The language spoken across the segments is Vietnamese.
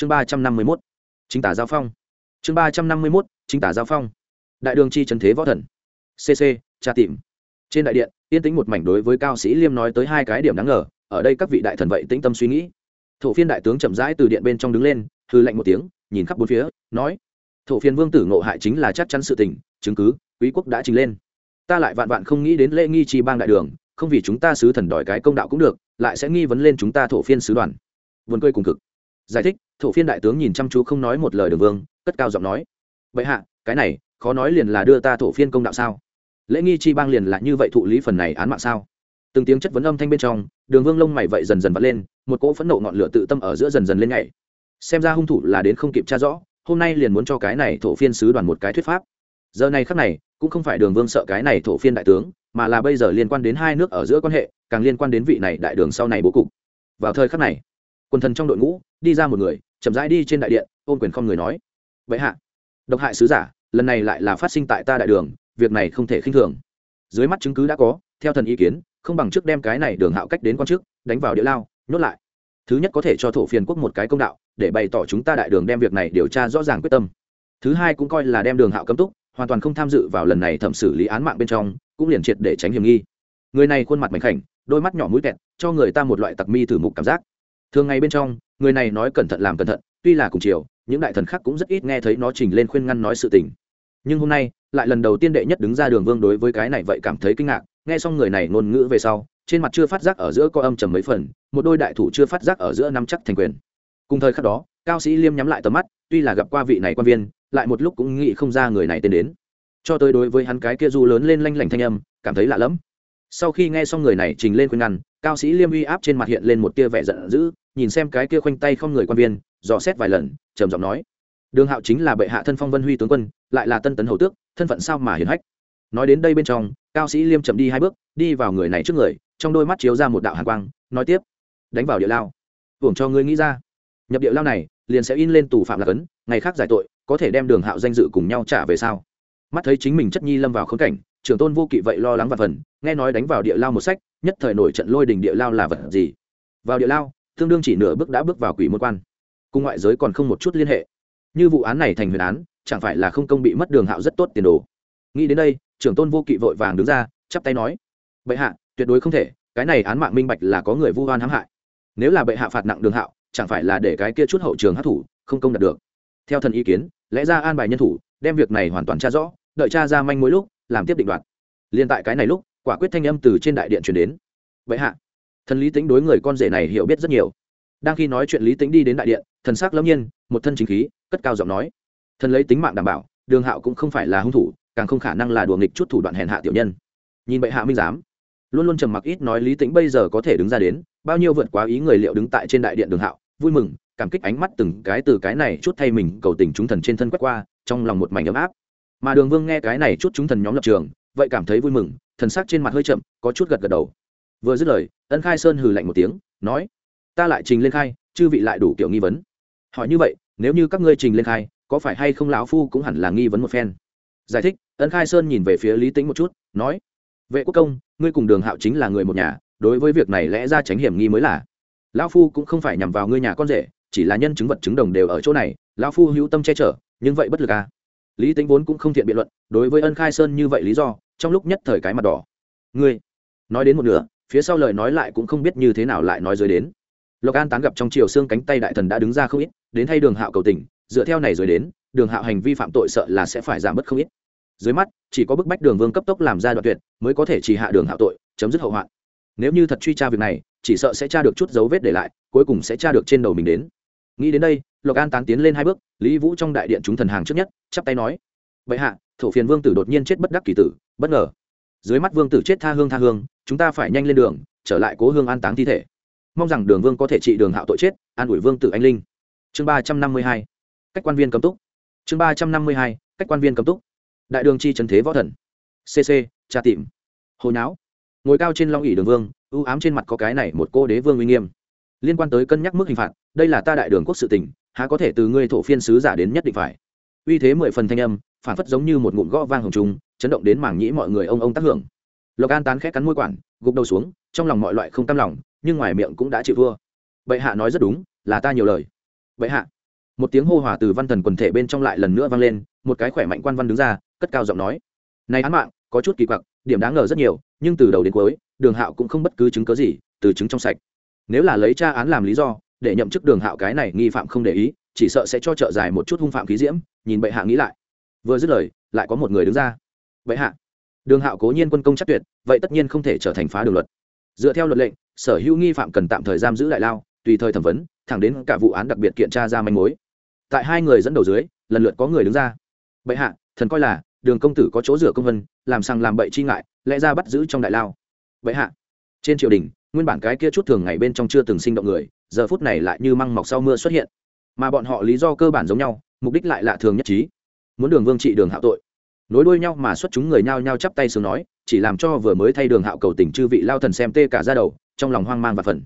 chương ba trăm năm mươi mốt, chính tả giao phong. Chương ba trăm năm mươi mốt, chính tả giao phong. Đại đường chi trần thế võ thần. Cc tra tìm. Trên đại điện, yên tĩnh một mảnh đối với cao sĩ liêm nói tới hai cái điểm đáng ngờ, ở đây các vị đại thần vậy tĩnh tâm suy nghĩ. Thổ phiên đại tướng chậm rãi từ điện bên trong đứng lên hư lạnh một tiếng, nhìn khắp bốn phía, nói, thổ phiên vương tử ngộ hại chính là chắc chắn sự tình, chứng cứ, quý quốc đã trình lên. Ta lại vạn vạn không nghĩ đến lễ nghi chi bang đại đường, không vì chúng ta sứ thần đòi cái công đạo cũng được, lại sẽ nghi vấn lên chúng ta thổ phiên sứ đoàn. Vườn cười cùng cực giải thích, thổ phiên đại tướng nhìn chăm chú không nói một lời đường vương, cất cao giọng nói. Vậy hạ, cái này, khó nói liền là đưa ta thổ phiên công đạo sao? Lễ nghi chi bang liền là như vậy thụ lý phần này án mạng sao? Từng tiếng chất vấn âm thanh bên trong, đường vương lông mày vậy dần dần vắt lên, một cỗ phẫn nộ ngọn lửa tự tâm ở giữa dần dần lên nhảy. Xem ra hung thủ là đến không kịp tra rõ, hôm nay liền muốn cho cái này thổ phiên sứ đoàn một cái thuyết pháp. Giờ này khắc này, cũng không phải đường vương sợ cái này thổ phiên đại tướng, mà là bây giờ liên quan đến hai nước ở giữa quan hệ, càng liên quan đến vị này đại đường sau này bố cục. Vào thời khắc này quần thần trong đội ngũ, đi ra một người, chậm rãi đi trên đại điện, ôn quyền không người nói. Vậy hạ, độc hại sứ giả, lần này lại là phát sinh tại ta đại đường, việc này không thể khinh thường. Dưới mắt chứng cứ đã có, theo thần ý kiến, không bằng trước đem cái này đường hạo cách đến quan chức đánh vào địa lao, nhốt lại. Thứ nhất có thể cho thổ phiền quốc một cái công đạo, để bày tỏ chúng ta đại đường đem việc này điều tra rõ ràng quyết tâm. Thứ hai cũng coi là đem đường hạo cấm túc, hoàn toàn không tham dự vào lần này thẩm xử lý án mạng bên trong, cũng liền triệt để tránh hiểm nghi. Người này khuôn mặt mảnh khảnh, đôi mắt nhỏ mũi kẹt, cho người ta một loại tặc mi thử mục cảm giác thường ngày bên trong, người này nói cẩn thận làm cẩn thận, tuy là cùng chiều, những đại thần khác cũng rất ít nghe thấy nó trình lên khuyên ngăn nói sự tình. Nhưng hôm nay, lại lần đầu tiên đệ nhất đứng ra đường vương đối với cái này vậy cảm thấy kinh ngạc, nghe xong người này ngôn ngữ về sau, trên mặt chưa phát giác ở giữa có âm trầm mấy phần, một đôi đại thủ chưa phát giác ở giữa nắm chắc thành quyền. Cùng thời khắc đó, cao sĩ liêm nhắm lại tầm mắt, tuy là gặp qua vị này quan viên, lại một lúc cũng nghĩ không ra người này tên đến. Cho tới đối với hắn cái kia du lớn lên lanh lảnh thanh âm, cảm thấy lạ lẫm. Sau khi nghe xong người này trình lên khuyên ngăn cao sĩ liêm uy áp trên mặt hiện lên một tia vẻ giận dữ, nhìn xem cái kia khoanh tay không người quan viên, dò xét vài lần, trầm giọng nói. Đường hạo chính là bệ hạ thân phong vân huy tướng quân, lại là tân tấn hầu tước, thân phận sao mà hiển hách. Nói đến đây bên trong, cao sĩ liêm chậm đi hai bước, đi vào người này trước người, trong đôi mắt chiếu ra một đạo hàn quang, nói tiếp. Đánh vào địa lao. Hưởng cho ngươi nghĩ ra. Nhập địa lao này, liền sẽ in lên tù phạm lạc ấn ngày khác giải tội, có thể đem đường hạo danh dự cùng nhau trả về sau mắt thấy chính mình chất nhi lâm vào khốn cảnh, trưởng tôn vô kỵ vậy lo lắng và phần, nghe nói đánh vào địa lao một sách nhất thời nổi trận lôi đình địa lao là vật gì? Vào địa lao, tương đương chỉ nửa bước đã bước vào quỷ môn quan. Cùng ngoại giới còn không một chút liên hệ. Như vụ án này thành huyền án, chẳng phải là không công bị mất đường hạo rất tốt tiền đồ. Nghĩ đến đây, trưởng tôn vô kỵ vội vàng đứng ra, chắp tay nói, bệ hạ, tuyệt đối không thể, cái này án mạng minh bạch là có người vu oan hãm hại. Nếu là bệ hạ phạt nặng đường hạo, chẳng phải là để cái kia chút hậu trường hát thủ không công đạt được. Theo thần ý kiến, lẽ ra an bài nhân thủ, đem việc này hoàn toàn tra rõ, đợi tra ra manh mối lúc, làm tiếp định đoạt. Liên tại cái này lúc quả quyết thanh âm từ trên đại điện truyền đến. Bệ hạ, thần lý tính đối người con rể này hiểu biết rất nhiều. Đang khi nói chuyện lý tính đi đến đại điện, thần sắc lâm nhiên, một thân chính khí, cất cao giọng nói. Thần lấy tính mạng đảm bảo, đường hạo cũng không phải là hung thủ, càng không khả năng là đùa nghịch chút thủ đoạn hèn hạ tiểu nhân. Nhìn bệ hạ minh giám, luôn luôn trầm mặc ít nói lý tính bây giờ có thể đứng ra đến, bao nhiêu vượt quá ý người liệu đứng tại trên đại điện đường hạo, vui mừng, cảm kích ánh mắt từng cái từ cái này chút thay mình cầu tình chúng thần trên thân quét qua, trong lòng một mảnh ấm áp. Mà đường vương nghe cái này chút chúng thần nhóm lập trường, vậy cảm thấy vui mừng thần sắc trên mặt hơi chậm, có chút gật gật đầu. Vừa dứt lời, ân khai sơn hừ lạnh một tiếng, nói, ta lại trình lên khai, chư vị lại đủ kiểu nghi vấn. Hỏi như vậy, nếu như các ngươi trình lên khai, có phải hay không lão phu cũng hẳn là nghi vấn một phen? Giải thích, ân khai sơn nhìn về phía lý tính một chút, nói, vệ quốc công, ngươi cùng đường hạo chính là người một nhà, đối với việc này lẽ ra tránh hiểm nghi mới là. Lão phu cũng không phải nhằm vào ngươi nhà con rể, chỉ là nhân chứng vật chứng đồng đều ở chỗ này, lão phu hữu tâm che chở, nhưng vậy bất lực à? Lý tính vốn cũng không thiện biện luận, đối với ân khai sơn như vậy lý do, trong lúc nhất thời cái mặt đỏ. Ngươi, nói đến một nửa, phía sau lời nói lại cũng không biết như thế nào lại nói dưới đến. Lộc an tán gặp trong chiều xương cánh tay đại thần đã đứng ra không ít, đến thay đường hạo cầu tình, dựa theo này rồi đến, đường hạo hành vi phạm tội sợ là sẽ phải giảm bớt không ít. Dưới mắt, chỉ có bức bách đường vương cấp tốc làm ra đoạn tuyệt, mới có thể chỉ hạ đường hạo tội, chấm dứt hậu hoạn. Nếu như thật truy tra việc này, chỉ sợ sẽ tra được chút dấu vết để lại, cuối cùng sẽ tra được trên đầu mình đến nghĩ đến đây, lộc an tán tiến lên hai bước, lý vũ trong đại điện chúng thần hàng trước nhất, chắp tay nói vậy hạ, thổ phiền vương tử đột nhiên chết bất đắc kỳ tử, bất ngờ. Dưới mắt vương tử chết tha hương tha hương, chúng ta phải nhanh lên đường, trở lại cố hương an táng thi thể. Mong rằng đường vương có thể trị đường hạo tội chết, an ủi vương tử anh linh. Chương ba trăm năm mươi hai, cách quan viên cấm túc. Chương ba trăm năm mươi hai, cách quan viên cấm túc. Đại đường chi trần thế võ thần. Cc tra tìm. Hồi não ngồi cao trên long ỉ đường vương ưu ám trên mặt có cái này một cô đế vương uy nghiêm liên quan tới cân nhắc mức hình phạt, đây là ta đại đường quốc sự tỉnh há có thể từ ngươi thổ phiên sứ giả đến nhất định phải. Uy thế mười phần thanh âm, phản phất giống như một ngụm gõ vang hồng trung chấn động đến mảng nhĩ mọi người ông ông tác hưởng. Lộc an tán khét cắn môi quản, gục đầu xuống, trong lòng mọi loại không tam lòng, nhưng ngoài miệng cũng đã chịu thua. Bệ hạ nói rất đúng, là ta nhiều lời. Bệ hạ. Một tiếng hô hòa từ văn thần quần thể bên trong lại lần nữa vang lên, một cái khỏe mạnh quan văn đứng ra, cất cao giọng nói. Này án mạng, có chút kỳ quặc, điểm đáng ngờ rất nhiều, nhưng từ đầu đến cuối, đường hạo cũng không bất cứ chứng cớ gì, từ chứng trong sạch nếu là lấy tra án làm lý do, để nhậm chức đường hạo cái này nghi phạm không để ý, chỉ sợ sẽ cho trợ dài một chút hung phạm khí diễm, nhìn bệ hạ nghĩ lại. Vừa dứt lời, lại có một người đứng ra. Bệ hạ, đường hạo cố nhiên quân công chắc tuyệt, vậy tất nhiên không thể trở thành phá đường luật. Dựa theo luật lệnh, sở hữu nghi phạm cần tạm thời giam giữ đại lao, tùy thời thẩm vấn, thẳng đến cả vụ án đặc biệt kiện tra ra manh mối. Tại hai người dẫn đầu dưới, lần lượt có người đứng ra. Bệ hạ, thần coi là, đường công tử có chỗ rửa công vân, làm sang làm bậy chi ngại, lẽ ra bắt giữ trong đại lao. Bệ hạ, trên triều đình nguyên bản cái kia chút thường ngày bên trong chưa từng sinh động người, giờ phút này lại như măng mọc sau mưa xuất hiện. Mà bọn họ lý do cơ bản giống nhau, mục đích lại lạ thường nhất trí. Muốn đường vương trị đường hạo tội. Nối đuôi nhau mà xuất chúng người nhao nhao chắp tay sướng nói, chỉ làm cho vừa mới thay đường hạo cầu tình chư vị lao thần xem tê cả ra đầu, trong lòng hoang mang và phần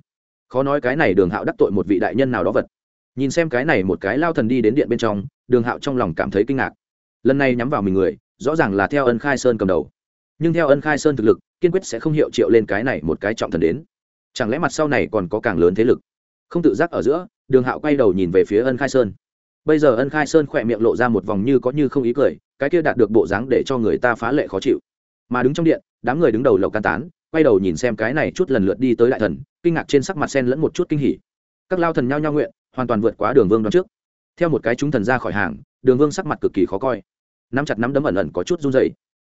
khó nói cái này đường hạo đắc tội một vị đại nhân nào đó vật. Nhìn xem cái này một cái lao thần đi đến điện bên trong, đường hạo trong lòng cảm thấy kinh ngạc. Lần này nhắm vào mình người, rõ ràng là theo ân khai sơn cầm đầu. Nhưng theo ân khai sơn thực lực, kiên quyết sẽ không hiệu triệu lên cái này một cái trọng thần đến chẳng lẽ mặt sau này còn có càng lớn thế lực? Không tự giác ở giữa, đường hạo quay đầu nhìn về phía ân khai sơn. Bây giờ ân khai sơn khỏe miệng lộ ra một vòng như có như không ý cười, cái kia đạt được bộ dáng để cho người ta phá lệ khó chịu. Mà đứng trong điện, đám người đứng đầu lộc can tán, quay đầu nhìn xem cái này chút lần lượt đi tới đại thần, kinh ngạc trên sắc mặt sen lẫn một chút kinh hỉ. Các lao thần nhao nhao nguyện, hoàn toàn vượt quá đường vương đoán trước. Theo một cái chúng thần ra khỏi hàng, đường vương sắc mặt cực kỳ khó coi. Nắm chặt nắm đấm ẩn ẩn có chút run dày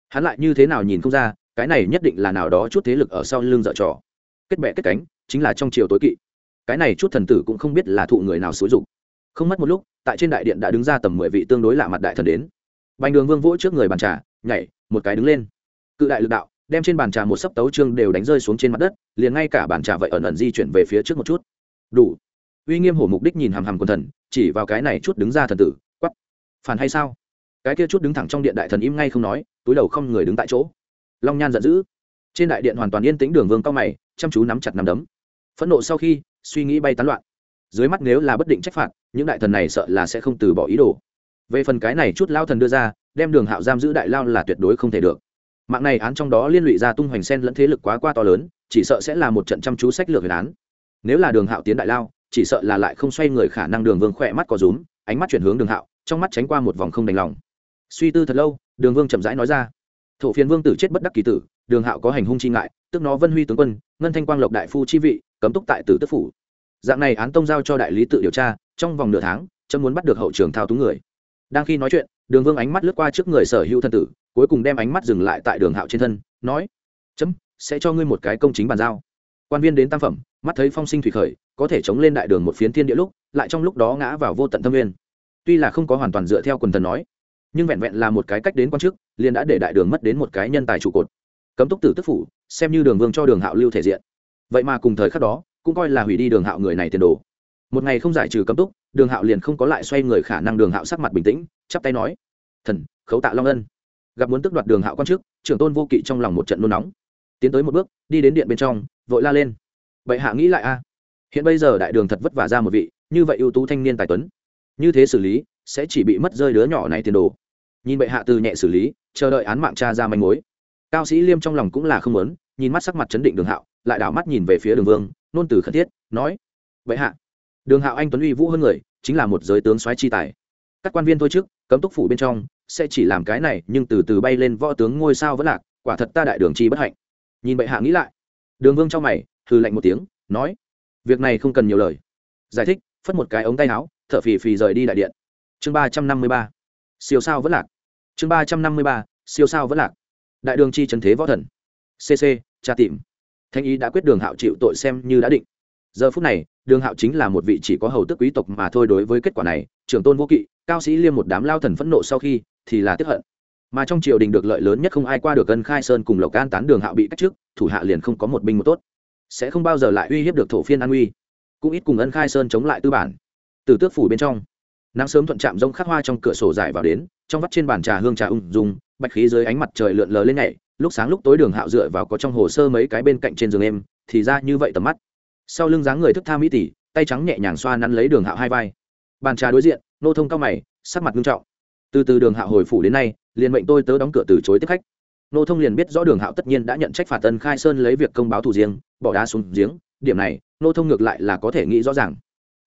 hắn lại như thế nào nhìn không ra, cái này nhất định là nào đó chút thế lực ở sau lưng dợ trò kết bẹ kết cánh, chính là trong chiều tối kỵ. Cái này chút thần tử cũng không biết là thụ người nào xúi dục. Không mất một lúc, tại trên đại điện đã đứng ra tầm mười vị tương đối lạ mặt đại thần đến. Bành đường vương vỗ trước người bàn trà, nhảy, một cái đứng lên. Cự đại lực đạo, đem trên bàn trà một sấp tấu trương đều đánh rơi xuống trên mặt đất, liền ngay cả bàn trà vậy ẩn ẩn di chuyển về phía trước một chút. Đủ. Uy nghiêm hổ mục đích nhìn hàm hàm quần thần, chỉ vào cái này chút đứng ra thần tử quắp phản hay sao? Cái kia chút đứng thẳng trong điện đại thần im ngay không nói, túi đầu không người đứng tại chỗ. Long nhan giận dữ. Trên đại điện hoàn toàn yên tĩnh, đường vương cao mày chăm chú nắm chặt nắm đấm. Phẫn nộ sau khi, suy nghĩ bay tán loạn. Dưới mắt nếu là bất định trách phạt, những đại thần này sợ là sẽ không từ bỏ ý đồ. Về phần cái này chút lao thần đưa ra, đem đường hạo giam giữ đại lao là tuyệt đối không thể được. Mạng này án trong đó liên lụy ra tung hoành sen lẫn thế lực quá qua to lớn, chỉ sợ sẽ là một trận chăm chú sách lược về án. Nếu là đường hạo tiến đại lao, chỉ sợ là lại không xoay người khả năng đường vương khỏe mắt có rúm, ánh mắt chuyển hướng đường hạo, trong mắt tránh qua một vòng không đành lòng. Suy tư thật lâu, đường vương chậm rãi nói ra thổ phiền vương tử chết bất đắc kỳ tử, đường hạo có hành hung chi ngại, tức nó vân huy tướng quân, ngân thanh quang lộc đại phu chi vị, cấm túc tại tử tức phủ. Dạng này án tông giao cho đại lý tự điều tra, trong vòng nửa tháng trâm muốn bắt được hậu trường thao túng người. Đang khi nói chuyện, đường vương ánh mắt lướt qua trước người sở hữu thân tử, cuối cùng đem ánh mắt dừng lại tại đường hạo trên thân, nói, chấm, sẽ cho ngươi một cái công chính bàn giao. Quan viên đến tam phẩm, mắt thấy phong sinh thủy khởi, có thể chống lên đại đường một phiến thiên địa lúc, lại trong lúc đó ngã vào vô tận thâm viên tuy là không có hoàn toàn dựa theo quần thần nói nhưng vẹn vẹn là một cái cách đến quan chức, liền đã để đại đường mất đến một cái nhân tài trụ cột. Cấm túc tử tức phủ, xem như đường vương cho đường hạo lưu thể diện. Vậy mà cùng thời khắc đó, cũng coi là hủy đi đường hạo người này tiền đồ. Một ngày không giải trừ cấm túc, đường hạo liền không có lại xoay người khả năng đường hạo sắc mặt bình tĩnh, chắp tay nói, thần, khấu tạ long ân. Gặp muốn tức đoạt đường hạo quan chức, trưởng tôn vô kỵ trong lòng một trận nôn nóng. Tiến tới một bước, đi đến điện bên trong, vội la lên vậy hạ nghĩ lại a. Hiện bây giờ đại đường thật vất vả ra một vị, như vậy ưu tú thanh niên tài tuấn. Như thế xử lý, sẽ chỉ bị mất rơi đứa nhỏ này tiền đồ nhìn bệ hạ từ nhẹ xử lý, chờ đợi án mạng cha ra manh mối. Cao sĩ liêm trong lòng cũng là không lớn nhìn mắt sắc mặt chấn định đường hạo, lại đảo mắt nhìn về phía đường vương, nôn từ khẩn thiết, nói, bệ hạ, đường hạo anh tuấn uy vũ hơn người, chính là một giới tướng soái chi tài. Các quan viên thôi trước, cấm túc phủ bên trong, sẽ chỉ làm cái này, nhưng từ từ bay lên võ tướng ngôi sao vẫn lạc, quả thật ta đại đường chi bất hạnh. Nhìn bệ hạ nghĩ lại, đường vương trong mày, hừ lạnh một tiếng, nói, việc này không cần nhiều lời. Giải thích, phất một cái ống tay áo, thở phì phì rời đi đại điện. Chương ba trăm năm mươi ba, siêu sao vẫn lạc chương ba trăm năm mươi ba siêu sao vẫn lạc. Đại đường chi trần thế võ thần. Cc tra tìm. Thanh ý đã quyết đường hạo chịu tội xem như đã định. Giờ phút này đường hạo chính là một vị chỉ có hầu tức quý tộc mà thôi đối với kết quả này trưởng tôn vô kỵ cao sĩ liêm một đám lao thần phẫn nộ sau khi thì là tiếp hận. Mà trong triều đình được lợi lớn nhất không ai qua được ân khai sơn cùng lộc an tán đường hạo bị cách trước, thủ hạ liền không có một binh một tốt. Sẽ không bao giờ lại uy hiếp được thổ phiên an uy. Cũng ít cùng ân khai sơn chống lại tư bản. Từ tước phủ bên trong nắng sớm thuận chạm rông khắc hoa trong cửa sổ dài vào đến trong vắt trên bàn trà hương trà ung dung, bạch khí dưới ánh mặt trời lượn lờ lên nhảy, lúc sáng lúc tối đường hạo dựa vào có trong hồ sơ mấy cái bên cạnh trên giường em, thì ra như vậy tầm mắt. Sau lưng dáng người thức tha mỹ tỷ, tay trắng nhẹ nhàng xoa nắn lấy đường hạo hai vai. Bàn trà đối diện, nô thông cao mày, sắc mặt nghiêm trọng. Từ từ đường hạo hồi phủ đến nay, liền mệnh tôi tớ đóng cửa từ chối tiếp khách. Nô thông liền biết rõ đường hạo tất nhiên đã nhận trách phạt tân khai sơn lấy việc công báo thủ riêng, bỏ đá xuống giếng, điểm này, nô thông ngược lại là có thể nghĩ rõ ràng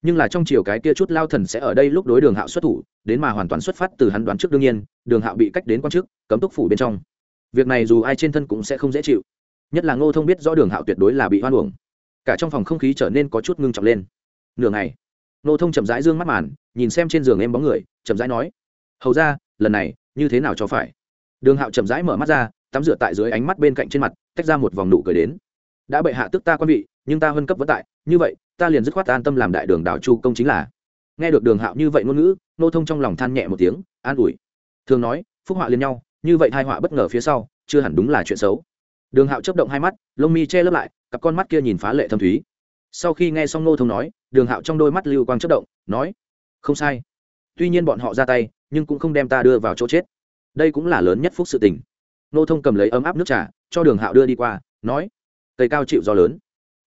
nhưng là trong chiều cái kia chút lao thần sẽ ở đây lúc đối đường hạo xuất thủ, đến mà hoàn toàn xuất phát từ hắn đoán trước đương nhiên, đường hạo bị cách đến quan chức cấm túc phủ bên trong. Việc này dù ai trên thân cũng sẽ không dễ chịu. Nhất là ngô thông biết rõ đường hạo tuyệt đối là bị hoan uổng. Cả trong phòng không khí trở nên có chút ngưng trọng lên. Nửa ngày, ngô thông chậm rãi d ư ơ n g mắt màn, nhìn xem trên giường em bóng người, chậm rãi nói, hầu ra lần này, như thế nào cho phải? Đường hạo chậm rãi mở mắt ra, tắm rửa tại dưới ánh mắt bên cạnh trên mặt, tách ra một vòng nụ cười đến. Đã bệ hạ tức ta quan vị, nhưng ta hơn cấp vẫn tại như vậy, ta liền dứt khoát an tâm làm đại đường đảo chu công chính là. Nghe được đường hạo như vậy ngôn ngữ, nô thông trong lòng than nhẹ một tiếng, an ủi. Thường nói, phúc họa liền nhau, như vậy hai họa bất ngờ phía sau, chưa hẳn đúng là chuyện xấu. Đường hạo chấp động hai mắt, lông mi che lấp lại, cặp con mắt kia nhìn phá lệ thâm thúy. Sau khi nghe xong nô thông nói, đường hạo trong đôi mắt lưu quang chấp động, nói, không sai. Tuy nhiên bọn họ ra tay, nhưng cũng không đem ta đưa vào chỗ chết. Đây cũng là lớn nhất phúc sự tình. Nô thông cầm lấy ấm áp nước trà, cho đường hạo đưa đi qua, nói, cây cao chịu do lớn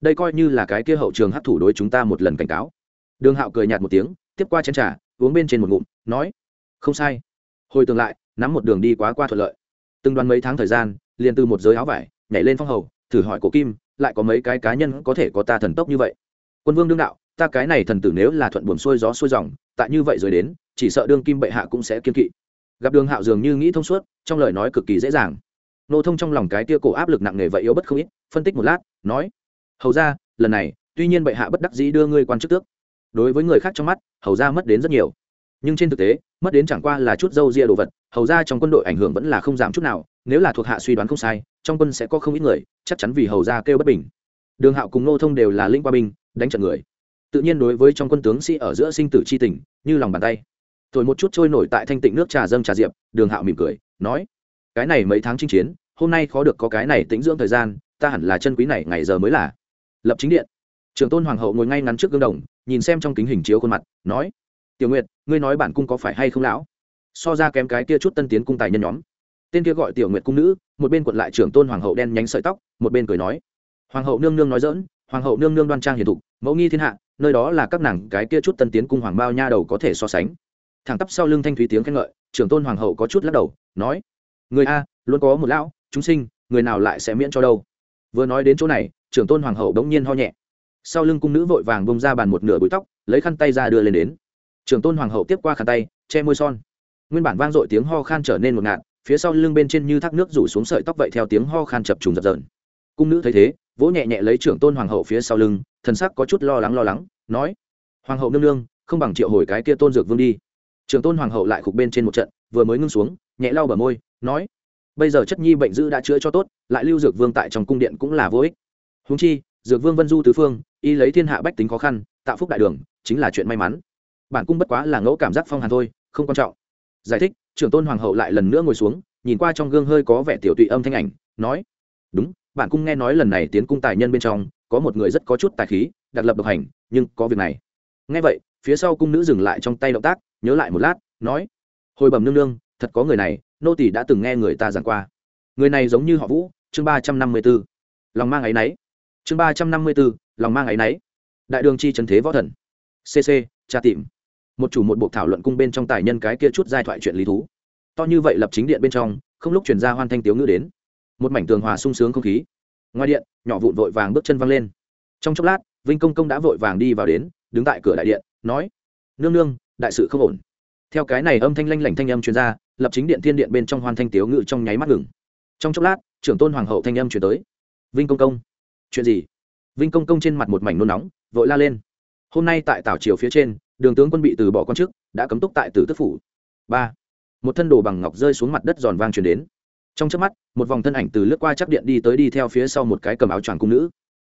đây coi như là cái kia hậu trường hấp thủ đối chúng ta một lần cảnh cáo. Đường hạo cười nhạt một tiếng, tiếp qua chén trà, uống bên trên một ngụm, nói, không sai. Hồi tương lại, nắm một đường đi quá qua thuận lợi. Từng đoàn mấy tháng thời gian, liền từ một giới áo vải, nhảy lên phong hầu, thử hỏi cổ kim, lại có mấy cái cá nhân có thể có ta thần tốc như vậy? Quân vương đương đạo, ta cái này thần tử nếu là thuận buồm xuôi gió xuôi dòng, tại như vậy rồi đến, chỉ sợ đương kim bệ hạ cũng sẽ kiên kỵ. Gặp đường hạo dường như nghĩ thông suốt, trong lời nói cực kỳ dễ dàng. Nô thông trong lòng cái tia cổ áp lực nặng nề vậy yếu bất không ít, phân tích một lát, nói hầu ra, lần này, tuy nhiên bệ hạ bất đắc dĩ đưa ngươi quan chức tước. Đối với người khác trong mắt, hầu ra mất đến rất nhiều. Nhưng trên thực tế, mất đến chẳng qua là chút dâu ria đồ vật, hầu ra trong quân đội ảnh hưởng vẫn là không giảm chút nào, nếu là thuộc hạ suy đoán không sai, trong quân sẽ có không ít người, chắc chắn vì hầu ra kêu bất bình. Đường hạo cùng nô thông đều là linh qua binh, đánh trận người. Tự nhiên đối với trong quân tướng sĩ ở giữa sinh tử c h i tình, như lòng bàn tay. Thổi một chút trôi nổi tại thanh tịnh nước trà dâng trà diệp, đường hạo mỉm cười, nói, cái này mấy tháng chinh chiến, hôm nay khó được có cái này tính dưỡng thời gian, ta hẳn là chân quý này ngày giờ mới là lập chính điện. Trường tôn hoàng hậu ngồi ngay ngắn trước gương đồng, nhìn xem trong kính hình chiếu khuôn mặt, nói, tiểu nguyệt, ngươi nói bản cung có phải hay không lão? So ra kém cái kia chút tân tiến cung tài nhân nhóm. Tên kia gọi tiểu nguyệt cung nữ, một bên quận lại trưởng tôn hoàng hậu đen nhánh sợi tóc, một bên cười nói, hoàng hậu nương nương nói dỡn hoàng hậu nương nương đoan trang hiền thục, mẫu nghi thiên hạ, nơi đó là các nàng cái kia chút tân tiến cung hoàng bao nha đầu có thể so sánh. Thẳng tắp sau lưng thanh thúy tiếng khen ngợi, trưởng tôn hoàng hậu có chút lắc đầu, nói, người a, luôn có một lão, chúng sinh, người nào lại sẽ miễn cho đâu? Vừa nói đến chỗ này, trưởng tôn hoàng hậu đống nhiên ho nhẹ. Sau lưng cung nữ vội vàng bông ra bàn một nửa bụi tóc, lấy khăn tay ra đưa lên đến. Trưởng tôn hoàng hậu tiếp qua khăn tay, che môi son. Nguyên bản vang dội tiếng ho khan trở nên một ngạt, phía sau lưng bên trên như thác nước rủ xuống sợi tóc vậy theo tiếng ho khan chập trùng dập dờn. Cung nữ thấy thế, vỗ nhẹ nhẹ lấy trưởng tôn hoàng hậu phía sau lưng, thần sắc có chút lo lắng lo lắng, nói, hoàng hậu nương nương, không bằng triệu hồi cái kia tôn dược vương đi. Trưởng tôn hoàng hậu lại khục bên trên một trận, vừa mới ngưng xuống, nhẹ lau bờ môi, nói bây giờ chất nhi bệnh dữ đã chữa cho tốt, lại lưu dược vương tại trong cung điện cũng là vô ích. Húng chi, dược vương vân du tứ phương, y lấy thiên hạ bách tính khó khăn, tạo phúc đại đường, chính là chuyện may mắn. Bản cung bất quá là ngẫu cảm giác phong hàn thôi, không quan trọng. Giải thích, trưởng tôn hoàng hậu lại lần nữa ngồi xuống, nhìn qua trong gương hơi có vẻ tiểu tụy âm thanh ảnh, nói, đúng, bản cung nghe nói lần này tiến cung tài nhân bên trong, có một người rất có chút tài khí, đặc lập độc hành, nhưng có việc này. Nghe vậy, phía sau cung nữ dừng lại trong tay động tác, nhớ lại một lát, nói, hồi bẩm nương nương, thật có người này nô tỷ đã từng nghe người ta giảng qua. Người này giống như họ vũ, chương ba trăm năm mươi b ố lòng mang áy náy. Chương ba trăm năm mươi b ố lòng mang áy náy. Đại đường chi trần thế võ thần. Cc tra tìm. Một chủ một bộ thảo luận cung bên trong tài nhân cái kia chút giai thoại chuyện lý thú. To như vậy lập chính điện bên trong, không lúc chuyển ra hoan thanh tiếu ngữ đến. Một mảnh tường hòa sung sướng không khí. Ngoài điện, nhỏ vụn vội vàng bước chân văng lên. Trong chốc lát, vinh công công đã vội vàng đi vào đến, đứng tại cửa đại điện, nói, nương nương, đại sự không ổn. Theo cái này âm thanh lanh lảnh thanh âm chuyên gia lập chính điện thiên điện bên trong hoan thanh tiếu ngự trong nháy mắt ngừng. Trong chốc lát, trưởng tôn hoàng hậu thanh âm chuyển tới. Vinh công công. Chuyện gì? Vinh công công trên mặt một mảnh nôn nóng, vội la lên. Hôm nay tại tảo triều phía trên, đường tướng quân bị từ bỏ quan chức, đã cấm túc tại tử tức phủ. Ba. Một thân đồ bằng ngọc rơi xuống mặt đất giòn vang chuyển đến. Trong trước mắt, một vòng thân ảnh từ lướt qua chắc điện đi tới đi theo phía sau một cái cầm áo choàng cung nữ.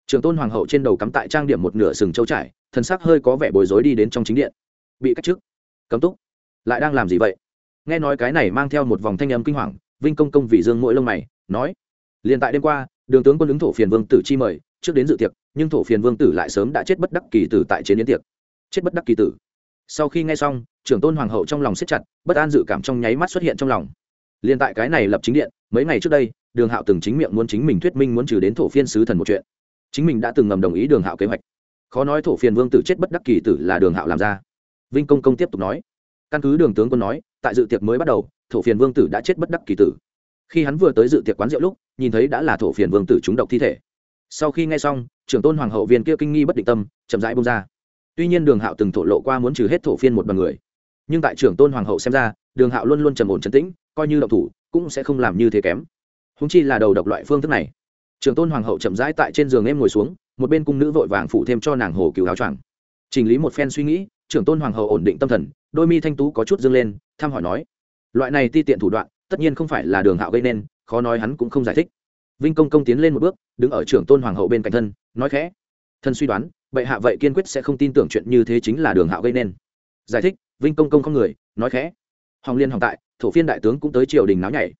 Trường tôn hoàng hậu trên đầu cắm tại trang điểm một nửa sừng châu trải, thân xác hơi có vẻ bối rối đi đến trong chính điện. Bị cách chức. Cấm túc. Lại đang làm gì vậy? Nghe nói cái này mang theo một vòng thanh âm kinh hoàng, vinh công công vì dương mỗi lông mày, nói liền tại đêm qua, đường tướng quân ứng thổ phiền vương tử chi mời, trước đến dự tiệc, nhưng thổ phiền vương tử lại sớm đã chết bất đắc kỳ tử tại chiến yến tiệc. Chết bất đắc kỳ tử. Sau khi nghe xong, trưởng tôn hoàng hậu trong lòng siết chặt, bất an dự cảm trong nháy mắt xuất hiện trong lòng. Liền tại cái này lập chính điện, mấy ngày trước đây, đường hạo từng chính miệng muốn chính mình thuyết minh muốn trừ đến thổ phiên sứ thần một chuyện. Chính mình đã từng ngầm đồng ý đường hạo kế hoạch. Khó nói thổ phiền vương tử chết bất đắc kỳ tử là đường hạo làm ra. Vinh công công tiếp tục nói, căn cứ đường tướng quân nói tại dự tiệc mới bắt đầu, thổ phiền vương tử đã chết bất đắc kỳ tử. Khi hắn vừa tới dự tiệc quán rượu lúc, nhìn thấy đã là thổ phiền vương tử trúng độc thi thể. Sau khi nghe xong, trưởng tôn hoàng hậu viên kia kinh nghi bất định tâm, chậm rãi bông ra. Tuy nhiên đường hạo từng thổ lộ qua muốn trừ hết thổ phiên một bằng người. Nhưng tại trưởng tôn hoàng hậu xem ra, đường hạo luôn luôn trầm ổn trấn tĩnh, coi như độc thủ, cũng sẽ không làm như thế kém. Húng chi là đầu độc loại phương thức này. Trưởng tôn hoàng hậu chậm rãi tại trên giường em ngồi xuống, một bên cung nữ vội vàng phụ thêm cho nàng hồ cứu áo choàng chỉnh lý một phen suy nghĩ, trưởng tôn hoàng hậu ổn định tâm thần, đôi mi thanh tú có chút dâng lên, thăm hỏi nói, loại này ti tiện thủ đoạn, tất nhiên không phải là đường hạo gây nên, khó nói hắn cũng không giải thích. Vinh công công tiến lên một bước, đứng ở trưởng tôn hoàng hậu bên cạnh thân, nói khẽ thân suy đoán, bệ hạ vậy kiên quyết sẽ không tin tưởng chuyện như thế chính là đường hạo gây nên. Giải thích, vinh công công không người, nói khẽ hoàng liên hoàng tại, thổ phiên đại tướng cũng tới triều đình náo nhảy.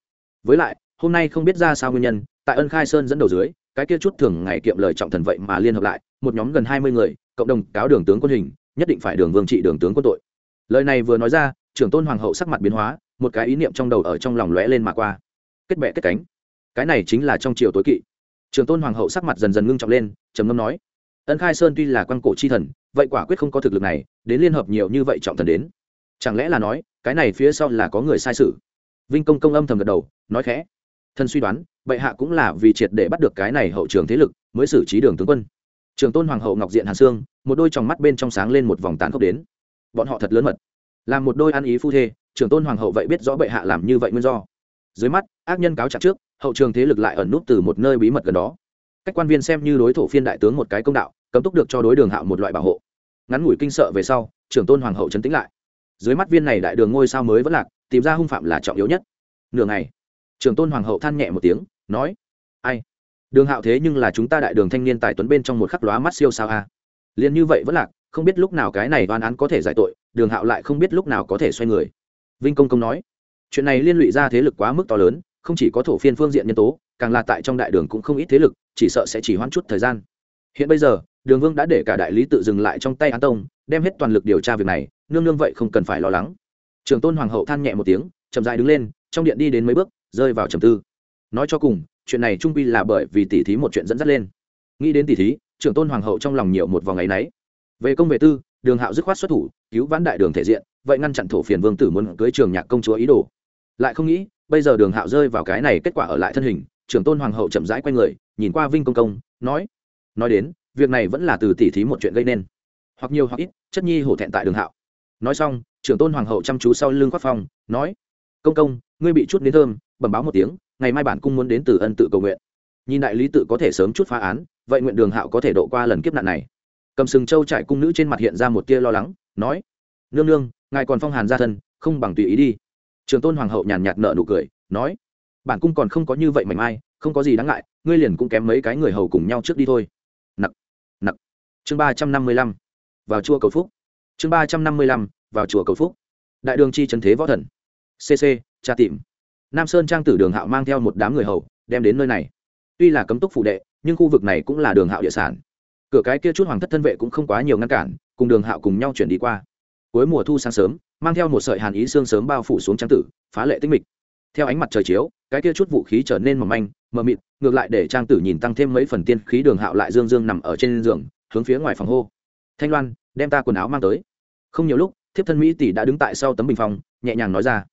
Với lại, hôm nay không biết ra sao nguyên nhân, tại ân khai sơn dẫn đầu dưới, cái kia chút thường ngày kiệm lời trọng thần vậy mà liên hợp lại, một nhóm gần hai mươi người cộng đồng cáo đường tướng quân hình, nhất định phải đường vương trị đường tướng quân tội. Lời này vừa nói ra, trưởng tôn hoàng hậu sắc mặt biến hóa, một cái ý niệm trong đầu ở trong lòng lóe lên mà qua. Kết bệ kết cánh. Cái này chính là trong triều tối kỵ. Trưởng tôn hoàng hậu sắc mặt dần dần ngưng trọng lên, trầm ngâm nói, ân khai sơn tuy là quan cổ chi thần, vậy quả quyết không có thực lực này, đến liên hợp nhiều như vậy trọng thần đến. Chẳng lẽ là nói, cái này phía sau là có người sai sự? Vinh công công âm thầm gật đầu, nói khẽ thân suy đoán, bệ hạ cũng là vì triệt để bắt được cái này hậu trường thế lực, mới xử trí đường tướng quân trường tôn hoàng hậu ngọc diện hàn sương, một đôi tròng mắt bên trong sáng lên một vòng tán khốc đến. Bọn họ thật lớn mật. Làm một đôi ăn ý phu thê, trường tôn hoàng hậu vậy biết rõ bệ hạ làm như vậy nguyên do. Dưới mắt, ác nhân cáo trạng trước, hậu trường thế lực lại ẩn núp từ một nơi bí mật gần đó. Cách quan viên xem như đối thủ phiên đại tướng một cái công đạo, cấm túc được cho đối đường hạo một loại bảo hộ. Ngắn ngủi kinh sợ về sau trưởng tôn hoàng hậu chấn tĩnh lại. Dưới mắt viên này đại đường ngôi sao mới vẫn lạc, tìm ra hung phạm là trọng yếu nhất. Nửa ngày trưởng tôn hoàng hậu than nhẹ một tiếng, nói, ai? Đường hạo thế nhưng là chúng ta đại đường thanh niên tài tuấn bên trong một khắc lóa mắt siêu sao a. Liền như vậy vẫn lạc, không biết lúc nào cái này đoán án có thể giải tội, đường hạo lại không biết lúc nào có thể xoay người. Vinh công công nói, chuyện này liên lụy ra thế lực quá mức to lớn, không chỉ có thổ phiên phương diện nhân tố, càng là tại trong đại đường cũng không ít thế lực, chỉ sợ sẽ chỉ hoãn chút thời gian. Hiện bây giờ, đường vương đã để cả đại lý tự dừng lại trong tay án tông, đem hết toàn lực điều tra việc này, nương nương vậy không cần phải lo lắng. Trường tôn hoàng hậu than nhẹ một tiếng, chậm dài đứng lên, trong điện đi đến mấy bước, rơi vào trầm tư. Nói cho cùng chuyện này trung quy là bởi vì tỷ thí một chuyện dẫn dắt lên. Nghĩ đến tỷ thí, trưởng tôn hoàng hậu trong lòng nhiều một vòng ngày nấy. Về công về tư, đường hạo dứt khoát xuất thủ, cứu vãn đại đường thể diện, vậy ngăn chặn thổ phiền vương tử muốn cưới trường nhạc công chúa ý đồ. Lại không nghĩ, bây giờ đường hạo rơi vào cái này kết quả ở lại thân hình, trưởng tôn hoàng hậu chậm rãi q u a y người, nhìn qua vinh công công, nói nói đến, việc này vẫn là từ tỉ thí một chuyện gây nên. Hoặc nhiều hoặc ít, chất nhi hổ thẹn tại đường hạo. Nói xong, trưởng tôn hoàng hậu chăm chú sau lưng khoác phong, nói, công công, ngươi bị chút đến thơm, bẩm báo một tiếng ngày mai bản cung muốn đến từ ân tự cầu nguyện. Nhìn đại lý tự có thể sớm chút phá án, vậy nguyện đường hạo có thể độ qua lần kiếp nạn này. Cầm sừng châu trại cung nữ trên mặt hiện ra một tia lo lắng, nói, nương nương, ngài còn phong hàn ra thân, không bằng tùy ý đi. Trường tôn hoàng hậu nhàn nhạt nợ nụ cười, nói, bản cung còn không có như vậy mảnh mai, không có gì đáng ngại, ngươi liền cũng kém mấy cái người hầu cùng nhau trước đi thôi. Nặc nặc. Chương ba trăm năm mươi lăm, vào chùa cầu phúc. Chương ba trăm năm mươi lăm, vào chùa cầu phúc. Đại đường chi trần thế võ thần. Cc tra tìm nam sơn trang tử đường hạo mang theo một đám người hầu, đem đến nơi này. Tuy là cấm túc phụ đệ, nhưng khu vực này cũng là đường hạo địa sản. Cửa cái kia chút hoàng thất thân vệ cũng không quá nhiều ngăn cản, cùng đường hạo cùng nhau chuyển đi qua. Cuối mùa thu sáng sớm, mang theo một sợi hàn ý xương sớm bao phủ xuống trang tử, phá lệ tinh mịch. Theo ánh mặt trời chiếu, cái kia chút vũ khí trở nên mỏng manh, mờ mịt, ngược lại để trang tử nhìn tăng thêm mấy phần tiên khí đường hạo lại dương dương nằm ở trên giường, hướng phía ngoài phòng hô. Thanh loan, đem ta quần áo mang tới. Không nhiều lúc, thiếp thân mỹ tỷ đã đứng tại sau tấm bình phòng nhẹ nhàng nói ra.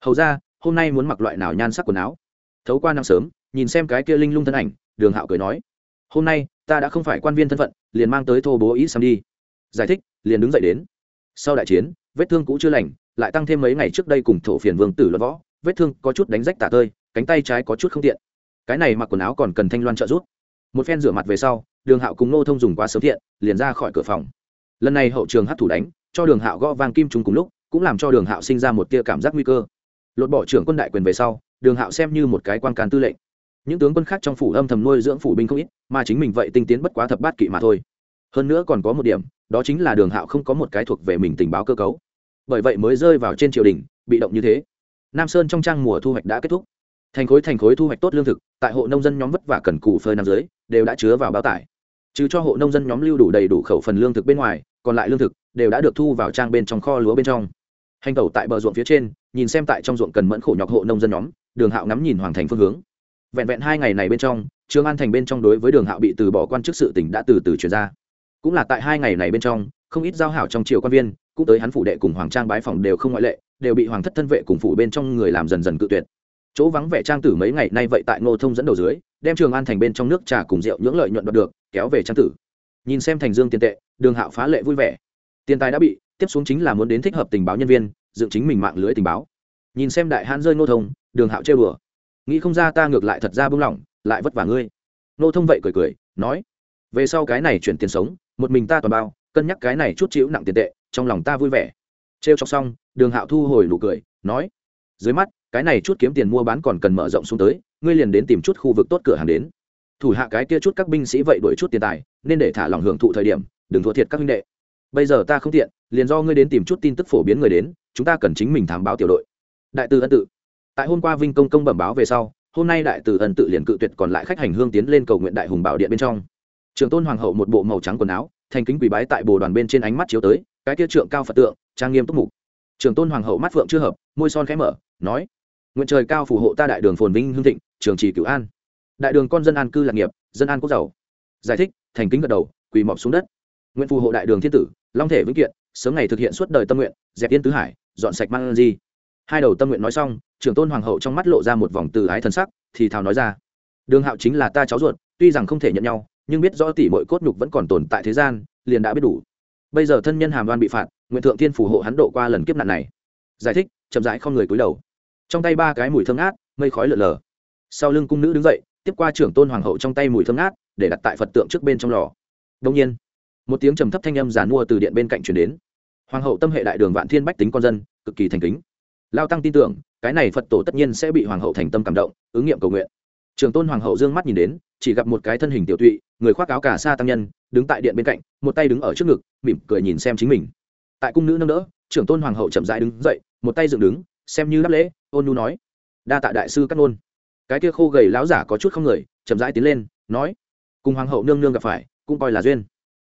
Hầu ra hôm nay muốn mặc loại nào nhan sắc quần áo? Thấu qua năm sớm, nhìn xem cái kia linh lung thân ảnh, đường hạo cười nói, hôm nay, ta đã không phải quan viên thân phận, liền mang tới thô bố ý xăm đi. Giải thích, liền đứng dậy đến. Sau đại chiến, vết thương cũ chưa lành, lại tăng thêm mấy ngày trước đây cùng thổ phiền vương tử luận võ, vết thương có chút đánh rách tả tơi, cánh tay trái có chút không tiện. Cái này mặc quần áo còn cần thanh loan trợ giúp. Một phen rửa mặt về sau, đường hạo cùng nô thông dùng quá sớm thiện, liền ra khỏi cửa phòng. Lần này hậu trường hát thủ đánh, cho đường hạo gõ vang kim trùng cùng lúc, cũng làm cho đường hạo sinh ra một tia cảm giác nguy cơ lột bỏ trưởng quân đại quyền về sau, đường hạo xem như một cái quan can tư lệnh. Những tướng quân khác trong phủ âm thầm nuôi dưỡng phủ binh không ít, mà chính mình vậy tinh tiến bất quá thập bát kỵ mà thôi. Hơn nữa còn có một điểm, đó chính là đường hạo không có một cái thuộc về mình tình báo cơ cấu. Bởi vậy mới rơi vào trên triều đình, bị động như thế. Nam sơn trong trang mùa thu hoạch đã kết thúc. Thành khối thành khối thu hoạch tốt lương thực, tại hộ nông dân nhóm vất vả cần cù phơi nam dưới, đều đã chứa vào bao tải. Trừ cho hộ nông dân nhóm lưu đủ đầy đủ khẩu phần lương thực bên ngoài, còn lại lương thực đều đã được thu vào trang bên trong kho lúa bên trong. Hành tẩu tại bờ ruộng phía trên nhìn xem tại trong ruộng cần mẫn khổ nhọc hộ nông dân nhóm, đường hạo ngắm nhìn hoàng thành phương hướng. Vẹn vẹn hai ngày này bên trong, trương an thành bên trong đối với đường hạo bị từ bỏ quan chức sự tỉnh đã từ từ chuyển ra. Cũng là tại hai ngày này bên trong, không ít giao hảo trong triều quan viên, cũng tới hắn phủ đệ cùng hoàng trang bái phòng đều không ngoại lệ, đều bị hoàng thất thân vệ cùng phủ bên trong người làm dần dần cự tuyệt. Chỗ vắng vẻ trang tử mấy ngày nay vậy tại ngô thông dẫn đầu dưới, đem trường an thành bên trong nước trà cùng rượu những lợi nhuận đoạt được, kéo về trang tử. Nhìn xem thành dương tiền tệ, đường hạo phá lệ vui vẻ. Tiền tài đã bị, tiếp xuống chính là muốn đến thích hợp tình báo nhân viên dựng chính mình mạng lưới tình báo. Nhìn xem đại hãn rơi nô thông, đường hạo chơi bừa nghĩ không ra ta ngược lại thật ra bưng lỏng, lại vất vả ngươi. Nô thông vậy cười cười, nói, về sau cái này chuyển tiền sống, một mình ta toàn bao, cân nhắc cái này chút chịu nặng tiền tệ, trong lòng ta vui vẻ. Trêu chọc xong, đường hạo thu hồi nụ cười, nói, dưới mắt, cái này chút kiếm tiền mua bán còn cần mở rộng xuống tới, ngươi liền đến tìm chút khu vực tốt cửa hàng đến. Thủ hạ cái kia chút các binh sĩ vậy đổi chút tiền tài, nên để thả lòng hưởng thụ thời điểm, đừng thua thiệt các huynh đệ bây giờ ta không tiện, liền do ngươi đến tìm chút tin tức phổ biến người đến, chúng ta cần chính mình thám báo tiểu đội. Đại từ ân tự. Tại hôm qua vinh công công bẩm báo về sau, hôm nay đại từ ân tự liền cự tuyệt còn lại khách hành hương tiến lên cầu nguyện đại hùng bảo điện bên trong. Trường tôn hoàng hậu một bộ màu trắng quần áo, thành kính quỳ bái tại bồ đoàn bên trên ánh mắt chiếu tới, cái kia trượng cao phật tượng, trang nghiêm túc mục. Trường tôn hoàng hậu mắt phượng chưa hợp, môi son khẽ mở, nói, nguyện trời cao phù hộ ta đại đường phồn vinh hương thịnh, trường trì cửu an. Đại đường con dân an cư lạc nghiệp, dân an quốc giàu. Giải thích, thành kính gật đầu, quỳ mọp xuống đất. Nguyện phù hộ đại đường thiên tử long thể vĩnh kiện, sớm ngày thực hiện suốt đời tâm nguyện, dẹp yên tứ hải, dọn sạch mang di. Hai đầu tâm nguyện nói xong, trưởng tôn hoàng hậu trong mắt lộ ra một vòng từ ái thân sắc, thì thào nói ra. Đường hạo chính là ta cháu ruột, tuy rằng không thể nhận nhau, nhưng biết rõ tỷ mọi cốt nhục vẫn còn tồn tại thế gian, liền đã biết đủ. Bây giờ thân nhân hàm đoan bị phạt, nguyện thượng thiên phù hộ hắn độ qua lần kiếp nạn này. Giải thích, chậm rãi không người cúi đầu. Trong tay ba cái mùi thơm ngát, mây khói lượn lờ. Sau lưng cung nữ đứng dậy, tiếp qua trưởng tôn hoàng hậu trong tay mùi thơm ngát, để đặt tại phật tượng trước bên trong lò. Đông nhiên một tiếng trầm thấp thanh âm giàn mua từ điện bên cạnh truyền đến. Hoàng hậu tâm hệ đại đường vạn thiên bách tính con dân, cực kỳ thành kính. Lao tăng tin tưởng, cái này phật tổ tất nhiên sẽ bị hoàng hậu thành tâm cảm động, ứng nghiệm cầu nguyện. Trường tôn hoàng hậu dương mắt nhìn đến, chỉ gặp một cái thân hình tiểu tụy, người khoác áo cả sa tăng nhân, đứng tại điện bên cạnh, một tay đứng ở trước ngực, mỉm cười nhìn xem chính mình. Tại cung nữ nâng đỡ trưởng tôn hoàng hậu chậm rãi đứng dậy, một tay dựng đứng, xem như đáp lễ, ôn nu nói, đa tạ đại sư cắt ngôn. Cái kia khô gầy láo giả có chút không người, chậm rãi tiến lên, nói, cùng hoàng hậu nương nương gặp phải, cũng coi là duyên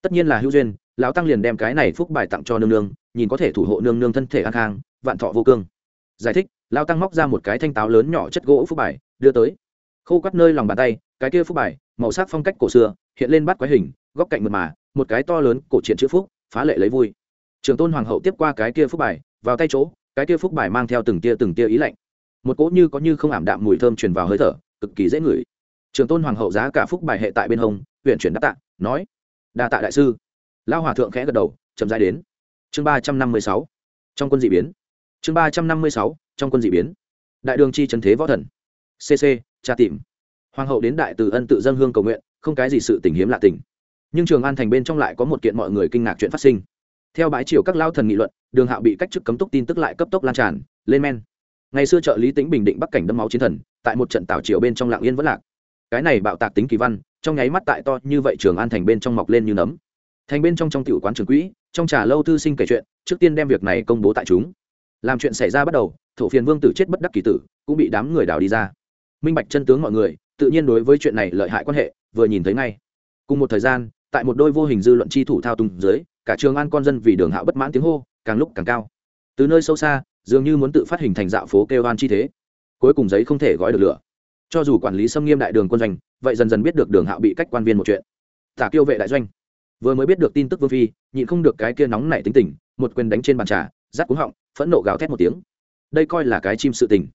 tất nhiên là hữu duyên, lão tăng liền đem cái này phúc bài tặng cho nương nương, nhìn có thể thủ hộ nương nương thân thể an khang, vạn thọ vô cương. Giải thích, lão tăng móc ra một cái thanh táo lớn nhỏ chất gỗ phúc bài, đưa tới. Khô quắt nơi lòng bàn tay, cái kia phúc bài, màu sắc phong cách cổ xưa, hiện lên bắt quái hình, góc cạnh mượt mà, một cái to lớn cổ triển chữ phúc, phá lệ lấy vui. Trường tôn hoàng hậu tiếp qua cái kia phúc bài, vào tay chỗ, cái kia phúc bài mang theo từng tia từng tia ý lạnh. Một cỗ như có như không ảm đạm mùi thơm truyền vào hơi thở, cực kỳ dễ ngửi. Trường tôn hoàng hậu giá cả phúc bài hệ tại bên hông, huyện chuyển đáp tạ, nói đa tạ đại sư lao hòa thượng khẽ gật đầu chậm dài đến chương ba trăm năm mươi sáu trong quân d ị biến chương ba trăm năm mươi sáu trong quân d ị biến đại đường chi trần thế võ thần cc tra tìm hoàng hậu đến đại từ ân tự dân hương cầu nguyện không cái gì sự tình hiếm lạ tình nhưng trường an thành bên trong lại có một kiện mọi người kinh ngạc chuyện phát sinh theo bãi triều các lao thần nghị luận đường hạo bị cách chức cấm túc tin tức lại cấp tốc lan tràn lên men ngày xưa trợ lý tính bình định bắc cảnh đâm máu chiến thần tại một trận tảo triều bên trong lạng yên vẫn lạc cái này bạo tạc tính kỳ văn trong nháy mắt tại to như vậy trường an thành bên trong mọc lên như nấm. Thành bên trong trong tiểu quán trường quỹ, trong trà lâu thư sinh kể chuyện, trước tiên đem việc này công bố tại chúng. Làm chuyện xảy ra bắt đầu, thổ phiền vương tử chết bất đắc kỳ tử, cũng bị đám người đào đi ra. Minh bạch chân tướng mọi người, tự nhiên đối với chuyện này lợi hại quan hệ, vừa nhìn thấy ngay. Cùng một thời gian, tại một đôi vô hình dư luận chi thủ thao tùng dưới, cả trường an con dân vì đường hạo bất mãn tiếng hô, càng lúc càng cao. Từ nơi sâu xa, dường như muốn tự phát hình thành dạo phố kêu an chi thế. Cuối cùng giấy không thể gói được lửa cho dù quản lý xâm nghiêm đại đường quân doanh, vậy dần dần biết được đường hạo bị cách quan viên một chuyện. Tả kiêu vệ đại doanh. Vừa mới biết được tin tức vương phi, nhịn không được cái kia nóng nảy tính tình, một quyền đánh trên bàn trà rát cúng họng, phẫn nộ gào thét một tiếng. Đây coi là cái chim sự tình.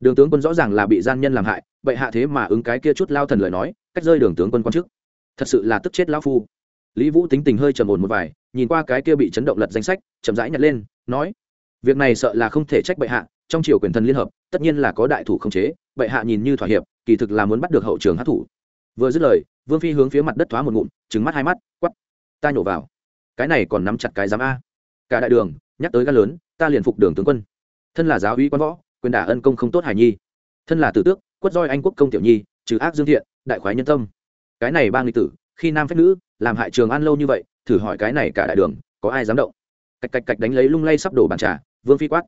Đường tướng quân rõ ràng là bị gian nhân làm hại, vậy hạ thế mà ứng cái kia chút lao thần lời nói, cách rơi đường tướng quân quan chức. Thật sự là tức chết lao phu. Lý vũ tính tình hơi trầm ổn một vài, nhìn qua cái kia bị chấn động lật danh sách, chậm rãi nhặt lên, nói, việc này sợ là không thể trách bệ hạ trong triều quyền thần liên hợp, tất nhiên là có đại thủ không chế, bệ hạ nhìn như thỏa hiệp, kỳ thực là muốn bắt được hậu trường hát thủ. Vừa dứt lời, vương phi hướng phía mặt đất thoá một ngụm trứng mắt hai mắt quắp ta nhổ vào. Cái này còn nắm chặt cái giám a. Cả đại đường, nhắc tới gan lớn, ta liền phục đường tướng quân. Thân là giáo uy quan võ, quyền đả ân công không tốt hải nhi. Thân là tử tước, quất roi anh quốc công tiểu nhi, trừ ác dương thiện, đại khoái nhân tâm. Cái này ba nghịch tử, khi nam phép nữ, làm hại trường an lâu như vậy, thử hỏi cái này cả đại đường, có ai dám động? Cạch cạch cạch đánh lấy lung lay sắp đổ bàn trà, vương phi quát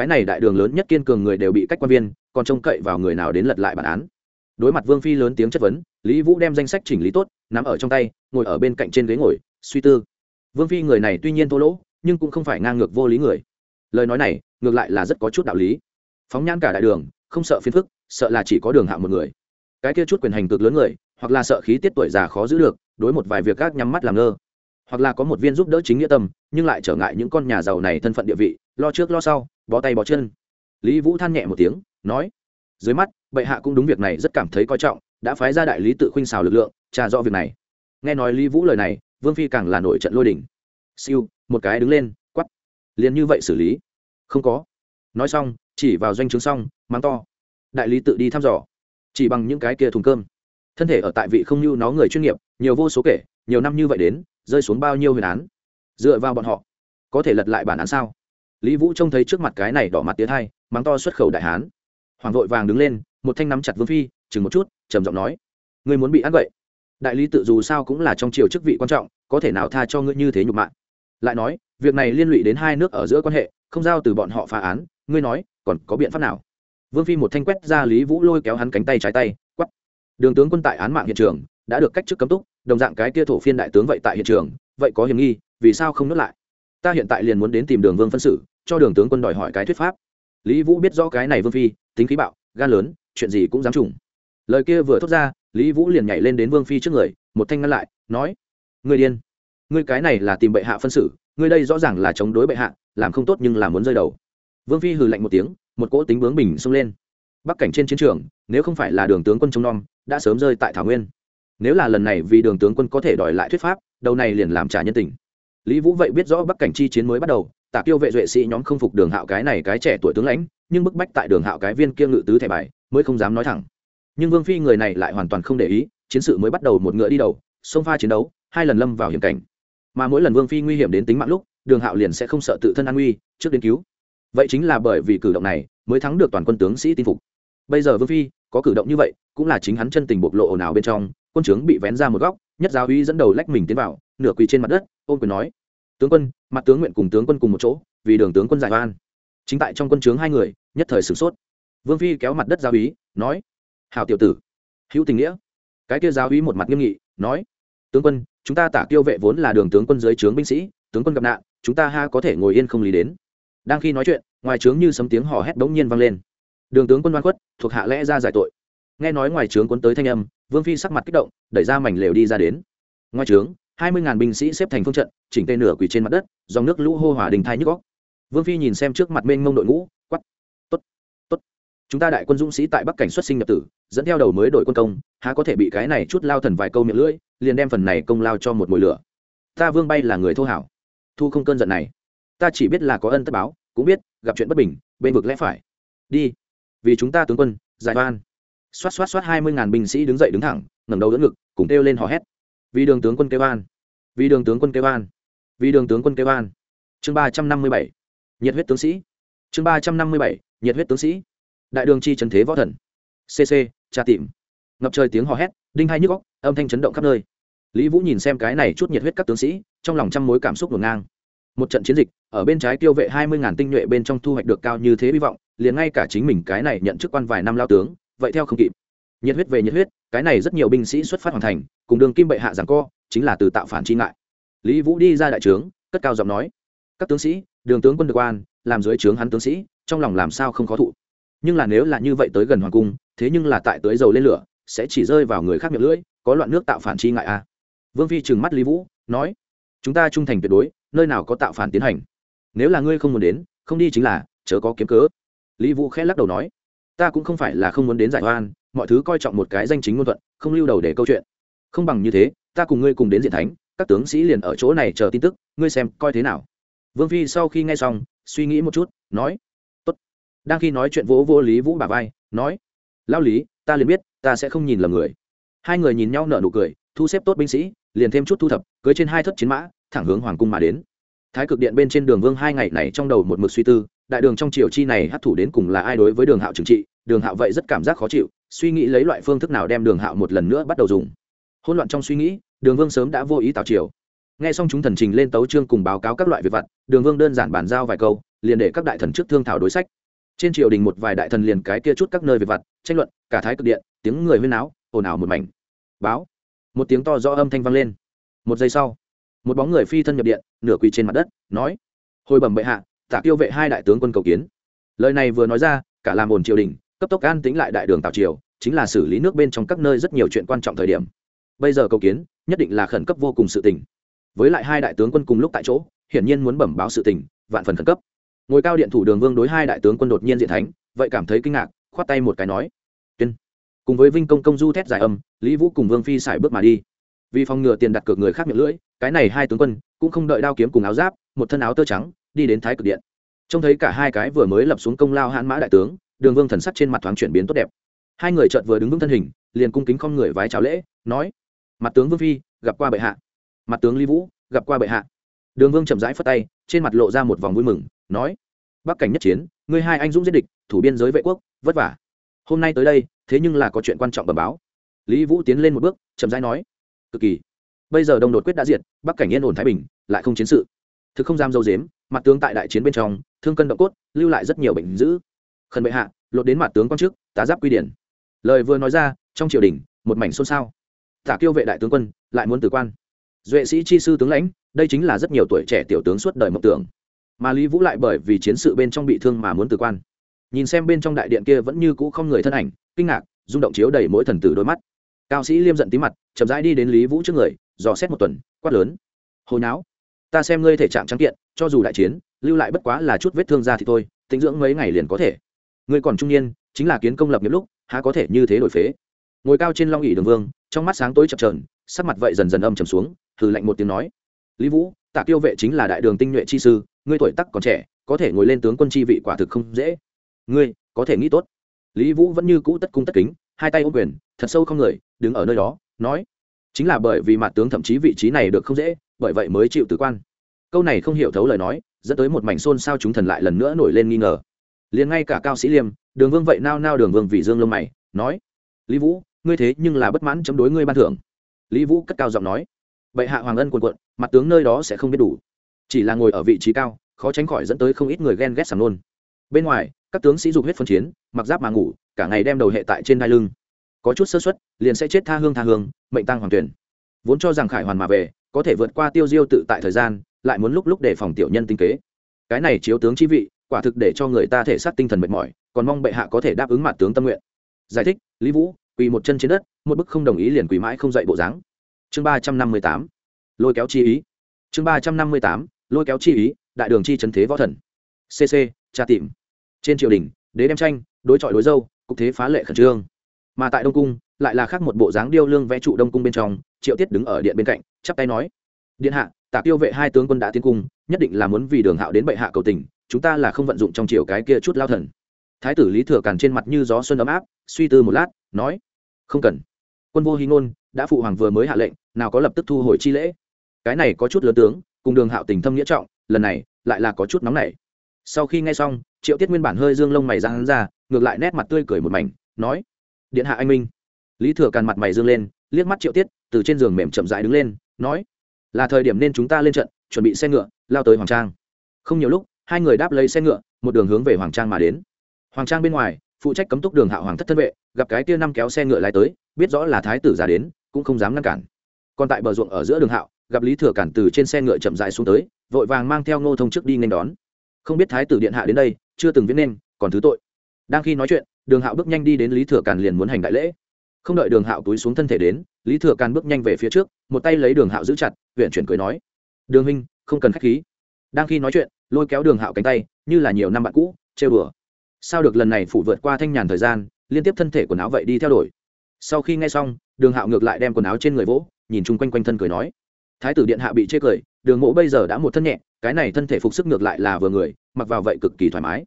cái này đại đường lớn nhất kiên cường người đều bị cách quan viên, còn trông cậy vào người nào đến lật lại bản án. Đối mặt vương phi lớn tiếng chất vấn, lý vũ đem danh sách chỉnh lý tốt, nắm ở trong tay, ngồi ở bên cạnh trên ghế ngồi, suy tư. Vương phi người này tuy nhiên thô lỗ, nhưng cũng không phải ngang ngược vô lý người. Lời nói này, ngược lại là rất có chút đạo lý. Phóng nhãn cả đại đường, không sợ phiền phức, sợ là chỉ có đường hạ một người. Cái kia chút quyền hành cực lớn người, hoặc là sợ khí tiết tuổi già khó giữ được, đối một vài việc các nhắm mắt làm ngơ hoặc là có một viên giúp đỡ chính nghĩa tâm, nhưng lại trở ngại những con nhà giàu này thân phận địa vị, lo trước lo sau, bó tay bó chân. Lý vũ than nhẹ một tiếng, nói, dưới mắt, bệ hạ cũng đúng việc này rất cảm thấy coi trọng, đã phái ra đại lý tự khuynh xào lực lượng trà rõ việc này. Nghe nói lý vũ lời này, vương phi càng là nổi trận lôi đình. Siêu, một cái đứng lên quắp liền như vậy xử lý? Không có. Nói xong, chỉ vào doanh trướng xong, mắng to. Đại lý tự đi thăm dò. Chỉ bằng những cái kia thùng cơm. Thân thể ở tại vị không như nó người chuyên nghiệp, nhiều vô số kể, nhiều năm như vậy đến rơi xuống bao nhiêu huyền án? Dựa vào bọn họ, có thể lật lại bản án sao? Lý vũ trông thấy trước mặt cái này đỏ mặt tía thai, mắng to xuất khẩu đại hán. Hoàng vội vàng đứng lên, một thanh nắm chặt vương phi, chừng một chút, trầm giọng nói người muốn bị ăn vậy? Đại lý tự dù sao cũng là trong triều chức vị quan trọng, có thể nào tha cho ngươi như thế nhục mạng lại nói, việc này liên lụy đến hai nước ở giữa quan hệ, không giao từ bọn họ phá án, ngươi nói, còn có biện pháp nào? Vương phi một thanh quét ra lý vũ lôi kéo hắn cánh tay trái tay quắp đường tướng quân tại án mạng hiện trường, đã được cách chức cấm túc đồng dạng cái kia thổ phiên đại tướng vậy tại hiện trường, vậy có hiểm nghi, vì sao không nuốt lại? Ta hiện tại liền muốn đến tìm đường vương phân xử, cho đường tướng quân đòi hỏi cái thuyết pháp. Lý vũ biết rõ cái này vương phi, tính khí bạo, gan lớn, chuyện gì cũng dám trùng. Lời kia vừa thốt ra, lý vũ liền nhảy lên đến vương phi trước người, một thanh ngăn lại, nói người điên. Ngươi cái này là tìm bệ hạ phân xử, ngươi đây rõ ràng là chống đối bệ hạ, làm không tốt nhưng là muốn rơi đầu. Vương phi hừ lạnh một tiếng, một cỗ tính bướng bình xông lên. Bắc cảnh trên chiến trường, nếu không phải là đường tướng quân trông nom, đã sớm rơi tại thảo nguyên nếu là lần này vì đường tướng quân có thể đòi lại thuyết pháp, đầu này liền làm trả nhân tình. Lý vũ vậy biết rõ bắc cảnh chi chiến mới bắt đầu, tạ tiêu vệ duệ sĩ nhóm không phục đường hạo cái này cái trẻ tuổi tướng lãnh, nhưng bức bách tại đường hạo cái viên kia ngự tứ thẻ bài, mới không dám nói thẳng. Nhưng vương phi người này lại hoàn toàn không để ý, chiến sự mới bắt đầu một ngựa đi đầu, xông pha chiến đấu, hai lần lâm vào hiểm cảnh. Mà mỗi lần vương phi nguy hiểm đến tính mạng lúc, đường hạo liền sẽ không sợ tự thân an nguy, trước đến cứu. Vậy chính là bởi vì cử động này, mới thắng được toàn quân tướng sĩ tin phục. Bây giờ vương phi có cử động như vậy, cũng là chính hắn chân tình bộc lộ ồn ào bên trong quân trướng bị vén ra một góc nhất giáo uy dẫn đầu lách mình tiến vào nửa quỳ trên mặt đất ôm quyền nói tướng quân mặt tướng nguyện cùng tướng quân cùng một chỗ vì đường tướng quân giải oan. Chính tại trong quân trướng hai người nhất thời sửng sốt. Vương phi kéo mặt đất giáo uy, nói hào tiểu tử hữu tình nghĩa. Cái kia giáo uy một mặt nghiêm nghị nói tướng quân chúng ta tả tiêu vệ vốn là đường tướng quân dưới trướng binh sĩ tướng quân gặp nạn chúng ta ha có thể ngồi yên không lý đến. Đang khi nói chuyện ngoài trướng như sấm tiếng hò hét đống nhiên vang lên. Đường tướng quân đoan khuất thuộc hạ lẽ ra giải tội. Nghe nói ngoài trướng quân tới thanh âm vương phi sắc mặt kích động, đẩy ra mảnh lều đi ra đến. Ngoài trướng, hai mươi ngàn binh sĩ xếp thành phương trận, chỉnh tê nửa quỳ trên mặt đất, dòng nước lũ hô hỏa đình thai nhức góc vương phi nhìn xem trước mặt mênh mông đội ngũ quắp tốt tốt. Chúng ta đại quân dũng sĩ tại bắc cảnh xuất sinh nhập tử, dẫn theo đầu mới đội quân công, há có thể bị cái này chút lao thần vài câu miệng lưỡi, liền đem phần này công lao cho một mùi lửa. Ta vương bay là người thô hảo. Thu không cơn giận này. Ta chỉ biết là có ân tất báo, cũng biết gặp chuyện bất bình, bên vực lẽ phải. Đi, vì chúng ta tướng quân, giải oan xoát xoát xoát hai mươi ngàn binh sĩ đứng dậy đứng thẳng, ngẩng đầu đỡ ngực, cùng kêu lên hò hét. Vì đường tướng quân kêu an. Vì đường tướng quân kêu an. Vì đường tướng quân kêu an. Chương ba trăm năm mươi bảy. Nhiệt huyết tướng sĩ. Chương ba trăm năm mươi bảy. Nhiệt huyết tướng sĩ. Đại đường chi trần thế võ thần. Cc tra tìm. Ngập trời tiếng hò hét, đinh hai nhức góc âm thanh chấn động khắp nơi. Lý vũ nhìn xem cái này chút nhiệt huyết các tướng sĩ, trong lòng trăm mối cảm xúc ngổn ngang. Một trận chiến dịch, ở bên trái tiêu vệ hai mươi ngàn tinh nhuệ bên trong thu hoạch được cao như thế hy vọng, liền ngay cả chính mình cái này nhận chức quan vài năm lao tướng vậy theo không kịp. Nhiệt huyết về nhiệt huyết, cái này rất nhiều binh sĩ xuất phát hoàn thành, cùng đường kim bệ hạ giảng co, chính là từ tạo phản chi ngại. Lý vũ đi ra đại trướng, cất cao giọng nói, các tướng sĩ, đường tướng quân được quan, làm dưới trướng hắn tướng sĩ, trong lòng làm sao không khó thụ. Nhưng là nếu là như vậy tới gần hoàng cung, thế nhưng là tại tới dầu lên lửa, sẽ chỉ rơi vào người khác miệng lưỡi, có loạn nước tạo phản chi ngại a à. vương phi trừng mắt lý vũ, nói, chúng ta trung thành tuyệt đối, nơi nào có tạo phản tiến hành. Nếu là ngươi không muốn đến, không đi chính là, chớ có kiếm cớ. Lý vũ khẽ lắc đầu nói ta cũng không phải là không muốn đến giải oan, mọi thứ coi trọng một cái danh chính ngôn thuận, không lưu đầu để câu chuyện. Không bằng như thế, ta cùng ngươi cùng đến diện thánh, các tướng sĩ liền ở chỗ này chờ tin tức, ngươi xem coi thế nào. Vương phi sau khi nghe xong, suy nghĩ một chút, nói, tốt. Đang khi nói chuyện vỗ vô lý vũ bà vai, nói lao lý, ta liền biết, ta sẽ không nhìn lầm người. Hai người nhìn nhau nở nụ cười, thu xếp tốt binh sĩ, liền thêm chút thu thập, cưới trên hai thất chiến mã, thẳng hướng hoàng cung mà đến. Thái cực điện bên trên đường vương hai ngày này trong đầu một mực suy tư đại đường trong triều chi này hấp thủ đến cùng là ai đối với đường hạo trừng trị, đường hạo vậy rất cảm giác khó chịu, suy nghĩ lấy loại phương thức nào đem đường hạo một lần nữa bắt đầu dùng. Hỗn loạn trong suy nghĩ, đường vương sớm đã vô ý tạo triều. Nghe xong chúng thần trình lên tấu trương cùng báo cáo các loại việc vặt, đường vương đơn giản bàn giao vài câu, liền để các đại thần trước thương thảo đối sách. Trên triều đình một vài đại thần liền cái kia chút các nơi việc vặt, tranh luận, cả thái cực điện, tiếng người huyên áo ồn ào một mảnh. Báo, một tiếng to do âm thanh vang lên. Một giây sau, một bóng người phi thân nhập điện, nửa quỳ trên mặt đất, nói, hồi bẩm bệ hạ tả tiêu vệ hai đại tướng quân cầu kiến. Lời này vừa nói ra, cả làm ồn triều đình, cấp tốc an tính lại đại đường tào triều, chính là xử lý nước bên trong các nơi rất nhiều chuyện quan trọng thời điểm. Bây giờ cầu kiến, nhất định là khẩn cấp vô cùng sự tình. Với lại hai đại tướng quân cùng lúc tại chỗ, hiển nhiên muốn bẩm báo sự tình, vạn phần khẩn cấp. Ngồi cao điện thủ đường vương đối hai đại tướng quân đột nhiên diện thánh, vậy cảm thấy kinh ngạc, khoát tay một cái nói, tuyên. Cùng với vinh công công du thét giải âm, lý vũ cùng vương phi xài bước mà đi. Vì phòng ngừa tiền đặt cược người khác miệng lưỡi, cái này hai tướng quân cũng không đợi đao kiếm cùng áo giáp, một thân áo tơ trắng đi đến thái cực điện. Trông thấy cả hai cái vừa mới lập xuống công lao hãn mã đại tướng, đường vương thần sắc trên mặt thoáng chuyển biến tốt đẹp. Hai người chợt vừa đứng vững thân hình, liền cung kính không người vái chào lễ, nói, mặt tướng vương phi, gặp qua bệ hạ. Mặt tướng lý vũ, gặp qua bệ hạ. Đường vương chậm rãi phất tay, trên mặt lộ ra một vòng vui mừng, nói, bắc cảnh nhất chiến, ngươi hai anh dũng giết địch, thủ biên giới vệ quốc, vất vả. Hôm nay tới đây, thế nhưng là có chuyện quan trọng bẩm báo. Lý vũ tiến lên một bước, chậm rãi nói, cực kỳ. Bây giờ đông đột quyết đã diệt, bắc cảnh yên ổn thái bình, lại không chiến sự. Thực không dám dâu dếm mặt tướng tại đại chiến bên trong, thương cân động cốt, lưu lại rất nhiều bệnh dữ. Khẩn bệ hạ, lột đến mặt tướng quan chức, tá giáp quy điển. Lời vừa nói ra, trong triều đình, một mảnh xôn xao. Tả kiêu vệ đại tướng quân, lại muốn tử quan. Duệ sĩ chi sư tướng lãnh, đây chính là rất nhiều tuổi trẻ tiểu tướng suốt đời mộng tưởng. Mà lý vũ lại bởi vì chiến sự bên trong bị thương mà muốn tử quan. Nhìn xem bên trong đại điện kia vẫn như cũ không người thân ảnh, kinh ngạc, rung động chiếu đầy mỗi thần tử đôi mắt. Cao sĩ liêm giận tí mặt, chậm rãi đi đến lý vũ trước người, dò xét một tuần, quát lớn. Hồi náo ta xem ngươi thể trạng trắng kiện, cho dù đại chiến, lưu lại bất quá là chút vết thương ra thì thôi, tính dưỡng mấy ngày liền có thể. Ngươi còn trung niên, chính là kiến công lập nghiệp lúc, há có thể như thế đổi phế? Ngồi cao trên long ỉ đường vương, trong mắt sáng tối chập trờn sắc mặt vậy dần dần âm trầm xuống thử lạnh một tiếng nói. Lý vũ, tạ Tiêu vệ chính là đại đường tinh nhuệ chi sư, ngươi tuổi tắc còn trẻ, có thể ngồi lên tướng quân chi vị quả thực không dễ. Ngươi, có thể nghĩ tốt. Lý vũ vẫn như cũ tất cung tất kính, hai tay ô quyền, thật sâu không người, đứng ở nơi đó, nói chính là bởi vì mặt tướng thậm chí vị trí này được không dễ, bởi vậy mới chịu tử quan. Câu này không hiểu thấu lời nói, dẫn tới một mảnh xôn sao chúng thần lại lần nữa nổi lên nghi ngờ. Liền ngay cả cao sĩ liêm, đường vương vậy nao nao đường vương vì dương lông mày, nói, lý vũ, ngươi thế nhưng là bất mãn chấm đối ngươi ban thưởng. Lý vũ cất cao giọng nói, vậy hạ hoàng ân quần quận, mặt tướng nơi đó sẽ không biết đủ. Chỉ là ngồi ở vị trí cao, khó tránh khỏi dẫn tới không ít người ghen ghét sầm nôn. Bên ngoài, các tướng sĩ dục huyết phân chiến, mặc giáp mà ngủ, cả ngày đem đầu hệ tại trên đai lưng có chút sơ xuất liền sẽ chết tha hương tha hương, mệnh tăng hoàng tuyển. Vốn cho rằng khải hoàn mà về, có thể vượt qua tiêu diêu tự tại thời gian, lại muốn lúc lúc để phòng tiểu nhân tinh kế. Cái này chiếu tướng chi vị, quả thực để cho người ta thể xác tinh thần mệt mỏi, còn mong bệ hạ có thể đáp ứng mặt tướng tâm nguyện. Giải thích, lý vũ, quỳ một chân trên đất, một bức không đồng ý liền quỳ mãi không dậy bộ dáng. Chương ba trăm năm mươi tám, lôi kéo chi ý. Chương ba trăm năm mươi tám, lôi kéo chi ý, đại đường chi trấn thế võ thần. Cc tra tìm. Trên triều đình, đế đem tranh, đối chọi đối dâu, cục thế phá lệ khẩn trương mà tại đông cung, lại là khác một bộ dáng điêu lương vẽ trụ đông cung bên trong, triệu tiết đứng ở điện bên cạnh, chắp tay nói, điện hạ, tạ tiêu vệ hai tướng quân đã tiến cung, nhất định là muốn vì đường hạo đến bệ hạ cầu tình, chúng ta là không vận dụng trong triều cái kia chút lao thần. Thái tử lý thừa càn trên mặt như gió xuân ấm áp, suy tư một lát, nói, không cần. Quân vô hy ngôn, đã phụ hoàng vừa mới hạ lệnh, nào có lập tức thu hồi chi lễ. Cái này có chút lớn tướng, cùng đường hạo tình thâm nghĩa trọng, lần này, lại là có chút nóng nảy. Sau khi nghe xong, triệu tiết nguyên bản hơi dương lông mày ra hắn ra ngược lại nét mặt tươi cười một mảnh, nói điện hạ anh minh lý thừa càn mặt mày dương lên liếc mắt triệu tiết từ trên giường mềm chậm dại đứng lên nói là thời điểm nên chúng ta lên trận chuẩn bị xe ngựa lao tới hoàng trang không nhiều lúc hai người đáp lấy xe ngựa một đường hướng về hoàng trang mà đến hoàng trang bên ngoài phụ trách cấm túc đường hạ hoàng thất thân vệ gặp cái tia năm kéo xe ngựa lại tới biết rõ là thái tử già đến cũng không dám ngăn cản còn tại bờ ruộng ở giữa đường hạo gặp lý thừa cản từ trên xe ngựa chậm dài xuống tới vội vàng mang theo ngô thông trước đi nên đón không biết thái tử điện hạ đến đây chưa từng viết nên còn thứ tội đang khi nói chuyện đường hạo bước nhanh đi đến lý thừa càn liền muốn hành đại lễ. Không đợi đường hạo túi xuống thân thể đến, lý thừa càn bước nhanh về phía trước, một tay lấy đường hạo giữ chặt, huyện chuyển cười nói. Đường huynh, không cần k h á c h khí. Đang khi nói chuyện, lôi kéo đường hạo cánh tay, như là nhiều năm bạn cũ, trêu đùa. Sao được lần này phủ vượt qua thanh nhàn thời gian, liên tiếp thân thể quần áo vậy đi theo đuổi sau khi nghe xong, đường hạo ngược lại đem quần áo trên người vỗ, nhìn chung quanh quanh thân cười nói. Thái tử điện hạ bị chê cười, đường mộ bây giờ đã một thân nhẹ, cái này thân thể phục sức ngược lại là vừa người, mặc vào vậy cực kỳ thoải mái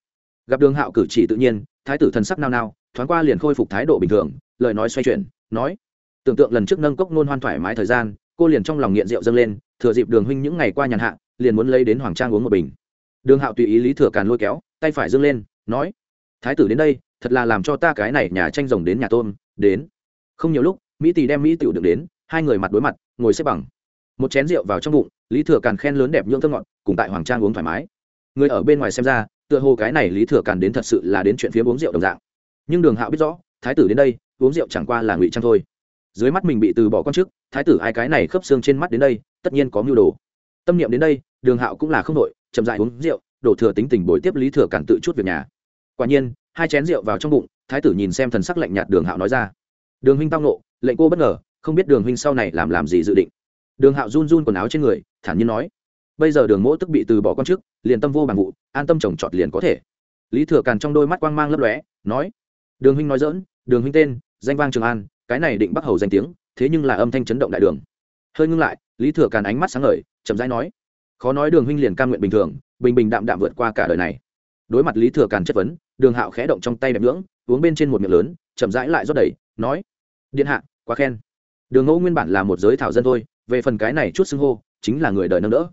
gặp đường hạo cử chỉ tự nhiên, thái tử thần sắc nao nao, thoáng qua liền khôi phục thái độ bình thường, lời nói xoay chuyển, nói, tưởng tượng lần trước nâng cốc nôn hoan thoải mái thời gian, cô liền trong lòng nghiện rượu dâng lên, thừa dịp đường huynh những ngày qua nhàn hạ, liền muốn lấy đến hoàng trang uống một bình. Đường hạo tùy ý lý thừa càn lôi kéo, tay phải dâng lên, nói, thái tử đến đây, thật là làm cho ta cái này nhà tranh rồng đến nhà tôm, đến. Không nhiều lúc, mỹ tỳ đem mỹ tiểu được đến, hai người mặt đối mặt, ngồi xếp bằng. Một chén rượu vào trong bụng, lý thừa càn khen lớn đẹp nhưỡng thơ ngọt, cùng tại hoàng trang uống thoải mái. Người ở bên ngoài xem ra tựa hồ cái này lý thừa càn đến thật sự là đến chuyện phía uống rượu đồng dạng. Nhưng đường hạo biết rõ, thái tử đến đây, uống rượu chẳng qua là ngụy trang thôi. Dưới mắt mình bị từ bỏ con chức, thái tử ai cái này khớp xương trên mắt đến đây, tất nhiên có mưu đồ. Tâm niệm đến đây, đường hạo cũng là không đội chậm dại uống rượu, đổ thừa tính tình bồi tiếp lý thừa càn tự chút việc nhà. Quả nhiên, hai chén rượu vào trong bụng, thái tử nhìn xem thần sắc lạnh nhạt đường hạo nói ra. Đường huynh tao nộ lệnh cô bất ngờ, không biết đường huynh sau này làm làm gì dự định. Đường hạo run run quần áo trên người, thản nhiên nói bây giờ đường mỗ tức bị từ bỏ con chức, liền tâm vô bằng vụ, an tâm trồng trọt liền có thể. Lý thừa càn trong đôi mắt quang mang lấp lóe, nói, đường huynh nói dỡn đường huynh tên, danh vang trường an, cái này định bắc hầu danh tiếng, thế nhưng là âm thanh chấn động đại đường. Hơi ngưng lại, lý thừa càn ánh mắt sáng ngời, chậm rãi nói, khó nói đường huynh liền cam nguyện bình thường, bình bình đạm đạm vượt qua cả đời này. Đối mặt lý thừa càn chất vấn, đường hạo khẽ động trong tay đẹp ngưỡng, uống bên trên một miệng lớn, chậm rãi lại rót đầy, nói, điện hạ, quá khen. Đường ngẫu nguyên bản là một giới thảo dân thôi, về phần cái này chút xưng hô, chính là người đời nâng đỡ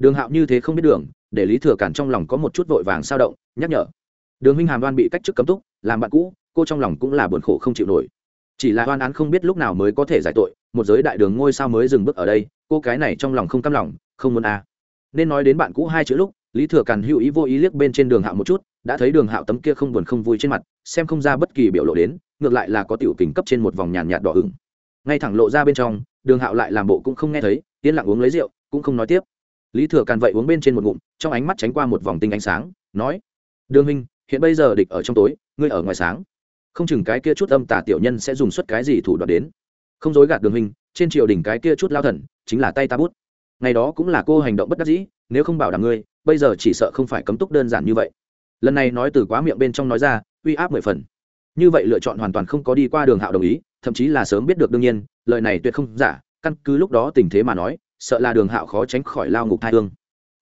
đường hạo như thế không biết đường, để lý thừa cản trong lòng có một chút vội vàng sao động, nhắc nhở. Đường huynh hàm đoan bị cách chức cấm túc, làm bạn cũ, cô trong lòng cũng là buồn khổ không chịu nổi. Chỉ là oan án không biết lúc nào mới có thể giải tội, một giới đại đường ngôi sao mới dừng bước ở đây, cô cái này trong lòng không căm lòng, không muốn à. nên nói đến bạn cũ hai chữ lúc, lý thừa càn hữu ý vô ý liếc bên trên đường hạo một chút, đã thấy đường hạo tấm kia không buồn không vui trên mặt, xem không ra bất kỳ biểu lộ đến, ngược lại là có tiểu kình cấp trên một vòng nhàn nhạt đỏ ửng. Ngay thẳng lộ ra bên trong, đường hạo lại làm bộ cũng không nghe thấy, yên lặng uống lấy rượu, cũng không nói tiếp lý thừa càn vậy uống bên trên một ngụm, trong ánh mắt tránh qua một vòng tinh ánh sáng, nói, đường huynh, hiện bây giờ địch ở trong tối, ngươi ở ngoài sáng. Không chừng cái kia chút âm tả tiểu nhân sẽ dùng suất cái gì thủ đoạn đến. Không dối gạt đường huynh, trên triều đình cái kia chút lao thần, chính là tay ta bút. Ngày đó cũng là cô hành động bất đắc dĩ, nếu không bảo đảm ngươi, bây giờ chỉ sợ không phải cấm túc đơn giản như vậy. Lần này nói từ quá miệng bên trong nói ra, uy áp mười phần. Như vậy lựa chọn hoàn toàn không có đi qua đường hạo đồng ý, thậm chí là sớm biết được đương nhiên, lời này tuyệt không giả, căn cứ lúc đó tình thế mà nói sợ là đường hạo khó tránh khỏi lao ngục thai hương.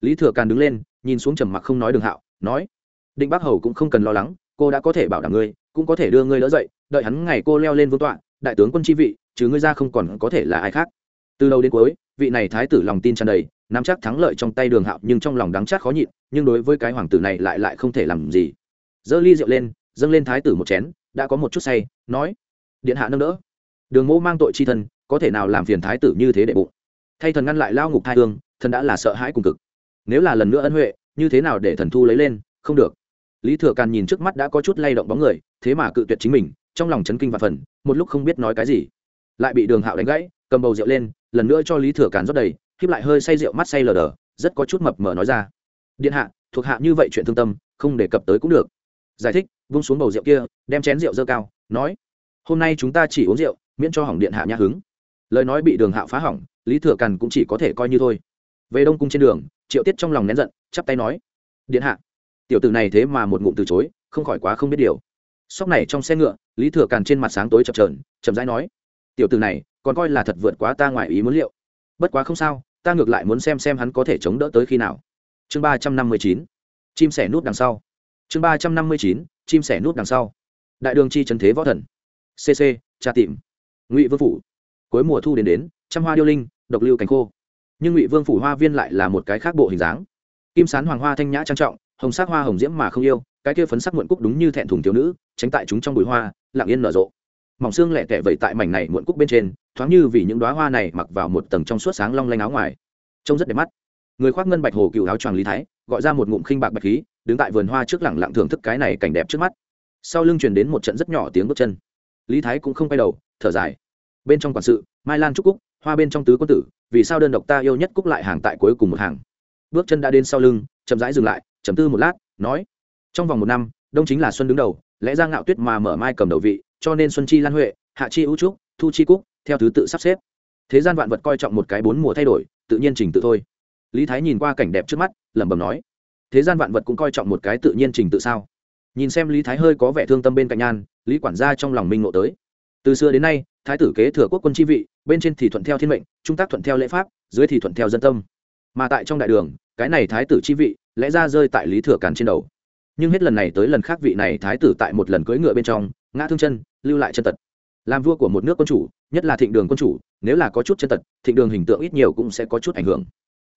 Lý thừa càn đứng lên, nhìn xuống trầm mặc không nói đường hạo, nói, định bắc hầu cũng không cần lo lắng, cô đã có thể bảo đảm ngươi, cũng có thể đưa ngươi đỡ dậy, đợi hắn ngày cô leo lên vương tọa, đại tướng quân chi vị, chứ ngươi ra không còn có thể là ai khác. Từ đầu đến cuối, vị này thái tử lòng tin tràn đầy, nắm chắc thắng lợi trong tay đường hạo nhưng trong lòng đắng chát khó nhịn, nhưng đối với cái hoàng tử này lại lại không thể làm gì. Dơ ly rượu lên, dâng lên thái tử một chén, đã có một chút say, nói, điện hạ nâng đỡ. Đường mẫu mang tội chi thân, có thể nào làm phiền thái tử như thế đệ bụng? Thay thần ngăn lại lao ngục thai hương, thần đã là sợ hãi cùng cực. Nếu là lần nữa ân huệ, như thế nào để thần thu lấy lên? Không được. Lý thừa càn nhìn trước mắt đã có chút lay động bóng người, thế mà cự tuyệt chính mình, trong lòng chấn kinh và phần, một lúc không biết nói cái gì. Lại bị đường hạo đánh gãy, cầm bầu rượu lên, lần nữa cho lý thừa càn rót đầy khiếp lại hơi say rượu mắt say lờ đờ, rất có chút mập mờ nói ra. Điện hạ, thuộc hạ như vậy chuyện thương tâm, không đề cập tới cũng được. Giải thích, vung xuống bầu rượu kia, đem chén rượu dơ cao, nói, hôm nay chúng ta chỉ uống rượu, miễn cho hỏng điện hạ nhã hứng. Lời nói bị đường hạo phá hỏng lý thừa càn cũng chỉ có thể coi như thôi. Về đông cung trên đường, triệu tiết trong lòng nén giận, chắp tay nói, điện hạ, tiểu tử này thế mà một ngụm từ chối, không khỏi quá không biết điều. Sóc này trong xe ngựa, lý thừa càn trên mặt sáng tối chập trờn chậm rãi nói, tiểu tử này, còn coi là thật vượt quá ta ngoài ý muốn liệu. Bất quá không sao, ta ngược lại muốn xem xem hắn có thể chống đỡ tới khi nào. Chương ba trăm năm mươi chín, chim sẻ nút đằng sau. Chương ba trăm năm mươi chín, chim sẻ nút đằng sau. Đại đường chi trần thế võ thần. Cc tra tìm. Ngụy vương phủ. Cuối mùa thu đến đến, trăm hoa điêu linh độc lưu cánh khô. Nhưng ngụy vương phủ hoa viên lại là một cái khác bộ hình dáng. Kim sán hoàng hoa thanh nhã trang trọng, hồng sắc hoa hồng diễm mà không yêu, cái kia phấn sắc muộn cúc đúng như thẹn thùng thiếu nữ, tránh tại chúng trong bụi hoa, lặng yên nở rộ. Mỏng xương lẹ tẻ vậy tại mảnh này muộn cúc bên trên, thoáng như vì những đoá hoa này mặc vào một tầng trong suốt sáng long lanh áo ngoài. Trông rất đẹp mắt. Người khoác ngân bạch hồ cựu áo choàng lý thái, gọi ra một ngụm khinh bạc bạch khí, đứng tại vườn hoa trước lẳng lặng thưởng thức cái này cảnh đẹp trước mắt. Sau lưng truyền đến một trận rất nhỏ tiếng bước chân. Lý thái cũng không quay đầu, thở dài bên trong quản sự, mai lan trúc cúc, hoa bên trong tứ quân tử, vì sao đơn độc ta yêu nhất cúc lại hàng tại cuối cùng một hàng? Bước chân đã đến sau lưng, chậm rãi dừng lại chấm tư một lát, nói, trong vòng một năm, đông chính là xuân đứng đầu, lẽ ra ngạo tuyết mà mở mai cầm đầu vị, cho nên xuân chi lan huệ, hạ chi ưu trúc, thu chi cúc, theo thứ tự sắp xếp. Thế gian vạn vật coi trọng một cái bốn mùa thay đổi, tự nhiên trình tự thôi. Lý thái nhìn qua cảnh đẹp trước mắt, lẩm bẩm nói, thế gian vạn vật cũng coi trọng một cái tự nhiên trình tự sao? Nhìn xem lý thái hơi có vẻ thương tâm bên cạnh nhan, lý quản gia trong lòng minh ngộ tới từ xưa đến nay, thái tử kế thừa quốc quân chi vị, bên trên thì thuận theo thiên mệnh, trung tác thuận theo lễ pháp, dưới thì thuận theo dân tâm. Mà tại trong đại đường, cái này thái tử chi vị, lẽ ra rơi tại lý thừa càn trên đầu. Nhưng hết lần này tới lần khác vị này thái tử tại một lần cưỡi ngựa bên trong, ngã thương chân, lưu lại chân tật. Làm vua của một nước quân chủ, nhất là thịnh đường quân chủ, nếu là có chút chân tật, thịnh đường hình tượng ít nhiều cũng sẽ có chút ảnh hưởng.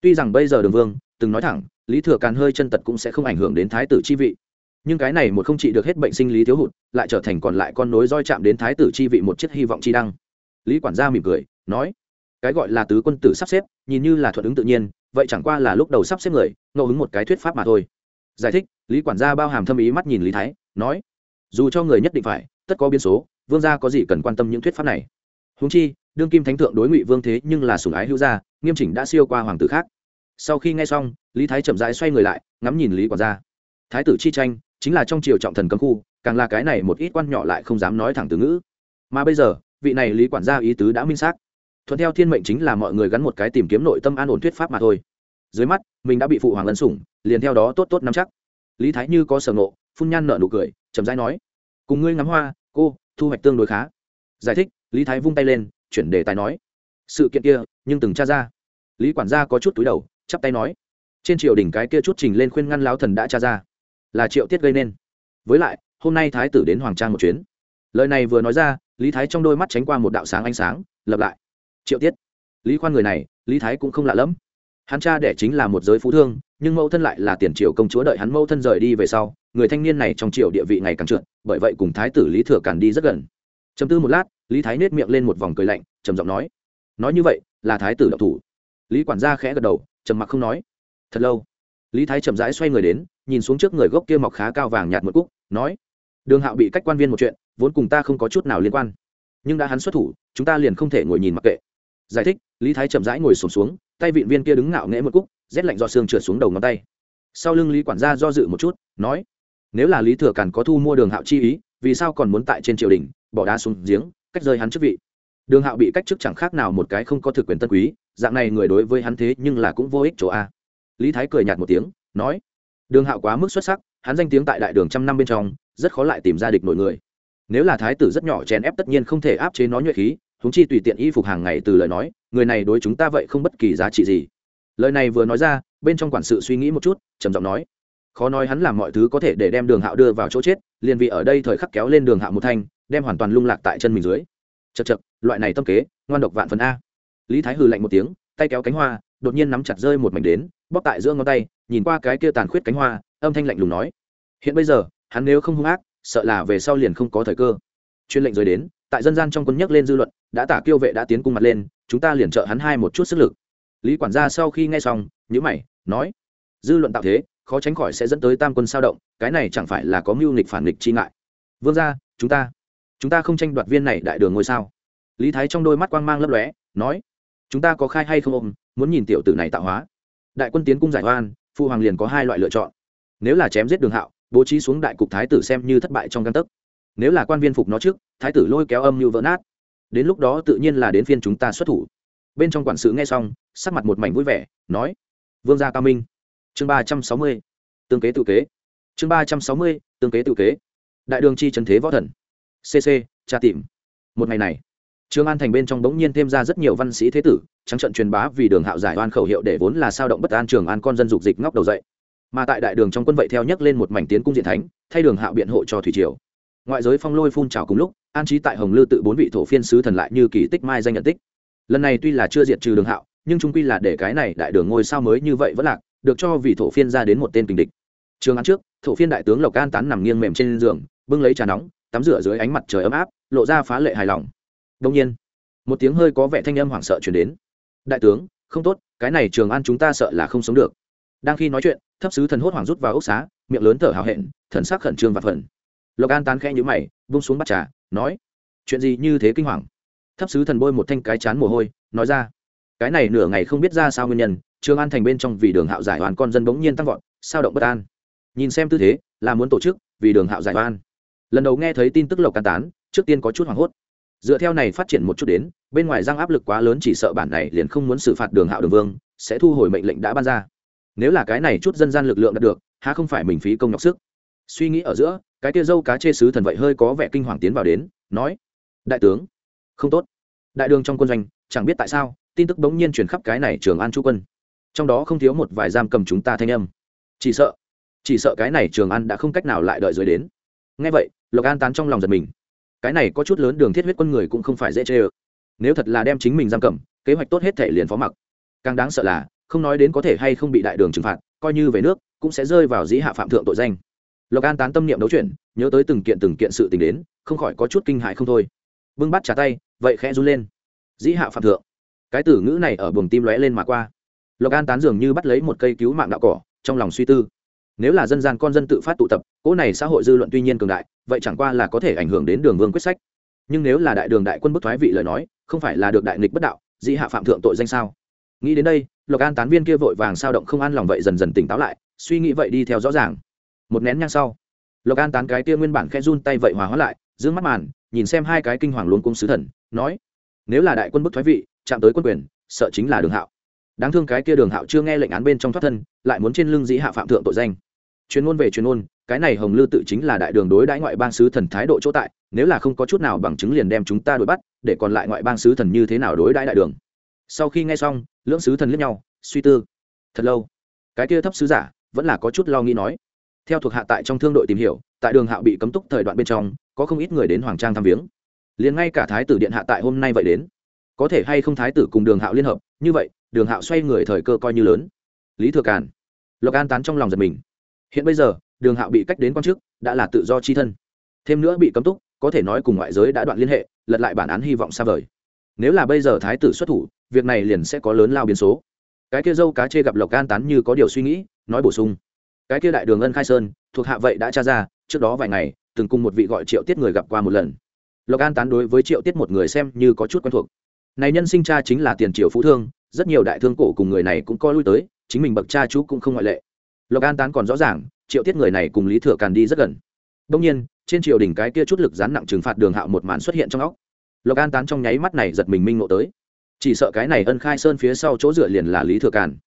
Tuy rằng bây giờ đường vương, từng nói thẳng, lý thừa càn hơi chân tật cũng sẽ không ảnh hưởng đến thái tử chi vị nhưng cái này một không trị được hết bệnh sinh lý thiếu hụt, lại trở thành còn lại con nối roi chạm đến thái tử chi vị một chiếc hy vọng chi đăng. Lý quản gia mỉm cười, nói, cái gọi là tứ quân tử sắp xếp, nhìn như là thuận ứng tự nhiên, vậy chẳng qua là lúc đầu sắp xếp người, ngẫu hứng một cái thuyết pháp mà thôi. Giải thích, lý quản gia bao hàm thâm ý mắt nhìn lý thái, nói, dù cho người nhất định phải, tất có biến số, vương gia có gì cần quan tâm những thuyết pháp này? Húng chi, đương kim thánh thượng đối ngụy vương thế nhưng là sùng ái hữu gia, nghiêm chỉnh đã siêu qua hoàng tử khác. Sau khi nghe xong, lý thái chậm rãi xoay người lại, ngắm nhìn lý quản gia. Thái tử chi tranh chính là trong triều trọng thần cấm khu, càng là cái này một ít quan nhỏ lại không dám nói thẳng từ ngữ. Mà bây giờ, vị này lý quản gia ý tứ đã minh xác. Thuận theo thiên mệnh chính là mọi người gắn một cái tìm kiếm nội tâm an ổn thuyết pháp mà thôi. Dưới mắt, mình đã bị phụ hoàng ân sủng, liền theo đó tốt tốt nắm chắc. Lý thái như có sở ngộ, phun nhan nợ nụ cười, chậm rãi nói, cùng ngươi ngắm hoa, cô, thu hoạch tương đối khá. Giải thích, lý thái vung tay lên, chuyển đề tài nói, sự kiện kia, nhưng từng tra ra. Lý quản gia có chút túi đầu, chắp tay nói, trên triều đình cái kia chút trình lên khuyên ngăn lao thần đã tra ra là triệu tiết gây nên. Với lại, hôm nay thái tử đến hoàng trang một chuyến. Lời này vừa nói ra, lý thái trong đôi mắt tránh qua một đạo sáng ánh sáng, lập lại. Triệu tiết. Lý khoan người này, lý thái cũng không lạ lẫm. Hắn cha đẻ chính là một giới phú thương, nhưng mẫu thân lại là tiền triều công chúa đợi hắn mẫu thân rời đi về sau, người thanh niên này trong triều địa vị ngày càng trượt, bởi vậy cùng thái tử lý thừa càn đi rất gần. Chấm tư một lát, lý thái nết miệng lên một vòng cười lạnh, trầm giọng nói nói như vậy, là thái tử độc thủ. Lý quản gia khẽ gật đầu, trầm mặc không nói. Thật lâu lý thái chậm rãi xoay người đến nhìn xuống trước người gốc kia mọc khá cao vàng nhạt một cúc nói đường hạo bị cách quan viên một chuyện vốn cùng ta không có chút nào liên quan. Nhưng đã hắn xuất thủ chúng ta liền không thể ngồi nhìn mặc kệ. Giải thích lý thái chậm rãi ngồi sổm xuống, xuống tay vịn viên kia đứng ngạo nghễ một cúc rét lạnh do xương trượt xuống đầu ngón tay. Sau lưng lý quản gia do dự một chút nói nếu là lý thừa càn có thu mua đường hạo chi ý vì sao còn muốn tại trên triều đình bỏ đá xuống giếng cách rơi hắn chức vị? Đường hạo bị cách chức chẳng khác nào một cái không có thực quyền tân quý dạng này người đối với hắn thế nhưng là cũng vô ích chỗ a lý thái cười nhạt một tiếng, nói, đường hạo quá mức xuất sắc, hắn danh tiếng tại đại đường trăm năm bên trong, rất khó lại tìm ra địch nổi người. Nếu là thái tử rất nhỏ chèn ép tất nhiên không thể áp chế nó nhuệ khí húng chi tùy tiện y phục hàng ngày từ lời nói, người này đối chúng ta vậy không bất kỳ giá trị gì. Lời này vừa nói ra, bên trong quản sự suy nghĩ một chút, trầm giọng nói, khó nói hắn làm mọi thứ có thể để đem đường hạo đưa vào chỗ chết, liền vì ở đây thời khắc kéo lên đường hạo một thanh, đem hoàn toàn lung lạc tại chân mình dưới. Chật chật loại này tâm kế, ngoan độc vạn phần a. Lý thái hừ lạnh một tiếng, tay kéo cánh hoa đột nhiên nắm chặt rơi một mảnh đến, bóp tại giữa ngón tay, nhìn qua cái kia tàn khuyết cánh hoa, âm thanh lạnh lùng nói. Hiện bây giờ, hắn nếu không hung ác, sợ là về sau liền không có thời cơ. Chuyên lệnh rời đến, tại dân gian trong quân nhắc lên dư luận, đã tả kiêu vệ đã tiến cung mặt lên, chúng ta liền trợ hắn hai một chút sức lực. Lý quản gia sau khi nghe xong nhữ mày, nói. Dư luận tạo thế, khó tránh khỏi sẽ dẫn tới tam quân sao động, cái này chẳng phải là có mưu nghịch phản nghịch chi ngại. Vương gia, chúng ta chúng ta không tranh đoạt viên này đại đường ngôi sao. Lý thái trong đôi mắt quang mang lấp lóe, nói. Chúng ta có khai hay không ôm muốn nhìn tiểu tử này tạo hóa. Đại quân tiến cung giải oan phụ hoàng liền có hai loại lựa chọn. Nếu là chém giết đường hạo, bố trí xuống đại cục thái tử xem như thất bại trong căn tấc. Nếu là quan viên phục nó trước, thái tử lôi kéo âm như vỡ nát. Đến lúc đó tự nhiên là đến phiên chúng ta xuất thủ. Bên trong quản sự nghe xong, sắc mặt một mảnh vui vẻ, nói, vương gia cao minh. Chương ba trăm sáu mươi, tương kế tự kế. Chương ba trăm sáu mươi, tương kế tự kế. Đại đường chi trần thế võ thần. Cc tra tìm. Một ngày này Trương An thành bên trong bỗng nhiên thêm ra rất nhiều văn sĩ thế tử, trắng trận truyền bá vì đường hạo giải oan khẩu hiệu để vốn là sao động bất an trường an con dân dục dịch ngóc đầu dậy. Mà tại đại đường trong quân vậy theo nhấc lên một mảnh tiến cung diện thánh, thay đường hạo biện hộ cho thủy triều. Ngoại giới phong lôi phun trào cùng lúc, an trí tại Hồng Lư tự bốn vị thổ phiên sứ thần lại như kỳ tích mai danh nhận tích. Lần này tuy là chưa diệt trừ đường hạo, nhưng chung quy là để cái này đại đường ngôi sao mới như vậy vẫn lạc, được cho vị thổ phiên ra đến một tên kình địch. Trường án trước, thổ phiên đại tướng Lộc An tán nằm nghiêng mềm trên giường, bưng lấy trà nóng, tắm rửa dưới ánh mặt trời ấm áp, lộ ra phá lệ hài lòng đông nhiên, một tiếng hơi có vẻ thanh âm hoảng sợ chuyển đến. Đại tướng không tốt cái này trường an chúng ta sợ là không sống được. Đang khi nói chuyện thấp sứ thần hốt hoảng rút vào ốc xá miệng lớn thở hào hẹn thần sắc khẩn trương và phần lộc an tán khẽ nhữ mày vung xuống bắt trà nói chuyện gì như thế kinh hoàng? Thấp sứ thần bôi một thanh cái chán mồ hôi nói ra cái này nửa ngày không biết ra sao nguyên nhân trường an thành bên trong vì đường hạo giải oan con dân bỗng nhiên tăng vọt sao động bất an? Nhìn xem tư thế là muốn tổ chức vì đường hạo giải oan. Lần đầu nghe thấy tin tức lộc can tán trước tiên có chút hoảng hốt dựa theo này phát triển một chút đến, bên ngoài giang áp lực quá lớn chỉ sợ bản này liền không muốn xử phạt đường hạo đường vương, sẽ thu hồi mệnh lệnh đã ban ra. Nếu là cái này chút dân gian lực lượng đạt được, há không phải mình phí công nhọc sức? Suy nghĩ ở giữa, cái kia dâu cá chê sứ thần vậy hơi có vẻ kinh hoàng tiến vào đến, nói, đại tướng, không tốt. Đại đường trong quân doanh, chẳng biết tại sao, tin tức bỗng nhiên chuyển khắp cái này trường an chu quân. Trong đó không thiếu một vài giam cầm chúng ta thanh âm. Chỉ sợ chỉ sợ cái này trường an đã không cách nào lại đợi dưới đến. Ngay vậy, lộc an tán trong lòng giật mình cái này có chút lớn đường thiết huyết quân người cũng không phải dễ chê ơ. Nếu thật là đem chính mình giam cầm, kế hoạch tốt hết thể liền phó mặc. Càng đáng sợ là, không nói đến có thể hay không bị đại đường trừng phạt, coi như về nước, cũng sẽ rơi vào dĩ hạ phạm thượng tội danh. Lộc an tán tâm niệm đấu chuyển, nhớ tới từng kiện từng kiện sự tình đến, không khỏi có chút kinh hại không thôi. Bưng bắt trả tay, vậy khẽ run lên. Dĩ hạ phạm thượng. Cái tử ngữ này ở buồng tim lóe lên mà qua. Lộc an tán dường như bắt lấy một cây cứu mạng đạo cỏ, trong lòng suy tư nếu là dân gian con dân tự phát tụ tập, cỗ này xã hội dư luận tuy nhiên cường đại, vậy chẳng qua là có thể ảnh hưởng đến đường vương quyết sách. Nhưng nếu là đại đường đại quân bức thoái vị lời nói, không phải là được đại nghịch bất đạo, dĩ hạ phạm thượng tội danh sao? Nghĩ đến đây, lộc an tán viên kia vội vàng sao động không an lòng vậy dần dần tỉnh táo lại, suy nghĩ vậy đi theo rõ ràng. Một nén nhang sau, lộc an tán cái kia nguyên bản khe run tay vậy hòa hóa lại giữ mắt màn, nhìn xem hai cái kinh hoàng luôn cung sứ thần, nói, nếu là đại quân bức thoái vị, chạm tới quân quyền, sợ chính là đường hạo. Đáng thương cái kia đường hạo chưa nghe lệnh án bên trong thoát thân, lại muốn trên lưng dĩ hạ phạm thượng tội danh chuyên môn về chuyên môn, cái này hồng lư tự chính là đại đường đối đãi ngoại bang sứ thần thái độ chỗ tại, nếu là không có chút nào bằng chứng liền đem chúng ta đuổi bắt, để còn lại ngoại bang sứ thần như thế nào đối đãi đại đường. Sau khi nghe xong, lưỡng sứ thần liếc nhau, suy tư. Thật lâu. Cái kia thấp sứ giả, vẫn là có chút lo nghĩ nói. Theo thuộc hạ tại trong thương đội tìm hiểu, tại đường hạo bị cấm túc thời đoạn bên trong, có không ít người đến hoàng trang thăm viếng. Liền ngay cả thái tử điện hạ tại hôm nay vậy đến. Có thể hay không thái tử cùng đường hạo liên hợp, như vậy, đường hạo xoay người thời cơ coi như lớn. Lý thừa càn. Lộc an tán trong lòng giật mình hiện bây giờ, đường hạo bị cách đến quan chức, đã là tự do chi thân. Thêm nữa bị cấm túc, có thể nói cùng ngoại giới đã đoạn liên hệ, lật lại bản án hy vọng xa vời. Nếu là bây giờ thái tử xuất thủ, việc này liền sẽ có lớn lao biến số. Cái kia dâu cá chê gặp lộc an tán như có điều suy nghĩ, nói bổ sung. Cái kia đại đường ân khai sơn, thuộc hạ vậy đã tra ra, trước đó vài ngày, từng cùng một vị gọi triệu tiết người gặp qua một lần. Lộc an tán đối với triệu tiết một người xem như có chút quen thuộc. Này nhân sinh cha chính là tiền triều phú thương, rất nhiều đại thương cổ cùng người này cũng coi lui tới, chính mình bậc cha chú cũng không ngoại lệ lộc an tán còn rõ ràng, triệu tiết người này cùng lý thừa càn đi rất gần. Đông nhiên, trên triều đình cái kia chút lực gián nặng trừng phạt đường hạo một màn xuất hiện trong óc. Lộc an tán trong nháy mắt này giật mình minh ngộ tới. Chỉ sợ cái này ân khai sơn phía sau chỗ dựa liền là lý thừa càn.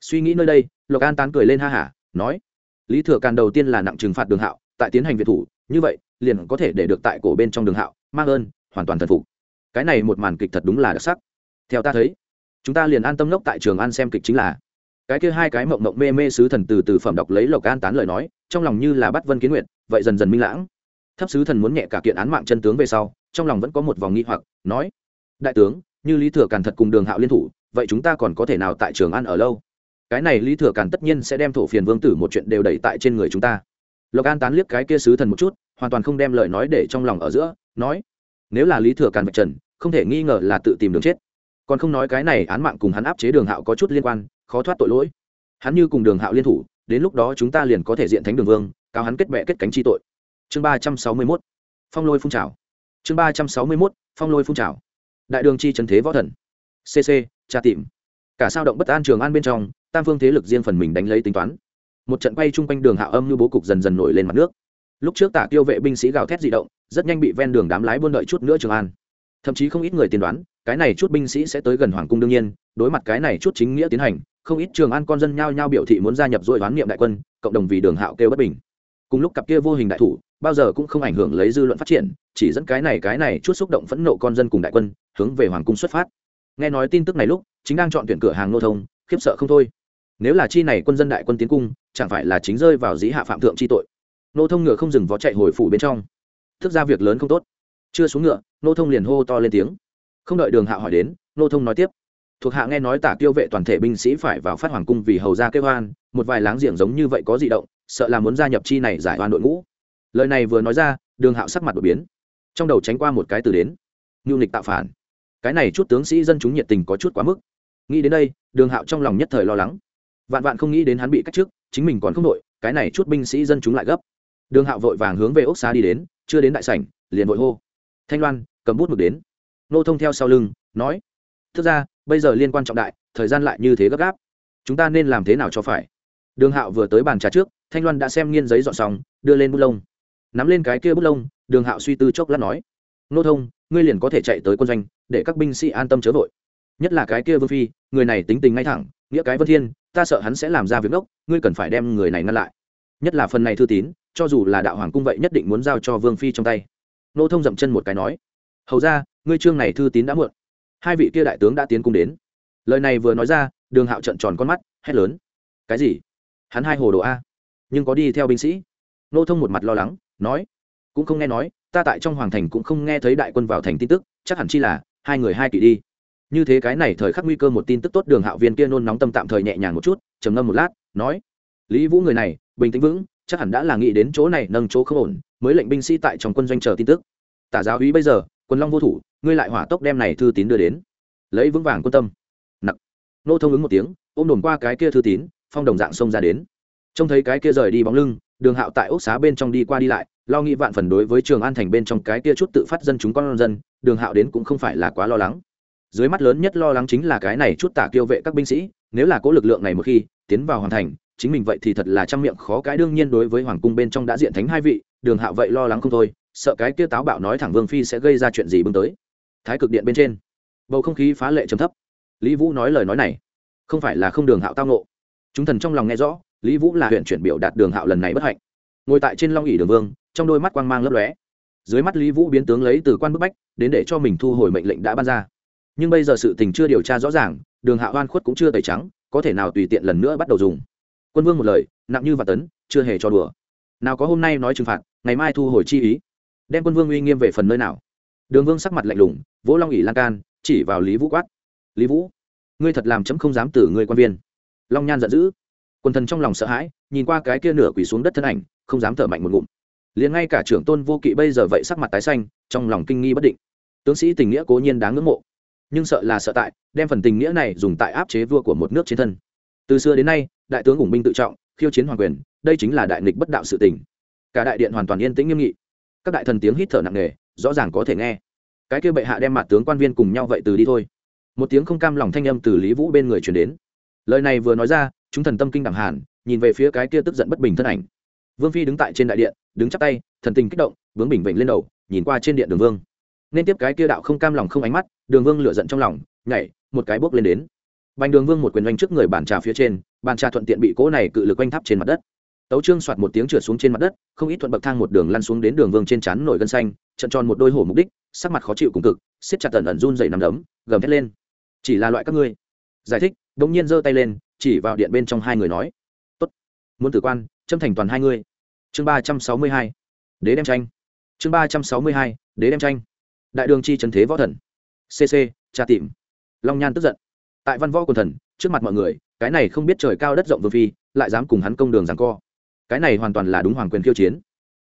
Suy nghĩ nơi đây, lộc an tán cười lên ha hả, nói, lý thừa càn đầu tiên là nặng trừng phạt đường hạo, tại tiến hành việt thủ, như vậy, liền có thể để được tại cổ bên trong đường hạo, mang ơn, hoàn toàn thần phục. Cái này một màn kịch thật đúng là đặc sắc. Theo ta thấy, chúng ta liền an tâm lốc tại trường ăn xem kịch chính là cái kia hai cái mộng mộng mê mê sứ thần từ từ phẩm đọc lấy lộc an tán lời nói, trong lòng như là bắt vân kiến nguyện vậy dần dần minh lãng. Thấp sứ thần muốn nhẹ cả kiện án mạng chân tướng về sau, trong lòng vẫn có một vòng nghi hoặc, nói, đại tướng, như lý thừa càn thật cùng đường hạo liên thủ, vậy chúng ta còn có thể nào tại trường ăn ở lâu? Cái này lý thừa càn tất nhiên sẽ đem thổ phiền vương tử một chuyện đều đẩy tại trên người chúng ta. Lộc an tán liếc cái kia sứ thần một chút, hoàn toàn không đem lời nói để trong lòng ở giữa, nói, nếu là lý thừa càn vạch trần, không thể nghi ngờ là tự tìm đường chết. Còn không nói cái này án mạng cùng hắn áp chế đường hạo có chút liên quan khó thoát tội lỗi. Hắn như cùng đường hạo liên thủ, đến lúc đó chúng ta liền có thể diện thánh đường vương cao hắn kết bệ kết cánh chi tội. Chương ba trăm sáu mươi mốt. Phong lôi phun trào. Chương ba trăm sáu mươi mốt. Phong lôi phun trào. Đại đường chi trần thế võ thần. Cc tra tìm. Cả sao động bất an trường an bên trong, tam phương thế lực riêng phần mình đánh lấy tính toán. Một trận bay chung quanh đường hạo âm như bố cục dần dần nổi lên mặt nước. Lúc trước tả tiêu vệ binh sĩ gào thét di động, rất nhanh bị ven đường đám lái buôn đợi chút nữa trường an. Thậm chí không ít người tiên đoán, cái này chút binh sĩ sẽ tới gần hoàng cung đương nhiên, đối mặt cái này chút chính nghĩa tiến hành không ít trường an con dân nhao nhao biểu thị muốn gia nhập dội đoán niệm đại quân, cộng đồng vì đường hạo kêu bất bình. Cùng lúc cặp kia vô hình đại thủ, bao giờ cũng không ảnh hưởng lấy dư luận phát triển, chỉ dẫn cái này cái này chút xúc động phẫn nộ con dân cùng đại quân, hướng về hoàng cung xuất phát. Nghe nói tin tức này lúc, chính đang chọn tuyển cửa hàng nô thông, khiếp sợ không thôi. Nếu là chi này quân dân đại quân tiến cung, chẳng phải là chính rơi vào dĩ hạ phạm thượng chi tội. Nô thông ngựa không dừng vó chạy hồi phủ bên trong. Thức ra việc lớn không tốt. Chưa xuống ngựa, nô thông liền hô to lên tiếng. Không đợi đường Hạo hỏi đến, nô thông nói tiếp thuộc hạ nghe nói tả tiêu vệ toàn thể binh sĩ phải vào phát hoàng cung vì hầu ra kêu hoan một vài láng giềng giống như vậy có di động, sợ là muốn gia nhập chi này giải hoan đội ngũ. Lời này vừa nói ra, đường hạo sắc mặt đột biến. Trong đầu tránh qua một cái từ đến. Nhu nịch tạo phản. Cái này chút tướng sĩ dân chúng nhiệt tình có chút quá mức. Nghĩ đến đây, đường hạo trong lòng nhất thời lo lắng. Vạn vạn không nghĩ đến hắn bị cách trước, chính mình còn không đội, cái này chút binh sĩ dân chúng lại gấp. Đường hạo vội vàng hướng về ốc xá đi đến, chưa đến đại sảnh, liền vội hô. Thanh loan, cầm bút mực đến. Nô thông theo sau lưng, nói thực ra, bây giờ liên quan trọng đại, thời gian lại như thế gấp gáp. Chúng ta nên làm thế nào cho phải? Đường hạo vừa tới bàn trà trước, thanh loan đã xem nghiên giấy dọn xong, đưa lên bút lông. Nắm lên cái kia bút lông, đường hạo suy tư chốc lát nói, nô thông, ngươi liền có thể chạy tới quân doanh, để các binh sĩ an tâm chớ vội. Nhất là cái kia vương phi, người này tính tình ngay thẳng, nghĩa cái vân thiên, ta sợ hắn sẽ làm ra việc ngốc, ngươi cần phải đem người này ngăn lại. Nhất là phần này thư tín, cho dù là đạo hoàng cung vậy nhất định muốn giao cho vương phi trong tay. Nô thông dậm chân một cái nói, hầu ra, ngươi trương này thư tín đã muộn hai vị kia đại tướng đã tiến cung đến. Lời này vừa nói ra, đường hạo trận tròn con mắt, hét lớn. Cái gì? Hắn hai hồ đồ a. Nhưng có đi theo binh sĩ. Nô thông một mặt lo lắng, nói. Cũng không nghe nói, ta tại trong hoàng thành cũng không nghe thấy đại quân vào thành tin tức, chắc hẳn chi là hai người hai kỵ đi. Như thế cái này thời khắc nguy cơ một tin tức tốt, đường hạo viên kia nôn nóng tâm tạm thời nhẹ nhàng một chút, trầm ngâm một lát, nói. Lý vũ người này, bình tĩnh vững, chắc hẳn đã là nghĩ đến chỗ này nâng chỗ không ổn, mới lệnh binh sĩ tại trong quân doanh chờ tin tức. Tả giáo úy bây giờ, quân long vô thủ ngươi lại hỏa tốc đem này thư tín đưa đến. Lấy vững vàng quan tâm. Nặc. Nô thông ứng một tiếng, ôm đồn qua cái kia thư tín, phong đồng dạng xông ra đến. Trông thấy cái kia rời đi bóng lưng, đường hạo tại ốc xá bên trong đi qua đi lại, lo nghĩ vạn phần đối với trường an thành bên trong cái kia chút tự phát dân chúng con dân, đường hạo đến cũng không phải là quá lo lắng. Dưới mắt lớn nhất lo lắng chính là cái này chút tả kiêu vệ các binh sĩ, nếu là cố lực lượng này một khi tiến vào hoàn thành, chính mình vậy thì thật là trăm miệng khó cái đương nhiên đối với hoàng cung bên trong đã diện thánh hai vị, đường hạo vậy lo lắng không thôi, sợ cái kia táo bạo nói thẳng vương phi sẽ gây ra chuyện gì bưng tới thái cực điện bên trên, bầu không khí phá lệ trầm thấp. Lý vũ nói lời nói này, không phải là không đường hạo tao nộ chúng thần trong lòng nghe rõ, lý vũ là huyện chuyển biểu đạt đường hạo lần này bất hạnh. Ngồi tại trên long ỉ đường vương, trong đôi mắt quang mang lấp lóe. Dưới mắt lý vũ biến tướng lấy từ quan bức bách, đến để cho mình thu hồi mệnh lệnh đã ban ra. Nhưng bây giờ sự tình chưa điều tra rõ ràng, đường hạ oan khuất cũng chưa tẩy trắng, có thể nào tùy tiện lần nữa bắt đầu dùng. Quân vương một lời, nặng như và tấn, chưa hề cho đùa. Nào có hôm nay nói trừng phạt, ngày mai thu hồi chi ý. Đem quân vương uy nghiêm về phần nơi nào? Đường vương sắc mặt lạnh lùng, vỗ long ỉ lan can, chỉ vào lý vũ quát. Lý vũ, ngươi thật làm chấm không dám tử ngươi quan viên. Long nhan giận dữ. Quần thần trong lòng sợ hãi, nhìn qua cái kia nửa quỳ xuống đất thân ảnh, không dám thở mạnh một ngụm. Liền ngay cả trưởng tôn vô kỵ bây giờ vậy sắc mặt tái xanh, trong lòng kinh nghi bất định. Tướng sĩ tình nghĩa cố nhiên đáng ngưỡng mộ, nhưng sợ là sợ tại, đem phần tình nghĩa này dùng tại áp chế vua của một nước trên thân. Từ xưa đến nay, đại tướng ủng binh tự trọng, khiêu chiến hoàng quyền, đây chính là đại nghịch bất đạo sự tình. Cả đại điện hoàn toàn yên tĩnh nghiêm nghị. Các đại thần tiếng hít thở nặng nề rõ ràng có thể nghe. Cái kia bệ hạ đem mặt tướng quan viên cùng nhau vậy từ đi thôi. Một tiếng không cam lòng thanh âm từ lý vũ bên người truyền đến. Lời này vừa nói ra, chúng thần tâm kinh đẳng hàn nhìn về phía cái kia tức giận bất bình thân ảnh. Vương phi đứng tại trên đại điện, đứng chắp tay, thần tình kích động, vướng bình vệnh lên đầu, nhìn qua trên điện đường vương. Nên tiếp cái kia đạo không cam lòng không ánh mắt, đường vương lửa giận trong lòng, nhảy, một cái bước lên đến. Bành đường vương một quyền oanh trước người bàn trà phía trên, bàn trà thuận tiện bị cỗ này cự lực oanh tháp trên mặt đất tấu trương soạt một tiếng trượt xuống trên mặt đất, không ít thuận bậc thang một đường lăn xuống đến đường vương trên chắn nổi gân xanh, trận tròn một đôi hổ mục đích, sắc mặt khó chịu cùng cực, siết chặt tần ẩn run dày nằm đấm, gầm thét lên. Chỉ là loại các ngươi. Giải thích đ ỗ n g nhiên giơ tay lên, chỉ vào điện bên trong hai người nói. Tốt, muốn tử quan, châm thành toàn hai ngươi. Chương ba trăm sáu mươi hai, đế đem tranh. Chương ba trăm sáu mươi hai, đế đem tranh. Đại đường chi trần thế võ thần. Cc tra tìm. Long nhan tức giận. Tại văn võ quần thần, trước mặt mọi người, cái này không biết trời cao đất rộng vương phi, lại dám cùng hắn công đường rằng co cái này hoàn toàn là đúng hoàng quyền khiêu chiến.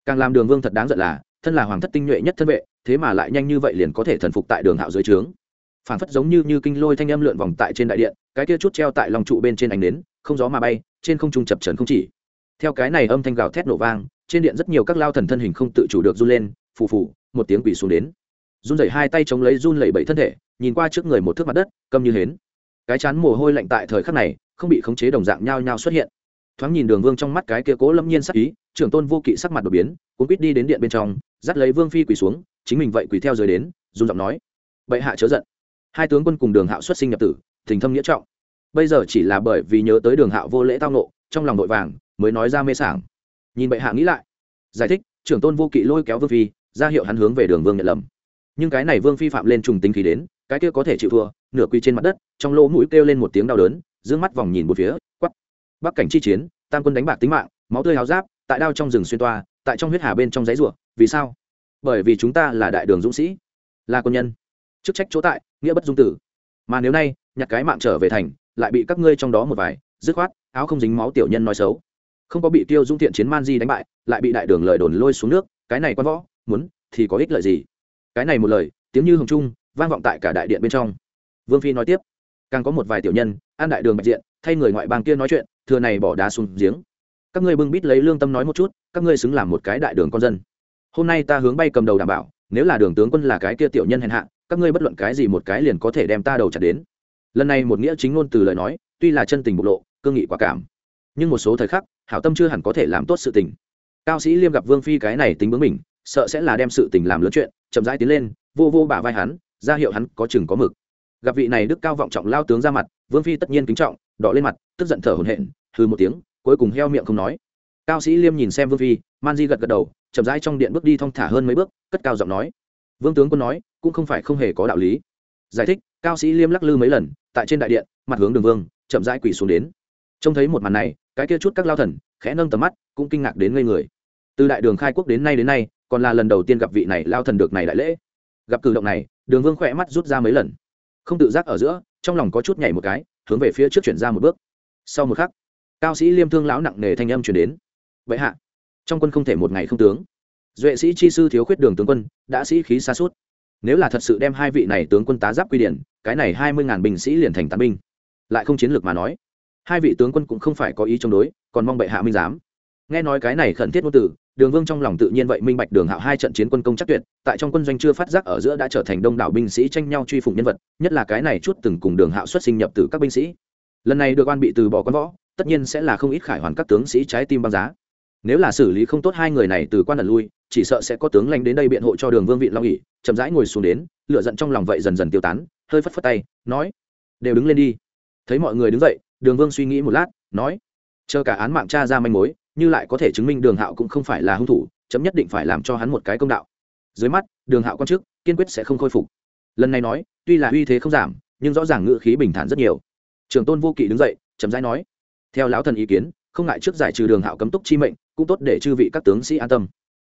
Càng làm đường vương thật đáng giận là, thân là hoàng thất tinh nhuệ nhất thân vệ, thế mà lại nhanh như vậy liền có thể thần phục tại đường hạo dưới trướng. Phản phất giống như như kinh lôi thanh âm lượn vòng tại trên đại điện, cái kia chút treo tại lòng trụ bên trên ánh nến, không gió mà bay, trên không trung chập trần không chỉ. Theo cái này âm thanh gào thét nổ vang, trên điện rất nhiều các lao thần thân hình không tự chủ được run lên, phù phù, một tiếng quỷ xuống đến. Run rẩy hai tay chống lấy run lẩy bẩy thân thể, nhìn qua trước người một thước mặt đất, câm như hến. Cái chán mồ hôi lạnh tại thời khắc này, không bị khống chế đồng dạng nhao nhao xuất hiện thoáng nhìn đường vương trong mắt cái kia cố lâm nhiên sắc ý, trưởng tôn vô kỵ sắc mặt đột biến, cuốn quýt đi đến điện bên trong, dắt lấy vương phi quỳ xuống, chính mình vậy quỳ theo dưới đến, run giọng nói, bệ hạ chớ giận. Hai tướng quân cùng đường hạo xuất sinh nhập tử tình thâm nghĩa trọng. Bây giờ chỉ là bởi vì nhớ tới đường hạo vô lễ tao nộ, trong lòng nội vàng, mới nói ra mê sảng. Nhìn bệ hạ nghĩ lại, giải thích, trưởng tôn vô kỵ lôi kéo vương phi, ra hiệu hắn hướng về đường vương nhận lầm. Nhưng cái này vương phi phạm lên trùng tính khí đến, cái kia có thể chịu thua, nửa quy trên mặt đất, trong lỗ mũi kêu lên một tiếng đau đớn d mắt vòng nhìn một phía quắp bắc cảnh chi chiến, tam quân đánh bạc tính mạng, máu tươi háo giáp, tại đao trong rừng xuyên toa, tại trong huyết hà bên trong giấy ruộng vì sao? Bởi vì chúng ta là đại đường dũng sĩ, là quân nhân. Chức trách chỗ tại, nghĩa bất dung tử. Mà nếu nay, nhặt cái mạng trở về thành, lại bị các ngươi trong đó một vài, dứt khoát, áo không dính máu tiểu nhân nói xấu. Không có bị tiêu dung thiện chiến man di đánh bại, lại bị đại đường lời đồn lôi xuống nước, cái này quan võ, muốn, thì có ích lợi gì? Cái này một lời, tiếng như hồng trung, vang vọng tại cả đại điện bên trong. Vương phi nói tiếp càng có một vài tiểu nhân, an đại đường bạch diện, thay người ngoại bang kia nói chuyện, thừa này bỏ đá xuống giếng. Các ngươi bưng bít lấy lương tâm nói một chút, các ngươi xứng làm một cái đại đường con dân. Hôm nay ta hướng bay cầm đầu đảm bảo, nếu là đường tướng quân là cái kia tiểu nhân hèn hạ, các ngươi bất luận cái gì một cái liền có thể đem ta đầu chặt đến. Lần này một nghĩa chính ngôn từ lời nói, tuy là chân tình bộc lộ, cương nghị quả cảm, nhưng một số thời khắc, hảo tâm chưa hẳn có thể làm tốt sự tình. Cao sĩ liêm gặp vương phi cái này tính bướng mình sợ sẽ là đem sự tình làm lớn chuyện, chậm rãi tiến lên, vô vô bả vai hắn, ra hiệu hắn có chừng có mực gặp vị này đức cao vọng trọng lao tướng ra mặt, vương phi tất nhiên kính trọng, đỏ lên mặt, tức giận thở hổn hển, hừ một tiếng, cuối cùng heo miệng không nói. Cao sĩ liêm nhìn xem vương phi, man di gật gật đầu, chậm rãi trong điện bước đi thong thả hơn mấy bước, cất cao giọng nói. Vương tướng quân nói, cũng không phải không hề có đạo lý. Giải thích, cao sĩ liêm lắc lư mấy lần, tại trên đại điện, mặt hướng đường vương, chậm rãi quỳ xuống đến. Trông thấy một màn này, cái kia chút các lao thần, khẽ nâng tầm mắt, cũng kinh ngạc đến ngây người. Từ đại đường khai quốc đến nay đến nay, còn là lần đầu tiên gặp vị này lao thần được này đại lễ. Gặp cử động này, đường vương khỏe mắt rút ra mấy lần không tự giác ở giữa, trong lòng có chút nhảy một cái, hướng về phía trước chuyển ra một bước. Sau một khắc, cao sĩ liêm thương lão nặng nề thanh âm chuyển đến. Vậy hạ, trong quân không thể một ngày không tướng. Duệ sĩ chi sư thiếu khuyết đường tướng quân, đã sĩ khí xa suốt. Nếu là thật sự đem hai vị này tướng quân tá giáp quy điển, cái này hai mươi ngàn binh sĩ liền thành tán binh. Lại không chiến lược mà nói, hai vị tướng quân cũng không phải có ý chống đối, còn mong bệ hạ minh giám. Nghe nói cái này khẩn thiết ngôn từ đường vương trong lòng tự nhiên vậy minh bạch đường hạo hai trận chiến quân công chắc tuyệt, tại trong quân doanh chưa phát giác ở giữa đã trở thành đông đảo binh sĩ tranh nhau truy phủng nhân vật, nhất là cái này chút từng cùng đường hạo xuất sinh nhập từ các binh sĩ. Lần này được quan bị từ bỏ quân võ, tất nhiên sẽ là không ít khải hoàn các tướng sĩ trái tim băng giá. Nếu là xử lý không tốt hai người này từ quan ẩn lui, chỉ sợ sẽ có tướng lãnh đến đây biện hộ cho đường vương vị long nghỉ chậm rãi ngồi xuống đến lựa giận trong lòng vậy dần dần tiêu tán, hơi phất phất tay, nói, đều đứng lên đi. Thấy mọi người đứng dậy, đường vương suy nghĩ một lát, nói, chờ cả án mạng cha ra manh mối như lại có thể chứng minh đường hạo cũng không phải là hung thủ, chấm nhất định phải làm cho hắn một cái công đạo. Dưới mắt, đường hạo quan chức, kiên quyết sẽ không khôi phục. Lần này nói, tuy là uy thế không giảm, nhưng rõ ràng ngữ khí bình thản rất nhiều. Trường tôn vô kỵ đứng dậy chấm rãi nói, theo lão thần ý kiến, không ngại trước giải trừ đường hạo cấm túc chi mệnh, cũng tốt để chư vị các tướng sĩ an tâm.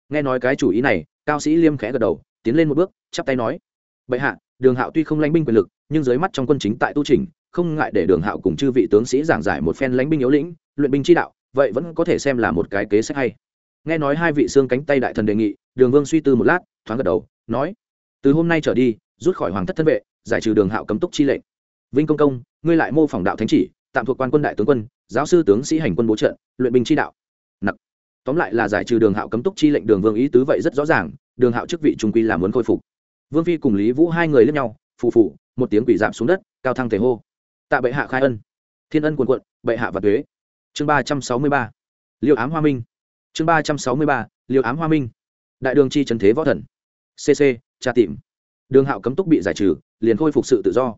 Nghe nói cái chủ ý này, cao sĩ liêm khẽ gật đầu, tiến lên một bước, chắp tay nói, bệ hạ, đường hạo tuy không lãnh binh quyền lực, nhưng dưới mắt trong quân chính tại tu trình không ngại để đường hạo cùng chư vị tướng sĩ giảng giải một phen lãnh binh yếu lĩnh, luyện binh chi đạo vậy vẫn có thể xem là một cái kế sách hay. Nghe nói hai vị xương cánh tay đại thần đề nghị, đường vương suy tư một lát, thoáng gật đầu, nói, từ hôm nay trở đi, rút khỏi hoàng thất thân vệ, giải trừ đường hạo cấm túc chi lệnh. Vinh công công, ngươi lại mô phỏng đạo thánh chỉ, tạm thuộc quan quân đại tướng quân, giáo sư tướng sĩ hành quân bố trận, luyện binh chi đạo. Nặc. Tóm lại là giải trừ đường hạo cấm túc chi lệnh đường vương ý tứ vậy rất rõ ràng, đường hạo chức vị trung quy là muốn khôi phục. Vương phi cùng lý vũ hai người lướt nhau, phù phù, một tiếng quỷ giảm xuống đất, cao thăng thể hô. Tạ bệ hạ khai ân. Thiên ân quần quận bệ hạ và thuế chương ba trăm sáu mươi ba. Liệu ám hoa minh. Chương ba trăm sáu mươi ba liệu ám hoa minh. Đại đường chi trần thế võ thần. Cc tra tìm. Đường hạo cấm túc bị giải trừ, liền khôi phục sự tự do.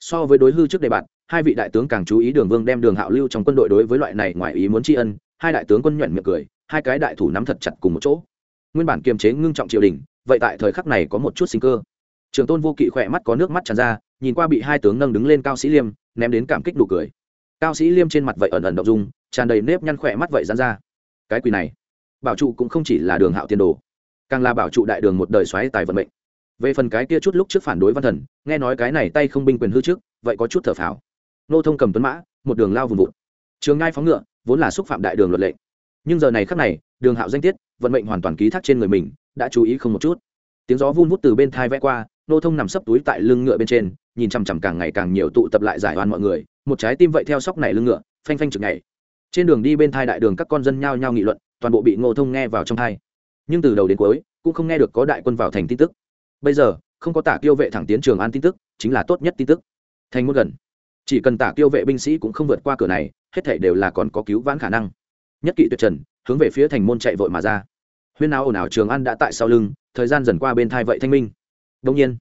So với đối hư trước đề bạn hai vị đại tướng càng chú ý đường vương đem đường hạo lưu trong quân đội đối với loại này ngoài ý muốn tri ân. Hai đại tướng quân nhuận miệng cười, hai cái đại thủ nắm thật chặt cùng một chỗ. Nguyên bản kiềm chế ngưng trọng triều đình, vậy tại thời khắc này có một chút sinh cơ. Trường tôn vô kỵ khỏe mắt có nước mắt tràn ra, nhìn qua bị hai tướng nâng đứng lên cao sĩ liêm, ném đến cảm kích đủ cười cao sĩ liêm trên mặt vậy ẩn ẩn động dung, tràn đầy nếp nhăn khỏe mắt vậy dán ra. Cái quỳ này, bảo trụ cũng không chỉ là đường hạo tiên đồ, càng là bảo trụ đại đường một đời xoáy tài vận mệnh. Về phần cái kia chút lúc trước phản đối văn thần, nghe nói cái này tay không binh quyền hư trước, vậy có chút thở phào. Nô thông cầm tuấn mã, một đường lao vùng vụt. Trường ngai phóng ngựa, vốn là xúc phạm đại đường luật lệ. Nhưng giờ này khắc này, đường hạo danh tiết, vận mệnh hoàn toàn ký thác trên người mình, đã chú ý không một chút. Tiếng gió vun vút từ bên thai vẽ qua, nô thông nằm sấp túi tại lưng ngựa bên trên, nhìn chằm chằm càng ngày càng nhiều tụ tập lại giải oan mọi người một trái tim vậy theo sóc này lưng ngựa, phanh phanh chực ngày trên đường đi bên thai đại đường các con dân nhao nhao nghị luận, toàn bộ bị ngô thông nghe vào trong thai. Nhưng từ đầu đến cuối, cũng không nghe được có đại quân vào thành tin tức. Bây giờ, không có tả tiêu vệ thẳng tiến trường an tin tức, chính là tốt nhất tin tức. Thành muốn gần. Chỉ cần tả tiêu vệ binh sĩ cũng không vượt qua cửa này, hết thể đều là còn có cứu vãn khả năng. Nhất kỵ tuyệt trần, hướng về phía thành môn chạy vội mà ra. Huyên áo ồn ào trường an đã tại sau lưng, thời gian dần qua bên thai vậy thanh minh. Đông nhiên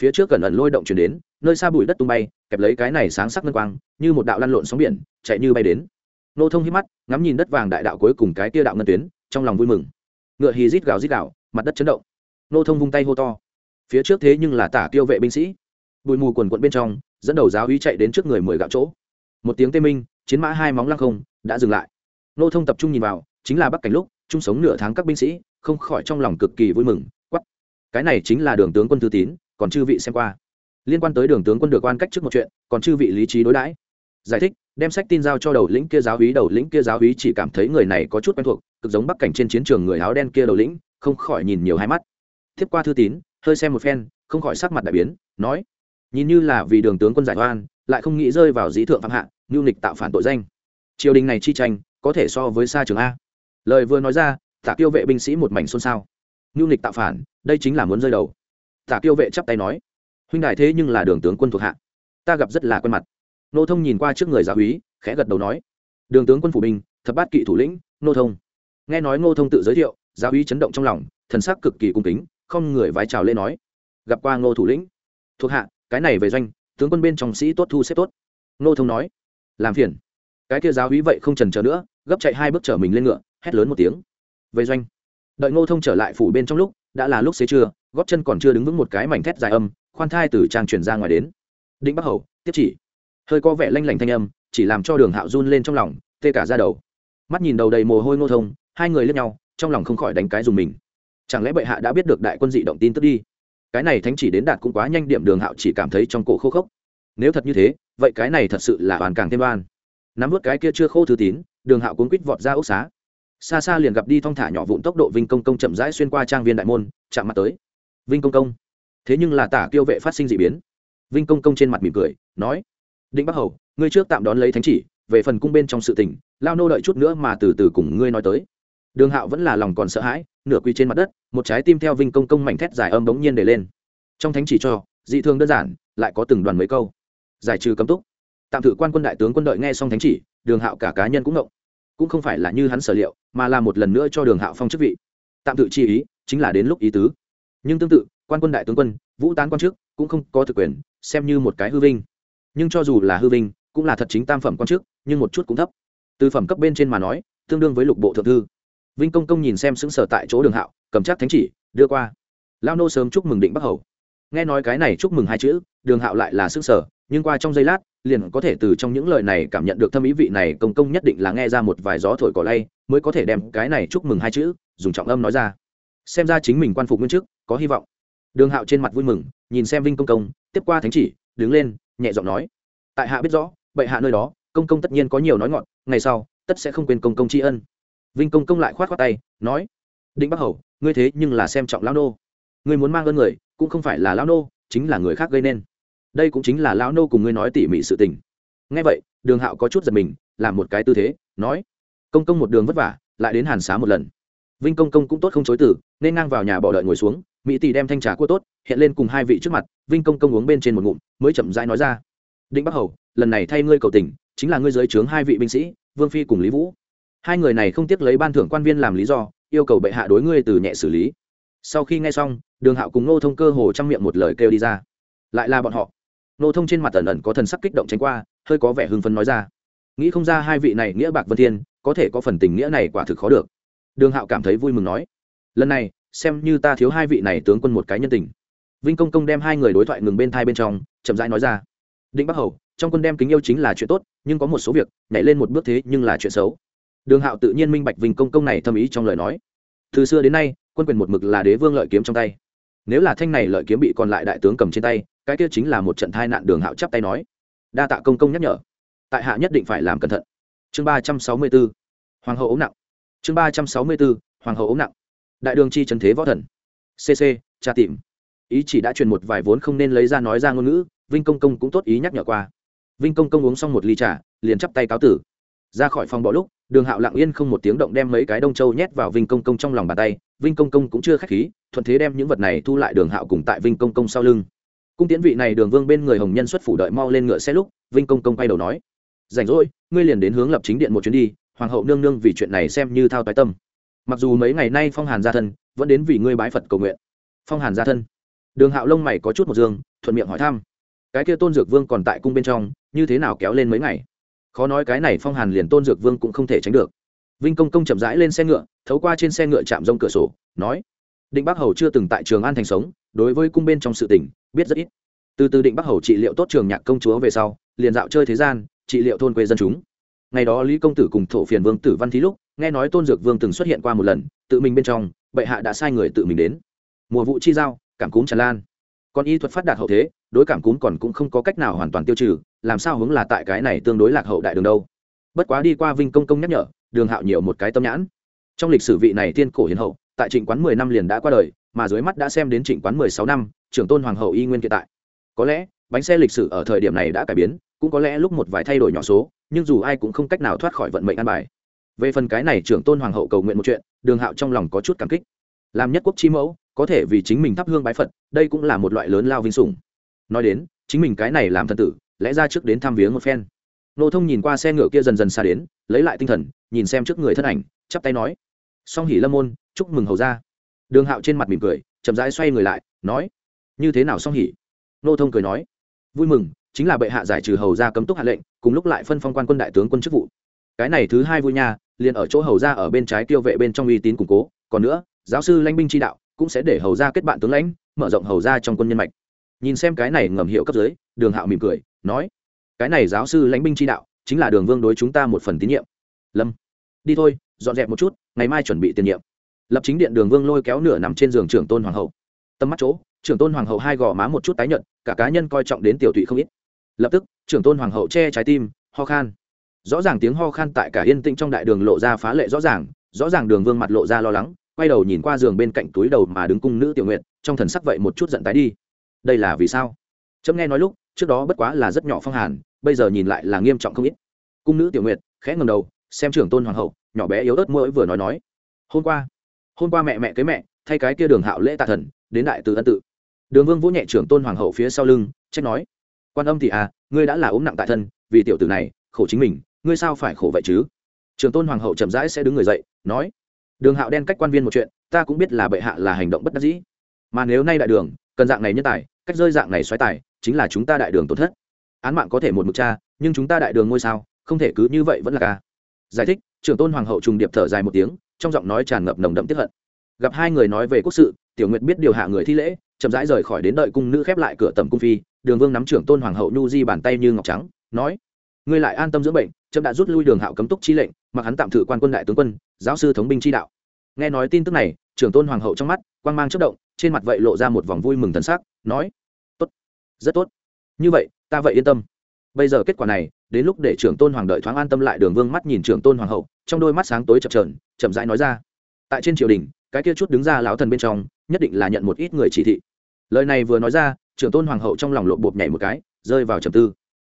phía trước gần ẩn lôi động chuyển đến, nơi xa bụi đất tung bay, kẹp lấy cái này sáng sắc ngân quang, như một đạo lăn lộn sóng biển, chạy như bay đến. Nô thông hít mắt, ngắm nhìn đất vàng đại đạo cuối cùng cái tia đạo ngân tuyến, trong lòng vui mừng. Ngựa hì rít gào rít gào, mặt đất chấn động. Nô thông vung tay hô to. Phía trước thế nhưng là tả tiêu vệ binh sĩ. Bụi mù quần quận bên trong, dẫn đầu giáo uy chạy đến trước người mười gạo chỗ. Một tiếng tê minh, chiến mã hai móng lăng không, đã dừng lại. Nô thông tập trung nhìn vào, chính là bắc cảnh lúc, chung sống nửa tháng các binh sĩ, không khỏi trong lòng cực kỳ vui mừng quắp cái này chính là đường tướng quân thư tín còn chư vị xem qua. Liên quan tới đường tướng quân được quan cách trước một chuyện, còn chư vị lý trí đối đãi. Giải thích, đem sách tin giao cho đầu lĩnh kia giáo úy đầu lĩnh kia giáo úy chỉ cảm thấy người này có chút quen thuộc, cực giống bắc cảnh trên chiến trường người áo đen kia đầu lĩnh, không khỏi nhìn nhiều hai mắt. Tiếp qua thư tín, hơi xem một phen, không khỏi sắc mặt đại biến, nói, nhìn như là vì đường tướng quân giải oan, lại không nghĩ rơi vào dĩ thượng phạm hạ nhu lịch tạo phản tội danh. Triều đình này chi tranh, có thể so với xa trường a. Lời vừa nói ra, tả tiêu vệ binh sĩ một mảnh xôn xao. Nhu lịch tạo phản, đây chính là muốn rơi đầu tả Kiêu vệ chắp tay nói, huynh đại thế nhưng là đường tướng quân thuộc hạ. Ta gặp rất là quen mặt. Nô thông nhìn qua trước người giáo úy, khẽ gật đầu nói, đường tướng quân phủ binh, thập bát kỵ thủ lĩnh, nô thông. Nghe nói ngô thông tự giới thiệu, giáo úy chấn động trong lòng, thần sắc cực kỳ cung kính, không người vái chào lên nói, gặp qua ngô thủ lĩnh. Thuộc hạ, cái này về doanh, tướng quân bên trong sĩ tốt thu xếp tốt. Ngô thông nói, làm phiền. Cái kia giáo úy vậy không trần chờ nữa, gấp chạy hai bước chở mình lên ngựa, hét lớn một tiếng, về doanh. Đợi ngô thông trở lại phủ bên trong lúc, đã là lúc xế trưa góp chân còn chưa đứng vững một cái mảnh thét dài âm, khoan thai từ trang truyền ra ngoài đến. Định bắc hầu, tiếp chỉ. Hơi có vẻ lanh lảnh thanh âm, chỉ làm cho đường hạo run lên trong lòng, tê cả ra đầu. Mắt nhìn đầu đầy mồ hôi ngô thông, hai người lướt nhau, trong lòng không khỏi đánh cái dùng mình. Chẳng lẽ bệ hạ đã biết được đại quân dị động tin tức đi? Cái này thánh chỉ đến đạt cũng quá nhanh điểm, đường hạo chỉ cảm thấy trong cổ khô khốc. Nếu thật như thế, vậy cái này thật sự là hoàn càng thêm oan. Nắm vớt cái kia chưa khô thứ tín, đường hạo cuốn quýt vọt ra ốc xá. Xa xa liền gặp đi thong thả nhỏ vụn tốc độ vinh công công chậm rãi xuyên qua trang viên đại môn, chạm mặt tới vinh công công. Thế nhưng là tả kiêu vệ phát sinh d ị biến. Vinh công công trên mặt mỉm cười, nói định bắc hầu, ngươi trước tạm đón lấy thánh chỉ, về phần cung bên trong sự tình, lao nô đợi chút nữa mà từ từ cùng ngươi nói tới. Đường hạo vẫn là lòng còn sợ hãi, nửa quy trên mặt đất, một trái tim theo vinh công công mảnh thét dài âm bỗng nhiên để lên. Trong thánh chỉ cho, dị thường đơn giản, lại có từng đoàn mấy câu. Giải trừ cấm túc. Tạm thử quan quân đại tướng quân đợi nghe xong thánh chỉ, đường hạo cả cá nhân cũng ngộng. Cũng không phải là như hắn sở liệu, mà là một lần nữa cho đường hạo phong chức vị. Tạm tự chi ý, chính là đến lúc ý tứ nhưng tương tự, quan quân đại tướng quân, vũ tán quan chức cũng không có thực quyền, xem như một cái hư vinh. Nhưng cho dù là hư vinh, cũng là thật chính tam phẩm quan chức, nhưng một chút cũng thấp. Từ phẩm cấp bên trên mà nói, tương đương với lục bộ thượng thư. Vinh công công nhìn xem xứng sở tại chỗ đường hạo, cầm chắc thánh chỉ, đưa qua. Lao nô sớm chúc mừng định bắc hầu. Nghe nói cái này chúc mừng hai chữ, đường hạo lại là xứng sở nhưng qua trong giây lát, liền có thể từ trong những lời này cảm nhận được thâm ý vị này công công nhất định là nghe ra một vài gió thổi cỏ lay, mới có thể đem cái này chúc mừng hai chữ, dùng trọng âm nói ra xem ra chính mình quan phục nguyên chức, có hy vọng. Đường hạo trên mặt vui mừng, nhìn xem vinh công công, tiếp qua thánh chỉ, đứng lên, nhẹ giọng nói. Tại hạ biết rõ, bệ hạ nơi đó, công công tất nhiên có nhiều nói ngọn, ngày sau, tất sẽ không quên công công tri ân. Vinh công công lại khoát khoát tay, nói. Định bắc hầu, ngươi thế nhưng là xem trọng lão nô. Ngươi muốn mang ơn người, cũng không phải là lão nô, chính là người khác gây nên. Đây cũng chính là lão nô cùng ngươi nói tỉ mỉ sự tình. Ngay vậy, đường hạo có chút giật mình, làm một cái tư thế, nói. Công công một đường vất vả, lại đến hàn xá một lần. Vinh công công cũng tốt không chối từ nên ngang vào nhà bỏ đợi ngồi xuống, mỹ tỷ đem thanh trà cua tốt, hiện lên cùng hai vị trước mặt, vinh công công uống bên trên một ngụm, mới chậm rãi nói ra. Định bắc hầu, lần này thay ngươi cầu tình, chính là ngươi giới trướng hai vị binh sĩ, vương phi cùng lý vũ. Hai người này không tiếc lấy ban thưởng quan viên làm lý do, yêu cầu bệ hạ đối ngươi từ nhẹ xử lý. Sau khi nghe xong, đường hạo cùng nô thông cơ hồ trong miệng một lời kêu đi ra. Lại là bọn họ. Nô thông trên mặt ẩn ẩn có thần sắc kích động tránh qua, hơi có vẻ hưng phấn nói ra. Nghĩ không ra hai vị này nghĩa bạc vân thiên, có thể có phần tình nghĩa này quả thực khó được. Đường hạo cảm thấy vui mừng nói lần này, xem như ta thiếu hai vị này tướng quân một cái nhân tình. Vinh công công đem hai người đối thoại ngừng bên thai bên trong, chậm rãi nói ra. Định bắc hầu, trong quân đem kính yêu chính là chuyện tốt, nhưng có một số việc, nhảy lên một bước thế nhưng là chuyện xấu. Đường hạo tự nhiên minh bạch vinh công công này thâm ý trong lời nói. Từ xưa đến nay, quân quyền một mực là đế vương lợi kiếm trong tay. Nếu là thanh này lợi kiếm bị còn lại đại tướng cầm trên tay, cái kia chính là một trận thai nạn, đường hạo chắp tay nói. Đa tạ công công nhắc nhở. Tại hạ nhất định phải làm cẩn thận. Chương ba trăm sáu mươi b ố hoàng hậu ốm nặng. Chương ba trăm sáu mươi b ố hoàng hậu ốm nặng đại đường chi trần thế võ thần. Cc tra tìm. Ý chỉ đã truyền một vài vốn không nên lấy ra nói ra ngôn ngữ, vinh công công cũng tốt ý nhắc nhở qua. Vinh công công uống xong một ly trà, liền chắp tay cáo tử. Ra khỏi phòng bỏ lúc, đường hạo lặng yên không một tiếng động đem mấy cái đông châu nhét vào vinh công công trong lòng bàn tay, vinh công công cũng chưa k h á c h khí, thuận thế đem những vật này thu lại đường hạo cùng tại vinh công công sau lưng. Cung tiễn vị này đường vương bên người hồng nhân xuất phủ đợi mau lên ngựa xe lúc, vinh công công quay đầu nói, rảnh rỗi, ngươi liền đến hướng lập chính điện một chuyến đi, hoàng hậu nương nương vì chuyện này xem như thao tái tâm mặc dù mấy ngày nay phong hàn gia thân, vẫn đến vì ngươi bái phật cầu nguyện. Phong hàn gia thân. Đường hạo lông mày có chút một dương, thuận miệng hỏi thăm. Cái kia tôn dược vương còn tại cung bên trong, như thế nào kéo lên mấy ngày? Khó nói cái này phong hàn liền tôn dược vương cũng không thể tránh được. Vinh công công chậm rãi lên xe ngựa, thấu qua trên xe ngựa chạm rông cửa sổ, nói định bắc hầu chưa từng tại trường an thành sống, đối với cung bên trong sự tỉnh biết rất ít. Từ từ định bắc hầu trị liệu tốt trường nhạc công chúa về sau, liền dạo chơi thế gian, trị liệu thôn quê dân chúng ngày đó lý công tử cùng thổ phiền vương tử văn thí lúc, nghe nói tôn dược vương từng xuất hiện qua một lần, tự mình bên trong, bệ hạ đã sai người tự mình đến. Mùa vụ chi giao, cảm cúm tràn lan. Còn y thuật phát đạt hậu thế, đối cảm cúm còn cũng không có cách nào hoàn toàn tiêu trừ, làm sao hướng là tại cái này tương đối lạc hậu đại đường đâu. Bất quá đi qua vinh công công nhắc nhở, đường hạo nhiều một cái tâm nhãn. Trong lịch sử vị này tiên cổ hiền hậu, tại trịnh quán mười năm liền đã qua đời, mà dưới mắt đã xem đến trịnh quán mười sáu năm, trưởng tôn hoàng hậu y nguyên hiện tại. Có lẽ, bánh xe lịch sử ở thời điểm này đã cải biến cũng có lẽ lúc một vài thay đổi nhỏ số, nhưng dù ai cũng không cách nào thoát khỏi vận mệnh an bài. Về phần cái này trưởng tôn hoàng hậu cầu nguyện một chuyện, đường hạo trong lòng có chút cảm kích. Làm nhất quốc chi mẫu, có thể vì chính mình thắp hương bái phật, đây cũng là một loại lớn lao vinh sủng. Nói đến, chính mình cái này làm thần tử, lẽ ra trước đến thăm viếng một phen. Nô thông nhìn qua xe ngựa kia dần dần xa đến, lấy lại tinh thần, nhìn xem trước người thân ảnh, chắp tay nói. Song hỉ lâm môn, chúc mừng hầu ra đường hạo trên mặt mỉm cười, chậm rãi xoay người lại, nói. Như thế nào song hỉ nô thông cười nói. Vui mừng chính là bệ hạ giải trừ hầu ra cấm túc hạ lệnh, cùng lúc lại phân phong quan quân đại tướng quân chức vụ. Cái này thứ hai vui nha, liền ở chỗ hầu ra ở bên trái tiêu vệ bên trong uy tín củng cố. Còn nữa, giáo sư lãnh binh tri đạo cũng sẽ để hầu ra kết bạn tướng lãnh, mở rộng hầu ra trong quân nhân mạch. Nhìn xem cái này ngầm hiệu cấp dưới, đường hạo mỉm cười, nói, cái này giáo sư lãnh binh tri đạo chính là đường vương đối chúng ta một phần tín nhiệm. Lâm, đi thôi, dọn dẹp một chút, ngày mai chuẩn bị tiền nhiệm. Lập chính điện đường vương lôi kéo nửa nằm trên giường trưởng tôn hoàng hậu. Tâm mắt chỗ, trưởng tôn hoàng hậu hai gò má một chút tái nhận cả cá nhân coi trọng đến tiểu tụy không ít lập tức, trưởng tôn hoàng hậu che trái tim, ho khan. Rõ ràng tiếng ho khan tại cả yên tĩnh trong đại đường lộ ra phá lệ rõ ràng rõ ràng đường vương mặt lộ ra lo lắng, quay đầu nhìn qua giường bên cạnh túi đầu mà đứng cung nữ tiểu nguyện trong thần sắc vậy một chút giận tái đi. Đây là vì sao? Trâm nghe nói lúc, trước đó bất quá là rất nhỏ phong hàn, bây giờ nhìn lại là nghiêm trọng không ít. Cung nữ tiểu nguyệt khẽ ngầm đầu, xem trưởng tôn hoàng hậu, nhỏ bé yếu ớt mỗi vừa nói nói. Hôm qua hôm qua mẹ mẹ cái mẹ, thay cái kia đường hạo lễ tạ thần, đến đại từ ân tự. Đường vương vỗ nhẹ trưởng tôn hoàng hậu phía sau lưng, trách nói quan âm thì à ngươi đã là ốm nặng tại thân, vì tiểu tử này, khổ chính mình, ngươi sao phải khổ vậy chứ? Trường tôn hoàng hậu chậm rãi sẽ đứng người dậy, nói, đường hạo đen cách quan viên một chuyện, ta cũng biết là bệ hạ là hành động bất đắc dĩ. Mà nếu nay đại đường, cần dạng này nhân tài, cách rơi dạng này xoáy tài, chính là chúng ta đại đường tổn thất. Án mạng có thể một mực cha nhưng chúng ta đại đường ngôi sao, không thể cứ như vậy vẫn là ca. Giải thích trưởng tôn hoàng hậu trùng điệp thở dài một tiếng, trong giọng nói tràn ngập nồng đậm tiếp hận. Gặp hai người nói về quốc sự, tiểu nguyệt biết điều hạ người thi lễ, chậm rãi rời khỏi đến đợi cung nữ khép lại cửa tầm cung phi đường vương nắm trưởng tôn hoàng hậu nhu di bàn tay như ngọc trắng, nói, ngươi lại an tâm dưỡng bệnh trâm đã rút lui đường hạo cấm túc chi lệnh, mặc hắn tạm thử quan quân đại tướng quân, giáo sư thống binh chi đạo. Nghe nói tin tức này, trưởng tôn hoàng hậu trong mắt quan g mang chất động, trên mặt vậy lộ ra một vòng vui mừng thần sắc, nói, tốt, rất tốt. Như vậy, ta vậy yên tâm. Bây giờ kết quả này, đến lúc để trưởng tôn hoàng đợi thoáng an tâm lại, đường vương mắt nhìn trưởng tôn hoàng hậu, trong đôi mắt sáng tối chập trờn chậm rãi nói ra, tại trên triều đình, cái kia chút đứng ra lão thần bên trong, nhất định là nhận một ít người chỉ thị. Lời này vừa nói ra trưởng tôn hoàng hậu trong lòng lộn bột nhảy một cái, rơi vào trầm tư.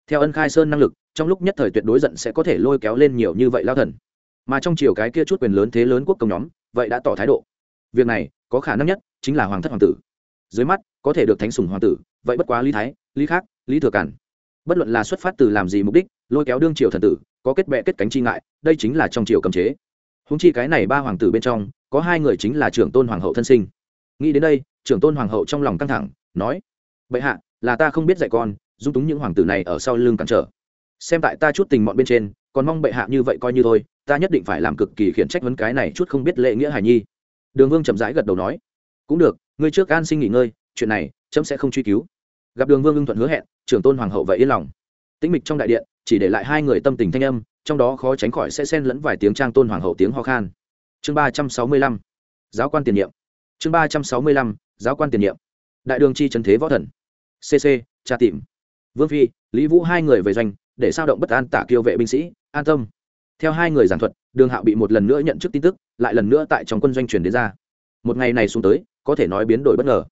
Theo ân khai sơn năng lực, trong lúc nhất thời tuyệt đối giận sẽ có thể lôi kéo lên nhiều như vậy lao thần. Mà trong chiều cái kia chút quyền lớn thế lớn quốc công nhóm, vậy đã tỏ thái độ. Việc này, có khả năng nhất, chính là hoàng thất hoàng tử. Dưới mắt, có thể được thánh sùng hoàng tử, vậy bất quá lý thái, lý khác, lý thừa cản. Bất luận là xuất phát từ làm gì mục đích, lôi kéo đương triều thần tử, có kết bệ kết cánh chi ngại, đây chính là trong triều cầm chế. Húng chi cái này ba hoàng tử bên trong, có hai người chính là trưởng tôn hoàng hậu thân sinh. Nghĩ đến đây, trưởng tôn hoàng hậu trong lòng căng thẳng, nói bệ hạ, là ta không biết dạy con, dung túng những hoàng tử này ở sau lưng cản trở. Xem tại ta chút tình mọn bên trên, còn mong bệ hạ như vậy coi như thôi, ta nhất định phải làm cực kỳ khiển trách vấn cái này chút không biết lệ nghĩa hải nhi. Đường vương chậm rãi gật đầu nói, cũng được, ngươi trước an sinh nghỉ ngơi, chuyện này trẫm sẽ không truy cứu. Gặp đường vương ưng thuận hứa hẹn, trưởng tôn hoàng hậu vậy yên lòng. Tĩnh mịch trong đại điện, chỉ để lại hai người tâm tình thanh âm, trong đó khó tránh khỏi sẽ xen lẫn vài tiếng trang tôn hoàng hậu tiếng ho khan. Chương ba trăm sáu mươi lăm, giáo quan tiền nhiệm. Chương ba trăm sáu mươi lăm, giáo quan tiền nhiệm. Đại đường chi trần thế võ thần cc tra tìm. Vương phi, lý vũ hai người về doanh, để sao động bất an tả kiêu vệ binh sĩ, an tâm. Theo hai người giảng thuật, đường hạo bị một lần nữa nhận chức tin tức, lại lần nữa tại trong quân doanh truyền đến ra. Một ngày này xuống tới, có thể nói biến đổi bất ngờ.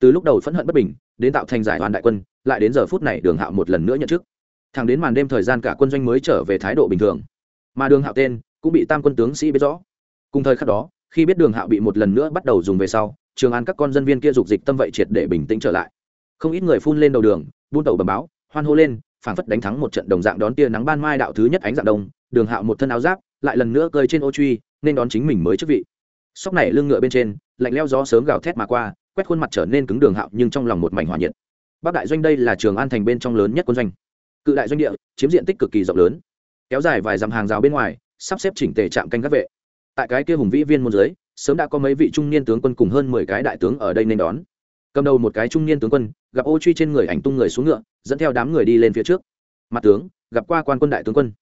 Từ lúc đầu phẫn hận bất bình, đến tạo thành giải đoàn đại quân, lại đến giờ phút này đường hạo một lần nữa nhận chức. Thẳng đến màn đêm thời gian cả quân doanh mới trở về thái độ bình thường. Mà đường hạo tên, cũng bị tam quân tướng sĩ biết rõ. Cùng thời khắc đó, khi biết đường hạo bị một lần nữa bắt đầu dùng về sau, trường an các con dân viên kia dục dịch tâm vậy triệt để bình tĩnh trở lại không ít người phun lên đầu đường, buôn tàu bầm báo, hoan hô lên, phảng phất đánh thắng một trận đồng dạng đón tia nắng ban mai đạo thứ nhất ánh dạng đông, đường hạo một thân áo giáp, lại lần nữa cơi trên ô truy, nên đón chính mình mới chức vị. Sóc này lưng ngựa bên trên, lạnh leo gió sớm gào thét mà qua, quét khuôn mặt trở nên cứng đường hạo nhưng trong lòng một mảnh hòa nhiệt. Bắc đại doanh đây là trường an thành bên trong lớn nhất quân doanh. Cự đại doanh địa, chiếm diện tích cực kỳ rộng lớn. Kéo dài vài dặm hàng rào bên ngoài, sắp xếp chỉnh tề trạm canh các vệ. Tại cái kia hùng vĩ viên môn dưới, sớm đã có mấy vị trung niên tướng quân cùng hơn mười cái đại tướng ở đây nên đón cầm đầu một cái trung niên tướng quân, gặp ô truy trên người ảnh tung người xuống ngựa, dẫn theo đám người đi lên phía trước. Mặt tướng, gặp qua quan quân đại tướng quân.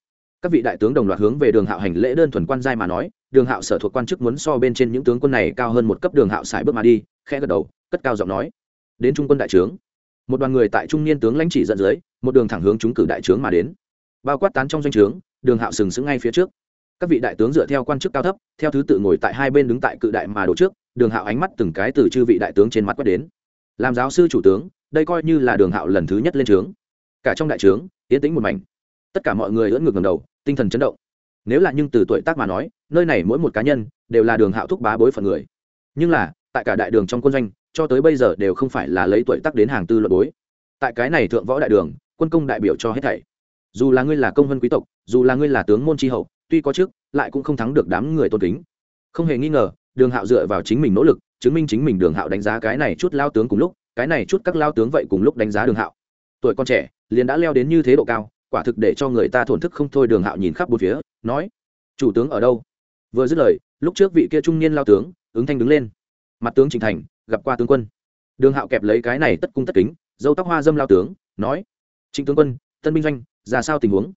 Các vị đại tướng đồng loạt hướng về đường hạo hành lễ đơn thuần quan giai mà nói, đường hạo sở thuộc quan chức muốn so bên trên những tướng quân này cao hơn một cấp đường hạo xài bước mà đi, khẽ gật đầu, cất cao giọng nói. Đến trung quân đại trướng. Một đoàn người tại trung niên tướng lãnh chỉ dẫn dưới, một đường thẳng hướng chúng cử đại trướng mà đến. Bao quát tán trong doanh trướng, đường hạo sừng sững ngay phía trước. Các vị đại tướng dựa theo quan chức cao thấp, theo thứ tự ngồi tại hai bên đứng tại cự đại mà đổ trước, đường hạo ánh mắt từng cái từ chư vị đại tướng trên mặt quét đến làm giáo sư chủ tướng, đây coi như là đường hạo lần thứ nhất lên trướng. Cả trong đại trướng tiến tĩnh một mảnh. Tất cả mọi người ưỡn ngược ngầm đầu, tinh thần chấn động. Nếu là nhưng từ tuổi tác mà nói, nơi này mỗi một cá nhân đều là đường hạo thúc bá bối phận người. Nhưng là, tại cả đại đường trong quân doanh, cho tới bây giờ đều không phải là lấy tuổi tác đến hàng tư luận bối. Tại cái này thượng võ đại đường, quân công đại biểu cho hết thảy. Dù là ngươi là công vân quý tộc, dù là ngươi là tướng môn tri hậu, tuy có trước lại cũng không thắng được đám người tôn kính. Không hề nghi ngờ, đường hạo dựa vào chính mình nỗ lực chứng minh chính mình đường hạo đánh giá cái này chút lao tướng cùng lúc, cái này chút các lao tướng vậy cùng lúc đánh giá đường hạo. Tuổi con trẻ, liền đã leo đến như thế độ cao, quả thực để cho người ta thổn thức không thôi đường hạo nhìn khắp bốn phía, nói, chủ tướng ở đâu? Vừa dứt lời, lúc trước vị kia trung niên lao tướng, ứng thanh đứng lên. Mặt tướng trình thành, gặp qua tướng quân. Đường hạo kẹp lấy cái này tất cung tất kính, dâu tóc hoa dâm lao tướng, nói, trịnh tướng quân, tân binh doanh, ra sao tình huống?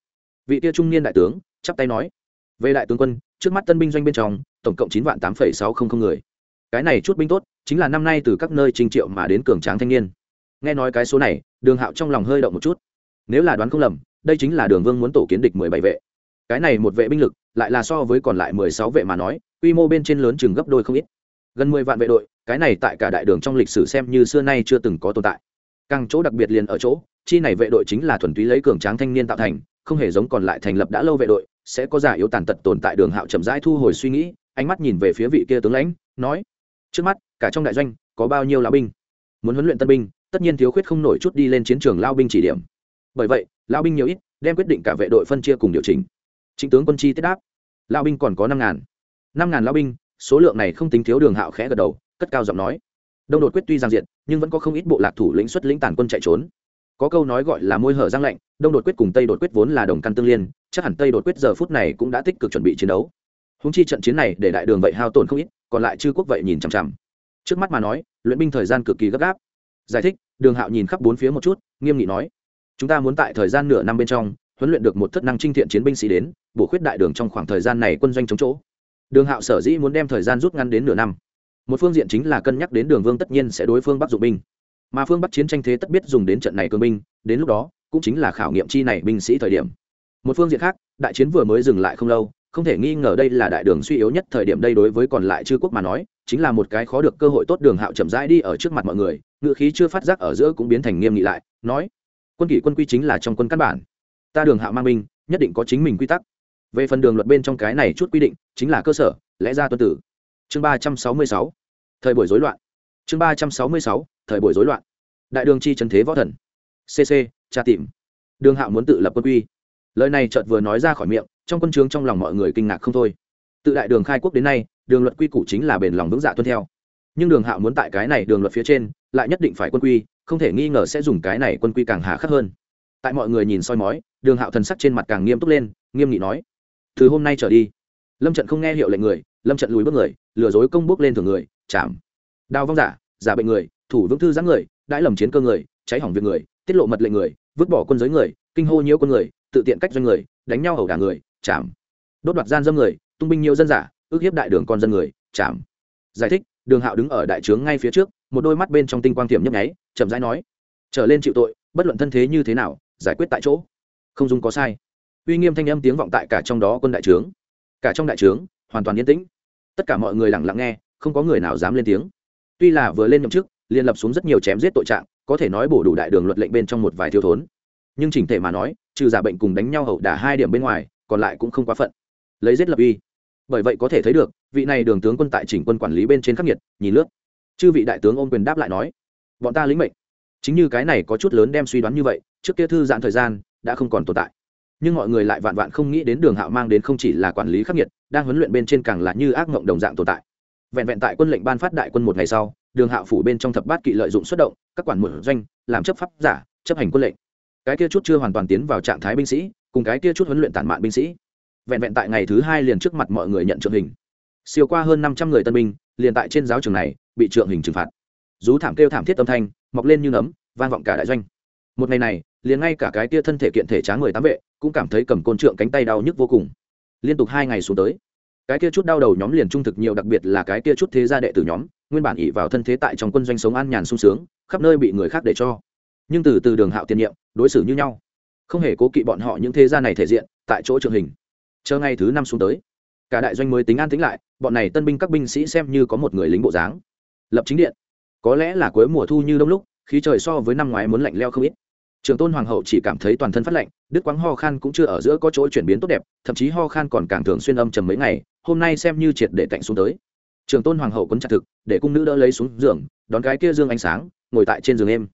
Vị kia trung niên đại tướng, chắp tay nói, về đại tướng quân, trước mắt tân binh doanh bên trong, tổng cộng chín vạn tám phẩy sáu không không người cái này chút binh tốt, chính là năm nay từ các nơi trình triệu mà đến cường tráng thanh niên. Nghe nói cái số này, đường hạo trong lòng hơi động một chút. Nếu là đoán không lầm, đây chính là đường vương muốn tổ kiến địch mười bảy vệ. Cái này một vệ binh lực, lại là so với còn lại mười sáu vệ mà nói, quy mô bên trên lớn chừng gấp đôi không ít. Gần mười vạn vệ đội, cái này tại cả đại đường trong lịch sử xem như xưa nay chưa từng có tồn tại. Càng chỗ đặc biệt liền ở chỗ, chi này vệ đội chính là thuần túy lấy cường tráng thanh niên tạo thành, không hề giống còn lại thành lập đã lâu vệ đội, sẽ có giả yếu tàn tật tồn tại đường hạo chậm rãi thu hồi suy nghĩ, ánh mắt nhìn về phía vị kia tướng lãnh, nói trước mắt, cả trong đại doanh, có bao nhiêu lão binh? Muốn huấn luyện tân binh, tất nhiên thiếu khuyết không nổi chút đi lên chiến trường lao binh chỉ điểm. Bởi vậy lao binh nhiều ít, đem quyết định cả vệ đội phân chia cùng điều chỉnh. Chính tướng quân chi tiết đáp. Lao binh còn có năm ngàn. Năm ngàn lao binh, số lượng này không tính thiếu đường hạo khẽ gật đầu, cất cao giọng nói. Đông đột quyết tuy giang diện nhưng vẫn có không ít bộ lạc thủ lĩnh xuất lĩnh tàn quân chạy trốn. Có câu nói gọi là môi hở giang lạnh, đông đột quyết cùng tây đột quyết vốn là đồng căn tương liên, chắc hẳn tây đột quyết giờ phút này cũng đã tích cực chuẩn bị chiến đấu. Húng chi trận chiến này để đại đường vậy hao tổn không ít còn lại chư quốc vậy nhìn chằm chằm. Trước mắt mà nói, luyện binh thời gian cực kỳ gấp gáp. Giải thích, đường hạo nhìn khắp bốn phía một chút, nghiêm nghị nói, chúng ta muốn tại thời gian nửa năm bên trong, huấn luyện được một thất năng trinh thiện chiến binh sĩ đến, bổ khuyết đại đường trong khoảng thời gian này quân doanh chống chỗ. Đường hạo sở dĩ muốn đem thời gian rút ngắn đến nửa năm. Một phương diện chính là cân nhắc đến đường vương tất nhiên sẽ đối phương bắc dụng binh. Mà phương bắc chiến tranh thế tất biết dùng đến trận này cương binh, đến lúc đó, cũng chính là khảo nghiệm chi này binh sĩ thời điểm. Một phương diện khác, đại chiến vừa mới dừng lại không lâu không thể nghi ngờ đây là đại đường suy yếu nhất thời điểm đây đối với còn lại chư quốc mà nói, chính là một cái khó được cơ hội tốt đường hạo chậm rãi đi ở trước mặt mọi người, ngựa khí chưa phát giác ở giữa cũng biến thành nghiêm nghị lại, nói, quân kỷ quân quy chính là trong quân căn bản. Ta đường hạo mang binh, nhất định có chính mình quy tắc. Về phần đường luật bên trong cái này chút quy định, chính là cơ sở, lẽ ra tuân tử. Chương ba trăm sáu mươi sáu. Thời buổi rối loạn. Chương ba trăm sáu mươi sáu. Thời buổi rối loạn. Đại đường chi trần thế võ thần. Cc tra tìm. Đường hạo muốn tự lập quân quy. Lời này chợt vừa nói ra khỏi miệng trong quân trướng trong lòng mọi người kinh ngạc không thôi. Tự đại đường khai quốc đến nay, đường luật quy củ chính là bền lòng vững dạ tuân theo. Nhưng đường hạo muốn tại cái này đường luật phía trên, lại nhất định phải quân quy, không thể nghi ngờ sẽ dùng cái này quân quy càng hà khắc hơn. Tại mọi người nhìn soi mói, đường hạo thần sắc trên mặt càng nghiêm túc lên, nghiêm nghị nói, từ hôm nay trở đi. Lâm trận không nghe hiệu lệnh người, lâm trận lùi bước người, lừa dối công bước lên thường người, chạm. Đào vong giả giả bệnh người, thủ vững thư giãn người, đãi lầm chiến cơ người, cháy hỏng việc người, tiết lộ mật lệnh người, vứt bỏ quân giới người, kinh hô nhiễu quân người, tự tiện cách doanh người, đánh nhau ẩu đả người chạm. Đốt đoạt gian dâm người, tung binh nhiều dân giả, ước hiếp đại đường con dân người, chạm. Giải thích, đường hạo đứng ở đại trướng ngay phía trước, một đôi mắt bên trong tinh quang tiềm nhấp nháy, chậm rãi nói, trở lên chịu tội, bất luận thân thế như thế nào, giải quyết tại chỗ. Không dung có sai. Uy nghiêm thanh âm tiếng vọng tại cả trong đó quân đại trướng. Cả trong đại trướng, hoàn toàn yên tĩnh. Tất cả mọi người lặng lặng nghe, không có người nào dám lên tiếng. Tuy là vừa lên nhậm chức, liền lập xuống rất nhiều chém giết tội trạng, có thể nói bổ đủ đại đường luật lệnh bên trong một vài thiếu thốn. Nhưng chỉnh thể mà nói, trừ giả bệnh cùng đánh nhau hậu đả hai điểm bên ngoài còn lại cũng không quá phận. Lấy giết lập uy. Bởi vậy có thể thấy được, vị này đường tướng quân tại chỉnh quân quản lý bên trên khắc nghiệt, nhìn lướt. Chư vị đại tướng ôm quyền đáp lại nói, bọn ta lĩnh mệnh. Chính như cái này có chút lớn đem suy đoán như vậy, trước kia thư giãn thời gian đã không còn tồn tại. Nhưng mọi người lại vạn vạn không nghĩ đến đường hạo mang đến không chỉ là quản lý khắc nghiệt, đang huấn luyện bên trên càng là như ác mộng đồng dạng tồn tại. Vẹn vẹn tại quân lệnh ban phát đại quân một ngày sau, đường hạo phủ bên trong thập bát kỵ lợi dụng xuất động, các quản mượn doanh, làm chấp pháp giả, chấp hành quân lệnh. Cái kia chút chưa hoàn toàn tiến vào trạng thái binh sĩ cùng cái kia chút huấn luyện tản mạn binh sĩ. Vẹn vẹn tại ngày thứ hai liền trước mặt mọi người nhận trượng hình. Siêu qua hơn năm trăm người tân binh, liền tại trên giáo trường này bị trượng hình trừng phạt. Rú thảm kêu thảm thiết âm thanh, mọc lên như nấm, vang vọng cả đại doanh. Một ngày này, liền ngay cả cái kia thân thể kiện thể tráng người tám vệ cũng cảm thấy cầm côn trượng cánh tay đau nhức vô cùng. Liên tục hai ngày xuống tới, cái kia chút đau đầu nhóm liền trung thực nhiều, đặc biệt là cái kia chút thế gia đệ tử nhóm, nguyên bản ỉ vào thân thế tại trong quân doanh sống an nhàn sung sướng, khắp nơi bị người khác để cho. Nhưng từ từ đường hạo tiền nhiệm, đối xử như nhau không hề cố kỵ bọn họ những thế gia này thể diện tại chỗ trường hình. Chờ ngày thứ năm xuống tới, cả đại doanh mới tính an tính lại, bọn này tân binh các binh sĩ xem như có một người lính bộ dáng. Lập chính điện, có lẽ là cuối mùa thu như đông lúc, khí trời so với năm ngoái muốn lạnh leo không ít. Trường tôn hoàng hậu chỉ cảm thấy toàn thân phát lạnh, đức quáng ho khan cũng chưa ở giữa có chỗ chuyển biến tốt đẹp, thậm chí ho khan còn càng thường xuyên âm trầm mấy ngày, hôm nay xem như triệt để tạnh xuống tới. Trường tôn hoàng hậu quấn chặt thực, để cung nữ đỡ lấy xuống giường, đón cái kia dương ánh sáng, ngồi tại trên giường em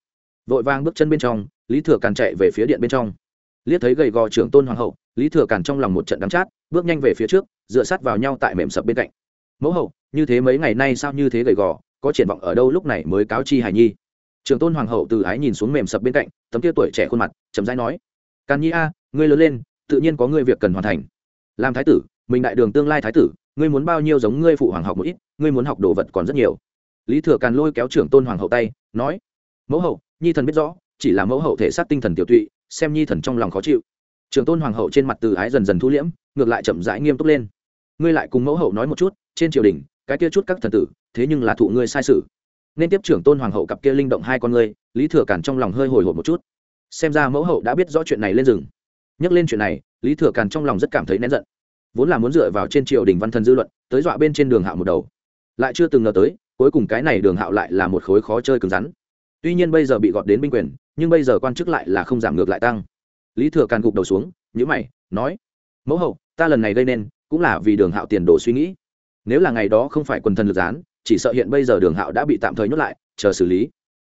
vội vang bước chân bên trong, lý thừa càn chạy về phía điện bên trong liếc thấy gầy gò trưởng tôn hoàng hậu, lý thừa càn trong lòng một trận đắng chát, bước nhanh về phía trước, dựa sát vào nhau tại mềm sập bên cạnh. Mẫu hậu, như thế mấy ngày nay sao như thế gầy gò, có triển vọng ở đâu lúc này mới cáo chi hài nhi? Trưởng tôn hoàng hậu từ ái nhìn xuống mềm sập bên cạnh, tấm kia tuổi trẻ khuôn mặt chấm dãi nói, càn nhi a, ngươi lớn lên, tự nhiên có ngươi việc cần hoàn thành. Làm thái tử, mình đại đường tương lai thái tử, ngươi muốn bao nhiêu giống ngươi phụ hoàng học một ít, ngươi muốn học đồ vật còn rất nhiều. Lý thừa càn lôi kéo trưởng tôn hoàng hậu tay, nói, mẫu hậu, nhi thần biết rõ, chỉ là mẫu hậu thể xác tinh thần tiểu tụy xem nhi thần trong lòng khó chịu. Trường tôn hoàng hậu trên mặt từ ái dần dần thu liễm, ngược lại chậm rãi nghiêm túc lên. Ngươi lại cùng mẫu hậu nói một chút, trên triều đình, cái kia chút các thần tử, thế nhưng là thụ ngươi sai sự. Nên tiếp trưởng tôn hoàng hậu cặp kia linh động hai con ngươi, lý thừa càn trong lòng hơi hồi hộp một chút. Xem ra mẫu hậu đã biết rõ chuyện này lên rừng. Nhắc lên chuyện này, lý thừa càn trong lòng rất cảm thấy nén giận. Vốn là muốn dựa vào trên triều đình văn thần dư luận, tới dọa bên trên đường hạo một đầu. Lại chưa từng ngờ tới, cuối cùng cái này đường hạo lại là một khối khó chơi cứng rắn. Tuy nhiên bây giờ bị gọt đến binh quyền nhưng bây giờ quan chức lại là không giảm ngược lại tăng. Lý thừa càn gục đầu xuống nhữ mày, nói, mẫu hậu, ta lần này gây nên cũng là vì đường hạo tiền đồ suy nghĩ. Nếu là ngày đó không phải quần thần lực gián, chỉ sợ hiện bây giờ đường hạo đã bị tạm thời nhốt lại, chờ xử lý.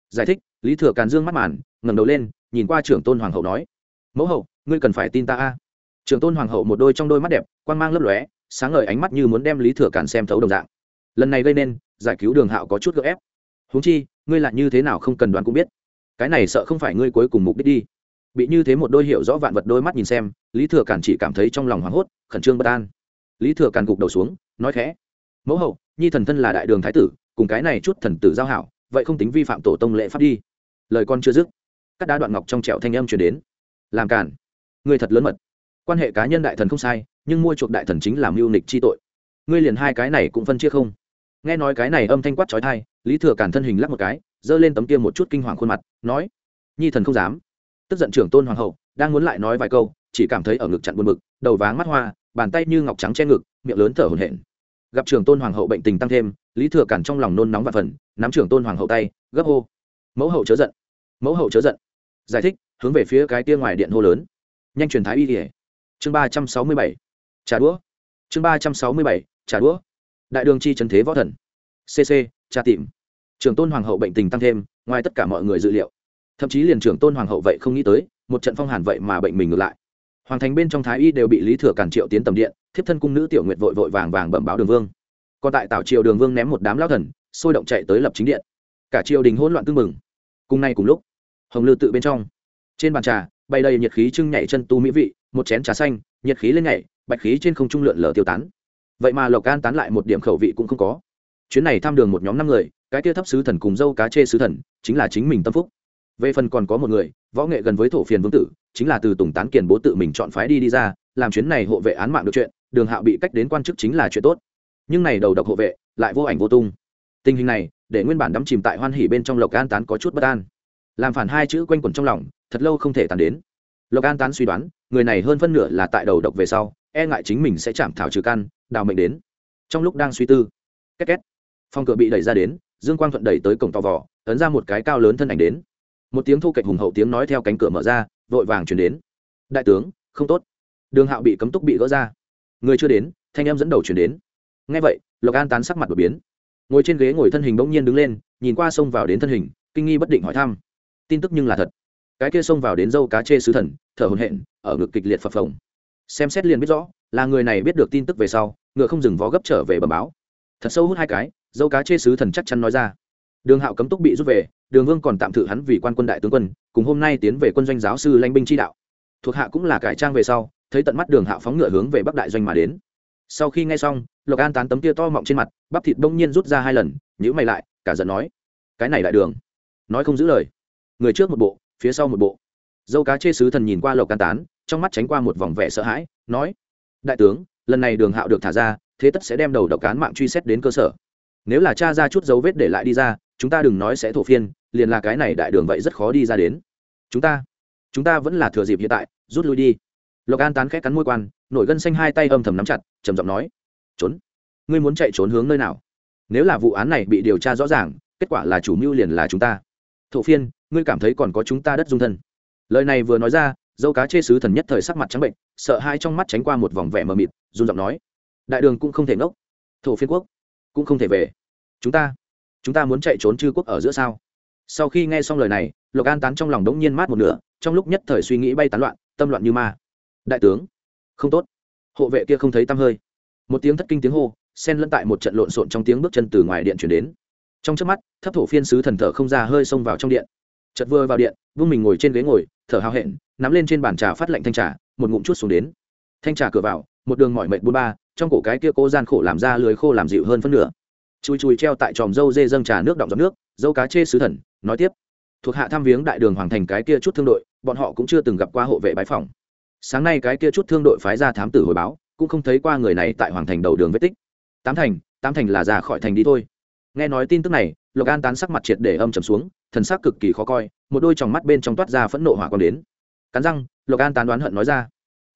Giải thích, lý thừa càn dương mắt màn, ngẩng đầu lên, nhìn qua trưởng tôn hoàng hậu nói, mẫu hậu, ngươi cần phải tin ta a. Trưởng tôn hoàng hậu một đôi trong đôi mắt đẹp quan mang lấp lóe, sáng ngời ánh mắt như muốn đem lý thừa càn xem thấu đồng dạng. Lần này gây nên, giải cứu đường hạo có chút gợ ép. Huống chi, ngươi lại như thế nào không cần đoán cũng biết cái này sợ không phải ngươi cuối cùng mục đích đi. Bị như thế một đôi hiểu rõ vạn vật đôi mắt nhìn xem, lý thừa càn chỉ cảm thấy trong lòng hoảng hốt, khẩn trương bất an. Lý thừa càn gục đầu xuống, nói khẽ, mẫu hậu, nhi thần thân là đại đường thái tử, cùng cái này chút thần tử giao hảo, vậy không tính vi phạm tổ tông lệ pháp đi. Lời con chưa dứt các đá đoạn ngọc trong trẹo thanh âm chuyển đến. Làm cản, ngươi thật lớn mật. Quan hệ cá nhân đại thần không sai, nhưng mua chuộc đại thần chính là mưu nịch chi tội. Ngươi liền hai cái này cũng phân chia không? Nghe nói cái này âm thanh quát trói thai lý thừa cản thân hình lắc một cái giơ lên tấm kia một chút kinh hoàng khuôn mặt, nói, nhi thần không dám. Tức giận trưởng tôn hoàng hậu, đang muốn lại nói vài câu, chỉ cảm thấy ở ngực chặn buồn bực, đầu váng mắt hoa, bàn tay như ngọc trắng che ngực, miệng lớn thở hổn hển. Gặp trưởng tôn hoàng hậu bệnh tình tăng thêm, lý thừa cản trong lòng nôn nóng và phần, nắm trưởng tôn hoàng hậu tay, gấp hô. Mẫu hậu chớ giận, mẫu hậu chớ giận. Giải thích, hướng về phía cái tia ngoài điện hô lớn. Nhanh truyền thái y kỉa chương ba trăm sáu mươi bảy trà đũa. Chương ba trăm sáu mươi bảy trà đũa. Đại đường chi trần thế võ thần. Cc trà tìm trưởng tôn hoàng hậu bệnh tình tăng thêm, ngoài tất cả mọi người dự liệu. Thậm chí liền trưởng tôn hoàng hậu vậy không nghĩ tới, một trận phong hàn vậy mà bệnh mình ngược lại. Hoàng thành bên trong thái y đều bị lý thừa cản triệu tiến tầm điện, thiếp thân cung nữ tiểu nguyệt vội vội vàng vàng bẩm báo đường vương. Còn tại tảo triều đường vương ném một đám lao thần, sôi động chạy tới lập chính điện. Cả triều đình hỗn loạn tưng mừng cùng nay cùng lúc, hồng lư tự bên trong. Trên bàn trà bay đầy nhiệt khí trưng nhảy chân tu mỹ vị, một chén trà xanh, nhiệt khí lên nhảy, bạch khí trên không trung lượn lờ tiêu tán. Vậy mà lộc can tán lại một điểm khẩu vị cũng không có. Chuyến này tham đường một nhóm năm người cái kia thấp sứ thần cùng dâu cá chê sứ thần, chính là chính mình tâm phúc. Về phần còn có một người, võ nghệ gần với thổ phiền vương tử, chính là từ tùng tán kiền bố tự mình chọn phái đi đi ra, làm chuyến này hộ vệ án mạng được chuyện, đường hạo bị cách đến quan chức chính là chuyện tốt. Nhưng này đầu độc hộ vệ, lại vô ảnh vô tung. Tình hình này, để nguyên bản đắm chìm tại hoan hỉ bên trong lộc an tán có chút bất an. Làm phản hai chữ quanh quẩn trong lòng, thật lâu không thể tàn đến. Lộc an tán suy đoán, người này hơn phân nửa là tại đầu độc về sau e ngại chính mình sẽ chạm thảo trừ căn, đào mệnh đến. Trong lúc đang suy tư, két két, phòng cửa bị đẩy ra đến dương quang thuận đẩy tới cổng to vỏ ấn ra một cái cao lớn thân ảnh đến. Một tiếng thu kệch hùng hậu tiếng nói theo cánh cửa mở ra, vội vàng chuyển đến. Đại tướng, không tốt. Đường hạo bị cấm túc bị gỡ ra. Người chưa đến, thanh em dẫn đầu chuyển đến. Ngay vậy, lộc an tán sắc mặt đột biến. Ngồi trên ghế ngồi thân hình bỗng nhiên đứng lên, nhìn qua xông vào đến thân hình, kinh nghi bất định hỏi thăm. Tin tức nhưng là thật. Cái kia xông vào đến dâu cá chê sứ thần, thở hồn hện ở ngực kịch liệt phập phồng. Xem xét liền biết rõ, là người này biết được tin tức về sau, ngựa không dừng vó gấp trở về bờ báo. Thật sâu hút hai cái dâu cá chê sứ thần chắc chắn nói ra. Đường hạo cấm túc bị rút về, đường vương còn tạm thử hắn vì quan quân đại tướng quân, cùng hôm nay tiến về quân doanh giáo sư lãnh binh chi đạo. Thuộc hạ cũng là cải trang về sau, thấy tận mắt đường hạo phóng ngựa hướng về bắc đại doanh mà đến. Sau khi nghe xong, lộc an tán tấm kia to mọng trên mặt, bắp thịt bỗng nhiên rút ra hai lần nhữ mày lại, cả giận nói, cái này đại đường, nói không giữ lời. Người trước một bộ, phía sau một bộ. Dâu cá chê sứ thần nhìn qua lộc an tán, trong mắt tránh qua một vòng vẻ sợ hãi, nói, đại tướng, lần này đường hạo được thả ra, thế tất sẽ đem đầu độc cán mạng truy xét đến cơ sở nếu là cha ra chút dấu vết để lại đi ra, chúng ta đừng nói sẽ thổ phiên, liền là cái này đại đường vậy rất khó đi ra đến. Chúng ta chúng ta vẫn là thừa dịp hiện tại, rút lui đi. Lộc an tán khét cắn môi quan, nổi gân xanh hai tay âm thầm nắm chặt, trầm giọng nói, trốn? Ngươi muốn chạy trốn hướng nơi nào? Nếu là vụ án này bị điều tra rõ ràng, kết quả là chủ mưu liền là chúng ta. Thổ phiên, ngươi cảm thấy còn có chúng ta đất dung thân. Lời này vừa nói ra, dâu cá chê sứ thần nhất thời sắc mặt trắng bệnh, sợ hai trong mắt tránh qua một vòng vẻ mờ mịt, run giọng nói, đại đường cũng không thể ngốc. Thổ phiên quốc cũng không thể về chúng ta chúng ta muốn chạy trốn chư quốc ở giữa sao? Sau khi nghe xong lời này, lộc an tán trong lòng đống nhiên mát một nửa, trong lúc nhất thời suy nghĩ bay tán loạn, tâm loạn như ma. Đại tướng, không tốt. Hộ vệ kia không thấy tăm hơi. Một tiếng thất kinh tiếng hô, xen lẫn tại một trận lộn xộn trong tiếng bước chân từ ngoài điện chuyển đến. Trong trước mắt, thấp thổ phiên sứ thần thở không ra hơi xông vào trong điện. Chật vừa vào điện vương mình ngồi trên ghế ngồi, thở hào hẹn, nắm lên trên bàn trà phát lệnh thanh trà, một ngụm chút xuống đến. Thanh trà cửa vào, một đường mỏi mệt bôn ba, trong cổ cái kia cô gian khổ làm ra lưới khô làm dịu hơn phân nửa chui chui treo tại tròm dâu dê dâng trà nước động giọt nước, dâu cá chê sứ thần, nói tiếp. Thuộc hạ thăm viếng đại đường hoàng thành cái kia chút thương đội, bọn họ cũng chưa từng gặp qua hộ vệ bái phòng sáng nay cái kia chút thương đội phái ra thám tử hồi báo, cũng không thấy qua người này tại hoàng thành đầu đường vết tích. Tám thành tám thành là ra khỏi thành đi thôi. Nghe nói tin tức này, lộc an tán sắc mặt triệt để âm trầm xuống, thần sắc cực kỳ khó coi, một đôi tròng mắt bên trong toát ra phẫn nộ hỏa còn đến. Cắn răng, lộc an tán đoán hận nói ra,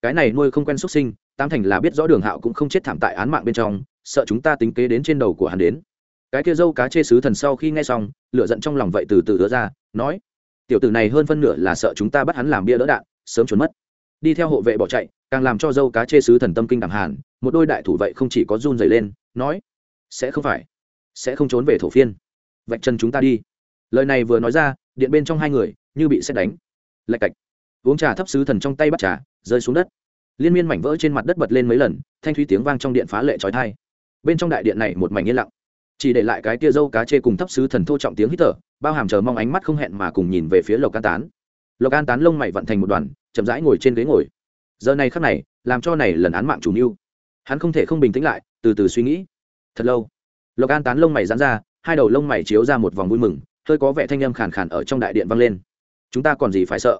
cái này nuôi không quen xuất sinh tam thành là biết rõ đường hạo cũng không chết thảm tại án mạng bên trong sợ chúng ta tính kế đến trên đầu của hắn đến. Cái kia dâu cá chê sứ thần sau khi nghe xong lựa giận trong lòng vậy từ từ đỡ ra, nói, tiểu tử này hơn phân nửa là sợ chúng ta bắt hắn làm bia đỡ đạn, sớm trốn mất. Đi theo hộ vệ bỏ chạy, càng làm cho dâu cá chê sứ thần tâm kinh đẳng hàn một đôi đại thủ vậy không chỉ có run dày lên, nói, sẽ không phải, sẽ không trốn về thổ phiên. Vạch chân chúng ta đi. Lời này vừa nói ra, điện bên trong hai người, như bị xét đánh. Lạch cạch. Uống trà thấp sứ thần trong tay bắt trà, rơi xuống đất. Liên miên mảnh vỡ trên mặt đất bật lên mấy lần, thanh thúy tiếng vang trong điện phá lệ trói thai bên trong đại điện này một mảnh yên lặng. Chỉ để lại cái tia dâu cá chê cùng thấp sứ thần thô trọng tiếng hít thở, bao hàm chờ mong ánh mắt không hẹn mà cùng nhìn về phía lộc an tán. Lộc an tán lông mày vận thành một đoàn, chậm rãi ngồi trên ghế ngồi. Giờ này khắc này, làm cho này lần án mạng chủ mưu. Hắn không thể không bình tĩnh lại, từ từ suy nghĩ. Thật lâu, lộc an tán lông mày dán ra, hai đầu lông mày chiếu ra một vòng vui mừng, hơi có vẻ thanh âm khàn khàn ở trong đại điện vang lên. Chúng ta còn gì phải sợ?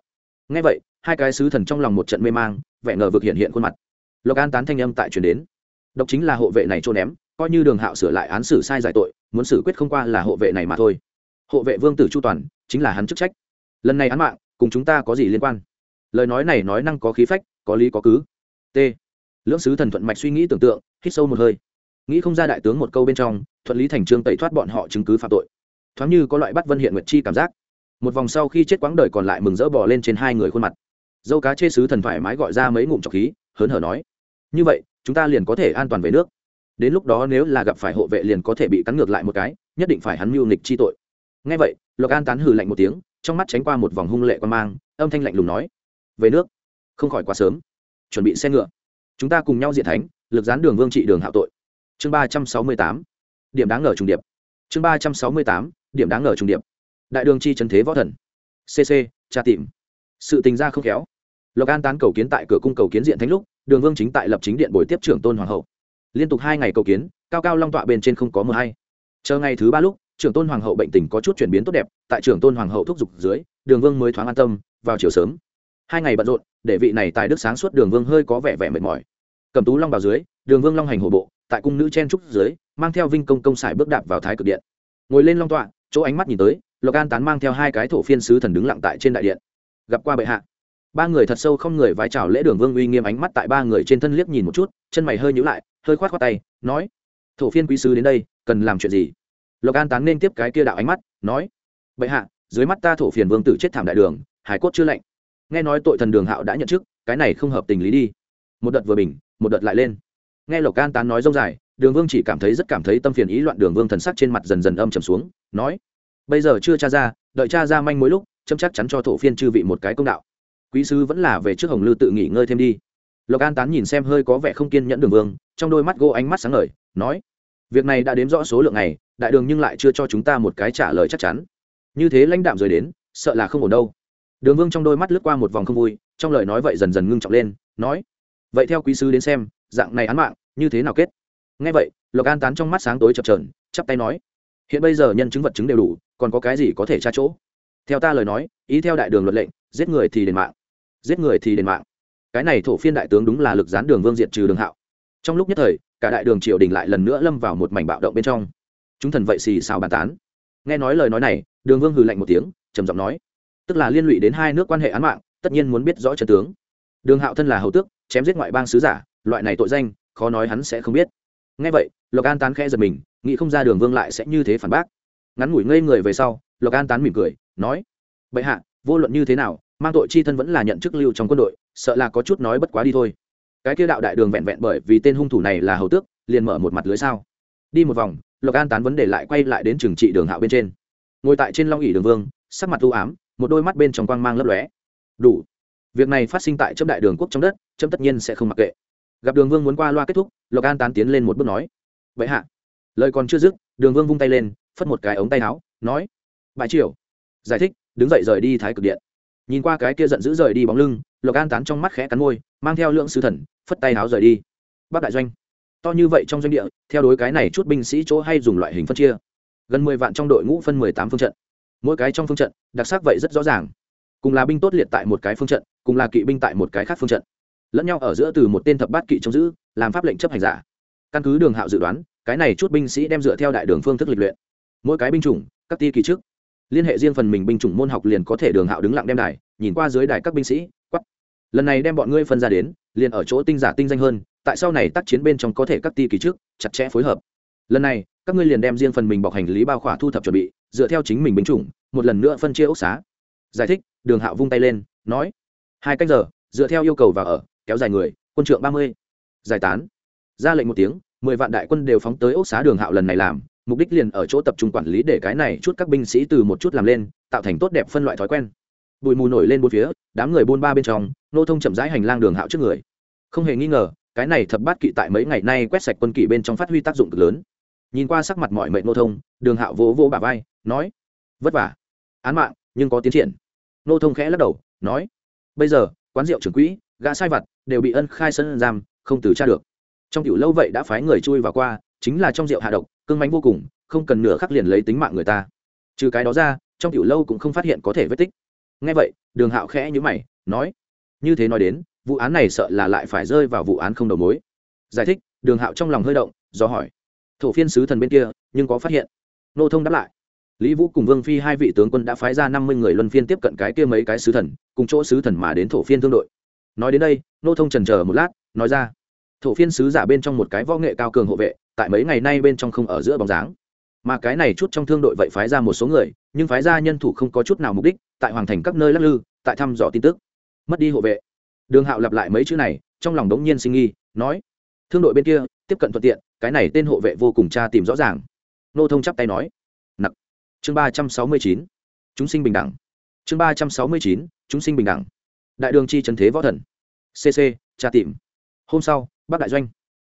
Ngay vậy, hai cái sứ thần trong lòng một trận mê mang, vẻ ngờ vực hiện hiện khuôn mặt. Lộc an tán thanh âm tại truyền đến độc chính là hộ vệ này trôn ném, coi như đường hạo sửa lại án xử sai giải tội, muốn xử quyết không qua là hộ vệ này mà thôi. Hộ vệ vương tử chu toàn, chính là hắn chức trách. Lần này án mạng, cùng chúng ta có gì liên quan? Lời nói này nói năng có khí phách, có lý có cứ. T. Lưỡng sứ thần thuận mạch suy nghĩ tưởng tượng, hít sâu một hơi. Nghĩ không ra đại tướng một câu bên trong, thuận lý thành trương tẩy thoát bọn họ chứng cứ phạm tội. Thoáng như có loại bắt vân hiện nguyệt chi cảm giác. Một vòng sau khi chết quãng đời còn lại mừng rỡ bỏ lên trên hai người khuôn mặt. Dâu cá chê sứ thần thoải mái gọi ra mấy ngụm trọc khí, hớn hở nói. Như vậy chúng ta liền có thể an toàn về nước. Đến lúc đó nếu là gặp phải hộ vệ liền có thể bị cắn ngược lại một cái, nhất định phải hắn mưu nịch chi tội. Ngay vậy, lộc an tán hừ lạnh một tiếng, trong mắt tránh qua một vòng hung lệ quan mang, âm thanh lạnh lùng nói, về nước, không khỏi quá sớm. Chuẩn bị xe ngựa. Chúng ta cùng nhau diện thánh, lực gián đường vương trị đường hạo tội. Chương ba trăm sáu mươi tám, điểm đáng ngờ trùng điệp. Chương ba trăm sáu mươi tám, điểm đáng ngờ trùng điệp. Đại đường chi trần thế võ thần. Cc tra tìm. Sự tình ra không khéo. Lộc an tán cầu kiến tại cửa cung cầu kiến diện thánh lúc đường vương chính tại lập chính điện buổi tiếp trưởng tôn hoàng hậu. Liên tục hai ngày cầu kiến, cao cao long tọa bên trên không có mờ hay. Chờ ngày thứ ba lúc, trưởng tôn hoàng hậu bệnh tình có chút chuyển biến tốt đẹp, tại trưởng tôn hoàng hậu thúc giục dưới, đường vương mới thoáng an tâm, vào chiều sớm. Hai ngày bận rộn, để vị này tại đức sáng suốt đường vương hơi có vẻ vẻ mệt mỏi. Cầm tú long vào dưới, đường vương long hành hổ bộ, tại cung nữ chen trúc dưới, mang theo vinh công công sải bước đạp vào thái cực điện. Ngồi lên long tọa, chỗ ánh mắt nhìn tới, lộc an tán mang theo hai cái thổ phiên sứ thần đứng lặng tại trên đại điện. Gặp qua bệ hạ ba người thật sâu không người vái chào lễ đường vương uy nghiêm ánh mắt tại ba người trên thân liếc nhìn một chút, chân mày hơi nhữ lại, hơi khoát khoát tay, nói, thổ phiên quý sứ đến đây, cần làm chuyện gì? Lộc an tán nên tiếp cái kia đạo ánh mắt, nói, bệ hạ, dưới mắt ta thổ phiền vương tử chết thảm đại đường, hải cốt chưa lạnh. Nghe nói tội thần đường hạo đã nhận chức, cái này không hợp tình lý đi. Một đợt vừa bình, một đợt lại lên. Nghe lộc an tán nói rông dài, đường vương chỉ cảm thấy rất cảm thấy tâm phiền ý loạn đường vương thần sắc trên mặt dần dần âm trầm xuống, nói, bây giờ chưa tra ra, đợi cha ra manh mối lúc, chấm chắc chắn cho thổ phiên chư vị một cái công đạo quý sứ vẫn là về trước hồng lư tự nghỉ ngơi thêm đi. Lộc an tán nhìn xem hơi có vẻ không kiên nhẫn đường vương, trong đôi mắt gỗ ánh mắt sáng ngời, nói, việc này đã đếm rõ số lượng này đại đường nhưng lại chưa cho chúng ta một cái trả lời chắc chắn. Như thế lãnh đạm rồi đến, sợ là không ổn đâu. Đường vương trong đôi mắt lướt qua một vòng không vui, trong lời nói vậy dần dần ngưng trọng lên, nói, vậy theo quý sứ đến xem, dạng này án mạng, như thế nào kết? Ngay vậy, lộc an tán trong mắt sáng tối chập trờn chắp tay nói, hiện bây giờ nhân chứng vật chứng đều đủ, còn có cái gì có thể tra chỗ? Theo ta lời nói, ý theo đại đường luật lệnh, giết người thì đền mạng giết người thì đền mạng. Cái này thổ phiên đại tướng đúng là lực gián đường vương diệt trừ đường hạo. Trong lúc nhất thời, cả đại đường triều đình lại lần nữa lâm vào một mảnh bạo động bên trong. Chúng thần vậy xì xào bàn tán. Nghe nói lời nói này, đường vương hừ lạnh một tiếng, trầm giọng nói. Tức là liên lụy đến hai nước quan hệ án mạng, tất nhiên muốn biết rõ trận tướng. Đường hạo thân là hầu tước, chém giết ngoại bang sứ giả, loại này tội danh, khó nói hắn sẽ không biết. Nghe vậy, lộc an tán khẽ giật mình, nghĩ không ra đường vương lại sẽ như thế phản bác. Ngắn ngủi ngây người về sau, lộc an tán mỉm cười, nói. Bệ hạ, vô luận như thế nào mang tội chi thân vẫn là nhận chức lưu trong quân đội, sợ là có chút nói bất quá đi thôi. Cái kia đạo đại đường vẹn vẹn bởi vì tên hung thủ này là hầu tước, liền mở một mặt lưới sao. Đi một vòng, lộc an tán vấn đề lại quay lại đến trường trị đường hạo bên trên. Ngồi tại trên long ỉ đường vương, sắc mặt u ám, một đôi mắt bên trong quang mang lấp lóe. Đủ. Việc này phát sinh tại chấm đại đường quốc trong đất, chấm tất nhiên sẽ không mặc kệ. Gặp đường vương muốn qua loa kết thúc, lộc an tán tiến lên một bước nói. Vậy hạ. Lời còn chưa dứt, đường vương vung tay lên, phất một cái ống tay áo, nói. Bãi triều. Giải thích, đứng dậy rời đi thái cực điện nhìn qua cái kia giận dữ rời đi bóng lưng, lộc an tán trong mắt khẽ cắn môi, mang theo lượng sứ thần, phất tay háo rời đi. Bắc đại doanh, to như vậy trong doanh địa, theo đối cái này chút binh sĩ chỗ hay dùng loại hình phân chia. Gần mười vạn trong đội ngũ phân mười tám phương trận. Mỗi cái trong phương trận, đặc sắc vậy rất rõ ràng. Cùng là binh tốt liệt tại một cái phương trận, cùng là kỵ binh tại một cái khác phương trận. Lẫn nhau ở giữa từ một tên thập bát kỵ trông giữ, làm pháp lệnh chấp hành giả. Căn cứ đường hạo dự đoán, cái này chút binh sĩ đem dựa theo đại đường phương thức lịch luyện. Mỗi cái binh chủng, các ti kỳ trước liên hệ riêng phần mình binh chủng môn học liền có thể đường hạo đứng lặng đem đài, nhìn qua dưới đài các binh sĩ quắp lần này đem bọn ngươi phân ra đến, liền ở chỗ tinh giả tinh danh hơn, tại sau này tác chiến bên trong có thể các ti kỳ trước, chặt chẽ phối hợp. Lần này, các ngươi liền đem riêng phần mình bọc hành lý bao khỏa thu thập chuẩn bị, dựa theo chính mình binh chủng, một lần nữa phân chia ốc xá. Giải thích, đường hạo vung tay lên, nói. Hai cách giờ, dựa theo yêu cầu và ở, kéo dài người, quân trượng ba mươi. Giải tán. Ra lệnh một tiếng, mười vạn đại quân đều phóng tới ốc xá đường hạo lần này làm mục đích liền ở chỗ tập trung quản lý để cái này chút các binh sĩ từ một chút làm lên, tạo thành tốt đẹp phân loại thói quen. Bụi mù nổi lên bốn phía, đám người buôn ba bên trong, nô thông chậm rãi hành lang đường hạo trước người. Không hề nghi ngờ, cái này thập bát kỵ tại mấy ngày nay quét sạch quân kỵ bên trong phát huy tác dụng cực lớn. Nhìn qua sắc mặt mọi mệnh nô thông, đường hạo vỗ vỗ bà vai, nói, vất vả. Án mạng, nhưng có tiến triển. Nô thông khẽ lắc đầu, nói, bây giờ, quán rượu trưởng quỹ, gã sai vặt, đều bị ân khai sân giam, không từ tra được. Trong tiểu lâu vậy đã phái người chui vào qua, chính là trong rượu hạ độc cưng mánh vô cùng, không cần nửa khắc liền lấy tính mạng người ta. Trừ cái đó ra, trong tiểu lâu cũng không phát hiện có thể vết tích. Ngay vậy, đường hạo khẽ nhữ mày, nói, như thế nói đến, vụ án này sợ là lại phải rơi vào vụ án không đầu mối. Giải thích, đường hạo trong lòng hơi động, do hỏi, thổ phiên sứ thần bên kia, nhưng có phát hiện? Nô thông đáp lại, lý vũ cùng vương phi hai vị tướng quân đã phái ra năm mươi người luân phiên tiếp cận cái kia mấy cái sứ thần, cùng chỗ sứ thần mà đến thổ phiên thương đội. Nói đến đây, nô thông trần chờ một lát, nói ra thổ phiên sứ giả bên trong một cái võ nghệ cao cường hộ vệ, tại mấy ngày nay bên trong không ở giữa bóng dáng. Mà cái này chút trong thương đội vậy phái ra một số người, nhưng phái ra nhân thủ không có chút nào mục đích, tại hoàng thành các nơi lắc lư, tại thăm dò tin tức. Mất đi hộ vệ. Đường hạo lặp lại mấy chữ này, trong lòng đống nhiên sinh nghi, nói, thương đội bên kia, tiếp cận thuận tiện, cái này tên hộ vệ vô cùng tra tìm rõ ràng. Nô thông chắp tay nói, nặc. Chương ba trăm sáu mươi chín, chúng sinh bình đẳng. Chương ba trăm sáu mươi chín, chúng sinh bình đẳng. Đại đường chi trần thế võ thần. Cc tra tìm. Hôm sau bắc đại doanh.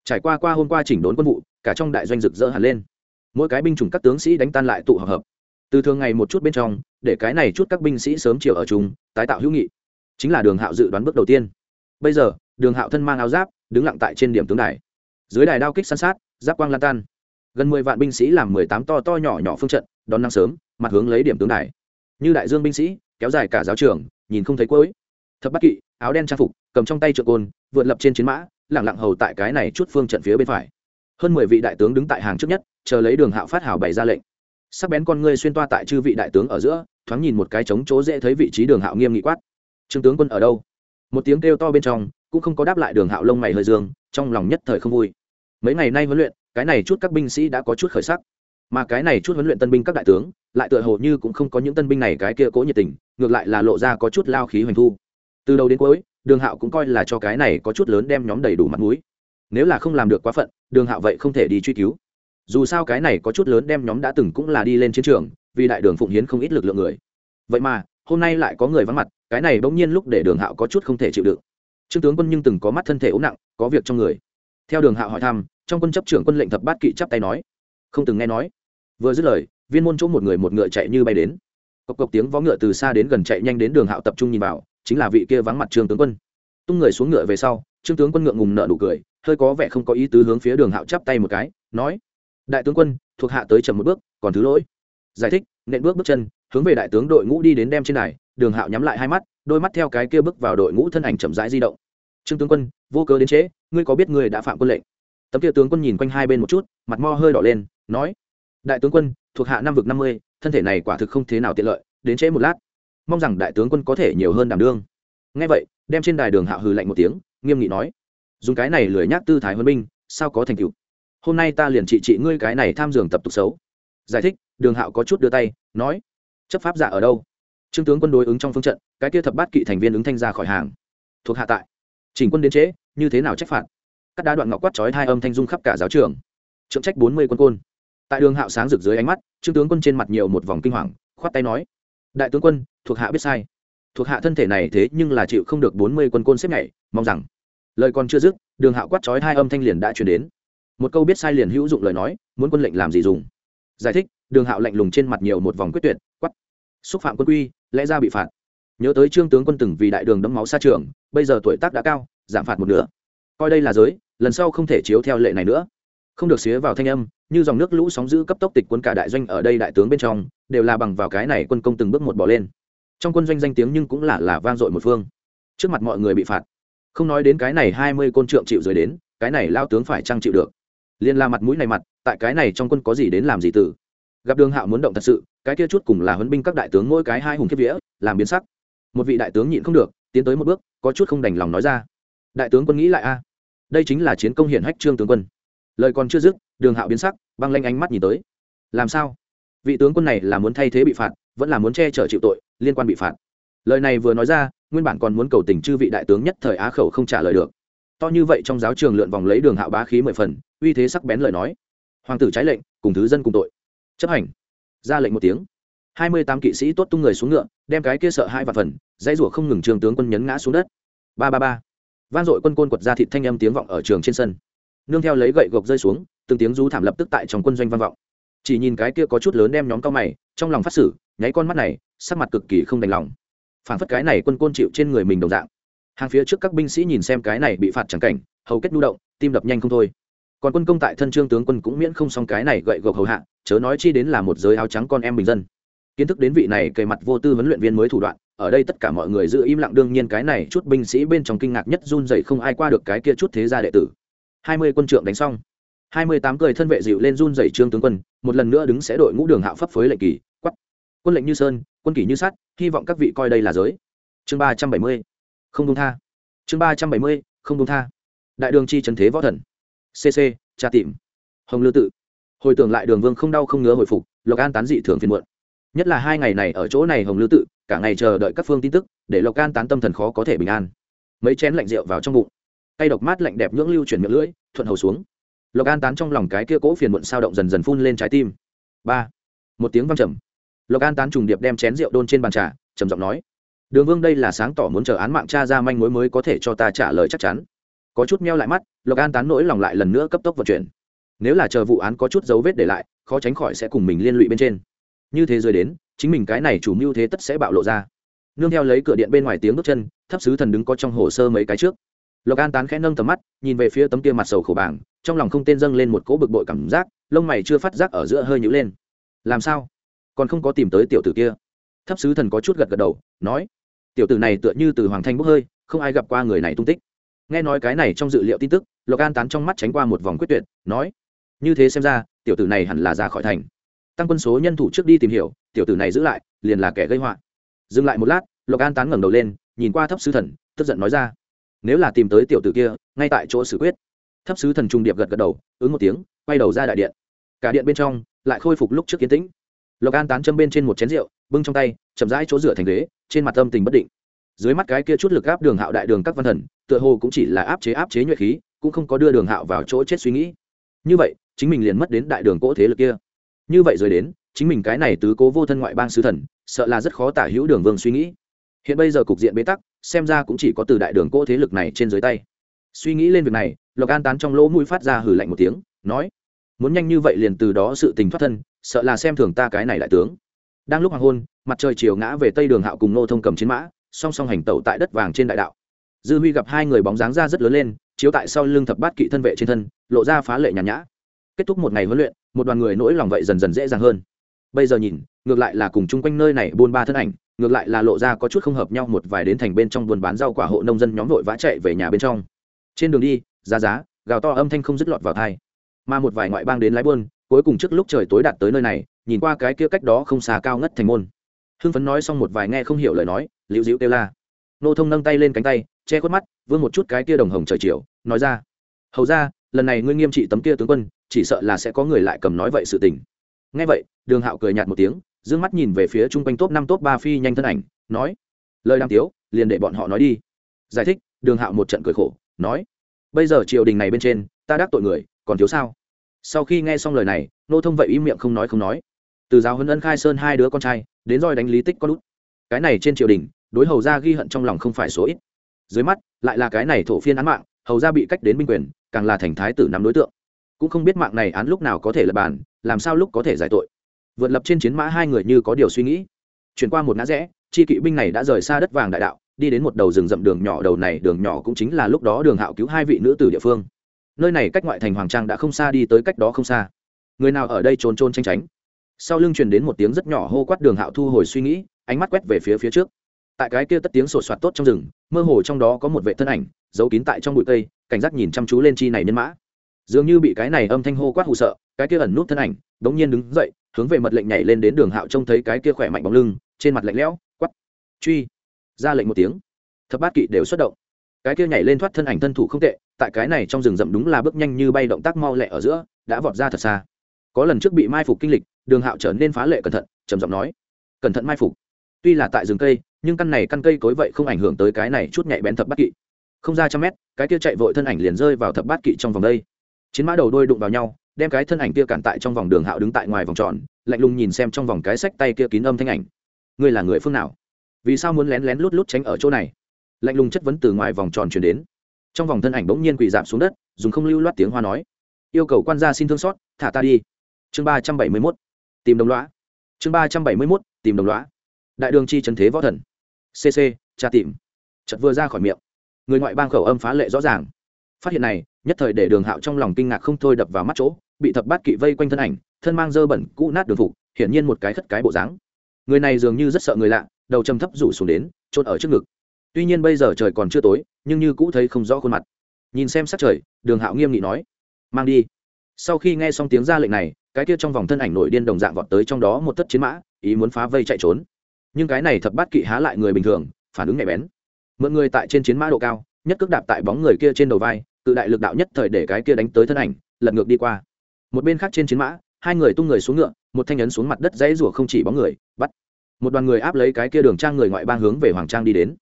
Trải qua qua hôm qua chỉnh đốn quân vụ, cả trong đại doanh rực rỡ hẳn lên. Mỗi cái binh chủng các tướng sĩ đánh tan lại tụ hợp hợp. Từ thường ngày một chút bên trong, để cái này chút các binh sĩ sớm chiều ở chúng tái tạo hữu nghị. Chính là đường hạo dự đoán bước đầu tiên. Bây giờ, đường hạo thân mang áo giáp, đứng lặng tại trên điểm tướng đài. Dưới đài đao kích săn sát, giáp quang lan tan. Gần mười vạn binh sĩ làm mười tám to to nhỏ nhỏ phương trận, đón năng sớm, mặt hướng lấy điểm tướng đài. Như đại dương binh sĩ, kéo dài cả giáo trường, nhìn không thấy cuối. Thập Bát kỵ, áo đen trang phục, cầm trong tay trượng côn, vượt lập trên chiến mã lẳng lặng hầu tại cái này chút phương trận phía bên phải. Hơn mười vị đại tướng đứng tại hàng trước nhất, chờ lấy đường hạo phát hảo bày ra lệnh. Sắc bén con ngươi xuyên toa tại chư vị đại tướng ở giữa, thoáng nhìn một cái trống chỗ dễ thấy vị trí đường hạo nghiêm nghị quát. Trương tướng quân ở đâu? Một tiếng kêu to bên trong, cũng không có đáp lại đường hạo lông mày hơi dương, trong lòng nhất thời không vui. Mấy ngày nay huấn luyện, cái này chút các binh sĩ đã có chút khởi sắc. Mà cái này chút huấn luyện tân binh các đại tướng, lại tựa hồ như cũng không có những tân binh này cái kia cố nhiệt tình, ngược lại là lộ ra có chút lao khí hoành thu. Từ đầu đến cuối đường hạo cũng coi là cho cái này có chút lớn đem nhóm đầy đủ mặt mũi. Nếu là không làm được quá phận, đường hạo vậy không thể đi truy cứu. Dù sao cái này có chút lớn đem nhóm đã từng cũng là đi lên chiến trường, vì đại đường phụng hiến không ít lực lượng người. Vậy mà, hôm nay lại có người vắng mặt, cái này bỗng nhiên lúc để đường hạo có chút không thể chịu đựng. Trương tướng quân nhưng từng có mắt thân thể ốm nặng, có việc trong người. Theo đường hạo hỏi thăm, trong quân chấp trưởng quân lệnh thập bát kỵ chắp tay nói. Không từng nghe nói. Vừa dứt lời, viên môn chỗ một người một ngựa chạy như bay đến. Cộc cộc tiếng vó ngựa từ xa đến gần chạy nhanh đến đường hạo tập trung nhìn vào chính là vị kia vắng mặt trương tướng quân. Tung người xuống ngựa về sau, trương tướng quân ngựa ngùng nợ nụ cười, hơi có vẻ không có ý tứ hướng phía đường hạo chắp tay một cái, nói, đại tướng quân, thuộc hạ tới chậm một bước, còn thứ lỗi. Giải thích, nện bước bước chân, hướng về đại tướng đội ngũ đi đến đem trên này đường hạo nhắm lại hai mắt, đôi mắt theo cái kia bước vào đội ngũ thân ảnh chậm rãi di động. Trương tướng quân, vô cớ đến trễ, ngươi có biết ngươi đã phạm quân lệnh? Tấm kia tướng quân nhìn quanh hai bên một chút, mặt mo hơi đỏ lên, nói, đại tướng quân, thuộc hạ năm vực năm mươi, thân thể này quả thực không thế nào tiện lợi, đến trễ một lát mong rằng đại tướng quân có thể nhiều hơn đảm đương. Ngay vậy, đem trên đài đường hạo hừ lạnh một tiếng, nghiêm nghị nói, dùng cái này lười nhác tư thái huân binh, sao có thành tựu? Hôm nay ta liền trị trị ngươi cái này tham dường tập tục xấu. Giải thích, đường hạo có chút đưa tay, nói, chấp pháp giả ở đâu? Trương tướng quân đối ứng trong phương trận, cái kia thập bát kỵ thành viên ứng thanh ra khỏi hàng. Thuộc hạ tại. Chỉnh quân đến trễ như thế nào trách phạt? Các đá đoạn ngọc quát trói hai âm thanh dung khắp cả giáo trường. Trượng trách bốn mươi quân côn. Tại đường hạo sáng rực dưới ánh mắt, trương tướng quân trên mặt nhiều một vòng kinh hoàng, khoát tay nói đại tướng quân, thuộc hạ biết sai. Thuộc hạ thân thể này thế nhưng là chịu không được bốn mươi quân côn xếp nhảy, mong rằng. Lời còn chưa dứt, đường hạo quát trói hai âm thanh liền đã chuyển đến. Một câu biết sai liền hữu dụng lời nói, muốn quân lệnh làm gì dùng? Giải thích, đường hạo lạnh lùng trên mặt nhiều một vòng quyết tuyệt quắt xúc phạm quân quy, lẽ ra bị phạt. Nhớ tới trương tướng quân từng vì đại đường đấm máu xa trường, bây giờ tuổi tác đã cao, giảm phạt một nửa. Coi đây là giới, lần sau không thể chiếu theo lệ này nữa. Không được xía vào thanh âm như dòng nước lũ sóng giữ cấp tốc tịch quân cả đại doanh ở đây đại tướng bên trong, đều là bằng vào cái này quân công từng bước một bỏ lên. Trong quân doanh danh tiếng nhưng cũng là là vang dội một phương. Trước mặt mọi người bị phạt. Không nói đến cái này hai mươi côn trượng chịu rời đến, cái này lao tướng phải trang chịu được? Liên la mặt mũi này mặt, tại cái này trong quân có gì đến làm gì tử gặp đường hạo muốn động thật sự, cái kia chút cùng là huấn binh các đại tướng mỗi cái hai hùng kiếp vĩa làm biến sắc. Một vị đại tướng nhịn không được, tiến tới một bước, có chút không đành lòng nói ra. Đại tướng quân nghĩ lại a, đây chính là chiến công hiển hách trương tướng quân. Lời còn chưa dứt đường hạo biến sắc, băng lanh ánh mắt nhìn tới. Làm sao? Vị tướng quân này là muốn thay thế bị phạt, vẫn là muốn che chở chịu tội, liên quan bị phạt. Lời này vừa nói ra, nguyên bản còn muốn cầu tình chư vị đại tướng nhất thời á khẩu không trả lời được. To như vậy trong giáo trường lượn vòng lấy đường hạo bá khí mười phần, uy thế sắc bén lời nói. Hoàng tử trái lệnh, cùng thứ dân cùng tội. Chấp hành. Ra lệnh một tiếng. Hai mươi tám kỵ sĩ tốt tung người xuống ngựa, đem cái kia sợ hai vạn phần, dãy rủa không ngừng trường tướng quân nhấn ngã xuống đất. Ba ba ba. Van dội quân côn quật ra thịt thanh âm tiếng vọng ở trường trên sân. Nương theo lấy gậy gộc rơi xuống từng tiếng rú thảm lập tức tại trong quân doanh vang vọng. Chỉ nhìn cái kia có chút lớn đem nhóm cao mày, trong lòng phát xử, nháy con mắt này, sắc mặt cực kỳ không đành lòng. Phản phất cái này quân côn chịu trên người mình đồng dạng. Hàng phía trước các binh sĩ nhìn xem cái này bị phạt chẳng cảnh, hầu kết nhu động, tim đập nhanh không thôi. Còn quân công tại thân trương tướng quân cũng miễn không xong cái này gậy gộc hầu hạ, chớ nói chi đến là một giới áo trắng con em bình dân. Kiến thức đến vị này kề mặt vô tư huấn luyện viên mới thủ đoạn, ở đây tất cả mọi người giữ im lặng đương nhiên cái này chút binh sĩ bên trong kinh ngạc nhất run dậy không ai qua được cái kia chút thế gia đệ tử. Hai mươi quân trượng đánh xong hai mươi tám cười thân vệ dịu lên run dậy trương tướng quân, một lần nữa đứng sẽ đội ngũ đường hạo pháp phối lệnh kỳ quắt quân lệnh như sơn, quân kỷ như sắt, hy vọng các vị coi đây là giới. Chương ba trăm bảy mươi, không đông tha. Chương ba trăm bảy mươi, không đông tha. Đại đường chi trần thế võ thần. Cc tra tìm. Hồng lư tự. Hồi tưởng lại đường vương không đau không ngứa hồi phục, lộc an tán dị thường phiền muộn. Nhất là hai ngày này ở chỗ này hồng lư tự, cả ngày chờ đợi các phương tin tức, để lộc an tán tâm thần khó có thể bình an. Mấy chén lạnh rượu vào trong bụng. Tay độc mát lạnh đẹp nhưỡng lưu chuyển miệng lưỡi, thuận hầu xuống lộc an tán trong lòng cái kia cỗ phiền muộn sao động dần dần phun lên trái tim ba một tiếng văng trầm lộc an tán trùng điệp đem chén rượu đôn trên bàn trà trầm giọng nói đường vương đây là sáng tỏ muốn chờ án mạng cha ra manh mối mới có thể cho ta trả lời chắc chắn có chút meo lại mắt lộc an tán nỗi lòng lại lần nữa cấp tốc vận chuyển nếu là chờ vụ án có chút dấu vết để lại khó tránh khỏi sẽ cùng mình liên lụy bên trên như thế rơi đến chính mình cái này chủ mưu thế tất sẽ bạo lộ ra nương theo lấy cửa điện bên ngoài tiếng bước chân thấp sứ thần đứng có trong hồ sơ mấy cái trước lộc an tán khẽ nâng tầm mắt, nhìn về phía tấm kia mặt sầu khổ bảng, trong lòng không tên dâng lên một cỗ bực bội cảm giác, lông mày chưa phát giác ở giữa hơi nhữ lên. Làm sao? Còn không có tìm tới tiểu tử kia. Thấp sứ thần có chút gật gật đầu, nói, tiểu tử này tựa như từ hoàng thanh bốc hơi, không ai gặp qua người này tung tích. Nghe nói cái này trong dự liệu tin tức, lộc an tán trong mắt tránh qua một vòng quyết tuyệt, nói, như thế xem ra, tiểu tử này hẳn là ra khỏi thành. Tăng quân số nhân thủ trước đi tìm hiểu, tiểu tử này giữ lại, liền là kẻ gây họa. Dừng lại một lát, lộc an tán ngẩng đầu lên, nhìn qua thấp sứ thần, tức giận nói ra nếu là tìm tới tiểu tử kia, ngay tại chỗ xử quyết. Thấp sứ thần trung điệp gật gật đầu, ứng một tiếng, quay đầu ra đại điện. Cả điện bên trong lại khôi phục lúc trước kiến tĩnh. Lộc an tán châm bên trên một chén rượu, bưng trong tay, chậm rãi chỗ rửa thành ghế, trên mặt âm tình bất định. Dưới mắt cái kia chút lực áp đường hạo đại đường các văn thần, tựa hồ cũng chỉ là áp chế áp chế nhuệ khí, cũng không có đưa đường hạo vào chỗ chết suy nghĩ. Như vậy, chính mình liền mất đến đại đường cỗ thế lực kia. Như vậy rồi đến, chính mình cái này tứ cố vô thân ngoại bang sứ thần, sợ là rất khó tả hữu đường vương suy nghĩ. Hiện bây giờ cục diện bế tắc xem ra cũng chỉ có từ đại đường cỗ thế lực này trên dưới tay. Suy nghĩ lên việc này, lộc an tán trong lỗ mũi phát ra hử lạnh một tiếng, nói, muốn nhanh như vậy liền từ đó sự tình thoát thân, sợ là xem thường ta cái này đại tướng. Đang lúc hoàng hôn, mặt trời chiều ngã về tây đường hạo cùng nô thông cầm chiến mã, song song hành tẩu tại đất vàng trên đại đạo. Dư huy gặp hai người bóng dáng ra rất lớn lên, chiếu tại sau lưng thập bát kỵ thân vệ trên thân, lộ ra phá lệ nhàn nhã. Kết thúc một ngày huấn luyện, một đoàn người nỗi lòng vậy dần dần dễ dàng hơn. Bây giờ nhìn, ngược lại là cùng chung quanh nơi này buôn ba thân ảnh ngược lại là lộ ra có chút không hợp nhau một vài đến thành bên trong buôn bán rau quả hộ nông dân nhóm vội vã chạy về nhà bên trong. Trên đường đi, giá giá, gào to âm thanh không dứt lọt vào thai mà một vài ngoại bang đến lái buôn, cuối cùng trước lúc trời tối đạt tới nơi này, nhìn qua cái kia cách đó không xa cao ngất thành môn. Hưng phấn nói xong một vài nghe không hiểu lời nói, liễu dĩu kêu la. Nô thông nâng tay lên cánh tay, che khuất mắt vương một chút cái kia đồng hồng trời chiều, nói ra. Hầu ra lần này ngươi nghiêm trị tấm kia tướng quân, chỉ sợ là sẽ có người lại cầm nói vậy sự tình. Nghe vậy, đường hạo cười nhạt một tiếng dương mắt nhìn về phía chung quanh top năm, top ba phi nhanh thân ảnh, nói, lời đang tiếu, liền để bọn họ nói đi. Giải thích, đường hạo một trận cười khổ, nói, bây giờ triều đình này bên trên, ta đắc tội người, còn thiếu sao? Sau khi nghe xong lời này, nô thông vậy im miệng không nói không nói. Từ giáo huấn ân khai sơn hai đứa con trai, đến roi đánh lý tích con út. Cái này trên triều đình, đối hầu ra ghi hận trong lòng không phải số ít. Dưới mắt, lại là cái này thổ phiên án mạng, hầu ra bị cách đến binh quyền, càng là thành thái tử nắm đối tượng. Cũng không biết mạng này án lúc nào có thể lập bàn, làm sao lúc có thể giải tội vượt lập trên chiến mã hai người như có điều suy nghĩ. Chuyển qua một ngã rẽ, chi kỵ binh này đã rời xa đất vàng đại đạo, đi đến một đầu rừng rậm đường nhỏ, đầu này đường nhỏ cũng chính là lúc đó đường hạo cứu hai vị nữ tử địa phương. Nơi này cách ngoại thành hoàng trang đã không xa đi tới cách đó không xa. Người nào ở đây trốn trôn tranh tránh? Sau lưng truyền đến một tiếng rất nhỏ hô quát đường hạo thu hồi suy nghĩ, ánh mắt quét về phía phía trước. Tại cái kia tất tiếng sột soạt tốt trong rừng, mơ hồ trong đó có một vệ thân ảnh, giấu kín tại trong bụi cây, cảnh giác nhìn chăm chú lên chi này nhân mã. Dường như bị cái này âm thanh hô quát hụ sợ, cái kia ẩn nút thân ảnh, đống nhiên đứng dậy hướng về mật lệnh nhảy lên đến đường hạo trông thấy cái kia khỏe mạnh bóng lưng, trên mặt lạnh lẽo quắp truy. Ra lệnh một tiếng. Thập bát kỵ đều xuất động. Cái kia nhảy lên thoát thân ảnh thân thủ không tệ, tại cái này trong rừng rậm đúng là bước nhanh như bay động tác mau lẹ ở giữa, đã vọt ra thật xa. Có lần trước bị mai phục kinh lịch, đường hạo trở nên phá lệ cẩn thận, trầm giọng nói. Cẩn thận mai phục. Tuy là tại rừng cây, nhưng căn này căn cây cối vậy không ảnh hưởng tới cái này chút nhạy bén thập bát kỵ. Không ra trăm mét, cái kia chạy vội thân ảnh liền rơi vào thập bát kỵ trong vòng đây. Chiến mã đầu đôi đụng vào nhau đem cái thân ảnh kia cản tại trong vòng đường hạo đứng tại ngoài vòng tròn, lạnh lùng nhìn xem trong vòng cái sách tay kia kín âm thanh ảnh. Ngươi là người phương nào? Vì sao muốn lén lén lút lút tránh ở chỗ này? Lạnh lùng chất vấn từ ngoài vòng tròn chuyển đến. Trong vòng thân ảnh bỗng nhiên quỳ dạp xuống đất, dùng không lưu loát tiếng hoa nói. Yêu cầu quan gia xin thương xót, thả ta đi. Chương ba trăm bảy mươi mốt. Tìm đồng loã chương ba trăm bảy mươi mốt, tìm đồng loã đại đường chi trần thế võ thần. Cc tra tìm. Chật vừa ra khỏi miệng. Người ngoại bang khẩu âm phá lệ rõ ràng. Phát hiện này, nhất thời để đường hạo trong lòng kinh ngạc không thôi đập vào mắt chỗ bị thập bát kỵ vây quanh thân ảnh, thân mang dơ bẩn, cũ nát đường phục, hiển nhiên một cái khất cái bộ dáng. Người này dường như rất sợ người lạ, đầu châm thấp rủ xuống đến trôn ở trước ngực. Tuy nhiên bây giờ trời còn chưa tối, nhưng như cũ thấy không rõ khuôn mặt. Nhìn xem sắc trời, đường hạo nghiêm nghị nói, mang đi. Sau khi nghe xong tiếng ra lệnh này, cái kia trong vòng thân ảnh nổi điên đồng dạng vọt tới trong đó một thất chiến mã, ý muốn phá vây chạy trốn. Nhưng cái này thập bát kỵ há lại người bình thường, phản ứng nhạy bén. Mượn người tại trên chiến mã độ cao, nhất cước đạp tại bóng người kia trên đầu vai tự đại lực đạo nhất thời để cái kia đánh tới thân ảnh, lật ngược đi qua một bên khác trên chiến mã, hai người tung người xuống ngựa, một thanh ấn xuống mặt đất dãy rủa không chỉ bóng người, bắt. Một đoàn người áp lấy cái kia đường trang người ngoại bang hướng về hoàng trang đi đến.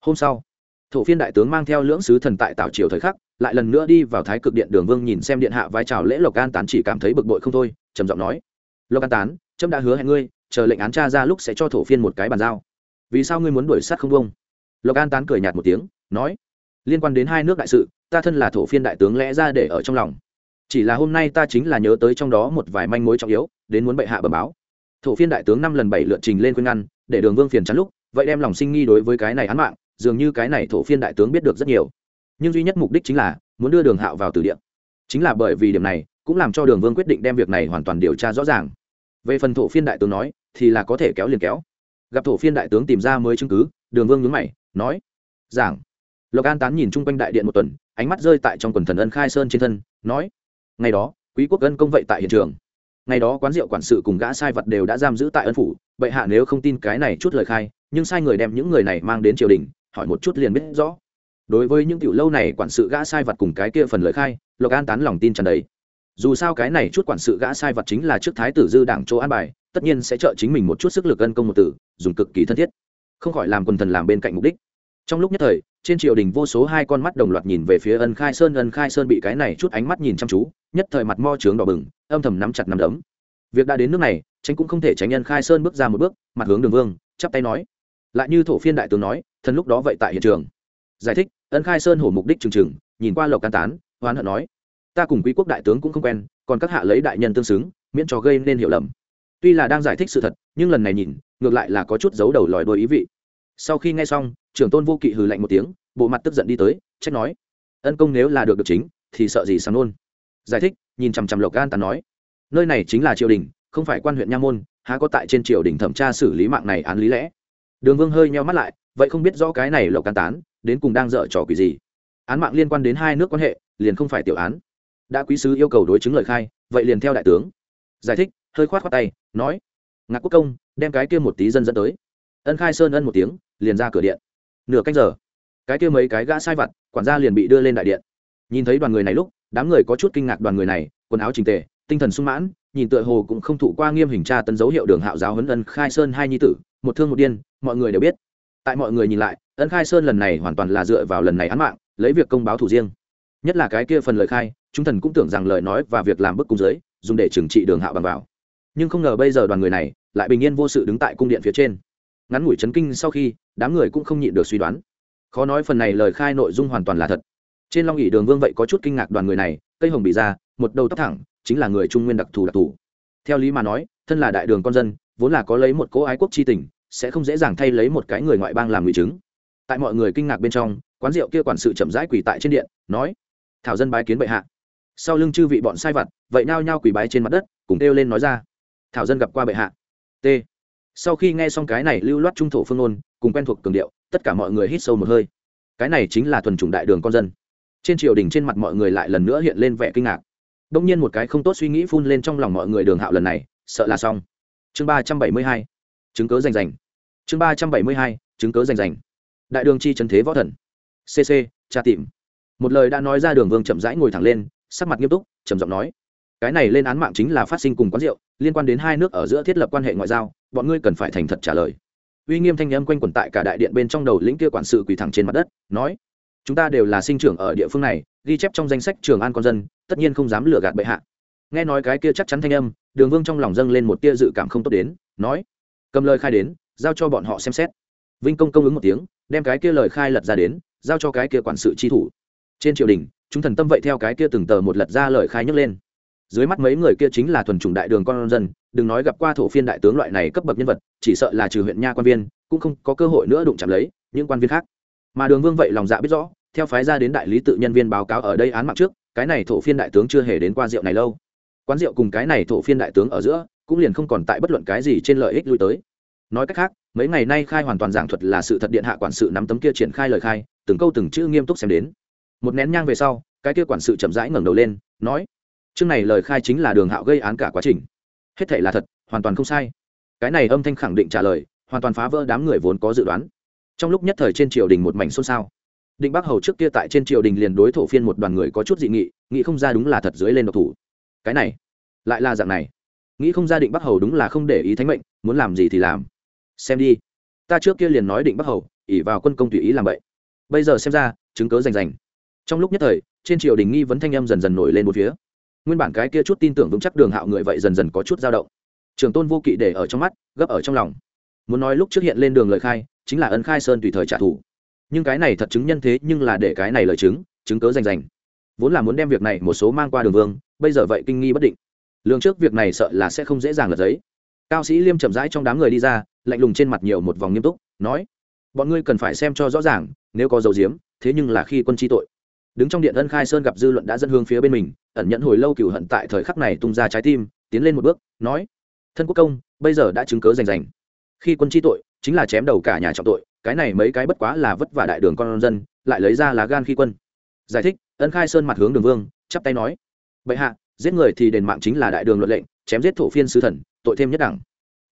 Hôm sau, thổ phiên đại tướng mang theo lưỡng sứ thần tại tảo triều thời khắc, lại lần nữa đi vào thái cực điện đường vương nhìn xem điện hạ vai trào lễ lộc an tán chỉ cảm thấy bực bội không thôi, trầm giọng nói, lộc an tán trâm đã hứa hẹn ngươi, chờ lệnh án tra ra lúc sẽ cho thổ phiên một cái bàn giao. Vì sao ngươi muốn đuổi sát không bông lộc an tán cười nhạt một tiếng, nói, liên quan đến hai nước đại sự, ta thân là thổ phiên đại tướng lẽ ra để ở trong lòng chỉ là hôm nay ta chính là nhớ tới trong đó một vài manh mối trọng yếu, đến muốn bệ hạ bẩm báo. Thổ phiên đại tướng năm lần bảy lượt trình lên khuyên ngăn, để đường vương phiền chắn lúc, vậy đem lòng sinh nghi đối với cái này án mạng, dường như cái này thổ phiên đại tướng biết được rất nhiều. Nhưng duy nhất mục đích chính là, muốn đưa đường hạo vào từ địa. Chính là bởi vì điểm này, cũng làm cho đường vương quyết định đem việc này hoàn toàn điều tra rõ ràng. Về phần thổ phiên đại tướng nói, thì là có thể kéo liền kéo. Gặp thổ phiên đại tướng tìm ra mới chứng cứ, đường vương nhướng mày, nói, giảng. Lộc an tán nhìn chung quanh đại điện một tuần, ánh mắt rơi tại trong quần thần ân khai sơn trên thân, nói ngày đó, quý quốc ân công vậy tại hiện trường. Ngày đó quán rượu quản sự cùng gã sai vật đều đã giam giữ tại ân phủ, bệ hạ nếu không tin cái này chút lời khai, nhưng sai người đem những người này mang đến triều đình, hỏi một chút liền biết rõ. Đối với những tiểu lâu này quản sự gã sai vật cùng cái kia phần lời khai, lộc an tán lòng tin tràn đầy. Dù sao cái này chút quản sự gã sai vật chính là trước thái tử dư đảng chỗ an bài, tất nhiên sẽ trợ chính mình một chút sức lực ân công một tử, dùng cực kỳ thân thiết. Không khỏi làm quần thần làm bên cạnh mục đích trong lúc nhất thời, trên triều đình vô số hai con mắt đồng loạt nhìn về phía ân khai sơn, ân khai sơn bị cái này chút ánh mắt nhìn chăm chú, nhất thời mặt mo trướng đỏ bừng, âm thầm nắm chặt nắm đấm. Việc đã đến nước này, tránh cũng không thể tránh ân khai sơn bước ra một bước, mặt hướng đường vương, chắp tay nói. Lại như thổ phiên đại tướng nói, thần lúc đó vậy tại hiện trường. Giải thích, ân khai sơn hổ mục đích trừng trừng, nhìn qua lộc can tán hoán hận nói. Ta cùng quý quốc đại tướng cũng không quen, còn các hạ lấy đại nhân tương xứng, miễn cho gây nên hiểu lầm. Tuy là đang giải thích sự thật, nhưng lần này nhìn, ngược lại là có chút giấu đầu lòi đôi ý vị. Sau khi nghe xong trưởng tôn vô kỵ hừ lạnh một tiếng, bộ mặt tức giận đi tới, trách nói, ân công nếu là được được chính, thì sợ gì sáng nôn? Giải thích, nhìn chằm chằm lộc gan tán nói, nơi này chính là triều đình, không phải quan huyện nha môn, há có tại trên triều đình thẩm tra xử lý mạng này án lý lẽ? Đường vương hơi nheo mắt lại, vậy không biết rõ cái này lộc can tán, đến cùng đang dở trò quỷ gì? Án mạng liên quan đến hai nước quan hệ, liền không phải tiểu án. Đã quý sứ yêu cầu đối chứng lời khai, vậy liền theo đại tướng. Giải thích, hơi khoát khoát tay, nói, ngạc quốc công, đem cái kia một tí dân dẫn tới. Ân khai sơn ân một tiếng, liền ra cửa điện nửa canh giờ. Cái kia mấy cái gã sai vặt, quản gia liền bị đưa lên đại điện. Nhìn thấy đoàn người này lúc, đám người có chút kinh ngạc đoàn người này, quần áo trình tề, tinh thần sung mãn, nhìn tựa hồ cũng không thụ qua nghiêm hình tra tấn dấu hiệu đường hạo giáo huấn ân khai sơn hai nhi tử, một thương một điên, mọi người đều biết. Tại mọi người nhìn lại, ân khai sơn lần này hoàn toàn là dựa vào lần này án mạng, lấy việc công báo thủ riêng. Nhất là cái kia phần lời khai, chúng thần cũng tưởng rằng lời nói và việc làm bức cung giới dùng để trừng trị đường hạo bằng vào. Nhưng không ngờ bây giờ đoàn người này lại bình yên vô sự đứng tại cung điện phía trên. Ngắn ngủi chấn kinh sau khi đám người cũng không nhịn được suy đoán. Khó nói phần này lời khai nội dung hoàn toàn là thật. Trên long ỉ đường vương vậy có chút kinh ngạc đoàn người này, cây hồng bị ra, một đầu tóc thẳng, chính là người trung nguyên đặc thù đặc thù. Theo lý mà nói, thân là đại đường con dân, vốn là có lấy một cỗ ái quốc chi tình, sẽ không dễ dàng thay lấy một cái người ngoại bang làm người chứng. Tại mọi người kinh ngạc bên trong, quán rượu kia quản sự chậm rãi quỳ tại trên điện, nói, thảo dân bái kiến bệ hạ. Sau lưng chư vị bọn sai vặt, vậy nao nhao quỳ bái trên mặt đất, cùng kêu lên nói ra, thảo dân gặp qua bệ hạ. T. Sau khi nghe xong cái này lưu loát trung thổ phương ngôn cùng quen thuộc cường điệu, tất cả mọi người hít sâu một hơi. Cái này chính là thuần chủng đại đường con dân. Trên triều đình trên mặt mọi người lại lần nữa hiện lên vẻ kinh ngạc. Đông nhiên một cái không tốt suy nghĩ phun lên trong lòng mọi người đường hạo lần này, sợ là xong. Chương ba trăm bảy mươi hai, chứng cớ rành rành. Chương ba trăm bảy mươi hai, chứng cớ rành rành. Đại đường chi trần thế võ thần. Cc tra tìm. Một lời đã nói ra đường vương chậm rãi ngồi thẳng lên, sắc mặt nghiêm túc, trầm giọng nói. Cái này lên án mạng chính là phát sinh cùng quán rượu, liên quan đến hai nước ở giữa thiết lập quan hệ ngoại giao, bọn ngươi cần phải thành thật trả lời uy nghiêm thanh âm quanh quẩn tại cả đại điện bên trong đầu lĩnh kia quản sự quỳ thẳng trên mặt đất, nói, chúng ta đều là sinh trưởng ở địa phương này, ghi chép trong danh sách trường an con dân, tất nhiên không dám lừa gạt bệ hạ. Nghe nói cái kia chắc chắn thanh âm, đường vương trong lòng dâng lên một tia dự cảm không tốt đến, nói, cầm lời khai đến, giao cho bọn họ xem xét. Vinh công công ứng một tiếng, đem cái kia lời khai lật ra đến, giao cho cái kia quản sự chi thủ. Trên triều đình, chúng thần tâm vậy theo cái kia từng tờ một lật ra lời khai nhấc lên dưới mắt mấy người kia chính là thuần chủng đại đường con dân, đừng nói gặp qua thổ phiên đại tướng loại này cấp bậc nhân vật, chỉ sợ là trừ huyện nha quan viên, cũng không có cơ hội nữa đụng chạm lấy những quan viên khác. Mà đường vương vậy lòng dạ biết rõ, theo phái ra đến đại lý tự nhân viên báo cáo ở đây án mạng trước, cái này thổ phiên đại tướng chưa hề đến qua rượu này lâu. Quán rượu cùng cái này thổ phiên đại tướng ở giữa, cũng liền không còn tại bất luận cái gì trên lợi ích lui tới. Nói cách khác, mấy ngày nay khai hoàn toàn giảng thuật là sự thật điện hạ quản sự nắm tấm kia triển khai lời khai, từng câu từng chữ nghiêm túc xem đến. Một nén nhang về sau, cái kia quản sự chậm rãi ngẩng đầu lên, nói chương này lời khai chính là đường hạo gây án cả quá trình. Hết thể là thật, hoàn toàn không sai. Cái này âm thanh khẳng định trả lời, hoàn toàn phá vỡ đám người vốn có dự đoán. Trong lúc nhất thời trên triều đình một mảnh xôn xao. Định bắc hầu trước kia tại trên triều đình liền đối thổ phiên một đoàn người có chút dị nghị, nghĩ không ra đúng là thật dưới lên độc thủ. Cái này, lại là dạng này. Nghĩ không ra định bắc hầu đúng là không để ý thánh mệnh, muốn làm gì thì làm. Xem đi. Ta trước kia liền nói định bắc hầu ỉ vào quân công tùy ý làm vậy. Bây giờ xem ra, chứng cớ rành rành. Trong lúc nhất thời, trên triều đình nghi vấn thanh âm dần dần nổi lên một phía nguyên bản cái kia chút tin tưởng vững chắc đường hạo người vậy dần dần có chút dao động. Trường tôn vô kỵ để ở trong mắt, gấp ở trong lòng. Muốn nói lúc trước hiện lên đường lời khai, chính là ân khai sơn tùy thời trả thù. Nhưng cái này thật chứng nhân thế, nhưng là để cái này lời chứng chứng cớ rành rành. Vốn là muốn đem việc này một số mang qua đường vương, bây giờ vậy kinh nghi bất định. Lương trước việc này sợ là sẽ không dễ dàng lật giấy. Cao sĩ liêm chậm rãi trong đám người đi ra, lạnh lùng trên mặt nhiều một vòng nghiêm túc, nói, bọn ngươi cần phải xem cho rõ ràng, nếu có dấu diếm, thế nhưng là khi quân chi tội. Đứng trong điện ân khai sơn gặp dư luận đã dẫn hương phía bên mình ẩn nhẫn hồi lâu cựu hận tại thời khắc này tung ra trái tim, tiến lên một bước, nói, thân quốc công, bây giờ đã chứng cớ rành rành. Khi quân chi tội, chính là chém đầu cả nhà trọng tội, cái này mấy cái bất quá là vất vả đại đường con dân, lại lấy ra lá gan khi quân. Giải thích, ân khai sơn mặt hướng đường vương, chắp tay nói, bệ hạ, giết người thì đền mạng chính là đại đường luật lệnh, chém giết thổ phiên sứ thần, tội thêm nhất đẳng.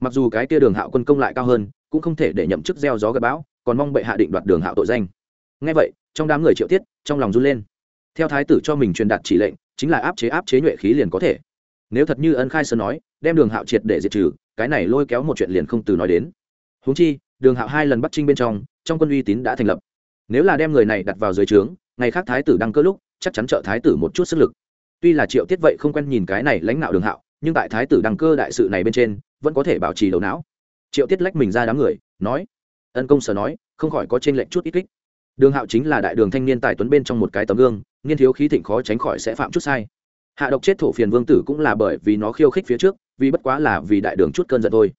Mặc dù cái kia đường hạo quân công lại cao hơn, cũng không thể để nhậm chức gieo gió gặp bão, còn mong bệ hạ định đoạt đường hạo tội danh. Ngay vậy, trong đám người triệu tiết, trong lòng run lên. Theo thái tử cho mình truyền đạt chỉ lệnh chính là áp chế áp chế nhuệ khí liền có thể. Nếu thật như ân khai sơn nói, đem đường hạo triệt để diệt trừ, cái này lôi kéo một chuyện liền không từ nói đến. Huống chi, đường hạo hai lần bắt trinh bên trong trong quân uy tín đã thành lập. Nếu là đem người này đặt vào dưới trướng, ngày khác thái tử đăng cơ lúc, chắc chắn trợ thái tử một chút sức lực. Tuy là triệu tiết vậy không quen nhìn cái này lãnh đạo đường hạo, nhưng tại thái tử đăng cơ đại sự này bên trên, vẫn có thể bảo trì đầu não. Triệu tiết lách mình ra đám người, nói, ân công sở nói, không khỏi có trên lệnh chút ít kích đường hạo chính là đại đường thanh niên tài tuấn bên trong một cái tấm gương nghiên thiếu khí thịnh khó tránh khỏi sẽ phạm chút sai. Hạ độc chết thổ phiền vương tử cũng là bởi vì nó khiêu khích phía trước, vì bất quá là vì đại đường chút cơn giận thôi.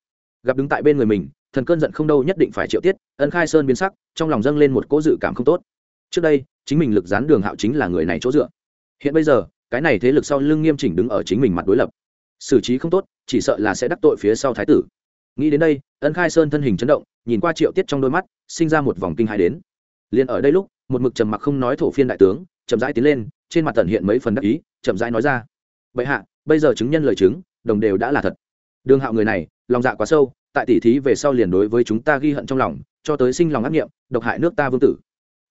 Gặp đứng tại bên người mình, thần cơn giận không đâu nhất định phải triệu tiết, ân khai sơn biến sắc, trong lòng dâng lên một cỗ dự cảm không tốt. Trước đây, chính mình lực gián đường hạo chính là người này chỗ dựa. Hiện bây giờ, cái này thế lực sau lưng nghiêm chỉnh đứng ở chính mình mặt đối lập. Xử trí không tốt, chỉ sợ là sẽ đắc tội phía sau thái tử. Nghĩ đến đây, ân khai sơn thân hình chấn động, nhìn qua triệu tiết trong đôi mắt, sinh ra một vòng kinh hai đến liền ở đây lúc, một mực trầm mặc không nói thổ phiên đại tướng, chậm rãi tiến lên, trên mặt tận hiện mấy phần đắc ý, chậm rãi nói ra. Bệ hạ, bây giờ chứng nhân lời chứng, đồng đều đã là thật. Đường hạo người này, lòng dạ quá sâu, tại tỷ thí về sau liền đối với chúng ta ghi hận trong lòng, cho tới sinh lòng ác nghiệm, độc hại nước ta vương tử.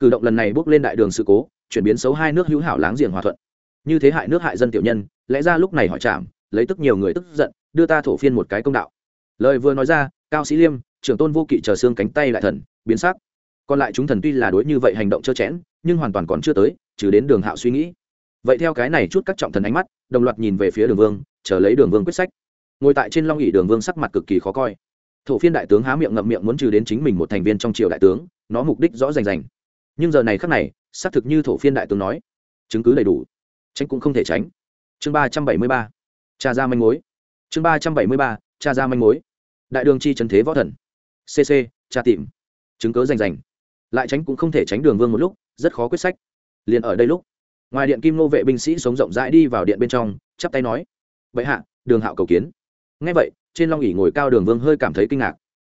Cử động lần này bước lên đại đường sự cố, chuyển biến xấu hai nước hữu hảo láng giềng hòa thuận. Như thế hại nước hại dân tiểu nhân, lẽ ra lúc này hỏi chạm lấy tức nhiều người tức giận, đưa ta thổ phiên một cái công đạo. Lời vừa nói ra, cao sĩ liêm, trưởng tôn vô kỵ chờ xương cánh tay lại thần, biến sắc còn lại chúng thần tuy là đối như vậy hành động trơ chẽn, nhưng hoàn toàn còn chưa tới, trừ đến đường hạo suy nghĩ. Vậy theo cái này chút các trọng thần ánh mắt, đồng loạt nhìn về phía đường vương, chờ lấy đường vương quyết sách. Ngồi tại trên long ỉ đường vương sắc mặt cực kỳ khó coi. Thổ phiên đại tướng há miệng ngậm miệng muốn trừ đến chính mình một thành viên trong triều đại tướng, nó mục đích rõ rành rành. Nhưng giờ này khắc này, xác thực như thổ phiên đại tướng nói, chứng cứ đầy đủ, tránh cũng không thể tránh. Chương ba trăm bảy mươi ba cha ra manh mối. Chương ba trăm bảy mươi ba cha ra manh mối. Đại đường chi trần thế võ thần. Cc cha tìm. Chứng cớ rành rành lại tránh cũng không thể tránh đường vương một lúc, rất khó quyết sách. Liền ở đây lúc, ngoài điện kim nô vệ binh sĩ sống rộng rãi đi vào điện bên trong, chắp tay nói vậy hạ, đường hạo cầu kiến. Ngay vậy, trên long ỉ ngồi cao đường vương hơi cảm thấy kinh ngạc.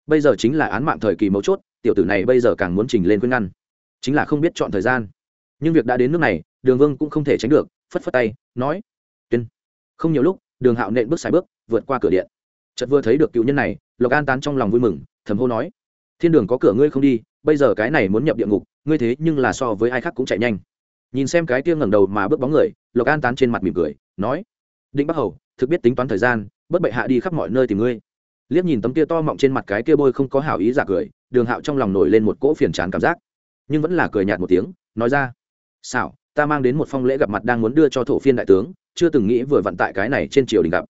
Bây giờ chính là án mạng thời kỳ mấu chốt, tiểu tử này bây giờ càng muốn trình lên khuyên ngăn. Chính là không biết chọn thời gian. Nhưng việc đã đến nước này, đường vương cũng không thể tránh được, phất phất tay, nói, tuyên. Không nhiều lúc, đường hạo nện bước xài bước, vượt qua cửa điện. Chợt vừa thấy được cựu nhân này, lộc an tán trong lòng vui mừng, thầm hô nói, thiên đường có cửa ngươi không đi bây giờ cái này muốn nhập địa ngục, ngươi thế nhưng là so với ai khác cũng chạy nhanh. Nhìn xem cái kia ngẩng đầu mà bước bóng người, lộc an tán trên mặt mỉm cười, nói, định bắc hầu, thực biết tính toán thời gian, bất bệ hạ đi khắp mọi nơi tìm ngươi. Liếc nhìn tấm kia to mọng trên mặt cái kia bôi không có hảo ý giả cười, đường hạo trong lòng nổi lên một cỗ phiền chán cảm giác. Nhưng vẫn là cười nhạt một tiếng, nói ra, xảo, ta mang đến một phong lễ gặp mặt đang muốn đưa cho thổ phiên đại tướng, chưa từng nghĩ vừa vận tại cái này trên triều đình gặp.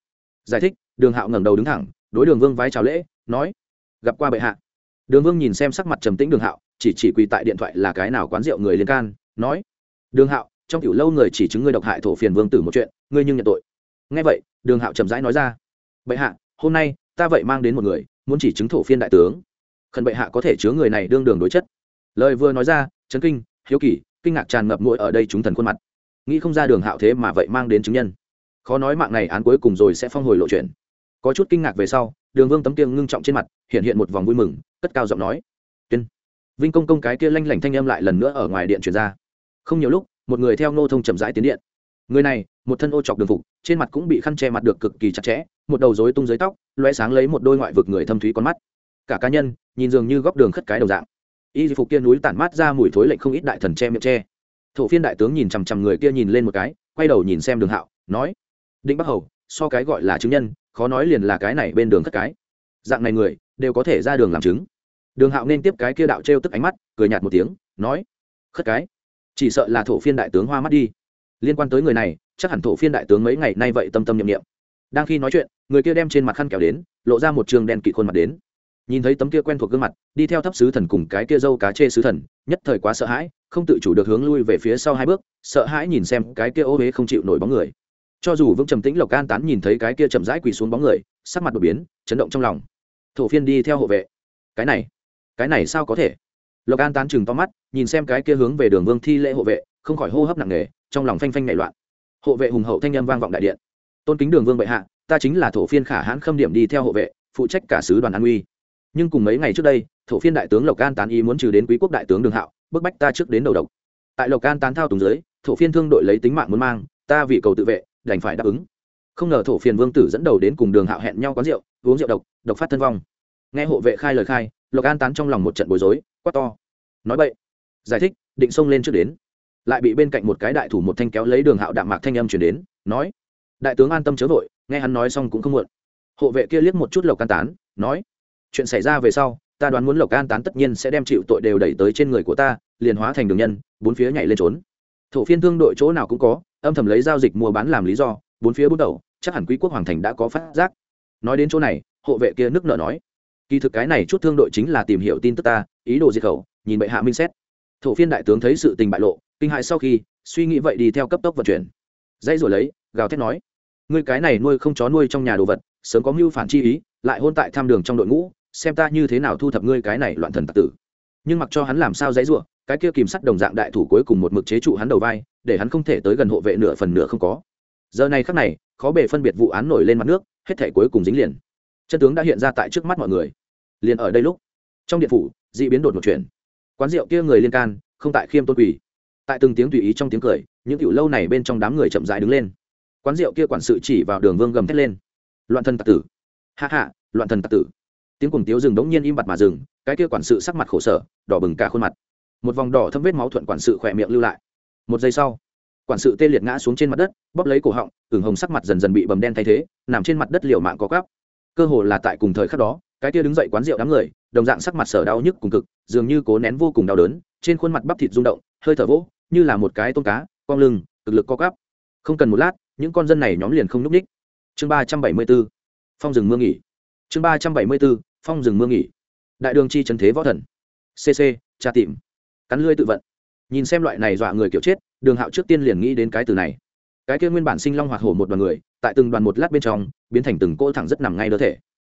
Giải thích, đường hạo ngẩng đầu đứng thẳng, đối đường vương vái chào lễ, nói, gặp qua bệ hạ đường vương nhìn xem sắc mặt trầm tĩnh đường hạo, chỉ chỉ quỳ tại điện thoại là cái nào quán rượu người liên can, nói, đường hạo, trong kiểu lâu người chỉ chứng ngươi độc hại thổ phiền vương tử một chuyện, ngươi nhưng nhận tội. Ngay vậy, đường hạo chậm rãi nói ra, bệ hạ, hôm nay, ta vậy mang đến một người, muốn chỉ chứng thổ phiên đại tướng. Khẩn bệ hạ có thể chứa người này đương đường đối chất. Lời vừa nói ra, chấn kinh, hiếu kỳ, kinh kinh ngạc tràn ngập mũi ở đây chúng thần khuôn mặt. Nghĩ không ra đường hạo thế mà vậy mang đến chứng nhân. Khó nói mạng này án cuối cùng rồi sẽ phong hồi lộ chuyện. Có chút kinh ngạc về sau đường vương tấm kiêng ngưng trọng trên mặt, hiện hiện một vòng vui mừng, cất cao giọng nói, tuyên. Vinh công công cái kia lanh lảnh thanh âm lại lần nữa ở ngoài điện truyền ra. Không nhiều lúc, một người theo nô thông chậm rãi tiến điện. Người này, một thân ô chọc đường phục, trên mặt cũng bị khăn che mặt được cực kỳ chặt chẽ, một đầu rối tung dưới tóc loe sáng lấy một đôi ngoại vực người thâm thúy con mắt. Cả cá nhân, nhìn dường như góc đường khất cái đầu dạng. Y phục kia núi tản mát ra mùi thối lệnh không ít đại thần che miệng che. Thổ phiên đại tướng nhìn chằm chằm người kia nhìn lên một cái, quay đầu nhìn xem đường hạo, nói, định bắc hầu so cái gọi là chứng nhân, khó nói liền là cái này bên đường thất cái. Dạng này người, đều có thể ra đường làm chứng. Đường hạo nên tiếp cái kia đạo t tức ánh mắt, cười nhạt một tiếng, nói, khất cái, chỉ sợ là thổ phiên đại tướng hoa mắt đi. Liên quan tới người này, chắc hẳn thổ phiên đại tướng mấy ngày nay vậy tâm tâm nhiệm nghiệm đang khi nói chuyện, người kia đem trên mặt khăn kéo đến, lộ ra một trường đen kỵ khuôn mặt đến. Nhìn thấy tấm kia quen thuộc gương mặt, đi theo thấp sứ thần cùng cái kia dâu cá chê sứ thần, nhất thời quá sợ hãi, không tự chủ được hướng lui về phía sau hai bước, sợ hãi nhìn xem cái kia ô huế không chịu nổi bóng người cho dù vững trầm tĩnh lộc an tán nhìn thấy cái kia chậm rãi quỳ xuống bóng người, sắc mặt đột biến, chấn động trong lòng. Thổ phiên đi theo hộ vệ. Cái này cái này sao có thể? Lộc an tán chừng to mắt, nhìn xem cái kia hướng về đường vương thi lễ hộ vệ, không khỏi hô hấp nặng nề, trong lòng phanh phanh nảy loạn. Hộ vệ hùng hậu thanh â m vang vọng đại điện. Tôn kính đường vương bệ hạ, ta chính là thổ phiên khả hãn khâm điểm đi theo hộ vệ, phụ trách cả sứ đoàn an uy. Nhưng cùng mấy ngày trước đây, thổ phiên đại tướng lộc an tán ý muốn trừ đến quý quốc đại tướng đường hạo, bức bách ta trước đến đầu độc. Tại lộc an tán thao túng dưới, thổ phiên thương đội lấy tính mạng muốn mang, ta vì cầu tự vệ đành phải đáp ứng. Không ngờ thổ phiền vương tử dẫn đầu đến cùng đường hạo hẹn nhau quán rượu, uống rượu độc độc phát thân vong. Nghe hộ vệ khai lời khai, lộc an tán trong lòng một trận bối rối, quát to. Nói vậy giải thích, định xông lên trước đến. Lại bị bên cạnh một cái đại thủ một thanh kéo lấy đường hạo đạm mạc thanh âm chuyển đến, nói. Đại tướng an tâm chớ vội, nghe hắn nói xong cũng không muộn. Hộ vệ kia liếc một chút lộc an tán, nói. Chuyện xảy ra về sau, ta đoán muốn lộc an tán tất nhiên sẽ đem chịu tội đều đẩy tới trên người của ta, liền hóa thành đường nhân, bốn phía nhảy lên trốn. Thổ phiên thương đội chỗ nào cũng có âm thầm lấy giao dịch mua bán làm lý do, bốn phía bút đầu, chắc hẳn quý quốc hoàng thành đã có phát giác. Nói đến chỗ này, hộ vệ kia nước nợ nói, kỳ thực cái này chút thương đội chính là tìm hiểu tin tức ta, ý đồ diệt khẩu, nhìn bệ hạ minh xét. Thổ phiên đại tướng thấy sự tình bại lộ, kinh hại sau khi, suy nghĩ vậy đi theo cấp tốc vận chuyển. Dãy rồi lấy, gào thét nói, ngươi cái này nuôi không chó nuôi trong nhà đồ vật, sớm có mưu phản chi ý, lại hôn tại tham đường trong đội ngũ, xem ta như thế nào thu thập ngươi cái này loạn thần tặc tử. Nhưng mặc cho hắn làm sao dãy ruộng cái kia kìm sắt đồng dạng đại thủ cuối cùng một mực chế trụ hắn đầu vai để hắn không thể tới gần hộ vệ nửa phần nửa không có. Giờ này khắc này, khó bề phân biệt vụ án nổi lên mặt nước, hết thể cuối cùng dính liền. Chân tướng đã hiện ra tại trước mắt mọi người. Liền ở đây lúc, trong điện phủ d ị biến đột một chuyện quán rượu kia người liên can, không tại khiêm tôn quỳ. Tại từng tiếng tùy ý trong tiếng cười, những cựu lâu này bên trong đám người chậm dại đứng lên. Quán rượu kia quản sự chỉ vào đường vương gầm thét lên. Loạn thần tặc tử. Hạ hạ loạn thần tặc tử. Tiếng cùng tiếu rừng đống nhiên im bặt mà rừng cái kia quản sự sắc mặt khổ sở, đỏ bừng cả khuôn mặt. Một vòng đỏ thâm vết máu thuận quản sự khỏe miệng lưu lại một giây sau, quản sự tê liệt ngã xuống trên mặt đất, bóp lấy cổ họng, ửng hồng sắc mặt dần dần bị bầm đen thay thế, nằm trên mặt đất liều mạng có gắp cơ hồ là tại cùng thời khắc đó, cái kia đứng dậy quán rượu đám người, đồng dạng sắc mặt sở đau nhức cùng cực, dường như cố nén vô cùng đau đớn, trên khuôn mặt bắp thịt rung động, hơi thở vỗ, như là một cái tôm cá con lưng, cực lực co gắp không cần một lát, những con dân này nhóm liền không n ú c ních. Chương ba trăm bảy mươi b ố phong rừng mưa nghỉ. Chương ba trăm bảy mươi b ố phong rừng mưa nghỉ. Đại đường chi trần thế võ thần. Cc tra tìm. Cắn lưới tự vận nhìn xem loại này dọa người kiểu chết, đường hạo trước tiên liền nghĩ đến cái từ này. Cái kia nguyên bản sinh long hoạt hổ một đoàn người, tại từng đoàn một lát bên trong, biến thành từng cỗ thẳng rất nằm ngay đỡ thể.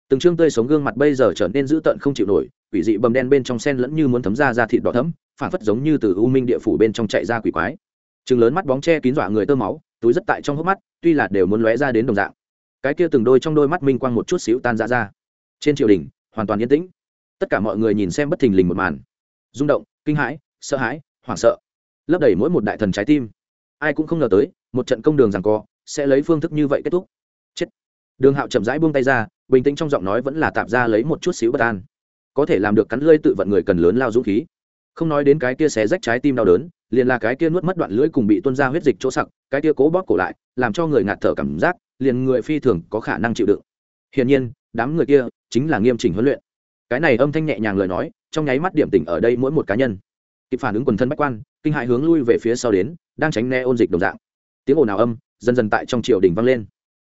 Từng trương tươi sống gương mặt bây giờ trở nên dữ tợn không chịu nổi, quỷ dị bầm đen bên trong sen lẫn như muốn thấm ra ra thịt đỏ thấm phản phất giống như từ u minh địa phủ bên trong chạy ra quỷ quái. Chừng lớn mắt bóng che kín dọa người tơ máu, túi rất tại trong hốc mắt, tuy là đều muốn lóe ra đến đồng dạng. Cái kia từng đôi trong đôi mắt minh quang một chút xíu tan ra ra. Trên triều đình, hoàn toàn yên tĩnh. Tất cả mọi người nhìn xem bất thình lình một màn. Rung động, kinh hãi, sợ hãi hoảng sợ. Lấp đầy mỗi một đại thần trái tim. Ai cũng không ngờ tới, một trận công đường rằng co sẽ lấy phương thức như vậy kết thúc. Chết. Đường hạo chậm rãi buông tay ra, bình tĩnh trong giọng nói vẫn là tạp ra lấy một chút xíu bất an. Có thể làm được cắn lưỡi tự vận người cần lớn lao dũng khí. Không nói đến cái kia xé rách trái tim đau đớn, liền là cái kia nuốt mất đoạn lưỡi cùng bị tuôn ra huyết dịch chỗ sặc, cái kia cố bóp cổ lại, làm cho người ngạt thở cảm giác, liền người phi thường có khả năng chịu đựng. Hiển nhiên, đám người kia chính là nghiêm chỉnh huấn luyện. Cái này âm thanh nhẹ nhàng lời nói, trong nháy mắt điểm tỉnh ở đây mỗi một cá nhân kịp phản ứng quần thân bách quan, kinh hại hướng lui về phía sau đến, đang tránh né ôn dịch đồng dạng. Tiếng ồn ào âm dần dần tại trong triều đình vang lên.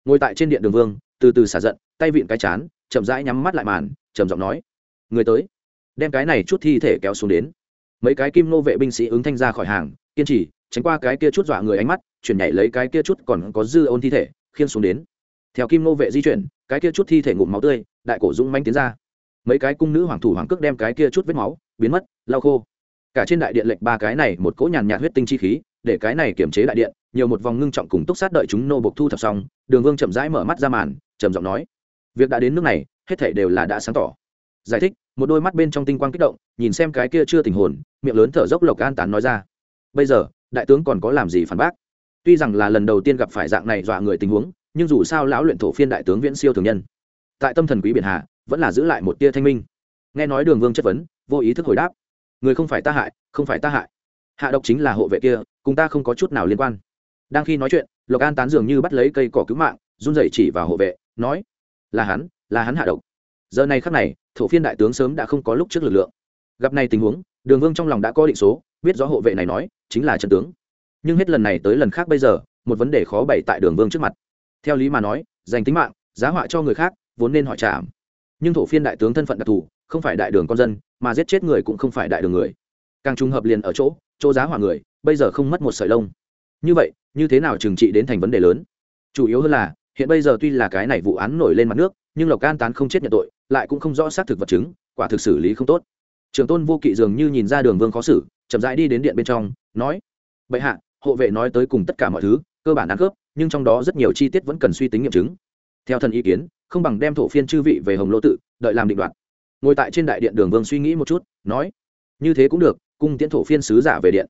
Ngồi tại trên điện đường vương, từ từ xả giận, tay vịn cái chán, chậm rãi nhắm mắt lại màn, trầm giọng nói, người tới. Đem cái này chút thi thể kéo xuống đến. Mấy cái kim nô vệ binh sĩ ứng thanh ra khỏi hàng, kiên trì, tránh qua cái kia chút dọa người ánh mắt, chuyển nhảy lấy cái kia chút còn có dư ôn thi thể khiên xuống đến. Theo kim nô vệ di chuyển, cái kia chút thi thể ngụm máu tươi, đại cổ dũng manh tiến ra. Mấy cái cung nữ hoàng thủ hoàng cước đem cái kia chút vết máu, biến mất, lau khô cả trên đại điện lệnh ba cái này một cỗ nhàn nhạt huyết tinh chi khí, để cái này kiểm chế đại điện, nhiều một vòng ngưng trọng cùng túc sát đợi chúng nô bộc thu thập xong, đường vương chậm rãi mở mắt ra màn, trầm giọng nói, việc đã đến nước này, hết thể đều là đã sáng tỏ. Giải thích, một đôi mắt bên trong tinh quang kích động, nhìn xem cái kia chưa tình hồn, miệng lớn thở dốc lộc an tán nói ra, bây giờ, đại tướng còn có làm gì phản bác? Tuy rằng là lần đầu tiên gặp phải dạng này dọa người tình huống, nhưng dù sao lão luyện thổ phiên đại tướng viễn siêu thường nhân. Tại tâm thần quý biển hà vẫn là giữ lại một tia thanh minh. Nghe nói đường vương chất vấn, vô ý thức hồi đáp người không phải ta hại, không phải ta hại. Hạ độc chính là hộ vệ kia, cùng ta không có chút nào liên quan. Đang khi nói chuyện, lộc an tán dường như bắt lấy cây cỏ cứu mạng, run dậy chỉ vào hộ vệ, nói, là hắn là hắn hạ độc. Giờ này khắc này, thổ phiên đại tướng sớm đã không có lúc trước lực lượng. Gặp này tình huống, đường vương trong lòng đã có định số, biết rõ hộ vệ này nói, chính là trận tướng. Nhưng hết lần này tới lần khác bây giờ, một vấn đề khó bày tại đường vương trước mặt. Theo lý mà nói dành tính mạng, giá họa cho người khác, vốn nên hỏi trả nhưng thổ phiên đại tướng thân phận đặc thù không phải đại đường con dân, mà giết chết người cũng không phải đại đường người. Càng trùng hợp liền ở chỗ chỗ giá hỏa người, bây giờ không mất một sợi lông. Như vậy, như thế nào trừng trị đến thành vấn đề lớn? Chủ yếu hơn là, hiện bây giờ tuy là cái này vụ án nổi lên mặt nước, nhưng lộc can tán không chết nhận tội, lại cũng không rõ xác thực vật chứng, quả thực xử lý không tốt. Trường tôn vô kỵ dường như nhìn ra đường vương khó xử, chậm rãi đi đến điện bên trong, nói, bệ hạ, hộ vệ nói tới cùng tất cả mọi thứ, cơ bản ăn khớp, nhưng trong đó rất nhiều chi tiết vẫn cần suy tính nghiệm chứng. Theo thần ý kiến, không bằng đem thổ phiên chư vị về hồng lô tự, đợi làm định đoạt ngồi tại trên đại điện đường vương suy nghĩ một chút, nói, như thế cũng được, cung tiễn thổ phiên sứ giả về điện.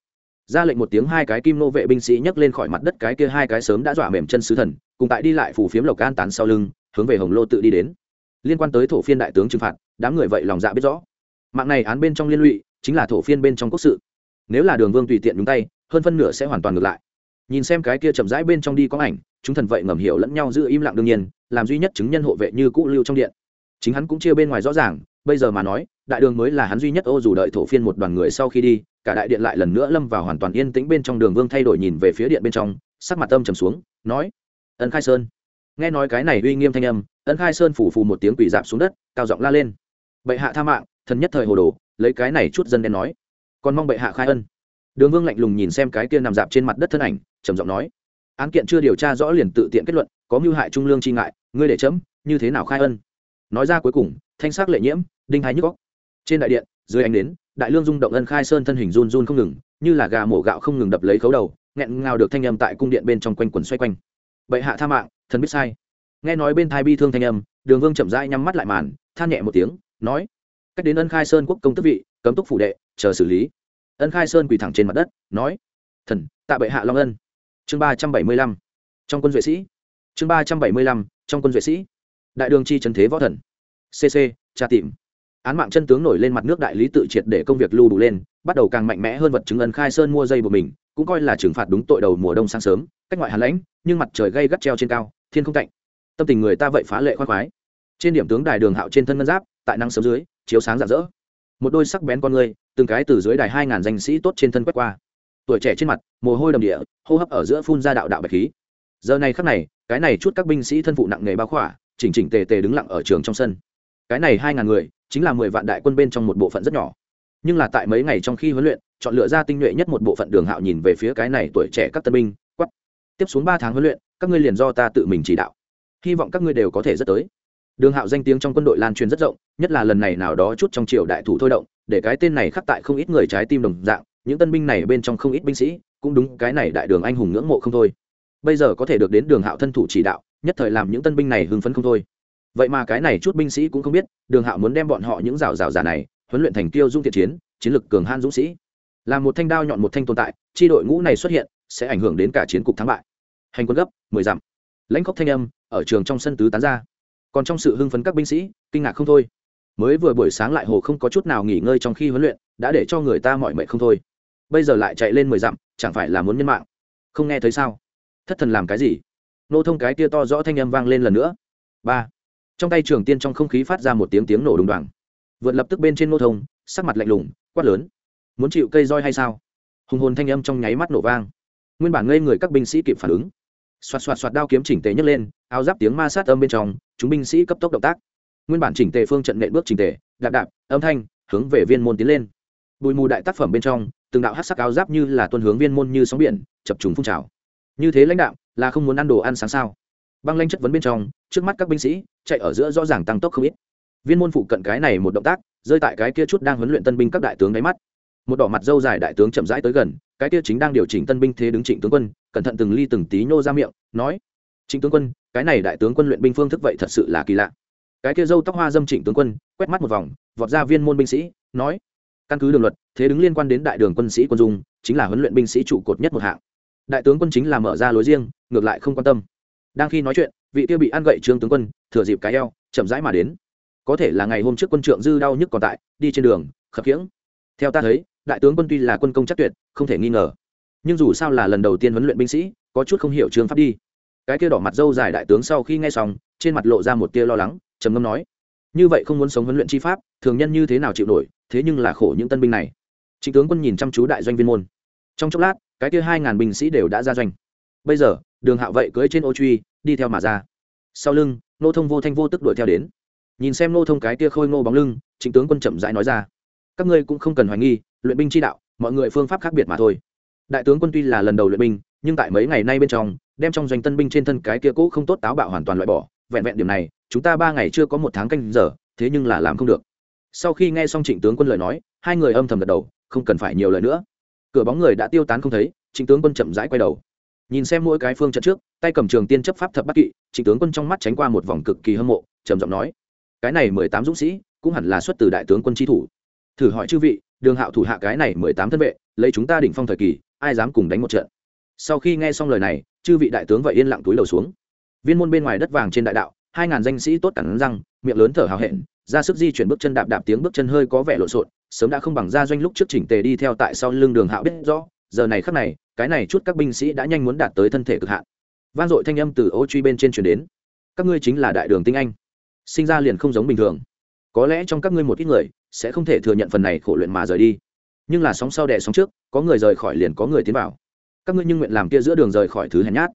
Ra lệnh một tiếng hai cái kim nô vệ binh sĩ nhấc lên khỏi mặt đất cái kia hai cái sớm đã dọa mềm chân sứ thần, cùng tại đi lại phủ phiếm lộc an tán sau lưng, hướng về hồng lô tự đi đến. Liên quan tới thổ phiên đại tướng trừng phạt, đám người vậy lòng dạ biết rõ. Mạng này án bên trong liên lụy, chính là thổ phiên bên trong quốc sự. Nếu là đường vương tùy tiện nhúng tay, hơn phân nửa sẽ hoàn toàn ngược lại. Nhìn xem cái kia chậm rãi bên trong đi có ảnh, chúng thần vậy ngầm hiểu lẫn nhau giữ im lặng đương nhiên, làm duy nhất chứng nhân hộ vệ như cũ lưu trong điện. Chính hắn cũng chia bên ngoài rõ ràng bây giờ mà nói, đại đường mới là hắn duy nhất ô dù đợi thổ phiên một đoàn người sau khi đi, cả đại điện lại lần nữa lâm vào hoàn toàn yên tĩnh bên trong đường vương thay đổi nhìn về phía điện bên trong, sắc mặt âm trầm xuống, nói, ân khai sơn. Nghe nói cái này uy nghiêm thanh âm, ân khai sơn phủ phù một tiếng quỷ dạp xuống đất, cao giọng la lên, bệ hạ tha mạng, thần nhất thời hồ đồ, lấy cái này chút dân đen nói, còn mong bệ hạ khai ân. Đường vương lạnh lùng nhìn xem cái kia nằm dạp trên mặt đất thân ảnh, trầm giọng nói, án kiện chưa điều tra rõ liền tự tiện kết luận, có mưu hại trung lương chi ngại, ngươi để chấm, như thế nào khai ân? Nói ra cuối cùng thanh sắc lệ nhiễm, đinh hai nhức góc trên đại điện, dưới ánh đến đại lương rung động ân khai sơn thân hình run run không ngừng, như là gà mổ gạo không ngừng đập lấy khấu đầu, nghẹn ngào được thanh âm tại cung điện bên trong quanh quần xoay quanh. Bệ hạ tha mạng, thần biết sai. Nghe nói bên thai bi thương thanh âm, đường vương chậm rãi nhắm mắt lại màn, than nhẹ một tiếng, nói, cách đến ân khai sơn quốc công tức vị, cấm túc phủ đệ, chờ xử lý. Ân khai sơn quỳ thẳng trên mặt đất, nói, thần, tạ bệ hạ long ân. Chương ba trăm bảy mươi lăm, trong quân duệ sĩ. Chương ba trăm bảy mươi lăm, trong quân duệ sĩ. Đại đường chi trần thế võ thần cc tra tìm. Án mạng chân tướng nổi lên mặt nước đại lý tự triệt để công việc lưu đủ lên, bắt đầu càng mạnh mẽ hơn vật chứng ân khai sơn mua dây của mình, cũng coi là trừng phạt đúng tội đầu mùa đông sáng sớm, cách ngoại hàn lãnh, nhưng mặt trời gây gắt treo trên cao, thiên không cạnh. Tâm tình người ta vậy phá lệ khoan khoái. Trên điểm tướng đài đường hạo trên thân ngân giáp, tại năng sớm dưới, chiếu sáng rạng rỡ. Một đôi sắc bén con người, từng cái từ dưới đài hai ngàn danh sĩ tốt trên thân quét qua. Tuổi trẻ trên mặt, mồ hôi đầm địa, hô hấp ở giữa phun ra đạo đạo bạch khí. Giờ này khắc này, cái này chút các binh sĩ thân phụ nặng nghề bao khỏa, chỉnh chỉnh tề tề đứng lặng ở trường trong sân cái này hai ngàn người, chính là mười vạn đại quân bên trong một bộ phận rất nhỏ. Nhưng là tại mấy ngày trong khi huấn luyện, chọn lựa ra tinh nhuệ nhất một bộ phận đường hạo nhìn về phía cái này tuổi trẻ các tân binh quắp tiếp xuống ba tháng huấn luyện, các ngươi liền do ta tự mình chỉ đạo. Hy vọng các ngươi đều có thể rất tới. Đường hạo danh tiếng trong quân đội lan truyền rất rộng, nhất là lần này nào đó chút trong triều đại thủ thôi động, để cái tên này khắc tại không ít người trái tim đồng dạng, những tân binh này bên trong không ít binh sĩ, cũng đúng, cái này đại đường anh hùng ngưỡng mộ không thôi. Bây giờ có thể được đến đường hạo thân thủ chỉ đạo, nhất thời làm những tân binh này hưng phấn không thôi vậy mà cái này chút binh sĩ cũng không biết, đường hạo muốn đem bọn họ những rào rào giả này huấn luyện thành tiêu dung thiện chiến chiến lực cường han dũng sĩ. Là một thanh đao nhọn một thanh tồn tại, chi đội ngũ này xuất hiện, sẽ ảnh hưởng đến cả chiến cục thắng bại. Hành quân gấp, mười dặm. Lãnh khóc thanh âm ở trường trong sân tứ tán ra. Còn trong sự hưng phấn các binh sĩ, kinh ngạc không thôi. Mới vừa buổi sáng lại hồ không có chút nào nghỉ ngơi trong khi huấn luyện, đã để cho người ta mọi mệt không thôi. Bây giờ lại chạy lên mười dặm, chẳng phải là muốn nhân mạng? Không nghe thấy sao? Thất thần làm cái gì? Nô thông cái tia to rõ thanh âm vang lên lần nữa. Ba trong tay trường tiên trong không khí phát ra một tiếng tiếng nổ đùng đoàng. Vượt lập tức bên trên nô thông, sắc mặt lạnh lùng, quát lớn. Muốn chịu cây roi hay sao? Hùng hồn thanh âm trong nháy mắt nổ vang. Nguyên bản ngây người các binh sĩ kịp phản ứng. Xoạt xoạt xoạt đao kiếm chỉnh tề nhấc lên, áo giáp tiếng ma sát âm bên trong, chúng binh sĩ cấp tốc động tác. Nguyên bản chỉnh tề phương trận nện bước chỉnh tề, đạp đạp, âm thanh, hướng về viên môn tiến lên. Bụi mù đại tác phẩm bên trong, từng đạo hát sắc áo giáp như là tuân hướng viên môn như sóng biển, chập trùng phun trào. Như thế lãnh đạo, là không muốn ăn đồ ăn sáng sao? Băng lanh chất vấn bên trong, trước mắt các binh sĩ chạy ở giữa rõ ràng tăng tốc không ít. Viên môn phụ cận cái này một động tác, rơi tại cái kia chút đang huấn luyện tân binh các đại tướng đáy mắt. Một đỏ mặt dâu dài đại tướng chậm rãi tới gần, cái kia chính đang điều chỉnh tân binh thế đứng trịnh tướng quân, cẩn thận từng ly từng tí nhô ra miệng, nói, trịnh tướng quân, cái này đại tướng quân luyện binh phương thức vậy thật sự là kỳ lạ. Cái kia dâu tóc hoa dâm trịnh tướng quân, quét mắt một vòng, vọt ra viên môn binh sĩ, nói, căn cứ đường luật, thế đứng liên quan đến đại đường quân sĩ quân dung, chính là huấn luyện binh sĩ trụ cột nhất một hạng. Đại tướng quân chính là mở ra lối riêng, ngược lại không quan tâm đang khi nói chuyện, vị kia bị ăn gậy trương tướng quân, thừa dịp cái eo, chậm rãi mà đến. Có thể là ngày hôm trước quân trượng dư đau nhức còn tại, đi trên đường, khập khiễng. Theo ta thấy, đại tướng quân tuy là quân công chắc tuyệt, không thể nghi ngờ. Nhưng dù sao là lần đầu tiên huấn luyện binh sĩ, có chút không hiểu trường pháp đi. Cái kia đỏ mặt dâu dài đại tướng sau khi nghe xong, trên mặt lộ ra một tia lo lắng, trầm ngâm nói, như vậy không muốn sống huấn luyện chi pháp, thường nhân như thế nào chịu nổi, thế nhưng là khổ những tân binh này. Chính tướng quân nhìn chăm chú đại doanh viên môn. Trong chốc lát, cái kia hai ngàn binh sĩ đều đã ra doanh. Bây giờ, đường hạo vậy cưới trên ô truy đi theo mà ra. Sau lưng nô thông vô thanh vô tức đuổi theo đến. Nhìn xem nô thông cái kia khôi ngô bóng lưng, trịnh tướng quân chậm rãi nói ra, các ngươi cũng không cần hoài nghi, luyện binh chi đạo, mọi người phương pháp khác biệt mà thôi. Đại tướng quân tuy là lần đầu luyện binh, nhưng tại mấy ngày nay bên trong, đem trong doanh tân binh trên thân cái kia cũ không tốt táo bạo hoàn toàn loại bỏ. Vẹn vẹn điểm này, chúng ta ba ngày chưa có một tháng canh giờ, thế nhưng là làm không được. Sau khi nghe xong trịnh tướng quân lời nói, hai người âm thầm gật đầu, không cần phải nhiều lời nữa. Cửa bóng người đã tiêu tán không thấy, trịnh tướng quân chậm rãi quay đầu nhìn xem mỗi cái phương trận trước, tay cầm trường tiên chấp pháp thập bắc kỵ, trịnh tướng quân trong mắt tránh qua một vòng cực kỳ hâm mộ, trầm giọng nói, cái này mười tám dũng sĩ, cũng hẳn là xuất từ đại tướng quân tri thủ. Thử hỏi chư vị, đường hạo thủ hạ cái này mười tám thân vệ, lấy chúng ta đỉnh phong thời kỳ, ai dám cùng đánh một trận? Sau khi nghe xong lời này, chư vị đại tướng vậy yên lặng túi đầu xuống. Viên môn bên ngoài đất vàng trên đại đạo, hai ngàn danh sĩ tốt cẳng răng, miệng lớn thở hào hẹn, ra sức di chuyển bước chân đạp đạp tiếng bước chân hơi có vẻ lộn xộn, sớm đã không bằng ra doanh lúc trước chỉnh tề đi theo tại sau lưng đường hạo biết rõ giờ này khắc này, cái này chút các binh sĩ đã nhanh muốn đạt tới thân thể cực hạn. Vang dội thanh âm từ ô truy bên trên truyền đến. Các ngươi chính là đại đường tinh anh. Sinh ra liền không giống bình thường. Có lẽ trong các ngươi một ít người, sẽ không thể thừa nhận phần này khổ luyện mà rời đi. Nhưng là sóng sau đẻ sóng trước, có người rời khỏi liền có người tiến vào. Các ngươi nhưng nguyện làm kia giữa đường rời khỏi thứ hèn nhát.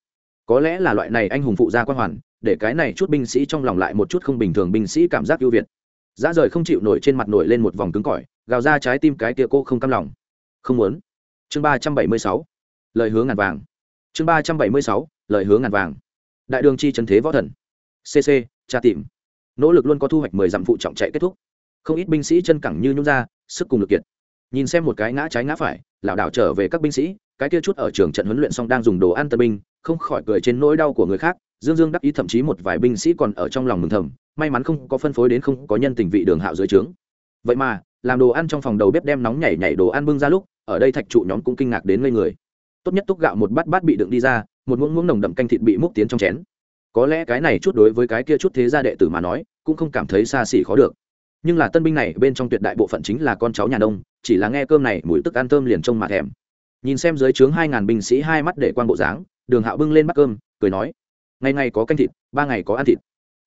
Có lẽ là loại này anh hùng phụ gia quan hoàn, để cái này chút binh sĩ trong lòng lại một chút không bình thường binh sĩ cảm giác ưu việt. Giá rời không chịu nổi trên mặt nổi lên một vòng cứng cỏi, gào ra trái tim cái kia cô không cam lòng. Không muốn chương ba trăm bảy mươi sáu. Lời hứa ngàn vàng. Chương ba trăm bảy mươi sáu. Lời hứa ngàn vàng. Đại đường chi trần thế võ thần. Cc tra tìm. Nỗ lực luôn có thu hoạch mười dặm phụ trọng chạy kết thúc. Không ít binh sĩ chân cẳng như nhún ra, sức cùng lực kiệt. Nhìn xem một cái ngã trái ngã phải, lảo đảo trở về các binh sĩ, cái kia chút ở trường trận huấn luyện xong đang dùng đồ ăn tân binh, không khỏi cười trên nỗi đau của người khác, dương dương đắc ý thậm chí một vài binh sĩ còn ở trong lòng mừng thầm, may mắn không có phân phối đến không có nhân tình vị đường hạo dưới trướng. Vậy mà, làm đồ ăn trong phòng đầu bếp đem nóng nhảy nhảy đồ ăn bưng ra lúc ở đây thạch trụ nhóm cũng kinh ngạc đến ngây người. Tốt nhất túc gạo một bát bát bị đựng đi ra, một muỗng muỗng nồng đậm canh thịt bị múc tiến trong chén. Có lẽ cái này chút đối với cái kia chút thế gia đệ tử mà nói, cũng không cảm thấy xa xỉ khó được. Nhưng là tân binh này bên trong tuyệt đại bộ phận chính là con cháu nhà đông chỉ là nghe cơm này, mùi tức ăn thơm liền trông mà thèm. Nhìn xem dưới trướng hai ngàn binh sĩ hai mắt để quan bộ dáng, đường hạo bưng lên bắt cơm, cười nói, ngày ngày có canh thịt, ba ngày có ăn thịt.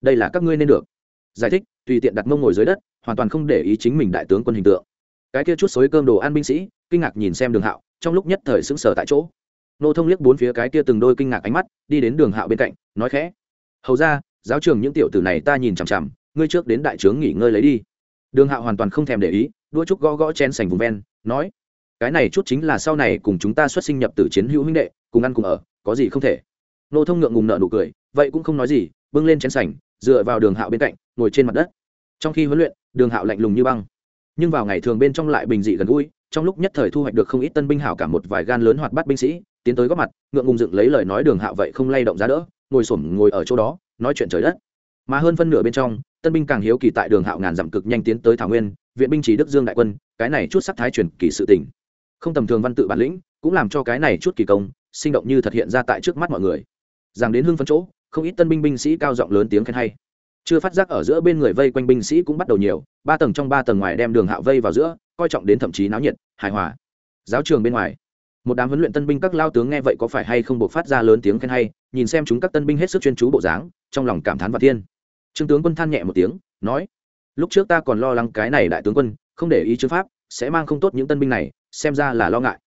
Đây là các ngươi nên được. Giải thích, tùy tiện đặt mông ngồi dưới đất, hoàn toàn không để ý chính mình đại tướng quân hình tượng. Cái kia chút xối cơm đồ ăn binh sĩ kinh ngạc nhìn xem đường hạo, trong lúc nhất thời sững sờ tại chỗ. Nô thông liếc bốn phía cái kia từng đôi kinh ngạc ánh mắt, đi đến đường hạo bên cạnh, nói khẽ. Hầu ra giáo trường những tiểu tử này ta nhìn chằm chằm, ngươi trước đến đại trướng nghỉ ngơi lấy đi. Đường hạo hoàn toàn không thèm để ý, đua trúc gõ gõ chen sành vùng ven, nói, cái này chút chính là sau này cùng chúng ta xuất sinh nhập từ chiến hữu huynh đệ, cùng ăn cùng ở, có gì không thể. Nô thông ngượng ngùng nợ nụ cười, vậy cũng không nói gì, bưng lên chén sành, dựa vào đường hạo bên cạnh, ngồi trên mặt đất. Trong khi huấn luyện, đường hạo lạnh lùng như băng. Nhưng vào ngày thường bên trong lại bình dị gần gũi trong lúc nhất thời thu hoạch được không ít tân binh hảo cả một vài gan lớn hoạt bắt binh sĩ, tiến tới góp mặt, ngượng ngùng dựng lấy lời nói đường hạo vậy không lay động ra đỡ, ngồi xổm ngồi ở chỗ đó, nói chuyện trời đất. Mà hơn phân nửa bên trong, tân binh càng hiếu kỳ tại đường hạo ngàn dặm cực nhanh tiến tới thảo nguyên, viện binh chỉ đức dương đại quân, cái này chút sắc thái truyền kỳ sự tình. Không tầm thường văn tự bản lĩnh, cũng làm cho cái này chút kỳ công, sinh động như thật hiện ra tại trước mắt mọi người. Rằng đến hưng phân chỗ, không ít tân binh binh sĩ cao giọng lớn tiếng khen hay. Chưa phát giác ở giữa bên người vây quanh binh sĩ cũng bắt đầu nhiều, ba tầng trong ba tầng ngoài đem đường hạo vây vào giữa coi trọng đến thậm chí náo nhiệt, hài hòa. Giáo trường bên ngoài, một đám huấn luyện tân binh các lao tướng nghe vậy có phải hay không buộc phát ra lớn tiếng khen hay, nhìn xem chúng các tân binh hết sức chuyên chú bộ dáng, trong lòng cảm thán và thiên. Trương tướng quân than nhẹ một tiếng, nói, lúc trước ta còn lo lắng cái này đại tướng quân, không để ý chữ pháp, sẽ mang không tốt những tân binh này, xem ra là lo ngại.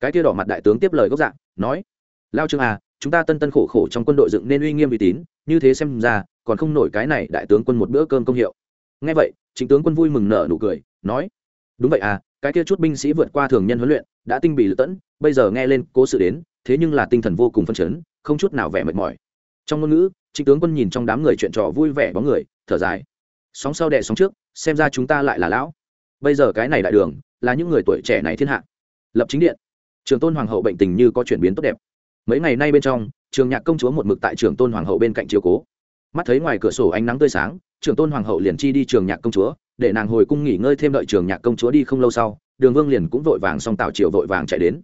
Cái kia đỏ mặt đại tướng tiếp lời gốc dạng nói, lao trương à chúng ta tân tân khổ khổ trong quân đội dựng nên uy nghiêm uy tín, như thế xem ra, còn không nổi cái này đại tướng quân một bữa cơm công hiệu. Nghe vậy chính tướng quân vui mừng nở nụ cười, nói đúng vậy à cái kia chút binh sĩ vượt qua thường nhân huấn luyện, đã tinh bị lựa tẫn, bây giờ nghe lên cố sự đến, thế nhưng là tinh thần vô cùng phân chấn, không chút nào vẻ mệt mỏi. Trong ngôn ngữ, trịnh tướng quân nhìn trong đám người chuyện trò vui vẻ bóng người, thở dài. Sóng sau đẻ sóng trước, xem ra chúng ta lại là lão. Bây giờ cái này đại đường, là những người tuổi trẻ này thiên hạ. Lập chính điện. Trường tôn hoàng hậu bệnh tình như có chuyển biến tốt đẹp. Mấy ngày nay bên trong, trường nhạc công chúa một mực tại trường tôn hoàng hậu bên cạnh chiều cố. Mắt thấy ngoài cửa sổ ánh nắng tươi sáng, trường tôn hoàng hậu liền chi đi trường nhạc công chúa để nàng hồi cung nghỉ ngơi thêm đợi trường nhạc công chúa đi không lâu sau, đường vương liền cũng vội vàng xong tào triều vội vàng chạy đến.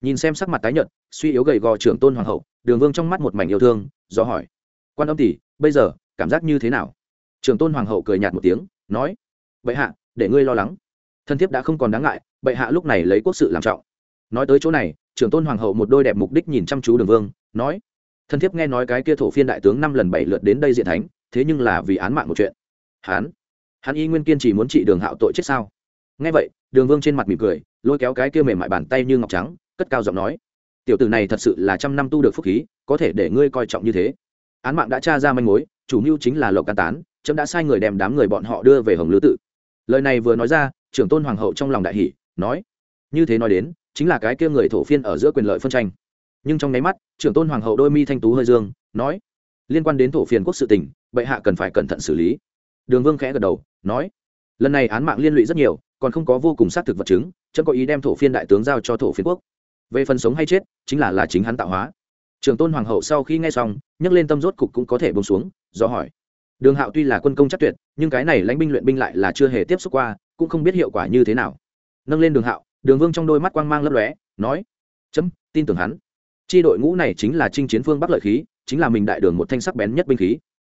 Nhìn xem sắc mặt tái nhợt, suy yếu gầy gò trường tôn hoàng hậu, đường vương trong mắt một mảnh yêu thương, do hỏi, quan âm tỷ, bây giờ, cảm giác như thế nào? Trường tôn hoàng hậu cười nhạt một tiếng, nói, bệ hạ, để ngươi lo lắng. Thân thiết đã không còn đáng ngại, bệ hạ lúc này lấy quốc sự làm trọng. Nói tới chỗ này, trưởng tôn hoàng hậu một đôi đẹp mục đích nhìn chăm chú đường vương, nói, thân thiết nghe nói cái kia thổ phiên đại tướng năm lần bảy lượt đến đây diện thánh, thế nhưng là vì án mạng một chuyện. Hán hắn y nguyên kiên chỉ muốn trị đường hạo tội chết sao? Nghe vậy, đường vương trên mặt mỉm cười, lôi kéo cái kia mềm mại bàn tay như ngọc trắng, cất cao giọng nói, tiểu tử này thật sự là trăm năm tu được phúc khí, có thể để ngươi coi trọng như thế. Án mạng đã tra ra manh mối, chủ mưu chính là lộc can tán trẫm đã sai người đem đám người bọn họ đưa về hồng lứa tự. Lời này vừa nói ra, trưởng tôn hoàng hậu trong lòng đại hỷ nói, như thế nói đến, chính là cái kia người thổ phiên ở giữa quyền lợi phân tranh. Nhưng trong nháy mắt, trưởng tôn hoàng hậu đôi mi thanh tú hơi dương, nói, liên quan đến thổ phiền quốc sự tình, bệ hạ cần phải cẩn thận xử lý đường vương khẽ gật đầu, nói, lần này án mạng liên lụy rất nhiều, còn không có vô cùng xác thực vật chứng, chấm có ý đem thổ phiên đại tướng giao cho thổ phiên quốc. Về phần sống hay chết, chính là là chính hắn tạo hóa. Trường tôn hoàng hậu sau khi nghe xong, nhấc lên tâm rốt cục cũng có thể bông xuống, do hỏi, đường hạo tuy là quân công chắc tuyệt, nhưng cái này lãnh binh luyện binh lại là chưa hề tiếp xúc qua, cũng không biết hiệu quả như thế nào. Nâng lên đường hạo, đường vương trong đôi mắt quang mang lấp lóe, nói, chấm, tin tưởng hắn. Chi đội ngũ này chính là chinh chiến phương bắc lợi khí, chính là mình đại đường một thanh sắc bén nhất binh khí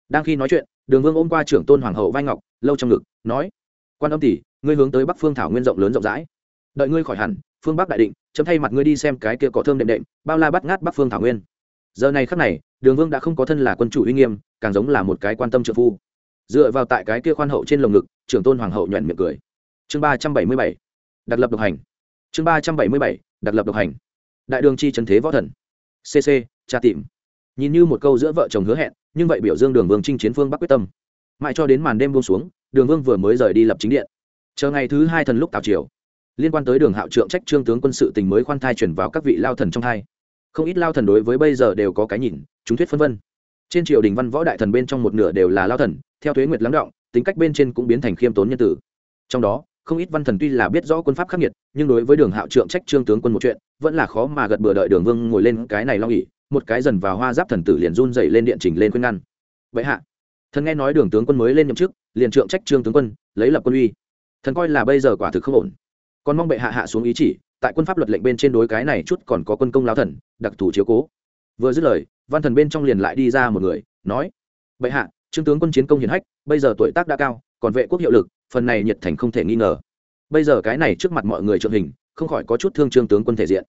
đang khi nói chuyện, đường vương ôm qua trưởng tôn hoàng hậu vai ngọc, lâu trong ngực, nói, quan âm tỷ, ngươi hướng tới bắc phương thảo nguyên rộng lớn rộng rãi. Đợi ngươi khỏi hẳn, phương bắc đại định, chấm thay mặt ngươi đi xem cái kia cỏ thơm đệm đệm, bao la bắt ngát bắc phương thảo nguyên. Giờ này khắc này, đường vương đã không có thân là quân chủ uy nghiêm, càng giống là một cái quan tâm trợ phu. Dựa vào tại cái kia khoan hậu trên lồng ngực, trưởng tôn hoàng hậu nhuận miệng cười. Chương ba trăm bảy mươi bảy đặc lập độc hành. Chương ba trăm bảy mươi bảy đặc lập độc hành. Đại đường chi trần thế võ thần. Cc tra tìm. Nhìn như một câu giữa vợ chồng hứa hẹn nhưng vậy biểu dương đường vương chinh chiến phương bắc quyết tâm. Mãi cho đến màn đêm buông xuống, đường vương vừa mới rời đi lập chính điện. Chờ ngày thứ hai thần lúc tào triều, liên quan tới đường hạo trượng trách trương tướng quân sự tình mới khoan thai chuyển vào các vị lao thần trong hai. Không ít lao thần đối với bây giờ đều có cái nhìn, chúng thuyết phân vân. Trên triều đình văn võ đại thần bên trong một nửa đều là lao thần, theo thuế nguyệt lắng động, tính cách bên trên cũng biến thành khiêm tốn nhân tử. Trong đó, không ít văn thần tuy là biết rõ quân pháp khắc nghiệt, nhưng đối với đường hạo trượng trách trương tướng quân một chuyện, vẫn là khó mà gật bừa đợi đường vương ngồi lên cái này lo nghỉ một cái dần vào hoa giáp thần tử liền run dậy lên điện trình lên khuyên ngăn. Vậy hạ, thần nghe nói đường tướng quân mới lên nhậm chức, liền trượng trách trương tướng quân, lấy lập quân uy. Thần coi là bây giờ quả thực không ổn. Còn mong bệ hạ hạ xuống ý chỉ, tại quân pháp luật lệnh bên trên đối cái này chút còn có quân công lao thần, đặc thù chiếu cố. Vừa dứt lời, văn thần bên trong liền lại đi ra một người, nói, bệ hạ, trương tướng quân chiến công hiển hách, bây giờ tuổi tác đã cao, còn vệ quốc hiệu lực, phần này nhiệt thành không thể nghi ngờ. Bây giờ cái này trước mặt mọi người trượng hình, không khỏi có chút thương trương tướng quân thể diện.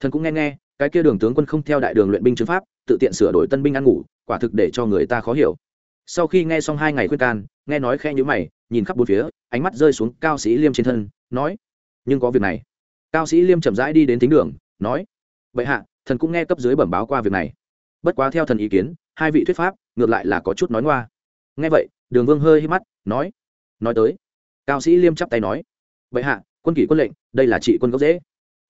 Thần cũng nghe nghe cái kia đường tướng quân không theo đại đường luyện binh chứng pháp, tự tiện sửa đổi tân binh ăn ngủ, quả thực để cho người ta khó hiểu. Sau khi nghe xong hai ngày khuyên can, nghe nói khe nhữ mày, nhìn khắp bốn phía, ánh mắt rơi xuống cao sĩ liêm trên thân, nói, nhưng có việc này. Cao sĩ liêm chậm rãi đi đến thính đường, nói vậy hạ, thần cũng nghe cấp dưới bẩm báo qua việc này. Bất quá theo thần ý kiến, hai vị thuyết pháp, ngược lại là có chút nói ngoa. Nghe vậy, đường vương hơi hít mắt, nói nói tới. Cao sĩ liêm chắp tay nói vậy hạ, quân kỷ quân lệnh, đây là trị quân gốc dễ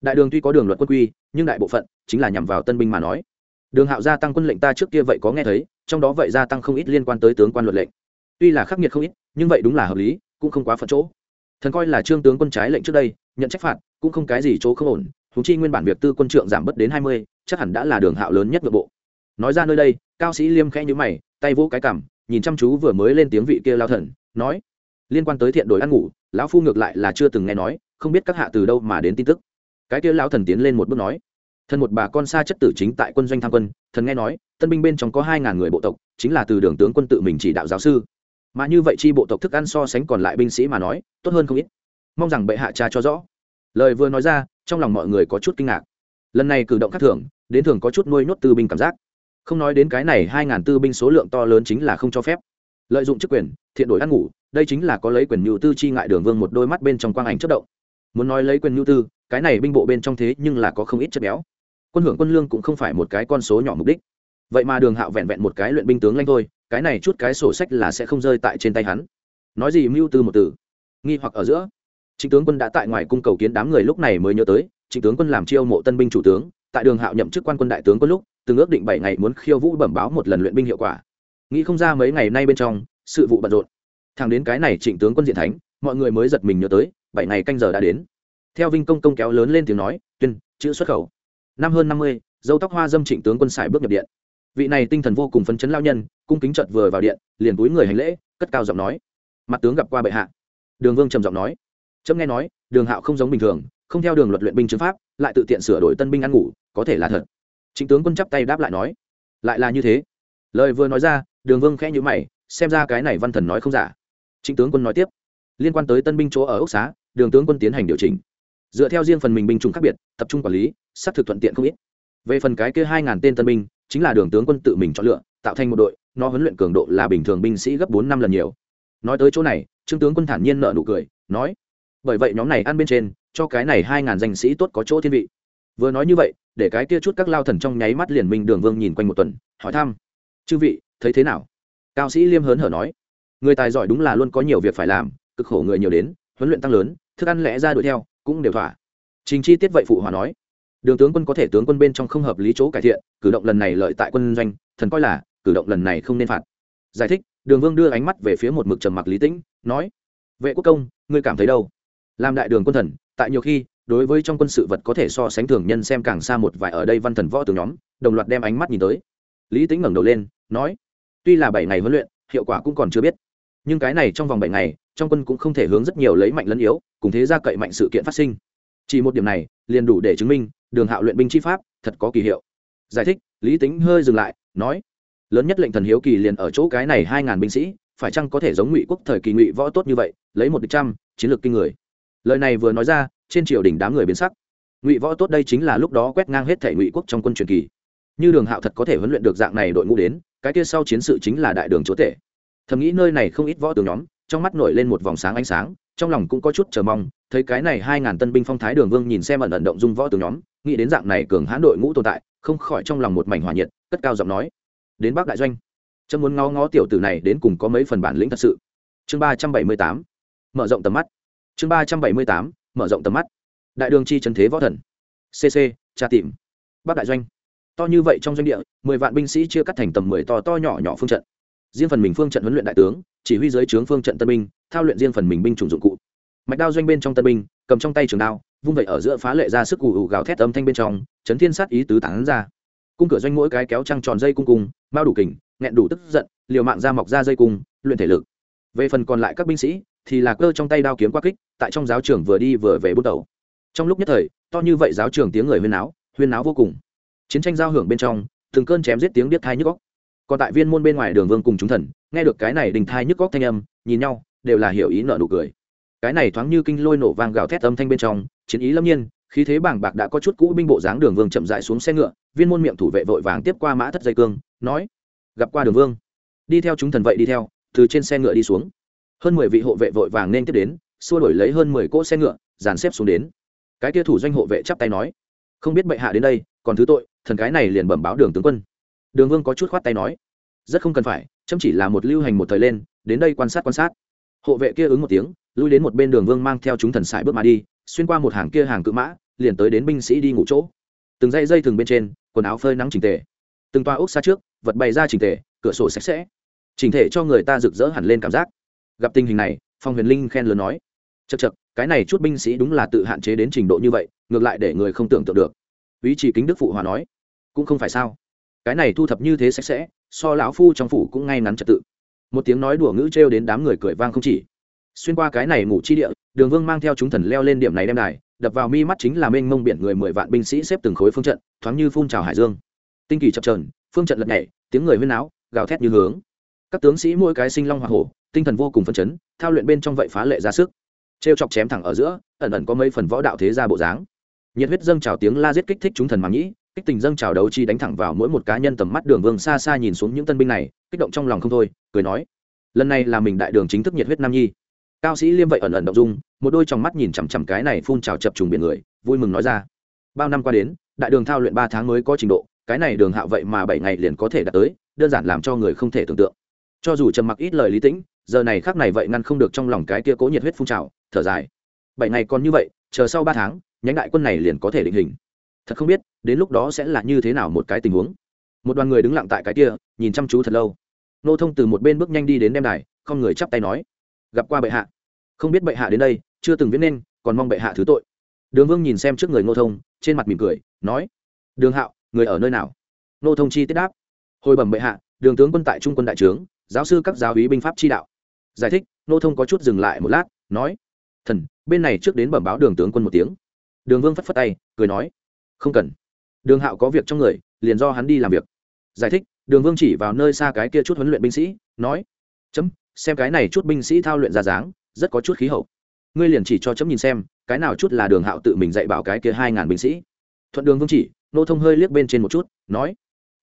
đại đường tuy có đường luật quân quy, nhưng đại bộ phận chính là nhằm vào tân binh mà nói. Đường hạo gia tăng quân lệnh ta trước kia vậy có nghe thấy, trong đó vậy gia tăng không ít liên quan tới tướng quan luật lệnh. Tuy là khắc nghiệt không ít, nhưng vậy đúng là hợp lý, cũng không quá phận chỗ. Thần coi là trương tướng quân trái lệnh trước đây, nhận trách phạt, cũng không cái gì chỗ không ổn thú chi nguyên bản việc tư quân trượng giảm bớt đến hai mươi, chắc hẳn đã là đường hạo lớn nhất nội bộ. Nói ra nơi đây, cao sĩ liêm khẽ nhữ mày, tay vỗ cái cằm, nhìn chăm chú vừa mới lên tiếng vị kia lao thần, nói, liên quan tới thiện đổi ăn ngủ, lão phu ngược lại là chưa từng nghe nói, không biết các hạ từ đâu mà đến tin tức cái kia lão thần tiến lên một bước nói, thần một bà con xa chất tử chính tại quân doanh tham quân, thần nghe nói, tân binh bên trong có hai ngàn người bộ tộc, chính là từ đường tướng quân tự mình chỉ đạo giáo sư. Mà như vậy chi bộ tộc thức ăn so sánh còn lại binh sĩ mà nói, tốt hơn không ít. Mong rằng bệ hạ cha cho rõ. Lời vừa nói ra, trong lòng mọi người có chút kinh ngạc. Lần này cử động khác thường, đến thường có chút nuôi nhốt tư binh cảm giác. Không nói đến cái này hai ngàn tư binh số lượng to lớn chính là không cho phép. Lợi dụng chức quyền, thiện đổi ăn ngủ, đây chính là có lấy quyền nhu tư chi ngại đường vương một đôi mắt bên trong quang ảnh chất động. Muốn nói lấy quyền nhu tư cái này binh bộ bên trong thế nhưng là có không ít chất béo. Quân hưởng quân lương cũng không phải một cái con số nhỏ mục đích. Vậy mà đường hạo vẹn vẹn một cái luyện binh tướng lanh thôi, cái này chút cái sổ sách là sẽ không rơi tại trên tay hắn. Nói gì mưu tư một từ. Nghi hoặc ở giữa. Chính tướng quân đã tại ngoài cung cầu kiến đám người lúc này mới nhớ tới chính tướng quân làm chiêu mộ tân binh chủ tướng, tại đường hạo nhậm chức quan quân đại tướng quân lúc, từng ước định bảy ngày muốn khiêu vũ bẩm báo một lần luyện binh hiệu quả. Nghĩ không ra mấy ngày nay bên trong, sự vụ bận rộn. Thằng đến cái này trịnh tướng quân diện thánh, mọi người mới giật mình nhớ tới, bảy ngày canh giờ đã đến theo vinh công công kéo lớn lên tiếng nói, tuyên, chữ xuất khẩu. Năm hơn năm mươi, dâu tóc hoa dâm trịnh tướng quân sải bước nhập điện. Vị này tinh thần vô cùng phấn chấn lao nhân, cung kính trợt vừa vào điện, liền túi người hành lễ, cất cao giọng nói. Mặt tướng gặp qua bệ hạ. Đường vương trầm giọng nói. Trâm nghe nói, đường hạo không giống bình thường, không theo đường luật luyện binh chứng pháp, lại tự tiện sửa đổi tân binh ăn ngủ, có thể là thật. Trịnh tướng quân chắp tay đáp lại nói. Lại là như thế. Lời vừa nói ra, đường vương khẽ nhữ mày, xem ra cái này văn thần nói không giả. Trịnh tướng quân nói tiếp. Liên quan tới tân binh chỗ ở ốc xá, đường tướng quân tiến hành điều chỉnh dựa theo riêng phần mình binh chủng khác biệt, tập trung quản lý, xác thực thuận tiện không ít. Về phần cái kia hai ngàn tên tân binh, chính là đường tướng quân tự mình chọn lựa, tạo thành một đội, nó huấn luyện cường độ là bình thường binh sĩ gấp bốn năm lần nhiều. Nói tới chỗ này, trương tướng quân thản nhiên nợ nụ cười, nói, bởi vậy nhóm này ăn bên trên, cho cái này hai ngàn danh sĩ tốt có chỗ thiên vị. Vừa nói như vậy, để cái kia chút các lao thần trong nháy mắt liền minh đường vương nhìn quanh một tuần, hỏi thăm, chư vị, thấy thế nào? Cao sĩ liêm hớn hở nói, người tài giỏi đúng là luôn có nhiều việc phải làm, cực khổ người nhiều đến, huấn luyện tăng lớn, thức ăn lẽ ra đuổi theo cũng đều thỏa. Trình chi tiết vậy phụ hòa nói, đường tướng quân có thể tướng quân bên trong không hợp lý chỗ cải thiện, cử động lần này lợi tại quân doanh, thần coi là cử động lần này không nên phạt. Giải thích, đường vương đưa ánh mắt về phía một mực trầm mặc lý tĩnh, nói, vệ quốc công, ngươi cảm thấy đâu? Làm đại đường quân thần, tại nhiều khi, đối với trong quân sự vật có thể so sánh thường nhân xem càng xa một vài ở đây văn thần võ tướng nhóm. Đồng loạt đem ánh mắt nhìn tới. Lý tĩnh ngẩng đầu lên, nói, tuy là bảy ngày huấn luyện, hiệu quả cũng còn chưa biết, nhưng cái này trong vòng bảy ngày trong quân cũng không thể hướng rất nhiều lấy mạnh lẫn yếu, cùng thế ra cậy mạnh sự kiện phát sinh. Chỉ một điểm này, liền đủ để chứng minh, đường hạo luyện binh chi pháp, thật có kỳ hiệu. Giải thích, lý tính hơi dừng lại, nói, lớn nhất lệnh thần hiếu kỳ liền ở chỗ cái này hai ngàn binh sĩ, phải chăng có thể giống ngụy quốc thời kỳ ngụy võ tốt như vậy, lấy một địch trăm, chiến lược kinh người. Lời này vừa nói ra, trên triều đình đám người biến sắc. Ngụy võ tốt đây chính là lúc đó quét ngang hết thể ngụy quốc trong quân truyền kỳ. Như đường hạo thật có thể huấn luyện được dạng này đội ngũ đến, cái kia sau chiến sự chính là đại đường chúa tể. Thầm nghĩ nơi này không ít võ tướng nhóm trong mắt nổi lên một vòng sáng ánh sáng, trong lòng cũng có chút chờ mong, thấy cái này hai ngàn tân binh phong thái đường vương nhìn xem ẩn ẩn động dung võ tướng nhóm, nghĩ đến dạng này cường hãn đội ngũ tồn tại, không khỏi trong lòng một mảnh hòa nhiệt, cất cao giọng nói, đến bắc đại doanh. Trâm muốn ngó ngó tiểu tử này đến cùng có mấy phần bản lĩnh thật sự. Chương ba trăm bảy mươi tám, mở rộng tầm mắt. Chương ba trăm bảy mươi tám, mở rộng tầm mắt. Đại đường chi trần thế võ thần. Cc tra tìm. Bắc đại doanh. To như vậy trong doanh địa, mười vạn binh sĩ chia cắt thành tầm mười to to nhỏ nhỏ phương trận riêng phần mình phương trận huấn luyện đại tướng, chỉ huy giới trướng phương trận tân binh, thao luyện riêng phần mình binh chủng dụng cụ. Mạch đao doanh bên trong tân binh, cầm trong tay trường đao, vung vậy ở giữa phá lệ ra sức ù ù gào thét âm thanh bên trong, chấn thiên sát ý tứ tán ra. Cung cửa doanh mỗi cái kéo trăng tròn dây cung cung bao đủ kình, nghẹn đủ tức giận, liều mạng ra mọc ra dây cung, luyện thể lực. Về phần còn lại các binh sĩ, thì là cơ trong tay đao kiếm qua kích, tại trong giáo trường vừa đi vừa về bút đầu. Trong lúc nhất thời, to như vậy giáo trường tiếng người huyên náo huyên náo vô cùng. Chiến tranh giao hưởng bên trong, từng cơn chém giết tiếng biết thai nhức góc còn tại viên môn bên ngoài đường vương cùng chúng thần, nghe được cái này đình thai nhức góc thanh âm, nhìn nhau, đều là hiểu ý nợ nụ cười. Cái này thoáng như kinh lôi nổ vang gào thét âm thanh bên trong, chiến ý lâm nhiên, khí thế bảng bạc đã có chút cũ binh bộ dáng đường vương chậm dại xuống xe ngựa, viên môn miệng thủ vệ vội vàng tiếp qua mã thất dây cương, nói, gặp qua đường vương. Đi theo chúng thần vậy đi theo, từ trên xe ngựa đi xuống. Hơn mười vị hộ vệ vội vàng nên tiếp đến, xua đổi lấy hơn mười cỗ xe ngựa, dàn xếp xuống đến. Cái kia thủ doanh hộ vệ chắp tay nói, không biết bệ hạ đến đây, còn thứ tội, thần cái này liền bẩm báo đường tướng quân đường vương có chút khoát tay nói, rất không cần phải, chấm chỉ là một lưu hành một thời lên, đến đây quan sát quan sát. Hộ vệ kia ứng một tiếng, lui đến một bên đường vương mang theo chúng thần sải bước mà đi, xuyên qua một hàng kia hàng cự mã, liền tới đến binh sĩ đi ngủ chỗ. Từng dây dây thường bên trên, quần áo phơi nắng chỉnh tề. Từng toa ốc xa trước, vật bày ra chỉnh tề, cửa sổ sạch sẽ. Chỉnh thể cho người ta rực rỡ hẳn lên cảm giác. Gặp tình hình này, phong huyền linh khen lớn nói chật chật cái này chút binh sĩ đúng là tự hạn chế đến trình độ như vậy, ngược lại để người không tưởng tượng được. Ý chỉ kính đức phụ hòa nói, cũng không phải sao cái này thu thập như thế sạch sẽ, so lão phu trong phủ cũng ngay ngắn trật tự. Một tiếng nói đùa ngữ trêu đến đám người cười vang không chỉ. Xuyên qua cái này ngủ chi địa, đường vương mang theo chúng thần leo lên điểm này đem đài, đập vào mi mắt chính là mênh mông biển người mười vạn binh sĩ xếp từng khối phương trận, thoáng như phun trào hải dương. Tinh kỳ chập trờn phương trận lật nhảy, tiếng người huyên áo gào thét như hướng. Các tướng sĩ mỗi cái sinh long hoa hổ, tinh thần vô cùng phân chấn, thao luyện bên trong vậy phá lệ ra sức. Trêu chọc chém thẳng ở giữa, ẩn ẩn có mấy phần võ đạo thế ra bộ dáng. Nhiệt huyết dâng trào tiếng la giết kích thích chúng thần mà nhĩ kích tình dâng trào đấu chi đánh thẳng vào mỗi một cá nhân tầm mắt đường vương xa xa nhìn xuống những tân binh này, kích động trong lòng không thôi, cười nói, lần này là mình đại đường chính thức nhiệt huyết nam nhi. Cao sĩ liêm vậy ẩn ẩn động dung, một đôi trong mắt nhìn chằm chằm cái này phun trào chập trùng biển người, vui mừng nói ra, bao năm qua đến, đại đường thao luyện ba tháng mới có trình độ, cái này đường hạo vậy mà bảy ngày liền có thể đạt tới, đơn giản làm cho người không thể tưởng tượng. Cho dù trầm mặc ít lời lý tĩnh, giờ này khác này vậy ngăn không được trong lòng cái kia cố nhiệt huyết phun trào, thở dài, bảy ngày còn như vậy, chờ sau ba tháng, nhánh đại quân này liền có thể định hình thật không biết đến lúc đó sẽ là như thế nào một cái tình huống. Một đoàn người đứng lặng tại cái kia, nhìn chăm chú thật lâu. Nô thông từ một bên bước nhanh đi đến đem đài, không người chắp tay nói, gặp qua bệ hạ. Không biết bệ hạ đến đây, chưa từng viết nên, còn mong bệ hạ thứ tội. Đường vương nhìn xem trước người ngô thông, trên mặt mỉm cười, nói, đường hạo, người ở nơi nào? Nô thông chi tiết đáp, hồi bẩm bệ hạ, đường tướng quân tại trung quân đại trướng, giáo sư các giáo úy binh pháp chi đạo. Giải thích, nô thông có chút dừng lại một lát, nói, thần, bên này trước đến bẩm báo đường tướng quân một tiếng. Đường vương phất phất tay, cười nói không cần. Đường hạo có việc trong người, liền do hắn đi làm việc. Giải thích, đường vương chỉ vào nơi xa cái kia chút huấn luyện binh sĩ, nói, chấm, xem cái này chút binh sĩ thao luyện ra dáng, rất có chút khí hậu. Ngươi liền chỉ cho chấm nhìn xem, cái nào chút là đường hạo tự mình dạy bảo cái kia hai ngàn binh sĩ. Thuận đường vương chỉ, nô thông hơi liếc bên trên một chút, nói,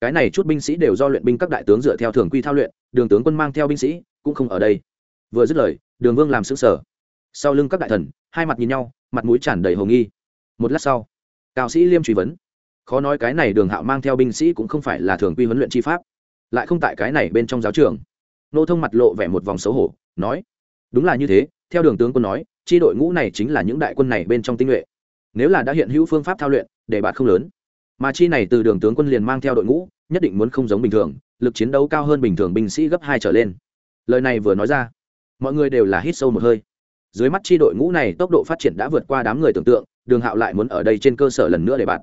cái này chút binh sĩ đều do luyện binh các đại tướng dựa theo thường quy thao luyện, đường tướng quân mang theo binh sĩ, cũng không ở đây. Vừa dứt lời, đường vương làm xứng sở sau lưng các đại thần, hai mặt nhìn nhau, mặt mũi tràn đầy hồ nghi. Một lát sau cao sĩ liêm truy vấn. Khó nói cái này đường hạo mang theo binh sĩ cũng không phải là thường quy huấn luyện chi pháp, lại không tại cái này bên trong giáo trường. Nô thông mặt lộ vẻ một vòng xấu hổ, nói, đúng là như thế, theo đường tướng quân nói, chi đội ngũ này chính là những đại quân này bên trong tinh nhuệ. Nếu là đã hiện hữu phương pháp thao luyện, để bạn không lớn. Mà chi này từ đường tướng quân liền mang theo đội ngũ, nhất định muốn không giống bình thường, lực chiến đấu cao hơn bình thường binh sĩ gấp hai trở lên. Lời này vừa nói ra, mọi người đều là hít sâu một hơi. Dưới mắt chi đội ngũ này tốc độ phát triển đã vượt qua đám người tưởng tượng đường hạo lại muốn ở đây trên cơ sở lần nữa để bạn.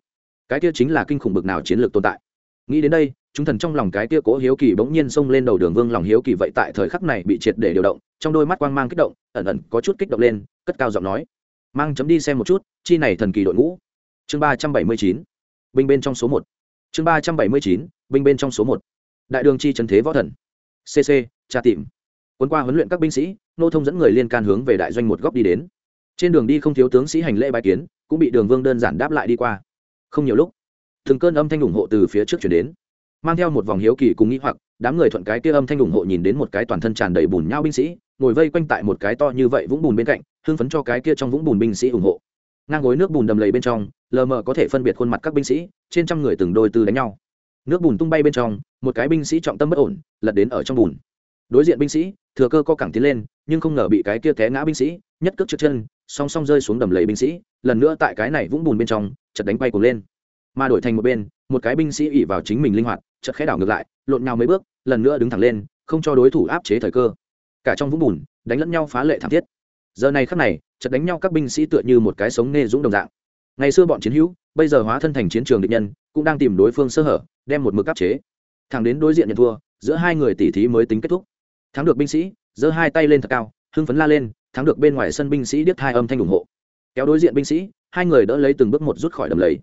Cái kia chính là kinh khủng bực nào chiến lược tồn tại. Nghĩ đến đây, chúng thần trong lòng cái kia cố hiếu kỳ bỗng nhiên xông lên đầu đường vương lòng hiếu kỳ vậy tại thời khắc này bị triệt để điều động, trong đôi mắt quang mang kích động, ẩn ẩn có chút kích động lên, cất cao giọng nói. Mang chấm đi xem một chút, chi này thần kỳ đội ngũ. Chương ba trăm bảy mươi chín, binh bên trong số một. Chương ba trăm bảy mươi chín, binh bên trong số một. Đại đường chi trần thế võ thần. Cc tra tìm. Quân qua huấn luyện các binh sĩ, nô thông dẫn người liên can hướng về đại doanh một góc đi đến trên đường đi không thiếu tướng sĩ hành lễ bài kiến, cũng bị đường vương đơn giản đáp lại đi qua. Không nhiều lúc, từng cơn âm thanh ủng hộ từ phía trước chuyển đến. Mang theo một vòng hiếu kỳ cùng nghĩ hoặc, đám người thuận cái kia âm thanh ủng hộ nhìn đến một cái toàn thân tràn đầy bùn nhau binh sĩ, ngồi vây quanh tại một cái to như vậy vũng bùn bên cạnh, hưng phấn cho cái kia trong vũng bùn binh sĩ ủng hộ. Ngang gối nước bùn đầm lầy bên trong, lờ mờ có thể phân biệt khuôn mặt các binh sĩ, trên trăm người từng đôi tư đánh nhau. Nước bùn tung bay bên trong, một cái binh sĩ trọng tâm bất ổn, lật đến ở trong bùn. Đối diện binh sĩ, thừa cơ co cẳng tiến lên, nhưng không ngờ bị cái kia té ngã binh sĩ, nhất cước trước chân song song rơi xuống đầm lầy binh sĩ, lần nữa tại cái này vũng bùn bên trong, chật đánh bay cuồng lên. Mà đổi thành một bên, một cái binh sĩ ỉ vào chính mình linh hoạt chật khẽ đảo ngược lại, lộn nhau mấy bước, lần nữa đứng thẳng lên, không cho đối thủ áp chế thời cơ. Cả trong vũng bùn, đánh lẫn nhau phá lệ thảm thiết. Giờ này khắc này chật đánh nhau các binh sĩ tựa như một cái sống nê dũng đồng dạng. Ngày xưa bọn chiến hữu, bây giờ hóa thân thành chiến trường địch nhân, cũng đang tìm đối phương sơ hở, đem một mực áp chế. Thẳng đến đối diện nhận thua, giữa hai người tỉ thí mới tính kết thúc. Thắng được binh sĩ, giơ hai tay lên thật cao, hưng phấn la lên thắng được bên ngoài sân binh sĩ điếc thai âm thanh ủng hộ. Kéo đối diện binh sĩ, hai người đỡ lấy từng bước một rút khỏi đầm lầy.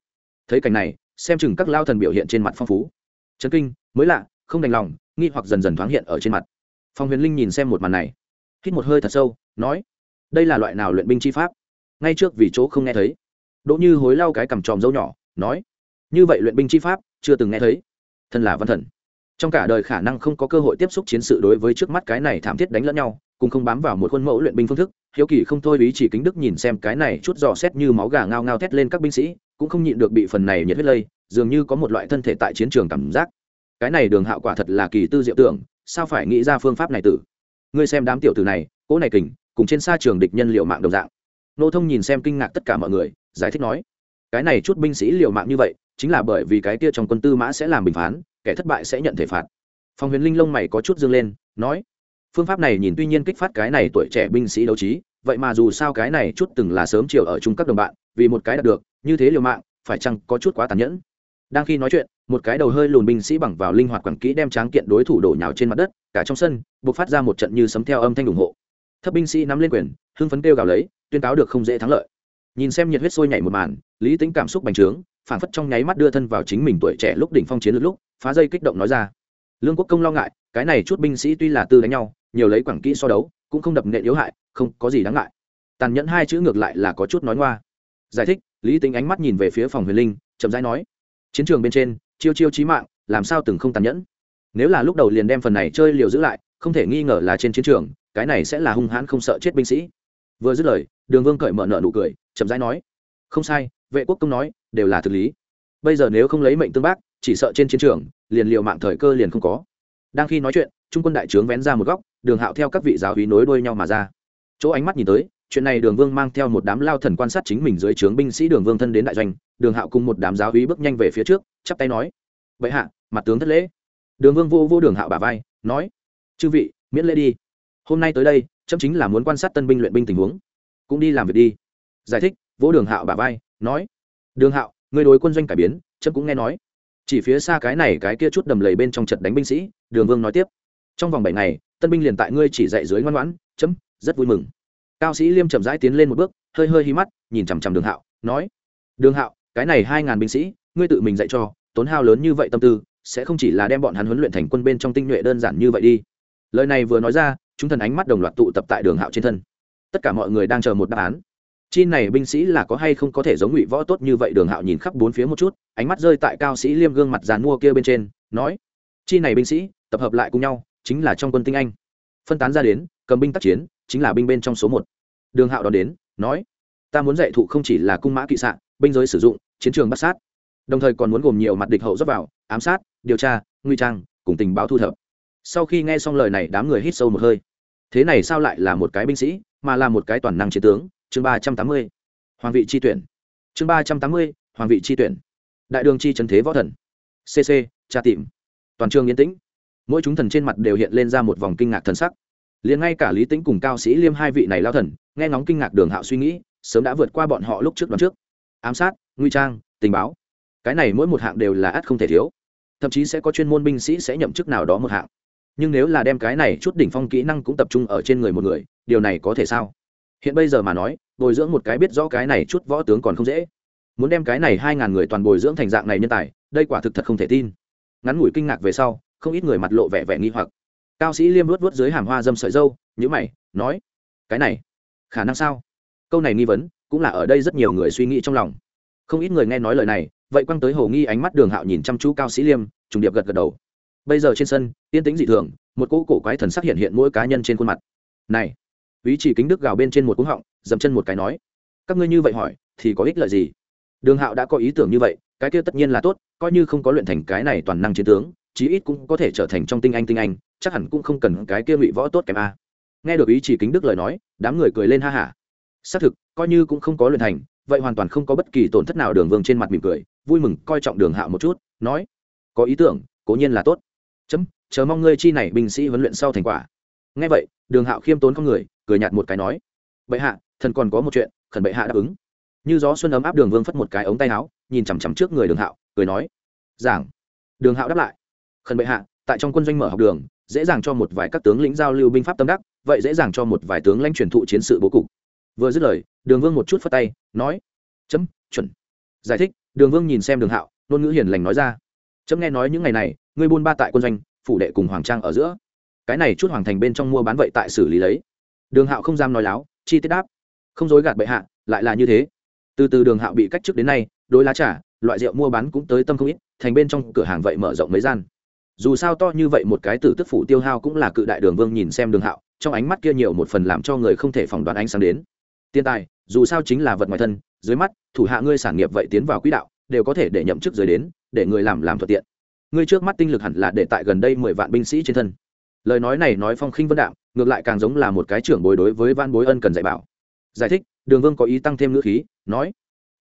Thấy cảnh này, xem chừng các lao thần biểu hiện trên mặt phong phú. Chấn kinh, mới lạ, không đành lòng, nghi hoặc dần dần thoáng hiện ở trên mặt. Phong huyền linh nhìn xem một màn này, hít một hơi thật sâu, nói, đây là loại nào luyện binh chi pháp? Ngay trước vì chỗ không nghe thấy. Đỗ như hối lau cái cằm tròm dâu nhỏ, nói, như vậy luyện binh chi pháp, chưa từng nghe thấy. Thân là văn thần. Trong cả đời khả năng không có cơ hội tiếp xúc chiến sự đối với trước mắt cái này thảm thiết đánh lẫn nhau cùng không bám vào một khuôn mẫu luyện binh phương thức, hiếu kỳ không thôi ý chỉ kính đức nhìn xem cái này chút dò xét như máu gà ngao ngao thét lên các binh sĩ, cũng không nhịn được bị phần này nhiệt huyết lây, dường như có một loại thân thể tại chiến trường cảm giác. Cái này đường hạo quả thật là kỳ tư diệu tưởng, sao phải nghĩ ra phương pháp này tử? Ngươi xem đám tiểu tử này cỗ này kình, cùng trên xa trường địch nhân liệu mạng đồng dạng. Nô thông nhìn xem kinh ngạc tất cả mọi người, giải thích nói, cái này chút binh sĩ liệu mạng như vậy, chính là bởi vì cái kia trong quân tư mã sẽ làm bình phán, kẻ thất bại sẽ nhận thể phạt. Phòng huyền linh lông mày có chút dương lên, nói phương pháp này nhìn tuy nhiên kích phát cái này tuổi trẻ binh sĩ đấu trí, vậy mà dù sao cái này chút từng là sớm chiều ở chung các đồng bạn, vì một cái đạt được, như thế liều mạng, phải chăng có chút quá tàn nhẫn? Đang khi nói chuyện, một cái đầu hơi lùn binh sĩ bằng vào linh hoạt quản kỹ đem tráng kiện đối thủ đổ nhào trên mặt đất, cả trong sân, buộc phát ra một trận như sấm theo âm thanh ủng hộ. Thấp binh sĩ nắm lên quyền, hưng phấn kêu gào lấy, tuyên cáo được không dễ thắng lợi. Nhìn xem nhiệt huyết sôi nhảy một màn, lý tính cảm xúc bành trướng, phản phất trong nháy mắt đưa thân vào chính mình tuổi trẻ lúc đỉnh phong chiến lược lúc, phá dây kích động nói ra. Lương quốc công lo ngại, cái này chút binh sĩ tuy là tư đánh nhau nhiều lấy quảng kỹ so đấu, cũng không đập nện yếu hại, không có gì đáng ngại. Tàn nhẫn hai chữ ngược lại là có chút nói ngoa. Giải thích, lý tính ánh mắt nhìn về phía phòng huyền linh, chậm rãi nói, chiến trường bên trên, chiêu chiêu chí mạng, làm sao từng không tàn nhẫn? Nếu là lúc đầu liền đem phần này chơi liều giữ lại, không thể nghi ngờ là trên chiến trường, cái này sẽ là hung hãn không sợ chết binh sĩ. Vừa dứt lời, đường vương cởi mở nợ nụ cười, chậm rãi nói, không sai, vệ quốc công nói, đều là thực lý. Bây giờ nếu không lấy mệnh tương bác, chỉ sợ trên chiến trường, liền liệu mạng thời cơ liền không có. Đang khi nói chuyện trung quân đại trướng vén ra một góc, đường hạo theo các vị giáo hí nối đuôi nhau mà ra. Chỗ ánh mắt nhìn tới, chuyện này đường vương mang theo một đám lao thần quan sát chính mình dưới trướng binh sĩ đường vương thân đến đại doanh, đường hạo cùng một đám giáo hí bước nhanh về phía trước, chắp tay nói vậy hạ, mặt tướng thất lễ. Đường vương vô vô đường hạo bà vai, nói, chư vị, miễn lễ đi. Hôm nay tới đây, chấm chính là muốn quan sát tân binh luyện binh tình huống. Cũng đi làm việc đi. Giải thích, vỗ đường hạo bà vai, nói, đường hạo người đối quân doanh cải biến, chấm cũng nghe nói. Chỉ phía xa cái này cái kia chút đầm lầy bên trong trận đánh binh sĩ, đường vương nói tiếp trong vòng bảy ngày, tân binh liền tại ngươi chỉ dạy dưới ngoan ngoãn, chấm, rất vui mừng. Cao sĩ liêm chậm rãi tiến lên một bước, hơi hơi hi mắt, nhìn chằm chằm đường hạo, nói, đường hạo, cái này hai ngàn binh sĩ, ngươi tự mình dạy cho, tốn hao lớn như vậy tâm tư, sẽ không chỉ là đem bọn hắn huấn luyện thành quân bên trong tinh nhuệ đơn giản như vậy đi. Lời này vừa nói ra, chúng thần ánh mắt đồng loạt tụ tập tại đường hạo trên thân. Tất cả mọi người đang chờ một đáp án. Chi này binh sĩ là có hay không có thể giống ngụy võ tốt như vậy? Đường hạo nhìn khắp bốn phía một chút, ánh mắt rơi tại cao sĩ liêm gương mặt dàn mua kia bên trên, nói, chi này binh sĩ, tập hợp lại cùng nhau chính là trong quân tinh anh. Phân tán ra đến, cầm binh tác chiến, chính là binh bên trong số một. Đường hạo đón đến, nói, ta muốn dạy thụ không chỉ là cung mã kỵ sạn binh giới sử dụng, chiến trường bắt sát. Đồng thời còn muốn gồm nhiều mặt địch hậu dốc vào, ám sát, điều tra, nguy trang, cùng tình báo thu thập. Sau khi nghe xong lời này, đám người hít sâu một hơi. Thế này sao lại là một cái binh sĩ, mà là một cái toàn năng chiến tướng? Chương ba trăm tám mươi, hoàng vị chi tuyển. Chương ba trăm tám mươi, hoàng vị chi tuyển. Đại đường chi trần thế võ thần. Cc tra tìm. Toàn trường yên tĩnh mỗi chúng thần trên mặt đều hiện lên ra một vòng kinh ngạc thần sắc. Liền ngay cả lý tĩnh cùng cao sĩ liêm hai vị này lao thần, nghe ngóng kinh ngạc đường hạo suy nghĩ, sớm đã vượt qua bọn họ lúc trước đoạn trước. Ám sát, nguy trang, tình báo. Cái này mỗi một hạng đều là ắt không thể thiếu. Thậm chí sẽ có chuyên môn binh sĩ sẽ nhậm chức nào đó một hạng. Nhưng nếu là đem cái này chút đỉnh phong kỹ năng cũng tập trung ở trên người một người, điều này có thể sao? Hiện bây giờ mà nói, bồi dưỡng một cái biết rõ cái này chút võ tướng còn không dễ. Muốn đem cái này hai ngàn người toàn bồi dưỡng thành dạng này nhân tài, đây quả thực thật không thể tin. Ngắn ngủi kinh ngạc về sau không ít người mặt lộ vẻ vẻ nghi hoặc. Cao sĩ liêm luốt vớt dưới hàm hoa dâm sợi dâu nhữ mày, nói, cái này, khả năng sao? Câu này nghi vấn cũng là ở đây rất nhiều người suy nghĩ trong lòng. Không ít người nghe nói lời này, vậy quăng tới hồ nghi ánh mắt đường hạo nhìn chăm chú cao sĩ liêm, trùng điệp gật gật đầu. Bây giờ trên sân, yên tĩnh dị thường, một cỗ cổ quái thần sắc hiện hiện mỗi cá nhân trên khuôn mặt. Này, ý chỉ kính đức gào bên trên một cúng họng, dậm chân một cái nói, các ngươi như vậy hỏi, thì có ích lợi gì? Đường hạo đã có ý tưởng như vậy, cái kia tất nhiên là tốt, coi như không có luyện thành cái này toàn năng chiến tướng chí ít cũng có thể trở thành trong tinh anh tinh anh, chắc hẳn cũng không cần cái kia ngụy võ tốt kém a. Nghe được ý chỉ kính đức lời nói, đám người cười lên ha hả. Xác thực, coi như cũng không có luyện thành, vậy hoàn toàn không có bất kỳ tổn thất nào đường vương trên mặt mỉm cười, vui mừng, coi trọng đường hạo một chút, nói, có ý tưởng, cố nhiên là tốt. Chấm, chờ mong ngươi chi này binh sĩ huấn luyện sau thành quả. Ngay vậy, đường hạo khiêm tốn con người, cười nhạt một cái nói, bệ hạ, thần còn có một chuyện, khẩn bệ hạ đáp ứng. Như gió xuân ấm áp đường vương phất một cái ống tay áo, nhìn chằm chằm trước người đường hạo, cười nói, giảng. Đường hạo đáp lại khẩn bệ hạ, tại trong quân doanh mở học đường, dễ dàng cho một vài các tướng lĩnh giao lưu binh pháp tâm đắc, vậy dễ dàng cho một vài tướng lãnh truyền thụ chiến sự bố cục. Vừa dứt lời, đường vương một chút phất tay, nói, chấm, chuẩn. Giải thích, đường vương nhìn xem đường hạo, ngôn ngữ hiền lành nói ra, chấm nghe nói những ngày này, ngươi buôn ba tại quân doanh, phủ đệ cùng hoàng trang ở giữa. Cái này chút hoàng thành bên trong mua bán vậy tại xử lý lấy. Đường hạo không dám nói láo, chi tiết đáp, không dối gạt bệ hạ, lại là như thế. Từ từ đường hạo bị cách chức đến nay, đối lá trà, loại rượu mua bán cũng tới tâm không ít, thành bên trong cửa hàng vậy mở rộng mấy gian dù sao to như vậy một cái tử tức phủ tiêu hao cũng là cự đại đường vương nhìn xem đường hạo, trong ánh mắt kia nhiều một phần làm cho người không thể phỏng đoán ánh sáng đến. Tiền tài, dù sao chính là vật ngoài thân, dưới mắt, thủ hạ ngươi sản nghiệp vậy tiến vào quỹ đạo, đều có thể để nhậm chức dưới đến, để người làm làm thuận tiện. Ngươi trước mắt tinh lực hẳn là để tại gần đây mười vạn binh sĩ trên thân. Lời nói này nói phong khinh vân đạm, ngược lại càng giống là một cái trưởng bối đối với van bối ân cần dạy bảo. Giải thích, đường vương có ý tăng thêm ngữ khí, nói,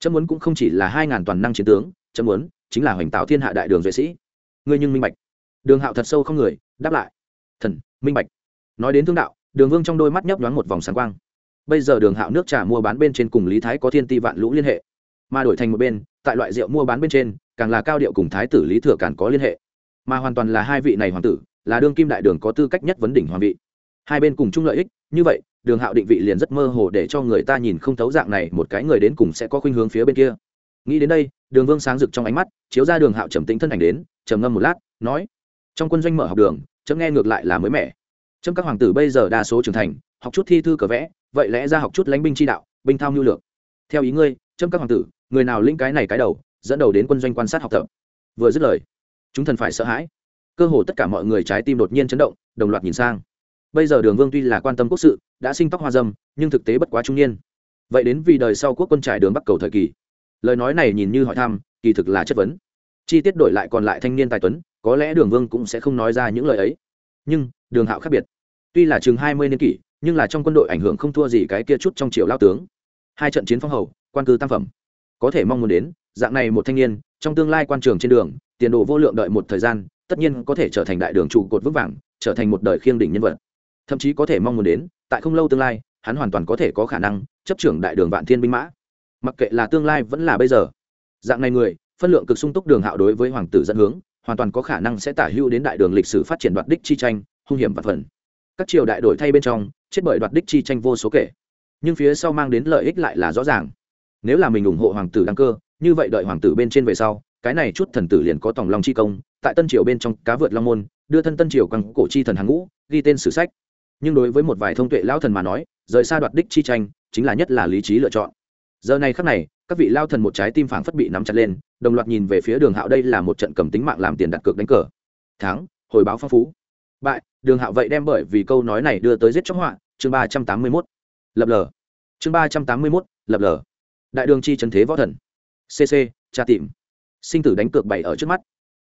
chấm muốn cũng không chỉ là hai ngàn toàn năng chiến tướng, chấm muốn chính là hoành tạo thiên hạ đại đường duệ sĩ. Ngươi nhưng minh bạch đường hạo thật sâu không người, đáp lại. Thần, minh bạch. Nói đến thương đạo, đường vương trong đôi mắt nhấp nhoáng một vòng sáng quang. Bây giờ đường hạo nước trà mua bán bên trên cùng lý thái có thiên ti vạn lũ liên hệ. Mà đổi thành một bên, tại loại rượu mua bán bên trên, càng là cao điệu cùng thái tử lý thừa càng có liên hệ. Mà hoàn toàn là hai vị này hoàng tử, là đương kim đại đường có tư cách nhất vấn đỉnh hoàng vị. Hai bên cùng chung lợi ích, như vậy, đường hạo định vị liền rất mơ hồ để cho người ta nhìn không thấu dạng này một cái người đến cùng sẽ có khuynh hướng phía bên kia. Nghĩ đến đây, đường vương sáng rực trong ánh mắt, chiếu ra đường hạo trầm tĩnh thân ảnh đến, trầm ngâm một lát, nói trong quân doanh mở học đường, chấm nghe ngược lại là mới mẻ. Chấm các hoàng tử bây giờ đa số trưởng thành, học chút thi thư cờ vẽ, vậy lẽ ra học chút lãnh binh chi đạo, binh thao nhu lược. Theo ý ngươi, chấm các hoàng tử, người nào linh cái này cái đầu, dẫn đầu đến quân doanh quan sát học tập. Vừa dứt lời, chúng thần phải sợ hãi. Cơ hồ tất cả mọi người trái tim đột nhiên chấn động, đồng loạt nhìn sang. Bây giờ đường vương tuy là quan tâm quốc sự, đã sinh tóc hoa dâm, nhưng thực tế bất quá trung niên. Vậy đến vì đời sau quốc quân trải đường bắc cầu thời kỳ. Lời nói này nhìn như hỏi thăm, kỳ thực là chất vấn chi tiết đổi lại còn lại thanh niên tài tuấn, có lẽ đường vương cũng sẽ không nói ra những lời ấy. Nhưng, đường hạo khác biệt. Tuy là chừng hai mươi niên kỷ, nhưng là trong quân đội ảnh hưởng không thua gì cái kia chút trong triều lao tướng. Hai trận chiến phong hầu, quan cư tam phẩm. Có thể mong muốn đến, dạng này một thanh niên, trong tương lai quan trường trên đường, tiền đồ vô lượng đợi một thời gian, tất nhiên có thể trở thành đại đường trụ cột vững vàng, trở thành một đời khiêng đỉnh nhân vật. Thậm chí có thể mong muốn đến, tại không lâu tương lai, hắn hoàn toàn có thể có khả năng chấp trưởng đại đường vạn thiên binh mã. Mặc kệ là tương lai vẫn là bây giờ. Dạng này người phân lượng cực sung túc đường hạo đối với hoàng tử dẫn hướng, hoàn toàn có khả năng sẽ tả hưu đến đại đường lịch sử phát triển đoạt đích chi tranh, hung hiểm và phần. Các triều đại đổi thay bên trong, chết bởi đoạt đích chi tranh vô số kể. Nhưng phía sau mang đến lợi ích lại là rõ ràng. Nếu là mình ủng hộ hoàng tử đăng cơ, như vậy đợi hoàng tử bên trên về sau, cái này chút thần tử liền có tòng long chi công, tại tân triều bên trong cá vượt long môn, đưa thân tân triều quăng cổ chi thần hàng ngũ, ghi tên sử sách. Nhưng đối với một vài thông tuệ lão thần mà nói, rời xa đoạt đích chi tranh, chính là nhất là lý trí lựa chọn. Giờ này khắc này các vị lao thần một trái tim phảng phất bị nắm chặt lên, đồng loạt nhìn về phía đường hạo, đây là một trận cầm tính mạng làm tiền đặt cược đánh cờ. Thắng, hồi báo phong phú. Bại, đường hạo vậy đem bởi vì câu nói này đưa tới giết chóc họa, chương ba trăm tám mươi mốt. Lập lờ. Chương ba trăm tám mươi mốt, lập lờ. Đại đường chi trần thế võ thần. Cc tra tìm. Sinh tử đánh cược bày ở trước mắt.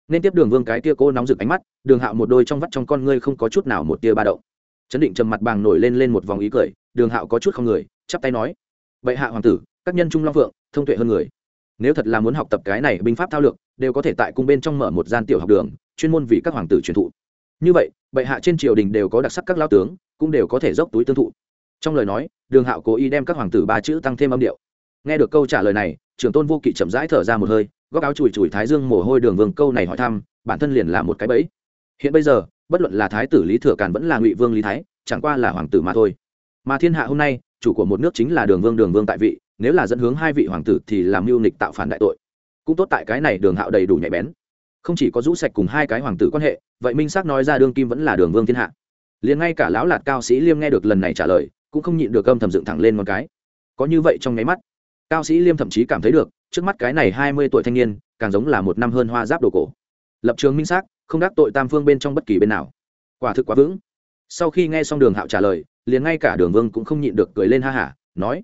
Nên tiếp đường vương cái tia cô nóng rực ánh mắt, đường hạo một đôi trong vắt trong con ngươi không có chút nào một tia ba động. Chấn định trầm mặt bàng nổi lên lên một vòng ý cười, đường hạo có chút không người, chắp tay nói, bệ hạ hoàng tử, các nhân trung long phượng thông tuệ hơn người. Nếu thật là muốn học tập cái này binh pháp thao lược, đều có thể tại cung bên trong mở một gian tiểu học đường, chuyên môn vì các hoàng tử truyền thụ. Như vậy, bệ hạ trên triều đình đều có đặc sắc các lao tướng, cũng đều có thể dốc túi tương thụ. Trong lời nói, đường hạo cố ý đem các hoàng tử ba chữ tăng thêm âm điệu. Nghe được câu trả lời này, trưởng tôn vô kỵ chậm rãi thở ra một hơi, góc áo chùi chùi thái dương mồ hôi đường vương câu này hỏi thăm, bản thân liền là một cái bẫy. Hiện bây giờ, bất luận là thái tử lý thừa càn vẫn là ngụy vương lý thái, chẳng qua là hoàng tử mà thôi. Mà thiên hạ hôm nay, chủ của một nước chính là đường vương đường vương tại vị nếu là dẫn hướng hai vị hoàng tử thì làm mưu nịch tạo phản đại tội. Cũng tốt tại cái này đường hạo đầy đủ nhạy bén. Không chỉ có rũ sạch cùng hai cái hoàng tử quan hệ, vậy minh xác nói ra đương kim vẫn là đường vương thiên hạ. Liền ngay cả lão lạt cao sĩ liêm nghe được lần này trả lời, cũng không nhịn được âm thầm dựng thẳng lên một cái. Có như vậy trong nháy mắt, cao sĩ liêm thậm chí cảm thấy được, trước mắt cái này hai mươi tuổi thanh niên, càng giống là một năm hơn hoa giáp đồ cổ. Lập trường minh xác không đắc tội tam phương bên trong bất kỳ bên nào. Quả thực quá vững. Sau khi nghe xong đường hạo trả lời, liền ngay cả đường vương cũng không nhịn được cười lên ha hả, nói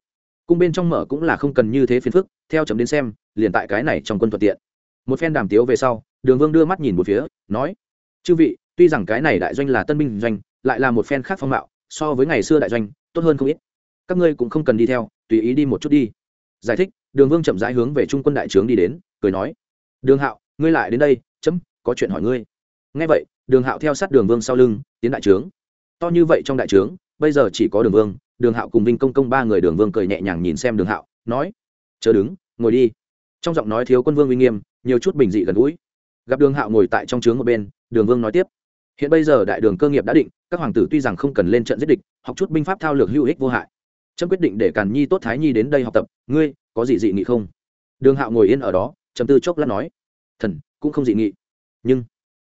cung bên trong mở cũng là không cần như thế phiền phức, theo chấm đến xem, liền tại cái này trong quân thuận tiện. Một phen đàm tiếu về sau, đường vương đưa mắt nhìn một phía, nói, chư vị, tuy rằng cái này đại doanh là tân binh doanh, lại là một phen khác phong mạo, so với ngày xưa đại doanh, tốt hơn không ít. Các ngươi cũng không cần đi theo, tùy ý đi một chút đi. Giải thích, đường vương chậm rãi hướng về trung quân đại trướng đi đến, cười nói, đường hạo, ngươi lại đến đây, chấm, có chuyện hỏi ngươi. Nghe vậy, đường hạo theo sát đường vương sau lưng, tiến đại trướng. To như vậy trong đại trướng, bây giờ chỉ có đường vương đường hạo cùng vinh công công ba người đường vương cười nhẹ nhàng nhìn xem đường hạo, nói, chờ đứng, ngồi đi. Trong giọng nói thiếu quân vương uy nghiêm, nhiều chút bình dị gần gũi. Gặp đường hạo ngồi tại trong trướng một bên, đường vương nói tiếp, hiện bây giờ đại đường cơ nghiệp đã định, các hoàng tử tuy rằng không cần lên trận giết địch, học chút binh pháp thao lược hữu ích vô hại. Trâm quyết định để càn nhi tốt thái nhi đến đây học tập, ngươi có gì dị nghị không? Đường hạo ngồi yên ở đó chấm tư chốc lát nói, thần, cũng không dị nghị. Nhưng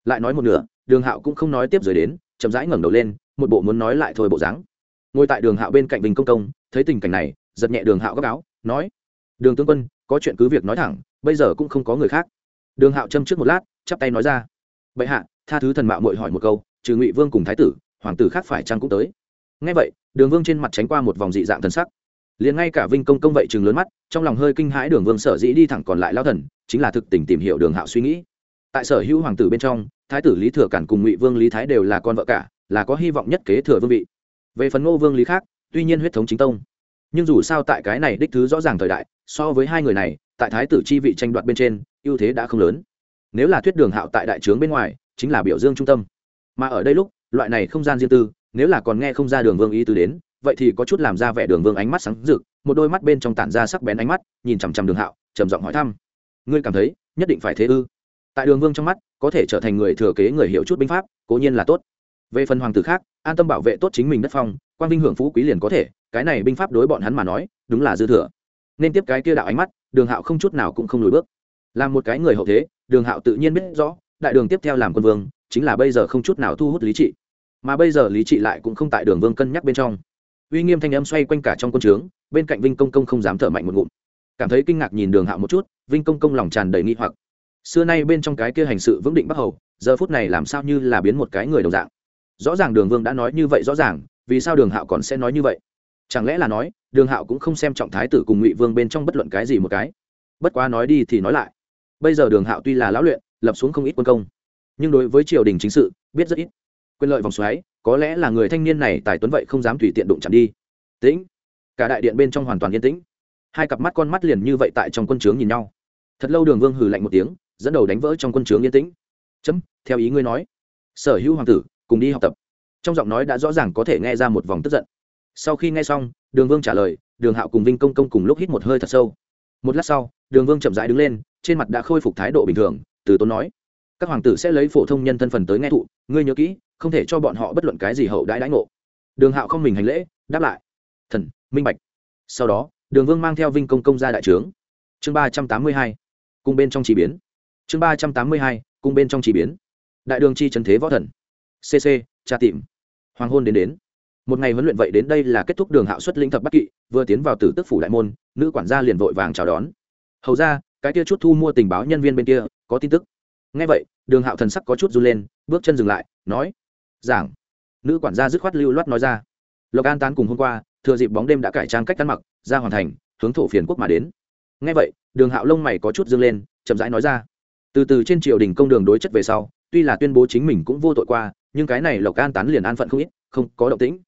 lại nói một nửa, đường hạo cũng không nói tiếp rồi đến, chậm rãi ngẩng đầu lên, một bộ muốn nói lại thôi bộ dáng ngồi tại đường hạo bên cạnh bình công công, thấy tình cảnh này, giật nhẹ đường hạo gấp áo, nói, đường tướng quân, có chuyện cứ việc nói thẳng, bây giờ cũng không có người khác. Đường hạo châm trước một lát, chắp tay nói ra, bệ hạ, tha thứ thần mạo mội hỏi một câu, trừ ngụy vương cùng thái tử, hoàng tử khác phải chăng cũng tới? Ngay vậy, đường vương trên mặt tránh qua một vòng dị dạng thần sắc. Liền ngay cả vinh công công vậy chừng lớn mắt, trong lòng hơi kinh hãi đường vương sở dĩ đi thẳng còn lại lao thần, chính là thực tình tìm hiểu đường hạo suy nghĩ. Tại sở hữu hoàng tử bên trong, thái tử lý thừa cản cùng ngụy vương lý thái đều là con vợ cả, là có hy vọng nhất kế thừa vương vị về phần ngô vương lý khác, tuy nhiên huyết thống chính tông. Nhưng dù sao tại cái này đích thứ rõ ràng thời đại, so với hai người này, tại thái tử chi vị tranh đoạt bên trên, ưu thế đã không lớn. Nếu là thuyết đường hạo tại đại trướng bên ngoài, chính là biểu dương trung tâm. Mà ở đây lúc, loại này không gian riêng tư, nếu là còn nghe không ra đường vương ý tứ đến, vậy thì có chút làm ra vẻ đường vương ánh mắt sáng rực, một đôi mắt bên trong tản ra sắc bén ánh mắt, nhìn chằm chằm đường hạo, trầm giọng hỏi thăm. Ngươi cảm thấy nhất định phải thế ư? Tại đường vương trong mắt, có thể trở thành người thừa kế người hiểu chút binh pháp, cố nhiên là tốt về phần hoàng tử khác, an tâm bảo vệ tốt chính mình đất phong quan vinh hưởng phú quý liền có thể, cái này binh pháp đối bọn hắn mà nói, đúng là dư thừa. Nên tiếp cái kia đạo ánh mắt, đường hạo không chút nào cũng không lùi bước. Làm một cái người hậu thế, đường hạo tự nhiên biết rõ, đại đường tiếp theo làm quân vương, chính là bây giờ không chút nào thu hút lý trị. Mà bây giờ lý trị lại cũng không tại đường vương cân nhắc bên trong. Uy nghiêm thanh âm xoay quanh cả trong quân trướng, bên cạnh vinh công công không dám thở mạnh một ngụm. Cảm thấy kinh ngạc nhìn đường hạo một chút, vinh công công lòng tràn đầy nghi hoặc. Xưa nay bên trong cái kia hành sự vững định bắc hầu, giờ phút này làm sao như là biến một cái người đồng dạng rõ ràng đường vương đã nói như vậy rõ ràng, vì sao đường hạo còn sẽ nói như vậy? Chẳng lẽ là nói, đường hạo cũng không xem trọng thái tử cùng ngụy vương bên trong bất luận cái gì một cái? Bất quá nói đi thì nói lại. Bây giờ đường hạo tuy là lão luyện, lập xuống không ít quân công, nhưng đối với triều đình chính sự, biết rất ít. Quyền lợi vòng xoáy, có lẽ là người thanh niên này tài tuấn vậy không dám tùy tiện đụng chạm đi. Tĩnh. Cả đại điện bên trong hoàn toàn yên tĩnh. Hai cặp mắt con mắt liền như vậy tại trong quân trướng nhìn nhau. Thật lâu đường vương hừ lạnh một tiếng, dẫn đầu đánh vỡ trong quân trướng yên tĩnh. Chấm, theo ý ngươi nói, sở hữu hoàng tử cùng đi học tập. Trong giọng nói đã rõ ràng có thể nghe ra một vòng tức giận. Sau khi nghe xong, đường vương trả lời, đường hạo cùng vinh công công cùng lúc hít một hơi thật sâu. Một lát sau, đường vương chậm rãi đứng lên, trên mặt đã khôi phục thái độ bình thường, từ tốn nói, các hoàng tử sẽ lấy phổ thông nhân thân phần tới nghe thụ, ngươi nhớ kỹ, không thể cho bọn họ bất luận cái gì hậu đãi đãi ngộ. Đường hạo không mình hành lễ, đáp lại, thần, minh bạch. Sau đó, đường vương mang theo vinh công công ra đại trướng. Chương ba trăm tám mươi hai cung bên trong chỉ biến. Chương ba trăm tám mươi hai cung bên trong chỉ biến. Đại đường chi trần thế võ thần cc tra tìm. Hoàng hôn đến đến. Một ngày huấn luyện vậy đến đây là kết thúc đường hạo xuất linh thập bắc kỵ, vừa tiến vào tử tức phủ đại môn, nữ quản gia liền vội vàng chào đón. Hầu ra, cái kia chút thu mua tình báo nhân viên bên kia, có tin tức. Ngay vậy, đường hạo thần sắc có chút run lên, bước chân dừng lại, nói, giảng. Nữ quản gia dứt khoát lưu loát nói ra, lộc an tán cùng hôm qua, thừa dịp bóng đêm đã cải trang cách ăn mặc, ra hoàn thành, hướng thổ phiền quốc mà đến. Ngay vậy, đường hạo lông mày có chút dâng lên, chậm rãi nói ra, từ từ trên triều đình công đường đối chất về sau, tuy là tuyên bố chính mình cũng vô tội qua nhưng cái này lộc an tán liền an phận không ít, không có động tĩnh.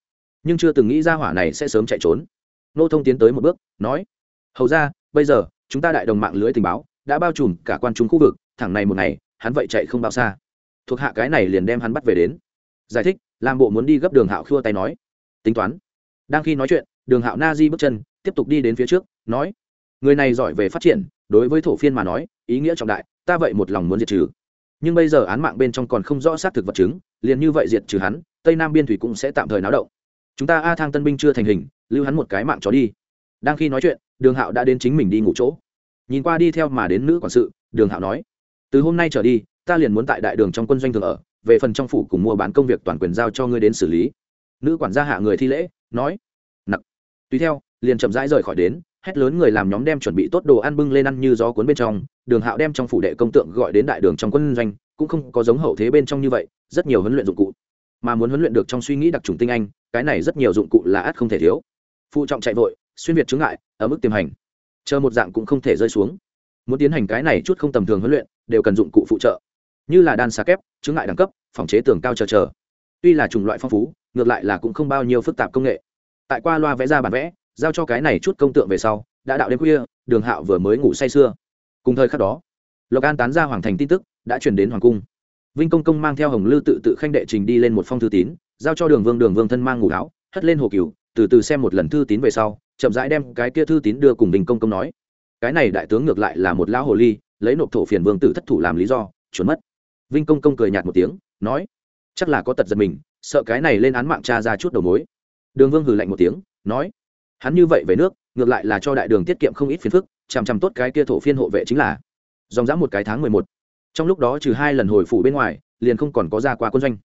Nhưng chưa từng nghĩ ra hỏa này sẽ sớm chạy trốn. Nô thông tiến tới một bước, nói, hầu ra, bây giờ, chúng ta đại đồng mạng lưới tình báo, đã bao trùm cả quan trung khu vực, thẳng này một ngày, hắn vậy chạy không bao xa. Thuộc hạ cái này liền đem hắn bắt về đến. Giải thích làm bộ muốn đi gấp đường hạo khua tay nói, tính toán. Đang khi nói chuyện, đường hạo na di bước chân, tiếp tục đi đến phía trước, nói, người này giỏi về phát triển, đối với thổ phiên mà nói, ý nghĩa trọng đại, ta vậy một lòng muốn diệt trừ nhưng bây giờ án mạng bên trong còn không rõ xác thực vật chứng, liền như vậy diệt trừ hắn, tây nam biên thủy cũng sẽ tạm thời náo động. Chúng ta a thang tân binh chưa thành hình, lưu hắn một cái mạng chó đi. Đang khi nói chuyện, đường hạo đã đến chính mình đi ngủ chỗ. Nhìn qua đi theo mà đến nữ quản sự, đường hạo nói, từ hôm nay trở đi, ta liền muốn tại đại đường trong quân doanh thường ở, về phần trong phủ cùng mua bán công việc toàn quyền giao cho ngươi đến xử lý. Nữ quản gia hạ người thi lễ, nói, nặc. Tùy theo, liền chậm rãi rời khỏi đến hét lớn người làm nhóm đem chuẩn bị tốt đồ ăn bưng lên ăn như gió cuốn bên trong, đường hạo đem trong phủ đệ công tượng gọi đến đại đường trong quân doanh, cũng không có giống hậu thế bên trong như vậy, rất nhiều huấn luyện dụng cụ. Mà muốn huấn luyện được trong suy nghĩ đặc trùng tinh anh, cái này rất nhiều dụng cụ là ắt không thể thiếu. Phụ trọng chạy vội, xuyên việt chướng ngại, ở mức tiềm hành. Chờ một dạng cũng không thể rơi xuống. Muốn tiến hành cái này chút không tầm thường huấn luyện, đều cần dụng cụ phụ trợ. Như là đan xà kép, chướng ngại đẳng cấp, phòng chế tường cao chờ chờ. Tuy là chủng loại phong phú, ngược lại là cũng không bao nhiêu phức tạp công nghệ. Tại qua loa vẽ ra bản vẽ giao cho cái này chút công tượng về sau, đã đạo đêm khuya, đường hạo vừa mới ngủ say sưa. Cùng thời khắc đó, lộc an tán ra hoàng thành tin tức, đã chuyển đến hoàng cung. Vinh công công mang theo hồng lư tự tự khanh đệ trình đi lên một phong thư tín, giao cho đường vương đường vương thân mang ngủ áo, hất lên hồ cửu từ từ xem một lần thư tín về sau, chậm rãi đem cái kia thư tín đưa cùng vinh công công nói. Cái này đại tướng ngược lại là một lão hồ ly, lấy nộp thổ phiền vương tử thất thủ làm lý do trốn mất. Vinh công công cười nhạt một tiếng, nói, chắc là có tật giật mình, sợ cái này lên án mạng cha ra chút đầu mối. Đường vương hừ lạnh một tiếng, nói hắn như vậy về nước, ngược lại là cho đại đường tiết kiệm không ít phiền phức chằm chằm tốt cái kia thổ phiên hộ vệ chính là. Dòng dã một cái tháng mười một. Trong lúc đó trừ hai lần hồi phủ bên ngoài, liền không còn có ra qua quân doanh.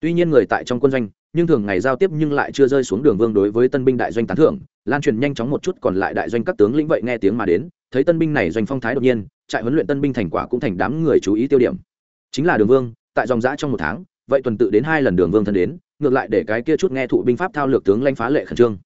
Tuy nhiên người tại trong quân doanh, nhưng thường ngày giao tiếp nhưng lại chưa rơi xuống đường vương đối với tân binh đại doanh tán thưởng, lan truyền nhanh chóng một chút còn lại đại doanh các tướng lĩnh vậy nghe tiếng mà đến, thấy tân binh này doanh phong thái đột nhiên, trại huấn luyện tân binh thành quả cũng thành đám người chú ý tiêu điểm. Chính là đường vương, tại dòng giã trong một tháng, vậy tuần tự đến hai lần đường vương thân đến, ngược lại để cái kia chút nghe thụ binh pháp thao lược tướng lanh phá lệ khẩn trương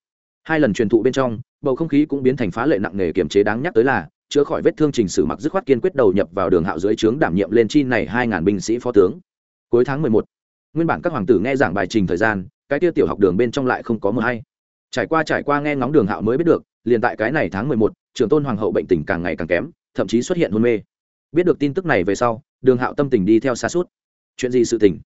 hai lần truyền thụ bên trong, bầu không khí cũng biến thành phá lệ nặng nề kiềm chế đáng nhắc tới là chữa khỏi vết thương trình sử mặc dứt khoát kiên quyết đầu nhập vào đường hạo dưới trướng đảm nhiệm lên chi này hai ngàn binh sĩ phó tướng. Cuối tháng mười một, nguyên bản các hoàng tử nghe giảng bài trình thời gian, cái tia tiểu học đường bên trong lại không có mờ hay. Trải qua trải qua nghe ngóng đường hạo mới biết được, liền tại cái này tháng mười một trưởng tôn hoàng hậu bệnh tình càng ngày càng kém, thậm chí xuất hiện hôn mê. Biết được tin tức này về sau, đường hạo tâm tình đi theo xa suốt. Chuyện gì sự tình?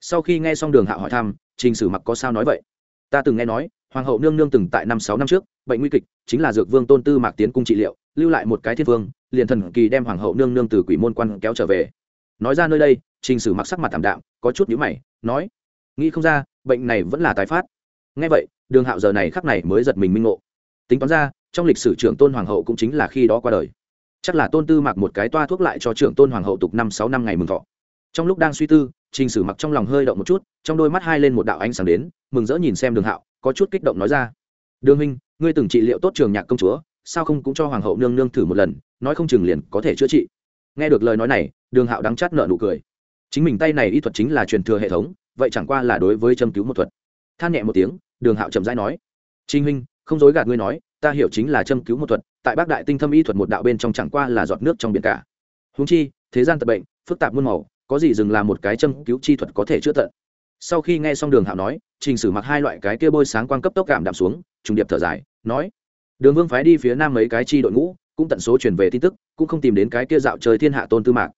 Sau khi nghe xong đường hạo hỏi thăm, trình sử mặc có sao nói vậy? Ta từng nghe nói hoàng hậu nương nương từng tại năm sáu năm trước, bệnh nguy kịch, chính là dược vương tôn tư mạc tiến cung trị liệu, lưu lại một cái thiên vương, liền thần kỳ đem hoàng hậu nương nương từ quỷ môn quan kéo trở về. Nói ra nơi đây, trình sử mặc sắc mặt thảm đạm, có chút nhíu mày, nói, nghĩ không ra, bệnh này vẫn là tái phát. Ngay vậy, đường hạo giờ này khắc này mới giật mình minh ngộ. Tính toán ra, trong lịch sử trưởng tôn hoàng hậu cũng chính là khi đó qua đời. Chắc là tôn tư mặc một cái toa thuốc lại cho trưởng tôn hoàng hậu tục năm sáu năm ngày mừng thọ. Trong lúc đang suy tư, trình sử mặc trong lòng hơi động một chút, trong đôi mắt hai lên một đạo ánh sáng đến, mừng rỡ nhìn xem đường hạo có chút kích động nói ra. Đường Minh, ngươi từng trị liệu tốt trường nhạc công chúa sao không cũng cho hoàng hậu nương nương thử một lần nói không chừng liền có thể chữa trị. Nghe được lời nói này đường hạo đắng chát nợ nụ cười. Chính mình tay này y thuật chính là truyền thừa hệ thống vậy chẳng qua là đối với châm cứu một thuật. Than nhẹ một tiếng đường hạo chậm rãi nói. Trinh huynh không dối gạt ngươi nói ta hiểu chính là châm cứu một thuật tại bác đại tinh thâm y thuật một đạo bên trong chẳng qua là giọt nước trong biển cả. Húng chi thế gian tật bệnh phức tạp muôn màu có gì dừng là một cái châm cứu chi thuật có thể chữa tận? Sau khi nghe xong đường hạo nói trình sử mặc hai loại cái kia bôi sáng quang cấp tốc cảm đạm xuống, trùng điệp thở dài, nói, đường vương phái đi phía nam mấy cái chi đội ngũ, cũng tận số truyền về tin tức, cũng không tìm đến cái kia dạo trời thiên hạ tôn tư mạc.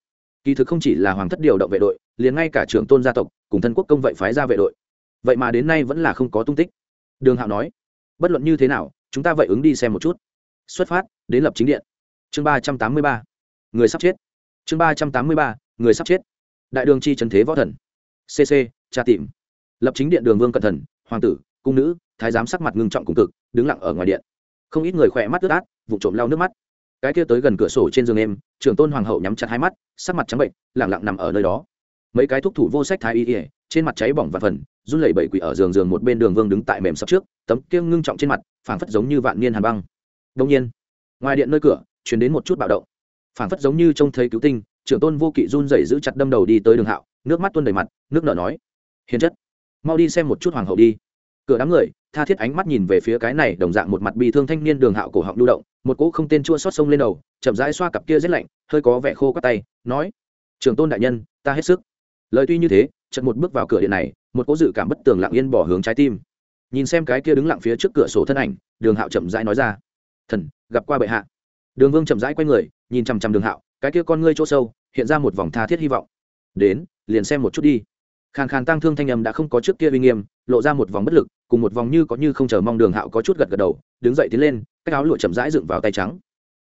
Kỳ thực không chỉ là hoàng thất điều động vệ đội, liền ngay cả trưởng tôn gia tộc, cùng thân quốc công vậy phái ra vệ đội. Vậy mà đến nay vẫn là không có tung tích. Đường hạo nói, bất luận như thế nào, chúng ta vậy ứng đi xem một chút. Xuất phát, đến lập chính điện. Chương ba trăm tám mươi ba, người sắp chết. Chương ba trăm tám mươi ba, người sắp chết. Đại đường chi trần thế võ thần. Cc tra tìm lập chính điện đường vương cẩn thần hoàng tử, cung nữ, thái giám sắc mặt ngưng trọng cùng cực, đứng lặng ở ngoài điện. Không ít người khỏe mắt ướt át vụ trộm lau nước mắt. Cái kia tới gần cửa sổ trên giường em, trưởng tôn hoàng hậu nhắm chặt hai mắt, sắc mặt trắng bệnh lẳng lặng nằm ở nơi đó. Mấy cái thuốc thủ vô sách thái y ỉa trên mặt cháy bỏng và phần, run lẩy bẩy quỷ ở giường giường một bên đường vương đứng tại mềm sập trước, tấm kiêng ngưng trọng trên mặt, phảng phất giống như vạn niên hàn băng. Đông nhiên, ngoài điện nơi cửa chuyển đến một chút bạo động. Phảng phất giống như trông thấy cứu tinh, trưởng tôn vô kỵ run rẩy giữ chặt đâm đầu đi tới đường hạo, nước mắt tuôn đầy mặt, nước nở nói, hiền chất mau đi xem một chút hoàng hậu đi. Cửa đám người, tha thiết ánh mắt nhìn về phía cái này đồng dạng một mặt bị thương thanh niên đường hạo cổ họng lưu động, một cỗ không tên chua xót sông lên đầu, chậm rãi xoa cặp kia rét lạnh, hơi có vẻ khô các tay, nói, trường tôn đại nhân, ta hết sức. Lời tuy như thế chật một bước vào cửa điện này, một cỗ dự cảm bất tường lặng yên bỏ hướng trái tim. Nhìn xem cái kia đứng lặng phía trước cửa sổ thân ảnh, đường hạo chậm rãi nói ra, thần, gặp qua bệ hạ. Đường vương chậm rãi quay người, nhìn chằm chằm đường hạo, cái kia con ngươi chỗ sâu, hiện ra một vòng tha thiết hy vọng. Đến, liền xem một chút đi khàn khàn tăng thương thanh âm đã không có trước kia uy nghiêm, lộ ra một vòng bất lực, cùng một vòng như có như không chờ mong đường hạo có chút gật gật đầu, đứng dậy tiến lên, cái áo lụa chậm rãi dựng vào tay trắng.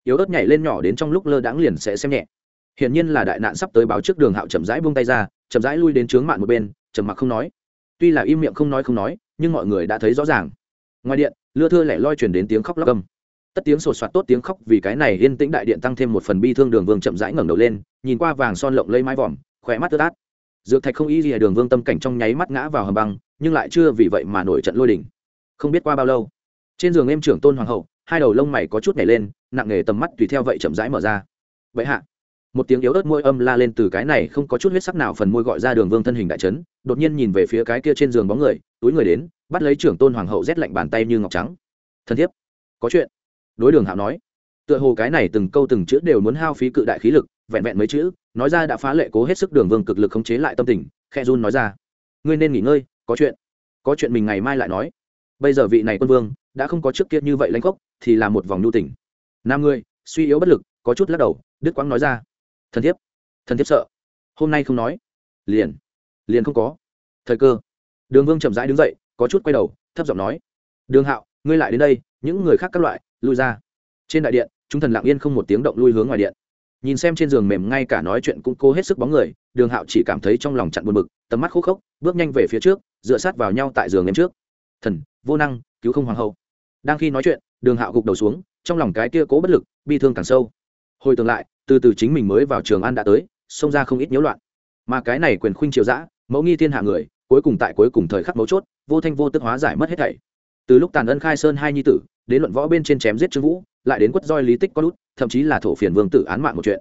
Yếu ớt nhảy lên nhỏ đến trong lúc lơ đãng liền sẽ xem nhẹ. Hiển nhiên là đại nạn sắp tới báo trước đường hạo chậm rãi buông tay ra, chậm rãi lui đến trướng mạn một bên, trầm mặc không nói. Tuy là im miệng không nói không nói, nhưng mọi người đã thấy rõ ràng. Ngoài điện, lưa thưa lẻ loi chuyển đến tiếng khóc lóc cầm tất tiếng sột soạt tốt tiếng khóc, vì cái này yên tĩnh đại điện tăng thêm một phần bi thương đường vương chậm rãi ngẩng đầu lên, nhìn qua vàng son lộng lấy mái vòm khỏe mắt tơ tát dược thạch không y gì, đường vương tâm cảnh trong nháy mắt ngã vào hầm băng, nhưng lại chưa vì vậy mà nổi trận lôi đỉnh không biết qua bao lâu, trên giường em trưởng tôn hoàng hậu, hai đầu lông mày có chút nhảy lên, nặng nề tầm mắt tùy theo vậy chậm rãi mở ra. Vậy hạ. Một tiếng yếu ớt môi âm la lên từ cái này không có chút huyết sắc nào phần môi gọi ra đường vương thân hình đại trấn đột nhiên nhìn về phía cái kia trên giường bóng người, túi người đến, bắt lấy trưởng tôn hoàng hậu rét lạnh bàn tay như ngọc trắng. Thân thiết có chuyện. Đối đường hạo nói. Tựa hồ cái này từng câu từng chữ đều muốn hao phí cự đại khí lực vẹn vẹn mấy chữ, nói ra đã phá lệ cố hết sức đường vương cực lực khống chế lại tâm tình khe run nói ra. Ngươi nên nghỉ ngơi, có chuyện. Có chuyện mình ngày mai lại nói. Bây giờ vị này quân vương, đã không có trước kia như vậy lãnh khốc, thì là một vòng nhu tỉnh nam ngươi, suy yếu bất lực, có chút lắc đầu đức quang nói ra. Thần thiếp thần thiếp sợ. Hôm nay không nói. Liền liền không có. Thời cơ. Đường vương chậm rãi đứng dậy, có chút quay đầu, thấp giọng nói. Đường hạo, ngươi lại đến đây, những người khác các loại, lui ra. Trên đại điện, chúng thần lặng yên không một tiếng động lui hướng ngoài điện nhìn xem trên giường mềm ngay cả nói chuyện cũng cố hết sức bóng người, đường hạo chỉ cảm thấy trong lòng chặn buồn bực, tầm mắt khô khốc, bước nhanh về phía trước, dựa sát vào nhau tại giường em trước. Thần, vô năng, cứu không hoàng hậu. Đang khi nói chuyện, đường hạo gục đầu xuống, trong lòng cái kia cố bất lực, bi thương càng sâu. Hồi tương lại, từ từ chính mình mới vào trường an đã tới, xông ra không ít nhiễu loạn. Mà cái này quyền khuynh triều dã, mẫu nghi thiên hạ người, cuối cùng tại cuối cùng thời khắc mấu chốt, vô thanh vô tức hóa giải mất hết thảy. Từ lúc tàn ân khai sơn hai nhi tử, đến luận võ bên trên chém giết trương vũ, lại đến quất roi lý tích có lút thậm chí là thổ phiền vương tử án mạng một chuyện.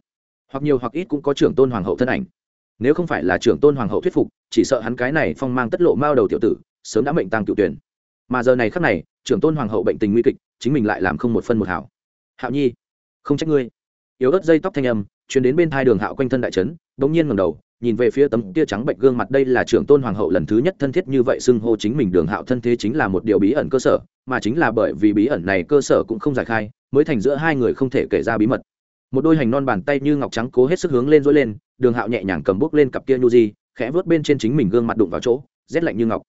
Hoặc nhiều hoặc ít cũng có trưởng tôn hoàng hậu thân ảnh. Nếu không phải là trưởng tôn hoàng hậu thuyết phục, chỉ sợ hắn cái này phong mang tất lộ mao đầu tiểu tử, sớm đã mệnh tăng cựu tuyển. Mà giờ này khắc này, trưởng tôn hoàng hậu bệnh tình nguy kịch, chính mình lại làm không một phân một hảo. Hạo nhi, không trách ngươi. Yếu ớt dây tóc thanh âm chuyến đến bên thai đường hạo quanh thân đại trấn bỗng nhiên ngẩng đầu, nhìn về phía tấm tia trắng bệnh gương mặt, đây là trưởng tôn hoàng hậu lần thứ nhất thân thiết như vậy xưng hô chính mình đường hạo thân thế chính là một điều bí ẩn cơ sở, mà chính là bởi vì bí ẩn này cơ sở cũng không giải khai, mới thành giữa hai người không thể kể ra bí mật. Một đôi hành non bàn tay như ngọc trắng cố hết sức hướng lên dối lên, đường hạo nhẹ nhàng cầm bút lên cặp kia nhu di, khẽ vớt bên trên chính mình gương mặt đụng vào chỗ, rét lạnh như ngọc.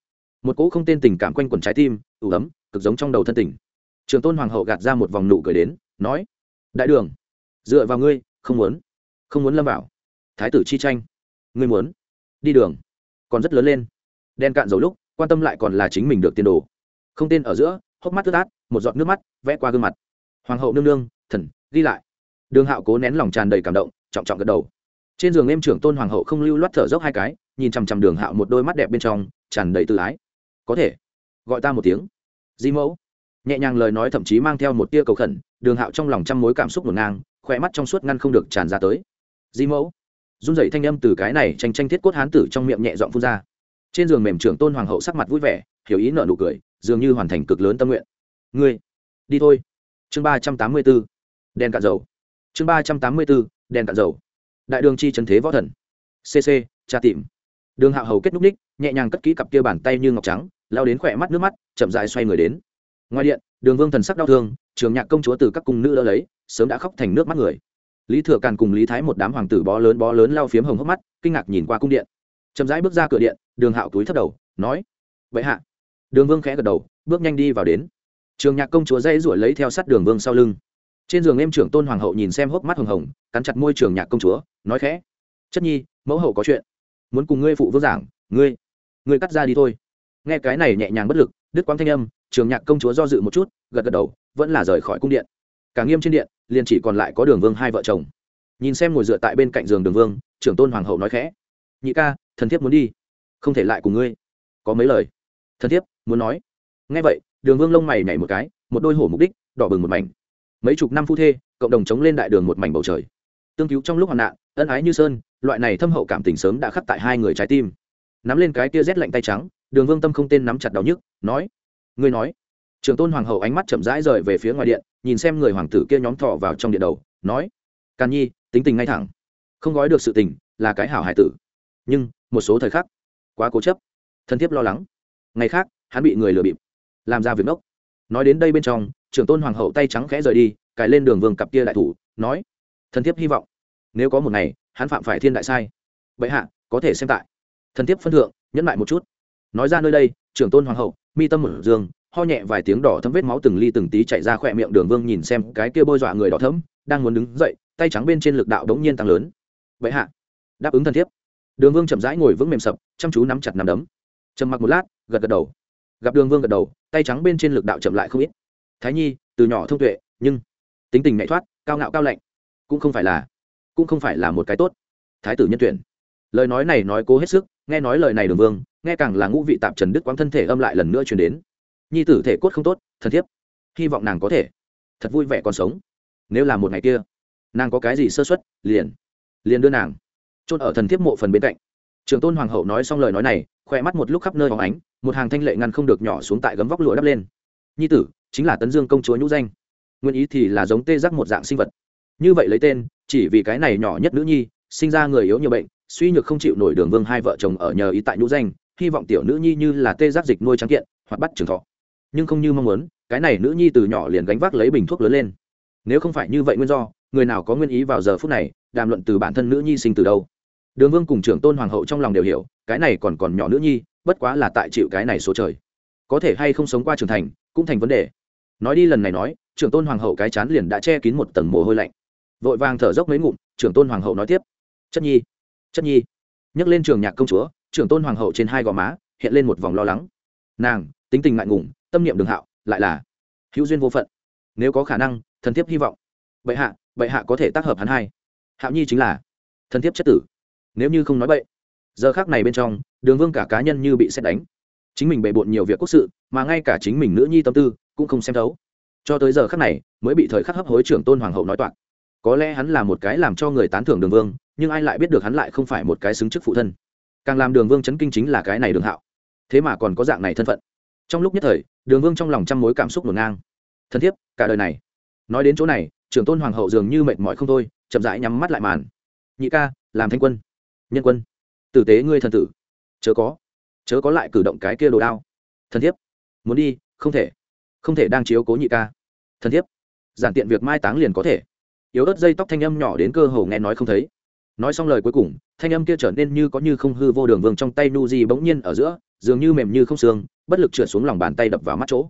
Một cỗ không tên tình cảm quanh quần trái tim, ủ ấm, cực giống trong đầu thân tình. Trường tôn hoàng hậu gạt ra một vòng nụ cười đến, nói, đại đường, dựa vào ngươi, không muốn không muốn lâm vào thái tử chi tranh. Ngươi muốn đi đường, còn rất lớn lên. Đen cạn dầu lúc, quan tâm lại còn là chính mình được tiền đồ. Không tên ở giữa, hốc mắt tức át, một giọt nước mắt vẽ qua gương mặt. Hoàng hậu nương nương, thần, ghi lại. Đường hạo cố nén lòng tràn đầy cảm động, trọng trọng gật đầu. Trên giường em trưởng tôn hoàng hậu không lưu loát thở dốc hai cái, nhìn chằm chằm đường hạo một đôi mắt đẹp bên trong, tràn đầy tự ái. Có thể, gọi ta một tiếng. Di mẫu. Nhẹ nhàng lời nói thậm chí mang theo một tia cầu khẩn, đường hạo trong lòng trăm mối cảm xúc ngổn ngang khỏe mắt trong suốt ngăn không được tràn ra tới. Di mẫu run dậy thanh âm từ cái này tranh tranh thiết cốt hán tử trong miệng nhẹ dọn phun ra. Trên giường mềm trưởng tôn hoàng hậu sắc mặt vui vẻ, hiểu ý nợ nụ cười, dường như hoàn thành cực lớn tâm nguyện. Ngươi, đi thôi. Chương ba trăm tám mươi b ố đèn cạn dầu. Chương ba trăm tám mươi b ố đèn cạn dầu. Đại đường chi trần thế võ thần. Cc tra tìm. Đường hạ hầu kết núc ních, nhẹ nhàng cất kỹ cặp kia bàn tay như ngọc trắng, lao đến khỏe mắt nước mắt, chậm dài xoay người đến. Ngoài điện, đường vương thần sắc đau thương, trường nhạc công chúa từ các cung nữ đỡ lấy, sớm đã khóc thành nước mắt người lý thừa càn cùng lý thái một đám hoàng tử bó lớn bó lớn lao phiếm hồng hốc mắt, kinh ngạc nhìn qua cung điện. Chậm rãi bước ra cửa điện, đường hạo túi thấp đầu, nói, vậy hạ. Đường vương khẽ gật đầu, bước nhanh đi vào đến. Trường nhạc công chúa dây ruổi lấy theo sát đường vương sau lưng. Trên giường em trưởng tôn hoàng hậu nhìn xem hốc mắt hồng hồng, cắn chặt môi trường nhạc công chúa, nói khẽ, chất nhi, mẫu hậu có chuyện. Muốn cùng ngươi phụ vương giảng, ngươi ngươi cắt ra đi thôi. Nghe cái này nhẹ nhàng bất lực, đứt quang thanh âm, trường nhạc công chúa do dự một chút, gật gật đầu, vẫn là rời khỏi cung điện cả nghiêm trên điện, liền chỉ còn lại có đường vương hai vợ chồng. Nhìn xem ngồi dựa tại bên cạnh giường đường vương, trưởng tôn hoàng hậu nói khẽ, nhị ca, thần thiếp muốn đi. Không thể lại cùng ngươi. Có mấy lời. Thần thiếp muốn nói. Ngay vậy, đường vương lông mày nhảy một cái, một đôi hổ mục đích, đỏ bừng một mảnh. Mấy chục năm phu thê, cộng đồng chống lên đại đường một mảnh bầu trời. Tương cứu trong lúc hoạn nạn, ân ái như sơn, loại này thâm hậu cảm tình sớm đã khắc tại hai người trái tim. Nắm lên cái tia rét lạnh tay trắng, đường vương tâm không tên nắm chặt đau nhức, nói, ngươi nói trường tôn hoàng hậu ánh mắt chậm rãi rời về phía ngoài điện, nhìn xem người hoàng tử kia nhóm thọ vào trong điện đầu, nói, càn nhi, tính tình ngay thẳng. Không gói được sự tình, là cái hảo hải tử. Nhưng, một số thời khắc, quá cố chấp. Thân thiết lo lắng. Ngày khác, hắn bị người lừa bịp, làm ra việc ngốc. Nói đến đây bên trong trưởng tôn hoàng hậu tay trắng khẽ rời đi, cài lên đường vương cặp kia đại thủ, nói, thân thiết hy vọng, nếu có một ngày, hắn phạm phải thiên đại sai, bệ hạ, có thể xem tại. Thân thiết phân thượng, nhẫn lại một chút. Nói ra nơi đây trưởng tôn hoàng hậu, mi tâm mở dương ho nhẹ vài tiếng đỏ thấm vết máu từng ly từng tí chạy ra khỏe miệng đường vương nhìn xem cái kia bôi dọa người đỏ thấm, đang muốn đứng dậy, tay trắng bên trên lực đạo đống nhiên tăng lớn. Vậy hạ. Đáp ứng thân thiết đường vương chậm rãi ngồi vững mềm sập, chăm chú nắm chặt nắm đấm. Trầm mặc một lát, gật gật đầu. Gặp đường vương gật đầu, tay trắng bên trên lực đạo chậm lại không ít. Thái nhi, từ nhỏ thông tuệ, nhưng tính tình nhạy thoát, cao ngạo cao lạnh, cũng không phải là, cũng không phải là một cái tốt. Thái tử nhân tuyển. Lời nói này nói cố hết sức, nghe nói lời này đường vương, nghe càng là ngũ vị tạp trần đức quang thân thể âm lại lần nữa chuyển đến nhi tử thể cốt không tốt thân thiết hy vọng nàng có thể thật vui vẻ còn sống. Nếu là một ngày kia, nàng có cái gì sơ xuất liền liền đưa nàng chôn ở thần thiếp mộ phần bên cạnh. Trường tôn hoàng hậu nói xong lời nói này khoe mắt một lúc khắp nơi hóng ánh, một hàng thanh lệ ngăn không được nhỏ xuống tại gấm vóc lụa đắp lên. Nhi tử, chính là tấn dương công chúa nhũ danh. Nguyên ý thì là giống tê giác một dạng sinh vật. Như vậy lấy tên, chỉ vì cái này nhỏ nhất nữ nhi, sinh ra người yếu nhiều bệnh, suy nhược không chịu nổi đường vương hai vợ chồng ở nhờ ý tại nhũ danh, hy vọng tiểu nữ nhi như là tê giác dịch nuôi trắng kiện hoặc bắt trường thọ nhưng không như mong muốn, cái này nữ nhi từ nhỏ liền gánh vác lấy bình thuốc lớn lên. Nếu không phải như vậy nguyên do, người nào có nguyên ý vào giờ phút này, đàm luận từ bản thân nữ nhi sinh từ đâu? Đường vương cùng trưởng tôn hoàng hậu trong lòng đều hiểu, cái này còn còn nhỏ nữ nhi, bất quá là tại chịu cái này số trời. Có thể hay không sống qua trưởng thành, cũng thành vấn đề. Nói đi lần này nói, trưởng tôn hoàng hậu cái chán liền đã che kín một tầng mồ hôi lạnh. Vội vàng thở dốc mấy ngụm, trưởng tôn hoàng hậu nói tiếp. Chất nhi chất nhi. Nhấc lên trường nhạc công chúa, trưởng tôn hoàng hậu trên hai gò má hiện lên một vòng lo lắng. Nàng, tính tình ngại ngùng tâm niệm đường hạo, lại là hữu duyên vô phận. Nếu có khả năng, thần thiếp hy vọng. Bệ hạ bệ hạ có thể tác hợp hắn hai. Hạo nhi chính là thần thiếp chất tử. Nếu như không nói bậy, giờ khác này bên trong, đường vương cả cá nhân như bị xét đánh. Chính mình bề bộn nhiều việc quốc sự, mà ngay cả chính mình nữ nhi tâm tư cũng không xem thấu. Cho tới giờ khác này, mới bị thời khắc hấp hối trưởng tôn hoàng hậu nói toạc. Có lẽ hắn là một cái làm cho người tán thưởng đường vương, nhưng ai lại biết được hắn lại không phải một cái xứng chức phụ thân. Càng làm đường vương chấn kinh chính là cái này đường hạo. Thế mà còn có dạng này thân phận. Trong lúc nhất thời đường vương trong lòng trăm mối cảm xúc ngổn ngang. Thân thiết cả đời này, nói đến chỗ này, trưởng tôn hoàng hậu dường như mệt mỏi không thôi, chậm rãi nhắm mắt lại màn. Nhị ca, làm thanh quân. Nhân quân. Tử tế ngươi thần tử. Chớ có. Chớ có lại cử động cái kia đồ đao. Thân thiết muốn đi, không thể. Không thể đang chiếu cố nhị ca. Thân thiết giản tiện việc mai táng liền có thể. Yếu ớt dây tóc thanh âm nhỏ đến cơ hồ nghe nói không thấy nói xong lời cuối cùng, thanh âm kia trở nên như có như không hư vô đường vương trong tay nu di bỗng nhiên ở giữa, dường như mềm như không xương, bất lực trượt xuống lòng bàn tay đập vào mắt chỗ.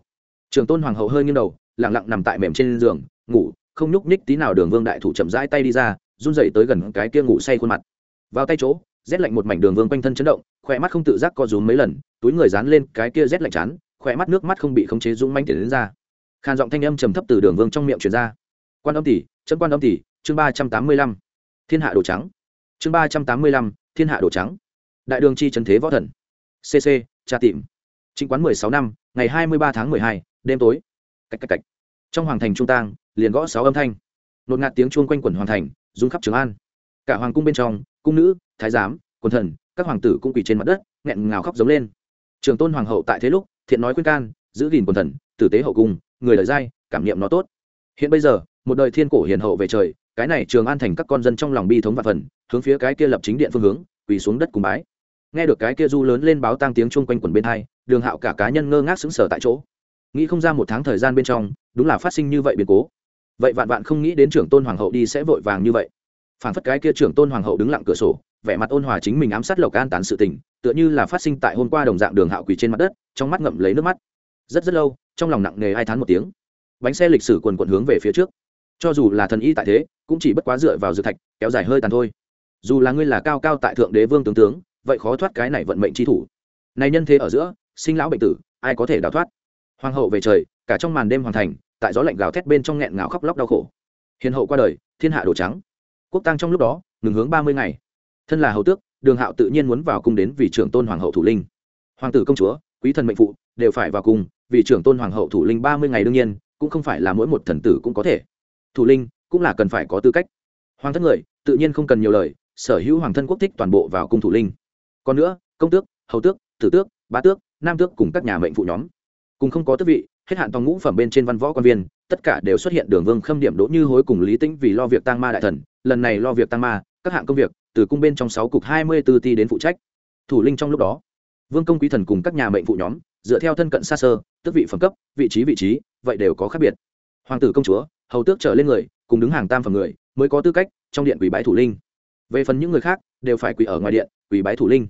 Trường tôn hoàng hậu hơi nghiêng đầu lẳng lặng nằm tại mềm trên giường, ngủ, không nhúc nhích tí nào đường vương đại thủ chậm rãi tay đi ra, run dậy tới gần cái kia ngủ say khuôn mặt. Vào tay chỗ, rét lạnh một mảnh đường vương quanh thân chấn động khỏe mắt không tự giác co rúm mấy lần, túi người dán lên cái kia rét lạnh chán khỏe mắt nước mắt không bị khống chế rung manh tiền đến ra. Khàn giọng thanh âm trầm thấp từ đường vương trong miệng truyền ra. Quan âm tỷ chân quan âm tỷ, chương ba trăm tám mươi lăm. Thiên hạ đồ trắng chương ba trăm tám mươi lăm, thiên hạ đồ trắng. Đại đường chi trần thế võ thần. Cc tra tìm. Chính quán mười sáu năm, ngày hai mươi ba tháng mười hai, đêm tối. Cách cách cách. Trong hoàng thành trung tang, liền gõ sáu âm thanh. Nột ngạt tiếng chuông quanh quẩn hoàng thành, rung khắp trường an. Cả hoàng cung bên trong, cung nữ, thái giám, quần thần, các hoàng tử cũng quỳ trên mặt đất, nghẹn ngào khóc giống lên. Trường tôn hoàng hậu tại thế lúc, thiện nói khuyên can, giữ gìn quần thần, tử tế hậu cung, người lời dai, cảm nghiệm nó tốt. Hiện bây giờ, một đời thiên cổ hiền hậu về trời cái này trường an thành các con dân trong lòng bi thống và phần, hướng phía cái kia lập chính điện phương hướng, quỳ xuống đất cùng bái. Nghe được cái kia du lớn lên báo tang tiếng chung quanh quần bên hai, đường hạo cả cá nhân ngơ ngác sững sờ tại chỗ. Nghĩ không ra một tháng thời gian bên trong, đúng là phát sinh như vậy biến cố. Vậy vạn vạn không nghĩ đến trưởng tôn hoàng hậu đi sẽ vội vàng như vậy. Phản phất cái kia trưởng tôn hoàng hậu đứng lặng cửa sổ, vẻ mặt ôn hòa chính mình ám sát lộc an tán sự tình, tựa như là phát sinh tại hôm qua đồng dạng đường hạo quỳ trên mặt đất, trong mắt ngậm lấy nước mắt. Rất rất lâu, trong lòng nặng nề ai thán một tiếng. Bánh xe lịch sử quần quận hướng về phía trước cho dù là thần y tại thế, cũng chỉ bất quá dựa vào dược thạch, kéo dài hơi tàn thôi. Dù là ngươi là cao cao tại thượng đế vương tướng tướng, vậy khó thoát cái này vận mệnh chi thủ. Này nhân thế ở giữa, sinh lão bệnh tử, ai có thể đào thoát? Hoàng hậu về trời, cả trong màn đêm hoàn thành, tại gió lạnh gào thét bên trong nghẹn ngào khóc lóc đau khổ. Hiền hậu qua đời, thiên hạ đổ trắng. Quốc tăng trong lúc đó, ngừng hướng ba mươi ngày. Thân là hậu tước, đường hạo tự nhiên muốn vào cung đến vì trưởng tôn hoàng hậu thủ linh. Hoàng tử công chúa, quý thần mệnh phụ, đều phải vào cung, vì trưởng tôn hoàng hậu thủ linh ba mươi ngày đương nhiên, cũng không phải là mỗi một thần tử cũng có thể thủ linh cũng là cần phải có tư cách. Hoàng thất người tự nhiên không cần nhiều lời, sở hữu hoàng thân quốc thích toàn bộ vào cung thủ linh. Còn nữa, công tước, hầu tước, tử tước, bá tước, nam tước cùng các nhà mệnh phụ nhóm. Cùng không có tước vị, hết hạn tòng ngũ phẩm bên trên văn võ quan viên, tất cả đều xuất hiện đường vương khâm điểm đỗ như hối cùng lý tĩnh vì lo việc tăng ma đại thần. Lần này lo việc tăng ma, các hạng công việc, từ cung bên trong sáu cục hai mươi tư ti đến phụ trách. Thủ linh trong lúc đó, vương công quý thần cùng các nhà mệnh phụ nhóm, dựa theo thân cận xa sơ tức vị phẩm cấp, vị trí vị trí, vậy đều có khác biệt. Hoàng tử công chúa hầu tước trở lên người, cùng đứng hàng tam phẩm người, mới có tư cách trong điện quỷ bái thủ linh. Về phần những người khác, đều phải quỷ ở ngoài điện quỷ bái thủ linh.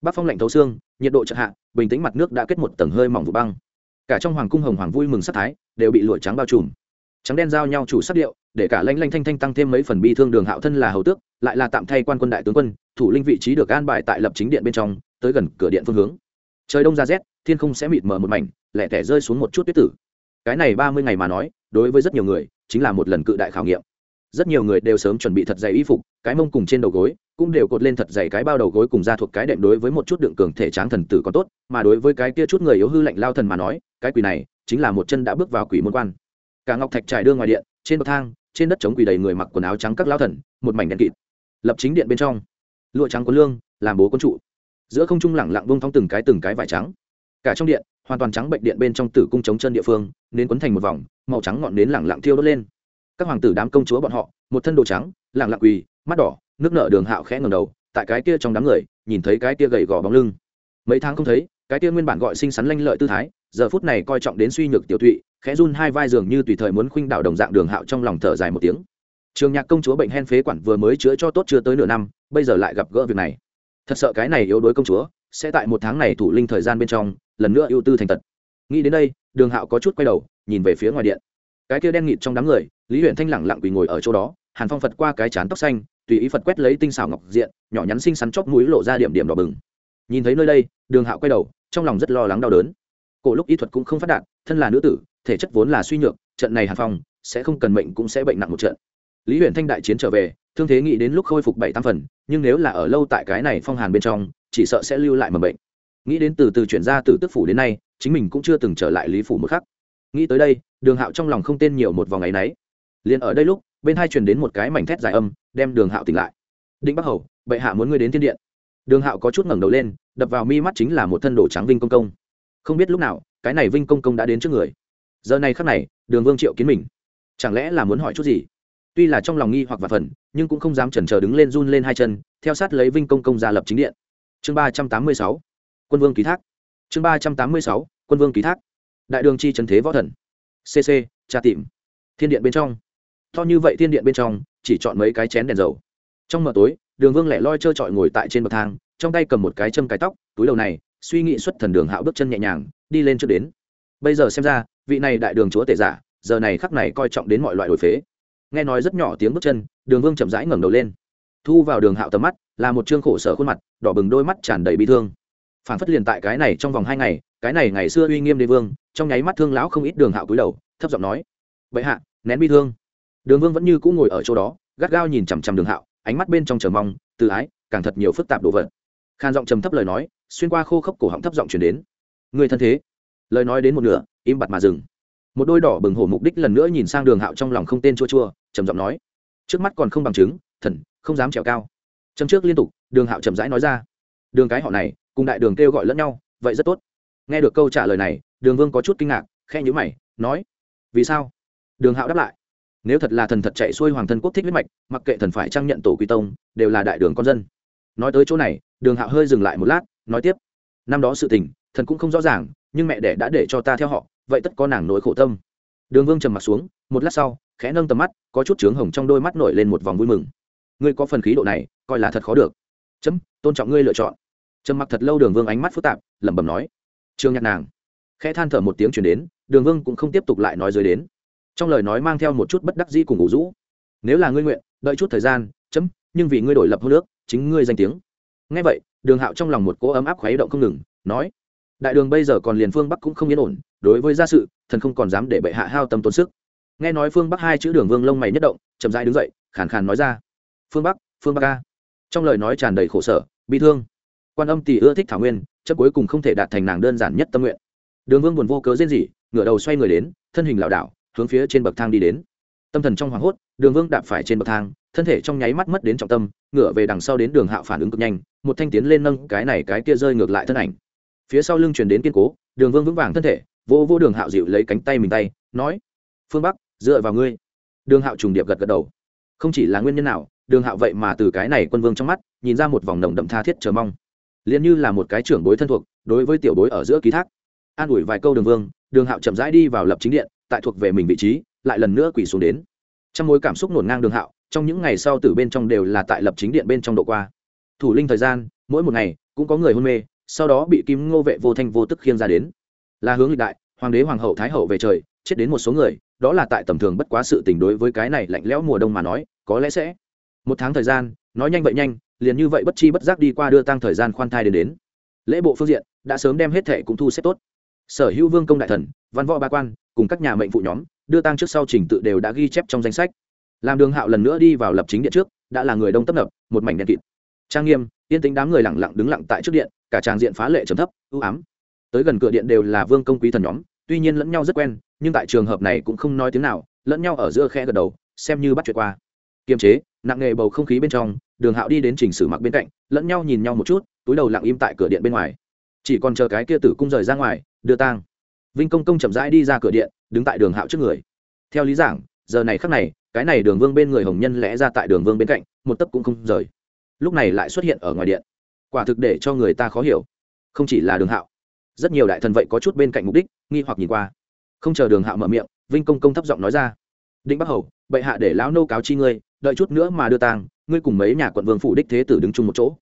Bắc phong lạnh thấu xương, nhiệt độ chợt hạ, bình tĩnh mặt nước đã kết một tầng hơi mỏng vụ băng. Cả trong hoàng cung hồng hoàng vui mừng sắc thái, đều bị lụa trắng bao trùm. Trắng đen giao nhau chủ sắc điệu, để cả lanh lanh thanh thanh tăng thêm mấy phần bi thương đường hạo thân là hầu tước, lại là tạm thay quan quân đại tướng quân, thủ linh vị trí được an bài tại lập chính điện bên trong, tới gần cửa điện phương hướng. Trời đông ra rét, thiên không sẽ mịt mờ một mảnh, lẻ tẻ rơi xuống một chút tuyết tử. Cái này ba mươi ngày mà nói, đối với rất nhiều người chính là một lần cự đại khảo nghiệm. Rất nhiều người đều sớm chuẩn bị thật dày y phục, cái mông cùng trên đầu gối, cũng đều cột lên thật dày cái bao đầu gối cùng ra thuộc cái đệm đối với một chút đựng cường thể tráng thần tử còn tốt, mà đối với cái kia chút người yếu hư lạnh lao thần mà nói, cái quỷ này chính là một chân đã bước vào quỷ môn quan. Cả ngọc thạch trải đưa ngoài điện, trên bậc thang, trên đất chống quỷ đầy người mặc quần áo trắng các lao thần, một mảnh đèn kịt. Lập chính điện bên trong, lụa trắng có lương, làm bố quân trụ. Giữa không trung lẳng lặng vông thong từng cái từng cái vải trắng. Cả trong điện hoàn toàn trắng bệnh điện bên trong tử cung chống chân địa phương nên quấn thành một vòng, màu trắng ngọn nến lẳng lặng thiêu đốt lên. Các hoàng tử đám công chúa bọn họ, một thân đồ trắng, lẳng lặng quỳ, mắt đỏ, nước nợ đường hạo khẽ ngầm đầu, tại cái kia trong đám người, nhìn thấy cái kia gầy gò bóng lưng. Mấy tháng không thấy, cái kia nguyên bản gọi xinh xắn lanh lợi tư thái, giờ phút này coi trọng đến suy nhược tiểu thụy, khẽ run hai vai dường như tùy thời muốn khuynh đảo đồng dạng đường hạo trong lòng thở dài một tiếng. Trường nhạc công chúa bệnh hen phế quản vừa mới chữa cho tốt chưa tới nửa năm, bây giờ lại gặp gỡ việc này. Thật sợ cái này yếu đuối công chúa, sẽ tại một tháng này thủ linh thời gian bên trong lần nữa ưu tư thành tật. Nghĩ đến đây, đường hạo có chút quay đầu, nhìn về phía ngoài điện. Cái kia đen nghịt trong đám người, lý huyện thanh lẳng lặng quỳ ngồi ở chỗ đó, hàn phong phật qua cái chán tóc xanh, tùy ý phật quét lấy tinh xảo ngọc diện, nhỏ nhắn xinh xắn chóc mũi lộ ra điểm điểm đỏ bừng. Nhìn thấy nơi đây, đường hạo quay đầu, trong lòng rất lo lắng đau đớn. Cổ lúc y thuật cũng không phát đạt, thân là nữ tử, thể chất vốn là suy nhược, trận này hàn phong, sẽ không cần mệnh cũng sẽ bệnh nặng một trận. Lý huyện thanh đại chiến trở về, thương thế nghĩ đến lúc khôi phục bảy tam phần, nhưng nếu là ở lâu tại cái này phong hàn bên trong, chỉ sợ sẽ lưu lại mầm bệnh nghĩ đến từ từ chuyển ra từ tức phủ đến nay, chính mình cũng chưa từng trở lại lý phủ một khắc. Nghĩ tới đây, đường hạo trong lòng không tên nhiều một vòng ngày náy liền ở đây lúc, bên hai truyền đến một cái mảnh thét dài âm, đem đường hạo tỉnh lại. Định bắc hầu, bệ hạ muốn ngươi đến thiên điện. Đường hạo có chút ngẩng đầu lên, đập vào mi mắt chính là một thân đồ trắng vinh công công. Không biết lúc nào, cái này vinh công công đã đến trước người. Giờ này khắc này, đường vương triệu kiến mình. Chẳng lẽ là muốn hỏi chút gì? Tuy là trong lòng nghi hoặc và phần, nhưng cũng không dám chần chờ đứng lên run lên hai chân, theo sát lấy vinh công công ra lập chính điện. Chương ba trăm tám mươi sáu quân vương ký thác. Chương ba trăm tám mươi sáu, quân vương ký thác. Đại đường chi trần thế võ thần. Cc tra tìm thiên điện bên trong. To như vậy thiên điện bên trong, chỉ chọn mấy cái chén đèn dầu. Trong mờ tối, đường vương lẻ loi trơ trọi ngồi tại trên bậc thang, trong tay cầm một cái châm cái tóc, túi đầu này, suy nghĩ xuất thần đường hạo bước chân nhẹ nhàng, đi lên trước đến. Bây giờ xem ra, vị này đại đường chúa tể giả, giờ này khắc này coi trọng đến mọi loại đổi phế. Nghe nói rất nhỏ tiếng bước chân, đường vương chậm rãi ngẩng đầu lên. Thu vào đường hạo tầm mắt, là một chương khổ sở khuôn mặt, đỏ bừng đôi mắt tràn đầy bi thương phản phất liền tại cái này trong vòng hai ngày, cái này ngày xưa uy nghiêm đế vương, trong nháy mắt thương lão không ít đường hạo cúi đầu, thấp giọng nói, bệ hạ, nén bi thương. Đường vương vẫn như cũ ngồi ở chỗ đó, gắt gao nhìn chằm chằm đường hạo, ánh mắt bên trong chờ mong, tự ái, càng thật nhiều phức tạp đồ vật. Khan giọng trầm thấp lời nói, xuyên qua khô khốc cổ họng thấp giọng chuyển đến, người thân thế. Lời nói đến một nửa, im bặt mà dừng. Một đôi đỏ bừng hổ mục đích lần nữa nhìn sang đường hạo trong lòng không tên chua chua, trầm giọng nói, trước mắt còn không bằng chứng, thần, không dám trèo cao. Châm trước liên tục, đường hạo chậm rãi nói ra, đường cái họ này cùng đại đường kêu gọi lẫn nhau, vậy rất tốt. Nghe được câu trả lời này, đường vương có chút kinh ngạc khe nhữ mày, nói, vì sao? Đường hạo đáp lại, nếu thật là thần thật chạy xuôi hoàng thân quốc thích huyết mạch, mặc kệ thần phải trang nhận tổ quy tông, đều là đại đường con dân. Nói tới chỗ này, đường hạo hơi dừng lại một lát, nói tiếp, năm đó sự tình, thần cũng không rõ ràng, nhưng mẹ đẻ đã để cho ta theo họ, vậy tất có nàng nỗi khổ tâm. Đường vương trầm m ặ t xuống, một lát sau, khẽ nâng tầm mắt, có chút trướng hồng trong đôi mắt nổi lên một vòng vui mừng. Ngươi có phần khí độ này, coi là thật khó được. Chấm, tôn trọng ngươi lựa chọn trầm mặc thật lâu đường vương ánh mắt phức tạp, lẩm bẩm nói, trương nhạc nàng. Khẽ than thở một tiếng chuyển đến, đường vương cũng không tiếp tục lại nói dưới đến. Trong lời nói mang theo một chút bất đắc dĩ cùng ngủ rũ, nếu là ngươi nguyện, đợi chút thời gian, chấm, nhưng vì ngươi đổi lập hô nước chính ngươi danh tiếng. Ngay vậy, đường hạo trong lòng một cỗ ấm áp khuấy động không ngừng, nói, đại đường bây giờ còn liền phương bắc cũng không yên ổn, đối với gia sự, thần không còn dám để bệ hạ hao tâm tốn sức. Nghe nói phương bắc hai chữ đường vương lông mày nhất động, chậm dãi đứng dậy, khàn khàn nói ra, phương bắc phương bắc ca trong lời nói tràn đầy khổ sở, bi thương quan âm tỷ ưa thích thảo nguyên chấp cuối cùng không thể đạt thành nàng đơn giản nhất tâm nguyện. Đường vương buồn vô cớ rên rỉ, ngửa đầu xoay người đến, thân hình lảo đảo, hướng phía trên bậc thang đi đến. Tâm thần trong hoảng hốt, đường vương đạp phải trên bậc thang, thân thể trong nháy mắt mất đến trọng tâm, ngửa về đằng sau đến đường hạo phản ứng cực nhanh, một thanh tiến lên nâng cái này cái kia rơi ngược lại thân ảnh. Phía sau lưng truyền đến kiên cố, đường vương vững vàng thân thể vô vô đường hạo dịu lấy cánh tay mình tay, nói, phương bắc, dựa vào ngươi. Đường hạo trùng điệp gật gật đầu. Không chỉ là nguyên nhân nào, đường hạo vậy mà từ cái này quân vương trong mắt, nhìn ra một vòng nồng đậm tha thiết chờ mong liền như là một cái trưởng bối thân thuộc, đối với tiểu bối ở giữa ký thác. An ủi vài câu đường vương, đường hạo chậm rãi đi vào lập chính điện, tại thuộc về mình vị trí, lại lần nữa quỳ xuống đến. Trong mối cảm xúc nổn ngang đường hạo, trong những ngày sau từ bên trong đều là tại lập chính điện bên trong độ qua. Thủ linh thời gian, mỗi một ngày, cũng có người hôn mê, sau đó bị kim ngô vệ vô thanh vô tức khiêng ra đến. Là hướng lịch đại, hoàng đế hoàng hậu thái hậu về trời, chết đến một số người, đó là tại tầm thường bất quá sự tình đối với cái này lạnh lẽo mùa đông mà nói, có lẽ sẽ. Một tháng thời gian, nói nhanh vậy nhanh liền như vậy bất chi bất giác đi qua đưa tăng thời gian khoan thai đến đến. Lễ bộ phương diện, đã sớm đem hết thệ cũng thu xếp tốt. Sở hữu vương công đại thần, văn võ ba quan, cùng các nhà mệnh phụ nhóm, đưa tăng trước sau trình tự đều đã ghi chép trong danh sách. Làm đường hạo lần nữa đi vào lập chính điện trước, đã là người đông tấp nập, một mảnh đèn kịt. Trang nghiêm, yên tính đám người lặng lặng đứng lặng tại trước điện, cả tràng diện phá lệ trầm thấp ưu ám. Tới gần cửa điện đều là vương công quý thần nhóm, tuy nhiên lẫn nhau rất quen, nhưng tại trường hợp này cũng không nói tiếng nào, lẫn nhau ở giữa khe gật đầu, xem như bắt chuyện qua. Kiềm chế nặng nghề bầu không khí bên trong, đường hạo đi đến chỉnh sử mặc bên cạnh, lẫn nhau nhìn nhau một chút, túi đầu lặng im tại cửa điện bên ngoài. Chỉ còn chờ cái kia tử cung rời ra ngoài, đưa tang. Vinh công công chậm rãi đi ra cửa điện, đứng tại đường hạo trước người. Theo lý giảng, giờ này khắc này, cái này đường vương bên người hồng nhân lẽ ra tại đường vương bên cạnh, một tấc cũng không rời. Lúc này lại xuất hiện ở ngoài điện. Quả thực để cho người ta khó hiểu. Không chỉ là đường hạo, rất nhiều đại thần vậy có chút bên cạnh mục đích, nghi hoặc nhìn qua. Không chờ đường hạo mở miệng, vinh công công thấp giọng nói ra. Đinh bắc hầu, bệ hạ để lão nô cáo chi ngươi đợi chút nữa mà đưa tang, ngươi cùng mấy nhà quận vương phủ đích thế tử đứng chung một chỗ.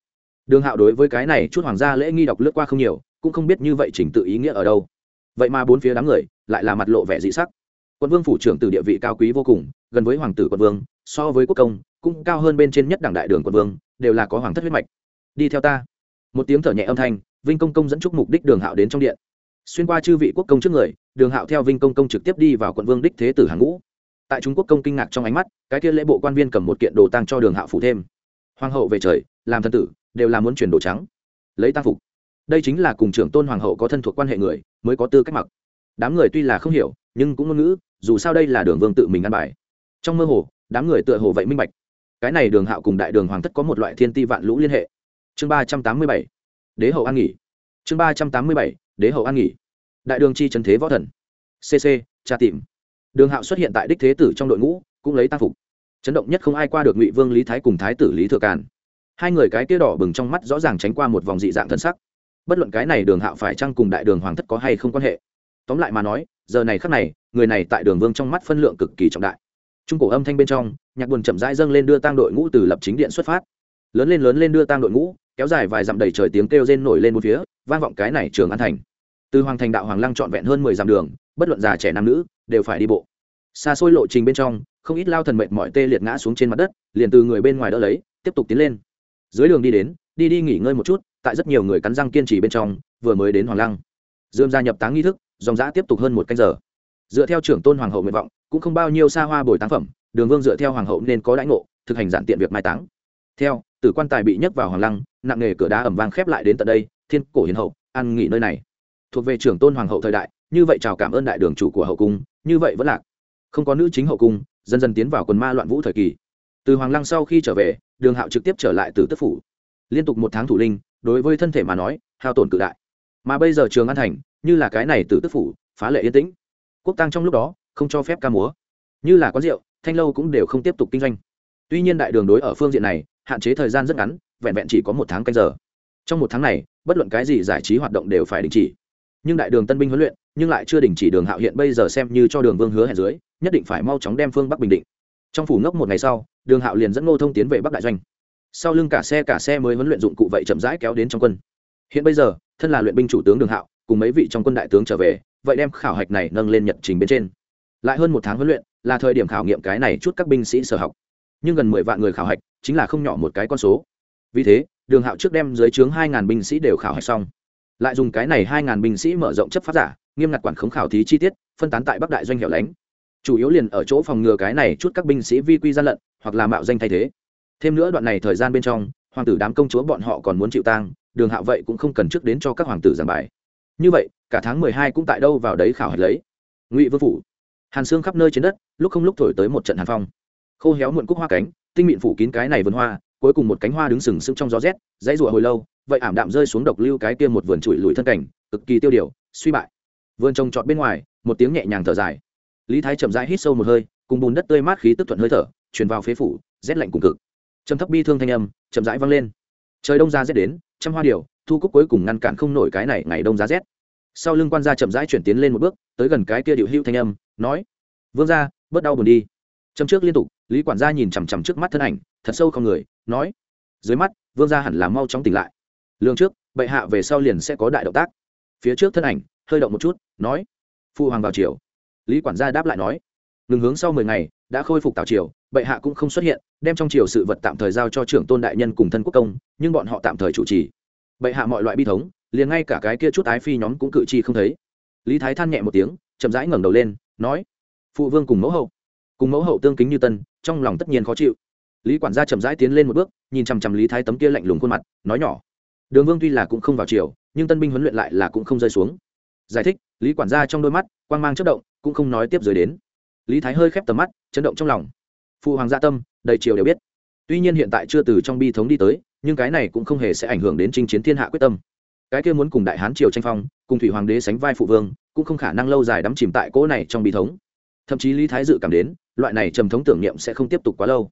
Đường hạo đối với cái này chút hoàng gia lễ nghi đọc lướt qua không nhiều, cũng không biết như vậy chỉnh tự ý nghĩa ở đâu. Vậy mà bốn phía đám người lại là mặt lộ vẻ dị sắc. Quận vương phủ trưởng từ địa vị cao quý vô cùng, gần với hoàng tử quận vương, so với quốc công, cũng cao hơn bên trên nhất đảng đại đường quận vương, đều là có hoàng thất huyết mạch. Đi theo ta. Một tiếng thở nhẹ âm thanh, vinh công công dẫn chúc mục đích đường hạo đến trong điện. Xuyên qua chư vị quốc công trước người, đường hạo theo vinh công công trực tiếp đi vào quận vương đích thế tử hàng ngũ tại trung quốc công kinh ngạc trong ánh mắt, cái kia lễ bộ quan viên cầm một kiện đồ tăng cho đường hạ phủ thêm. Hoàng hậu về trời, làm thân tử, đều là muốn chuyển đồ trắng. Lấy tăng phục. Đây chính là cùng trưởng tôn hoàng hậu có thân thuộc quan hệ người, mới có tư cách mặc. Đám người tuy là không hiểu, nhưng cũng ngôn ngữ, dù sao đây là đường vương tự mình ăn bài. Trong mơ hồ, đám người tựa hồ vậy minh bạch. Cái này đường hạo cùng đại đường hoàng thất có một loại thiên ti vạn lũ liên hệ. Chương ba trăm tám mươi bảy, đế hậu an nghỉ. Chương ba trăm tám mươi bảy, đế hậu an nghỉ. Đại đường chi trần thế võ thần. Cc tra tìm đường hạo xuất hiện tại đích thế tử trong đội ngũ, cũng lấy tăng phục. Chấn động nhất không ai qua được ngụy vương lý thái cùng thái tử lý thừa càn. Hai người cái kia đỏ bừng trong mắt rõ ràng tránh qua một vòng dị dạng thân sắc. Bất luận cái này đường hạo phải chăng cùng đại đường hoàng thất có hay không quan hệ? Tóm lại mà nói, giờ này khắc này, người này tại đường vương trong mắt phân lượng cực kỳ trọng đại. Trung cổ âm thanh bên trong, nhạc buồn chậm rãi dâng lên đưa tang đội ngũ từ lập chính điện xuất phát. Lớn lên lớn lên đưa tang đội ngũ, kéo dài vài dặm đầy trời tiếng kêu rên nổi lên một phía, vang vọng cái này trường an thành. Từ hoàng thành đạo hoàng lăng trọn vẹn hơn mười dặm đường, bất luận già trẻ nam nữ đều phải đi bộ. Xa xôi lộ trình bên trong, không ít lao thần mệnh mọi tê liệt ngã xuống trên mặt đất, liền từ người bên ngoài đỡ lấy, tiếp tục tiến lên. Dưới đường đi đến, đi đi nghỉ ngơi một chút, tại rất nhiều người cắn răng kiên trì bên trong, vừa mới đến hoàng lăng. Dươm gia nhập táng nghi thức, dòng giã tiếp tục hơn một canh giờ. Dựa theo trưởng tôn hoàng hậu nguyện vọng, cũng không bao nhiêu xa hoa bồi táng phẩm, đường vương dựa theo hoàng hậu nên có đãi ngộ, thực hành giản tiện việc mai táng. Theo, tử quan tài bị nhấc vào hoàng lăng, nặng nghề cửa đá ẩm vang khép lại đến tận đây, thiên cổ hiền hậu, ăn nghỉ nơi này. Thuộc về trưởng tôn hoàng hậu thời đại như vậy chào cảm ơn đại đường chủ của hậu cung, như vậy vẫn lạc. Không có nữ chính hậu cung, dần dần tiến vào quần ma loạn vũ thời kỳ. Từ hoàng lăng sau khi trở về, đường hạo trực tiếp trở lại từ tức phủ. Liên tục một tháng thủ linh, đối với thân thể mà nói, hao tổn cự đại. Mà bây giờ trường an thành, như là cái này từ tức phủ, phá lệ yên tĩnh. Quốc tăng trong lúc đó, không cho phép ca múa. Như là quán rượu, thanh lâu cũng đều không tiếp tục kinh doanh. Tuy nhiên đại đường đối ở phương diện này, hạn chế thời gian rất ngắn, vẹn vẹn chỉ có một tháng canh giờ. Trong một tháng này, bất luận cái gì giải trí hoạt động đều phải đình chỉ nhưng đại đường tân binh huấn luyện, nhưng lại chưa đình chỉ đường hạo hiện bây giờ xem như cho đường vương hứa hẹn dưới, nhất định phải mau chóng đem phương bắc bình định. Trong phủ ngốc một ngày sau, đường hạo liền dẫn ngô thông tiến về bắc đại doanh. Sau lưng cả xe cả xe mới huấn luyện dụng cụ vậy chậm rãi kéo đến trong quân. Hiện bây giờ, thân là luyện binh chủ tướng đường hạo, cùng mấy vị trong quân đại tướng trở về, vậy đem khảo hạch này nâng lên nhật trình bên trên. Lại hơn một tháng huấn luyện, là thời điểm khảo nghiệm cái này chút các binh sĩ sở học. Nhưng gần mười vạn người khảo hạch, chính là không nhỏ một cái con số. Vì thế, đường hạo trước đem dưới trướng hai ngàn binh sĩ đều khảo hạch xong lại dùng cái này hai ngàn binh sĩ mở rộng chấp pháp giả, nghiêm ngặt quản khống khảo thí chi tiết, phân tán tại bắc đại doanh hẻo lánh chủ yếu liền ở chỗ phòng ngừa cái này chút các binh sĩ vi quy gian lận, hoặc là mạo danh thay thế. Thêm nữa đoạn này thời gian bên trong, hoàng tử đám công chúa bọn họ còn muốn chịu tang, đường hạo vậy cũng không cần trước đến cho các hoàng tử giảng bài. Như vậy, cả tháng mười hai cũng tại đâu vào đấy khảo hạch lấy. Ngụy vương phủ. Hàn xương khắp nơi trên đất, lúc không lúc thổi tới một trận hàn phong. Khô héo muộn cúc hoa cánh, tinh mịn phủ kín cái này vườn hoa, cuối cùng một cánh hoa đứng sừng sững trong gió rét, dãy rụa hồi lâu vậy ảm đạm rơi xuống độc lưu cái kia một vườn trụi lùi thân cảnh, cực kỳ tiêu điều, suy bại. Vườn trồng trọt bên ngoài, một tiếng nhẹ nhàng thở dài. Lý thái chậm rãi hít sâu một hơi, cùng bùn đất tươi mát khí tức thuận hơi thở, truyền vào phế phủ, rét lạnh cùng cực. Trầm thấp bi thương thanh âm, chậm rãi vang lên. Trời đông ra rét đến, trăm hoa điều, thu cúc cuối cùng ngăn cản không nổi cái này ngày đông giá rét. Sau lưng quan gia chậm rãi chuyển tiến lên một bước, tới gần cái kia điệu hữu thanh âm, nói, vương gia, bớt đau buồn đi. Châm trước liên tục, lý quản gia nhìn chằm chằm trước mắt thân ảnh, thật sâu không người, nói, dưới mắt, vương gia hẳn là mau chóng tỉnh lại lương trước, bệ hạ về sau liền sẽ có đại động tác. Phía trước thân ảnh, hơi động một chút, nói phụ hoàng vào triều. Lý quản gia đáp lại nói, ngừng hướng sau mười ngày, đã khôi phục tào triều, bệ hạ cũng không xuất hiện, đem trong triều sự vật tạm thời giao cho trưởng tôn đại nhân cùng thân quốc công, nhưng bọn họ tạm thời chủ trì. Bệ hạ mọi loại bi thống, liền ngay cả cái kia chút ái phi nhóm cũng cự chi không thấy. Lý thái than nhẹ một tiếng, chậm rãi ngẩng đầu lên, nói, phụ vương cùng mẫu hậu, cùng mẫu hậu tương kính như tân, trong lòng tất nhiên khó chịu. Lý quản gia chậm rãi tiến lên một bước, nhìn chằm chằm lý thái tấm kia lạnh lùng khuôn mặt, nói nhỏ đường vương tuy là cũng không vào chiều nhưng tân binh huấn luyện lại là cũng không rơi xuống. Giải thích, lý quản gia trong đôi mắt, quang mang chất động, cũng không nói tiếp rồi đến. Lý thái hơi khép tầm mắt, chấn động trong lòng. Phụ hoàng gia tâm, đầy triều đều biết. Tuy nhiên hiện tại chưa từ trong bi thống đi tới, nhưng cái này cũng không hề sẽ ảnh hưởng đến chinh chiến thiên hạ quyết tâm. Cái kia muốn cùng đại hán triều tranh phong, cùng thủy hoàng đế sánh vai phụ vương, cũng không khả năng lâu dài đắm chìm tại cỗ này trong bi thống. Thậm chí lý thái dự cảm đến, loại này trầm thống tưởng niệm sẽ không tiếp tục quá lâu.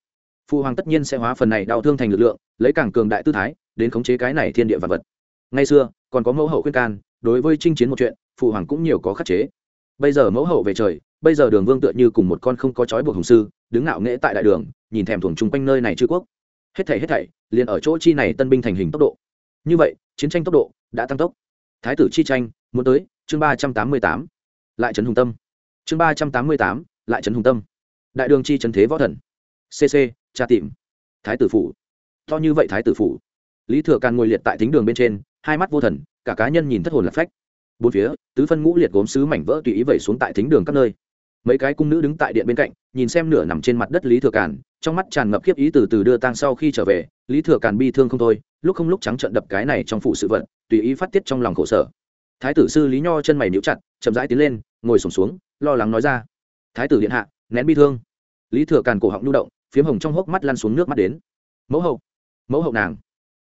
Phụ hoàng tất nhiên sẽ hóa phần này đau thương thành lực lượng, lấy càng cường đại tư thái đến khống chế cái này thiên địa vật vật. Ngay xưa, còn có mẫu hậu khuyên can, đối với chinh chiến một chuyện, phụ hoàng cũng nhiều có khắc chế. Bây giờ mẫu hậu về trời, bây giờ đường vương tựa như cùng một con không có chói buộc hùng sư, đứng ngạo nghễ tại đại đường, nhìn thèm thuồng chung quanh nơi này chư quốc. Hết thảy hết thảy, liền ở chỗ chi này tân binh thành hình tốc độ. Như vậy, chiến tranh tốc độ đã tăng tốc. Thái tử chi tranh, muốn tới chương ba trăm tám mươi tám. Lại trấn hùng tâm. Chương ba trăm tám mươi tám, lại trấn hùng tâm. Đại đường chi trấn thế võ thần. Cc tra tìm. Thái tử phủ. To như vậy thái tử phủ lý thừa càn ngồi liệt tại thính đường bên trên hai mắt vô thần cả cá nhân nhìn thất hồn lạc phách. Bốn phía tứ phân ngũ liệt gốm sứ mảnh vỡ tùy ý vẩy xuống tại thính đường các nơi. Mấy cái cung nữ đứng tại điện bên cạnh nhìn xem nửa nằm trên mặt đất lý thừa càn trong mắt tràn ngập khiếp ý từ từ đưa tang sau khi trở về lý thừa càn bi thương không thôi lúc không lúc trắng trận đập cái này trong phụ sự vận tùy ý phát tiết trong lòng khổ sở. Thái tử sư lý nho chân mày níu chặt chậm rãi tiến lên ngồi sùng xuống, xuống lo lắng nói ra. Thái tử điện hạ nén bi thương. Lý thừa càn cổ họng nhu động phiếm hồng trong hốc mắt lăn xuống nước mắt đến. Mẫu hậu mẫu hậu nàng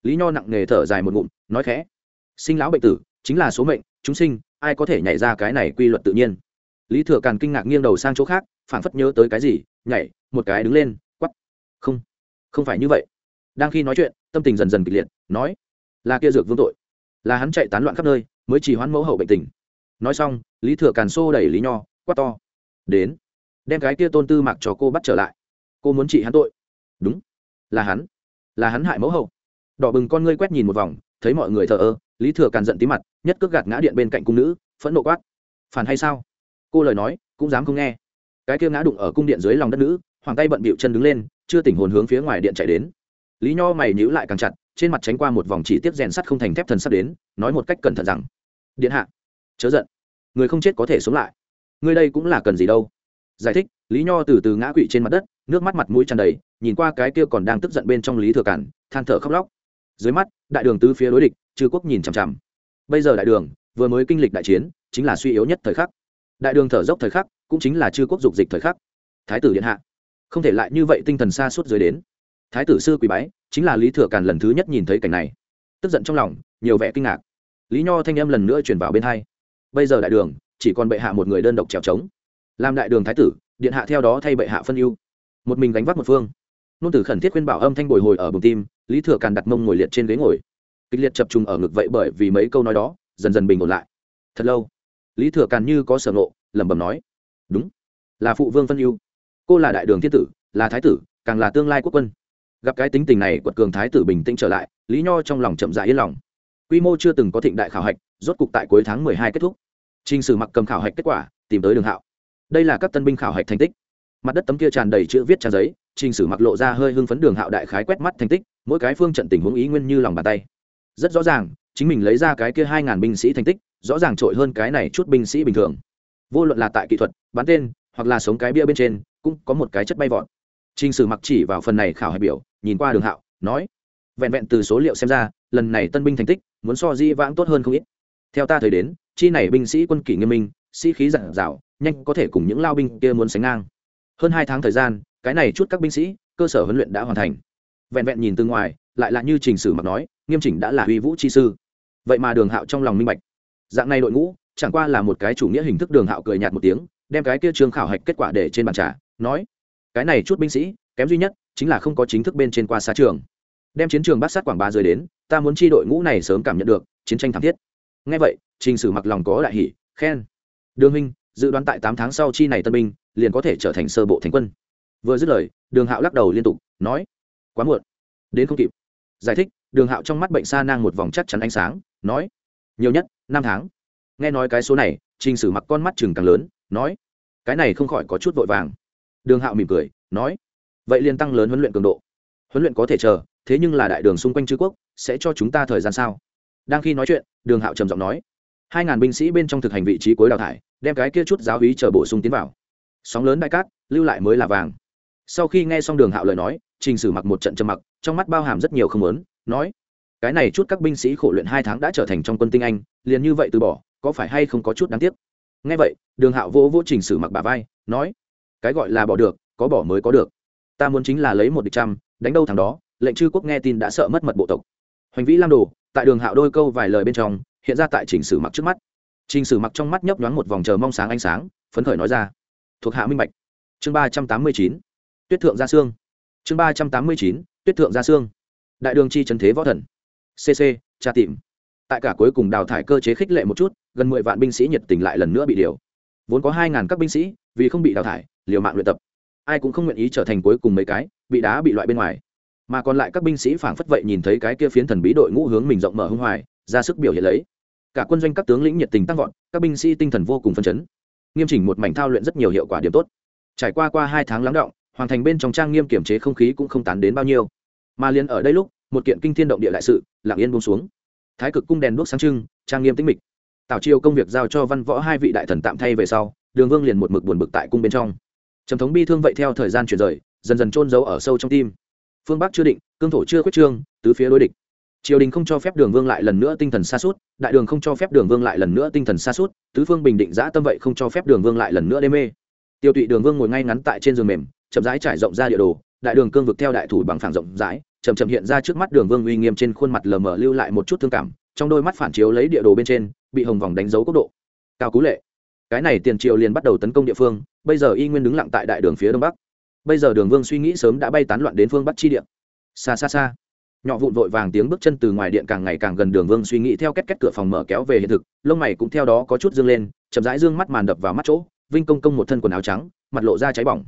lý nho nặng nề thở dài một ngụm, nói khẽ, sinh lão bệnh tử, chính là số mệnh, chúng sinh, ai có thể nhảy ra cái này quy luật tự nhiên? Lý thừa càn kinh ngạc nghiêng đầu sang chỗ khác, phảng phất nhớ tới cái gì, nhảy, một cái đứng lên, quắp, không không phải như vậy. Đang khi nói chuyện, tâm tình dần dần kịch liệt, nói, là kia dược vương tội, là hắn chạy tán loạn khắp nơi, mới chỉ hoãn mẫu hậu bệnh tình. Nói xong, lý thừa càn xô đẩy lý nho, quát to, đến, đem cái kia tôn tư mặc cho cô bắt trở lại. Cô muốn trị hắn tội. Đúng, là hắn là hắn hại mẫu hậu đỏ bừng con ngươi quét nhìn một vòng, thấy mọi người thờ ơ, lý thừa càn giận tí mặt, nhất cước gạt ngã điện bên cạnh cung nữ, phẫn nộ quát. Phản hay sao? Cô lời nói, cũng dám không nghe. Cái kia ngã đụng ở cung điện dưới lòng đất nữ, hoàng tay bận bịu chân đứng lên, chưa tỉnh hồn hướng phía ngoài điện chạy đến. Lý nho mày nhíu lại càng chặt, trên mặt tránh qua một vòng chỉ tiếp rèn sắt không thành thép thần sắp đến, nói một cách cẩn thận rằng, điện hạ, chớ giận. Người không chết có thể sống lại. Người đây cũng là cần gì đâu. Giải thích, lý nho từ từ ngã quỵ trên mặt đất, nước mắt mặt mũi tràn đầy, nhìn qua cái kia còn đang tức giận bên trong lý thừa cản than thở khóc lóc dưới mắt, đại đường tứ phía đối địch, chư quốc nhìn chằm chằm. Bây giờ đại đường, vừa mới kinh lịch đại chiến, chính là suy yếu nhất thời khắc. Đại đường thở dốc thời khắc, cũng chính là chư quốc dục dịch thời khắc. Thái tử điện hạ. Không thể lại như vậy tinh thần xa suốt dưới đến. Thái tử sư quỳ bái, chính là lý thừa càn lần thứ nhất nhìn thấy cảnh này. Tức giận trong lòng, nhiều vẻ kinh ngạc. Lý nho thanh em lần nữa chuyển vào bên hai. Bây giờ đại đường, chỉ còn bệ hạ một người đơn độc trèo trống. Làm đại đường thái tử, điện hạ theo đó thay bệ hạ phân ưu. Một mình gánh vác một phương. Nôn tử khẩn thiết khuyên bảo âm thanh bồi hồi ở bụng tim lý thừa càn đặt mông ngồi liệt trên ghế ngồi. Kịch liệt chập trùng ở ngực vậy bởi vì mấy câu nói đó dần dần bình ổn lại. Thật lâu lý thừa càn như có sở ngộ lẩm bẩm nói đúng là phụ vương phân yêu, cô là đại đường thiên tử là thái tử càng là tương lai quốc quân. Gặp cái tính tình này quật cường thái tử bình tĩnh trở lại lý nho trong lòng chậm dại yên lòng. Quy mô chưa từng có thịnh đại khảo hạch rốt cục tại cuối tháng mười hai kết thúc. Trình sử mặc cầm khảo hạch kết quả tìm tới đường hạo. Đây là các tân binh khảo hạch thành tích. Mặt đất tấm kia tràn đầy chữ viết trang giấy trình sử mặc lộ ra hơi hưng phấn đường hạo đại khái quét mắt thành tích, mỗi cái phương trận tình huống ý nguyên như lòng bàn tay. Rất rõ ràng, chính mình lấy ra cái kia hai ngàn binh sĩ thành tích, rõ ràng trội hơn cái này chút binh sĩ bình thường. Vô luận là tại kỹ thuật, bắn tên, hoặc là sống cái bia bên trên, cũng có một cái chất bay vọt. Trình sử mặc chỉ vào phần này khảo hải biểu, nhìn qua đường hạo, nói, vẹn vẹn từ số liệu xem ra, lần này tân binh thành tích, muốn so di vãng tốt hơn không ít. Theo ta thời đến, chi này binh sĩ quân kỷ nghiêm minh, sĩ khí giản dạo nhanh có thể cùng những lao binh kia muốn sánh ngang. Hơn hai tháng thời gian cái này chút các binh sĩ, cơ sở huấn luyện đã hoàn thành. Vẹn vẹn nhìn từ ngoài, lại là như trình sử mặc nói, nghiêm chỉnh đã là uy vũ chi sư. Vậy mà đường hạo trong lòng minh bạch. Dạng này đội ngũ, chẳng qua là một cái chủ nghĩa hình thức đường hạo cười nhạt một tiếng, đem cái kia trường khảo hạch kết quả để trên bàn trà, nói, cái này chút binh sĩ, kém duy nhất chính là không có chính thức bên trên qua xa trường. Đem chiến trường bát sát quảng ba rời đến, ta muốn chi đội ngũ này sớm cảm nhận được, chiến tranh thảm thiết. Ngay vậy, trình sử mặc lòng có đại hỷ khen, đường minh dự đoán tại tám tháng sau chi này tân binh, liền có thể trở thành sơ bộ thành quân vừa dứt lời, đường hạo lắc đầu liên tục, nói, quá muộn, đến không kịp. Giải thích, đường hạo trong mắt bệnh sa nang một vòng chắc chắn ánh sáng, nói, nhiều nhất, năm tháng. Nghe nói cái số này, trình sử mặc con mắt chừng càng lớn, nói, cái này không khỏi có chút vội vàng. Đường hạo mỉm cười, nói, vậy liền tăng lớn huấn luyện cường độ. Huấn luyện có thể chờ, thế nhưng là đại đường xung quanh chư quốc, sẽ cho chúng ta thời gian sao? Đang khi nói chuyện, đường hạo trầm giọng nói, hai ngàn binh sĩ bên trong thực hành vị trí cuối đào thải, đem cái kia chút giáo hí chờ bổ sung tiến vào. Sóng lớn đại cát, lưu lại mới là vàng sau khi nghe xong đường hạo lời nói, trình sử mặc một trận trầm mặc, trong mắt bao hàm rất nhiều không lớn nói, cái này chút các binh sĩ khổ luyện hai tháng đã trở thành trong quân tinh anh, liền như vậy từ bỏ, có phải hay không có chút đáng tiếc? Nghe vậy, đường hạo vỗ vỗ trình sử mặc bà vai, nói, cái gọi là bỏ được, có bỏ mới có được. Ta muốn chính là lấy một địch trăm, đánh đâu thằng đó, lệnh chư quốc nghe tin đã sợ mất mật bộ tộc. Hoành vĩ lam đồ, tại đường hạo đôi câu vài lời bên trong, hiện ra tại trình sử mặc trước mắt. Trình sử mặc trong mắt nhấp nhoáng một vòng chờ mong sáng ánh sáng, phấn khởi nói ra, thuộc hạ minh bạch. Chương ba trăm tám mươi chín tuyết thượng gia sương. Chương ba trăm tám mươi chín, tuyết thượng gia sương. Đại đường chi trần thế võ thần. Cc tra tìm. Tại cả cuối cùng đào thải cơ chế khích lệ một chút, gần mười vạn binh sĩ nhiệt tình lại lần nữa bị điều. Vốn có hai ngàn các binh sĩ, vì không bị đào thải, liều mạng luyện tập. Ai cũng không nguyện ý trở thành cuối cùng mấy cái, bị đá bị loại bên ngoài. Mà còn lại các binh sĩ phảng phất vậy nhìn thấy cái kia phiến thần bí đội ngũ hướng mình rộng mở hưng hoài, ra sức biểu hiện lấy. Cả quân doanh các tướng lĩnh nhiệt tình tăng vọt, các binh sĩ tinh thần vô cùng phân chấn. Nghiêm chỉnh một mảnh thao luyện rất nhiều hiệu quả điểm tốt. Trải qua qua hai tháng lắng động hoàn thành bên trong trang nghiêm kiểm chế không khí cũng không tán đến bao nhiêu. Mà liền ở đây lúc, một kiện kinh thiên động địa đại sự, lặng yên buông xuống. Thái cực cung đèn đuốc sáng trưng, trang nghiêm tĩnh mịch. Tào chiêu công việc giao cho văn võ hai vị đại thần tạm thay về sau, đường vương liền một mực buồn bực tại cung bên trong. Trầm thống bi thương vậy theo thời gian chuyển rời, dần dần trôn giấu ở sâu trong tim. Phương bắc chưa định, cương thổ chưa quyết trương, tứ phía đối địch. Triều đình không cho phép đường vương lại lần nữa tinh thần xa suốt đại đường không cho phép đường vương lại lần nữa tinh thần xa suốt tứ phương bình định giã tâm vậy không cho phép đường vương lại lần nữa đê mê. Tiêu tụy đường vương ngồi ngay ngắn tại trên giường mềm chậm rãi trải rộng ra địa đồ, đại đường cương vực theo đại thủ bằng phẳng rộng rãi, chậm chậm hiện ra trước mắt đường vương uy nghiêm trên khuôn mặt lờ mờ lưu lại một chút thương cảm, trong đôi mắt phản chiếu lấy địa đồ bên trên, bị hồng vòng đánh dấu quốc độ. Cao cú lệ. Cái này tiền triều liền bắt đầu tấn công địa phương, bây giờ y nguyên đứng lặng tại đại đường phía đông bắc. Bây giờ đường vương suy nghĩ sớm đã bay tán loạn đến phương bắc chi điện xa xa xa. Nhỏ vụn vội vàng tiếng bước chân từ ngoài điện càng ngày càng gần đường vương suy nghĩ theo cách cách cửa phòng mở kéo về hiện thực, lông mày cũng theo đó có chút dương lên, chậm rãi dương mắt màn đập vào mắt chỗ, vinh công công một thân quần áo trắng, mặt lộ ra cháy bỏng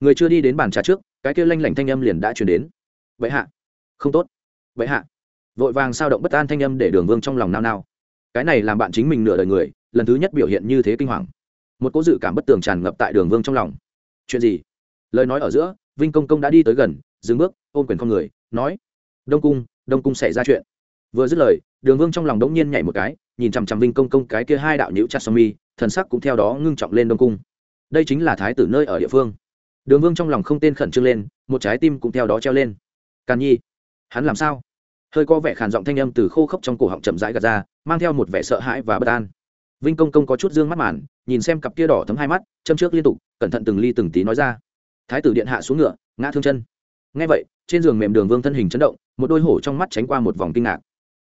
người chưa đi đến bàn trà trước, cái kia lanh lảnh thanh âm liền đã chuyển đến. Vậy hạ. Không tốt. Vậy hạ. Vội vàng sao động bất an thanh âm để đường vương trong lòng nao nao. Cái này làm bạn chính mình nửa đời người, lần thứ nhất biểu hiện như thế kinh hoàng. Một cố dự cảm bất tường tràn ngập tại đường vương trong lòng. Chuyện gì? Lời nói ở giữa, vinh công công đã đi tới gần, dừng bước, ôm quyền con người, nói. Đông cung đông cung xảy ra chuyện. Vừa dứt lời, đường vương trong lòng đống nhiên nhảy một cái, nhìn chằm chằm vinh công công cái kia hai đạo nhữ chặt song mi, thần sắc cũng theo đó ngưng trọng lên đông cung. Đây chính là thái tử nơi ở địa phương đường vương trong lòng không tên khẩn trương lên, một trái tim cũng theo đó treo lên. Càn nhi, hắn làm sao? Hơi có vẻ khàn giọng thanh âm từ khô khốc trong cổ họng chậm rãi gạt ra, mang theo một vẻ sợ hãi và bất an. Vinh công công có chút dương mắt màn, nhìn xem cặp kia đỏ thấm hai mắt, châm trước liên tục, cẩn thận từng ly từng tí nói ra. Thái tử điện hạ xuống ngựa, ngã thương chân. Ngay vậy, trên giường mềm đường vương thân hình chấn động, một đôi hổ trong mắt tránh qua một vòng kinh ngạc.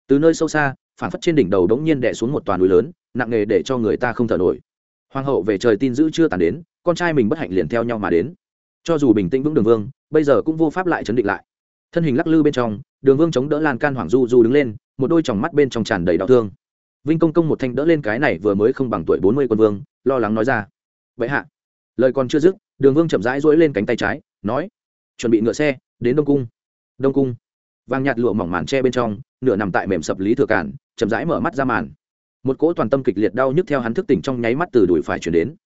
Từ nơi sâu xa phản phất trên đỉnh đầu đống nhiên đè xuống một toàn núi lớn, nặng nề để cho người ta không thở nổi. Hoàng hậu về trời tin giữ chưa tàn đến, con trai mình bất hạnh liền theo nhau mà đến cho dù bình tĩnh vững đường vương, bây giờ cũng vô pháp lại chấn định lại. Thân hình lắc lư bên trong, đường vương chống đỡ lan can hoàng du du đứng lên, một đôi tròng mắt bên trong tràn đầy đau thương. Vinh công công một thanh đỡ lên cái này vừa mới không bằng tuổi bốn mươi quân vương, lo lắng nói ra. Vậy hạ. Lời còn chưa dứt, đường vương chậm rãi rỗi lên cánh tay trái, nói, chuẩn bị ngựa xe, đến đông cung. Đông cung. Vàng nhạt lụa mỏng màn tre bên trong, nửa nằm tại mềm sập lý thừa cản, chậm rãi mở mắt ra màn. Một cỗ toàn tâm kịch liệt đau nhức theo hắn thức tỉnh trong nháy mắt từ đùi phải chuyển đến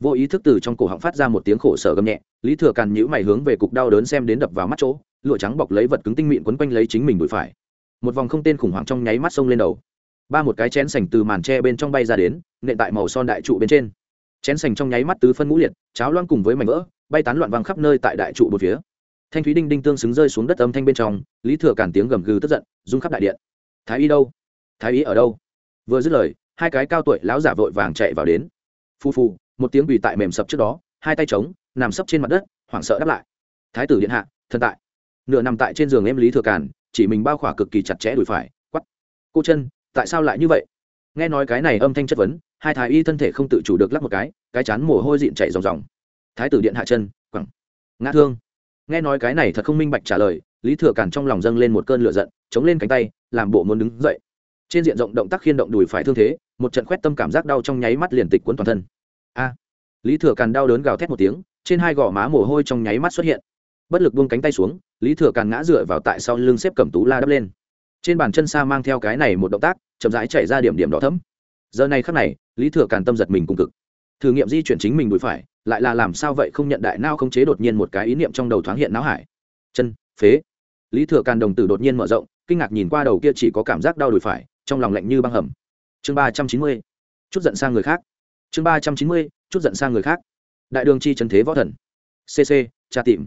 vô ý thức từ trong cổ họng phát ra một tiếng khổ sở gầm nhẹ, lý thừa càn nhữ mày hướng về cục đau đớn xem đến đập vào mắt chỗ, lụa trắng bọc lấy vật cứng tinh mịn quấn quanh lấy chính mình bụi phải. Một vòng không tên khủng hoảng trong nháy mắt sông lên đầu. Ba một cái chén sành từ màn tre bên trong bay ra đến, nện tại màu son đại trụ bên trên. Chén sành trong nháy mắt tứ phân ngũ liệt, cháo loang cùng với mảnh vỡ, bay tán loạn văng khắp nơi tại đại trụ một phía. Thanh thúy đinh đinh tương xứng rơi xuống đất âm thanh bên trong, lý thừa cản tiếng gầm gừ tức giận, rung khắp đại điện. Thái y đâu? Thái y ở đâu? Vừa dứt lời, hai cái cao tuổi lão giả vội vàng chạy vào đến. Phu phu một tiếng quỳ tại mềm sập trước đó, hai tay trống, nằm sấp trên mặt đất, hoảng sợ đáp lại. Thái tử điện hạ thân tại. Nửa nằm tại trên giường em lý thừa cản chỉ mình bao khỏa cực kỳ chặt chẽ đùi phải quắp cô chân, tại sao lại như vậy? Nghe nói cái này âm thanh chất vấn, hai thái y thân thể không tự chủ được lắp một cái cái chán mồ hôi dịn chạy ròng ròng. Thái tử điện hạ chân, quẳng, ngã thương. Nghe nói cái này thật không minh bạch trả lời, lý thừa cản trong lòng dâng lên một cơn lửa giận, chống lên cánh tay, làm bộ muốn đứng dậy. Trên diện rộng động tác khiên động đùi phải thương thế, một trận khoét tâm cảm giác đau trong nháy mắt liền tịch cuốn toàn thân a. Lý thừa càn đau đớn gào thét một tiếng, trên hai gò má mồ hôi trong nháy mắt xuất hiện. Bất lực buông cánh tay xuống, lý thừa càn ngã dựa vào tại sau lưng xếp cẩm tú la đắp lên. Trên bàn chân xa mang theo cái này một động tác, chậm rãi chạy ra điểm điểm đỏ thấm giờ này khắc này, lý thừa càn tâm giật mình cùng cực. Thử nghiệm di chuyển chính mình đùi phải, lại là làm sao vậy không nhận đại nao không chế đột nhiên một cái ý niệm trong đầu thoáng hiện não hải. Chân, phế. Lý thừa càn đồng tử đột nhiên mở rộng, kinh ngạc nhìn qua đầu kia chỉ có cảm giác đau đùi phải, trong lòng lạnh như băng hầm. Chương ba trăm chín mươi. Chút giận sang người khác chương ba trăm chín mươi, chút giận sang người khác. Đại đường chi trần thế võ thần. Cc tra tìm.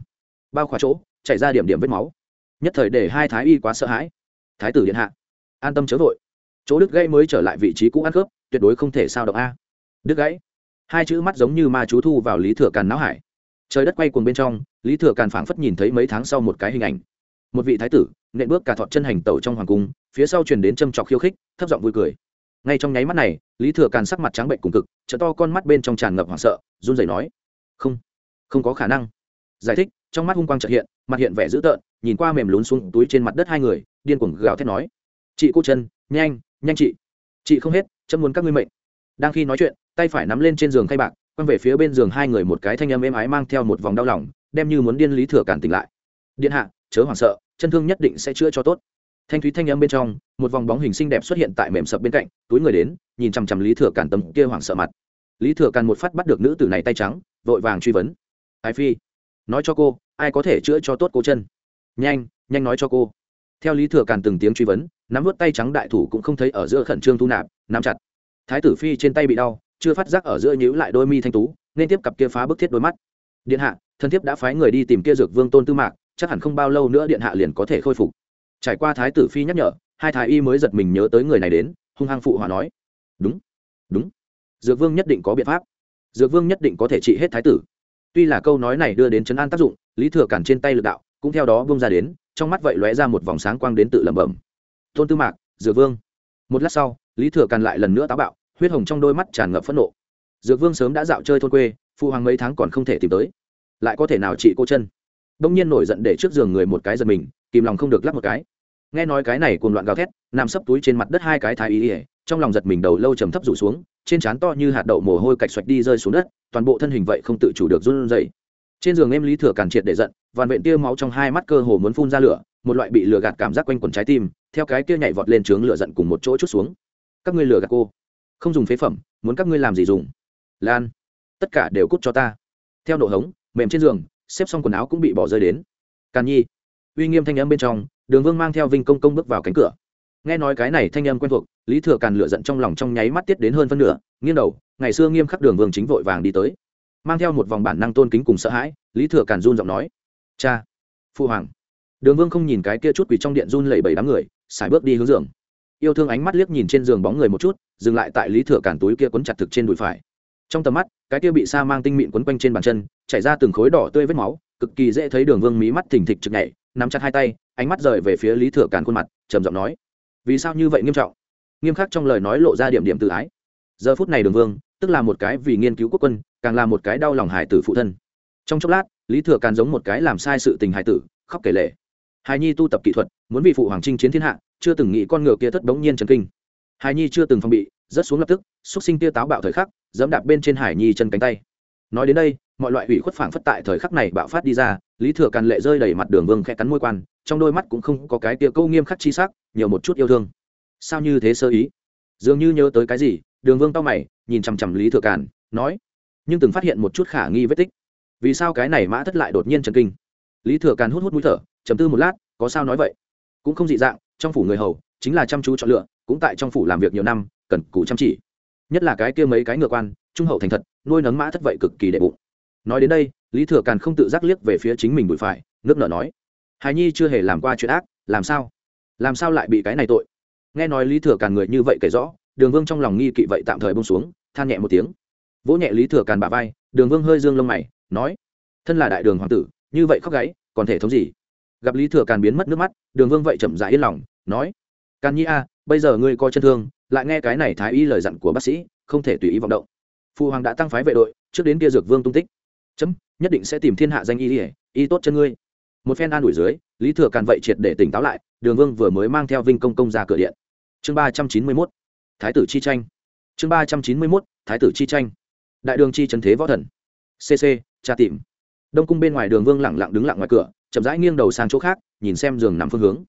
Bao khóa chỗ chạy ra điểm điểm vết máu. Nhất thời để hai thái y quá sợ hãi. Thái tử điện hạ, an tâm chớ vội. Chỗ đứt gãy mới trở lại vị trí cũ ăn khớp, tuyệt đối không thể sao động a. Đứt gãy. Hai chữ mắt giống như ma chú thu vào lý thừa càn não hải. Trời đất quay cuồng bên trong, lý thừa càn phảng phất nhìn thấy mấy tháng sau một cái hình ảnh. Một vị thái tử, nện bước cả thọt chân hành tẩu trong hoàng cung, phía sau truyền đến châm trọc khiêu khích, thấp giọng vui cười ngay trong nháy mắt này, lý thừa càn sắc mặt trắng bệnh cùng cực chợ to con mắt bên trong tràn ngập hoảng sợ, run rẩy nói, không không có khả năng. Giải thích, trong mắt hung quang trợ hiện, mặt hiện vẻ dữ tợn, nhìn qua mềm lún xuống túi trên mặt đất hai người, điên cuồng gào thét nói, chị cô chân, nhanh nhanh chị. Chị không hết, chấm muốn các ngươi mệnh. Đang khi nói chuyện, tay phải nắm lên trên giường khay bạc, quăng về phía bên giường hai người một cái thanh âm êm ái mang theo một vòng đau lòng, đem như muốn điên lý thừa Càn tỉnh lại. Điện hạ, chớ hoảng sợ, chân thương nhất định sẽ chữa cho tốt thanh thúy thanh âm bên trong, một vòng bóng hình xinh đẹp xuất hiện tại mềm sập bên cạnh, túi người đến, nhìn chằm chằm lý thừa cản tầm kia hoảng sợ mặt. Lý thừa cản một phát bắt được nữ tử này tay trắng, vội vàng truy vấn. Ái phi, nói cho cô, ai có thể chữa cho tốt cô chân? Nhanh nhanh nói cho cô. Theo lý thừa càn từng tiếng truy vấn, nắm vớt tay trắng đại thủ cũng không thấy ở giữa khẩn trương thu nạp, nắm chặt. Thái tử phi trên tay bị đau, chưa phát giác ở giữa nhữ lại đôi mi thanh tú, nên tiếp cặp kia phá bức thiết đôi mắt. Điện hạ thân thiếp đã phái người đi tìm kia dược vương tôn tư mạc, chắc hẳn không bao lâu nữa điện hạ liền có thể khôi phục trải qua thái tử phi nhắc nhở, hai thái y mới giật mình nhớ tới người này đến, hung hăng phụ hòa nói. Đúng đúng. Dược vương nhất định có biện pháp. Dược vương nhất định có thể trị hết thái tử. Tuy là câu nói này đưa đến chấn an tác dụng, lý thừa cản trên tay lực đạo, cũng theo đó bông ra đến, trong mắt vậy lóe ra một vòng sáng quang đến tự lẩm bẩm. Tôn tư mạc, dược vương. Một lát sau, lý thừa càn lại lần nữa táo bạo, huyết hồng trong đôi mắt tràn ngập phẫn nộ. Dược vương sớm đã dạo chơi thôn quê, phụ hoàng mấy tháng còn không thể tìm tới. Lại có thể nào trị cô chân? Đông nhiên nổi giận để trước giường người một cái giật mình kìm lòng không được lắp một cái. Nghe nói cái này cuồng loạn gào thét, nằm sấp túi trên mặt đất hai cái thái ý ỉa trong lòng giật mình đầu lâu trầm thấp rủ xuống, trên trán to như hạt đậu mồ hôi cạch xoạch đi rơi xuống đất, toàn bộ thân hình vậy không tự chủ được run rẩy. Trên giường em lý thừa càn triệt để giận vằn vện tia máu trong hai mắt cơ hồ muốn phun ra lửa, một loại bị lửa gạt cảm giác quanh quần trái tim, theo cái kia nhảy vọt lên trướng lửa giận cùng một chỗ chút xuống. Các ngươi lừa gạt cô. Không dùng phế phẩm, muốn các ngươi làm gì dùng? Lan, tất cả đều cút cho ta. Theo nổ hống, mềm trên giường, xếp xong quần áo cũng bị bỏ rơi đến. Càn nhi uy nghiêm thanh âm bên trong, đường vương mang theo vinh công công bước vào cánh cửa. Nghe nói cái này thanh âm quen thuộc, lý thừa càn lửa giận trong lòng trong nháy mắt tiết đến hơn phân nửa, nghiêng đầu, ngày xưa nghiêm khắc đường vương chính vội vàng đi tới. Mang theo một vòng bản năng tôn kính cùng sợ hãi, lý thừa càn run giọng nói, cha phụ hoàng. Đường vương không nhìn cái kia chút quỷ trong điện run lẩy bẩy đám người, xài bước đi hướng giường. Yêu thương ánh mắt liếc nhìn trên giường bóng người một chút, dừng lại tại lý thừa cản túi kia quấn chặt thực trên đùi phải. Trong tầm mắt, cái kia bị sa mang tinh mịn quấn quanh trên bàn chân, chảy ra từng khối đỏ tươi vết máu, cực kỳ dễ thấy đường vương mí mắt thình thịch chực nhảy nắm chặt hai tay, ánh mắt rời về phía lý thừa càn khuôn mặt, trầm giọng nói, vì sao như vậy nghiêm trọng? Nghiêm khắc trong lời nói lộ ra điểm điểm tự ái. Giờ phút này đường vương, tức là một cái vì nghiên cứu quốc quân, càng là một cái đau lòng hải tử phụ thân. Trong chốc lát, lý thừa càn giống một cái làm sai sự tình hải tử, khóc kể lệ hài nhi tu tập kỹ thuật, muốn vì phụ hoàng trinh chiến thiên hạ, chưa từng nghĩ con ngựa kia thất bỗng nhiên trần kinh. Hài nhi chưa từng phòng bị, rớt xuống lập tức xúc sinh tia táo bạo thời khắc, dẫm đạp bên trên hải nhi chân cánh tay nói đến đây, mọi loại ủy khuất phảng phất tại thời khắc này bạo phát đi ra, lý thừa càn lệ rơi đầy mặt đường vương khẽ cắn môi quan, trong đôi mắt cũng không có cái tia câu nghiêm khắc chi sắc, nhiều một chút yêu thương. Sao như thế sơ ý? Dường như nhớ tới cái gì, đường vương tao mày, nhìn chằm chằm lý thừa càn, nói, nhưng từng phát hiện một chút khả nghi vết tích. Vì sao cái này mã thất lại đột nhiên chấn kinh? Lý thừa càn hút hút mũi thở chấm tư một lát, có sao nói vậy? Cũng không dị dạng, trong phủ người hầu, chính là chăm chú chọn lựa, cũng tại trong phủ làm việc nhiều năm, cần cù chăm chỉ. Nhất là cái kia mấy cái ngựa quan trung hậu thành thật, nuôi nấng mã thất vậy cực kỳ đệ bụng. Nói đến đây, lý thừa càn không tự giác liếc về phía chính mình bụi phải, nước nợ nói, hài nhi chưa hề làm qua chuyện ác, làm sao? Làm sao lại bị cái này tội? Nghe nói lý thừa càn người như vậy kể rõ, đường vương trong lòng nghi kỵ vậy tạm thời bông xuống, than nhẹ một tiếng. Vỗ nhẹ lý thừa càn bà vai, đường vương hơi dương lông mày, nói, thân là đại đường hoàng tử, như vậy khóc gáy, còn thể thống gì? Gặp lý thừa càn biến mất nước mắt, đường vương vậy chậm rãi yên lòng, nói, càn nhi a, bây giờ ngươi coi chân thương, lại nghe cái này thái y lời dặn của bác sĩ, không thể tùy ý vọng động phụ hoàng đã tăng phái vệ đội, trước đến kia dược vương tung tích. Chấm, nhất định sẽ tìm thiên hạ danh y ỉa y tốt chân ngươi. Một phen an ủi dưới, lý thừa càn vậy triệt để tỉnh táo lại, đường vương vừa mới mang theo vinh công công ra cửa điện. Chương ba trăm chín mươi mốt, thái tử chi tranh. Chương ba trăm chín mươi mốt, thái tử chi tranh. Đại đường chi trần thế võ thần. Cc tra tìm. Đông cung bên ngoài đường vương lẳng lặng đứng lặng ngoài cửa, chậm rãi nghiêng đầu sang chỗ khác, nhìn xem giường nằm phương hướng.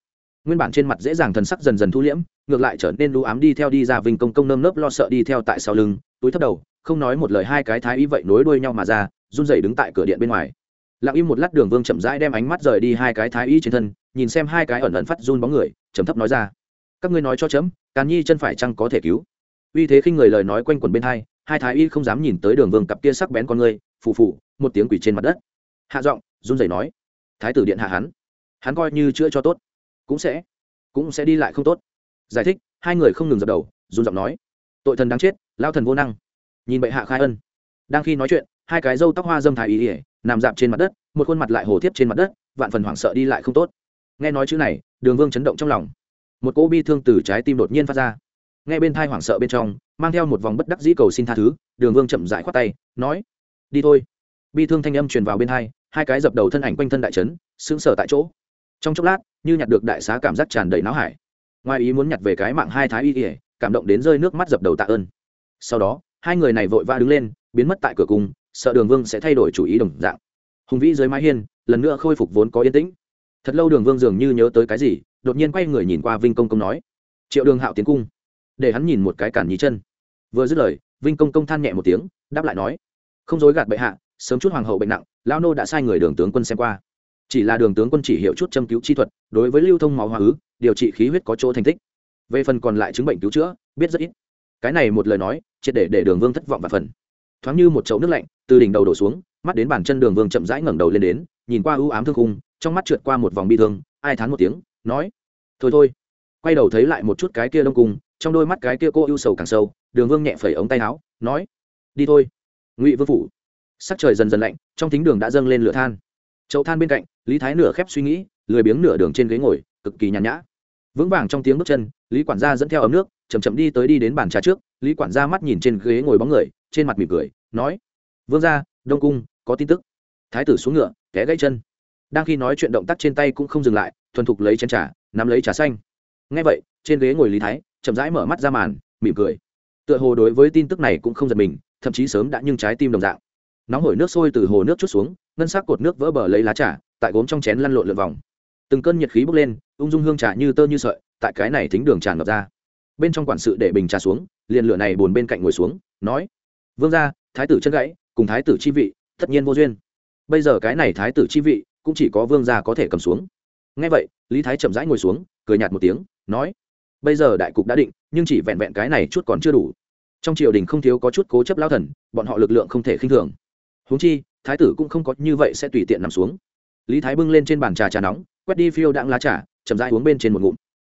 Nguyên bản trên mặt dễ dàng thần sắc dần dần thu liễm, ngược lại trở nên lũ ám đi theo đi ra vinh công công nơm nớp lo sợ đi theo tại sau lưng, túi thấp đầu không nói một lời hai cái thái y vậy nối đuôi nhau mà ra, run rẩy đứng tại cửa điện bên ngoài. Lặng im một lát đường vương chậm rãi đem ánh mắt rời đi hai cái thái y trên thân, nhìn xem hai cái ẩn ẩn phát run bóng người chấm thấp nói ra. Các ngươi nói cho chấm, càn nhi chân phải chăng có thể cứu? Uy thế khinh người lời nói quanh quẩn bên hai hai thái y không dám nhìn tới đường vương cặp kia sắc bén con ngươi phù phù, một tiếng quỷ trên mặt đất. Hạ giọng, run rẩy nói, thái tử điện hạ hắn hắn coi như chữa cho tốt, cũng sẽ cũng sẽ đi lại không tốt. Giải thích, hai người không ngừng dập đầu, run giọng nói, tội thần đáng chết, lao thần vô năng nhìn bệ hạ khai ân. Đang khi nói chuyện, hai cái râu tóc hoa dâm thái ý ỉa nằm dạp trên mặt đất, một khuôn mặt lại hồ thiếp trên mặt đất, vạn phần hoảng sợ đi lại không tốt. Nghe nói chữ này, đường vương chấn động trong lòng. Một cỗ bi thương từ trái tim đột nhiên phát ra. Nghe bên thai hoảng sợ bên trong, mang theo một vòng bất đắc dĩ cầu xin tha thứ, đường vương chậm rãi khoát tay, nói, đi thôi. Bi thương thanh âm truyền vào bên hai hai cái dập đầu thân ảnh quanh thân đại trấn, sững sờ tại chỗ. Trong chốc lát, như nhặt được đại xá cảm giác tràn đầy não hải. Ngoài ý muốn nhặt về cái mạng hai thái y ỉa cảm động đến rơi nước mắt dập đầu tạ ơn. Sau đó hai người này vội vã đứng lên, biến mất tại cửa cung, sợ đường vương sẽ thay đổi chủ ý đồng dạng. Hùng vĩ dưới mái hiên, lần nữa khôi phục vốn có yên tĩnh. Thật lâu đường vương dường như nhớ tới cái gì, đột nhiên quay người nhìn qua vinh công công nói, triệu đường hạo tiến cung. Để hắn nhìn một cái cản nhí chân. Vừa dứt lời, vinh công công than nhẹ một tiếng, đáp lại nói, không dối gạt bệ hạ, sớm chút hoàng hậu bệnh nặng lao nô đã sai người đường tướng quân xem qua. Chỉ là đường tướng quân chỉ hiểu chút châm cứu chi thuật, đối với lưu thông máu hoa ứ, điều trị khí huyết có chỗ thành tích. Về phần còn lại chứng bệnh cứu chữa, biết rất ít cái này một lời nói, triệt để để đường vương thất vọng và phần. Thoáng như một chậu nước lạnh từ đỉnh đầu đổ xuống, mắt đến bàn chân đường vương chậm rãi ngẩng đầu lên đến, nhìn qua ưu ám thương khung, trong mắt trượt qua một vòng bi thương, ai thán một tiếng, nói, thôi thôi. Quay đầu thấy lại một chút cái kia đông cung, trong đôi mắt cái kia cô ưu sầu càng sâu, đường vương nhẹ phẩy ống tay áo, nói, đi thôi. Ngụy vương phủ. Sắc trời dần dần lạnh, trong thính đường đã dâng lên lửa than. Chậu than bên cạnh, lý thái nửa khép suy nghĩ, lười biếng nửa đường trên ghế ngồi, cực kỳ nhàn nhã. Vững vàng trong tiếng bước chân, lý quản gia dẫn theo ấm nước chầm chậm đi tới đi đến bàn trà trước, lý quản gia mắt nhìn trên ghế ngồi bóng người, trên mặt mỉm cười, nói, vương gia, đông cung, có tin tức. Thái tử xuống ngựa, té gãy chân. Đang khi nói chuyện động tác trên tay cũng không dừng lại, thuần thục lấy chén trà, nắm lấy trà xanh. Ngay vậy, trên ghế ngồi lý thái, chậm rãi mở mắt ra màn, mỉm cười. Tựa hồ đối với tin tức này cũng không giật mình, thậm chí sớm đã nhưng trái tim đồng dạng. Nóng hổi nước sôi từ hồ nước chút xuống, ngân sắc cột nước vỡ bờ lấy lá trà, tại gốm trong chén lăn lộn lượn vòng. Từng cơn nhiệt khí bốc lên, ung dung hương trà như tơ như sợi, tại cái này thính đường tràn ngập ra bên trong quản sự để bình trà xuống, liền lửa này buồn bên cạnh ngồi xuống, nói, vương gia, thái tử chân gãy, cùng thái tử chi vị, tất nhiên vô duyên. Bây giờ cái này thái tử chi vị, cũng chỉ có vương gia có thể cầm xuống. Ngay vậy, lý thái chậm rãi ngồi xuống, cười nhạt một tiếng, nói, bây giờ đại cục đã định, nhưng chỉ vẹn vẹn cái này chút còn chưa đủ. Trong triều đình không thiếu có chút cố chấp lao thần, bọn họ lực lượng không thể khinh thường. Huống chi, thái tử cũng không có như vậy sẽ tùy tiện nằm xuống. Lý thái bưng lên trên bàn trà trà nóng, quét đi phiêu đãng lá trà, chậm rãi uống bên trên một ngụm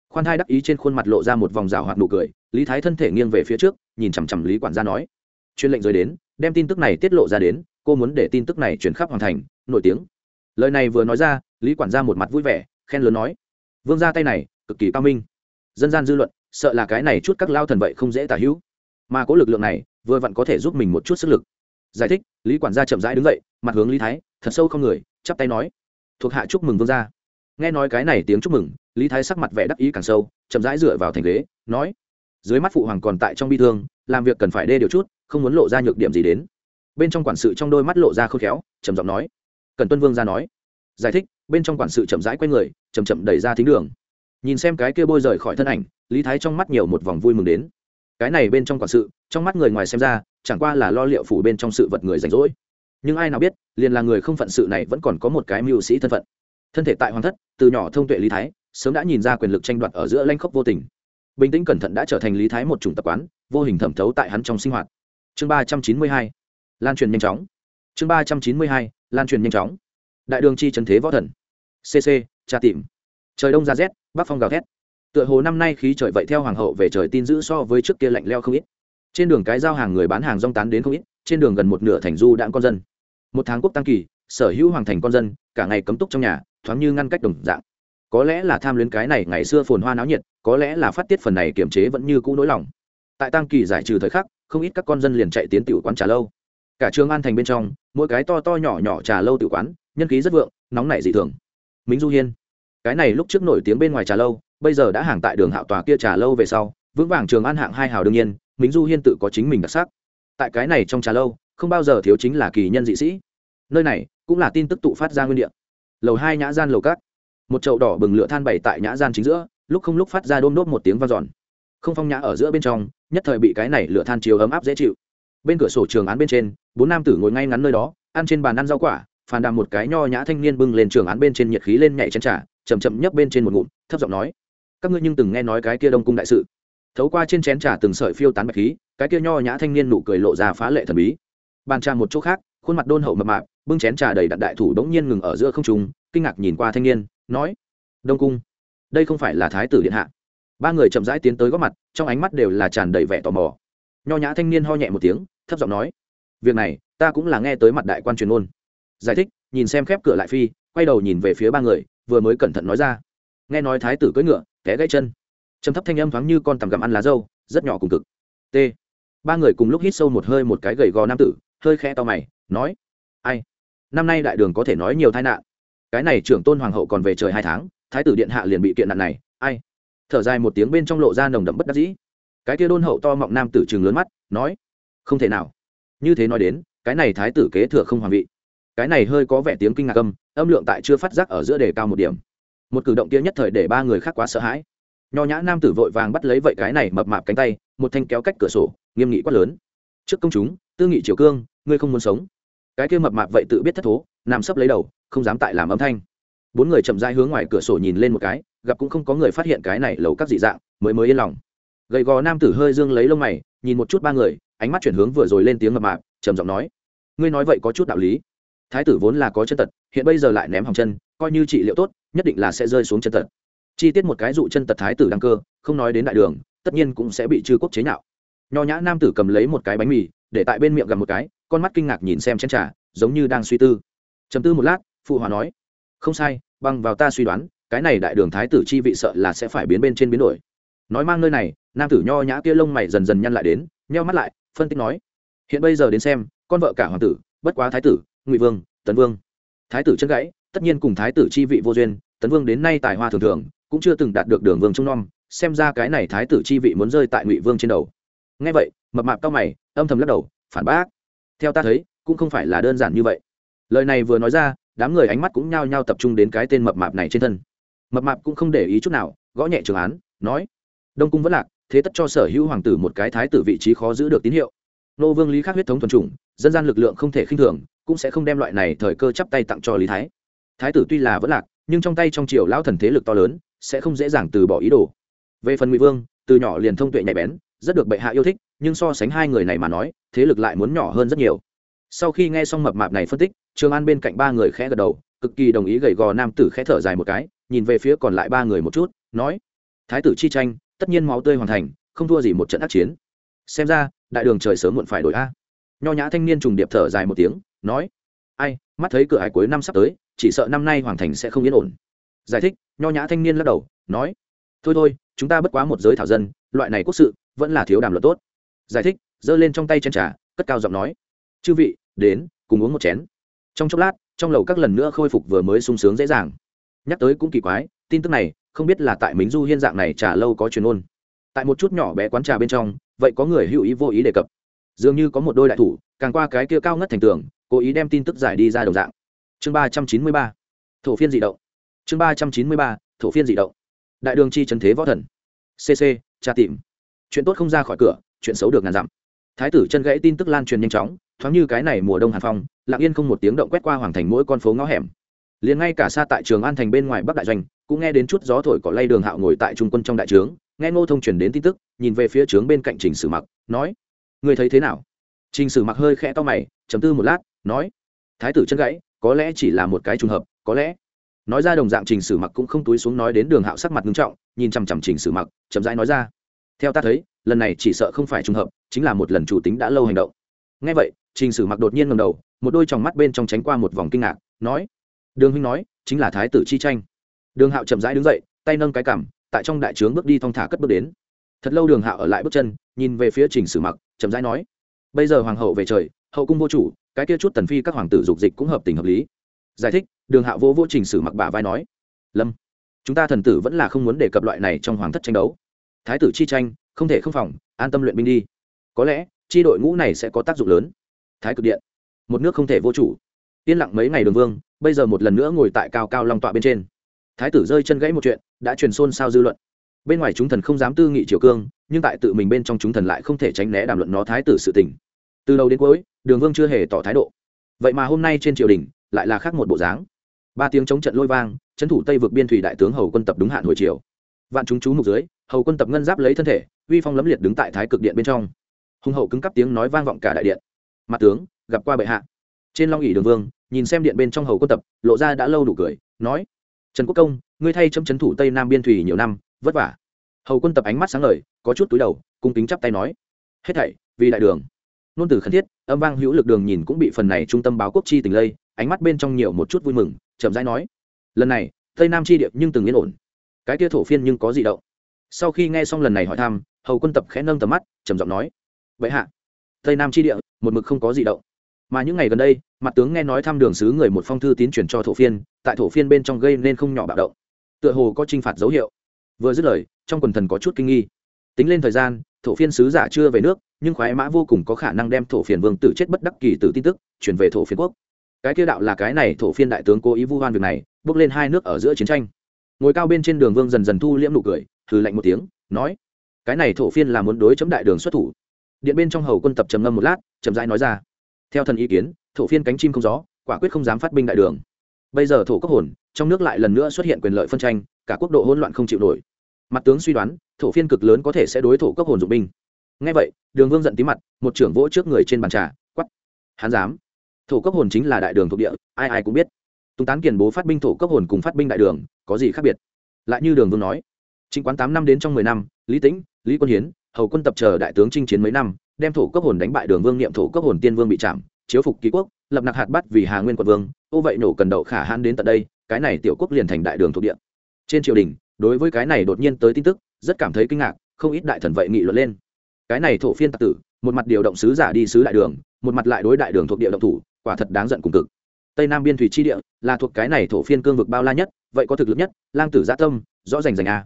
khoan thai đắc ý trên khuôn mặt lộ ra một vòng rào hoạt nụ cười, lý thái thân thể nghiêng về phía trước, nhìn chằm chằm lý quản gia nói. Chuyên lệnh rời đến, đem tin tức này tiết lộ ra đến, cô muốn để tin tức này chuyển khắp hoàn thành, nổi tiếng. Lời này vừa nói ra, lý quản gia một mặt vui vẻ, khen lớn nói. Vương ra tay này, cực kỳ cao minh. Dân gian dư luận, sợ là cái này chút các lao thần vậy không dễ tả hữu. Mà có lực lượng này, vừa vặn có thể giúp mình một chút sức lực. Giải thích, lý quản gia chậm rãi đứng dậy, mặt hướng lý thái, thật sâu không người, chắp tay nói. Thuộc hạ chúc mừng vương gia. Nghe nói cái này tiếng chúc mừng lý thái sắc mặt vẻ đắc ý càng sâu, chậm rãi dựa vào thành ghế, nói, dưới mắt phụ hoàng còn tại trong bi thương, làm việc cần phải đê điều chút, không muốn lộ ra nhược điểm gì đến. Bên trong quản sự trong đôi mắt lộ ra khôn khéo, trầm giọng nói, cần tuân vương ra nói. Giải thích, bên trong quản sự chậm rãi q u a y người chầm chậm đẩy ra thính đường. Nhìn xem cái kia bôi rời khỏi thân ảnh, lý thái trong mắt nhiều một vòng vui mừng đến. Cái này bên trong quản sự, trong mắt người ngoài xem ra, chẳng qua là lo liệu phủ bên trong sự vật người rảnh rỗi. Nhưng ai nào biết, liền là người không phận sự này vẫn còn có một cái mưu sĩ thân phận. Thân thể tại hoàng thất, từ nhỏ thông tuệ lý thái sớm đã nhìn ra quyền lực tranh đoạt ở giữa lanh khốc vô tình. Bình tĩnh cẩn thận đã trở thành lý thái một chủng tập quán, vô hình thẩm thấu tại hắn trong sinh hoạt. Chương ba trăm chín mươi hai. Lan truyền nhanh chóng. Chương ba trăm chín mươi hai. Lan truyền nhanh chóng. Đại đường chi trần thế võ thần. Cc tra tìm. Trời đông ra rét, bắc phong gào thét. Tựa hồ năm nay khí trời vậy theo hoàng hậu về trời tin giữ so với trước kia lạnh leo không ít. Trên đường cái giao hàng người bán hàng rong tán đến không ít, trên đường gần một nửa thành du đạn con dân. Một tháng quốc tăng kỳ, sở hữu hoàng thành con dân, cả ngày cấm túc trong nhà, thoáng như ngăn cách đồng dạng có lẽ là tham luyến cái này ngày xưa phồn hoa náo nhiệt, có lẽ là phát tiết phần này kiềm chế vẫn như cũ nỗi lòng. Tại tăng kỳ giải trừ thời khắc, không ít các con dân liền chạy tiến tiểu quán trà lâu. Cả trường an thành bên trong, mỗi cái to to nhỏ nhỏ trà lâu tiểu quán, nhân khí rất vượng, nóng nảy dị thường. Minh du hiên. Cái này lúc trước nổi tiếng bên ngoài trà lâu, bây giờ đã hàng tại đường hạo tòa kia trà lâu về sau, vững vàng trường an hạng hai hào đương nhiên, minh du hiên tự có chính mình đặc sắc. Tại cái này trong trà lâu, không bao giờ thiếu chính là kỳ nhân dị sĩ. Nơi này cũng là tin tức tụ phát ra nguyên địa. Lầu hai nhã gian lầu cát một chậu đỏ bừng lửa than bày tại nhã gian chính giữa, lúc không lúc phát ra đôm đốt một tiếng vang giòn không phong nhã ở giữa bên trong, nhất thời bị cái này lửa than chiếu ấm áp dễ chịu. Bên cửa sổ trường án bên trên, bốn nam tử ngồi ngay ngắn nơi đó, ăn trên bàn ăn rau quả, phàn đàm một cái nho nhã thanh niên bưng lên trường án bên trên nhiệt khí lên nhảy chén trà chầm chậm nhấp bên trên một ngụm, thấp giọng nói, các ngươi nhưng từng nghe nói cái kia đông cung đại sự? Thấu qua trên chén trà từng sợi phiêu tán bạch khí, cái kia nho nhã thanh niên nụ cười lộ ra phá lệ thần bí. Bàn trà một chỗ khác, khuôn mặt đôn hậu mập mạp, bưng chén trà đầy đặn đại thủ đống nhiên ngừng ở giữa không trung, kinh ngạc nhìn qua thanh niên nói, đông cung, đây không phải là thái tử điện hạ. Ba người chậm rãi tiến tới góp mặt, trong ánh mắt đều là tràn đầy vẻ tò mò. Nho nhã thanh niên ho nhẹ một tiếng, thấp giọng nói, việc này, ta cũng là nghe tới mặt đại quan truyền ngôn. Giải thích, nhìn xem khép cửa lại phi, quay đầu nhìn về phía ba người, vừa mới cẩn thận nói ra, nghe nói thái tử cưỡi ngựa, té gãy chân. Trầm thấp thanh âm thoáng như con tằm gặm ăn lá dâu, rất nhỏ cùng cực. T. Ba người cùng lúc hít sâu một hơi một cái gầy gò nam tử, hơi khẽ to mày, nói, ai? Năm nay đại đường có thể nói nhiều tai nạn cái này trưởng tôn hoàng hậu còn về trời hai tháng, thái tử điện hạ liền bị kiện nạn này, ai? Thở dài một tiếng bên trong lộ ra nồng đậm bất đắc dĩ. Cái kia đôn hậu to mọng nam tử trường lớn mắt, nói, không thể nào. Như thế nói đến, cái này thái tử kế thừa không hoàng vị. Cái này hơi có vẻ tiếng kinh ngạc âm âm lượng tại chưa phát giác ở giữa đề cao một điểm. Một cử động kia nhất thời để ba người khác quá sợ hãi. Nho nhã nam tử vội vàng bắt lấy vậy cái này mập mạp cánh tay, một thanh kéo cách cửa sổ, nghiêm nghị quát lớn, trước công chúng, tư nghị triều cương, ngươi không muốn sống. Cái kia mập mạp vậy tự biết thất thố, nằm sấp lấy đầu không dám tại làm âm thanh. Bốn người chậm rãi hướng ngoài cửa sổ nhìn lên một cái, gặp cũng không có người phát hiện cái này lầu các dị dạng, mới mới yên lòng. Gầy gò nam tử hơi dương lấy lông mày, nhìn một chút ba người, ánh mắt chuyển hướng vừa rồi lên tiếng mập mạp, trầm giọng nói, ngươi nói vậy có chút đạo lý. Thái tử vốn là có chân tật, hiện bây giờ lại ném hỏng chân, coi như trị liệu tốt, nhất định là sẽ rơi xuống chân tật. Chi tiết một cái dụ chân tật thái tử đăng cơ, không nói đến đại đường, tất nhiên cũng sẽ bị trừ quốc chế nhạo. Nho nhã nam tử cầm lấy một cái bánh mì, để tại bên miệng gặp một cái, con mắt kinh ngạc nhìn xem chén trà, giống như đang suy tư. Chầm tư một lát phụ hòa nói, không sai, bằng vào ta suy đoán, cái này đại đường thái tử chi vị sợ là sẽ phải biến bên trên biến đổi. Nói mang nơi này, nam tử nho nhã kia lông mày dần dần nhăn lại đến, nheo mắt lại, phân tích nói, hiện bây giờ đến xem, con vợ cả hoàng tử, bất quá thái tử, ngụy vương, tấn vương. Thái tử chân gãy, tất nhiên cùng thái tử chi vị vô duyên, tấn vương đến nay tài hoa thường thường, cũng chưa từng đạt được đường vương trung nom, xem ra cái này thái tử chi vị muốn rơi tại ngụy vương trên đầu. Ngay vậy, mập mạp cao mày, âm thầm lắc đầu, phản bác. Theo ta thấy, cũng không phải là đơn giản như vậy. Lời này vừa nói ra đám người ánh mắt cũng nhao nhao tập trung đến cái tên mập mạp này trên thân. Mập mạp cũng không để ý chút nào, gõ nhẹ trường án, nói, đông cung vẫn lạc, thế tất cho sở hữu hoàng tử một cái thái tử vị trí khó giữ được tín hiệu. Nô vương lý khắc huyết thống thuần chủng, dân gian lực lượng không thể khinh thường, cũng sẽ không đem loại này thời cơ chắp tay tặng cho lý thái. Thái tử tuy là vẫn lạc, nhưng trong tay trong triều lão thần thế lực to lớn, sẽ không dễ dàng từ bỏ ý đồ. Về phần ngụy vương, từ nhỏ liền thông tuệ nhạy bén, rất được bệ hạ yêu thích, nhưng so sánh hai người này mà nói, thế lực lại muốn nhỏ hơn rất nhiều sau khi nghe xong mập mạp này phân tích, trường an bên cạnh ba người khẽ gật đầu, cực kỳ đồng ý gầy gò nam tử khẽ thở dài một cái, nhìn về phía còn lại ba người một chút, nói, thái tử chi tranh, tất nhiên máu tươi hoàn thành, không thua gì một trận ác chiến. Xem ra, đại đường trời sớm muộn phải đổi a. Nho nhã thanh niên trùng điệp thở dài một tiếng, nói, ai, mắt thấy cửa hải cuối năm sắp tới, chỉ sợ năm nay hoàng thành sẽ không yên ổn. Giải thích, nho nhã thanh niên lắc đầu, nói, thôi thôi, chúng ta bất quá một giới thảo dân, loại này quốc sự, vẫn là thiếu đàm luật tốt. Giải thích, giơ lên trong tay chén trà, cất cao giọng nói chư vị, đến, cùng uống một chén. Trong chốc lát, trong lầu các lần nữa khôi phục vừa mới sung sướng dễ dàng. Nhắc tới cũng kỳ quái, tin tức này, không biết là tại mính du hiên dạng này trà lâu có truyền ôn tại một chút nhỏ bé quán trà bên trong, vậy có người hữu ý vô ý đề cập. Dường như có một đôi đại thủ, càng qua cái kia cao ngất thành tường, cố ý đem tin tức giải đi ra đồng dạng. Chương ba trăm chín mươi ba, thổ phiên dị động. Chương ba trăm chín mươi ba, thổ phiên dị động. Đại đường chi trần thế võ thần. Cc tra tìm. Chuyện tốt không ra khỏi cửa, chuyện xấu được ngàn dặm thái tử chân gãy tin tức lan truyền nhanh chóng, thoáng như cái này mùa đông hàn phong, lặng yên không một tiếng động quét qua hoàng thành mỗi con phố ngõ hẻm. Liền ngay cả xa tại trường an thành bên ngoài bắc đại doanh, cũng nghe đến chút gió thổi cỏ lay đường hạo ngồi tại trung quân trong đại trướng, nghe ngô thông truyền đến tin tức, nhìn về phía trướng bên cạnh trình sử mặc, nói người thấy thế nào? Trình sử mặc hơi khẽ to mày chấm tư một lát, nói, thái tử chân gãy, có lẽ chỉ là một cái trùng hợp, có lẽ. Nói ra đồng dạng trình sử mặc cũng không túi xuống nói đến đường hạo sắc mặt nghiêm trọng, nhìn chằm chằm trình sử mặc, chậm rãi nói ra, theo ta thấy lần này chỉ sợ không phải trùng hợp, chính là một lần chủ tính đã lâu hành động. Ngay vậy, trình sử mặc đột nhiên ngầm đầu, một đôi tròng mắt bên trong tránh qua một vòng kinh ngạc, nói, đường huynh nói, chính là thái tử chi tranh. Đường hạo chậm rãi đứng dậy, tay nâng cái cằm, tại trong đại trướng bước đi thong thả cất bước đến. Thật lâu đường hạo ở lại bước chân, nhìn về phía trình sử mặc, chậm rãi nói, bây giờ hoàng hậu về trời, hậu cung vô chủ, cái kia chút tần phi các hoàng tử dục dịch cũng hợp tình hợp lý. Giải thích, đường hạo vô vô trình sử mặc bả vai nói, lâm, chúng ta thần tử vẫn là không muốn đề cập loại này trong hoàng thất tranh đấu. Thái tử chi tranh không thể không phòng, an tâm luyện binh đi. Có lẽ, chi đội ngũ này sẽ có tác dụng lớn. Thái cực điện, một nước không thể vô chủ. Yên lặng mấy ngày đường vương, bây giờ một lần nữa ngồi tại cao cao long tọa bên trên. Thái tử rơi chân gãy một chuyện, đã truyền xôn xao dư luận. Bên ngoài chúng thần không dám tư nghị triều cương, nhưng tại tự mình bên trong chúng thần lại không thể tránh né đàm luận nó thái tử sự tình. Từ đầu đến cuối, đường vương chưa hề tỏ thái độ. Vậy mà hôm nay trên triều đình, lại là khác một bộ dáng. Ba tiếng chống trận lôi vang trấn thủ tây vực biên thủy đại tướng hầu quân tập đúng hạn hồi chiều vạn chúng chú mục dưới hầu quân tập ngân giáp lấy thân thể uy phong lấm liệt đứng tại thái cực điện bên trong. Hùng hậu cứng cắp tiếng nói vang vọng cả đại điện. Mặt tướng gặp qua bệ hạ. Trên long ỉ đường vương nhìn xem điện bên trong hầu quân tập lộ ra đã lâu đủ cười nói trần quốc công ngươi thay chấm trấn thủ tây nam biên thủy nhiều năm vất vả. Hầu quân tập ánh mắt sáng lời, có chút túi đầu cung kính chắp tay nói hết thảy vì đại đường. Nôn từ khẩn thiết âm vang hữu lực đường nhìn cũng bị phần này trung tâm báo quốc chi tình lây ánh mắt bên trong nhiều một chút vui mừng chậm rãi nói lần này tây nam chi điệp nhưng từng yên ổn. Cái kia thổ phiên nhưng có gì động sau khi nghe xong lần này hỏi thăm, hầu quân tập khẽ nâng tầm mắt, trầm giọng nói, vậy hạ, tây nam chi địa, một mực không có gì động. Mà những ngày gần đây, mặt tướng nghe nói thăm đường sứ người một phong thư tín chuyển cho thổ phiên, tại thổ phiên bên trong gây nên không nhỏ bạo động. Tựa hồ có t r i n h phạt dấu hiệu. Vừa dứt lời, trong quần thần có chút kinh nghi. Tính lên thời gian, thổ phiên sứ giả chưa về nước, nhưng khoái mã vô cùng có khả năng đem thổ phiền vương tử chết bất đắc kỳ từ tin tức, chuyển về thổ phiên quốc. Cái kia đạo là cái này, thổ phiên đại tướng cố ý vu hoan việc này, bước lên hai nước ở giữa chiến tranh. Ngồi cao bên trên đường vương dần dần thu liễm nụ cười hừ lạnh một tiếng, nói, cái này thổ phiên là muốn đối chấm đại đường xuất thủ. Điện bên trong hầu quân tập trầm ngâm một lát, chậm rãi nói ra, theo thần ý kiến, thổ phiên cánh chim không gió, quả quyết không dám phát binh đại đường. Bây giờ thổ cốc hồn, trong nước lại lần nữa xuất hiện quyền lợi phân tranh, cả quốc độ hỗn loạn không chịu nổi. Mặt tướng suy đoán, thổ phiên cực lớn có thể sẽ đối thổ cốc hồn dụng binh. Ngay vậy, đường vương giận tí mặt, một trưởng vỗ trước người trên bàn trà quắp hán dám? Thổ cốc hồn chính là đại đường thuộc địa, ai ai cũng biết. Tùng tán kiền bố phát binh thổ cấp hồn cùng phát binh đại đường, có gì khác biệt? Lại như đường vương nói chính quán tám năm đến trong mười năm, lý tĩnh, lý quân hiến, hầu quân tập chờ đại tướng chinh chiến mấy năm, đem thổ cấp hồn đánh bại đường vương niệm thổ cấp hồn tiên vương bị chạm, chiếu phục ký quốc, lập nặc hạt bắt vì hà nguyên quận vương. Ô vậy nổ cần đậu khả hãn đến tận đây, cái này tiểu quốc liền thành đại đường thuộc địa. Trên triều đình, đối với cái này đột nhiên tới tin tức, rất cảm thấy kinh ngạc, không ít đại thần vậy nghị luận lên. Cái này thổ phiên tặc tử, một mặt điều động sứ giả đi sứ đại đường, một mặt lại đối đại đường thuộc địa động thủ, quả thật đáng giận cùng cực. Tây nam biên thủy chi địa, là thuộc cái này thổ phiên cương vực bao la nhất, vậy có thực lực nhất, lang tử gia tâm, rõ rành rành a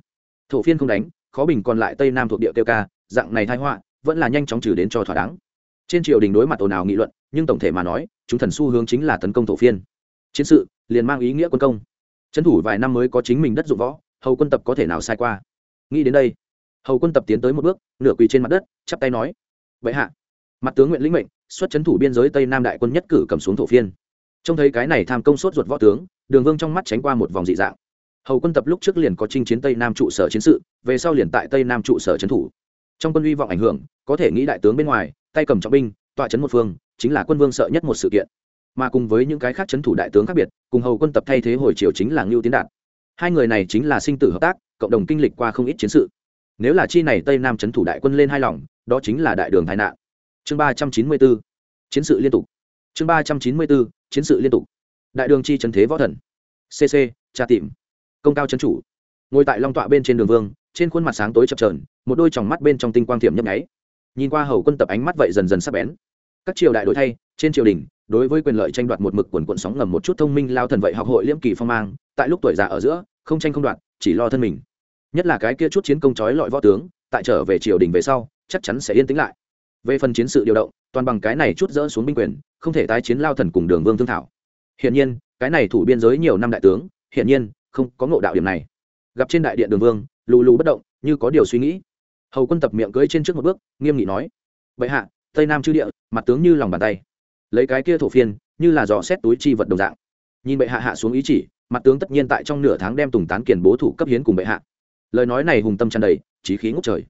thổ phiên không đánh, khó bình còn lại tây nam thuộc địa tiêu ca, dạng này thái họa vẫn là nhanh chóng trừ đến cho thỏa đáng. Trên triều đình đối mặt ồn ào nghị luận, nhưng tổng thể mà nói, chúng thần xu hướng chính là tấn công thổ phiên. Chiến sự liền mang ý nghĩa quân công. Trấn thủ vài năm mới có chính mình đất dụng võ, hầu quân tập có thể nào sai qua? Nghĩ đến đây, hầu quân tập tiến tới một bước, nửa quỳ trên mặt đất, chắp tay nói, vậy hạ, mặt tướng nguyện lĩnh mệnh, xuất trấn thủ biên giới tây nam đại quân nhất cử cầm xuống thổ phiên. Trông thấy cái này tham công sốt ruột võ tướng, đường vương trong mắt tránh qua một vòng dị dạng hầu quân tập lúc trước liền có chinh chiến tây nam trụ sở chiến sự, về sau liền tại tây nam trụ sở trấn thủ. Trong quân uy vọng ảnh hưởng, có thể nghĩ đại tướng bên ngoài, tay cầm trọng binh, tọa trấn một phương, chính là quân vương sợ nhất một sự kiện. Mà cùng với những cái khác trấn thủ đại tướng khác biệt, cùng hầu quân tập thay thế hồi triều chính là ngưu tiến đạt. Hai người này chính là sinh tử hợp tác, cộng đồng kinh lịch qua không ít chiến sự. Nếu là chi này tây nam trấn thủ đại quân lên hai lòng, đó chính là đại đường tai nạn. Chương ba trăm chín mươi b ố chiến sự liên tục. Chương ba trăm chín mươi b ố chiến sự liên tục. Đại đường chi trấn thế võ thần. Cc tra tìm công cao trấn chủ. Ngồi tại long tọa bên trên đường vương, trên khuôn mặt sáng tối chập trờn một đôi tròng mắt bên trong tinh quang thiểm nhấp nháy. Nhìn qua hầu quân tập ánh mắt vậy dần dần sắp bén. Các triều đại đổi thay, trên triều đình, đối với quyền lợi tranh đoạt một mực quần quận sóng ngầm một chút thông minh lao thần vậy học hội liễm kỳ phong mang, tại lúc tuổi già ở giữa, không tranh không đoạt, chỉ lo thân mình. Nhất là cái kia chút chiến công trói lọi võ tướng, tại trở về triều đình về sau, chắc chắn sẽ yên tĩnh lại. Về phần chiến sự điều động, toàn bằng cái này chút dỡ xuống binh quyền, không thể tái chiến lao thần cùng đường vương thương thảo. Hiện nhiên, cái này thủ biên giới nhiều năm đại tướng hiện nhiên không có ngộ đạo điểm này. Gặp trên đại điện đường vương, lù lù bất động, như có điều suy nghĩ. Hầu quân tập miệng cưỡi trên trước một bước, nghiêm nghị nói vậy hạ, tây nam chư địa, mặt tướng như lòng bàn tay. Lấy cái kia thổ phiên, như là dò xét túi chi vật đồng dạng. Nhìn bệ hạ hạ xuống ý chỉ, mặt tướng tất nhiên tại trong nửa tháng đem tùng tán kiền bố thủ cấp hiến cùng bệ hạ. Lời nói này hùng tâm tràn đầy trí khí ngốc trời.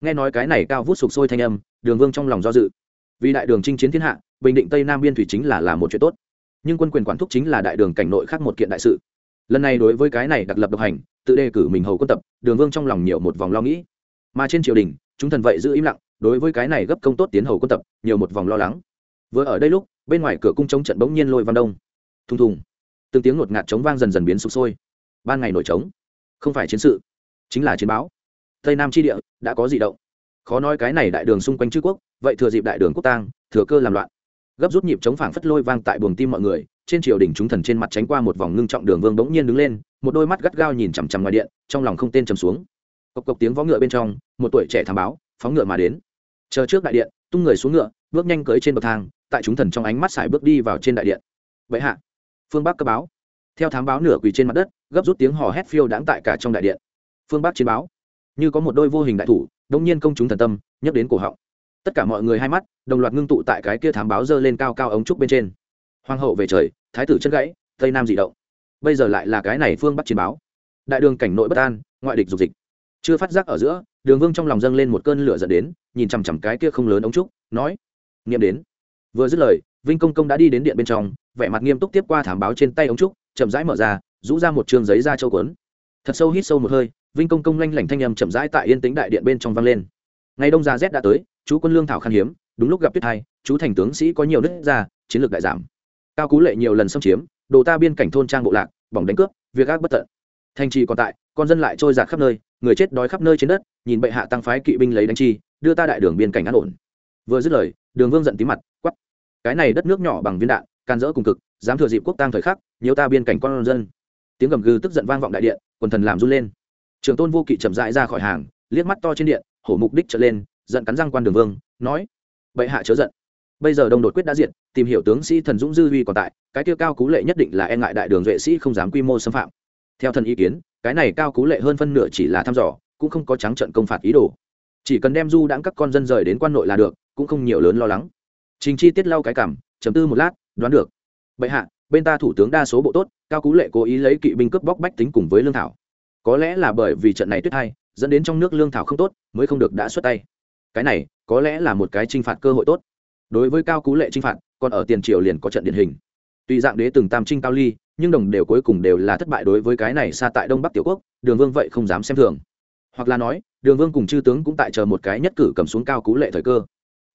Nghe nói cái này cao vút sục sôi thanh âm, đường vương trong lòng do dự. Vì đại đường chinh chiến thiên hạ, bình định tây nam biên thủy chính là là một chuyện tốt. Nhưng quân quyền quản thúc chính là đại đường cảnh nội khác một kiện đại sự lần này đối với cái này đặc lập độc hành, tự đề cử mình hầu quân tập, đường vương trong lòng nhiều một vòng lo nghĩ. Mà trên triều đình, chúng thần vậy giữ im lặng, đối với cái này gấp công tốt tiến hầu quân tập, nhiều một vòng lo lắng. Vừa ở đây lúc, bên ngoài cửa cung chống trận bỗng nhiên lôi văn đông. Thùng thùng. Từng tiếng ngột ngạt chống vang dần dần biến sụp sôi. Ban ngày nổi trống. Không phải chiến sự, chính là chiến báo. Tây nam tri địa đã có di động. Khó nói cái này đại đường xung quanh chư quốc, vậy thừa dịp đại đường quốc tang, thừa cơ làm loạn. Gấp rút nhịp chống phảng phất lôi vang tại buồng tim mọi người trên triều đình chúng thần trên mặt tránh qua một vòng ngưng trọng đường vương bỗng nhiên đứng lên, một đôi mắt gắt gao nhìn chằm chằm ngoài điện, trong lòng không tên trầm xuống. Cộc cộc tiếng vó ngựa bên trong, một tuổi trẻ thám báo, phóng ngựa mà đến. Chờ trước đại điện, tung người xuống ngựa, bước nhanh cưới trên bậc thang, tại chúng thần trong ánh mắt xài bước đi vào trên đại điện. Vậy hạ, phương bắc cấp báo. Theo thám báo nửa quỳ trên mặt đất, gấp rút tiếng hò hét phiêu đãng tại cả trong đại điện. Phương bắc chiến báo. Như có một đôi vô hình đại thủ đông nhiên công chúng thần tâm nhắc đến cổ họng. Tất cả mọi người hai mắt, đồng loạt ngưng tụ tại cái kia thám báo dơ lên cao cao ống trúc bên trên hoàng hậu về trời, thái tử chân gãy, tây nam dị động. Bây giờ lại là cái này phương bắc chiến báo. Đại đường cảnh nội bất an, ngoại địch dục dịch. Chưa phát giác ở giữa, đường vương trong lòng dâng lên một cơn lửa dẫn đến, nhìn chằm chằm cái kia không lớn ống trúc, nói, nghiệm đến. Vừa dứt lời, vinh công công đã đi đến điện bên trong, vẻ mặt nghiêm túc tiếp qua thảm báo trên tay ống trúc, chậm rãi mở ra, rũ ra một trường giấy ra châu quấn. Thật sâu hít sâu một hơi, vinh công công lanh lảnh thanh âm chậm rãi tại yên tĩnh đại điện bên trong vang lên. Ngày đông già rét đã tới, chú quân lương thảo khan hiếm, đúng lúc gặp tuyết hai, chú thành tướng sĩ có nhiều nứt ra, chiến lược đại giảm cao cú lệ nhiều lần xâm chiếm, đồ ta biên cảnh thôn trang bộ lạc, bỏng đánh cướp, việc ác bất tận. Thành trì còn tại, con dân lại trôi giạt khắp nơi, người chết đói khắp nơi trên đất, nhìn bệ hạ tăng phái kỵ binh lấy đánh chi, đưa ta đại đường biên cảnh an ổn. Vừa dứt lời, đường vương giận tí mặt quắp cái này đất nước nhỏ bằng viên đạn, can dỡ cùng cực, dám thừa dịp quốc tang thời khắc, nhiều ta biên cảnh con dân. Tiếng gầm gừ tức giận vang vọng đại điện, quần thần làm run lên. Trường tôn vô kỵ chậm rãi ra khỏi hàng, liếc mắt to trên điện, hổ mục đích trở lên, giận cắn răng quan đường vương, nói, bệ hạ chớ giận bây giờ đông đột quyết đã diện tìm hiểu tướng sĩ thần dũng dư huy còn tại, cái kia cao cú lệ nhất định là e ngại đại đường duệ sĩ không dám quy mô xâm phạm. Theo thần ý kiến, cái này cao cú lệ hơn phân nửa chỉ là thăm dò, cũng không có trắng trận công phạt ý đồ. Chỉ cần đem du đãng các con dân rời đến quan nội là được, cũng không nhiều lớn lo lắng. Trình chi tiết lau cái cảm chấm tư một lát, đoán được. Bệ hạ, bên ta thủ tướng đa số bộ tốt, cao cú lệ cố ý lấy kỵ binh cướp bóc bách tính cùng với lương thảo. Có lẽ là bởi vì trận này tuyết hay dẫn đến trong nước lương thảo không tốt, mới không được đã xuất tay. Cái này, có lẽ là một cái t r i n h phạt cơ hội tốt đối với cao cú lệ trinh phạt, còn ở tiền triều liền có trận điển hình. Tuy dạng đế từng tam trinh cao ly, nhưng đồng đều cuối cùng đều là thất bại đối với cái này xa tại đông bắc tiểu quốc, đường vương vậy không dám xem thường. Hoặc là nói, đường vương cùng chư tướng cũng tại chờ một cái nhất cử cầm xuống cao cú lệ thời cơ.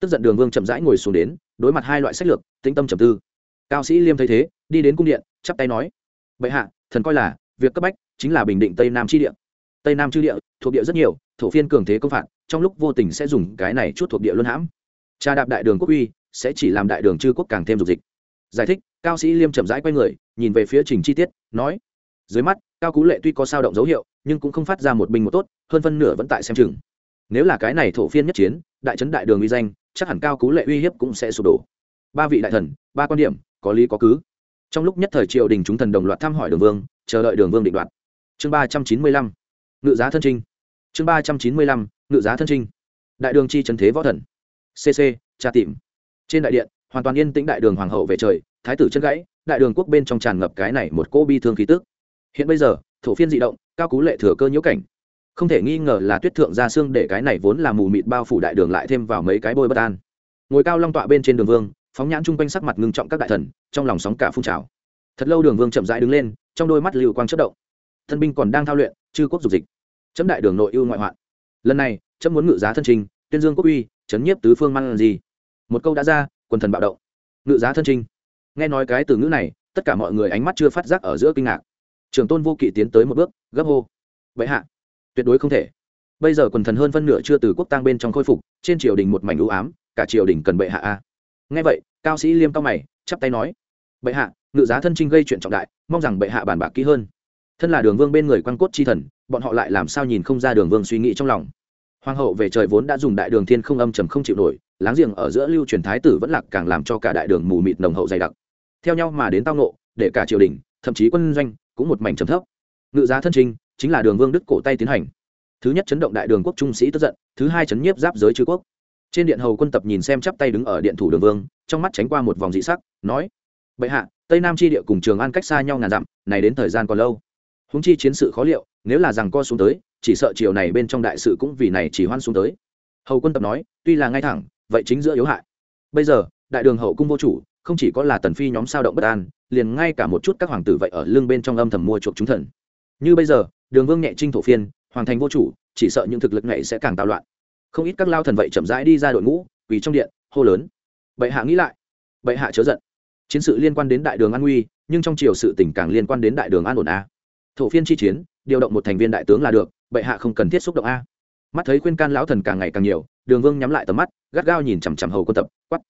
Tức giận đường vương chậm rãi ngồi xuống đến, đối mặt hai loại sách lược, tĩnh tâm trầm tư. Cao sĩ liêm thấy thế, đi đến cung điện, chắp tay nói, bệ hạ, thần coi là, việc cấp bách chính là bình định tây nam chi địa. Tây nam chư địa, thuộc địa rất nhiều, thổ phiên cường thế công phạt, trong lúc vô tình sẽ dùng cái này chút thuộc địa luân hãm trà đạp đại đường quốc uy, sẽ chỉ làm đại đường chư quốc càng thêm dục dịch. Giải thích, cao sĩ liêm chậm rãi quay người, nhìn về phía trình chi tiết, nói, dưới mắt, cao cú lệ tuy có sao động dấu hiệu, nhưng cũng không phát ra một binh một tốt, hơn phân nửa vẫn tại xem chừng. Nếu là cái này thổ phiên nhất chiến, đại trấn đại đường uy danh, chắc hẳn cao cú lệ uy hiếp cũng sẽ sụp đổ. Ba vị đại thần, ba quan điểm, có lý có cứ. Trong lúc nhất thời triều đình chúng thần đồng loạt thăm hỏi đường vương, chờ đợi đường vương định đoạt. Chương ba trăm chín mươi lăm, ngự giá thân trinh. Chương ba trăm chín mươi lăm, ngự giá thân trinh. Đại đường chi trần thế võ thần cc tra tìm. Trên đại điện, hoàn toàn yên tĩnh đại đường hoàng hậu về trời, thái tử chân gãy, đại đường quốc bên trong tràn ngập cái này một cô bi thương khí tức. Hiện bây giờ, thổ phiên dị động, cao cú lệ thừa cơ nhiễu cảnh. Không thể nghi ngờ là tuyết thượng ra xương để cái này vốn là mù mịt bao phủ đại đường lại thêm vào mấy cái bôi bất an. Ngồi cao long tọa bên trên đường vương, phóng nhãn chung quanh sắc mặt ngưng trọng các đại thần, trong lòng sóng cả phun trào. Thật lâu đường vương chậm rãi đứng lên, trong đôi mắt lưu quang chất động. Thân binh còn đang thao luyện, chư quốc dục dịch. Chấm đại đường nội ưu ngoại hoạn. Lần này, chấm muốn ngự giá thân trình, tuyên dương quốc uy chấn nhiếp tứ phương mang gì một câu đã ra, quần thần bạo động. Ngự giá thân trinh. Nghe nói cái từ ngữ này, tất cả mọi người ánh mắt chưa phát giác ở giữa kinh ngạc. Trường tôn vô kỵ tiến tới một bước, gấp hô. Vậy hạ, tuyệt đối không thể. Bây giờ quần thần hơn phân nửa chưa từ quốc tang bên trong khôi phục, trên triều đình một mảnh ưu ám, cả triều đình cần bệ hạ a. Nghe vậy, cao sĩ liêm cao mày, chắp tay nói. Bệ hạ, ngự giá thân trinh gây chuyện trọng đại, mong rằng bệ hạ bàn bạc kỹ hơn. Thân là đường vương bên người quan cốt chi thần, bọn họ lại làm sao nhìn không ra đường vương suy nghĩ trong lòng hoàng hậu về trời vốn đã dùng đại đường thiên không âm trầm không chịu nổi, láng giềng ở giữa lưu truyền thái tử vẫn lạc càng làm cho cả đại đường mù mịt nồng hậu dày đặc. Theo nhau mà đến tao nộ để cả triều đình, thậm chí quân doanh, cũng một mảnh trầm thấp. Ngự giá thân trinh chính là đường vương đức cổ tay tiến hành. Thứ nhất chấn động đại đường quốc trung sĩ tức giận, thứ hai chấn nhiếp giáp giới chư quốc. Trên điện hầu quân tập nhìn xem chắp tay đứng ở điện thủ đường vương, trong mắt tránh qua một vòng dị sắc, nói, bệ hạ, tây nam chi địa cùng trường an cách xa nhau ngàn dặm, này đến thời gian còn lâu. Húng chi chiến sự khó liệu, nếu là rằng co xuống tới chỉ sợ chiều này bên trong đại sự cũng vì này chỉ hoan xuống tới. Hầu quân tập nói, tuy là ngay thẳng, vậy chính giữa yếu hại. Bây giờ, đại đường hậu cung vô chủ, không chỉ có là tần phi nhóm sao động bất an, liền ngay cả một chút các hoàng tử vậy ở lưng bên trong âm thầm mua chuộc chúng thần. Như bây giờ, đường vương nhẹ trinh thổ phiên, hoàng thành vô chủ, chỉ sợ những thực lực này sẽ càng tạo loạn. Không ít các lao thần vậy chậm rãi đi ra đội ngũ, quỳ trong điện, hô lớn. Bệ hạ nghĩ lại. Bệ hạ chớ giận. Chiến sự liên quan đến đại đường an nguy, nhưng trong chiều sự tình càng liên quan đến đại đường an ổn a thổ phiên chi chiến, điều động một thành viên đại tướng là được bệ hạ không cần thiết xúc động a. Mắt thấy khuyên can lão thần càng ngày càng nhiều, đường vương nhắm lại tầm mắt, gắt gao nhìn chằm chằm hầu quân tập quắp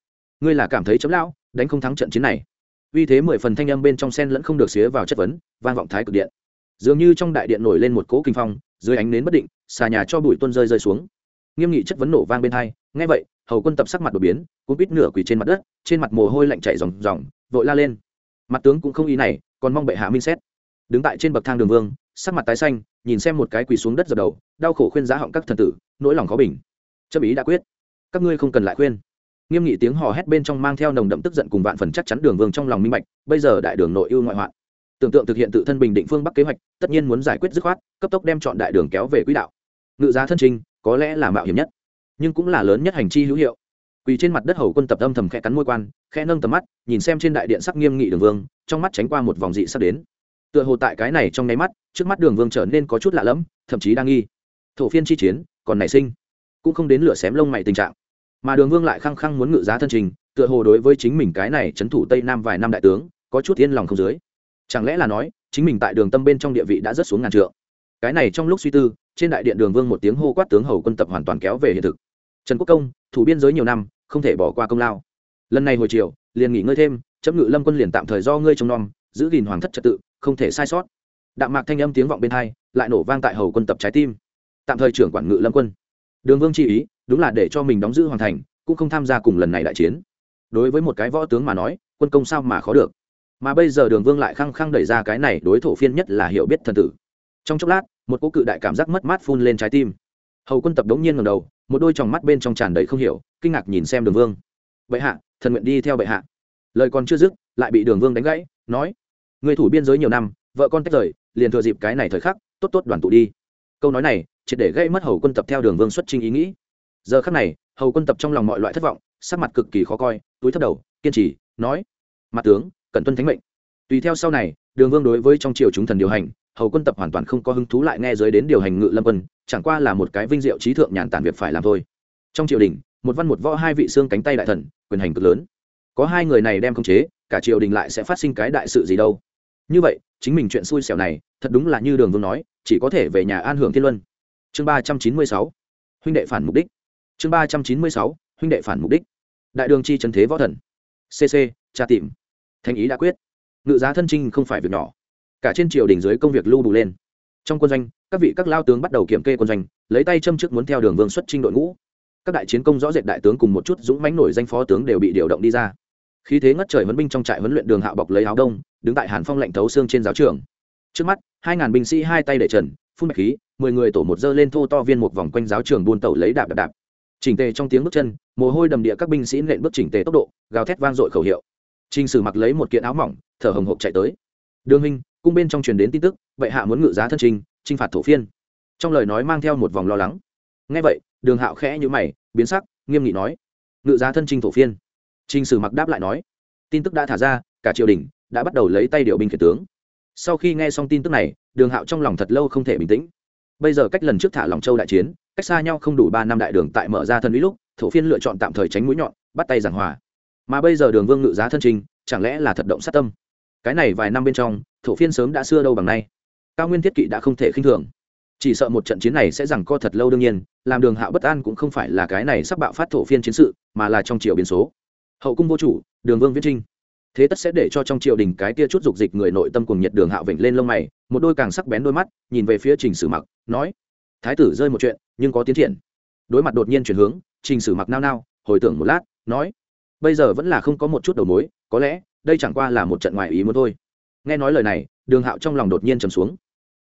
ngươi là cảm thấy chấm lão, đánh không thắng trận chiến này. Vì thế mười phần thanh âm bên trong sen lẫn không được xía vào chất vấn, vang vọng thái cực điện. Dường như trong đại điện nổi lên một cỗ kinh phong, dưới ánh nến bất định, xà nhà cho bụi tuân rơi rơi xuống. Nghiêm nghị chất vấn nổ vang bên hai, nghe vậy, hầu quân tập sắc mặt đột biến cũng bít nửa quỳ trên mặt đất, trên mặt mồ hôi lạnh chảy ròng ròng, vội la lên. Mặt tướng cũng không ý này, còn mong bệ hạ minh xét. Đứng tại trên bậc thang đường vương sắc mặt tái xanh nhìn xem một cái quỳ xuống đất dập đầu đau khổ khuyên giá họng các thần tử nỗi lòng khó bình. Chấp ý đã quyết. Các ngươi không cần lại khuyên. Nghiêm nghị tiếng hò hét bên trong mang theo nồng đậm tức giận cùng vạn phần chắc chắn đường vương trong lòng minh bạch bây giờ đại đường nội ưu ngoại hoạn. Tưởng tượng thực hiện tự thân bình định phương bắc kế hoạch tất nhiên muốn giải quyết dứt khoát cấp tốc đem chọn đại đường kéo về quỹ đạo. Ngự giá thân trinh, có lẽ là mạo hiểm nhất nhưng cũng là lớn nhất hành chi hữu hiệu. Quỳ trên mặt đất hầu quân tập âm thầm khẽ cắn môi quan khẽ nâng tầm mắt nhìn xem trên đại điện sắc nghiêm nghị đường vương trong mắt tránh qua một vòng dị sắp đến tựa hồ tại cái này trong nháy mắt, trước mắt đường vương trở nên có chút lạ lẫm, thậm chí đang nghi. Thổ phiên chi chiến, còn nảy sinh. Cũng không đến lửa xém lông mày tình trạng. Mà đường vương lại khăng khăng muốn ngự giá thân trình, tựa hồ đối với chính mình cái này trấn thủ tây nam vài năm đại tướng, có chút yên lòng không dưới. Chẳng lẽ là nói, chính mình tại đường tâm bên trong địa vị đã rất xuống ngàn trượng? Cái này trong lúc suy tư, trên đại điện đường vương một tiếng hô quát tướng hầu quân tập hoàn toàn kéo về hiện thực. Trần quốc công, thủ biên giới nhiều năm, không thể bỏ qua công lao. Lần này hồi chiều, liền nghỉ ngơi thêm, chấm ngự lâm quân liền tạm thời do ngươi trông nom, giữ gìn hoàng thất trật tự không thể sai sót. Đạm mạc thanh âm tiếng vọng bên hai, lại nổ vang tại hầu quân tập trái tim. Tạm thời trưởng quản ngự lâm quân. Đường vương chi ý, đúng là để cho mình đóng giữ hoàn thành, cũng không tham gia cùng lần này đại chiến. Đối với một cái võ tướng mà nói, quân công sao mà khó được. Mà bây giờ đường vương lại khăng khăng đẩy ra cái này đối thủ phiên nhất là hiểu biết thần tử. Trong chốc lát, một cỗ cự đại cảm giác mất mát phun lên trái tim. Hầu quân tập đống nhiên ngầm đầu, một đôi tròng mắt bên trong tràn đầy không hiểu, kinh ngạc nhìn xem đường vương. Bệ hạ, thần nguyện đi theo bệ hạ. Lời còn chưa dứt, lại bị đường vương đánh gãy, nói người thủ biên giới nhiều năm, vợ con tách rời, liền thừa dịp cái này thời khắc, tốt tốt đoàn tụ đi. Câu nói này, triệt để gây mất hầu quân tập theo đường vương xuất trình ý nghĩ. Giờ khắc này, hầu quân tập trong lòng mọi loại thất vọng, sắc mặt cực kỳ khó coi, túi thấp đầu, kiên trì, nói mặt tướng, cần tuân thánh mệnh. Tùy theo sau này, đường vương đối với trong triều chúng thần điều hành, hầu quân tập hoàn toàn không có hứng thú lại nghe giới đến điều hành ngự lâm quân, chẳng qua là một cái vinh diệu trí thượng nhàn tản việc phải làm thôi. Trong triều đình, một văn một võ hai vị xương cánh tay đại thần, quyền hành cực lớn. Có hai người này đem khống chế, cả triều đình lại sẽ phát sinh cái đại sự gì đâu như vậy, chính mình chuyện xui xẻo này, thật đúng là như đường vương nói, chỉ có thể về nhà an hưởng thiên luân. Chương ba trăm chín mươi sáu, huynh đệ phản mục đích. Chương ba trăm chín mươi sáu, huynh đệ phản mục đích. Đại đường chi trần thế võ thần. Cc tra tìm. Thanh ý đã quyết. Ngự giá thân trinh không phải việc nhỏ. Cả trên triều đình dưới công việc lưu bù lên. Trong quân doanh, các vị các lao tướng bắt đầu kiểm kê quân doanh, lấy tay châm trước muốn theo đường vương xuất trinh đội ngũ. Các đại chiến công rõ rệt đại tướng cùng một chút dũng mãnh nổi danh phó tướng đều bị điều động đi ra khí thế ngất trời huấn binh trong trại huấn luyện đường hạo bọc lấy áo đông đứng tại hàn phong lạnh thấu xương trên giáo trường trước mắt hai ngàn binh sĩ hai tay để trần phun bạch khí mười người tổ một dơ lên thô to viên một vòng quanh giáo trường buôn tẩu lấy đạp đạp đạp chỉnh tề trong tiếng bước chân mồ hôi đầm địa các binh sĩ nện bước chỉnh tề tốc độ gào thét vang dội khẩu hiệu Trình Sử mặc lấy một kiện áo mỏng, thở hồng hộc chạy tới. Đường Minh, cung bên trong truyền đến tin tức, vậy hạ muốn ngự giá thân trình, chinh phạt thổ phiên. Trong lời nói mang theo một vòng lo lắng. Nghe vậy, Đường Hạo khẽ nhũ mày, biến sắc, nghiêm nghị nói: "Ngự giá thân trình thổ phiên." Trình Sử mặc đáp lại nói: "Tin tức đã thả ra, cả triều đình đã bắt đầu lấy tay điều binh khiển tướng." Sau khi nghe xong tin tức này, Đường Hạo trong lòng thật lâu không thể bình tĩnh. Bây giờ cách lần trước thả lòng châu đại chiến, cách xa nhau không đủ ba năm đại đường tại mở ra thân uy lúc, thổ phiên lựa chọn tạm thời tránh mũi nhọn, bắt tay giảng hòa. Mà bây giờ đường vương ngự giá thân trình chẳng lẽ là thật động sát tâm? Cái này vài năm bên trong thổ phiên sớm đã xưa đâu bằng nay. Cao nguyên thiết kỵ đã không thể khinh thường. Chỉ sợ một trận chiến này sẽ rằng co thật lâu đương nhiên làm đường hạo bất an cũng không phải là cái này sắp bạo phát thổ phiên chiến sự mà là trong triều biến số hậu cung vô chủ, đường vương viễn trinh. Thế tất sẽ để cho trong triều đình cái tia chút dục dịch người nội tâm cùng nhiệt đường hạo vịnh lên lông mày, một đôi càng sắc bén đôi mắt, nhìn về phía trình sử mặc, nói, thái tử rơi một chuyện, nhưng có tiến triển. Đối mặt đột nhiên chuyển hướng, trình sử mặc nao nao, hồi tưởng một lát, nói, bây giờ vẫn là không có một chút đầu mối, có lẽ, đây chẳng qua là một trận ngoài ý muốn thôi. Nghe nói lời này, đường hạo trong lòng đột nhiên trầm xuống.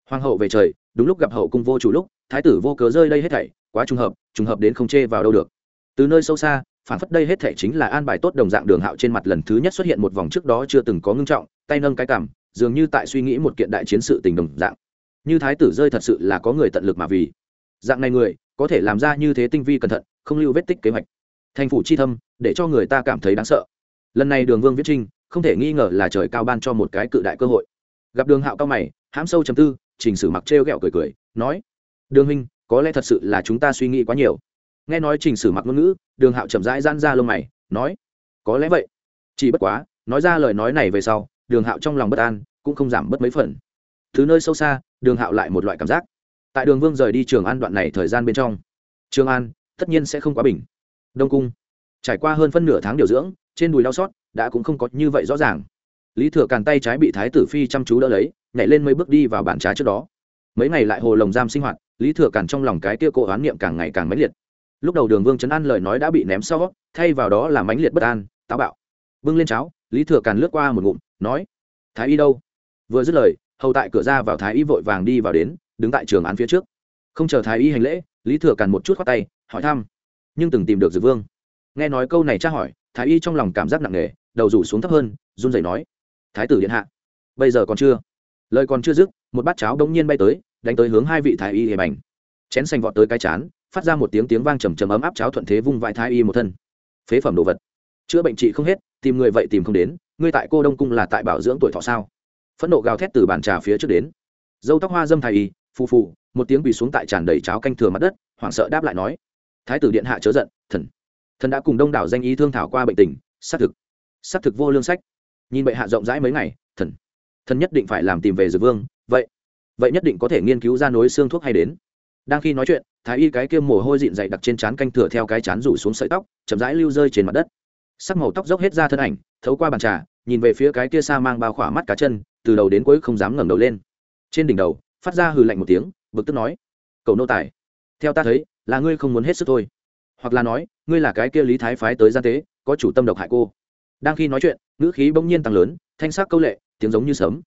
Hoàng hậu về trời, đúng lúc gặp hậu cung vô chủ lúc, thái tử vô cớ rơi đây hết thảy, quá trùng hợp trùng hợp đến không chê vào đâu được. Từ nơi sâu xa phản phất đây hết thể chính là an bài tốt đồng dạng đường hạo trên mặt lần thứ nhất xuất hiện một vòng trước đó chưa từng có ngưng trọng, tay nâng cái cảm dường như tại suy nghĩ một kiện đại chiến sự tình đồng dạng. Như thái tử rơi thật sự là có người tận lực mà vì. Dạng này người, có thể làm ra như thế tinh vi cẩn thận, không lưu vết tích kế hoạch. Thành phủ chi thâm, để cho người ta cảm thấy đáng sợ. Lần này đường vương viết trinh, không thể nghi ngờ là trời cao ban cho một cái cự đại cơ hội. Gặp đường hạo cao mày, hãm sâu chầm tư chỉnh sử mặc trêu ghẹo cười cười, nói, đường huynh, có lẽ thật sự là chúng ta suy nghĩ quá nhiều nghe nói chỉnh sử mặc ngôn ngữ, đường hạo chậm rãi gian ra lông mày, nói, có lẽ vậy. Chỉ bất quá, nói ra lời nói này về sau, đường hạo trong lòng bất an, cũng không giảm bớt mấy phần. Thứ nơi sâu xa, đường hạo lại một loại cảm giác. Tại đường vương rời đi trường an đoạn này thời gian bên trong, trường an tất nhiên sẽ không quá bình. Đông cung, trải qua hơn phân nửa tháng điều dưỡng, trên đùi đau xót đã cũng không có như vậy rõ ràng. Lý thừa càn tay trái bị thái tử phi chăm chú đỡ lấy, nhảy lên mấy bước đi vào bàn trái trước đó. Mấy ngày lại hồ lồng giam sinh hoạt, lý thừa càn trong lòng cái tia cộ oán niệm càng ngày càng mãnh liệt lúc đầu đường vương chấn an lời nói đã bị ném sau, thay vào đó là mãnh liệt bất an, táo bạo. Bưng lên cháo, lý thừa càn lướt qua một ngụm, nói, thái y đâu? Vừa dứt lời, hầu tại cửa ra vào thái y vội vàng đi vào đến, đứng tại trường án phía trước. Không chờ thái y hành lễ, lý thừa càn một chút khoát tay, hỏi thăm. Nhưng từng tìm được dược vương. Nghe nói câu này tra hỏi, thái y trong lòng cảm giác nặng nề, đầu rủ xuống thấp hơn, run rẩy nói, thái tử điện hạ, bây giờ còn chưa? Lời còn chưa dứt, một bát cháo đống nhiên bay tới, đánh tới hướng hai vị thái y hề bành. Chén xanh vọt tới cái chán phát ra một tiếng tiếng vang trầm trầm ấm áp cháo thuận thế vung vãi thái y một thân. Phế phẩm đồ vật. Chữa bệnh trị không hết, tìm người vậy tìm không đến, ngươi tại cô đông cung là tại bảo dưỡng tuổi thọ sao? Phẫn nộ gào thét từ bàn trà phía trước đến. Dâu tóc hoa dâm thái y, phù phù, một tiếng quỳ xuống tại tràn đầy cháo canh thừa mặt đất, hoảng sợ đáp lại nói. Thái tử điện hạ chớ giận, thần. Thần đã cùng đông đảo danh y thương thảo qua bệnh tình, xác thực. Xác thực vô lương sách. Nhìn bệ hạ rộng rãi mấy ngày, thần. Thần nhất định phải làm tìm về dược vương, vậy. Vậy nhất định có thể nghiên cứu ra nối xương thuốc hay đến đang khi nói chuyện, thái y cái kia mồ hôi dịn dậy đặt trên trán canh thừa theo cái chán rủ xuống sợi tóc, chậm rãi lưu rơi trên mặt đất. Sắc màu tóc dốc hết ra thân ảnh, thấu qua bàn trà, nhìn về phía cái kia xa mang bao khỏa mắt cá chân, từ đầu đến cuối không dám ngẩng đầu lên. Trên đỉnh đầu, phát ra hừ lạnh một tiếng, bực tức nói cậu nô tài, theo ta thấy, là ngươi không muốn hết sức thôi. Hoặc là nói, ngươi là cái kia lý thái phái tới gian tế, có chủ tâm độc hại cô. Đang khi nói chuyện, ngữ khí bỗng nhiên tăng lớn, thanh sắc câu lệ, tiếng giống như sớm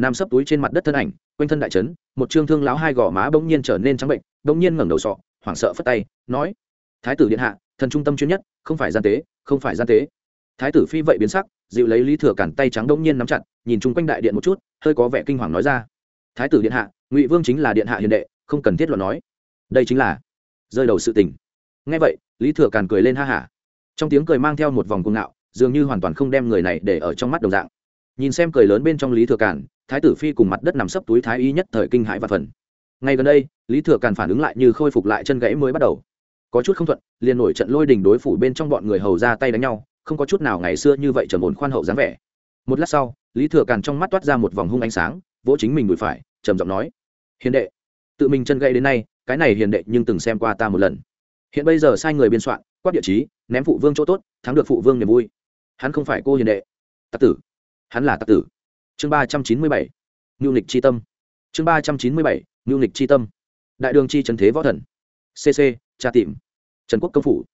nằm sấp túi trên mặt đất thân ảnh quanh thân đại trấn, một trương thương láo hai gò má bỗng nhiên trở nên trắng bệnh, bỗng nhiên ngẩng đầu sọ, hoảng sợ phất tay, nói, thái tử điện hạ, thần trung tâm chuyên nhất, không phải gian tế, không phải gian tế. Thái tử phi vậy biến sắc, dịu lấy lý thừa cản tay trắng bỗng nhiên nắm chặt, nhìn chung quanh đại điện một chút, hơi có vẻ kinh hoàng nói ra, thái tử điện hạ, ngụy vương chính là điện hạ hiền đệ, không cần thiết luận nói. Đây chính là rơi đầu sự tình. Ngay vậy, lý thừa càn cười lên ha hả. Trong tiếng cười mang theo một vòng cuồng ngạo, dường như hoàn toàn không đem người này để ở trong mắt đồng dạng nhìn xem cười lớn bên trong lý thừa Cản, thái tử phi cùng mặt đất nằm sấp túi thái y nhất thời kinh hãi và phần. Ngay gần đây lý thừa càn phản ứng lại như khôi phục lại chân gãy mới bắt đầu. Có chút không thuận liền nổi trận lôi đình đối phủ bên trong bọn người hầu ra tay đánh nhau không có chút nào ngày xưa như vậy trầm ổn khoan hậu dáng vẻ. Một lát sau lý thừa càn trong mắt toát ra một vòng hung ánh sáng vỗ chính mình đùi phải trầm giọng nói hiền đệ tự mình chân gãy đến nay cái này hiền đệ nhưng từng xem qua ta một lần. Hiện bây giờ sai người biên soạn quát địa chí ném phụ vương chỗ tốt thắng được phụ vương niềm vui. Hắn không phải cô hiền đệ. Tặc tử hắn là tặc tử. Chương ba trăm chín mươi bảy, ngưu nịch c tâm. Chương ba trăm chín mươi bảy, ngưu nịch c tâm. Đại đường chi trần thế võ thần. Cc tra tìm. Trần quốc công phủ.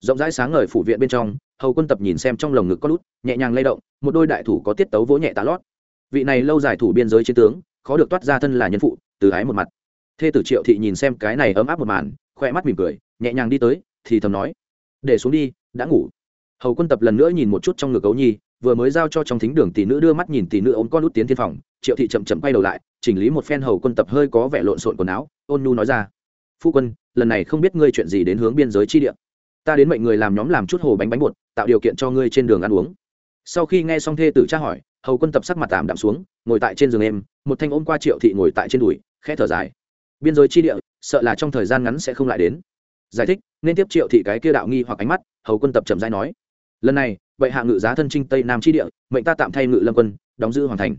Rộng rãi sáng ngời phủ viện bên trong, hầu quân tập nhìn xem trong lồng ngực có lút, nhẹ nhàng lay động, một đôi đại thủ có tiết tấu vỗ nhẹ tá lót. Vị này lâu dài thủ biên giới chiến tướng, khó được toát ra thân là nhân phụ, từ ái một mặt. Thê tử triệu thị nhìn xem cái này ấm áp một màn khoe mắt mỉm cười, nhẹ nhàng đi tới, thì thầm nói, để xuống đi, đã ngủ. Hầu quân tập lần nữa nhìn một chút trong ngực ấu nhi vừa mới giao cho trong thính đường tỷ nữ đưa mắt nhìn tỷ nữ ôm con út tiến thiên phòng, triệu thị chậm chậm quay đầu lại, chỉnh lý một phen hầu quân tập hơi có vẻ lộn xộn quần áo, ôn nhu nói ra. Phu quân, lần này không biết ngươi chuyện gì đến hướng biên giới chi địa. Ta đến mệnh người làm nhóm làm chút hồ bánh bánh bột, tạo điều kiện cho ngươi trên đường ăn uống. Sau khi nghe xong thê tử tra hỏi, hầu quân tập sắc mặt tạm đạm xuống, ngồi tại trên giường em một thanh ôm qua triệu thị ngồi tại trên đùi, khẽ thở dài. Biên giới chi địa, sợ là trong thời gian ngắn sẽ không lại đến. Giải thích, nên tiếp triệu thị cái kia đạo nghi hoặc ánh mắt, hầu quân tập chậm rãi nói. Lần này vậy hạ ngự giá thân trinh tây nam chi địa, mệnh ta tạm thay ngự lâm quân, đóng giữ hoàn thành.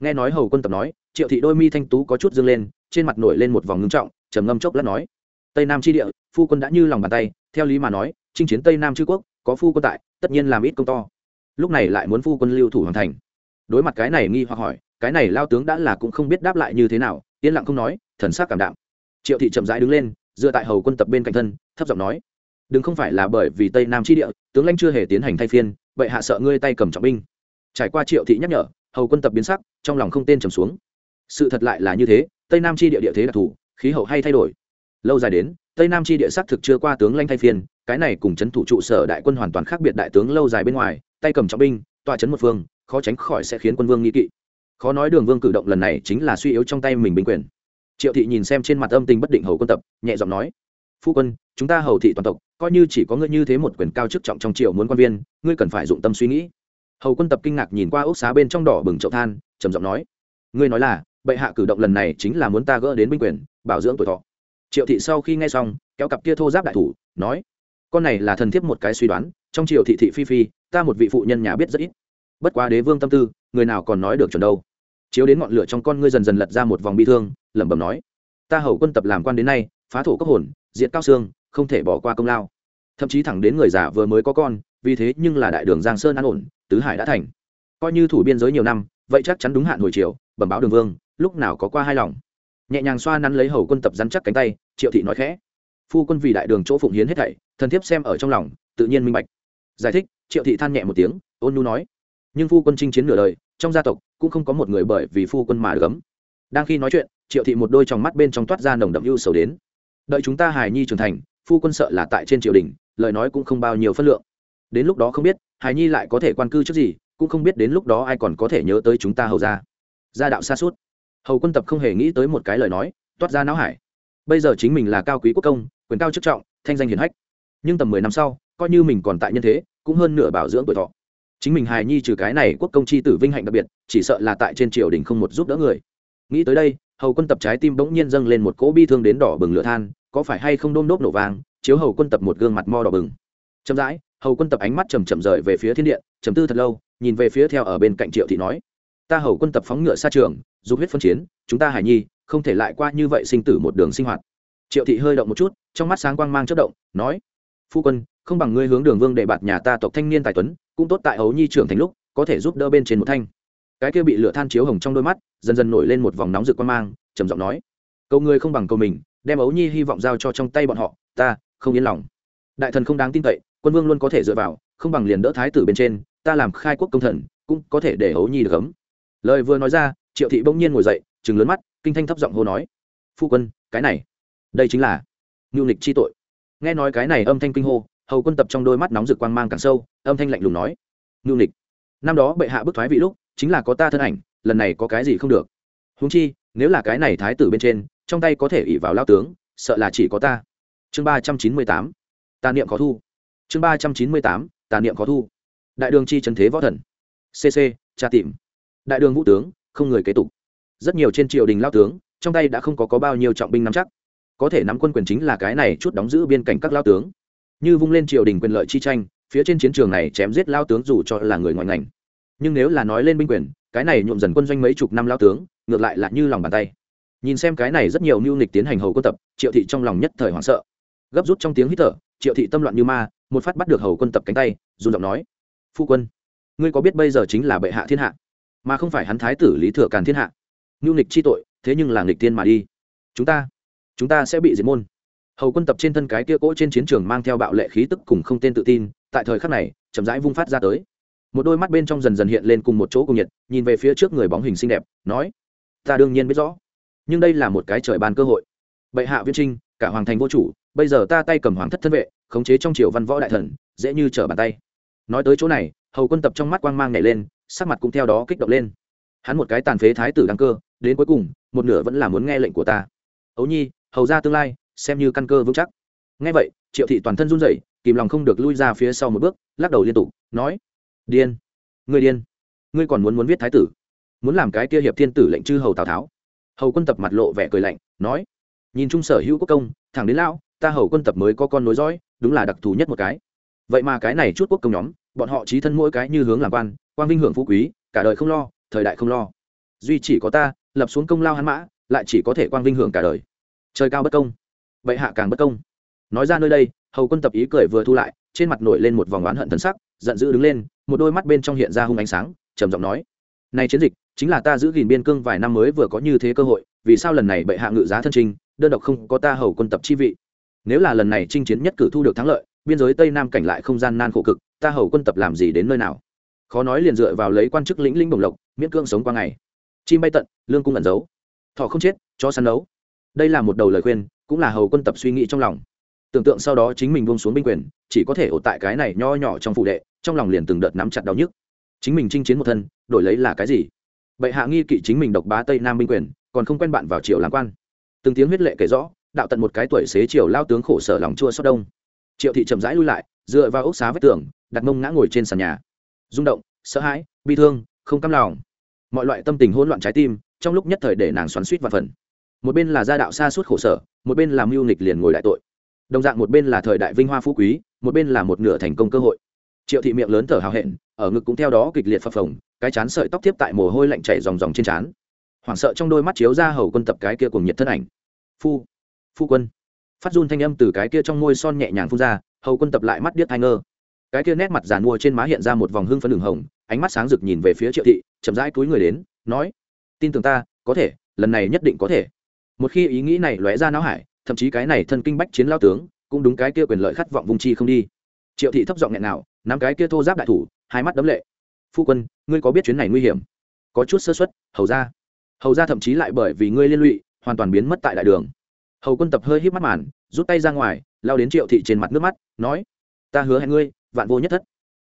Nghe nói hầu quân tập nói, triệu thị đôi mi thanh tú có chút dương lên, trên mặt nổi lên một vòng ngưng trọng, trầm ngâm chốc lát nói, tây nam chi địa, phu quân đã như lòng bàn tay, theo lý mà nói, chinh chiến tây nam chư quốc, có phu quân tại, tất nhiên làm ít công to. Lúc này lại muốn phu quân lưu thủ hoàn thành. Đối mặt cái này nghi hoặc hỏi, cái này lao tướng đã là cũng không biết đáp lại như thế nào, yên lặng không nói, thần sắc cảm đạm. Triệu thị chậm rãi đứng lên, dựa tại hầu quân tập bên cạnh thân, thấp giọng nói, đừng không phải là bởi vì tây nam chi địa, tướng lãnh chưa hề tiến hành thay phiên vậy hạ sợ ngươi tay cầm trọng binh. Trải qua triệu thị nhắc nhở, hầu quân tập biến sắc, trong lòng không tên trầm xuống. Sự thật lại là như thế, tây nam chi địa địa thế đặc thù, khí hậu hay thay đổi. Lâu dài đến, tây nam chi địa sắc thực chưa qua tướng lãnh thay phiên, cái này cùng c h ấ n thủ trụ sở đại quân hoàn toàn khác biệt đại tướng lâu dài bên ngoài, tay cầm trọng binh, tọa chấn một phương, khó tránh khỏi sẽ khiến quân vương nghĩ kỵ. Khó nói đường vương cử động lần này chính là suy yếu trong tay mình binh quyền. Triệu thị nhìn xem trên mặt âm tình bất định hầu quân tập, nhẹ giọng nói, phu quân, chúng ta hầu thị toàn tộc coi như chỉ có ngươi như thế một quyền cao chức trọng trong triều muốn quan viên, ngươi cần phải dụng tâm suy nghĩ. Hầu quân tập kinh ngạc nhìn qua ốc xá bên trong đỏ bừng chậu than, trầm giọng nói, ngươi nói là, bệ hạ cử động lần này chính là muốn ta gỡ đến binh quyền, bảo dưỡng tuổi thọ. Triệu thị sau khi nghe xong, kéo cặp kia thô giáp đại thủ, nói, con này là thần thiếp một cái suy đoán, trong triều thị thị phi phi, ta một vị phụ nhân nhà biết rất ít. Bất quá đế vương tâm tư, người nào còn nói được chuẩn đâu. Chiếu đến ngọn lửa trong con ngươi dần dần lật ra một vòng bi thương, lẩm bẩm nói, ta hầu quân tập làm quan đến nay, phá thổ cấp hồn diện cao xương, không thể bỏ qua công lao thậm chí thẳng đến người già vừa mới có con, vì thế nhưng là đại đường giang sơn an ổn, tứ hải đã thành. Coi như thủ biên giới nhiều năm, vậy chắc chắn đúng hạn hồi chiều bẩm báo đường vương, lúc nào có qua hai lòng. Nhẹ nhàng xoa nắn lấy hầu quân tập rắn chắc cánh tay, triệu thị nói khẽ. Phu quân vì đại đường chỗ phụng hiến hết thảy, thần thiếp xem ở trong lòng, tự nhiên minh bạch. Giải thích, triệu thị than nhẹ một tiếng, ôn nu nói. Nhưng phu quân chinh chiến nửa đời, trong gia tộc cũng không có một người bởi vì phu quân mà gấm. Đang khi nói chuyện, triệu thị một đôi trong mắt bên trong toát ra nồng đậm ưu sầu đến. Đợi chúng ta hài nhi trưởng thành phu quân sợ là tại trên triều đình, lời nói cũng không bao nhiêu phân lượng. Đến lúc đó không biết, hài nhi lại có thể quan cư trước gì, cũng không biết đến lúc đó ai còn có thể nhớ tới chúng ta hầu ra gia đạo xa suốt. Hầu quân tập không hề nghĩ tới một cái lời nói, toát ra não hải. Bây giờ chính mình là cao quý quốc công, quyền cao chức trọng, thanh danh hiển hách. Nhưng tầm mười năm sau, coi như mình còn tại nhân thế, cũng hơn nửa bảo dưỡng tuổi thọ. Chính mình hài nhi trừ cái này quốc công chi tử vinh hạnh đặc biệt, chỉ sợ là tại trên triều đình không một giúp đỡ người. Nghĩ tới đây, hầu quân tập trái tim bỗng nhiên dâng lên một cỗ bi thương đến đỏ bừng lửa than có phải hay không đôm đốp nổ vàng chiếu hầu quân tập một gương mặt mo đỏ bừng. Chậm rãi, hầu quân tập ánh mắt chầm chậm rời về phía thiên điện chầm tư thật lâu, nhìn về phía theo ở bên cạnh triệu thị nói, ta hầu quân tập phóng ngựa xa trường, dục huyết phân chiến, chúng ta hải nhi, không thể lại qua như vậy sinh tử một đường sinh hoạt. Triệu thị hơi động một chút, trong mắt sáng quang mang chất động, nói, phu quân, không bằng ngươi hướng đường vương để bạt nhà ta tộc thanh niên tài tuấn, cũng tốt tại hấu nhi trưởng thành lúc, có thể giúp đỡ bên trên một thanh. Cái kia bị lửa than chiếu hồng trong đôi mắt, dần dần nổi lên một vòng nóng rực quang mang, trầm giọng nói câu ngươi không bằng câu mình đem ấu nhi hy vọng giao cho trong tay bọn họ, ta, không yên lòng. Đại thần không đáng tin cậy, quân vương luôn có thể dựa vào, không bằng liền đỡ thái tử bên trên, ta làm khai quốc công thần, cũng có thể để ấu nhi được ấm. Lời vừa nói ra, triệu thị bỗng nhiên ngồi dậy chừng lớn mắt, kinh thanh thấp giọng hô nói, phu quân, cái này, đây chính là ngưu nịch chi tội. Nghe nói cái này âm thanh kinh hô, hầu quân tập trong đôi mắt nóng rực quang mang càng sâu, âm thanh lạnh lùng nói, ngưu nịch, năm đó bệ hạ bức thoái vị lúc, chính là có ta thân ảnh, lần này có cái gì không được. Húng chi, nếu là cái này thái tử bên trên trong tay có thể ỉ vào lao tướng sợ là chỉ có ta. Chương ba trăm chín mươi tám tà niệm khó thu. Chương ba trăm chín mươi tám tà niệm khó thu. Đại đường chi trần thế võ thần. Cc tra tìm. Đại đường vũ tướng không người kế tục. Rất nhiều trên triều đình lao tướng trong tay đã không có, có bao nhiêu trọng binh nắm chắc. Có thể nắm quân quyền chính là cái này chút đóng giữ biên cảnh các lao tướng. Như vung lên triều đình quyền lợi chi tranh phía trên chiến trường này chém giết lao tướng dù cho là người ngoài ngành. Nhưng nếu là nói lên binh quyền cái này nhuộm dần quân doanh mấy chục năm lao tướng ngược lại là như lòng bàn tay nhìn xem cái này rất nhiều mưu nịch tiến hành hầu quân tập, triệu thị trong lòng nhất thời hoảng sợ. Gấp rút trong tiếng hít thở, triệu thị tâm loạn như ma, một phát bắt được hầu quân tập cánh tay, run giọng nói, phu quân, ngươi có biết bây giờ chính là bệ hạ thiên hạ, mà không phải hắn thái tử lý thừa càn thiên hạ. Mưu nịch chi tội, thế nhưng là nghịch tiên mà đi. Chúng ta chúng ta sẽ bị diệt môn. Hầu quân tập trên thân cái kia cỗ trên chiến trường mang theo bạo lệ khí tức cùng không tên tự tin, tại thời khắc này, chậm rãi vung phát ra tới. Một đôi mắt bên trong dần dần hiện lên cùng một chỗ cùng nhiệt, nhìn về phía trước người bóng hình xinh đẹp, nói, ta đương nhiên biết rõ nhưng đây là một cái trời ban cơ hội. Bệ hạ viên trinh, cả hoàng thành vô chủ, bây giờ ta tay cầm hoàng thất thân vệ, khống chế trong triều văn võ đại thần, dễ như trở bàn tay. Nói tới chỗ này, hầu quân tập trong mắt quang mang nhảy lên, sắc mặt cũng theo đó kích động lên. Hắn một cái tàn phế thái tử đăng cơ, đến cuối cùng, một nửa vẫn là muốn nghe lệnh của ta. Ấu nhi, hầu ra tương lai, xem như căn cơ vững chắc. Nghe vậy, triệu thị toàn thân run rẩy, kìm lòng không được lui ra phía sau một bước, lắc đầu liên tục, nói, điên, ngươi điên, ngươi còn muốn muốn viết thái tử? Muốn làm cái kia hiệp thiên tử lệnh chư hầu tào tháo? Hầu quân tập mặt lộ vẻ cười lạnh, nói, nhìn chung sở hữu quốc công, thẳng đến lao ta hầu quân tập mới có con nối dõi, đúng là đặc thù nhất một cái. Vậy mà cái này chút quốc công nhóm, bọn họ trí thân mỗi cái như hướng làm quan quan vinh hưởng phú quý, cả đời không lo, thời đại không lo. Duy chỉ có ta, lập xuống công lao hắn mã, lại chỉ có thể quan vinh hưởng cả đời. Trời cao bất công vậy hạ càng bất công. Nói ra nơi đây, hầu quân tập ý cười vừa thu lại, trên mặt nổi lên một vòng oán hận thần sắc, giận dữ đứng lên, một đôi mắt bên trong hiện ra hung ánh sáng, trầm giọng nói, này chiến dịch chính là ta giữ gìn biên cương vài năm mới vừa có như thế cơ hội, vì sao lần này bệ hạ ngự giá thân trình, đơn độc không có ta hầu quân tập chi vị? Nếu là lần này chinh chiến nhất cử thu được thắng lợi, biên giới tây nam cảnh lại không gian nan khổ cực, ta hầu quân tập làm gì đến nơi nào? Khó nói liền dựa vào lấy quan chức lĩnh lĩnh đồng lộc, miễn cương sống qua ngày. Chim bay tận, lương cung ẩn giấu. Thọ không chết cho săn đấu đây là một đầu lời khuyên, cũng là hầu quân tập suy nghĩ trong lòng. Tưởng tượng sau đó chính mình buông xuống binh quyền, chỉ có thể ổ tại cái này nho nhỏ trong phụ đệ, trong lòng liền từng đợt nắm chặt đau nhức. Chính mình chinh chiến một thân, đổi lấy là cái gì? Bệ hạ nghi kỵ chính mình độc bá tây nam binh quyền, còn không quen bạn vào triều làm quan. Từng tiếng huyết lệ kể rõ, đạo tận một cái tuổi xế triều lao tướng khổ sở lòng chua xót đông. Triệu thị chậm rãi lui lại, dựa vào ốc xá vách tường, đặt mông ngã ngồi trên sàn nhà. Rung động, sợ hãi, bi thương, không căm lòng. Mọi loại tâm tình hỗn loạn trái tim, trong lúc nhất thời để nàng xoắn suýt và phần. Một bên là gia đạo xa suốt khổ sở, một bên là mưu nghịch liền ngồi đại tội. Đồng dạng một bên là thời đại vinh hoa phú quý, một bên là một nửa thành công cơ hội triệu thị miệng lớn thở hào hẹn, ở ngực cũng theo đó kịch liệt phập phồng, cái chán sợi tóc tiếp tại mồ hôi lạnh chảy ròng ròng trên trán. Hoảng sợ trong đôi mắt chiếu ra hầu quân tập cái kia cùng nhiệt thân ảnh. Phu phu quân. Phát run thanh âm từ cái kia trong môi son nhẹ nhàng phun ra, hầu quân tập lại mắt điếc hai ngơ. Cái kia nét mặt giàn mua trên má hiện ra một vòng hưng phấn đường hồng, ánh mắt sáng rực nhìn về phía triệu thị, chậm rãi túi người đến, nói, tin tưởng ta, có thể, lần này nhất định có thể. Một khi ý nghĩ này lóe ra não hải, thậm chí cái này thân kinh bách chiến lao tướng, cũng đúng cái kia quyền lợi khát vọng vùng chi không đi. Triệu thị thấp giọng nghẹn nào nắm cái kia thô giáp đại thủ, hai mắt đấm lệ. Phu quân, ngươi có biết chuyến này nguy hiểm? Có chút sơ xuất hầu ra hầu ra thậm chí lại bởi vì ngươi liên lụy, hoàn toàn biến mất tại đại đường. Hầu quân tập hơi hít mắt màn, rút tay ra ngoài, lao đến triệu thị trên mặt nước mắt, nói, ta hứa hẹn ngươi, vạn vô nhất thất.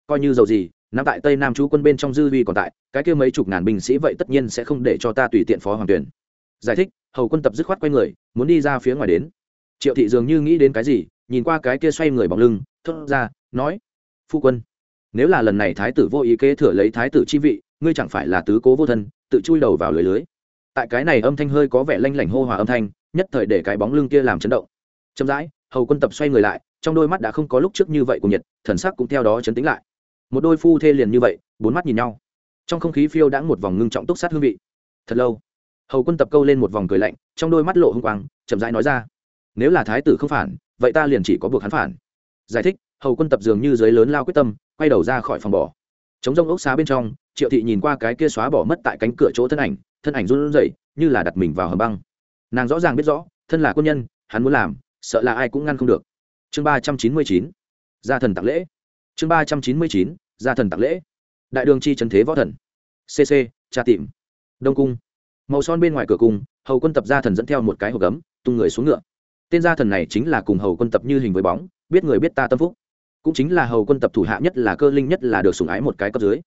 Coi như dầu gì nằm tại tây nam chú quân bên trong dư vi còn tại, cái kia mấy chục ngàn binh sĩ vậy tất nhiên sẽ không để cho ta tùy tiện phó hoàng tuyển. Giải thích, hầu quân tập dứt khoát quay người, muốn đi ra phía ngoài đến. Triệu thị dường như nghĩ đến cái gì, nhìn qua cái kia xoay người bóng lưng, thốt ra, nói phu quân. Nếu là lần này thái tử vô ý kế thừa lấy thái tử chi vị, ngươi chẳng phải là tứ cố vô thân, tự chui đầu vào lưới lưới. Tại cái này âm thanh hơi có vẻ lanh lảnh hô hòa âm thanh, nhất thời để cái bóng lưng kia làm chấn động. Chậm rãi, hầu quân tập xoay người lại, trong đôi mắt đã không có lúc trước như vậy của nhiệt, thần sắc cũng theo đó chấn tĩnh lại. Một đôi phu thê liền như vậy, bốn mắt nhìn nhau. Trong không khí phiêu đã một vòng ngưng trọng túc sát hương vị. Thật lâu, hầu quân tập câu lên một vòng cười lạnh, trong đôi mắt lộ hung quang, chậm rãi nói ra, nếu là thái tử không phản, vậy ta liền chỉ có buộc hắn phản. Giải thích hầu quân tập dường như dưới lớn lao quyết tâm, quay đầu ra khỏi phòng bỏ chống rông ốc xá bên trong, triệu thị nhìn qua cái kia xóa bỏ mất tại cánh cửa chỗ thân ảnh thân ảnh run rẩy, như là đặt mình vào hầm băng. Nàng rõ ràng biết rõ, thân là quân nhân, hắn muốn làm, sợ là ai cũng ngăn không được. Chương ba trăm chín mươi chín, gia thần tạc lễ. Chương ba trăm chín mươi chín, gia thần tạc lễ. Đại đường chi trần thế võ thần. Cc tra tìm. Đông cung. Màu son bên ngoài cửa cung, hầu quân tập gia thần dẫn theo một cái hộp gấm, tung người xuống ngựa. Tên gia thần này chính là cùng hầu quân tập như hình với bóng, biết người biết ta tâm phúc cũng chính là hầu quân tập thủ hạ nhất là cơ linh nhất là được sủng ái một cái cấp dưới.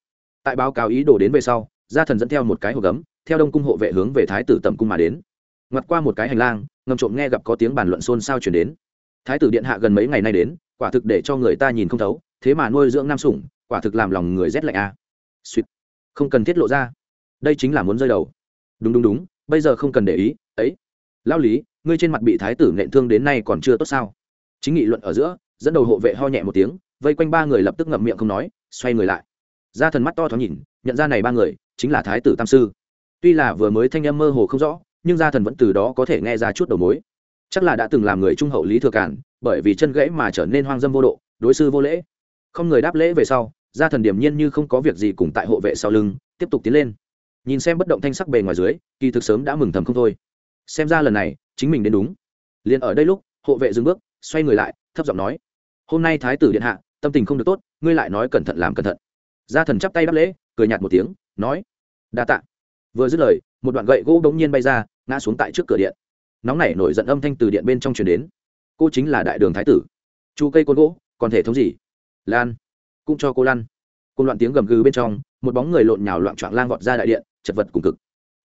Tại báo cáo ý đồ đến về sau, gia thần dẫn theo một cái hộp gấm, theo đông cung hộ vệ hướng về thái tử tầm cung mà đến. Ngoặt qua một cái hành lang, ngầm trộm nghe gặp có tiếng bàn luận xôn xao chuyển đến. Thái tử điện hạ gần mấy ngày nay đến, quả thực để cho người ta nhìn không thấu, thế mà nuôi dưỡng nam sủng, quả thực làm lòng người rét lạnh a. À. suýt. Không cần thiết lộ ra. Đây chính là muốn rơi đầu. Đúng đúng đúng, bây giờ không cần để ý, ấy. Lao lý, ngươi trên mặt bị thái tử nện thương đến nay còn chưa tốt sao? Chính nghị luận ở giữa dẫn đầu hộ vệ ho nhẹ một tiếng, vây quanh ba người lập tức ngậm miệng không nói, xoay người lại. Ra thần mắt to thoáng nhìn, nhận ra này ba người, chính là thái tử tam sư. Tuy là vừa mới thanh âm mơ hồ không rõ, nhưng gia thần vẫn từ đó có thể nghe ra chút đầu mối. Chắc là đã từng làm người trung hậu lý thừa cản bởi vì chân gãy mà trở nên hoang dâm vô độ, đối sư vô lễ. Không người đáp lễ về sau, gia thần điểm nhiên như không có việc gì cùng tại hộ vệ sau lưng, tiếp tục tiến lên. Nhìn xem bất động thanh sắc bề ngoài dưới, kỳ thực sớm đã mừng thầm không thôi. Xem ra lần này, chính mình đến đúng. Liền ở đây lúc, hộ vệ dừng bước, xoay người lại, thấp giọng nói hôm nay thái tử điện hạ, tâm tình không được tốt, ngươi lại nói cẩn thận làm cẩn thận. Gia thần chắp tay đáp lễ, cười nhạt một tiếng, nói, đa tạ. Vừa dứt lời, một đoạn gậy gỗ bỗng nhiên bay ra, ngã xuống tại trước cửa điện. Nóng nảy nổi giận âm thanh từ điện bên trong truyền đến. Cô chính là đại đường thái tử. Chu cây côn gỗ, còn thể thống gì? Lan, cũng cho cô lăn. Côn loạn tiếng gầm gừ bên trong, một bóng người lộn nhào loạn trọn lang vọt ra đại điện, chật vật cùng cực.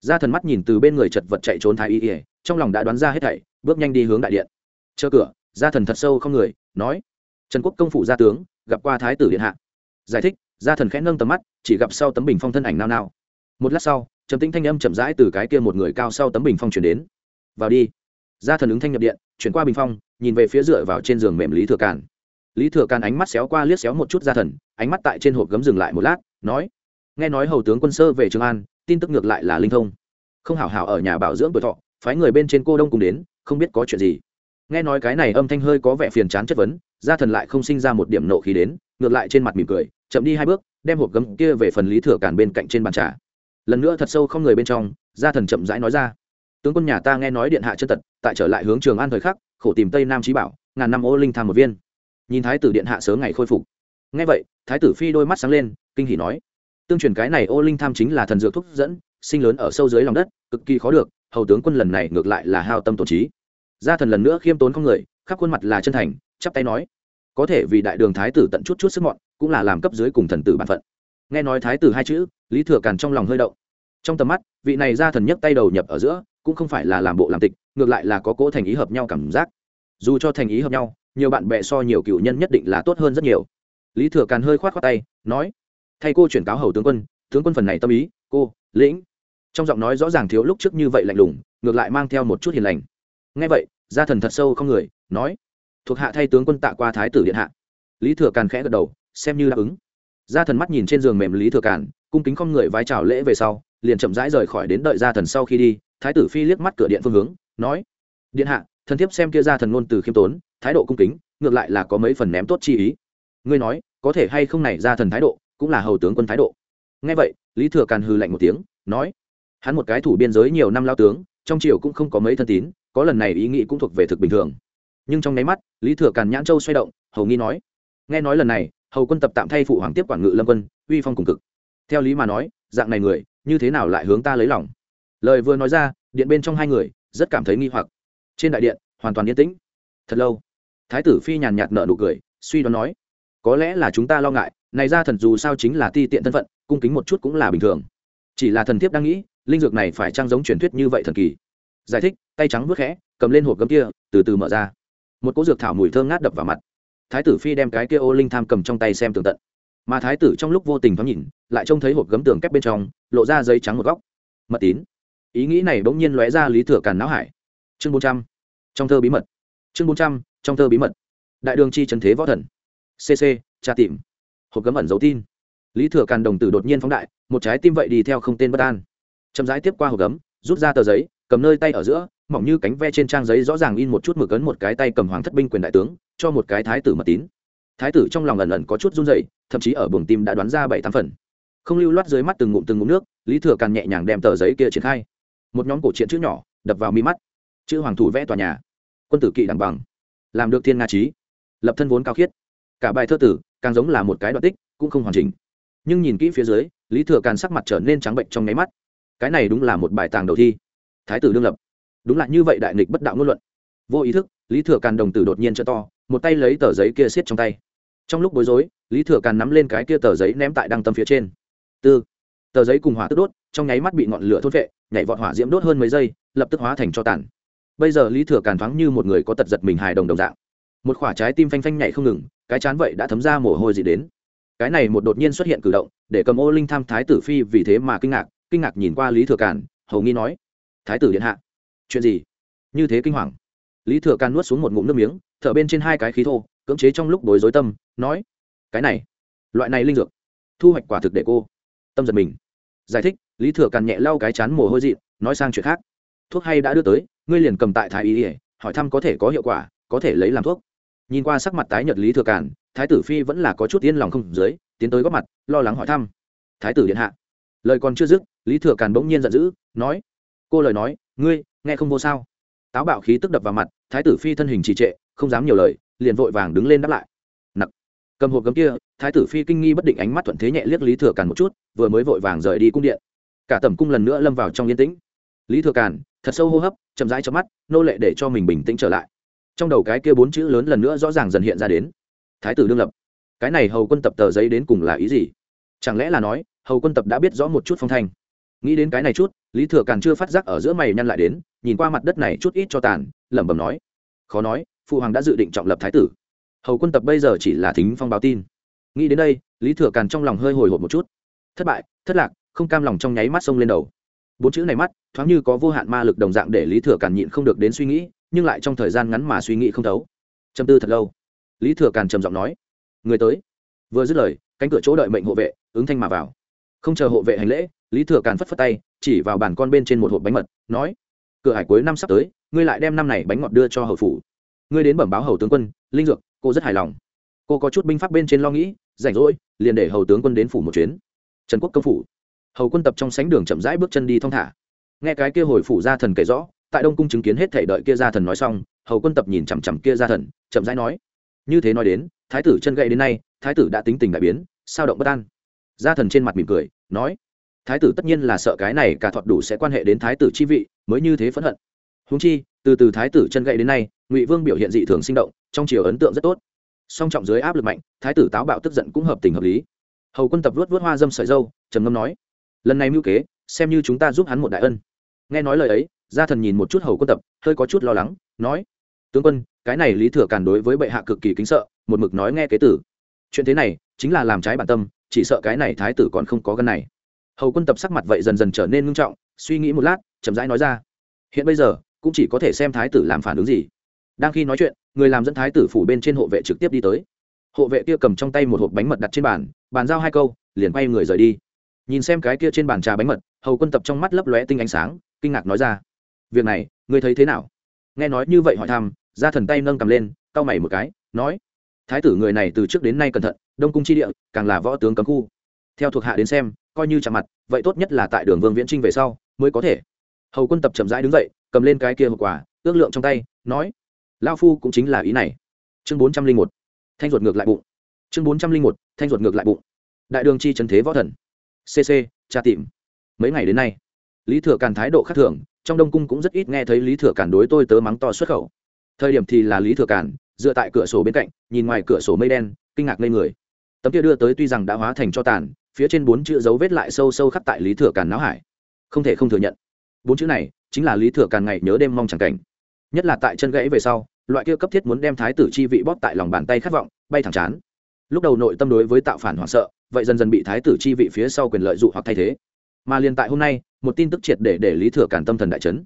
Gia thần mắt nhìn từ bên người chật vật chạy trốn thái y ỉa trong lòng đã đoán ra hết thảy, bước nhanh đi hướng đại điện. Chờ cửa, gia thần thật sâu không người, nói trần quốc công phủ gia tướng, gặp qua thái tử điện hạ. Giải thích, gia thần khẽ nâng tầm mắt, chỉ gặp sau tấm bình phong thân ảnh nao nao. Một lát sau, trầm tĩnh thanh âm chậm rãi từ cái kia một người cao sau tấm bình phong chuyển đến. Vào đi. Gia thần ứng thanh nhập điện, chuyển qua bình phong, nhìn về phía dựa vào trên giường mềm lý thừa càn. Lý thừa càn ánh mắt xéo qua liếc xéo một chút gia thần, ánh mắt tại trên hộp gấm dừng lại một lát, nói, nghe nói hầu tướng quân sơ về trường an, tin tức ngược lại là linh thông. Không hảo hảo ở nhà bảo dưỡng tuổi thọ, phái người bên trên cô đông cùng đến, không biết có chuyện gì nghe nói cái này âm thanh hơi có vẻ phiền chán chất vấn, gia thần lại không sinh ra một điểm nộ khí đến, ngược lại trên mặt mỉm cười, chậm đi hai bước, đem hộp gấm kia về phần lý thừa cản bên cạnh trên bàn trà. Lần nữa thật sâu không người bên trong, gia thần chậm rãi nói ra. Tướng quân nhà ta nghe nói điện hạ chân tật, tại trở lại hướng trường an thời khắc, khổ tìm tây nam trí bảo, ngàn năm ô linh tham một viên. Nhìn thái tử điện hạ sớm ngày khôi phục. Nghe vậy, thái tử phi đôi mắt sáng lên, kinh hỉ nói. Tương truyền cái này ô linh tham chính là thần dược thúc dẫn, sinh lớn ở sâu dưới lòng đất, cực kỳ khó được, hầu tướng quân lần này ngược lại là hao tâm tổ trí gia thần lần nữa khiêm tốn không người, khắp khuôn mặt là chân thành, chắp tay nói. Có thể vì đại đường thái tử tận chút chút sức mọn, cũng là làm cấp dưới cùng thần tử bản phận. Nghe nói thái tử hai chữ, lý thừa càn trong lòng hơi động. Trong tầm mắt, vị này gia thần nhấc tay đầu nhập ở giữa, cũng không phải là làm bộ làm tịch, ngược lại là có cỗ thành ý hợp nhau cảm giác. Dù cho thành ý hợp nhau, nhiều bạn bè so nhiều cựu nhân nhất định là tốt hơn rất nhiều. Lý thừa càn hơi khoát khoát tay, nói. Thay cô chuyển cáo hầu tướng quân tướng quân phần này tâm ý, cô, lĩnh. Trong giọng nói rõ ràng thiếu lúc trước như vậy lạnh lùng, ngược lại mang theo một chút hiền lành. Ngay vậy gia thần thật sâu không người, nói, thuộc hạ thay tướng quân tạ qua thái tử điện hạ. Lý thừa càn khẽ gật đầu, xem như đáp ứng. Gia thần mắt nhìn trên giường mềm lý thừa càn, cung kính không người vái chào lễ về sau, liền chậm rãi rời khỏi đến đợi gia thần sau khi đi, thái tử phi liếc mắt cửa điện phương hướng, nói, điện hạ, thần thiếp xem kia gia thần ngôn từ khiêm tốn, thái độ cung kính, ngược lại là có mấy phần ném tốt chi ý. Ngươi nói, có thể hay không này gia thần thái độ, cũng là hầu tướng quân thái độ. Ngay vậy, lý thừa càn hừ lạnh một tiếng, nói, hắn một cái thủ biên giới nhiều năm lao tướng, trong triều cũng không có mấy thân tín có lần này ý nghĩ cũng thuộc về thực bình thường. Nhưng trong nháy mắt, lý thừa càn nhãn châu xoay động, hầu nghi nói, nghe nói lần này, hầu quân tập tạm thay phụ hoàng tiếp quản ngự lâm quân, uy phong cùng cực. Theo lý mà nói, dạng này người, như thế nào lại hướng ta lấy lòng? Lời vừa nói ra, điện bên trong hai người, rất cảm thấy nghi hoặc. Trên đại điện, hoàn toàn yên tĩnh. Thật lâu, thái tử phi nhàn nhạt nợ nụ cười, suy đoán nói, có lẽ là chúng ta lo ngại, này ra thần dù sao chính là ti tiện thân phận, cung kính một chút cũng là bình thường. Chỉ là thần thiếp đang nghĩ, linh dược này phải trang giống truyền thuyết như vậy thần kỳ? Giải thích, tay trắng vớt khẽ, cầm lên hộp gấm kia, từ từ mở ra. Một cỗ dược thảo mùi thơm ngát đập vào mặt. Thái tử phi đem cái kia ô linh tham cầm trong tay xem tường tận. Mà thái tử trong lúc vô tình thoáng nhìn, lại trông thấy hộp gấm tường kép bên trong, lộ ra giấy trắng một góc. Mật tín. Ý nghĩ này bỗng nhiên lóe ra lý thừa càn não hải. Chương bốn trăm. Trong thơ bí mật. Chương bốn trăm, trong thơ bí mật. Đại đường chi trần thế võ thần. Cc tra tìm. Hộp gấm ẩn dấu tin. Lý thừa càn đồng tử đột nhiên phóng đại, một trái tim vậy đi theo không tên bất an. Chậm rãi tiếp qua hộp gấm, rút ra tờ giấy cầm nơi tay ở giữa, mỏng như cánh ve trên trang giấy rõ ràng in một chút mực ấn một cái tay cầm hoàng thất binh quyền đại tướng, cho một cái thái tử mật tín. Thái tử trong lòng ẩn ẩn có chút run dậy thậm chí ở buồng tim đã đoán ra bảy tám phần. Không lưu loát dưới mắt từng ngụm từng ngụm nước, lý thừa càn nhẹ nhàng đem tờ giấy kia triển khai. Một nhóm cổ truyện chữ nhỏ, đập vào mi mắt. Chữ hoàng thủ vẽ tòa nhà. Quân tử kỵ đằng bằng. Làm được thiên nga trí. Lập thân vốn cao khiết. Cả bài thơ tử, càng giống là một cái đoạn tích, cũng không hoàn chỉnh. Nhưng nhìn kỹ phía dưới, lý thừa càn sắc mặt trở nên trắng bệnh trong nháy mắt. Cái này đúng là một bài tàng đầu thi thái tử đương lập. Đúng là như vậy đại nghịch bất đạo ngôn luận. Vô ý thức, lý thừa càn đồng tử đột nhiên cho to, một tay lấy tờ giấy kia xiết trong tay. Trong lúc bối rối, lý thừa càn nắm lên cái kia tờ giấy ném tại đăng tâm phía trên. Tư. Tờ giấy cùng hỏa tức đốt, trong nháy mắt bị ngọn lửa thốt vệ nhảy vọt hỏa diễm đốt hơn mấy giây, lập tức hóa thành cho tàn. Bây giờ lý thừa càn thoáng như một người có tật giật mình hài đồng đồng dạng. Một khoả trái tim phanh phanh nhảy không ngừng, cái chán vậy đã thấm ra mồ hôi gì đến. Cái này một đột nhiên xuất hiện cử động, để cầm ô linh tham thái tử phi vì thế mà kinh ngạc kinh ngạc nhìn qua lý thừa càn, hầu nghi nói thái tử điện hạ chuyện gì như thế kinh hoàng lý thừa can nuốt xuống một ngụm nước miếng thở bên trên hai cái khí thô cưỡng chế trong lúc bối rối tâm nói cái này loại này linh dược thu hoạch quả thực để cô tâm giật mình giải thích lý thừa càn nhẹ lau cái chán mồ hôi dị nói sang chuyện khác thuốc hay đã đưa tới ngươi liền cầm tại thái y ỉa hỏi thăm có thể có hiệu quả có thể lấy làm thuốc nhìn qua sắc mặt tái nhật lý thừa càn thái tử phi vẫn là có chút yên lòng không dưới tiến tới góp mặt lo lắng hỏi thăm thái tử điện hạ lời còn chưa dứt lý thừa càn bỗng nhiên giận dữ nói cô lời nói, ngươi, nghe không vô sao? Táo bạo khí tức đập vào mặt, thái tử phi thân hình trì trệ, không dám nhiều lời, liền vội vàng đứng lên đáp lại. Nặc. Cầm hộp gấm kia, thái tử phi kinh nghi bất định ánh mắt thuận thế nhẹ liếc lý thừa càn một chút, vừa mới vội vàng rời đi cung điện. Cả tầm cung lần nữa lâm vào trong yên tĩnh. Lý thừa càn, thật sâu hô hấp, chậm rãi cho mắt, nô lệ để cho mình bình tĩnh trở lại. Trong đầu cái kia bốn chữ lớn lần nữa rõ ràng dần hiện ra đến. Thái tử đương lập. Cái này hầu quân tập tờ giấy đến cùng là ý gì? Chẳng lẽ là nói, hầu quân tập đã biết rõ một chút phong thanh? Nghĩ đến cái này chút, lý thừa càn chưa phát giác ở giữa mày nhăn lại đến, nhìn qua mặt đất này chút ít cho tàn, lẩm bẩm nói. Khó nói, phụ hoàng đã dự định trọng lập thái tử. Hầu quân tập bây giờ chỉ là thính phong báo tin. Nghĩ đến đây, lý thừa càn trong lòng hơi hồi hộp một chút. Thất bại, thất lạc, không cam lòng trong nháy mắt sông lên đầu. Bốn chữ này mắt, thoáng như có vô hạn ma lực đồng dạng để lý thừa càn nhịn không được đến suy nghĩ, nhưng lại trong thời gian ngắn mà suy nghĩ không thấu. Châm tư thật lâu. Lý thừa càn trầm giọng nói, người tới. Vừa dứt lời, cánh cửa chỗ đợi mệnh hộ vệ, ứng thanh mà vào. Không chờ hộ vệ hành lễ lý thừa càn phất phất tay, chỉ vào bàn con bên trên một hộp bánh mật, nói, cửa hải cuối năm sắp tới, ngươi lại đem năm này bánh ngọt đưa cho hầu phủ. Ngươi đến bẩm báo hầu tướng quân, linh dược, cô rất hài lòng. Cô có chút binh pháp bên trên lo nghĩ, rảnh rỗi, liền để hầu tướng quân đến phủ một chuyến. Trần quốc công phủ. Hầu quân tập trong sánh đường chậm rãi bước chân đi thong thả. Nghe cái kia hồi phủ gia thần kể rõ, tại đông cung chứng kiến hết thể đợi kia gia thần nói xong, hầu quân tập nhìn chằm chằm kia gia thần, chậm rãi nói, như thế nói đến, thái tử chân gậy đến nay, thái tử đã tính tình đại biến, sao động bất an? Gia thần trên mặt mỉm cười, nói thái tử tất nhiên là sợ cái này cả thọt đủ sẽ quan hệ đến thái tử chi vị, mới như thế phẫn hận. Húng chi, từ từ thái tử chân gậy đến nay, ngụy vương biểu hiện dị thường sinh động, trong chiều ấn tượng rất tốt. Song trọng dưới áp lực mạnh, thái tử táo bạo tức giận cũng hợp tình hợp lý. Hầu quân tập vớt vớt hoa dâm sợi dâu, trầm ngâm nói, lần này mưu kế, xem như chúng ta giúp hắn một đại ân. Nghe nói lời ấy, gia thần nhìn một chút hầu quân tập, hơi có chút lo lắng, nói, tướng quân, cái này lý thừa càn đối với bệ hạ cực kỳ kính sợ, một mực nói nghe kế tử. Chuyện thế này, chính là làm trái bản tâm, chỉ sợ cái này thái tử còn không có gân này hầu quân tập sắc mặt vậy dần dần trở nên ngưng trọng, suy nghĩ một lát, chậm rãi nói ra. Hiện bây giờ, cũng chỉ có thể xem thái tử làm phản ứng gì. Đang khi nói chuyện, người làm dẫn thái tử phủ bên trên hộ vệ trực tiếp đi tới. Hộ vệ kia cầm trong tay một hộp bánh mật đặt trên bàn bàn giao hai câu, liền quay người rời đi. Nhìn xem cái kia trên bàn trà bánh mật, hầu quân tập trong mắt lấp lóe tinh ánh sáng, kinh ngạc nói ra. Việc này, ngươi thấy thế nào? Nghe nói như vậy hỏi thăm ra thần tay nâng cầm lên, cau mày một cái, nói. Thái tử người này từ trước đến nay cẩn thận, đông cung chi địa, càng là võ tướng cấm khu. Theo thuộc hạ đến xem coi như chạm mặt, vậy tốt nhất là tại đường vương viễn trinh về sau mới có thể. Hầu quân tập chậm rãi đứng dậy, cầm lên cái kia hậu quả ước lượng trong tay, nói lao phu cũng chính là ý này. Chương bốn trăm linh một, thanh ruột ngược lại bụng. Chương bốn trăm linh một, thanh ruột ngược lại bụng. Đại đường chi trần thế võ thần. Cc tra tìm. Mấy ngày đến nay, lý thừa càn thái độ khác thường, trong đông cung cũng rất ít nghe thấy lý thừa càn đối tôi tớ mắng to xuất khẩu. Thời điểm thì là lý thừa càn, dựa tại cửa sổ bên cạnh, nhìn ngoài cửa sổ mây đen, kinh ngạc lên người. Tấm kia đưa tới tuy rằng đã hóa thành cho tàn phía trên bốn chữ dấu vết lại sâu sâu khắc tại lý thừa càn não hải. Không thể không thừa nhận, bốn chữ này chính là lý thừa càn ngày nhớ đêm mong chẳng cảnh. Nhất là tại chân gãy về sau, loại kia cấp thiết muốn đem thái tử chi vị bóp tại lòng bàn tay khát vọng, bay thẳng chán. Lúc đầu nội tâm đối với tạo phản hoảng sợ, vậy dần dần bị thái tử chi vị phía sau quyền lợi dụ hoặc thay thế. Mà liền tại hôm nay, một tin tức triệt để để lý thừa càn tâm thần đại chấn.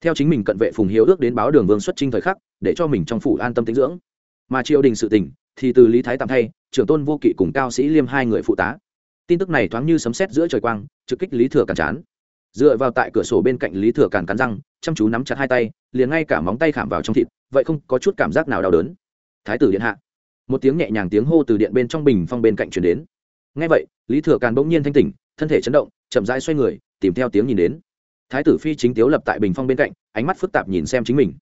Theo chính mình cận vệ phùng hiếu ước đến báo đường vương xuất trinh thời khắc, để cho mình trong phủ an tâm tính dưỡng. Mà triều đình sự tình, thì từ lý thái tạm thay, trưởng tôn vô kỵ cùng cao sĩ liêm hai người phụ tá tin tức này thoáng như sấm sét giữa trời quang, trực kích lý thừa càn chán. Dựa vào tại cửa sổ bên cạnh lý thừa càn cắn răng, chăm chú nắm chặt hai tay, liền ngay cả móng tay khảm vào trong thịt, vậy không có chút cảm giác nào đau đớn. Thái tử điện hạ. Một tiếng nhẹ nhàng tiếng hô từ điện bên trong bình phong bên cạnh truyền đến. Ngay vậy, lý thừa càn bỗng nhiên thanh tỉnh, thân thể chấn động, chậm rãi xoay người, tìm theo tiếng nhìn đến. Thái tử phi chính tiếu lập tại bình phong bên cạnh, ánh mắt phức tạp nhìn xem chính mình.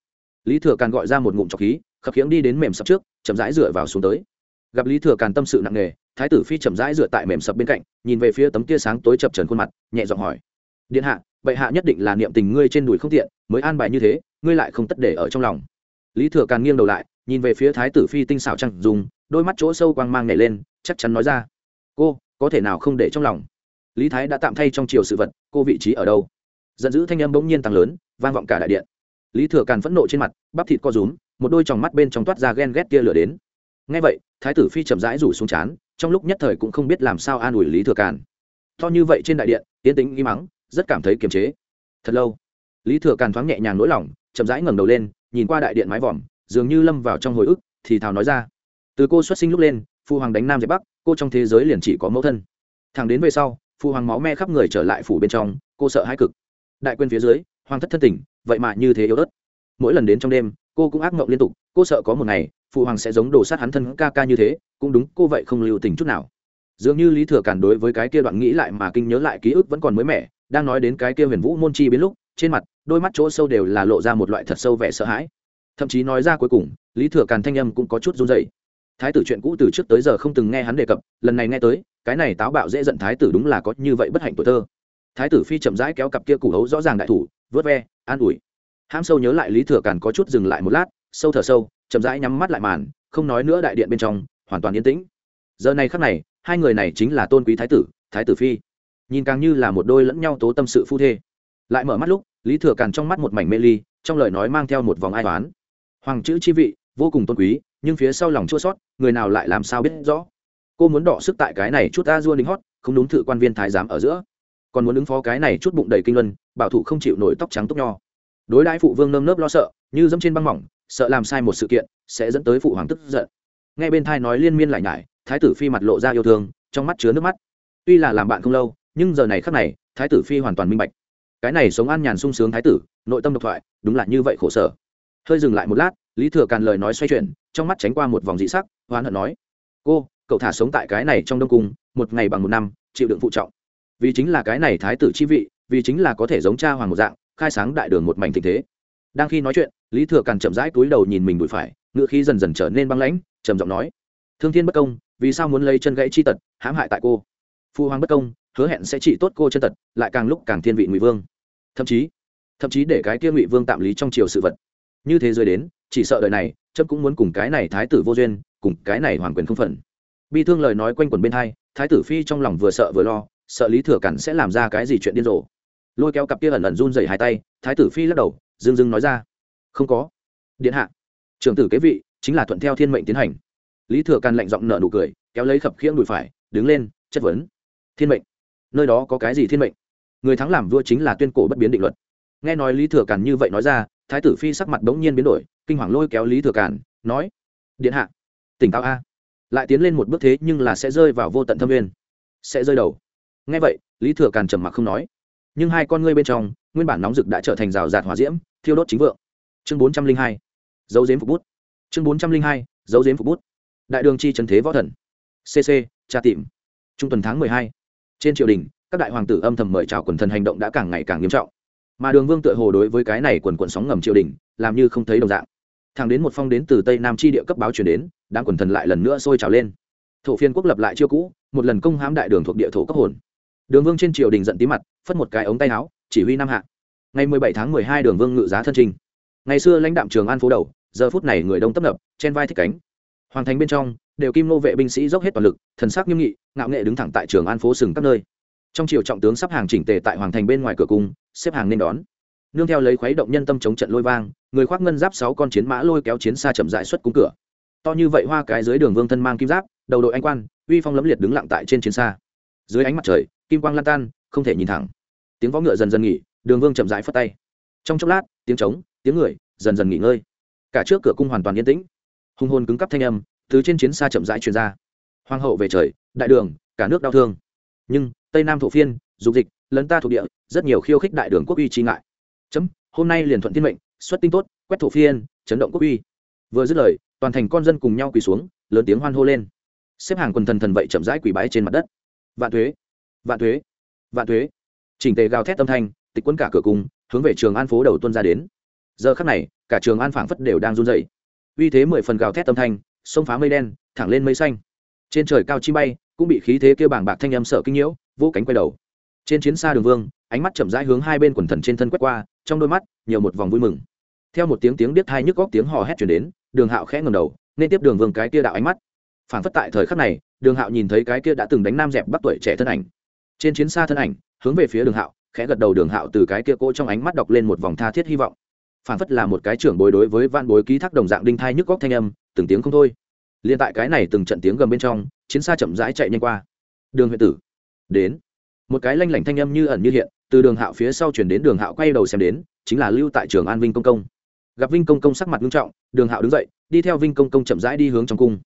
Lý thừa càn gọi ra một ngụm trọc khí, khập khiễng đi đến mềm sập trước, chậm rãi dựa vào xuống tới. Gặp lý thừa càn tâm sự nặng nề thái tử phi chậm rãi dựa tại mềm sập bên cạnh, nhìn về phía tấm kia sáng tối chập trần khuôn mặt, nhẹ giọng hỏi, điện hạ, bệ hạ nhất định là niệm tình ngươi trên đùi không tiện, mới an bài như thế, ngươi lại không tất để ở trong lòng. Lý thừa càn nghiêng đầu lại, nhìn về phía thái tử phi tinh xảo trăng dùng đôi mắt chỗ sâu quang mang nhảy lên, chắc chắn nói ra, cô, có thể nào không để trong lòng? Lý thái đã tạm thay trong chiều sự vật, cô vị trí ở đâu? Giận dữ thanh âm bỗng nhiên tăng lớn, vang vọng cả đại điện. Lý thừa càn phẫn nộ trên mặt, bắp thịt co rúm, một đôi tròng mắt bên trong toát ra ghen ghét kia lửa đến. Ngay vậy, thái tử phi chậm rãi rủ xuống chán trong lúc nhất thời cũng không biết làm sao an ủi lý thừa càn. To như vậy trên đại điện tiến tính im mắng, rất cảm thấy kiềm chế. Thật lâu, lý thừa càn thoáng nhẹ nhàng nỗi lòng, chậm rãi ngẩng đầu lên, nhìn qua đại điện mái vòm, dường như lâm vào trong hồi ức, thì thào nói ra. Từ cô xuất sinh lúc lên, phu hoàng đánh nam dẹp bắc, cô trong thế giới liền chỉ có mẫu thân. Thằng đến về sau, phu hoàng máu me khắp người trở lại phủ bên trong, cô sợ hãi cực. Đại quyền phía dưới, hoàng thất thân tình, vậy mà như thế yếu ớt. Mỗi lần đến trong đêm, cô cũng ác mộng liên tục, cô sợ có một ngày phụ hoàng sẽ giống đồ sát hắn thân ca ca như thế, cũng đúng, cô vậy không lưu tình chút nào. Dường như lý thừa Càn đối với cái kia đoạn nghĩ lại mà kinh nhớ lại ký ức vẫn còn mới mẻ, đang nói đến cái kia huyền vũ môn chi biến lúc, trên mặt, đôi mắt chỗ sâu đều là lộ ra một loại thật sâu vẻ sợ hãi. Thậm chí nói ra cuối cùng, lý thừa càn thanh âm cũng có chút run dậy thái tử chuyện cũ từ trước tới giờ không từng nghe hắn đề cập, lần này nghe tới, cái này táo bạo dễ giận thái tử đúng là có như vậy bất hạnh tuổi thơ. Thái tử phi chậm rãi kéo cặp kia củ hấu rõ ràng đại thủ vớt ve, an ủi. Hãm sâu nhớ lại lý thừa càn có chút dừng lại một lát, sâu thở sâu chậm rãi nhắm mắt lại màn, không nói nữa đại điện bên trong, hoàn toàn yên tĩnh. Giờ này khắc này, hai người này chính là tôn quý thái tử thái tử phi. Nhìn càng như là một đôi lẫn nhau tố tâm sự phu thê. Lại mở mắt lúc, lý thừa càn trong mắt một mảnh mê ly, trong lời nói mang theo một vòng ai toán hoàng chữ chi vị, vô cùng tôn quý, nhưng phía sau lòng chua sót người nào lại làm sao biết rõ? Cô muốn đọ sức tại cái này chút a dua lính hót, không đúng thự quan viên thái giám ở giữa. Còn muốn ứng phó cái này chút bụng đầy kinh luân, bảo thủ không chịu nổi tóc trắng tóc nho. Đối đãi phụ vương nơm nớp lo sợ, như dẫm trên băng mỏng sợ làm sai một sự kiện, sẽ dẫn tới phụ hoàng tức giận. Nghe bên thai nói liên miên lại nhải, thái tử phi mặt lộ ra yêu thương, trong mắt chứa nước mắt. Tuy là làm bạn không lâu, nhưng giờ này khắc này, thái tử phi hoàn toàn minh bạch. Cái này sống an nhàn sung sướng thái tử, nội tâm độc thoại, đúng là như vậy khổ sở. Hơi dừng lại một lát, lý thừa càn lời nói xoay chuyển, trong mắt tránh qua một vòng dị sắc, hoán hận nói, cô, cậu thả sống tại cái này trong đông cung, một ngày bằng một năm, chịu đựng phụ trọng. Vì chính là cái này thái tử chi vị, vì chính là có thể giống cha hoàng một dạng, khai sáng đại đường một mảnh tình thế. Đang khi nói chuyện lý thừa càn chậm rãi túi đầu nhìn mình bụi phải, ngựa khí dần dần trở nên băng lãnh, trầm giọng nói, thương thiên bất công, vì sao muốn lấy chân gãy chi tật, hãm hại tại cô? Phu hoàng bất công, hứa hẹn sẽ trị tốt cô chân tật, lại càng lúc càng thiên vị ngụy vương. Thậm chí thậm chí để cái kia ngụy vương tạm lý trong triều sự vật. Như thế giới đến, chỉ sợ đời này trâm cũng muốn cùng cái này thái tử vô duyên, cùng cái này hoàng quyền không phần bi thương lời nói quanh quẩn bên hai, thái tử phi trong lòng vừa sợ vừa lo, sợ lý thừa cản sẽ làm ra cái gì chuyện điên rồ. Lôi kéo cặp kia ẩn ẩn run rẩy hai tay, thái tử phi lắc đầu dưng dưng nói ra không có. Điện hạ. Trưởng tử kế vị, chính là thuận theo thiên mệnh tiến hành. Lý thừa càn lạnh giọng nợ nụ cười, kéo lấy khập khiễng đùi phải, đứng lên, chất vấn. Thiên mệnh. Nơi đó có cái gì thiên mệnh? Người thắng làm vua chính là tuyên cổ bất biến định luật. Nghe nói lý thừa càn như vậy nói ra, thái tử phi sắc mặt bỗng nhiên biến đổi, kinh hoàng lôi kéo lý thừa càn nói, điện hạ, tỉnh táo a. Lại tiến lên một bước thế nhưng là sẽ rơi vào vô tận thâm nguyên. Sẽ rơi đầu. Nghe vậy, lý thừa càn trầm mặc không nói. Nhưng hai con ngươi bên trong, nguyên bản nóng rực đã trở thành rào rạt hỏa diễm, thiêu đốt chính vượng chương bốn trăm linh hai, dấu dếm phục bút. Chương bốn trăm linh hai, dấu dếm phục bút. Đại đường chi trần thế võ thần. Cc tra tìm. Trung tuần tháng mười hai. Trên triều đình, các đại hoàng tử âm thầm mời chào quần thần hành động đã càng ngày càng nghiêm trọng. Mà đường vương tựa hồ đối với cái này quần quần sóng ngầm triều đình, làm như không thấy đồng dạng. Thẳng đến một phong đến từ tây nam chi địa cấp báo chuyển đến đang quần thần lại lần nữa sôi trào lên. Thổ phiên quốc lập lại chiêu cũ, một lần công hãm đại đường thuộc địa thổ cấp hồn. Đường vương trên triều đình giận tí mặt, phất một cái ống tay áo, chỉ huy nam hạ. Ngày mười bảy tháng mười hai đường vương ngự giá thân trình ngày xưa lãnh đạm trường an phố đầu, giờ phút này người đông tấp nập, trên vai thích cánh. Hoàng thành bên trong, đều kim nô vệ binh sĩ dốc hết toàn lực, thần sắc nghiêm nghị, ngạo nghệ đứng thẳng tại trường an phố sừng các nơi. Trong triều trọng tướng sắp hàng chỉnh tề tại hoàng thành bên ngoài cửa cung, xếp hàng nên đón. Nương theo lấy khuấy động nhân tâm chống trận lôi vang, người khoác ngân giáp sáu con chiến mã lôi kéo chiến xa chậm dại xuất cung cửa. To như vậy hoa cái dưới đường vương thân mang kim giáp, đầu đội anh quan, uy phong lẫm liệt đứng lặng tại trên chiến xa. Dưới ánh mặt trời, kim quang lan tan, không thể nhìn thẳng. Tiếng võ ngựa dần dần nghỉ, đường vương chậm rãi phất tay. Trong chốc lát, tiếng trống tiếng người, dần dần nghỉ ngơi. Cả trước cửa cung hoàn toàn yên tĩnh. Hùng hồn cứng cắp thanh âm từ trên chiến xa chậm rãi truyền ra. Hoàng hậu về trời, đại đường, cả nước đau thương. Nhưng, tây nam thổ phiên, dục dịch, lấn ta thuộc địa, rất nhiều khiêu khích đại đường quốc uy chi ngại. Chấm, hôm nay liền thuận thiên mệnh, xuất tinh tốt, quét thổ phiên, chấn động quốc uy. Vừa dứt lời, toàn thành con dân cùng nhau quỳ xuống, lớn tiếng hoan hô lên. Xếp hàng quần thần thần vậy chậm rãi quỳ bái trên mặt đất. Vạn thuế vạn thuế vạn thuế. Chỉnh tề gào thét âm thanh, tịch quân cả cửa cung, hướng về trường an phố đầu tuân ra đến giờ khắc này, cả trường an phảng phất đều đang run dậy uy thế mười phần gào thét tâm thanh xông phá mây đen, thẳng lên mây xanh. Trên trời cao chi bay, cũng bị khí thế kêu bảng bạc thanh âm sợ kinh nhiễu vỗ cánh quay đầu. Trên chiến xa đường vương, ánh mắt chậm rãi hướng hai bên quần thần trên thân quét qua, trong đôi mắt, nhiều một vòng vui mừng. Theo một tiếng tiếng biết hai nhức góc tiếng hò hét chuyển đến, đường hạo khẽ ngầm đầu, nên tiếp đường vương cái kia đạo ánh mắt. Phản phất tại thời khắc này, đường hạo nhìn thấy cái kia đã từng đánh nam dẹp bắt tuổi trẻ thân ảnh. Trên chiến xa thân ảnh, hướng về phía đường hạo, khẽ gật đầu đường hạo từ cái kia cô trong ánh mắt đọc lên một vòng tha thiết hy vọng phản phất là một cái trưởng bối đối với van bối ký thác đồng dạng đinh thai nhức góc thanh âm, từng tiếng không thôi. Liên tại cái này từng trận tiếng gầm bên trong, chiến xa chậm rãi chạy nhanh qua. Đường huyện tử, đến. Một cái lanh lảnh thanh âm như ẩn như hiện, từ đường hạo phía sau chuyển đến đường hạo quay đầu xem đến, chính là lưu tại trường an vinh công công. Gặp vinh công công sắc mặt nghiêm trọng, đường hạo đứng dậy, đi theo vinh công công chậm rãi đi hướng trong cung.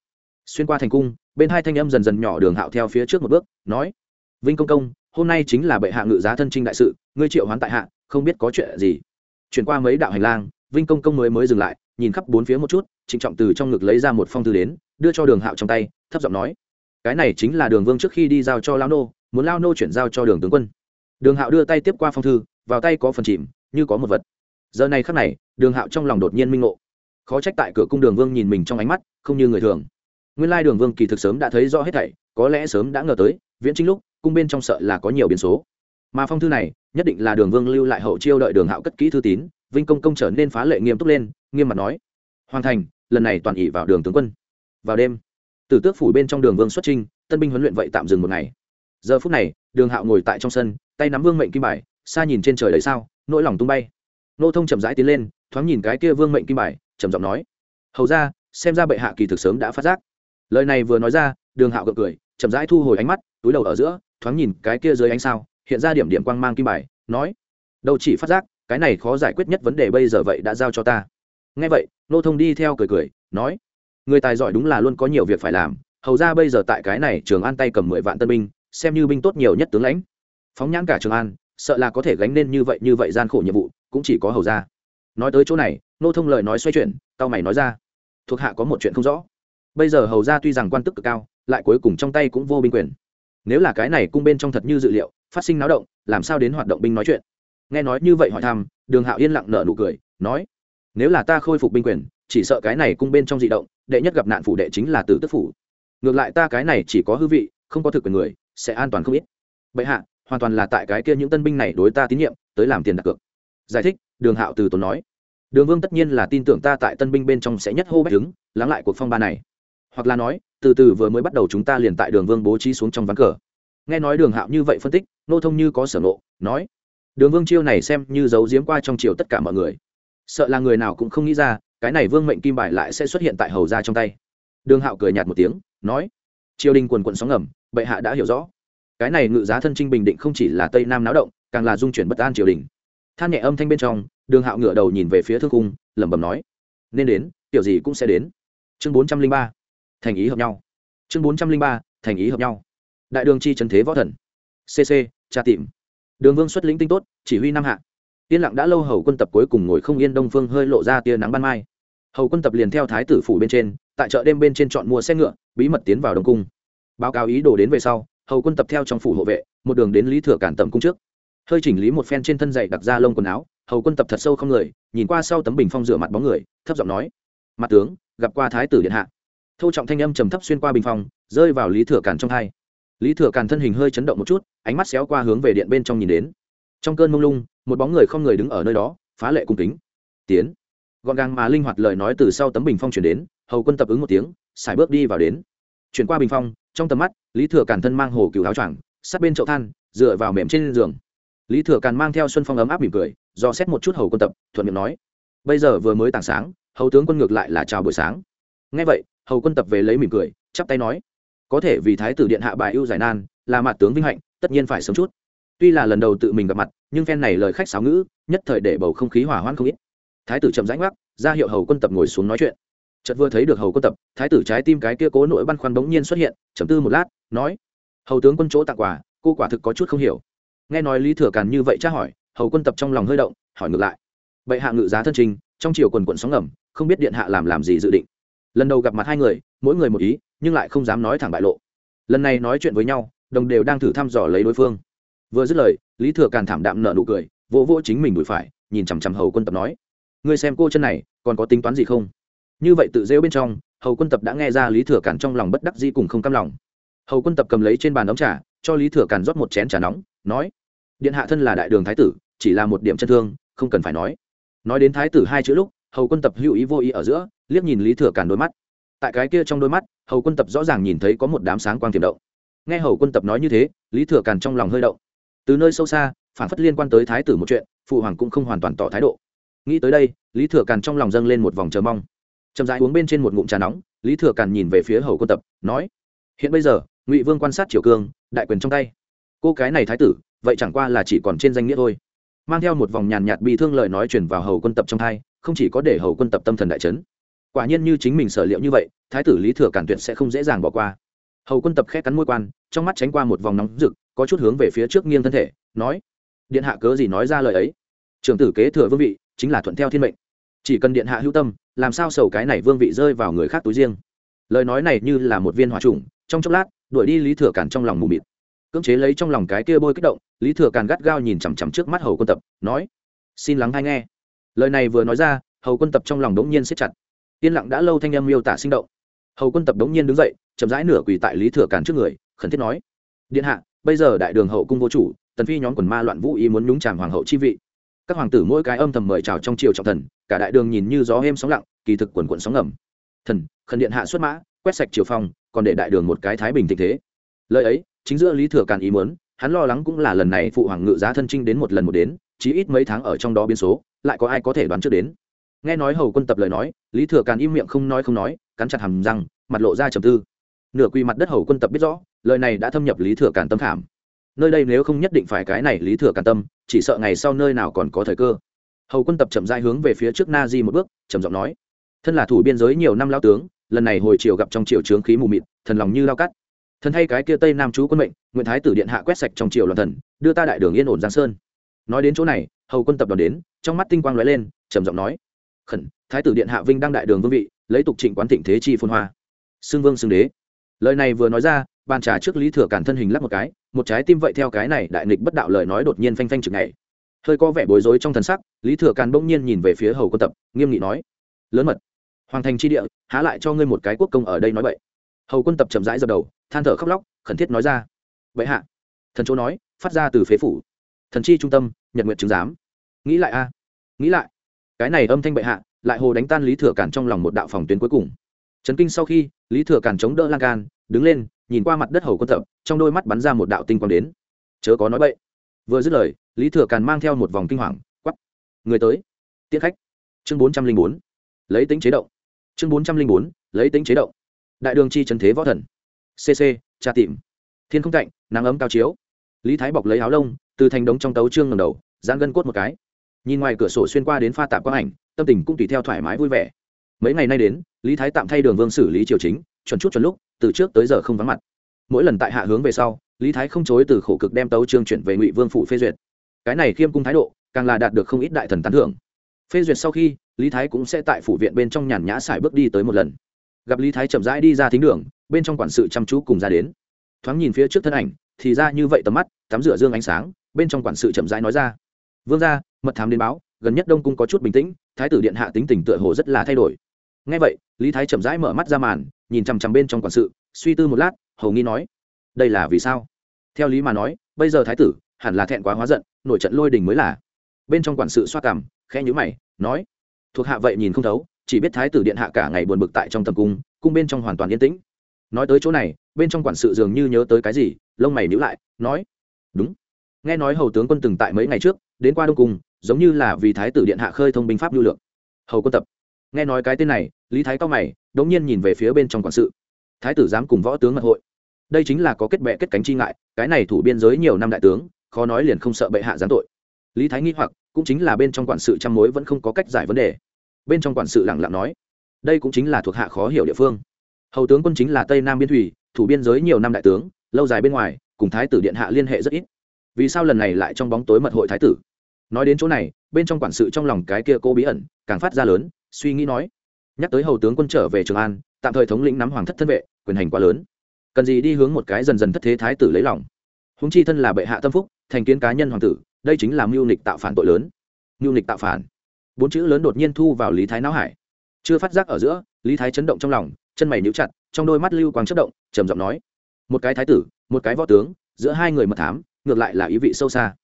Xuyên qua thành cung, bên hai thanh âm dần dần nhỏ đường hạo theo phía trước một bước, nói, vinh công công, hôm nay chính là bệ hạ ngự giá thân trinh đại sự, ngươi triệu hoán tại hạ, không biết có chuyện gì chuyển qua mấy đạo hành lang, vinh công công mới mới dừng lại, nhìn khắp bốn phía một chút, trịnh trọng từ trong ngực lấy ra một phong thư đến, đưa cho đường hạo trong tay, thấp giọng nói, cái này chính là đường vương trước khi đi giao cho lao nô, muốn lao nô chuyển giao cho đường tướng quân. Đường hạo đưa tay tiếp qua phong thư, vào tay có phần chìm, như có một vật. Giờ này khắc này, đường hạo trong lòng đột nhiên minh ngộ. Khó trách tại cửa cung đường vương nhìn mình trong ánh mắt, không như người thường. Nguyên lai đường vương kỳ thực sớm đã thấy rõ hết thảy, có lẽ sớm đã ngờ tới, viễn chính lúc, cung bên trong sợ là có nhiều biến số. Mà phong thư này nhất định là đường vương lưu lại hậu chiêu đợi đường hạo cất kỹ thư tín, vinh công công trở nên phá lệ nghiêm túc lên, nghiêm mặt nói hoàn thành, lần này toàn ỉ vào đường tướng quân. Vào đêm từ tước phủ bên trong đường vương xuất trinh tân binh huấn luyện vậy tạm dừng một ngày. Giờ phút này, đường hạo ngồi tại trong sân, tay nắm vương mệnh kim bài, xa nhìn trên trời đầy sao, nỗi lòng tung bay. Nô thông chậm rãi tiến lên, thoáng nhìn cái kia vương mệnh kim bài, trầm giọng nói, hầu ra, xem ra bệ hạ kỳ thực sớm đã phát giác. Lời này vừa nói ra, đường hạo gật cười, chậm rãi thu hồi ánh mắt, túi đầu ở giữa, thoáng nhìn cái kia dưới ánh sao hiện ra điểm điểm quang mang kim bài, nói, đâu chỉ phát giác, cái này khó giải quyết nhất vấn đề bây giờ vậy đã giao cho ta. Nghe vậy, nô thông đi theo cười cười, nói, người tài giỏi đúng là luôn có nhiều việc phải làm, hầu ra bây giờ tại cái này trường an tay cầm mười vạn tân binh, xem như binh tốt nhiều nhất tướng lãnh. Phóng nhãn cả trường an, sợ là có thể gánh nên như vậy như vậy gian khổ nhiệm vụ, cũng chỉ có hầu ra. Nói tới chỗ này, nô thông lời nói xoay chuyển tao mày nói ra, thuộc hạ có một chuyện không rõ. Bây giờ hầu ra tuy rằng quan tức cực cao, lại cuối cùng trong tay cũng vô binh quyền. Nếu là cái này cung bên trong thật như dự liệu phát sinh náo động, làm sao đến hoạt động binh nói chuyện? Nghe nói như vậy hỏi thăm, đường hạo yên lặng nở nụ cười, nói, nếu là ta khôi phục binh quyền, chỉ sợ cái này cung bên trong dị động, đệ nhất gặp nạn phủ đệ chính là tử tức phủ. Ngược lại ta cái này chỉ có hư vị, không có thực quyền người, sẽ an toàn không ít. Bệ hạ, hoàn toàn là tại cái kia những tân binh này đối ta tín nhiệm, tới làm tiền đặt cược. Giải thích, đường hạo từ tốn nói, đường vương tất nhiên là tin tưởng ta tại tân binh bên trong sẽ nhất hô bách đứng, lắng lại cuộc phong ba này. Hoặc là nói, từ từ vừa mới bắt đầu chúng ta liền tại đường vương bố trí xuống trong ván cờ nghe nói đường hạo như vậy phân tích, nô thông như có sở nộ nói, đường vương chiêu này xem như giấu giếm qua trong triều tất cả mọi người. Sợ là người nào cũng không nghĩ ra, cái này vương mệnh kim bài lại sẽ xuất hiện tại hầu ra trong tay. Đường hạo cười nhạt một tiếng, nói, triều đình quần quận sóng ngầm, bệ hạ đã hiểu rõ. Cái này ngự giá thân trinh bình định không chỉ là tây nam náo động, càng là dung chuyển bất an triều đình. Than nhẹ âm thanh bên trong, đường hạo ngựa đầu nhìn về phía thương cung, lẩm bẩm nói, nên đến kiểu gì cũng sẽ đến. Chương bốn trăm linh ba, thành ý hợp nhau. Chương bốn trăm linh ba, thành ý hợp nhau đại đường chi trần thế võ thần. Cc tra tìm. Đường vương xuất lĩnh tinh tốt, chỉ huy năm hạ. Yên lặng đã lâu hầu quân tập cuối cùng ngồi không yên đông phương hơi lộ ra tia nắng ban mai. Hầu quân tập liền theo thái tử phủ bên trên, tại chợ đêm bên trên chọn mua xe ngựa, bí mật tiến vào đông cung. Báo cáo ý đồ đến về sau, hầu quân tập theo trong phủ hộ vệ, một đường đến lý thừa cản tầm cung trước. Hơi chỉnh lý một phen trên thân dậy đặc ra lông quần áo, hầu quân tập thật sâu không người, nhìn qua sau tấm bình phong rửa mặt bóng người, thấp giọng nói, mặt tướng, gặp qua thái tử điện hạ. Thâu trọng thanh âm trầm thấp xuyên qua bình phong, rơi vào lý thừa cản trong thai lý thừa Càn thân hình hơi chấn động một chút, ánh mắt xéo qua hướng về điện bên trong nhìn đến. Trong cơn mông lung, một bóng người không người đứng ở nơi đó, phá lệ cung kính. Tiến. Gọn gàng mà linh hoạt lời nói từ sau tấm bình phong chuyển đến, hầu quân tập ứng một tiếng, xài bước đi vào đến. Chuyển qua bình phong, trong tầm mắt, lý thừa càn thân mang hồ cựu áo choàng, sát bên chậu than, dựa vào mềm trên giường. Lý thừa càn mang theo xuân phong ấm áp mỉm cười, do xét một chút hầu quân tập, thuận miệng nói, bây giờ vừa mới tảng sáng, hầu tướng quân ngược lại là chào buổi sáng. Ngay vậy, hầu quân tập về lấy mỉm cười, chắp tay nói có thể vì thái tử điện hạ bài ưu giải nan, là mặt tướng vinh hạnh, tất nhiên phải sớm chút. Tuy là lần đầu tự mình gặp mặt, nhưng phen này lời khách sáo ngữ, nhất thời để bầu không khí hỏa hoãn không ít. Thái tử chậm rãnh ngoắc, ra hiệu hầu quân tập ngồi xuống nói chuyện. Chợt vừa thấy được hầu quân tập, thái tử trái tim cái kia cố nỗi băn khoăn bỗng nhiên xuất hiện chấm tư một lát, nói, hầu tướng quân chỗ tặng quà, cô quả thực có chút không hiểu. Nghe nói lý thừa càn như vậy tra hỏi, hầu quân tập trong lòng hơi động, hỏi ngược lại, bệ hạ ngự giá thân trình, trong chiều quần quận sóng ngầm, không biết điện hạ làm làm gì dự định? Lần đầu gặp mặt hai người, mỗi người một ý, nhưng lại không dám nói thẳng bại lộ. Lần này nói chuyện với nhau, đồng đều đang thử thăm dò lấy đối phương. Vừa dứt lời, lý thừa càn thảm đạm nợ nụ cười, vỗ vỗ chính mình bụi phải, nhìn chằm chằm hầu quân tập nói, ngươi xem cô chân này, còn có tính toán gì không? Như vậy tự rêu bên trong, hầu quân tập đã nghe ra lý thừa càn trong lòng bất đắc dĩ cùng không cam lòng. Hầu quân tập cầm lấy trên bàn đóng trà, cho lý thừa càn rót một chén trà nóng, nói, điện hạ thân là đại đường thái tử, chỉ là một điểm chân thương, không cần phải nói. Nói đến thái tử hai chữ lúc, hầu quân tập hữu ý vô ý ở giữa liếc nhìn lý thừa càn đôi mắt. Tại cái kia trong đôi mắt, hầu quân tập rõ ràng nhìn thấy có một đám sáng quang tiềm động. Nghe hầu quân tập nói như thế, lý thừa càn trong lòng hơi động. Từ nơi sâu xa, phản phất liên quan tới thái tử một chuyện, phụ hoàng cũng không hoàn toàn tỏ thái độ. Nghĩ tới đây, lý thừa càn trong lòng dâng lên một vòng chờ mong. Chậm rãi uống bên trên một ngụm trà nóng, lý thừa càn nhìn về phía hầu quân tập, nói, hiện bây giờ, ngụy vương quan sát triều cương, đại quyền trong tay. Cô cái này thái tử, vậy chẳng qua là chỉ còn trên danh nghĩa thôi. Mang theo một vòng nhàn nhạt bị thương lời nói chuyển vào hầu quân tập trong thai không chỉ có để hầu quân tập tâm thần đại chấn quả nhiên như chính mình sở liệu như vậy, thái tử lý thừa cản tuyệt sẽ không dễ dàng bỏ qua. Hầu quân tập khét cắn môi quan, trong mắt tránh qua một vòng nóng rực, có chút hướng về phía trước nghiêng thân thể, nói, điện hạ cớ gì nói ra lời ấy? Trưởng tử kế thừa vương vị, chính là thuận theo thiên mệnh. Chỉ cần điện hạ hữu tâm, làm sao sầu cái này vương vị rơi vào người khác túi riêng? Lời nói này như là một viên hỏa trùng, trong chốc lát, đuổi đi lý thừa cản trong lòng mù mịt. Cưỡng chế lấy trong lòng cái kia bôi kích động, lý thừa càn gắt gao nhìn chằm chằm trước mắt hầu quân tập, nói, xin lắng hay nghe. Lời này vừa nói ra, hầu quân tập trong lòng đống nhiên siết chặt yên lặng đã lâu thanh em miêu tả sinh động. Hầu quân tập đống nhiên đứng dậy, chậm rãi nửa quỳ tại lý thừa càn trước người, khẩn thiết nói, điện hạ, bây giờ đại đường hậu cung vô chủ, tần phi nhóm quần ma loạn vũ ý muốn nhúng tràm hoàng hậu chi vị. Các hoàng tử mỗi cái âm thầm mời chào trong triều trọng thần, cả đại đường nhìn như gió êm sóng lặng, kỳ thực quần quận sóng ngầm. Thần, khẩn điện hạ xuất mã, quét sạch triều phong, còn để đại đường một cái thái bình tình thế. Lời ấy, chính giữa lý thừa càn ý muốn, hắn lo lắng cũng là lần này phụ hoàng ngự giá thân trinh đến một lần một đến, chí ít mấy tháng ở trong đó biến số, lại có ai có thể đoán trước đến nghe nói hầu quân tập lời nói, lý thừa càn im miệng không nói không nói, cắn chặt hầm răng, mặt lộ ra trầm tư. Nửa quy mặt đất hầu quân tập biết rõ, lời này đã thâm nhập lý thừa càn tâm khảm. Nơi đây nếu không nhất định phải cái này lý thừa càn tâm, chỉ sợ ngày sau nơi nào còn có thời cơ. Hầu quân tập chậm dai hướng về phía trước na di một bước, trầm giọng nói, thân là thủ biên giới nhiều năm lao tướng, lần này hồi chiều gặp trong triều trướng khí mù mịt, thần lòng như lao cắt. Thần hay cái kia tây nam chú quân mệnh nguyễn thái tử điện hạ quét sạch trong triều loạn thần, đưa ta đại đường yên ổn giang sơn. Nói đến chỗ này, hầu quân tập đoàn đến, trong mắt tinh quang lóe lên, trầm giọng nói khẩn, thái tử điện hạ vinh đăng đại đường vương vị, lấy tục trịnh quán thịnh thế chi phôn hoa. Xưng vương xưng đế. Lời này vừa nói ra, bàn trà trước lý thừa cản thân hình lắp một cái, một trái tim vậy theo cái này đại nghịch bất đạo lời nói đột nhiên phanh phanh chừng này hơi có vẻ bối rối trong thần sắc, lý thừa càn bỗng nhiên nhìn về phía hầu quân tập, nghiêm nghị nói, lớn mật, hoàng thành tri địa, há lại cho ngươi một cái quốc công ở đây nói vậy hầu quân tập chậm rãi dập đầu, than thở khóc lóc, khẩn thiết nói ra vậy hạ. Thần chỗ nói, phát ra từ phế phủ. Thần chi trung tâm, nhật nguyện chứng giám. Nghĩ lại a, nghĩ lại cái này âm thanh bệ hạ, lại hồ đánh tan lý thừa cản trong lòng một đạo phòng tuyến cuối cùng. Trấn kinh sau khi, lý thừa cản chống đỡ lan can, đứng lên, nhìn qua mặt đất hầu quân tập, trong đôi mắt bắn ra một đạo tinh quang đến. Chớ có nói bậy. Vừa dứt lời, lý thừa càn mang theo một vòng kinh hoàng quắp người tới. Tiết khách. Chương bốn trăm linh bốn. Lấy tính chế động. Chương bốn trăm linh bốn. Lấy tính chế động. Đại đường chi trần thế võ thần. Cc tra tìm thiên không cạnh, nắng ấm cao chiếu. Lý thái bọc lấy áo lông, từ thành đống trong tấu trương ngầm đầu dán gân cốt một cái nhìn ngoài cửa sổ xuyên qua đến pha tạp quang ảnh, tâm tình cũng tùy theo thoải mái vui vẻ. Mấy ngày nay đến, lý thái tạm thay đường vương xử lý triều chính, chuẩn chút chuẩn lúc, từ trước tới giờ không vắng mặt. Mỗi lần tại hạ hướng về sau, lý thái không chối từ khổ cực đem tấu trương chuyển về ngụy vương phụ phê duyệt. Cái này khiêm cung thái độ, càng là đạt được không ít đại thần tán thưởng. Phê duyệt sau khi, lý thái cũng sẽ tại phủ viện bên trong nhàn nhã xài bước đi tới một lần. Gặp lý thái chậm rãi đi ra thính đường, bên trong quản sự chăm chú cùng ra đến. Thoáng nhìn phía trước thân ảnh, thì ra như vậy tầm mắt, tắm rửa dương ánh sáng, bên trong quản sự chậm rãi nói ra vương gia, mật thám đến báo gần nhất đông cung có chút bình tĩnh thái tử điện hạ tính tình tựa hồ rất là thay đổi. Ngay vậy lý thái chậm rãi mở mắt ra màn nhìn chằm chằm bên trong quản sự suy tư một lát hầu nghi nói đây là vì sao? Theo lý mà nói bây giờ thái tử hẳn là thẹn quá hóa giận nổi trận lôi đình mới là. Bên trong quản sự xoa cảm, khẽ nhữ mày nói thuộc hạ vậy nhìn không thấu chỉ biết thái tử điện hạ cả ngày buồn bực tại trong tầm cung cung bên trong hoàn toàn yên tĩnh. Nói tới chỗ này bên trong quản sự dường như nhớ tới cái gì lông mày nhữ lại nói đúng. Nghe nói hầu tướng quân từng tại mấy ngày trước đến qua đông cung, giống như là vì thái tử điện hạ khơi thông binh pháp lưu lượng. Hầu quân tập. Nghe nói cái tên này, lý thái cao mày, đống nhiên nhìn về phía bên trong quản sự. Thái tử dám cùng võ tướng mật hội. Đây chính là có kết bệ kết cánh chi ngại, cái này thủ biên giới nhiều năm đại tướng, khó nói liền không sợ bệ hạ giáng tội. Lý thái nghi hoặc, cũng chính là bên trong quản sự trăm mối vẫn không có cách giải vấn đề. Bên trong quản sự lặng lặng nói, đây cũng chính là thuộc hạ khó hiểu địa phương. Hầu tướng quân chính là tây nam biên thủy, thủ biên giới nhiều năm đại tướng, lâu dài bên ngoài, cùng thái tử điện hạ liên hệ rất ít vì sao lần này lại trong bóng tối mật hội thái tử? Nói đến chỗ này, bên trong quản sự trong lòng cái kia cô bí ẩn càng phát ra lớn, suy nghĩ nói, nhắc tới hầu tướng quân trở về trường an, tạm thời thống lĩnh nắm hoàng thất thân vệ, quyền hành quá lớn. Cần gì đi hướng một cái dần dần thất thế thái tử lấy lòng. Húng chi thân là bệ hạ tâm phúc, thành kiến cá nhân hoàng tử, đây chính là mưu nịch tạo phản tội lớn. Mưu nịch tạo phản. Bốn chữ lớn đột nhiên thu vào lý thái não hải. Chưa phát giác ở giữa, lý thái chấn động trong lòng, chân mày níu chặt, trong đôi mắt lưu quang chất động, trầm giọng nói, một cái thái tử, một cái võ tướng, giữa hai người mật thám ngược lại là ý vị sâu xa.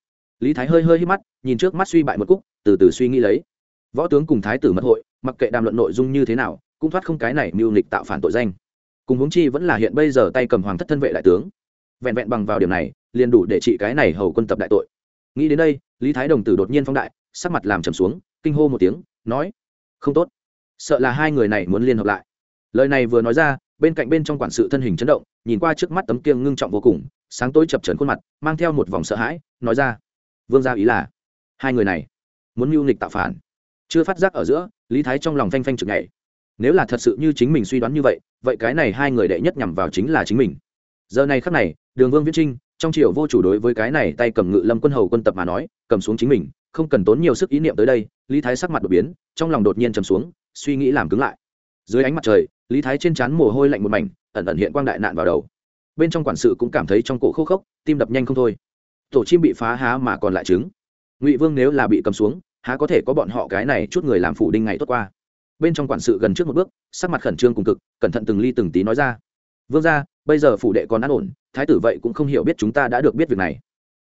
Lý thái hơi hơi hít mắt, nhìn trước mắt suy bại một cúc, từ từ suy nghĩ lấy. Võ tướng cùng thái tử mật hội, mặc kệ đàm luận nội dung như thế nào, cũng thoát không cái này mưu lịch tạo phản tội danh. Cùng huống chi vẫn là hiện bây giờ tay cầm hoàng thất thân vệ đại tướng. Vẹn vẹn bằng vào điểm này, liền đủ để trị cái này hầu quân tập đại tội. Nghĩ đến đây, lý thái đồng tử đột nhiên phong đại, sắc mặt làm trầm xuống, kinh hô một tiếng, nói, không tốt. Sợ là hai người này muốn liên hợp lại. Lời này vừa nói ra, bên cạnh bên trong quản sự thân hình chấn động, nhìn qua trước mắt tấm kiêng ngưng trọng vô cùng sáng tối chập trần khuôn mặt, mang theo một vòng sợ hãi, nói ra, vương gia ý là, hai người này muốn mưu nghịch tạo phản. Chưa phát giác ở giữa, lý thái trong lòng phanh phanh chực ngày nếu là thật sự như chính mình suy đoán như vậy vậy cái này hai người đệ nhất nhằm vào chính là chính mình. Giờ này khắc này, đường vương viễn trinh, trong triều vô chủ đối với cái này tay cầm ngự lâm quân hầu quân tập mà nói, cầm xuống chính mình, không cần tốn nhiều sức ý niệm tới đây, lý thái sắc mặt đột biến, trong lòng đột nhiên trầm xuống, suy nghĩ làm cứng lại. Dưới ánh mặt trời, lý thái trên trán mồ hôi lạnh một mảnh, ẩn ẩn hiện quang đại nạn vào đầu bên trong quản sự cũng cảm thấy trong cổ khô khốc, tim đập nhanh không thôi. Tổ chim bị phá há mà còn lại trứng. Ngụy vương nếu là bị cầm xuống, há có thể có bọn họ cái này chút người làm phủ đinh ngày tốt qua. Bên trong quản sự gần trước một bước, sắc mặt khẩn trương cùng cực, cẩn thận từng ly từng tí nói ra. Vương ra bây giờ phủ đệ còn an ổn, thái tử vậy cũng không hiểu biết chúng ta đã được biết việc này.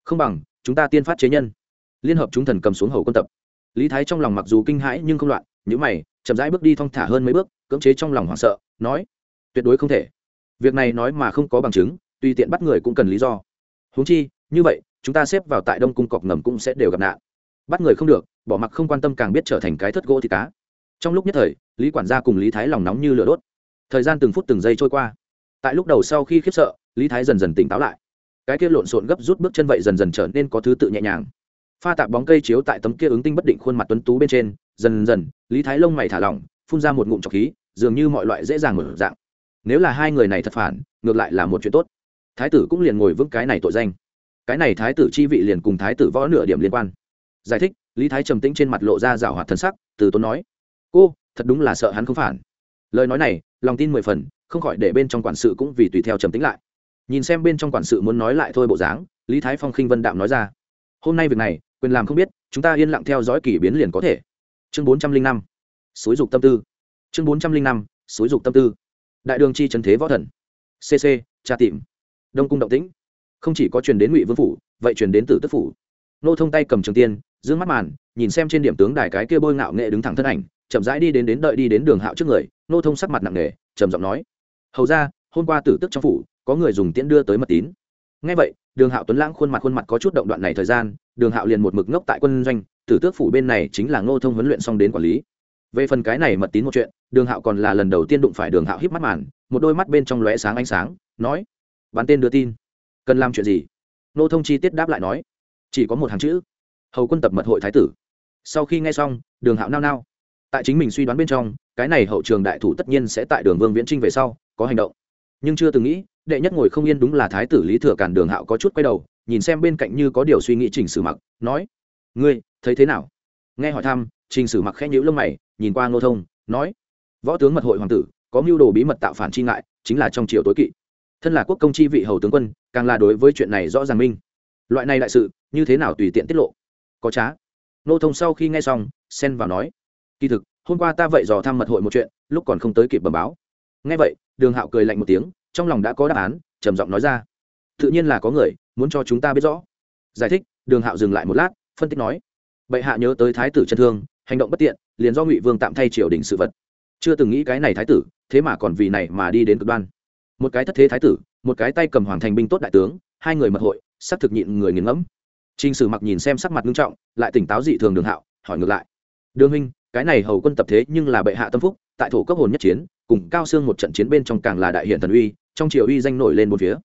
Không bằng, chúng ta tiên phát chế nhân. Liên hợp chúng thần cầm xuống hầu quân tập. Lý thái trong lòng mặc dù kinh hãi nhưng không loạn nhữ mày, chậm rãi bước đi thong thả hơn mấy bước, cưỡng chế trong lòng hoảng sợ, nói, tuyệt đối không thể việc này nói mà không có bằng chứng, tùy tiện bắt người cũng cần lý do. Huống chi, như vậy, chúng ta xếp vào tại đông cung cọc ngầm cũng sẽ đều gặp nạn. Bắt người không được, bỏ mặc không quan tâm càng biết trở thành cái thất gỗ thì cá. Trong lúc nhất thời, lý quản gia cùng lý thái lòng nóng như lửa đốt. Thời gian từng phút từng giây trôi qua. Tại lúc đầu sau khi khiếp sợ, lý thái dần dần tỉnh táo lại. Cái kia lộn xộn gấp rút bước chân vậy dần dần trở nên có thứ tự nhẹ nhàng. Pha tạp bóng cây chiếu tại tấm kia ứng tinh bất định khuôn mặt tuấn tú bên trên, dần dần, lý thái lông mày thả lỏng, phun ra một ngụm trọc khí, dường như mọi loại dễ dàng mở dạng nếu là hai người này thật phản, ngược lại là một chuyện tốt. Thái tử cũng liền ngồi vững cái này tội danh. Cái này thái tử chi vị liền cùng thái tử võ nửa điểm liên quan. Giải thích, lý thái trầm tĩnh trên mặt lộ ra rào hoạt thân sắc, từ tốn nói, cô, thật đúng là sợ hắn không phản. Lời nói này, lòng tin mười phần, không khỏi để bên trong quản sự cũng vì tùy theo trầm tĩnh lại. Nhìn xem bên trong quản sự muốn nói lại thôi bộ dáng, lý thái phong khinh vân đạm nói ra, hôm nay việc này, quyền làm không biết, chúng ta yên lặng theo dõi kỷ biến liền có thể. Chương bốn trăm linh năm, xúi dục tâm tư. Chương bốn trăm linh năm, xúi dục tâm tư đại đường chi trần thế võ thần. Cc tra tìm. Đông cung động tĩnh. Không chỉ có truyền đến ngụy vương phủ, vậy truyền đến Tử tức phủ. Nô thông tay cầm trường tiên, dương mắt màn, nhìn xem trên điểm tướng đài cái kia bôi ngạo nghệ đứng thẳng thân ảnh, chậm rãi đi đến đến đợi đi đến đường hạo trước người, nô thông sắc mặt nặng nề, trầm giọng nói. Hầu ra, hôm qua tử tức trong phủ, có người dùng tiễn đưa tới mật tín. Ngay vậy, đường hạo tuấn lãng khuôn mặt khuôn mặt có chút động đoạn này thời gian, đường hạo liền một mực ngốc tại quân doanh, tử tước phủ bên này chính là ngô thông huấn luyện xong đến quản lý về phần cái này mật tín một chuyện, đường hạo còn là lần đầu tiên đụng phải đường hạo híp mắt màn, một đôi mắt bên trong lóe sáng ánh sáng, nói, bắn tên đưa tin. Cần làm chuyện gì? Nô thông chi tiết đáp lại nói, chỉ có một hàng chữ, hầu quân tập mật hội thái tử. Sau khi nghe xong, đường hạo nao nao. Tại chính mình suy đoán bên trong, cái này hậu trường đại thủ tất nhiên sẽ tại đường vương viễn trinh về sau, có hành động. Nhưng chưa từng nghĩ, đệ nhất ngồi không yên đúng là thái tử lý thừa cản đường hạo có chút quay đầu, nhìn xem bên cạnh như có điều suy nghĩ chỉnh sử mặc, nói, ngươi, thấy thế nào? Nghe hỏi thăm, trình sử mặc khẽ nhữ lông mày nhìn qua ngô thông, nói, võ tướng mật hội hoàng tử, có mưu đồ bí mật tạo phản chi ngại, chính là trong triều tối kỵ. Thân là quốc công chi vị hầu tướng quân, càng là đối với chuyện này rõ ràng minh. Loại này đại sự, như thế nào tùy tiện tiết lộ? Có trá. Ngô thông sau khi nghe xong, xen vào nói, kỳ thực, hôm qua ta vậy dò thăm mật hội một chuyện, lúc còn không tới kịp bẩm báo. Nghe vậy, đường hạo cười lạnh một tiếng, trong lòng đã có đáp án, trầm giọng nói ra, tự nhiên là có người, muốn cho chúng ta biết rõ. Giải thích, đường hạo dừng lại một lát, phân tích nói, bệ hạ nhớ tới thái tử chân thương hành động bất tiện liền do ngụy vương tạm thay triều đình sự vật. Chưa từng nghĩ cái này thái tử thế mà còn vì này mà đi đến cực đoan. Một cái thất thế thái tử một cái tay cầm hoàng thành binh tốt đại tướng hai người mật hội sắp thực nhịn người nghiền ngẫm. Trình Sử Mặc nhìn xem sắc mặt nghiêm trọng, lại tỉnh táo dị thường Đường Hạo, hỏi ngược lại: "Đường huynh, cái này hầu quân tập thế nhưng là bệ hạ tâm phúc, tại thổ cấp hồn nhất chiến, cùng Cao Xương một trận chiến bên trong càng là đại hiện thần uy, trong triều uy danh nổi lên bốn phía.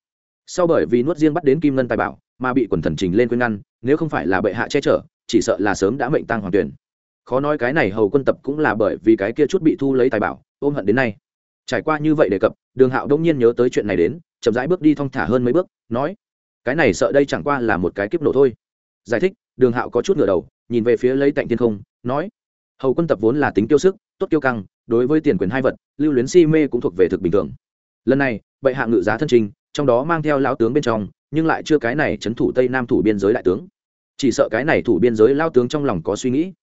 Sau bởi vì nuốt riêng bắt đến Kim Ngân tài bảo, mà bị quần thần trình lên quên ngăn, nếu không phải là bệ hạ che chở, chỉ sợ là sớm đã mệnh tang hoàng tuyển khó nói cái này hầu quân tập cũng là bởi vì cái kia chút bị thu lấy tài bảo, ôm hận đến nay. Trải qua như vậy đề cập, đường hạo đông nhiên nhớ tới chuyện này đến, chậm rãi bước đi thong thả hơn mấy bước, nói, cái này sợ đây chẳng qua là một cái kiếp nổ thôi. Giải thích, đường hạo có chút ngửa đầu, nhìn về phía lấy tạnh thiên không, nói, hầu quân tập vốn là tính tiêu sức, tốt tiêu căng, đối với tiền quyền hai vật, lưu luyến si mê cũng thuộc về thực bình thường. Lần này, bệ hạ ngự giá thân trình, trong đó mang theo lão tướng bên trong, nhưng lại chưa cái này c thủ tây nam thủ biên giới đại tướng. Chỉ sợ cái này thủ biên giới lao tướng trong lòng có suy nghĩ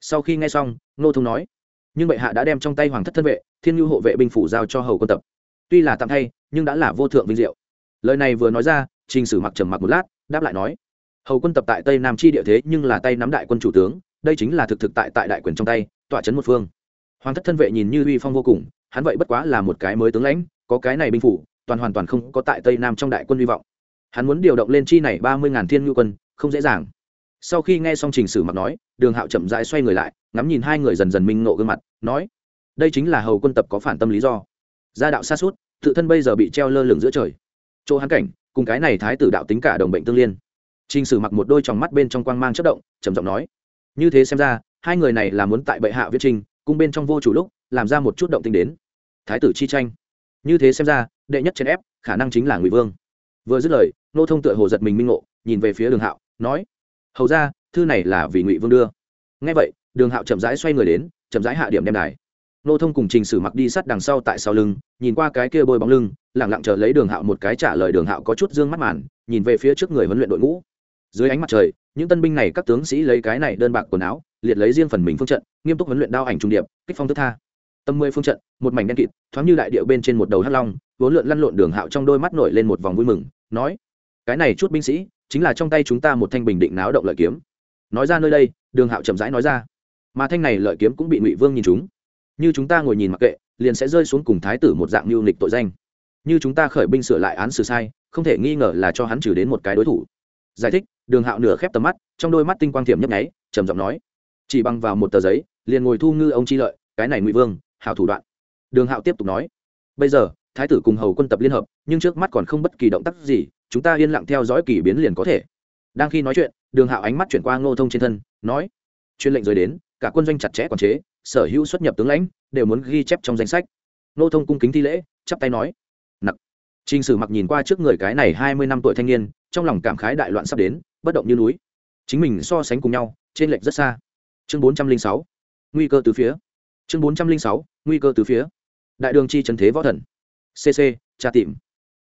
sau khi nghe xong nô thông nói, nhưng bệ hạ đã đem trong tay hoàng thất thân vệ, thiên nhu hộ vệ binh phủ giao cho hầu quân tập. Tuy là tạm thay, nhưng đã là vô thượng vinh diệu. Lời này vừa nói ra, trình sử mặc trầm mặc một lát, đáp lại nói, hầu quân tập tại tây nam chi địa thế nhưng là tay nắm đại quân chủ tướng, đây chính là thực thực tại tại đại quyền trong tay, tọa chấn một phương. Hoàng thất thân vệ nhìn như uy phong vô cùng, hắn vậy bất quá là một cái mới tướng lãnh, có cái này binh phủ, toàn hoàn toàn không có tại tây nam trong đại quân hy vọng. Hắn muốn điều động lên chi này ba mươi ngàn thiên ngư quân, không dễ dàng sau khi nghe xong trình sử mặc nói, đường hạo chậm rãi xoay người lại, ngắm nhìn hai người dần dần minh nộ gương mặt, nói, đây chính là hầu quân tập có phản tâm lý do. Gia đạo xa suốt, tự thân bây giờ bị treo lơ lửng giữa trời. Chỗ hắn cảnh, cùng cái này thái tử đạo tính cả đồng bệnh tương liên. Trình sử mặc một đôi tròng mắt bên trong quang mang chất động, trầm giọng nói, như thế xem ra, hai người này là muốn tại bệ hạ viết trình cung bên trong vô chủ lúc, làm ra một chút động tình đến. Thái tử chi tranh. Như thế xem ra, đệ nhất chèn ép, khả năng chính là ngụy vương. Vừa dứt lời, nô thông tựa hồ giật mình minh ngộ, nhìn về phía đường hạo, nói hầu ra, thư này là vì ngụy vương đưa. Ngay vậy, đường hạo chậm rãi xoay người đến, chậm rãi hạ điểm đem đài. Nô thông cùng trình sử mặc đi sát đằng sau tại sau lưng, nhìn qua cái kia bôi bóng lưng lẳng lặng chờ lấy đường hạo một cái trả lời đường hạo có chút d ư ơ n g mắt màn, nhìn về phía trước người huấn luyện đội ngũ. Dưới ánh mặt trời, những tân binh này các tướng sĩ lấy cái này đơn bạc quần áo, liệt lấy riêng phần mình phương trận, nghiêm túc huấn luyện đao ảnh trung điệp, kích phong thức tha. Tâm mười phương trận, một mảnh đen kịt, thoáng như đại điệu bên trên một đầu hắt long, vốn lượn lăn lộn đường hạo trong đôi mắt nổi lên một vòng vui mừng, nói, cái này chút binh sĩ chính là trong tay chúng ta một thanh bình định náo động lợi kiếm. Nói ra nơi đây, đường hạo chậm rãi nói ra. Mà thanh này lợi kiếm cũng bị ngụy vương nhìn chúng. Như chúng ta ngồi nhìn mặc kệ, liền sẽ rơi xuống cùng thái tử một dạng mưu nịch tội danh. Như chúng ta khởi binh sửa lại án xử sai, không thể nghi ngờ là cho hắn trừ đến một cái đối thủ. Giải thích, đường hạo nửa khép tầm mắt, trong đôi mắt tinh quang thiểm nhấp nháy, trầm giọng nói. Chỉ bằng vào một tờ giấy, liền ngồi thu ngư ông chi lợi, cái này ngụy vương, hảo thủ đoạn. Đường hạo tiếp tục nói. Bây giờ, thái tử cùng hầu quân tập liên hợp, nhưng trước mắt còn không bất kỳ động tác gì chúng ta yên lặng theo dõi kỳ biến liền có thể. Đang khi nói chuyện, đường hạo ánh mắt chuyển qua ngô thông trên thân, nói, chuyên lệnh rời đến, cả quân doanh chặt chẽ quản chế, sở hữu xuất nhập tướng lãnh đều muốn ghi chép trong danh sách. Ngô thông cung kính thi lễ, chắp tay nói, nặc. T r ì n h sử mặc nhìn qua trước người cái này hai mươi năm tuổi thanh niên, trong lòng cảm khái đại loạn sắp đến, bất động như núi. Chính mình so sánh cùng nhau, trên lệnh rất xa. Chương bốn trăm linh sáu, nguy cơ từ phía. Chương bốn trăm linh sáu, nguy cơ từ phía. Đại đường chi trần thế võ thần. Cc tra tìm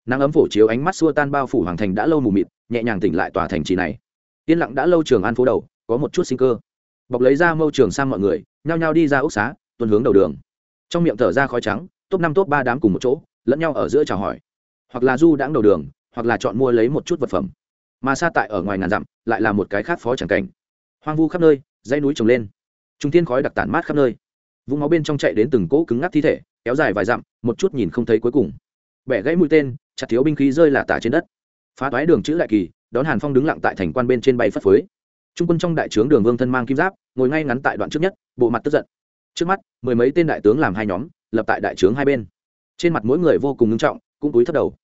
nắng ấm phổ chiếu ánh mắt xua tan bao phủ hoàng thành đã lâu mù mịt, nhẹ nhàng tỉnh lại tòa thành trì này. Yên lặng đã lâu trường an phố đầu, có một chút sinh cơ. Bọc lấy ra mâu trường sang mọi người, nhao nhao đi ra ốc xá, tuần hướng đầu đường. Trong miệng thở ra khói trắng, top năm, top ba đám cùng một chỗ, lẫn nhau ở giữa chào hỏi. Hoặc là du đãng đầu đường, hoặc là chọn mua lấy một chút vật phẩm. Mà xa tại ở ngoài ngàn dặm, lại là một cái khác phó chẳng cảnh. Hoang vu khắp nơi, dãy núi trồng lên. Trung thiên khói đặc tản mát khắp nơi. Vũng máu bên trong chạy đến từng cỗ cứng ngắc thi thể, kéo dài vài dặm, một chút nhìn không thấy cuối cùng. Bẻ gãy mũi tên chặt thiếu binh khí rơi là tả trên đất. Phá toái đường chữ lại kỳ, đón hàn phong đứng lặng tại thành quan bên trên bay phất phới. Trung quân trong đại trướng đường vương thân mang kim giáp, ngồi ngay ngắn tại đoạn trước nhất, bộ mặt tức giận. Trước mắt, mười mấy tên đại tướng làm hai nhóm, lập tại đại trướng hai bên. Trên mặt mỗi người vô cùng ngưng trọng, cũng túi thấp đầu.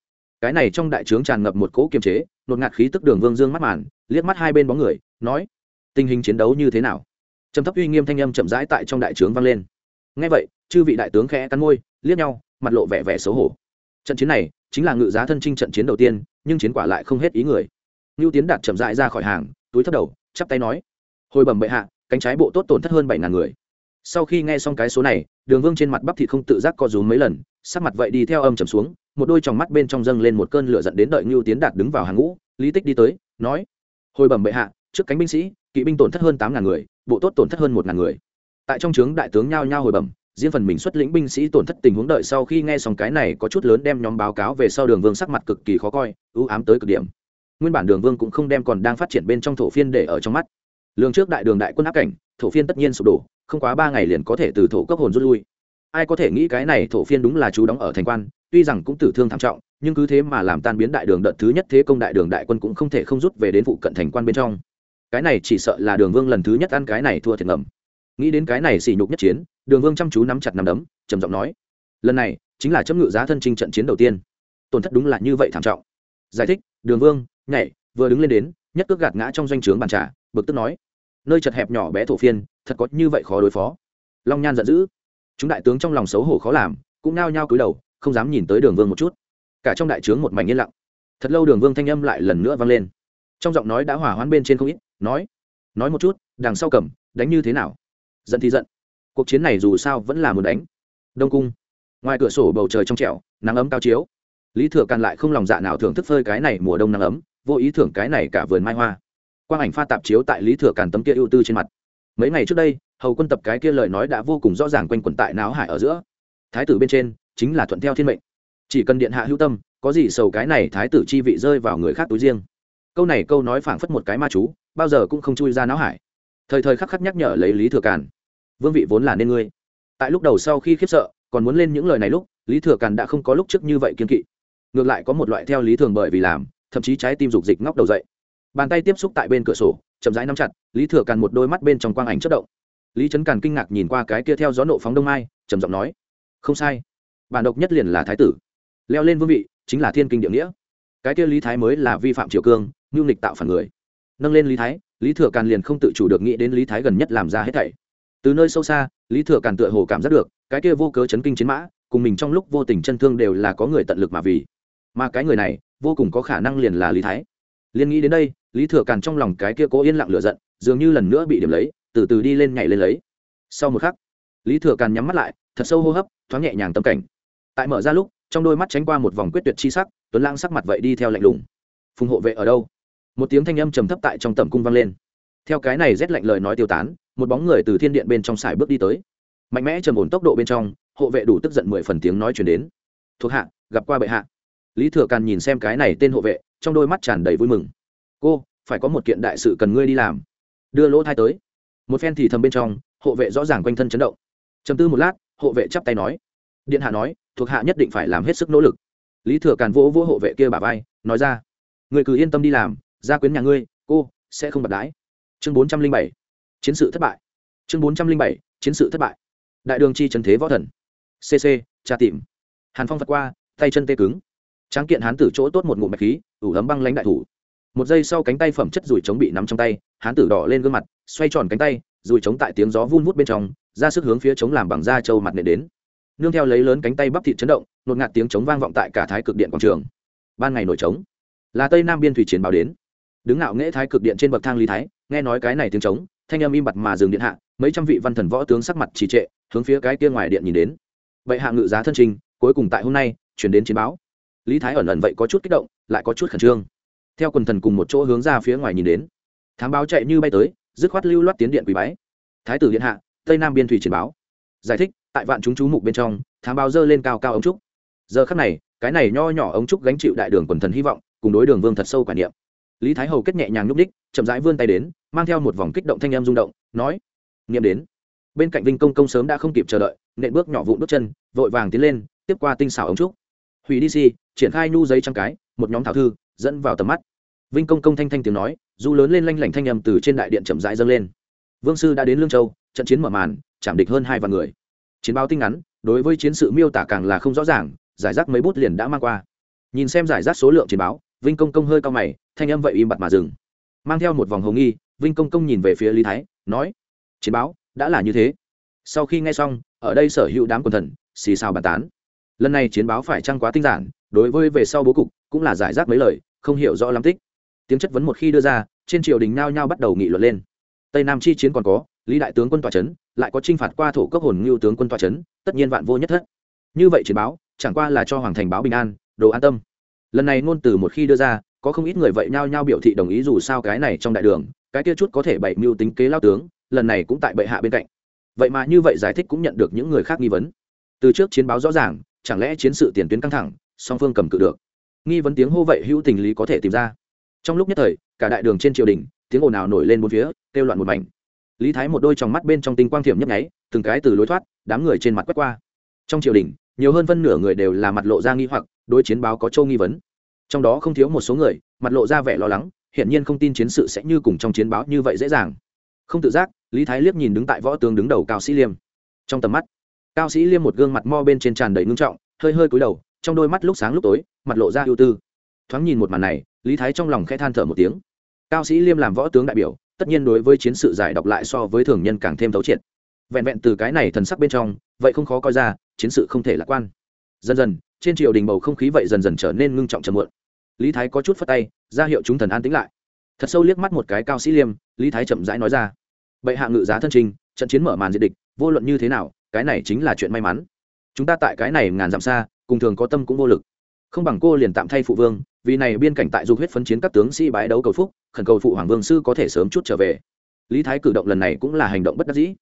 Cái này trong đại trướng tràn ngập một cỗ kiềm chế, nột ngạt khí tức đường vương dương mắt màn, liếc mắt hai bên bóng người, nói, tình hình chiến đấu như thế nào? Trầm thấp uy nghiêm thanh âm chậm rãi tại trong đại trướng vang lên. Ngay vậy, chư vị đại tướng khẽ cắn môi, liếc nhau, mặt lộ vẻ vẻ xấu hổ trận chiến này chính là ngự giá thân trinh trận chiến đầu tiên, nhưng chiến quả lại không hết ý người. Ngưu tiến đạt chậm rãi ra khỏi hàng, túi thấp đầu, chắp tay nói, hồi bẩm bệ hạ, cánh trái bộ tốt tổn thất hơn bảy ngàn người. Sau khi nghe xong cái số này, đường vương trên mặt bắp thịt không tự giác co rúm mấy lần, sắc mặt vậy đi theo âm trầm xuống, một đôi tròng mắt bên trong dâng lên một cơn lửa dẫn đến đợi ngưu tiến đạt đứng vào hàng ngũ, lý tích đi tới, nói, hồi bẩm bệ hạ, trước cánh binh sĩ, kỵ binh tổn thất hơn tám ngàn người, bộ tốt tổn thất hơn một ngàn người. Tại trong trướng đại tướng nhao nhao hồi bẩm riêng phần mình xuất lĩnh binh sĩ tổn thất tình huống đợi sau khi nghe xong cái này có chút lớn đem nhóm báo cáo về sau đường vương sắc mặt cực kỳ khó coi, ưu ám tới cực điểm. Nguyên bản đường vương cũng không đem còn đang phát triển bên trong thổ phiên để ở trong mắt. Lương trước đại đường đại quân áp cảnh, thổ phiên tất nhiên sụp đổ, không quá ba ngày liền có thể từ thổ cấp hồn rút lui. Ai có thể nghĩ cái này thổ phiên đúng là chú đóng ở thành quan, tuy rằng cũng tử thương thảm trọng, nhưng cứ thế mà làm tan biến đại đường đợt thứ nhất thế công đại đường đại quân cũng không thể không rút về đến phụ cận thành quan bên trong. Cái này chỉ sợ là đường vương lần thứ nhất ăn cái này thua thiệt ngầm nghĩ đến cái này xỉ nhục nhất chiến, đường vương chăm chú nắm chặt nắm đấm, trầm giọng nói, lần này chính là chấm ngự giá thân trinh trận chiến đầu tiên. Tổn thất đúng là như vậy thảm trọng. Giải thích, đường vương, nhảy, vừa đứng lên đến, nhất cước gạt ngã trong doanh trướng bàn trà, bực tức nói, nơi chật hẹp nhỏ bé thổ phiên, thật có như vậy khó đối phó. Long nhan giận dữ, chúng đại tướng trong lòng xấu hổ khó làm, cũng nao nhao cúi đầu, không dám nhìn tới đường vương một chút. Cả trong đại trướng một mảnh yên lặng. Thật lâu đường vương thanh âm lại lần nữa vang lên. Trong giọng nói đã hỏa hoãn bên trên không ít, nói nói một chút, đằng sau cầm, đánh như thế nào? Giận thì giận. Cuộc chiến này dù sao vẫn là muốn đánh. Đông cung. Ngoài cửa sổ bầu trời trong trẻo, nắng ấm cao chiếu. Lý thừa càn lại không lòng dạ nào thưởng thức phơi cái này mùa đông nắng ấm, vô ý thưởng cái này cả vườn mai hoa. Quang ảnh pha tạp chiếu tại lý thừa càn tấm kia ưu tư trên mặt. Mấy ngày trước đây, hầu quân tập cái kia lời nói đã vô cùng rõ ràng quanh quẩn tại náo hải ở giữa. Thái tử bên trên, chính là thuận theo thiên mệnh. Chỉ cần điện hạ hữu tâm, có gì sầu cái này thái tử chi vị rơi vào người khác túi riêng. Câu này câu nói phảng phất một cái ma chú, bao giờ cũng không chui ra náo hải thời thời khắc khắc nhắc nhở lấy lý thừa càn. Vương vị vốn là nên ngươi. Tại lúc đầu sau khi khiếp sợ, còn muốn lên những lời này lúc, lý thừa càn đã không có lúc trước như vậy kiên kỵ. Ngược lại có một loại theo lý thường bởi vì làm, thậm chí trái tim dục dịch ngóc đầu dậy. Bàn tay tiếp xúc tại bên cửa sổ, chậm rãi nắm chặt, lý thừa càn một đôi mắt bên trong quang ảnh chất động. Lý trấn càn kinh ngạc nhìn qua cái kia theo gió nộ phóng đông mai, trầm giọng nói, không sai. Bản độc nhất liền là thái tử. Leo lên vương vị, chính là thiên kinh địa nghĩa. Cái kia lý thái mới là vi phạm triều cương ngưu nghịch tạo phản người nâng lên lý thái, lý thừa càn liền không tự chủ được nghĩ đến lý thái gần nhất làm ra hết thảy. Từ nơi sâu xa, lý thừa càn tựa hồ cảm giác được, cái kia vô cớ chấn kinh chiến mã, cùng mình trong lúc vô tình chân thương đều là có người tận lực mà vì. Mà cái người này, vô cùng có khả năng liền là lý thái. Liên nghĩ đến đây, lý thừa càn trong lòng cái kia cố yên lặng lựa giận, dường như lần nữa bị điểm lấy, từ từ đi lên nhảy lên lấy. Sau một khắc, lý thừa càn nhắm mắt lại, thật sâu hô hấp, thoáng nhẹ nhàng tâm cảnh. Tại mở ra lúc, trong đôi mắt tránh qua một vòng quyết tuyệt chi sắc, tuấn lãng sắc mặt vậy đi theo lạnh lùng. Phùng hộ vệ ở đâu? Một tiếng thanh âm trầm thấp tại trong tầm cung vang lên. Theo cái này rét lạnh lời nói tiêu tán, một bóng người từ thiên điện bên trong sải bước đi tới. Mạnh mẽ trầm ổn tốc độ bên trong, hộ vệ đủ tức giận mười phần tiếng nói chuyển đến. Thuộc hạ, gặp qua bệ hạ. Lý thừa càn nhìn xem cái này tên hộ vệ, trong đôi mắt tràn đầy vui mừng. Cô, phải có một kiện đại sự cần ngươi đi làm. Đưa lỗ thai tới. Một phen thì thầm bên trong, hộ vệ rõ ràng quanh thân chấn động. Chầm tư một lát, hộ vệ chắp tay nói. Điện hạ nói, thuộc hạ nhất định phải làm hết sức nỗ lực. Lý thừa càn vỗ vỗ hộ vệ kia bà vai, nói ra. Người cứ yên tâm đi làm gia quyến nhà ngươi, cô, sẽ không bật đái chương bốn trăm linh bảy, chiến sự thất bại. Chương bốn trăm linh bảy, chiến sự thất bại. Đại đường chi trần thế võ thần. Cc tra tìm. Hàn phong phật qua, tay chân tê cứng. Tráng kiện hán tử chỗ tốt một ngụm mạch khí, ủ ấm băng lãnh đại thủ. Một giây sau cánh tay phẩm chất rủi chống bị nắm trong tay, hán tử đỏ lên gương mặt, xoay tròn cánh tay, rủi chống tại tiếng gió vun vút bên trong, ra sức hướng phía chống làm bằng da trâu mặt nệ đến. Nương theo lấy lớn cánh tay bắp thịt chấn động, nột ngạt tiếng chống vang vọng tại cả thái cực điện quảng trường. Ban ngày nổi trống. Là tây nam biên thủy chiến báo đến đứng ngạo nghễ thái cực điện trên bậc thang lý thái, nghe nói cái này tiếng trống, thanh âm im bặt mà dừng điện hạ, mấy trăm vị văn thần võ tướng sắc mặt trì trệ, hướng phía cái kia ngoài điện nhìn đến. Vậy hạ ngự giá thân trình, cuối cùng tại hôm nay, chuyển đến chiến báo. Lý thái ẩn ẩn vậy có chút kích động, lại có chút khẩn trương. Theo quần thần cùng một chỗ hướng ra phía ngoài nhìn đến. Thám báo chạy như bay tới, dứt khoát lưu loát tiến điện quý bái. Thái tử điện hạ, tây nam biên thủy chiến báo. Giải thích, tại vạn chúng chú mục bên trong, thám báo dơ lên cao cao ống trúc. Giờ khắc này, cái này nho nhỏ ống trúc gánh chịu đại đường quần thần hy vọng, cùng đối đường vương thật sâu quả niệm lý thái hầu kết nhẹ nhàng nhúc ních chậm rãi vươn tay đến, mang theo một vòng kích động thanh em rung động, nói, nghiệm đến. Bên cạnh vinh công công sớm đã không kịp chờ đợi, nện bước nhỏ vụn bước chân, vội vàng tiến lên, tiếp qua tinh xảo ống trúc. Hủy đi si, triển khai nhu giấy trăm cái, một nhóm thảo thư, dẫn vào tầm mắt. Vinh công công thanh thanh tiếng nói dù lớn lên lanh lảnh thanh âm từ trên đại điện chậm rãi dâng lên. Vương sư đã đến lương châu, trận chiến mở màn, chạm địch hơn hai vạn người. Chiến báo tinh ngắn, đối với chiến sự miêu tả càng là không rõ ràng, giải rác mấy bút liền đã mang qua. Nhìn xem giải rác số lượng chiến báo vinh công công hơi cao mày, thanh âm vậy im bặt mà dừng. Mang theo một vòng hồng nghi, vinh công công nhìn về phía lý thái, nói, chiến báo, đã là như thế. Sau khi nghe xong, ở đây sở hữu đám quần thần, xì xào bàn tán. Lần này chiến báo phải trăng quá tinh giản, đối với về sau bố cục cũng là giải rác mấy lời, không hiểu rõ lắm tích. Tiếng chất vấn một khi đưa ra, trên triều đình nao nhao bắt đầu nghị luận lên. Tây nam chi chiến còn có, lý đại tướng quân tòa trấn lại có t r i n h phạt qua thổ cấp hồn ngưu tướng quân tòa trấn tất nhiên vạn vô nhất thất. Như vậy chiến báo, chẳng qua là cho hoàng thành báo bình an, đồ an tâm lần này ngôn từ một khi đưa ra, có không ít người vậy nhao nhao biểu thị đồng ý dù sao cái này trong đại đường, cái kia chút có thể bậy mưu tính kế lao tướng, lần này cũng tại bệ hạ bên cạnh. Vậy mà như vậy giải thích cũng nhận được những người khác nghi vấn. Từ trước chiến báo rõ ràng, chẳng lẽ chiến sự tiền tuyến căng thẳng, song phương cầm cự được. Nghi vấn tiếng hô vậy hữu tình lý có thể tìm ra. Trong lúc nhất thời, cả đại đường trên triều đình, tiếng ồn ào nổi lên bốn phía, kêu loạn một mảnh. Lý thái một đôi tròng mắt bên trong tinh quang thiểm nhấp nháy, từng cái từ lối thoát, đám người trên mặt quét qua. Trong triều đình, nhiều hơn phân nửa người đều là mặt lộ ra nghi hoặc đối chiến báo có châu nghi vấn. Trong đó không thiếu một số người, mặt lộ ra vẻ lo lắng, hiển nhiên không tin chiến sự sẽ như cùng trong chiến báo như vậy dễ dàng. Không tự giác, lý thái liếc nhìn đứng tại võ tướng đứng đầu cao sĩ liêm. Trong tầm mắt, cao sĩ liêm một gương mặt mo bên trên tràn đầy ngưng trọng, hơi hơi cúi đầu, trong đôi mắt lúc sáng lúc tối, mặt lộ ra ưu tư. Thoáng nhìn một màn này, lý thái trong lòng khẽ than thở một tiếng. Cao sĩ liêm làm võ tướng đại biểu, tất nhiên đối với chiến sự giải đọc lại so với thường nhân càng thêm thấu triệt. Vẹn vẹn từ cái này thần sắc bên trong, vậy không khó coi ra, chiến sự không thể lạc quan. Dần dần trên triều đình bầu không khí vậy dần dần trở nên ngưng trọng trầm muộn. Lý thái có chút phất tay, ra hiệu chúng thần an tĩnh lại. Thật sâu liếc mắt một cái cao sĩ liêm, lý thái chậm rãi nói ra. Bệ hạ ngự giá thân trình, trận chiến mở màn diệt địch, vô luận như thế nào, cái này chính là chuyện may mắn. Chúng ta tại cái này ngàn dặm xa, cùng thường có tâm cũng vô lực. Không bằng cô liền tạm thay phụ vương, vì này biên cảnh tại dục huyết phấn chiến các tướng sĩ bái đấu cầu phúc, khẩn cầu phụ hoàng vương sư có thể sớm chút trở về. Lý thái cử động lần này cũng là hành động bất đắc dĩ.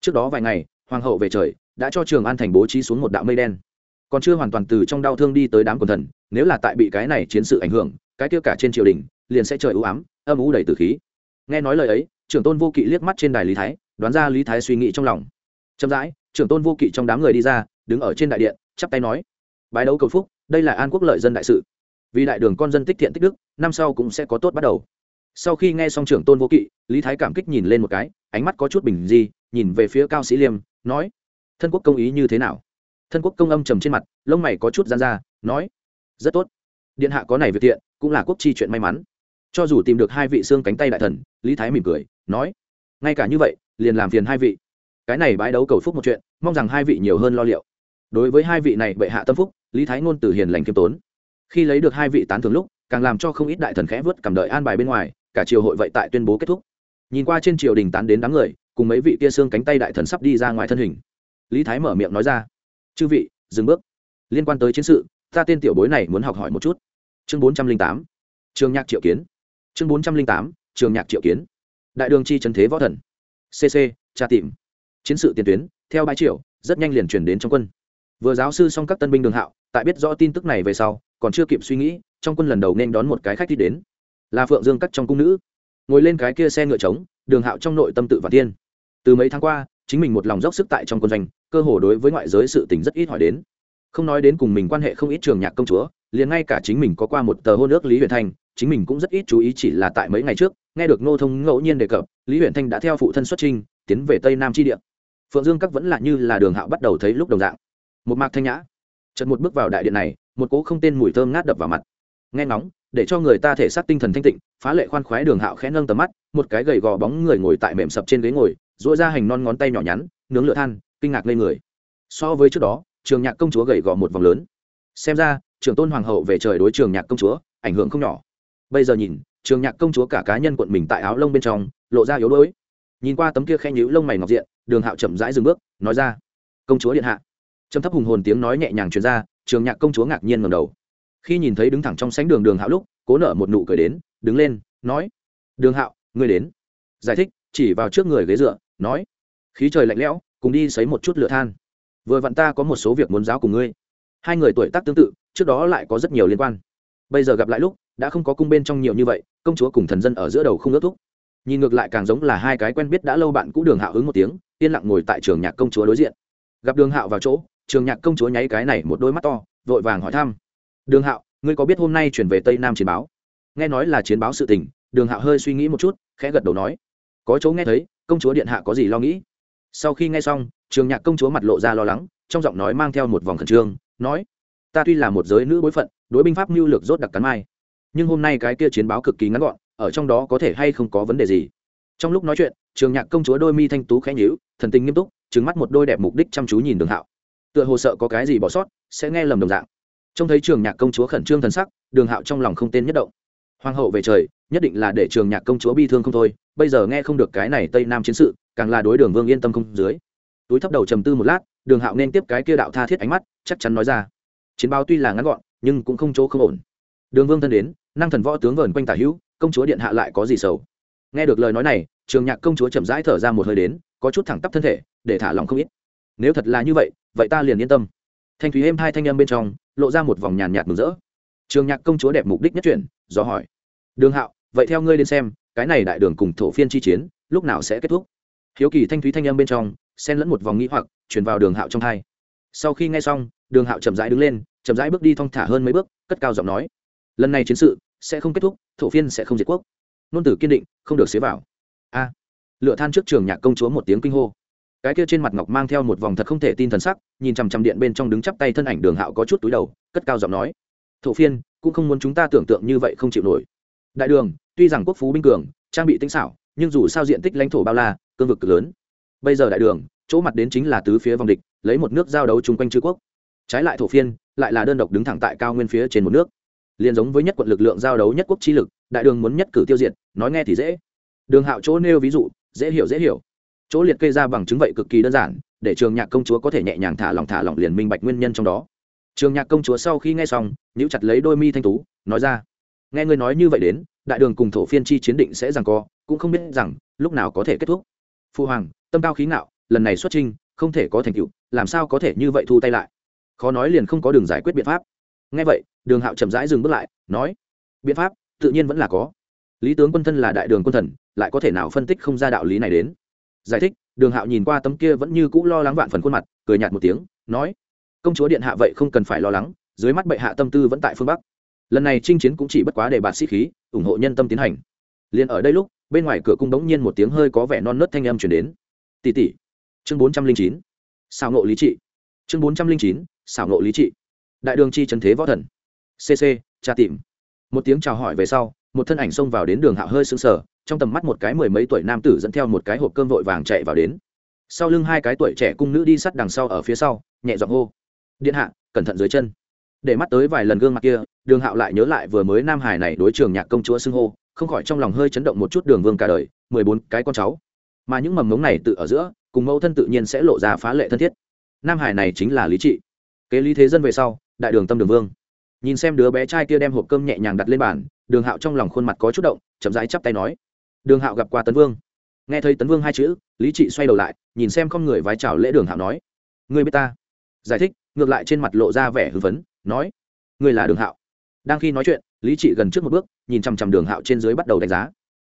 Trước đó vài ngày, hoàng hậu về trời, đã cho trường an thành bố trí xuống một đạo mây đen còn chưa hoàn toàn từ trong đau thương đi tới đám quần thần, nếu là tại bị cái này chiến sự ảnh hưởng, cái kia cả trên triều đình, liền sẽ trời ưu ám, âm ú đầy tử khí. Nghe nói lời ấy, trưởng tôn vô kỵ liếc mắt trên đài lý thái, đoán ra lý thái suy nghĩ trong lòng. Chậm rãi, trưởng tôn vô kỵ trong đám người đi ra, đứng ở trên đại điện, chắp tay nói, bái đấu cầu phúc, đây là an quốc lợi dân đại sự. Vì đại đường con dân tích thiện tích đức, năm sau cũng sẽ có tốt bắt đầu. Sau khi nghe xong trưởng tôn vô kỵ, lý thái cảm kích nhìn lên một cái, ánh mắt có chút bình di nhìn về phía cao sĩ liêm, nói, thân quốc công ý như thế nào? Thân quốc công âm trầm trên mặt, lông mày có chút gian ra, nói, rất tốt. Điện hạ có này việc thiện, cũng là quốc chi chuyện may mắn. Cho dù tìm được hai vị xương cánh tay đại thần, lý thái mỉm cười, nói, ngay cả như vậy, liền làm phiền hai vị. Cái này bãi đấu cầu phúc một chuyện, mong rằng hai vị nhiều hơn lo liệu. Đối với hai vị này bệ hạ tâm phúc, lý thái ngôn từ hiền lành kiêm tốn. Khi lấy được hai vị tán thường lúc, càng làm cho không ít đại thần khẽ vớt cầm đợi an bài bên ngoài, cả triều hội vậy tại tuyên bố kết thúc. Nhìn qua trên triều đình tán đến đám người, cùng mấy vị kia xương cánh tay đại thần sắp đi ra ngoài thân hình. Lý thái mở miệng nói ra chư vị, dừng bước. Liên quan tới chiến sự, ta tên tiểu bối này muốn học hỏi một chút. Chương bốn trăm linh tám. Trường nhạc triệu kiến. Chương bốn trăm linh tám. Trường nhạc triệu kiến. Đại đường chi trần thế võ thần. Cc tra tìm. Chiến sự tiền tuyến, theo bãi triệu rất nhanh liền chuyển đến trong quân. Vừa giáo sư xong các tân binh đường hạo, tại biết rõ tin tức này về sau, còn chưa kịp suy nghĩ, trong quân lần đầu nên đón một cái khách đi đến. Là phượng dương cắt trong cung nữ. Ngồi lên cái kia xe ngựa trống, đường hạo trong nội tâm tự và tiên. Từ mấy tháng qua, chính mình một lòng dốc sức tại trong quân doanh cơ hồ đối với ngoại giới sự tình rất ít hỏi đến. Không nói đến cùng mình quan hệ không ít trường nhạc công chúa, liền ngay cả chính mình có qua một tờ hôn ước lý huyền thanh, chính mình cũng rất ít chú ý chỉ là tại mấy ngày trước, nghe được ngô thông ngẫu nhiên đề cập, lý huyền thanh đã theo phụ thân xuất trinh tiến về tây nam tri địa. Phượng dương các vẫn là như là đường hạo bắt đầu thấy lúc đồng dạng. Một mạc thanh nhã. Chật một bước vào đại điện này, một cỗ không tên mùi thơm ngát đập vào mặt. Nghe ngóng, để cho người ta thể xác tinh thần thanh tịnh, phá lệ khoan khoái đường hạo khẽ nâng tầm mắt, một cái gầy gò bóng người ngồi tại mềm sập trên ghế ngồi dỗi ra hành non ngón tay nhỏ nhắn, nướng lửa than kinh ngạc lên người. So với trước đó, trường nhạc công chúa gầy gò một vòng lớn. Xem ra trường tôn hoàng hậu về trời đối trường nhạc công chúa, ảnh hưởng không nhỏ. Bây giờ nhìn, trường nhạc công chúa cả cá nhân quận mình tại áo lông bên trong, lộ ra yếu đuối. Nhìn qua tấm kia khen nhữ lông mày ngọc diện, đường hạo chậm rãi dừng bước, nói ra, công chúa điện hạ. Trầm thấp hùng hồn tiếng nói nhẹ nhàng truyền ra, trường nhạc công chúa ngạc nhiên ngầm đầu. Khi nhìn thấy đứng thẳng trong sánh đường đường hạo lúc, cố nở một nụ cười đến, đứng lên, nói, đường hạo, ngươi đến. Giải thích, chỉ vào trước người ghế dựa, nói, khí trời lạnh lẽo cùng đi xấy một chút lửa than. Vừa vặn ta có một số việc muốn giáo cùng ngươi. Hai người tuổi tác tương tự, trước đó lại có rất nhiều liên quan. Bây giờ gặp lại lúc, đã không có cung bên trong nhiều như vậy, công chúa cùng thần dân ở giữa đầu không ước thúc. Nhìn ngược lại càng giống là hai cái quen biết đã lâu bạn cũ đường hạo hứng một tiếng, yên lặng ngồi tại trường nhạc công chúa đối diện. Gặp đường hạo vào chỗ, trường nhạc công chúa nháy cái này một đôi mắt to, vội vàng hỏi thăm. Đường hạo, ngươi có biết hôm nay chuyển về tây nam chiến báo? Nghe nói là chiến báo sự tình, đường hạo hơi suy nghĩ một chút, khẽ gật đầu nói. Có chỗ nghe thấy, công chúa điện hạ có gì lo nghĩ? Sau khi nghe xong, trường nhạc công chúa mặt lộ ra lo lắng, trong giọng nói mang theo một vòng khẩn trương, nói, ta tuy là một giới nữ bối phận, đối binh pháp mưu lược rốt đặc cắn mai, nhưng hôm nay cái kia chiến báo cực kỳ ngắn gọn, ở trong đó có thể hay không có vấn đề gì? Trong lúc nói chuyện, trường nhạc công chúa đôi mi thanh tú khẽ nhíu, thần tình nghiêm túc trứng mắt một đôi đẹp mục đích chăm chú nhìn đường hạo. Tựa hồ sợ có cái gì bỏ sót, sẽ nghe lầm đồng dạng. Trông thấy trường nhạc công chúa khẩn trương thần sắc, đường hạo trong lòng không tên nhất động. Hoàng hậu về trời, nhất định là để trường nhạc công chúa bi thương không thôi bây giờ nghe không được cái này tây nam chiến sự, càng là đối đường vương yên tâm không dưới. Túi thấp đầu trầm tư một lát, đường hạo nên tiếp cái kia đạo tha thiết ánh mắt, chắc chắn nói ra. Chiến báo tuy là ngắn gọn, nhưng cũng không chỗ không ổn. Đường vương thân đến, năng thần võ tướng vờn quanh tả hữu, công chúa điện hạ lại có gì sầu? Nghe được lời nói này, trường nhạc công chúa chậm rãi thở ra một hơi đến, có chút thẳng tắp thân thể, để thả lòng không ít. Nếu thật là như vậy vậy ta liền yên tâm. Thanh thúy êm hai thanh âm bên trong, lộ ra một vòng nhàn nhạt mừng rỡ. Trường nhạc công chúa đẹp mục đích nhất chuyển, do hỏi. Đường hạo, vậy theo ngươi đến xem cái này đại đường cùng thổ phiên chi chiến, lúc nào sẽ kết thúc? Hiếu kỳ thanh thúy thanh âm bên trong, xen lẫn một vòng nghĩ hoặc chuyển vào đường hạo trong thai sau khi nghe xong, đường hạo chậm rãi đứng lên, chậm rãi bước đi thong thả hơn mấy bước, cất cao giọng nói, lần này chiến sự sẽ không kết thúc, thổ phiên sẽ không diệt quốc. Nôn tử kiên định, không được xế vào. A. Lựa than trước trường nhạc công chúa một tiếng kinh hô. Cái kia trên mặt ngọc mang theo một vòng thật không thể tin thần sắc, nhìn chằm chằm điện bên trong đứng chắp tay thân ảnh đường hạo có chút túi đầu, cất cao giọng nói, thổ phiên, cũng không muốn chúng ta tưởng tượng như vậy không chịu nổi. Đại đường tuy rằng quốc phú binh cường, trang bị tinh xảo, nhưng dù sao diện tích lãnh thổ bao la, cương vực cực lớn. Bây giờ đại đường, chỗ mặt đến chính là tứ phía vòng địch, lấy một nước giao đấu chung quanh chư quốc. Trái lại thổ phiên, lại là đơn độc đứng thẳng tại cao nguyên phía trên một nước. Liền giống với nhất quận lực lượng giao đấu nhất quốc chi lực, đại đường muốn nhất cử tiêu diệt, nói nghe thì dễ. Đường hạo chỗ nêu ví dụ, dễ hiểu dễ hiểu. Chỗ liệt kê ra bằng chứng vậy cực kỳ đơn giản, để trường nhạc công chúa có thể nhẹ nhàng thả lòng thả lòng liền minh bạch nguyên nhân trong đó. Trường nhạc công chúa sau khi nghe xong, nhíu chặt lấy đôi mi thanh tú, nói ra nghe ngươi nói như vậy đến, đại đường cùng thổ phiên chi chiến định sẽ rằng co, cũng không biết rằng, lúc nào có thể kết thúc. Phu hoàng, tâm cao khí ngạo, lần này xuất trinh không thể có thành tựu, làm sao có thể như vậy thu tay lại? Khó nói liền không có đường giải quyết biện pháp. Nghe vậy, đường hạo chậm rãi dừng bước lại, nói, biện pháp, tự nhiên vẫn là có. Lý tướng quân thân là đại đường quân thần, lại có thể nào phân tích không ra đạo lý này đến? Giải thích, đường hạo nhìn qua tấm kia vẫn như cũ lo lắng vạn phần khuôn mặt, cười nhạt một tiếng, nói, công chúa điện hạ vậy không cần phải lo lắng, dưới mắt bệ hạ tâm tư vẫn tại phương bắc lần này chinh chiến cũng chỉ bất quá để bạt sĩ khí, ủng hộ nhân tâm tiến hành. Liền ở đây lúc, bên ngoài cửa cung đống nhiên một tiếng hơi có vẻ non nớt thanh âm chuyển đến. Tỷ tỷ, chương bốn trăm linh chín, xảo nộ lý trị. Chương bốn trăm linh chín, xảo nộ lý trị. Đại đường chi trần thế võ thần. Cc tra tìm. Một tiếng chào hỏi về sau, một thân ảnh xông vào đến đường hạo hơi sững sờ, trong tầm mắt một cái mười mấy tuổi nam tử dẫn theo một cái hộp cơm vội vàng chạy vào đến. Sau lưng hai cái tuổi trẻ cung nữ đi sắt đằng sau ở phía sau, nhẹ giọng hô. Điện hạ, cẩn thận dưới chân. Để mắt tới vài lần gương mặt kia đường hạo lại nhớ lại vừa mới nam hải này đối trường nhạc công chúa xưng hô, không khỏi trong lòng hơi chấn động một chút đường vương cả đời, mười bốn cái con cháu. Mà những mầm mống này tự ở giữa, cùng mẫu thân tự nhiên sẽ lộ ra phá lệ thân thiết. Nam hải này chính là lý trị. Kế lý thế dân về sau, đại đường tâm đường vương. Nhìn xem đứa bé trai kia đem hộp cơm nhẹ nhàng đặt lên bàn, đường hạo trong lòng khuôn mặt có chút động, chậm rãi chắp tay nói. Đường hạo gặp qua tấn vương. Nghe thấy tấn vương hai chữ, lý trị xoay đầu lại, nhìn xem con người vái chào lễ đường hạo nói. Người biết ta? Giải thích, ngược lại trên mặt lộ ra vẻ hưng phấn, nói. Người là đường hạo đang khi nói chuyện, lý trị gần trước một bước, nhìn chằm chằm đường hạo trên dưới bắt đầu đánh giá.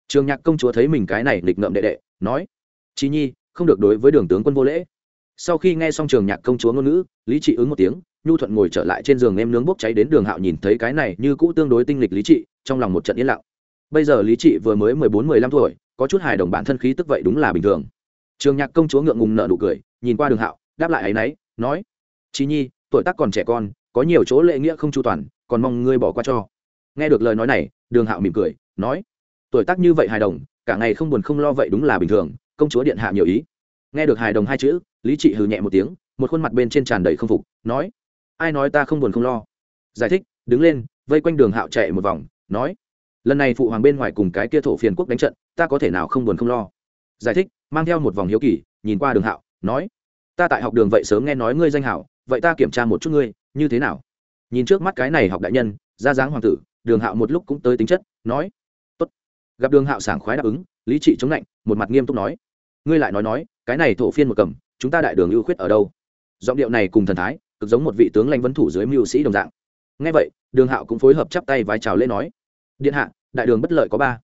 Trường nhạc công chúa thấy mình cái này nghịch ngợm đệ đệ, nói, chí nhi, không được đối với đường tướng quân vô lễ. Sau khi nghe xong trường nhạc công chúa ngôn ngữ, lý trị ứng một tiếng, nhu thuận ngồi trở lại trên giường em nướng bốc cháy đến đường hạo nhìn thấy cái này như cũ tương đối tinh lịch lý trị, trong lòng một trận yên lặng. Bây giờ lý trị vừa mới mười bốn, mười lăm tuổi, có chút hài đồng bản thân khí tức vậy đúng là bình thường. Trường nhạc công chúa ngượng ngùng nợ nụ cười, nhìn qua đường hạo, đáp lại ấ y nói, chí nhi, tuổi tác còn trẻ con, có nhiều chỗ lệ nghĩa không chu toàn còn mong ngươi bỏ qua cho. Nghe được lời nói này, đường hạo mỉm cười, nói, tuổi tác như vậy hài đồng, cả ngày không buồn không lo vậy đúng là bình thường, công chúa điện hạ nhiều ý. Nghe được hài đồng hai chữ, lý trị hừ nhẹ một tiếng, một khuôn mặt bên trên tràn đầy không phục, nói, ai nói ta không buồn không lo? Giải thích, đứng lên, vây quanh đường hạo chạy một vòng, nói, lần này phụ hoàng bên ngoài cùng cái kia thổ phiền quốc đánh trận, ta có thể nào không buồn không lo? Giải thích, mang theo một vòng hiếu kỳ, nhìn qua đường hạo, nói, ta tại học đường vậy sớm nghe nói ngươi danh hảo, vậy ta kiểm tra một chút ngươi, như thế nào? Nhìn trước mắt cái này học đại nhân ra dáng hoàng tử, đường hạo một lúc cũng tới tính chất, nói, Tốt. gặp đường hạo sảng khoái đáp ứng, lý trị chống lạnh, một mặt nghiêm túc nói, ngươi lại nói nói, cái này thổ phiên một cầm, chúng ta đại đường ưu khuyết ở đâu? Giọng điệu này cùng thần thái, cực giống một vị tướng lãnh vấn thủ dưới mưu sĩ đồng dạng. Ngay vậy, đường hạo cũng phối hợp chắp tay vai chào lễ nói, điện hạ, đại đường bất lợi có ba.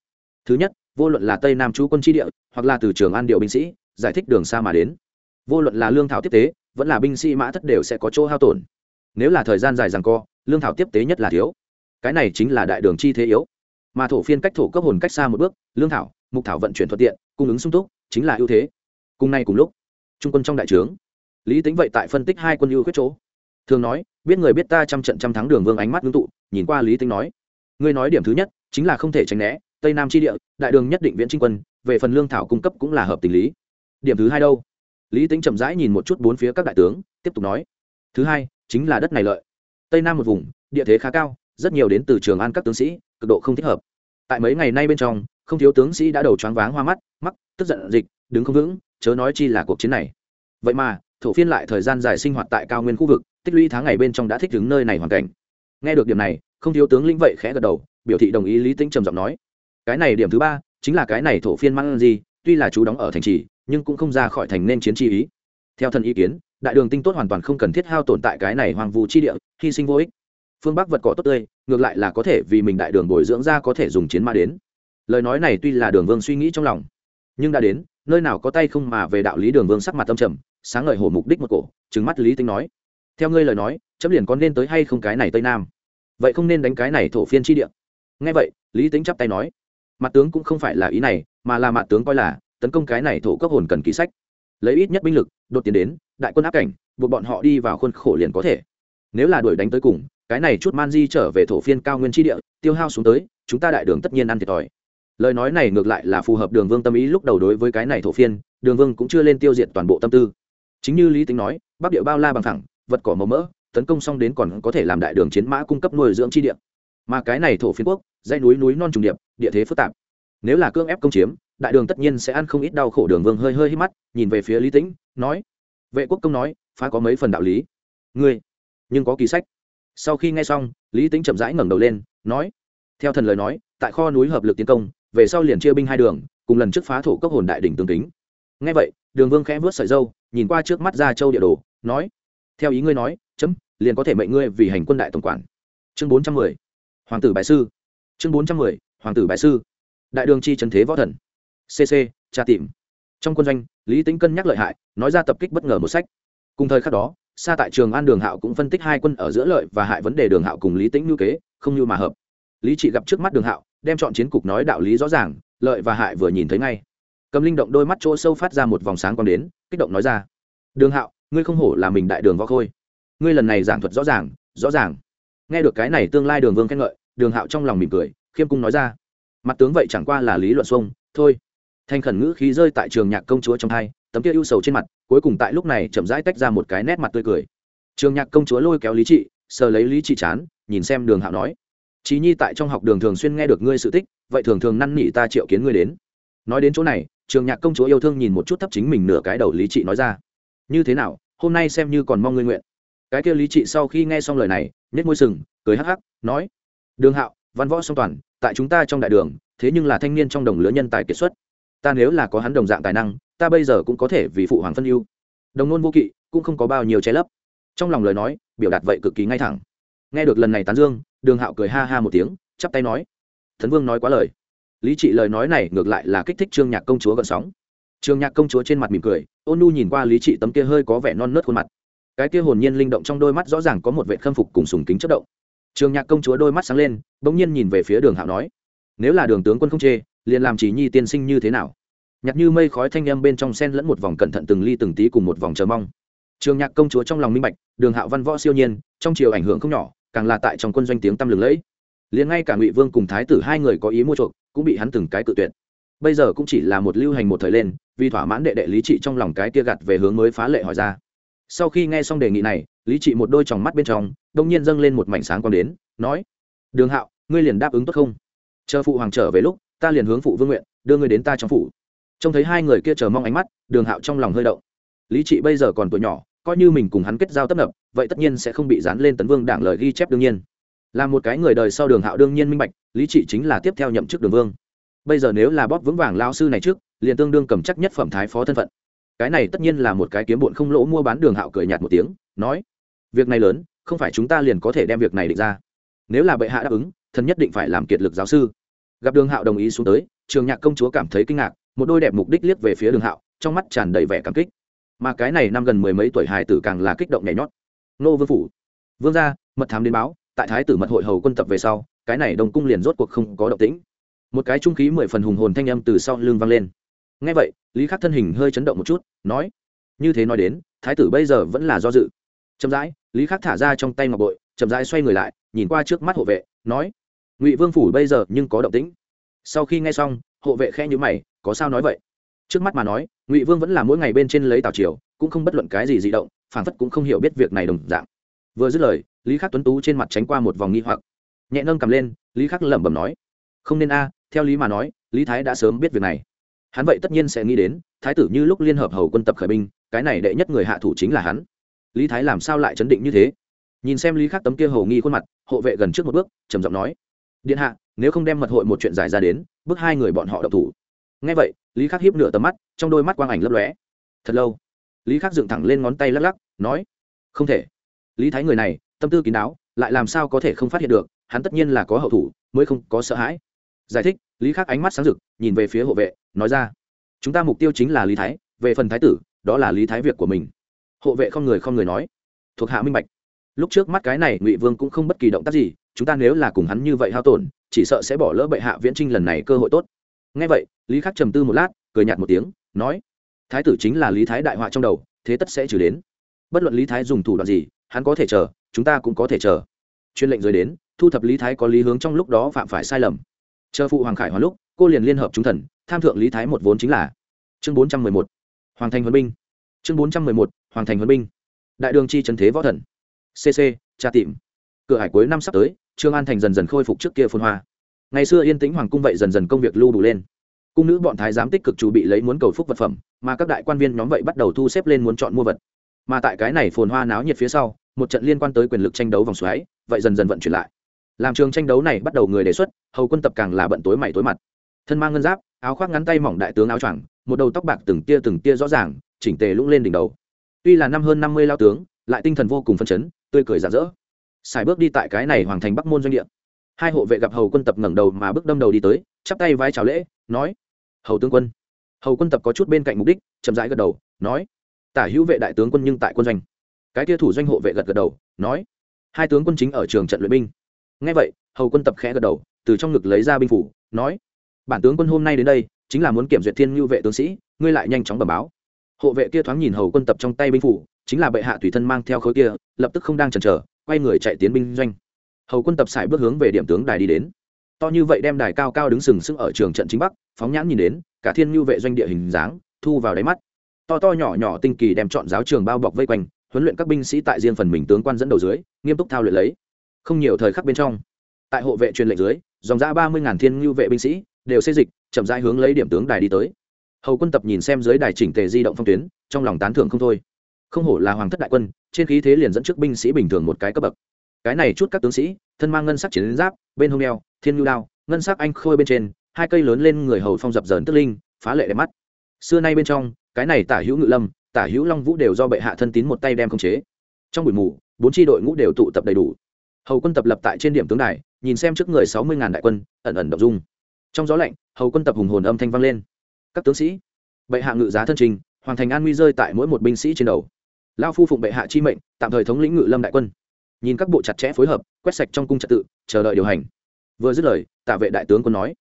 Thứ nhất, vô luận là tây nam chú quân tri địa, hoặc là từ trường an điệu binh sĩ, giải thích đường xa mà đến. Vô luận là lương thảo tiếp tế, vẫn là binh sĩ mã thất đều sẽ có chỗ hao tổn nếu là thời gian dài rằng co, lương thảo tiếp tế nhất là thiếu. Cái này chính là đại đường chi thế yếu. Mà thổ phiên cách thổ cấp hồn cách xa một bước, lương thảo, mục thảo vận chuyển thuận tiện, cung ứng sung túc, chính là ưu thế. Cùng nay cùng lúc, trung quân trong đại trướng, lý tính vậy tại phân tích hai quân ưu khuyết chỗ. Thường nói, biết người biết ta trăm trận trăm thắng đường vương ánh mắt ngưng tụ, nhìn qua lý tính nói, ngươi nói điểm thứ nhất, chính là không thể tránh né, tây nam chi địa, đại đường nhất định viễn trinh quân, về phần lương thảo cung cấp cũng là hợp tình lý. Điểm thứ hai đâu? Lý tính chậm rãi nhìn một chút bốn phía các đại tướng, tiếp tục nói, thứ hai chính là đất này lợi. Tây nam một vùng, địa thế khá cao, rất nhiều đến từ trường an các tướng sĩ, cực độ không thích hợp. Tại mấy ngày nay bên trong, không thiếu tướng sĩ đã đầu choáng váng hoa mắt, mắc, tức giận dịch, đứng không vững, chớ nói chi là cuộc chiến này. Vậy mà, thổ phiên lại thời gian dài sinh hoạt tại cao nguyên khu vực, tích lũy tháng ngày bên trong đã thích ứng nơi này hoàn cảnh. Nghe được điểm này, không thiếu tướng lĩnh vậy khẽ gật đầu, biểu thị đồng ý lý tính trầm giọng nói. Cái này điểm thứ ba, chính là cái này thổ phiên mang gì tuy là chú đóng ở thành trì, nhưng cũng không ra khỏi thành nên chiến chi ý. Theo thân ý kiến đại đường tinh tốt hoàn toàn không cần thiết hao tồn tại cái này hoàng vu chi địa, hy sinh vô ích. Phương bắc vật cỏ tốt tươi, ngược lại là có thể vì mình đại đường bồi dưỡng ra có thể dùng chiến ma đến. Lời nói này tuy là đường vương suy nghĩ trong lòng, nhưng đã đến, nơi nào có tay không mà về đạo lý đường vương sắc mặt tâm trầm, sáng ngời hổ mục đích một cổ, trừng mắt lý tính nói. Theo ngươi lời nói, chấm liền có nên tới hay không cái này tây nam? Vậy không nên đánh cái này thổ phiên chi địa. Ngay vậy, lý tính chắp tay nói. Mặt tướng cũng không phải là ý này, mà là mặt tướng coi là tấn công cái này thổ cấp hồn cần ký sách. Lấy ít nhất binh lực đột tiến đến, đại quân áp cảnh, buộc bọn họ đi vào khuôn khổ liền có thể. Nếu là đuổi đánh tới cùng, cái này chút man di trở về thổ phiên cao nguyên tri địa, tiêu hao xuống tới, chúng ta đại đường tất nhiên ăn thiệt thòi. Lời nói này ngược lại là phù hợp đường vương tâm ý lúc đầu đối với cái này thổ phiên, đường vương cũng chưa lên tiêu diệt toàn bộ tâm tư. Chính như lý tính nói, bắc địa bao la bằng thẳng vật cỏ màu mỡ, tấn công xong đến còn có thể làm đại đường chiến mã cung cấp nuôi dưỡng chi địa. Mà cái này thổ phiên quốc, dãy núi núi non trùng điệp, địa thế phức tạp. Nếu là cương ép công chiếm, đại đường tất nhiên sẽ ăn không ít đau khổ đường vương hơi hơi hít mắt, nhìn về phía lý tĩnh nói, vệ quốc công nói, phá có mấy phần đạo lý. Ngươi, nhưng có kỳ sách. Sau khi nghe xong, lý tĩnh chậm rãi ngẩng đầu lên, nói, theo thần lời nói, tại kho núi hợp lực tiến công, về sau liền chia binh hai đường, cùng lần trước phá thổ cấp hồn đại đỉnh tương kính. Nghe vậy, đường vương khẽ vớt sợi dâu nhìn qua trước mắt ra châu địa đồ, nói, theo ý ngươi nói, chấm, liền có thể mệnh ngươi vì hành quân đại tổng quản. Chương bốn trăm mười, hoàng tử bài sư. Chương bốn trăm mười, hoàng tử bài sư. Đại đường chi trần thế võ thần. Cc tra tìm. Trong quân doanh lý tính cân nhắc lợi hại, nói ra tập kích bất ngờ một sách. Cùng thời khắc đó xa tại trường an đường hạo cũng phân tích hai quân ở giữa lợi và hại vấn đề đường hạo cùng lý tính ngữ kế, không như mà hợp. Lý trị gặp trước mắt đường hạo, đem chọn chiến cục nói đạo lý rõ ràng, lợi và hại vừa nhìn thấy ngay. Cầm linh động đôi mắt chỗ sâu phát ra một vòng sáng còn đến, kích động nói ra, đường hạo, ngươi không hổ là mình đại đường võ khôi. Ngươi lần này giảng thuật rõ ràng rõ ràng. Nghe được cái này tương lai đường vương khen ngợi, đường hạo trong lòng mỉm cười, khiêm cung nói ra, mặt tướng vậy chẳng qua là lý luận xuông, thôi thanh khẩn ngữ khí rơi tại trường nhạc công chúa trong hai, tấm kia ưu sầu trên mặt, cuối cùng tại lúc này chậm rãi tách ra một cái nét mặt tươi cười. Trường nhạc công chúa lôi kéo lý trị, sờ lấy lý trị chán, nhìn xem đường hạo nói, chí nhi tại trong học đường thường xuyên nghe được ngươi sự tích, vậy thường thường năn nỉ ta triệu kiến ngươi đến. Nói đến chỗ này, trường nhạc công chúa yêu thương nhìn một chút thấp chính mình nửa cái đầu lý trị nói ra, như thế nào, hôm nay xem như còn mong ngươi nguyện. Cái kia lý trị sau khi nghe xong lời này nhét môi sừng, cười hắc hắc, nói, đường hạo, văn võ song toàn, tại chúng ta trong đại đường, thế nhưng là thanh niên trong đồng lứa nhân tài kiệt xuất ta nếu là có hắn đồng dạng tài năng, ta bây giờ cũng có thể vì phụ hoàng phân ưu. Đồng nôn vô kỵ, cũng không có bao nhiêu che lấp. Trong lòng lời nói, biểu đạt vậy cực kỳ ngay thẳng. Nghe được lần này tán dương, đường hạo cười ha ha một tiếng, chắp tay nói, thần vương nói quá lời. Lý trị lời nói này ngược lại là kích thích trương nhạc công chúa gợn sóng. Trương nhạc công chúa trên mặt mỉm cười, ôn nu nhìn qua lý trị tấm kia hơi có vẻ non nớt khuôn mặt. Cái kia hồn nhiên linh động trong đôi mắt rõ ràng có một vệ khâm phục cùng sùng kính chất động. Trương nhạc công chúa đôi mắt sáng lên, bỗng nhiên nhìn về phía đường hạo nói, nếu là đường tướng quân không chê, liền làm chỉ nhi tiên sinh như thế nào? Nhạc như mây khói thanh â m bên trong sen lẫn một vòng cẩn thận từng ly từng tí cùng một vòng chờ mong. Trường nhạc công chúa trong lòng minh bạch, đường hạo văn võ siêu nhiên, trong chiều ảnh hưởng không nhỏ, càng là tại trong quân doanh tiếng tăm lừng lẫy. Liền ngay cả ngụy vương cùng thái tử hai người có ý mua chuộc, cũng bị hắn từng cái cự tuyệt. Bây giờ cũng chỉ là một lưu hành một thời lên, vì thỏa mãn đệ đệ lý trị trong lòng cái tia gặt về hướng mới phá lệ hỏi ra. Sau khi nghe xong đề nghị này, lý trị một đôi tròng mắt bên trong, đông nhiên dâng lên một mảnh sáng còn đến, nói, đường hạo, ngươi liền đáp ứng tốt không? Chờ phụ hoàng trở về lúc, ta liền hướng phụ vương nguyện, đưa ngươi đến ta trong phủ trông thấy hai người kia chờ mong ánh mắt, đường hạo trong lòng hơi động. Lý trị bây giờ còn tuổi nhỏ, coi như mình cùng hắn kết giao tấp nập, vậy tất nhiên sẽ không bị dán lên tấn vương đảng lời ghi chép đương nhiên. Là một cái người đời sau đường hạo đương nhiên minh bạch, lý trị chính là tiếp theo nhậm chức đường vương. Bây giờ nếu là bóp vững vàng lao sư này trước, liền tương đương cầm chắc nhất phẩm thái phó thân phận. Cái này tất nhiên là một cái kiếm bụn không lỗ mua bán đường hạo cười nhạt một tiếng, nói, việc này lớn, không phải chúng ta liền có thể đem việc này định ra. Nếu là bệ hạ đáp ứng, thần nhất định phải làm kiệt lực giáo sư. Gặp đường hạo đồng ý xuống tới, trường nhạc công chúa cảm thấy kinh ngạc một đôi đẹp mục đích liếc về phía đường hạo, trong mắt tràn đầy vẻ cảm kích. Mà cái này năm gần mười mấy tuổi hài tử càng là kích động nhảy nhót. Nô vương phủ. Vương gia, mật thám đến báo, tại thái tử mật hội hầu quân tập về sau, cái này đồng cung liền rốt cuộc không có động tĩnh. Một cái trung khí mười phần hùng hồn thanh âm từ sau lưng vang lên. Ngay vậy, lý khắc thân hình hơi chấn động một chút, nói, như thế nói đến, thái tử bây giờ vẫn là do dự. Chậm rãi, lý khắc thả ra trong tay ngọc bội, chậm rãi xoay người lại, nhìn qua trước mắt hộ vệ, nói, ngụy vương phủ bây giờ nhưng có động tĩnh. Sau khi nghe xong, hộ vệ khe nhữ mày có sao nói vậy? Trước mắt mà nói, ngụy vương vẫn là mỗi ngày bên trên lấy tào triều, cũng không bất luận cái gì di động phản phất cũng không hiểu biết việc này đồng dạng. Vừa dứt lời, lý khắc tuấn tú trên mặt tránh qua một vòng nghi hoặc. Nhẹ nâng cầm lên, lý khắc lẩm bẩm nói, không nên a, theo lý mà nói, lý thái đã sớm biết việc này. Hắn vậy tất nhiên sẽ nghĩ đến, thái tử như lúc liên hợp hầu quân tập khởi binh, cái này đệ nhất người hạ thủ chính là hắn. Lý thái làm sao lại chấn định như thế? Nhìn xem lý khắc tấm kia hầu nghi khuôn mặt, hộ vệ gần trước một bước, trầm giọng nói, điện hạ, nếu không đem mật hội một chuyện giải ra đến bước hai người bọn họ độc thủ ngay vậy, lý khắc hiếp nửa tầm mắt, trong đôi mắt quang ảnh lấp lóe. Thật lâu, lý khắc dựng thẳng lên ngón tay lắc lắc, nói, không thể. Lý thái người này, tâm tư kín đáo, lại làm sao có thể không phát hiện được, hắn tất nhiên là có hậu thủ, mới không có sợ hãi. Giải thích, lý khắc ánh mắt sáng rực, nhìn về phía hộ vệ, nói ra, chúng ta mục tiêu chính là lý thái, về phần thái tử, đó là lý thái việc của mình. Hộ vệ không người không người nói, thuộc hạ minh bạch. Lúc trước mắt cái này ngụy vương cũng không bất kỳ động tác gì, chúng ta nếu là cùng hắn như vậy hao tổn, chỉ sợ sẽ bỏ lỡ bệ hạ viễn trinh lần này cơ hội tốt ngay vậy, lý khắc trầm tư một lát, cười nhạt một tiếng, nói, thái tử chính là lý thái đại họa trong đầu, thế tất sẽ trừ đến. Bất luận lý thái dùng thủ đoạn gì, hắn có thể chờ, chúng ta cũng có thể chờ. Chuyên lệnh rời đến, thu thập lý thái có lý hướng trong lúc đó phạm phải sai lầm. Chờ phụ hoàng khải hoàn lúc, cô liền liên hợp chúng thần, tham thượng lý thái một vốn chính là chương bốn trăm mười một, hoàng thành huấn binh. Chương bốn trăm mười một, hoàng thành huấn binh. Đại đường chi trần thế võ thần. Cc tra tìm. Cửa hải cuối năm sắp tới, trương an thành dần dần khôi phục trước kia phồn hoa ngày xưa yên tĩnh hoàng cung vậy dần dần công việc lưu đủ lên. Cung nữ bọn thái giám tích cực chuẩn bị lấy muốn cầu phúc vật phẩm, mà các đại quan viên nhóm vậy bắt đầu thu xếp lên muốn chọn mua vật. Mà tại cái này phồn hoa náo nhiệt phía sau, một trận liên quan tới quyền lực tranh đấu vòng xoáy, vậy dần dần vận chuyển lại. Làm trường tranh đấu này bắt đầu người đề xuất, hầu quân tập càng là bận tối mày tối mặt. Thân mang ngân giáp, áo khoác ngắn tay mỏng đại tướng áo choàng, một đầu tóc bạc từng tia từng tia rõ ràng, chỉnh tề lũng lên đỉnh đầu. Tuy là năm hơn năm mươi lao tướng, lại tinh thần vô cùng phân chấn, tươi cười rạng rỡ. Xài bước đi tại cái này hoàng thành bắc môn doanh địa hai hộ vệ gặp hầu quân tập ngẩng đầu mà bước đâm đầu đi tới, chắp tay vai chào lễ, nói, hầu tướng quân. Hầu quân tập có chút bên cạnh mục đích, chậm rãi gật đầu, nói, tả hữu vệ đại tướng quân nhưng tại quân doanh. Cái tia thủ doanh hộ vệ gật gật đầu, nói, hai tướng quân chính ở trường trận luyện binh. Ngay vậy, hầu quân tập khẽ gật đầu, từ trong ngực lấy ra binh phủ, nói, bản tướng quân hôm nay đến đây, chính là muốn kiểm duyệt thiên ngưu vệ tướng sĩ, ngươi lại nhanh chóng bẩm báo. Hộ vệ kia thoáng nhìn hầu quân tập trong tay binh phủ, chính là bệ hạ tùy thân mang theo khối kia, lập tức không đang chần chờ, quay người chạy tiến binh doanh hầu quân tập xài bước hướng về điểm tướng đài đi đến. To như vậy đem đài cao cao đứng sừng sững ở trường trận chính bắc, phóng nhãn nhìn đến, cả thiên ngưu vệ doanh địa hình dáng, thu vào đáy mắt. To to nhỏ nhỏ tinh kỳ đem chọn giáo trường bao bọc vây quanh, huấn luyện các binh sĩ tại riêng phần mình tướng quan dẫn đầu dưới, nghiêm túc thao luyện lấy. Không nhiều thời khắc bên trong, tại hộ vệ truyền lệnh dưới, dòng ra ba mươi ngàn thiên ngưu vệ binh sĩ đều xây dịch, chậm rãi hướng lấy điểm tướng đài đi tới. Hầu quân tập nhìn xem dưới đài chỉnh tề di động phong tuyến, trong lòng tán thưởng không thôi. Không hổ là hoàng thất đại quân, trên khí thế liền dẫn trước binh sĩ bình thường một cái cấp bậc cái này chút các tướng sĩ, thân mang ngân sắc chiến giáp, bên hông đeo, thiên nhu đao, ngân sắc anh khôi bên trên, hai cây lớn lên người hầu phong dập dờn tức linh, phá lệ đẹp mắt. Xưa nay bên trong, cái này tả hữu ngự lâm, tả hữu long vũ đều do bệ hạ thân tín một tay đem khống chế. Trong buổi mù, bốn tri đội ngũ đều tụ tập đầy đủ. Hầu quân tập lập tại trên điểm tướng đài, nhìn xem trước người sáu mươi ngàn đại quân, ẩn ẩn đ dung. Trong gió lạnh, hầu quân tập hùng hồn âm thanh vang lên. Các tướng sĩ, bệ hạ ngự giá thân trình hoàng thành an nguy rơi tại mỗi một binh sĩ trên đầu. Lao phu phụng bệ hạ chi mệnh, tạm thời thống lĩnh ngự lâm đại quân nhìn các bộ chặt chẽ phối hợp, quét sạch trong cung trật tự, chờ đợi điều hành. Vừa dứt lời, tạ vệ đại tướng quân nói,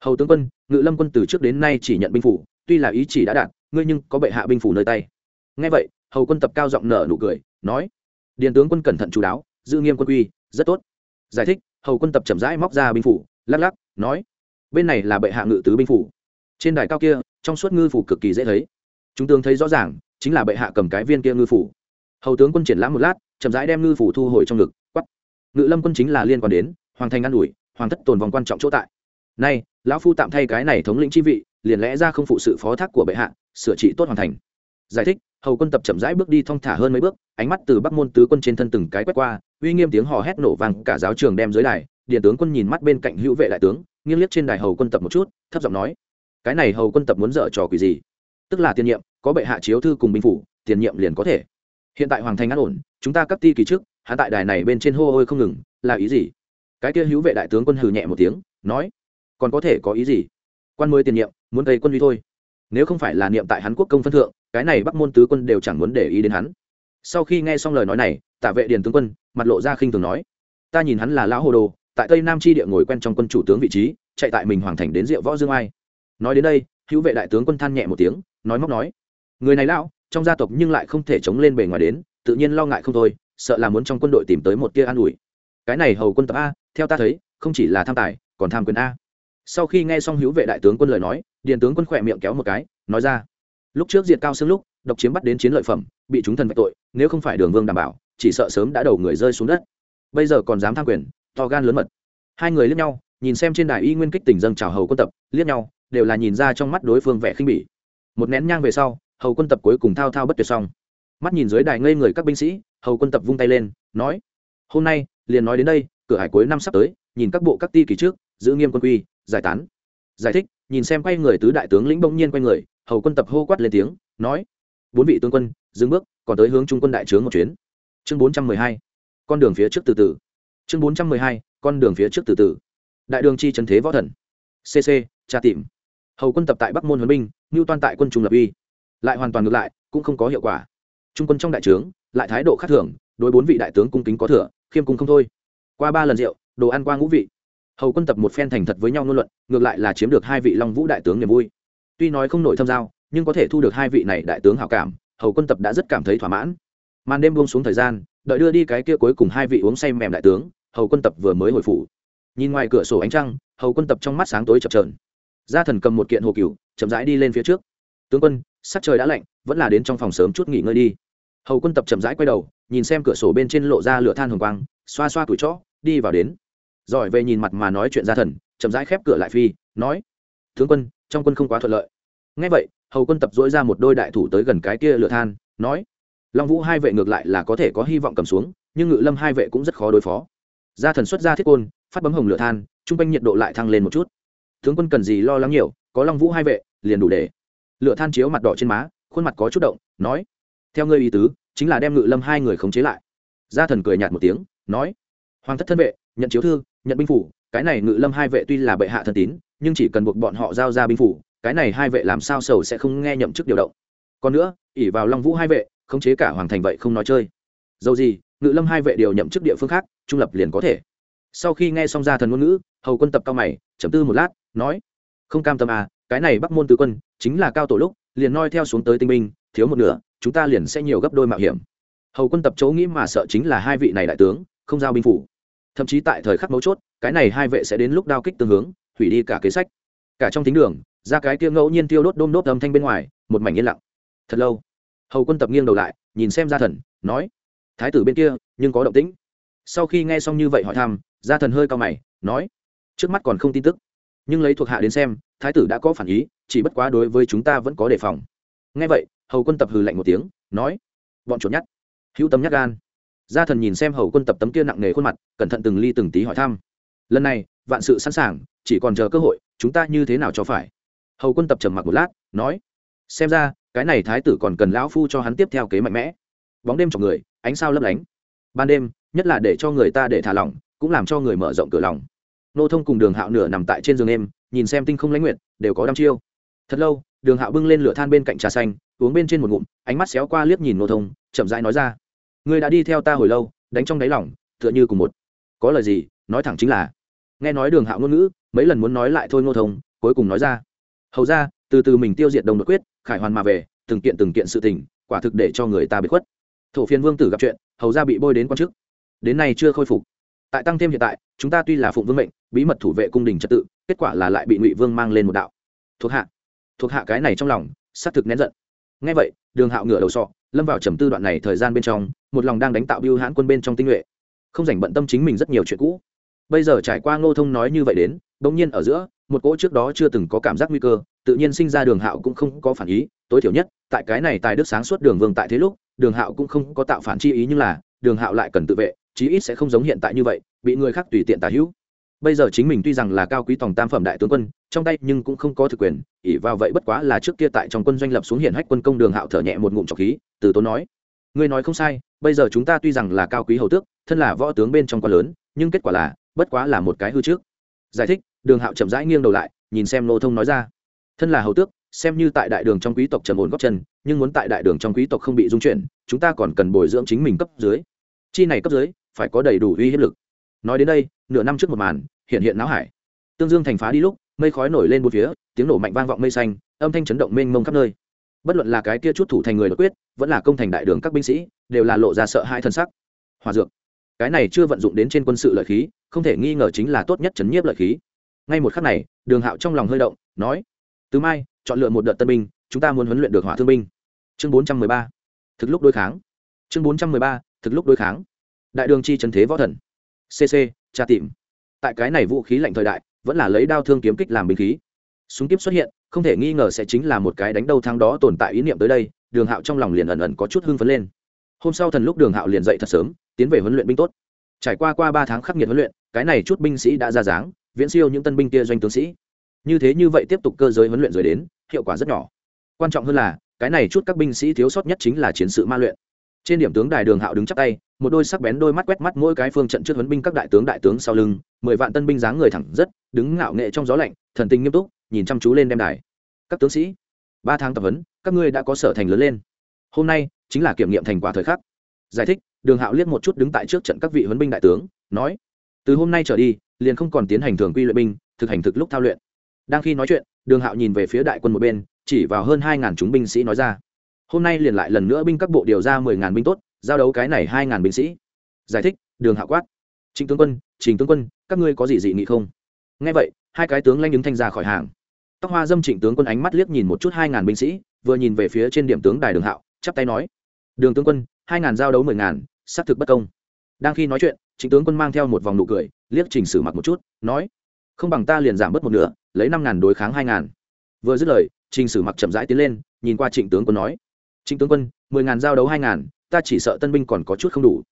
hầu tướng quân, ngự lâm quân từ trước đến nay chỉ nhận binh phủ, tuy là ý chỉ đã đạt, ngươi nhưng có bệ hạ binh phủ nơi tay. Ngay vậy, hầu quân tập cao giọng nở nụ cười, nói, điền tướng quân cẩn thận chú đáo, giữ nghiêm quân quy, rất tốt. Giải thích, hầu quân tập chậm rãi móc ra binh phủ, lắc lắc, nói, bên này là bệ hạ ngự tứ binh phủ. Trên đài cao kia, trong suốt ngư phủ cực kỳ dễ thấy. Chúng tướng thấy rõ ràng, chính là bệ hạ cầm cái viên kia ngư phủ. Hầu tướng quân triển lãm một lát chậm rãi đem ngư phủ thu hồi trong ngực quắp ngự lâm quân chính là liên quan đến hoàng thành ngăn ủi, hoàng thất tồn vòng quan trọng chỗ tại. Nay, lão phu tạm thay cái này thống lĩnh chi vị, liền lẽ ra không phụ sự phó thác của bệ hạ, sửa trị tốt hoàn thành. Giải thích, hầu quân tập chậm rãi bước đi thong thả hơn mấy bước, ánh mắt từ bắc môn tứ quân trên thân từng cái quét qua, uy nghiêm tiếng hò hét nổ vang, cả giáo trường đem dưới đài, điện tướng quân nhìn mắt bên cạnh hữu vệ đại tướng, nghiêng liếc trên đài hầu quân tập một chút, thấp giọng nói, cái này hầu quân tập muốn dở trò quỷ gì? Tức là tiền nhiệm, có bệ hạ chiếu thư cùng binh phủ, tiền nhiệm liền có thể hiện tại hoàng thành an ổn, chúng ta cấp ti kỳ trước hạ tại đài này bên trên hô hôi không ngừng, là ý gì? Cái kia hữu vệ đại tướng quân hừ nhẹ một tiếng, nói, còn có thể có ý gì? Quan mới tiền nhiệm, muốn tây quân uy thôi. Nếu không phải là niệm tại hắn quốc công phân thượng, cái này bắc môn tứ quân đều chẳng muốn để ý đến hắn. Sau khi nghe xong lời nói này tả vệ điền tướng quân, mặt lộ ra khinh thường nói, ta nhìn hắn là lão hồ đồ, tại tây nam tri địa ngồi quen trong quân chủ tướng vị trí, chạy tại mình hoàng thành đến rượu võ dương ai. Nói đến đây, hữu vệ đại tướng quân than nhẹ một tiếng, nói móc nói, người này lão trong gia tộc nhưng lại không thể chống lên bề ngoài đến, tự nhiên lo ngại không thôi, sợ là muốn trong quân đội tìm tới một tia an ủi. Cái này hầu quân tập a, theo ta thấy, không chỉ là tham tài, còn tham quyền a. Sau khi nghe xong hữu vệ đại tướng quân lời nói, điền tướng quân khỏe miệng kéo một cái, nói ra, lúc trước diệt cao xương lúc, độc chiếm bắt đến chiến lợi phẩm, bị chúng thần vạch tội, nếu không phải đường vương đảm bảo, chỉ sợ sớm đã đầu người rơi xuống đất. Bây giờ còn dám tham quyền, to gan lớn mật. Hai người liếc nhau, nhìn xem trên đài y nguyên kích tỉnh dâng chào hầu quân tập, liếc nhau, đều là nhìn ra trong mắt đối phương vẻ khinh bỉ. Một nén nhang về sau hầu quân tập cuối cùng thao thao bất tuyệt xong. Mắt nhìn dưới đài ngây người các binh sĩ, hầu quân tập vung tay lên, nói, hôm nay, liền nói đến đây, cửa hải cuối năm sắp tới, nhìn các bộ các ti kỳ trước, giữ nghiêm quân quy, giải tán. Giải thích, nhìn xem quay người tứ đại tướng lĩnh bỗng nhiên quay người, hầu quân tập hô quát lên tiếng, nói, bốn vị tướng quân, dừng bước, còn tới hướng trung quân đại trướng một chuyến. Chương bốn trăm mười hai, con đường phía trước từ từ. Chương bốn trăm mười hai, con đường phía trước từ từ. Đại đường chi trần thế võ thần. Cc tra tìm. Hầu quân tập tại bắc môn huấn binh ngưu toan tại quân trung lập uy lại hoàn toàn ngược lại, cũng không có hiệu quả. Trung quân trong đại trướng, lại thái độ khác thường, đối bốn vị đại tướng cung kính có thừa, khiêm cung không thôi. Qua ba lần rượu, đồ ăn qua ngũ vị. Hầu quân tập một phen thành thật với nhau ngôn luận, ngược lại là chiếm được hai vị long vũ đại tướng niềm vui. Tuy nói không nổi thâm giao, nhưng có thể thu được hai vị này đại tướng hảo cảm, hầu quân tập đã rất cảm thấy thỏa mãn. Màn đêm buông xuống thời gian, đợi đưa đi cái kia cuối cùng hai vị uống say mềm đại tướng, hầu quân tập vừa mới hồi phủ. Nhìn ngoài cửa sổ ánh trăng, hầu quân tập trong mắt sáng tối chập trờn gia thần cầm một kiện hồ cửu chậm rãi đi lên phía trước tướng quân, sắc trời đã lạnh, vẫn là đến trong phòng sớm chút nghỉ ngơi đi. Hầu quân tập chậm rãi quay đầu, nhìn xem cửa sổ bên trên lộ ra lửa than hồng quang, xoa xoa tuổi chó, đi vào đến. Giỏi về nhìn mặt mà nói chuyện gia thần, chậm rãi khép cửa lại phi, nói, tướng quân, trong quân không quá thuận lợi. Ngay vậy, hầu quân tập dỗi ra một đôi đại thủ tới gần cái kia lửa than, nói, long vũ hai vệ ngược lại là có thể có hy vọng cầm xuống, nhưng ngự lâm hai vệ cũng rất khó đối phó. Gia thần xuất ra thiết côn, phát bấm hồng lửa than chung quanh nhiệt độ lại thăng lên một chút. Tướng quân cần gì lo lắng nhiều, có long vũ hai vệ, liền đủ để lửa than chiếu mặt đỏ trên má, khuôn mặt có chút động, nói, theo ngươi ý tứ, chính là đem ngự lâm hai người khống chế lại. Gia thần cười nhạt một tiếng, nói, hoàng thất thân vệ, nhận chiếu thư, nhận binh phủ, cái này ngự lâm hai vệ tuy là bệ hạ thân tín, nhưng chỉ cần buộc bọn họ giao ra binh phủ, cái này hai vệ làm sao sầu sẽ không nghe nhậm chức điều động. Còn nữa ỉ vào long vũ hai vệ, khống chế cả hoàng thành vậy không nói chơi. Dầu gì, ngự lâm hai vệ điều nhậm chức địa phương khác, trung lập liền có thể. Sau khi nghe xong gia thần ngôn ngữ, hầu quân tập cao mày chấm tư một lát, nói, không cam tâm à cái này bắc môn tứ quân chính là cao tổ lúc, liền noi theo xuống tới tinh binh, thiếu một nửa, chúng ta liền sẽ nhiều gấp đôi mạo hiểm. Hầu quân tập chỗ nghĩ mà sợ chính là hai vị này đại tướng, không giao binh phủ. Thậm chí tại thời khắc mấu chốt, cái này hai vệ sẽ đến lúc đao kích tương hướng, hủy đi cả kế sách. Cả trong thính đường, ra cái kia ngẫu nhiên tiêu đốt đôm đốt âm thanh bên ngoài, một mảnh yên lặng. Thật lâu, hầu quân tập nghiêng đầu lại, nhìn xem gia thần, nói, thái tử bên kia, nhưng có động tĩnh. Sau khi nghe xong như vậy hỏi thăm, gia thần hơi cao mày, nói, trước mắt còn không tin tức, nhưng lấy thuộc hạ đến xem thái tử đã có phản ý chỉ bất quá đối với chúng ta vẫn có đề phòng. Nghe vậy hầu quân tập hừ lạnh một tiếng nói bọn chuột nhát, hữu tâm nhắc gan. Gia thần nhìn xem hầu quân tập tấm kia nặng nề khuôn mặt cẩn thận từng ly từng tí hỏi thăm. Lần này vạn sự sẵn sàng chỉ còn chờ cơ hội chúng ta như thế nào cho phải? Hầu quân tập trầm mặc một lát nói xem ra cái này thái tử còn cần lão phu cho hắn tiếp theo kế mạnh mẽ. Bóng đêm chọc người ánh sao lấp lánh. Ban đêm nhất là để cho người ta để thả lỏng cũng làm cho người mở rộng cửa lòng nô thông cùng đường hạo nửa nằm tại trên giường em nhìn xem tinh không lãnh nguyện đều có đăm chiêu. Thật lâu, đường hạo bưng lên lửa than bên cạnh trà xanh, uống bên trên một ngụm, ánh mắt xéo qua liếc nhìn nô thông, chậm rãi nói ra. Ngươi đã đi theo ta hồi lâu, đánh trong đáy lòng, tựa như cùng một. Có lời gì, nói thẳng chính là. Nghe nói đường hạo ngôn ngữ, mấy lần muốn nói lại thôi nô thông, cuối cùng nói ra. Hầu ra, từ từ mình tiêu diệt đồng đột quyết, khải hoàn mà về, từng kiện từng kiện sự tình, quả thực để cho người ta bị khuất. Thổ phiên vương tử gặp chuyện, hầu ra bị bôi đến quan chức. Đến nay chưa khôi phục tại tăng thêm hiện tại, chúng ta tuy là phụng vương mệnh, bí mật thủ vệ cung đình trật tự, kết quả là lại bị ngụy vương mang lên một đạo. Thuộc hạ. Thuộc hạ cái này trong lòng, xác thực nén giận. Ngay vậy, đường hạo ngửa đầu sọ, lâm vào trầm tư đoạn này thời gian bên trong, một lòng đang đánh tạo biêu hãn quân bên trong tinh nhuệ. Không dành bận tâm chính mình rất nhiều chuyện cũ. Bây giờ trải qua ngô thông nói như vậy đến, bỗng nhiên ở giữa, một cỗ trước đó chưa từng có cảm giác nguy cơ, tự nhiên sinh ra đường hạo cũng không có phản ý, tối thiểu nhất, tại cái này tài đức sáng suốt đường vương tại thế lúc, đường hạo cũng không có tạo phản chi ý nhưng là, đường hạo lại cần tự vệ chí ít sẽ không giống hiện tại như vậy, bị người khác tùy tiện tả hữu. Bây giờ chính mình tuy rằng là cao quý tòng tam phẩm đại tướng quân, trong tay nhưng cũng không có thực quyền ỉ vào vậy bất quá là trước kia tại trong quân doanh lập xuống hiện hách quân công đường hạo thở nhẹ một ngụm trọc khí, từ tốn nói, ngươi nói không sai, bây giờ chúng ta tuy rằng là cao quý hầu tước, thân là võ tướng bên trong quan lớn, nhưng kết quả là, bất quá là một cái hư trước. Giải thích, đường hạo chậm rãi nghiêng đầu lại, nhìn xem nô thông nói ra, thân là hầu tước, xem như tại đại đường trong quý tộc trầm ổn góp chân, nhưng muốn tại đại đường trong quý tộc không bị dung chuyển, chúng ta còn cần bồi dưỡng chính mình cấp dưới. Chi này cấp dưới phải có đầy đủ uy hiếp lực. Nói đến đây, nửa năm trước một màn, hiện hiện não hải. Tương dương thành phá đi lúc, mây khói nổi lên bốn phía, tiếng nổ mạnh vang vọng mây xanh, âm thanh chấn động mênh mông khắp nơi. Bất luận là cái kia chút thủ thành người đột quyết, vẫn là công thành đại đường các binh sĩ, đều là lộ ra sợ hai thân sắc. Hòa dược. Cái này chưa vận dụng đến trên quân sự lợi khí, không thể nghi ngờ chính là tốt nhất chấn nhiếp lợi khí. Ngay một khắc này, đường hạo trong lòng hơi động, nói từ mai, chọn lựa một đợt tân binh, chúng ta muốn huấn luyện được hỏa thương binh. Chương bốn trăm mười ba. Thực lúc đối kháng. Chương bốn trăm mười ba, thực lúc đối kháng đại đường chi chân thế võ thần. Cc tra tìm. Tại cái này vũ khí lạnh thời đại, vẫn là lấy đao thương kiếm kích làm binh khí. Súng kiếp xuất hiện, không thể nghi ngờ sẽ chính là một cái đánh đầu thang đó tồn tại ý niệm tới đây, đường hạo trong lòng liền ẩn ẩn có chút hưng phấn lên. Hôm sau thần lúc đường hạo liền dậy thật sớm, tiến về huấn luyện binh tốt. Trải qua qua ba tháng khắc nghiệt huấn luyện, cái này chút binh sĩ đã ra dáng, viễn siêu những tân binh kia doanh tướng sĩ. Như thế như vậy tiếp tục cơ giới huấn luyện rồi đến, hiệu quả rất nhỏ. Quan trọng hơn là, cái này chút các binh sĩ thiếu sót nhất chính là chiến sự ma luyện trên điểm tướng đài đường hạo đứng chắp tay, một đôi sắc bén đôi mắt quét mắt mỗi cái phương trận trước huấn binh các đại tướng đại tướng sau lưng, mười vạn tân binh dáng người thẳng rất, đứng ngạo nghệ trong gió lạnh, thần tình nghiêm túc, nhìn chăm chú lên đem đài. Các tướng sĩ, ba tháng tập huấn, các ngươi đã có sở thành lớn lên. Hôm nay, chính là kiểm nghiệm thành quả thời khắc. Giải thích, đường hạo liếc một chút đứng tại trước trận các vị huấn binh đại tướng, nói, từ hôm nay trở đi, liền không còn tiến hành thường quy luyện binh, thực hành thực lúc thao luyện. Đang khi nói chuyện, đường hạo nhìn về phía đại quân một bên, chỉ vào hơn hai ngàn chúng binh sĩ nói ra hôm nay liền lại lần nữa binh các bộ điều ra mười ngàn binh tốt, giao đấu cái này hai ngàn binh sĩ. Giải thích, đường Hạ quát. Trịnh tướng quân, trình tướng quân, các ngươi có gì dị nghị không? Nghe vậy, hai cái tướng lanh đứng thanh ra khỏi hàng. Tóc hoa dâm trịnh tướng quân ánh mắt liếc nhìn một chút hai ngàn binh sĩ, vừa nhìn về phía trên điểm tướng đài đường hạo, chắp tay nói. Đường tướng quân, hai ngàn giao đấu mười ngàn, xác thực bất công. Đang khi nói chuyện, trịnh tướng quân mang theo một vòng nụ cười, liếc trình sử mặc một chút, nói. Không bằng ta liền giảm bớt một nửa, lấy năm ngàn đối kháng hai ngàn. Vừa dứt lời, trình sử mặc chậm rãi tiến lên, nhìn qua trịnh tướng quân nói. Trình tướng quân, mười ngàn giao đấu hai ngàn, ta chỉ sợ tân binh còn có chút không đủ.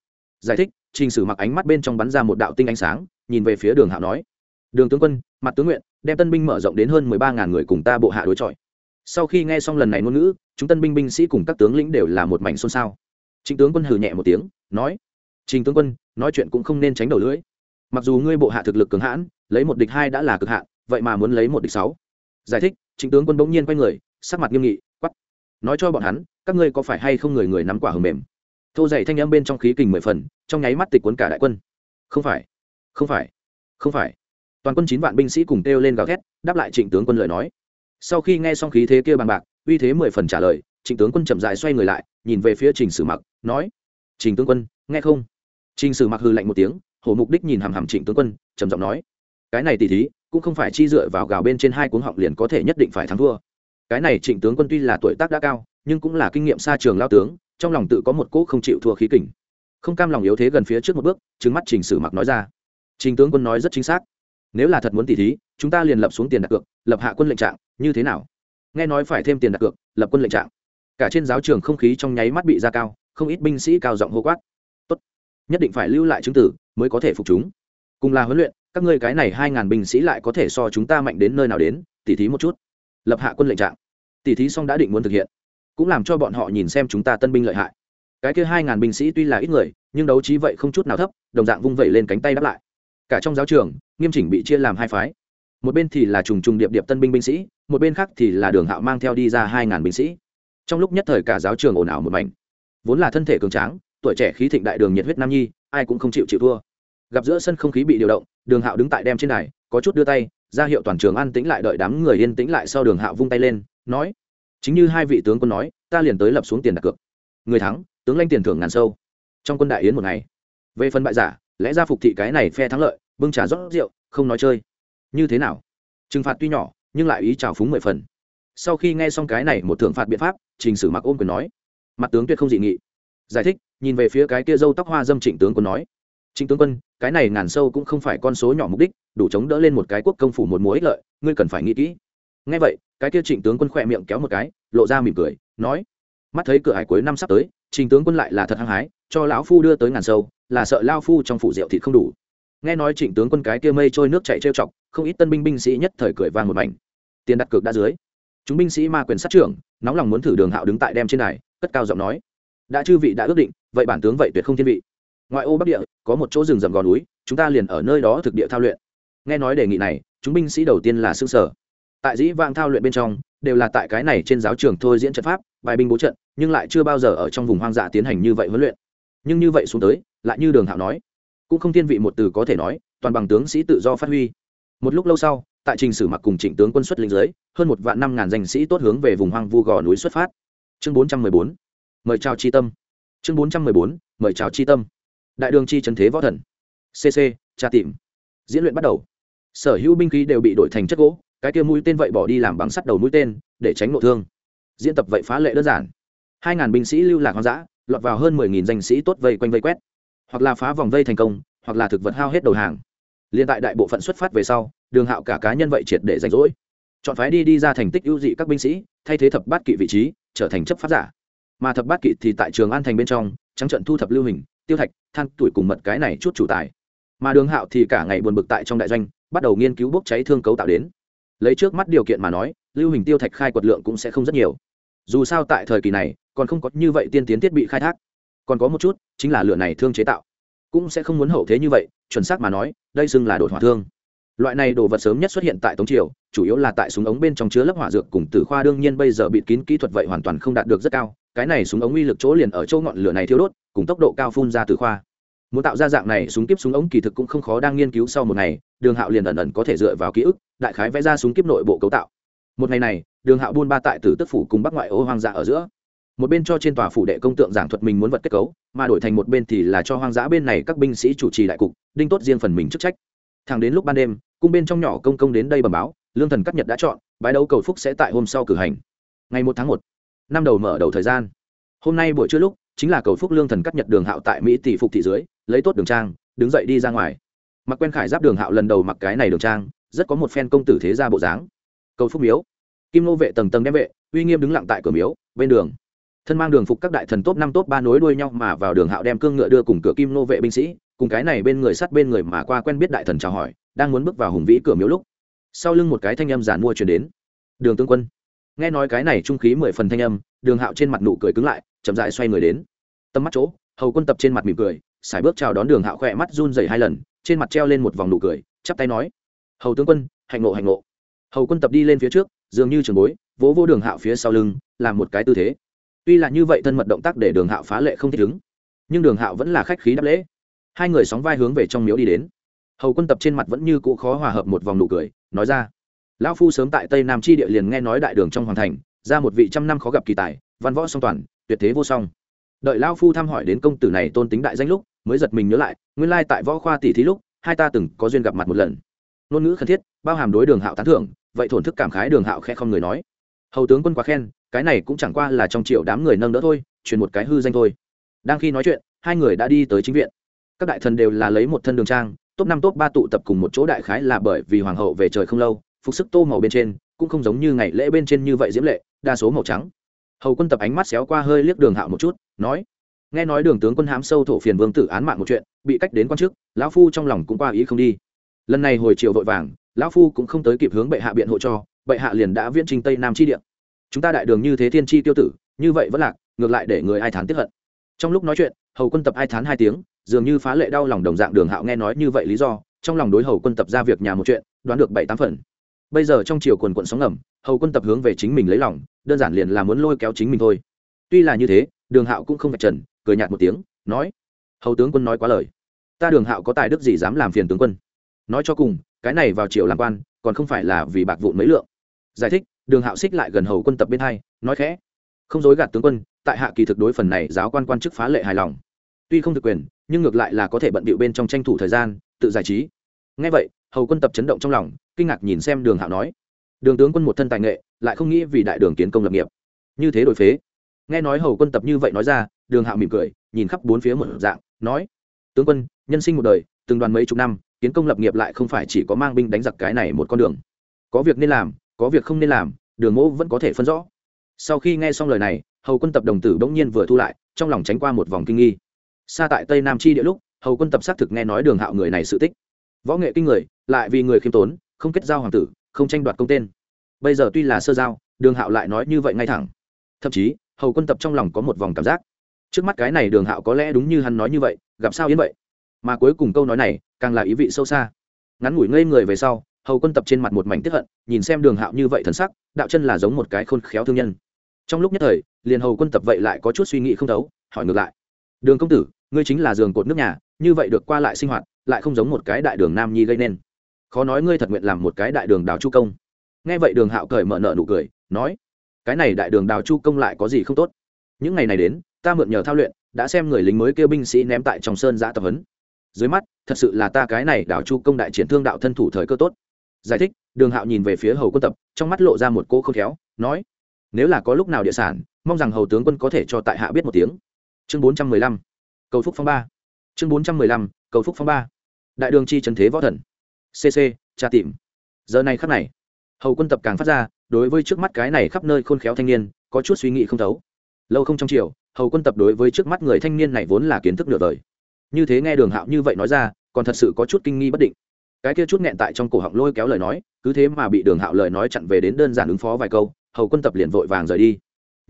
Giải thích, trình sử mặc ánh mắt bên trong bắn ra một đạo tinh ánh sáng, nhìn về phía đường hạo nói. Đường tướng quân, mặt tướng nguyện, đem tân binh mở rộng đến hơn mười ba ngàn người cùng ta bộ hạ đối chọi. Sau khi nghe xong lần này ngôn ngữ, chúng tân binh binh sĩ cùng các tướng lĩnh đều là một mảnh xôn xao. Trình tướng quân hừ nhẹ một tiếng, nói. Trình tướng quân, nói chuyện cũng không nên tránh đầu lưỡi. Mặc dù ngươi bộ hạ thực lực cường hãn, lấy một địch hai đã là cực hạn, vậy mà muốn lấy một địch sáu. Giải thích Trình tướng quân bỗng nhiên quay người, sắc mặt nghiêm nghị quắp nói cho bọn hắn các ngươi có phải hay không người người nắm quả hầm mềm? Thô dày thanh âm bên trong khí kình mười phần, trong nháy mắt tịch cuốn cả đại quân. Không phải không phải không phải. Toàn quân chín vạn binh sĩ cùng kêu lên gào thét, đáp lại trịnh tướng quân lời nói. Sau khi nghe xong khí thế kia bằng bạc, uy thế mười phần trả lời, trịnh tướng quân chậm dài xoay người lại, nhìn về phía trình sử mặc, nói, trình tướng quân, nghe không? Trình sử mặc hư lạnh một tiếng, hổ mục đích nhìn hàm hàm trịnh tướng quân, trầm giọng nói, cái này tỉ thí, cũng không phải chi dựa vào gào bên trên hai cuốn họng liền có thể nhất định phải thắng thua. Cái này trịnh tướng quân tuy là tuổi tác đã cao nhưng cũng là kinh nghiệm xa trường lao tướng, trong lòng tự có một cỗ không chịu thua khí kình. Không cam lòng yếu thế gần phía trước một bước trứng mắt trình sử mặc nói ra. Trình tướng quân nói rất chính xác. Nếu là thật muốn tỉ thí, chúng ta liền lập xuống tiền đặt cược, lập hạ quân lệnh trạng, như thế nào? Nghe nói phải thêm tiền đặt cược, lập quân lệnh trạng. Cả trên giáo trường không khí trong nháy mắt bị ra cao, không ít binh sĩ cao giọng hô quát. Tốt, nhất định phải lưu lại chứng tử, mới có thể phục chúng. Cùng là huấn luyện, các ngươi cái này hai ngàn binh sĩ lại có thể so chúng ta mạnh đến nơi nào đến, tỉ thí một chút. Lập hạ quân lệnh trạng. Tỉ thí xong đã định muốn thực hiện cũng làm cho bọn họ nhìn xem chúng ta tân binh lợi hại. Cái kia hai ngàn binh sĩ tuy là ít người, nhưng đấu trí vậy không chút nào thấp, đồng dạng vung vẩy lên cánh tay đáp lại. Cả trong giáo trường, nghiêm chỉnh bị chia làm hai phái. Một bên thì là trùng trùng điệp điệp tân binh binh sĩ, một bên khác thì là đường hạo mang theo đi ra hai ngàn binh sĩ. Trong lúc nhất thời cả giáo trường ồn ào một mảnh. Vốn là thân thể cường tráng, tuổi trẻ khí thịnh đại đường nhiệt huyết nam nhi, ai cũng không chịu chịu thua. Gặp giữa sân không khí bị điều động, đường hạo đứng tại đem trên này có chút đưa tay, ra hiệu toàn trường an tĩnh lại đợi đám người yên tĩnh lại sau đường hạo vung tay lên, nói chính như hai vị tướng quân nói, ta liền tới lập xuống tiền đặt cược. Người thắng, tướng lanh tiền thưởng ngàn sâu. Trong quân đại yến một ngày. Về phần bại giả, lẽ ra phục thị cái này phe thắng lợi, bưng trà rót rượu, không nói chơi. Như thế nào? Trừng phạt tuy nhỏ, nhưng lại ý trào phúng mười phần. Sau khi nghe xong cái này một thưởng phạt biện pháp, trình sử mặc ôm quyền nói. Mặt tướng tuyệt không dị nghị. Giải thích, nhìn về phía cái kia dâu tóc hoa dâm trịnh tướng quân nói. Trịnh tướng quân, cái này ngàn sâu cũng không phải con số nhỏ mục đích, đủ chống đỡ lên một cái quốc công phủ một mùa ích lợi, ngươi cần phải nghĩ kỹ. Ngay vậy cái kia trịnh tướng quân khỏe miệng kéo một cái, lộ ra mỉm cười, nói, mắt thấy cửa hải cuối năm sắp tới trình tướng quân lại là thật hăng hái, cho lão phu đưa tới ngàn sâu, là sợ lao phu trong phủ rượu thịt không đủ. Nghe nói trịnh tướng quân cái kia mây trôi nước chạy trêu chọc, không ít tân binh binh sĩ nhất thời cười vang một mảnh. Tiền đặt cược đã dưới. Chúng binh sĩ ma quyền sát trưởng, nóng lòng muốn thử đường hạo đứng tại đem trên này cất cao giọng nói, đã chư vị đã ước định, vậy bản tướng vậy tuyệt không thiên vị. Ngoại ô bắc địa, có một chỗ rừng rậm gò núi, chúng ta liền ở nơi đó thực địa thao luyện. Nghe nói đề nghị này, chúng binh sĩ đầu tiên là xương sở tại dĩ vang thao luyện bên trong, đều là tại cái này trên giáo trường thôi diễn trận pháp, bài binh bố trận, nhưng lại chưa bao giờ ở trong vùng hoang dã tiến hành như vậy huấn luyện. Nhưng như vậy xuống tới, lại như đường hạo nói, cũng không thiên vị một từ có thể nói, toàn bằng tướng sĩ tự do phát huy. Một lúc lâu sau, tại trình sử mặc cùng trịnh tướng quân xuất lính dưới, hơn một vạn năm ngàn danh sĩ tốt hướng về vùng hoang vu gò núi xuất phát. Chương bốn trăm mười bốn, mời chào chi tâm. Chương bốn trăm mười bốn, mời chào chi tâm. Đại đường chi trần thế võ thần. Cc tra tìm. Diễn luyện bắt đầu. Sở hữu binh khí đều bị đổi thành chất gỗ cái kia mũi tên vậy bỏ đi làm bằng sắt đầu mũi tên, để tránh nội thương. Diễn tập vậy phá lệ đơn giản. Hai ngàn binh sĩ lưu lạc hoang dã, lọt vào hơn mười nghìn danh sĩ tốt vây quanh vây quét. Hoặc là phá vòng vây thành công, hoặc là thực vật hao hết đầu hàng. Liên tại đại bộ phận xuất phát về sau, đường hạo cả cá nhân vậy triệt để rảnh rỗi. Chọn phái đi đi ra thành tích ưu dị các binh sĩ, thay thế thập bát kỵ vị trí, trở thành chấp pháp giả. Mà thập bát kỵ thì tại trường an thành bên trong, trắng trận thu thập lưu hình, tiêu thạch, than tuổi cùng mật cái này chút chủ tài. Mà đường hạo thì cả ngày buồn bực tại trong đại doanh, bắt đầu nghiên cứu bốc cháy thương cấu tạo đến lấy trước mắt điều kiện mà nói, lưu hình tiêu thạch khai quật lượng cũng sẽ không rất nhiều. Dù sao tại thời kỳ này, còn không có như vậy tiên tiến thiết bị khai thác. Còn có một chút, chính là lửa này thương chế tạo. Cũng sẽ không muốn hậu thế như vậy, chuẩn xác mà nói, đây xưng là đột hỏa thương. Loại này đồ vật sớm nhất xuất hiện tại tống triều, chủ yếu là tại súng ống bên trong chứa lớp hỏa dược cùng tử khoa, đương nhiên bây giờ bịt kín kỹ thuật vậy hoàn toàn không đạt được rất cao. Cái này súng ống uy lực chỗ liền ở chỗ ngọn lửa này thiêu đốt, cùng tốc độ cao phun ra tử khoa muốn tạo ra dạng này súng kiếp súng ống kỳ thực cũng không khó đang nghiên cứu sau một ngày, đường hạo liền ẩn ẩn có thể dựa vào ký ức, đại khái vẽ ra súng kiếp nội bộ cấu tạo. Một ngày này, đường hạo buôn ba tại tử tức phủ cùng bắc ngoại ô hoang dã ở giữa. Một bên cho trên tòa phủ đệ công tượng giảng thuật mình muốn vật kết cấu, mà đổi thành một bên thì là cho hoang dã bên này các binh sĩ chủ trì đại cục, đinh tốt riêng phần mình chức trách. Thẳng đến lúc ban đêm, cung bên trong nhỏ công công đến đây bẩm báo, lương thần cắt nhật đã chọn, bái đấu cầu phúc sẽ tại hôm sau cử hành. Ngày một tháng một, năm đầu mở đầu thời gian. Hôm nay buổi trưa lúc, chính là cầu phúc lương thần cắt nhật đường hạo tại mỹ tỷ phục thị dưới lấy tốt đường trang, đứng dậy đi ra ngoài. Mặc quen khải giáp đường hạo lần đầu mặc cái này đường trang, rất có một phen công tử thế ra bộ dáng. Cầu phúc miếu. Kim nô vệ tầng tầng đem vệ, uy nghiêm đứng lặng tại cửa miếu, bên đường. Thân mang đường phục các đại thần top năm top ba nối đuôi nhau mà vào đường hạo đem cương ngựa đưa cùng cửa kim nô vệ binh sĩ, cùng cái này bên người sát bên người mà qua quen biết đại thần chào hỏi, đang muốn bước vào hùng vĩ cửa miếu lúc, sau lưng một cái thanh âm giản mua chuyển đến. Đường tướng quân. Nghe nói cái này trung khí mười phần thanh âm, đường hạo trên mặt nụ cười cứng lại, chậm dại xoay người đến. Tầm mắt chỗ, hầu quân tập trên mặt mỉm cười sải bước chào đón đường hạo khỏe mắt run dày hai lần, trên mặt treo lên một vòng nụ cười, chắp tay nói, hầu tướng quân, hạnh ngộ hạnh ngộ. Hầu quân tập đi lên phía trước, dường như trường bối, vỗ vô đường hạo phía sau lưng, làm một cái tư thế. Tuy là như vậy thân mật động tác để đường hạo phá lệ không thích ứng, nhưng đường hạo vẫn là khách khí đáp lễ. Hai người sóng vai hướng về trong miếu đi đến. Hầu quân tập trên mặt vẫn như cũ khó hòa hợp một vòng nụ cười, nói ra, lão phu sớm tại tây nam chi địa liền nghe nói đại đường trong hoàng thành, ra một vị trăm năm khó gặp kỳ tài, văn võ song toàn, tuyệt thế vô song. Đợi lão phu thăm hỏi đến công tử này tôn tính đại danh lúc mới giật mình nhớ lại, nguyên lai tại võ khoa tỷ thí lúc, hai ta từng có duyên gặp mặt một lần. Ngôn ngữ khẩn thiết, bao hàm đối đường hạo tán thưởng, vậy thổn thức cảm khái đường hạo khe không người nói. Hầu tướng quân quá khen, cái này cũng chẳng qua là trong triệu đám người nâng đỡ thôi, truyền một cái hư danh thôi. Đang khi nói chuyện, hai người đã đi tới chính viện. Các đại thần đều là lấy một thân đường trang, top năm top ba tụ tập cùng một chỗ đại khái là bởi vì hoàng hậu về trời không lâu, phục sức tô màu bên trên, cũng không giống như ngày lễ bên trên như vậy diễm lệ, đa số màu trắng. Hầu quân tập ánh mắt xéo qua hơi liếc đường hạo một chút, nói nghe nói đường tướng quân hám sâu thổ phiền vương tử án mạng một chuyện, bị cách đến quan chức, lão phu trong lòng cũng qua ý không đi. Lần này hồi chiều vội vàng, lão phu cũng không tới kịp hướng bệ hạ biện hộ cho, bệ hạ liền đã viễn trình tây nam chi điện chúng ta đại đường như thế thiên chi tiêu tử, như vậy vẫn lạc, ngược lại để người ai thán tiếp hận. Trong lúc nói chuyện, hầu quân tập ai thán hai tiếng, dường như phá lệ đau lòng đồng dạng đường hạo nghe nói như vậy lý do, trong lòng đối hầu quân tập ra việc nhà một chuyện, đoán được bảy tám phần. Bây giờ trong chiều quần quận sóng ngầm, hầu quân tập hướng về chính mình lấy lòng, đơn giản liền là muốn lôi kéo chính mình thôi. Tuy là như thế, đường hạo cũng không phải trần cười nhạt một tiếng, nói, hầu tướng quân nói quá lời. Ta đường hạo có tài đức gì dám làm phiền tướng quân? Nói cho cùng, cái này vào triều làm quan, còn không phải là vì bạc vụn mấy lượng. Giải thích, đường hạo xích lại gần hầu quân tập bên hai, nói khẽ, không dối gạt tướng quân, tại hạ kỳ thực đối phần này giáo quan quan chức phá lệ hài lòng. Tuy không thực quyền, nhưng ngược lại là có thể bận bịu bên trong tranh thủ thời gian, tự giải trí. Ngay vậy, hầu quân tập chấn động trong lòng, kinh ngạc nhìn xem đường hạo nói, đường tướng quân một thân tài nghệ, lại không nghĩ vì đại đường kiến công lập nghiệp. Như thế đổi phế nghe nói hầu quân tập như vậy nói ra, đường hạo mỉm cười, nhìn khắp bốn phía một dạng, nói, tướng quân, nhân sinh một đời, từng đoàn mấy chục năm, kiến công lập nghiệp lại không phải chỉ có mang binh đánh giặc cái này một con đường. Có việc nên làm, có việc không nên làm, đường mẫu vẫn có thể phân rõ. Sau khi nghe xong lời này, hầu quân tập đồng tử bỗng nhiên vừa thu lại, trong lòng tránh qua một vòng kinh nghi. Xa tại tây nam chi địa lúc, hầu quân tập xác thực nghe nói đường hạo người này sự tích. Võ nghệ kinh người, lại vì người khiêm tốn, không kết giao hoàng tử, không tranh đoạt công tên. Bây giờ tuy là sơ giao, đường hạo lại nói như vậy ngay thẳng. Thậm chí hầu quân tập trong lòng có một vòng cảm giác. Trước mắt cái này đường hạo có lẽ đúng như hắn nói như vậy, gặp sao yên vậy? Mà cuối cùng câu nói này, càng là ý vị sâu xa. Ngắn ngủi ngây người về sau, hầu quân tập trên mặt một mảnh tiếp hận, nhìn xem đường hạo như vậy thần sắc, đạo chân là giống một cái khôn khéo thương nhân. Trong lúc nhất thời, liền hầu quân tập vậy lại có chút suy nghĩ không thấu, hỏi ngược lại. Đường công tử, ngươi chính là giường cột nước nhà, như vậy được qua lại sinh hoạt, lại không giống một cái đại đường nam nhi gây nên. Khó nói ngươi thật nguyện làm một cái đại đường đào chu công. Nghe vậy đường hạo cởi mở nợ nụ cười, nói cái này đại đường đào chu công lại có gì không tốt? Những ngày này đến, ta mượn nhờ thao luyện, đã xem người lính mới kêu binh sĩ ném tại trong sơn giã tập huấn. Dưới mắt, thật sự là ta cái này đảo chu công đại chiến thương đạo thân thủ thời cơ tốt. Giải thích, đường hạo nhìn về phía hầu quân tập, trong mắt lộ ra một cô khôn khéo, nói, nếu là có lúc nào địa sản, mong rằng hầu tướng quân có thể cho tại hạ biết một tiếng. Chương bốn trăm mười lăm, cầu phúc phong ba. Chương bốn trăm mười lăm, cầu phúc phong ba. Đại đường chi trần thế võ thần. Cc tra tìm. Giờ này khắc này, hầu quân tập càng phát ra đối với trước mắt cái này khắp nơi khôn khéo thanh niên, có chút suy nghĩ không thấu. Lâu không trong chiều hầu quân tập đối với trước mắt người thanh niên này vốn là kiến thức nửa đời như thế nghe đường hạo như vậy nói ra, còn thật sự có chút kinh nghi bất định. Cái kia chút nghẹn tại trong cổ họng lôi kéo lời nói, cứ thế mà bị đường hạo lời nói chặn về đến đơn giản ứng phó vài câu, hầu quân tập liền vội vàng rời đi.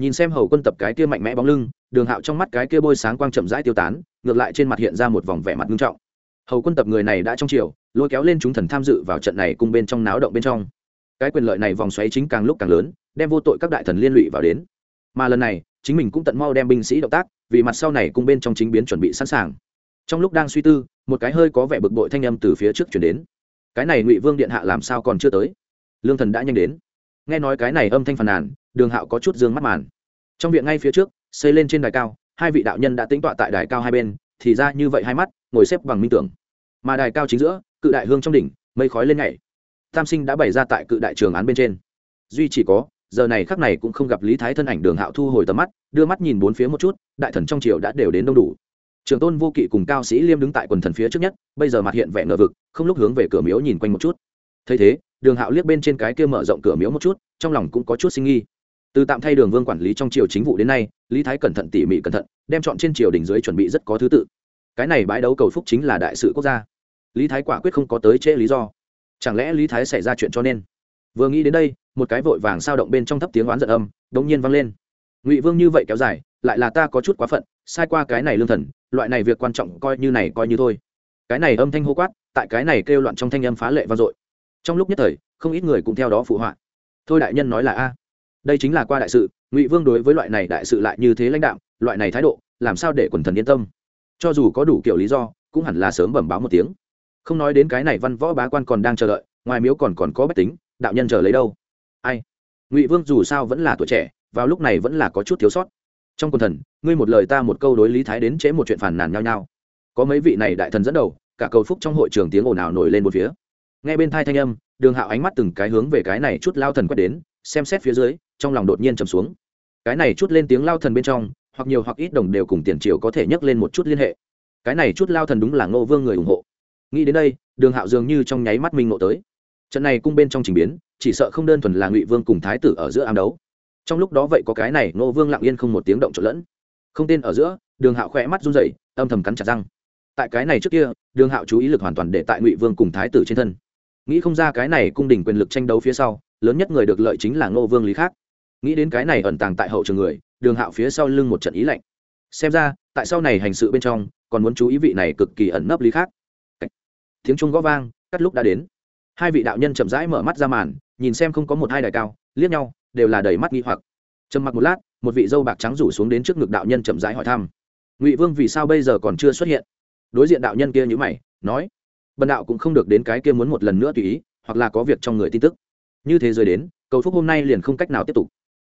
Nhìn xem hầu quân tập cái kia mạnh mẽ bóng lưng, đường hạo trong mắt cái kia bôi sáng quang chậm rãi tiêu tán, ngược lại trên mặt hiện ra một vòng vẻ mặt nghiêm trọng. Hầu quân tập người này đã trong chiều lôi kéo lên chúng thần tham dự vào trận này cùng bên trong náo động bên trong cái quyền lợi này vòng xoáy chính càng lúc càng lớn, đem vô tội các đại thần liên lụy vào đến. Mà lần này, chính mình cũng tận mau đem binh sĩ động tác, vì mặt sau này cung bên trong chính biến chuẩn bị sẵn sàng. Trong lúc đang suy tư, một cái hơi có vẻ bực bội thanh âm từ phía trước chuyển đến. Cái này ngụy vương điện hạ làm sao còn chưa tới? Lương thần đã nhanh đến. Nghe nói cái này âm thanh phàn nàn, đường hạo có chút d ư ơ n g mắt màn. Trong viện ngay phía trước, xây lên trên đài cao, hai vị đạo nhân đã tính tọa tại đài cao hai bên, thì ra như vậy hai mắt, ngồi xếp bằng minh tưởng. Mà đài cao chính giữa, cự đại hương trong đỉnh, mây khói lên nhảy tam sinh đã bày ra tại cự đại trường án bên trên. Duy chỉ có, giờ này khắc này cũng không gặp lý thái thân ảnh đường hạo thu hồi tầm mắt, đưa mắt nhìn bốn phía một chút, đại thần trong triều đã đều đến đông đủ. Trường tôn vô kỵ cùng cao sĩ liêm đứng tại quần thần phía trước nhất, bây giờ mặt hiện vẻ ngờ vực, không lúc hướng về cửa miếu nhìn quanh một chút. Thấy thế, đường hạo liếc bên trên cái kia mở rộng cửa miếu một chút, trong lòng cũng có chút sinh nghi. Từ tạm thay đường vương quản lý trong triều chính vụ đến nay, lý thái cẩn thận tỉ mỉ cẩn thận, đem chọn trên triều đỉnh dưới chuẩn bị rất có thứ tự. Cái này bãi đấu cầu phúc chính là đại sự quốc gia. Lý thái quả quyết không có tới trễ lý do chẳng lẽ lý thái xảy ra chuyện cho nên? Vừa nghĩ đến đây, một cái vội vàng sao động bên trong thấp tiếng oán giận âm đống nhiên vang lên. Ngụy vương như vậy kéo dài, lại là ta có chút quá phận, sai qua cái này lương thần, loại này việc quan trọng coi như này coi như thôi. Cái này âm thanh hô quát, tại cái này kêu loạn trong thanh âm phá lệ vang dội. Trong lúc nhất thời, không ít người cũng theo đó phụ họa. Thôi đại nhân nói là a. Đây chính là qua đại sự, ngụy vương đối với loại này đại sự lại như thế lãnh đạo loại này thái độ, làm sao để quần thần yên tâm? Cho dù có đủ kiểu lý do, cũng hẳn là sớm bẩm báo một tiếng không nói đến cái này văn võ bá quan còn đang chờ đợi, ngoài miếu còn còn có bách tính, đạo nhân chờ lấy đâu? Ai? Ngụy vương dù sao vẫn là tuổi trẻ, vào lúc này vẫn là có chút thiếu sót. Trong quần thần, ngươi một lời ta một câu đối lý thái đến chế một chuyện phản nàn nhau nhau. Có mấy vị này đại thần dẫn đầu, cả cầu phúc trong hội trường tiếng ồn ào nổi lên một phía. Nghe bên thai thanh âm, đường hạo ánh mắt từng cái hướng về cái này chút lao thần quét đến, xem xét phía dưới, trong lòng đột nhiên trầm xuống. Cái này chút lên tiếng lao thần bên trong, hoặc nhiều hoặc ít đồng đều cùng tiền triều có thể nhắc lên một chút liên hệ. Cái này chút lao thần đúng là ngô vương người ủng hộ nghĩ đến đây, đường hạo dường như trong nháy mắt minh ngộ tới. Trận này cung bên trong trình biến, chỉ sợ không đơn thuần là ngụy vương cùng thái tử ở giữa ám đấu. Trong lúc đó vậy có cái này, ngô vương lặng yên không một tiếng động trộn lẫn. Không tên ở giữa, đường hạo khỏe mắt run rẩy, âm thầm cắn chặt răng. Tại cái này trước kia, đường hạo chú ý lực hoàn toàn để tại ngụy vương cùng thái tử trên thân. Nghĩ không ra cái này cung đình quyền lực tranh đấu phía sau, lớn nhất người được lợi chính là ngô vương lý khác nghĩ đến cái này ẩn tàng tại hậu trường người, đường hạo phía sau lưng một trận ý lạnh. Xem ra, tại sau này hành sự bên trong, còn muốn chú ý vị này cực kỳ ẩn nấp lý khác tiếng trung gõ vang, cắt lúc đã đến. Hai vị đạo nhân chậm rãi mở mắt ra màn, nhìn xem không có một hai đài cao, liếc nhau, đều là đầy mắt nghi hoặc. Trầm mặc một lát, một vị dâu bạc trắng rủ xuống đến trước ngực đạo nhân chậm rãi hỏi thăm. Ngụy vương vì sao bây giờ còn chưa xuất hiện? Đối diện đạo nhân kia nhữ mày, nói, bần đạo cũng không được đến cái kia muốn một lần nữa tùy ý, hoặc là có việc trong người tin tức. Như thế rồi đến, cầu phúc hôm nay liền không cách nào tiếp tục.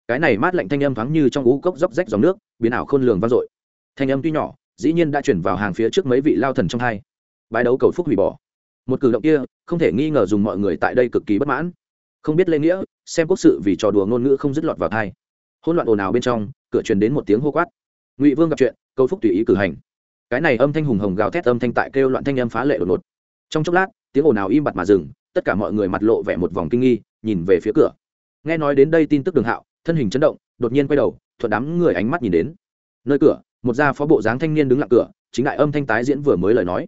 Cái này mát lạnh thanh âm thoáng như trong ú cốc dốc rách dòng nước, biến ảo khôn lường vang dội. Thanh âm tuy nhỏ, dĩ nhiên đã chuyển vào hàng phía trước mấy vị lao thần trong hai. Bài đấu cầu phúc hủy bỏ một cử động kia không thể nghi ngờ dùng mọi người tại đây cực kỳ bất mãn. Không biết lễ nghĩa, xem quốc sự vì trò đùa ngôn ngữ không dứt lọt vào thai hỗn loạn ồn ào bên trong, cửa truyền đến một tiếng hô quát. Ngụy vương gặp chuyện, câu phúc tùy ý cử hành. Cái này âm thanh hùng hồng gào thét âm thanh tại kêu loạn thanh âm phá lệ đột ngột. Trong chốc lát, tiếng ồn ào im bặt mà dừng, tất cả mọi người mặt lộ vẻ một vòng kinh nghi, nhìn về phía cửa. Nghe nói đến đây tin tức đường hạo, thân hình chấn động, đột nhiên quay đầu, thuận đám người ánh mắt nhìn đến. Nơi cửa, một gia phó bộ dáng thanh niên đứng lặng cửa, chính đại âm thanh tái diễn vừa mới lời nói.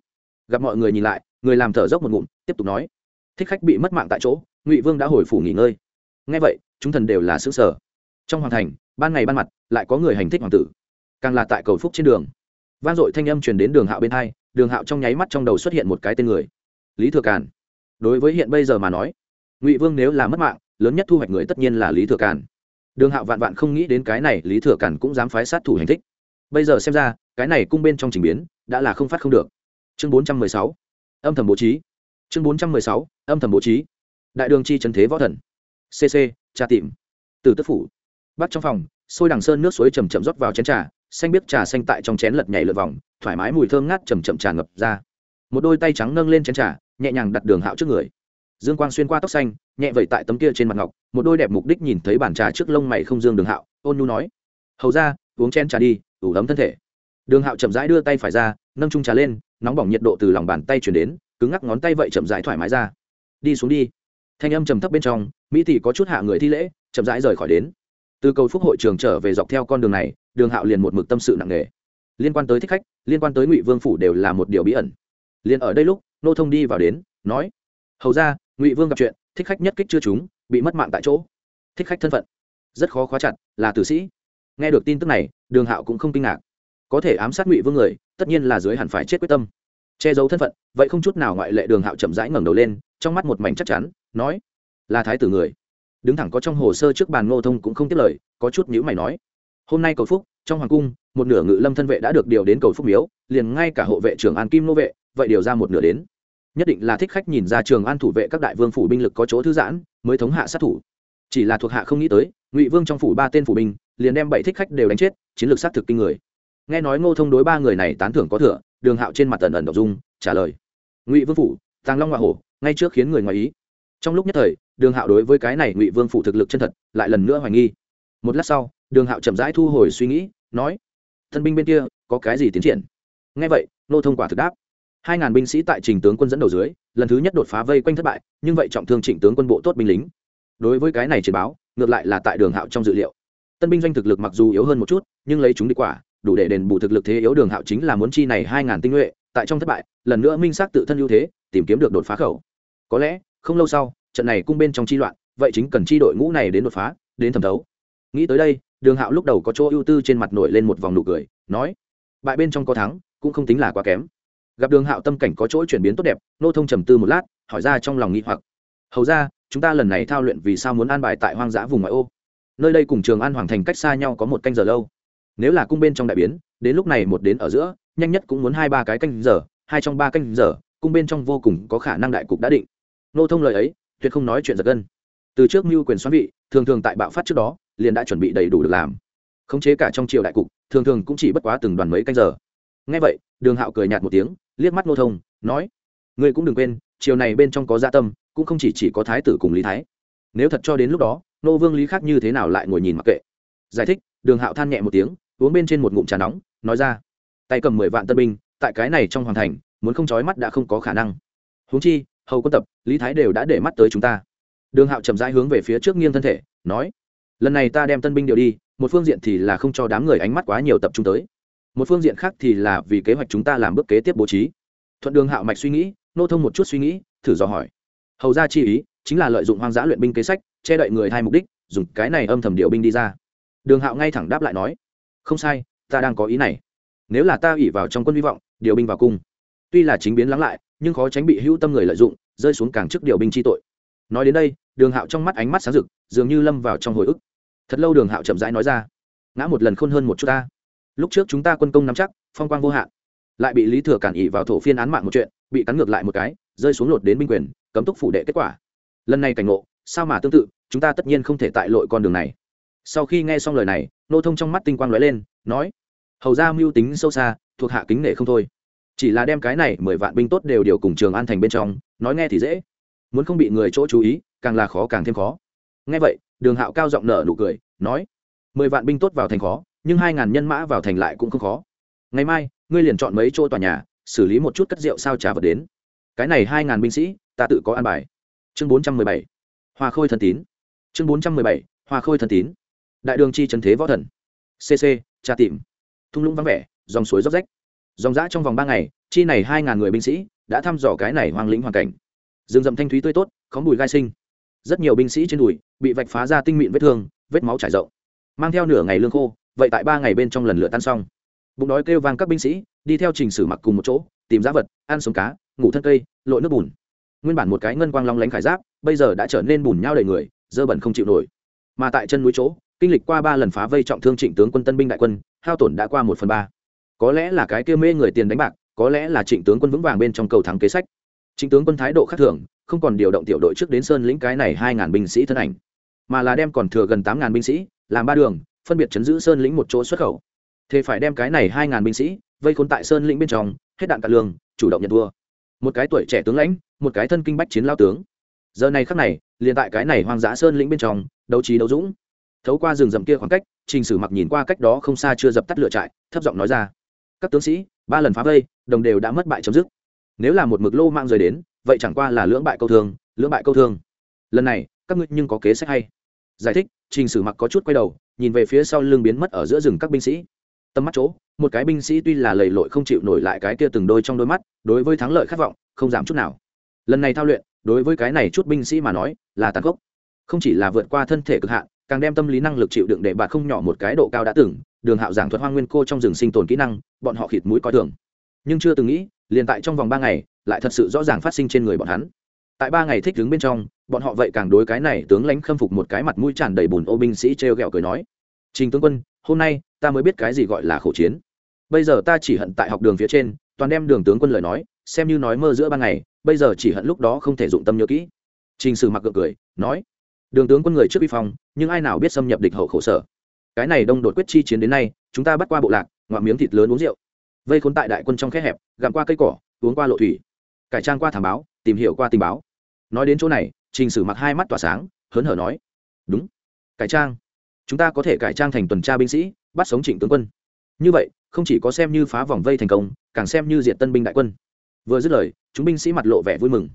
Gặp mọi người nhìn lại người làm thở dốc một ngụm, tiếp tục nói, thích khách bị mất mạng tại chỗ, ngụy vương đã hồi phủ nghỉ ngơi. Ngay vậy, chúng thần đều là xứ sở trong hoàng thành, ban ngày ban mặt, lại có người hành thích hoàng tử. Càng là tại cầu phúc trên đường. Vang dội thanh âm truyền đến đường hạo bên hai, đường hạo trong nháy mắt trong đầu xuất hiện một cái tên người. Lý thừa càn. Đối với hiện bây giờ mà nói, ngụy vương nếu là mất mạng, lớn nhất thu hoạch người tất nhiên là lý thừa càn. Đường hạo vạn vạn không nghĩ đến cái này lý thừa càn cũng dám phái sát thủ hành thích. Bây giờ xem ra, cái này cung bên trong trình biến, đã là không phát không được. Chương bốn trăm mười sáu âm thầm bố trí. Chương bốn trăm mười sáu, âm thầm bố trí. Đại đường chi trần thế võ thần. Cc trà tìm. Từ tức phủ. Bắt trong phòng sôi đằng sơn nước suối chầm chậm rót vào chén trà, xanh biếc trà xanh tại trong chén lật nhảy lượt vòng, thoải mái mùi thơm ngát chầm chậm tràn ngập ra. Một đôi tay trắng nâng lên chén trà, nhẹ nhàng đặt đường hạo trước người. Dương quang xuyên qua tóc xanh, nhẹ vậy tại tấm kia trên mặt ngọc, một đôi đẹp mục đích nhìn thấy bàn trà trước lông mày không dương đường hạo, ôn nhu nói, hầu ra, uống chén trà đi, ủ ấm thân thể. Đường hạo chậm rãi đưa tay phải ra, nâng trung trà lên nóng bỏng nhiệt độ từ lòng bàn tay chuyển đến, cứng ngắc ngón tay vậy chậm rãi thoải mái ra. Đi xuống đi. Thanh âm trầm thấp bên trong, mỹ tỷ có chút hạ người thi lễ, chậm rãi rời khỏi đến. Từ cầu phúc hội trường trở về dọc theo con đường này, đường hạo liền một mực tâm sự nặng nề. Liên quan tới thích khách, liên quan tới ngụy vương phủ đều là một điều bí ẩn. Liền ở đây lúc, nô thông đi vào đến, nói, hầu ra, ngụy vương gặp chuyện, thích khách nhất kích chưa chúng bị mất mạng tại chỗ. Thích khách thân phận, rất khó khóa chặt, là tử sĩ. Nghe được tin tức này, đường hạo cũng không kinh ngạc có thể ám sát ngụy vương người, tất nhiên là dưới hẳn phải chết quyết tâm. Che giấu thân phận, vậy không chút nào ngoại lệ đường hạo chậm rãi ngẩng đầu lên, trong mắt một mảnh chắc chắn, nói, là thái tử người. Đứng thẳng có trong hồ sơ trước bàn ngô thông cũng không tiếc lời, có chút nhữ mày nói, hôm nay cầu phúc, trong hoàng cung, một nửa ngự lâm thân vệ đã được điều đến cầu phúc miếu, liền ngay cả hộ vệ trưởng an kim nô vệ, vậy điều ra một nửa đến. Nhất định là thích khách nhìn ra trường an thủ vệ các đại vương phủ binh lực có chỗ thư giãn, mới thống hạ sát thủ. Chỉ là thuộc hạ không nghĩ tới, ngụy vương trong phủ ba tên phủ binh, liền đem bảy thích khách đều đánh chết, chiến lược xác thực kinh người nghe nói ngô thông đối ba người này tán thưởng có thừa, đường hạo trên mặt tần ẩn đ dung, trả lời. Ngụy vương phủ, tàng long hoa hổ, ngay trước khiến người ngoài ý. Trong lúc nhất thời, đường hạo đối với cái này ngụy vương phủ thực lực chân thật, lại lần nữa hoài nghi. Một lát sau, đường hạo chậm rãi thu hồi suy nghĩ, nói, thân binh bên kia, có cái gì tiến triển? Ngay vậy nô thông quả thực đáp, hai ngàn binh sĩ tại trình tướng quân dẫn đầu dưới, lần thứ nhất đột phá vây quanh thất bại, nhưng vậy trọng thương trịnh tướng quân bộ tốt binh lính. Đối với cái này chỉ báo, ngược lại là tại đường hạo trong dự liệu. Tân binh doanh thực lực mặc dù yếu hơn một chút, nhưng lấy chúng đi quả đủ để đền bù thực lực thế yếu đường hạo chính là muốn chi này hai ngàn tinh nhuệ, tại trong thất bại, lần nữa minh xác tự thân ưu thế, tìm kiếm được đột phá khẩu. Có lẽ, không lâu sau, trận này cung bên trong chi loạn, vậy chính cần chi đội ngũ này đến đột phá, đến thẩm thấu. Nghĩ tới đây, đường hạo lúc đầu có chỗ ưu tư trên mặt nổi lên một vòng nụ cười, nói, bại bên trong có thắng, cũng không tính là quá kém. Gặp đường hạo tâm cảnh có chỗ chuyển biến tốt đẹp, nô thông trầm tư một lát, hỏi ra trong lòng nghĩ hoặc, hầu ra, chúng ta lần này thao luyện vì sao muốn an bài tại hoang dã vùng ngoại ô? Nơi đây cùng trường an hoàng thành cách xa nhau có một canh giờ lâu nếu là cung bên trong đại biến, đến lúc này một đến ở giữa, nhanh nhất cũng muốn hai ba cái canh giờ, hai trong ba canh giờ, cung bên trong vô cùng có khả năng đại cục đã định. Nô thông lời ấy, tuyệt không nói chuyện giật gân. Từ trước mưu quyền xoắn vị, thường thường tại bạo phát trước đó, liền đã chuẩn bị đầy đủ được làm. Khống chế cả trong triều đại cục, thường thường cũng chỉ bất quá từng đoàn mấy canh giờ. Ngay vậy, đường hạo cười nhạt một tiếng, liếc mắt nô thông, nói, ngươi cũng đừng quên chiều này bên trong có gia tâm, cũng không chỉ chỉ có thái tử cùng lý thái. Nếu thật cho đến lúc đó, nô vương lý khác như thế nào lại ngồi nhìn mặc kệ? Giải thích, đường hạo than nhẹ một tiếng uống bên trên một ngụm trà nóng, nói ra, tay cầm mười vạn tân binh, tại cái này trong hoàng thành, muốn không trói mắt đã không có khả năng. Huống chi, hầu quân tập, lý thái đều đã để mắt tới chúng ta. Đường hạo chậm rãi hướng về phía trước nghiêng thân thể, nói, lần này ta đem tân binh điều đi, một phương diện thì là không cho đám người ánh mắt quá nhiều tập trung tới. Một phương diện khác thì là vì kế hoạch chúng ta làm bước kế tiếp bố trí. Thuận đường hạo mạch suy nghĩ, nô thông một chút suy nghĩ, thử dò hỏi, hầu ra chi ý, chính là lợi dụng hoang dã luyện binh kế sách, che đậy người hai mục đích, dùng cái này âm thầm điều binh đi ra. Đường hạo ngay thẳng đáp lại nói không sai, ta đang có ý này. Nếu là ta ủy vào trong quân hy vọng, điều binh vào cung. Tuy là chính biến lắng lại, nhưng khó tránh bị hữu tâm người lợi dụng, rơi xuống càng trước điều binh chi tội. Nói đến đây, đường hạo trong mắt ánh mắt sáng rực, dường như lâm vào trong hồi ức. Thật lâu đường hạo chậm rãi nói ra, ngã một lần khôn hơn một chút ta. Lúc trước chúng ta quân công nắm chắc, phong quang vô hạn. Lại bị lý thừa cản ỉ vào thổ phiên án mạng một chuyện, bị cắn ngược lại một cái, rơi xuống lột đến binh quyền, cấm túc phủ đệ kết quả. Lần này cảnh ngộ, sao mà tương tự, chúng ta tất nhiên không thể tại lội con đường này sau khi nghe xong lời này, nô thông trong mắt tinh quang lóe lên, nói, hầu ra mưu tính sâu xa, thuộc hạ kính nể không thôi. Chỉ là đem cái này mười vạn binh tốt đều điều cùng trường an thành bên trong, nói nghe thì dễ. Muốn không bị người chỗ chú ý, càng là khó càng thêm khó. Nghe vậy, đường hạo cao giọng nở nụ cười, nói, mười vạn binh tốt vào thành khó, nhưng hai ngàn nhân mã vào thành lại cũng không khó. Ngày mai, ngươi liền chọn mấy chỗ tòa nhà, xử lý một chút cất rượu sao trà vật đến. Cái này hai ngàn binh sĩ, ta tự có an bài. Chương bốn trăm mười bảy, hoa khôi thần tín. Chương bốn trăm mười bảy, hoa khôi thần tín đại đường chi trần thế võ thần. Cc tra tìm. Thung lũng vắng vẻ, dòng suối dốc rách. Dòng giã trong vòng ba ngày, chi này hai ngàn người binh sĩ đã thăm dò cái này hoang lĩnh hoàn cảnh. Rừng rậm thanh thúy tươi tốt khóm bùi gai sinh. Rất nhiều binh sĩ trên đùi bị vạch phá ra tinh mịn vết thương, vết máu trải rộng. Mang theo nửa ngày lương khô, vậy tại ba ngày bên trong lần lửa tan xong. Bụng đói kêu vang các binh sĩ, đi theo trình sử mặc cùng một chỗ, tìm giá vật, ăn sống cá, ngủ thân cây, lội nước bùn. Nguyên bản một cái ngân quang long lánh khải giáp, bây giờ đã trở nên bùn nhau đầy người, dơ bẩn không chịu nổi. Mà tại chân núi chỗ kinh lịch qua ba lần phá vây trọng thương trịnh tướng quân tân binh đại quân, hao tổn đã qua một phần ba. Có lẽ là cái kia mê người tiền đánh bạc, có lẽ là trịnh tướng quân vững vàng bên trong cầu thắng kế sách. Trịnh tướng quân thái độ khác thường, không còn điều động tiểu đội trước đến sơn lĩnh cái này hai ngàn binh sĩ thân ảnh, mà là đem còn thừa gần tám ngàn binh sĩ, làm ba đường, phân biệt chấn giữ sơn lĩnh một chỗ xuất khẩu. Thế phải đem cái này hai ngàn binh sĩ, vây khốn tại sơn lĩnh bên trong, hết đạn cả lương, chủ động nhận thua. Một cái tuổi trẻ tướng lãnh, một cái thân kinh bách chiến lao tướng. Giờ này khắc này, liền tại cái này hoang dã sơn lĩnh bên trong, đấu trí đấu dũng thấu qua rừng rậm kia khoảng cách, trình sử mặc nhìn qua cách đó không xa chưa dập tắt lửa trại, thấp giọng nói ra, các tướng sĩ, ba lần phá vây, đồng đều đã mất bại chấm dứt. Nếu là một mực lô mang rời đến, vậy chẳng qua là lưỡng bại câu thương, lưỡng bại câu thương. Lần này, các ngươi nhưng có kế sách hay? Giải thích, trình sử mặc có chút quay đầu, nhìn về phía sau lưng biến mất ở giữa rừng các binh sĩ. Tầm mắt chỗ, một cái binh sĩ tuy là lầy lội không chịu nổi lại cái kia từng đôi trong đôi mắt, đối với thắng lợi khát vọng, không giảm chút nào. Lần này thao luyện, đối với cái này chút binh sĩ mà nói, là tàn khốc. Không chỉ là vượt qua thân thể cực hạn càng đem tâm lý năng lực chịu đựng để bạn không nhỏ một cái độ cao đã từng, đường hạo giảng thuật hoang nguyên cô trong rừng sinh tồn kỹ năng, bọn họ khịt mũi coi thường. Nhưng chưa từng nghĩ, liền tại trong vòng ba ngày, lại thật sự rõ ràng phát sinh trên người bọn hắn. Tại ba ngày thích đứng bên trong, bọn họ vậy càng đối cái này tướng lãnh khâm phục một cái mặt mũi tràn đầy bùn ô binh sĩ t r e o g ẹ o cười nói, trình tướng quân, hôm nay ta mới biết cái gì gọi là khổ chiến. Bây giờ ta chỉ hận tại học đường phía trên, toàn đem đường tướng quân lời nói, xem như nói mơ giữa ban ngày, bây giờ chỉ hận lúc đó không thể dụng tâm nhớ kỹ. Trình sử mặc gượng cười, nói đường tướng quân người trước uy phong, nhưng ai nào biết xâm nhập địch hậu khổ sở. Cái này đông đột quyết chi chiến đến nay, chúng ta bắt qua bộ lạc, ngoạm miếng thịt lớn uống rượu. Vây khốn tại đại quân trong khe hẹp, gặm qua cây cỏ, uống qua lộ thủy. Cải trang qua thảm báo, tìm hiểu qua tình báo. Nói đến chỗ này, trình sử mặc hai mắt tỏa sáng, hớn hở nói, đúng, cải trang. Chúng ta có thể cải trang thành tuần tra binh sĩ, bắt sống trịnh tướng quân. Như vậy, không chỉ có xem như phá vòng vây thành công, càng xem như diện tân binh đại quân. Vừa dứt lời, chúng binh sĩ mặt lộ vẻ vui mừng.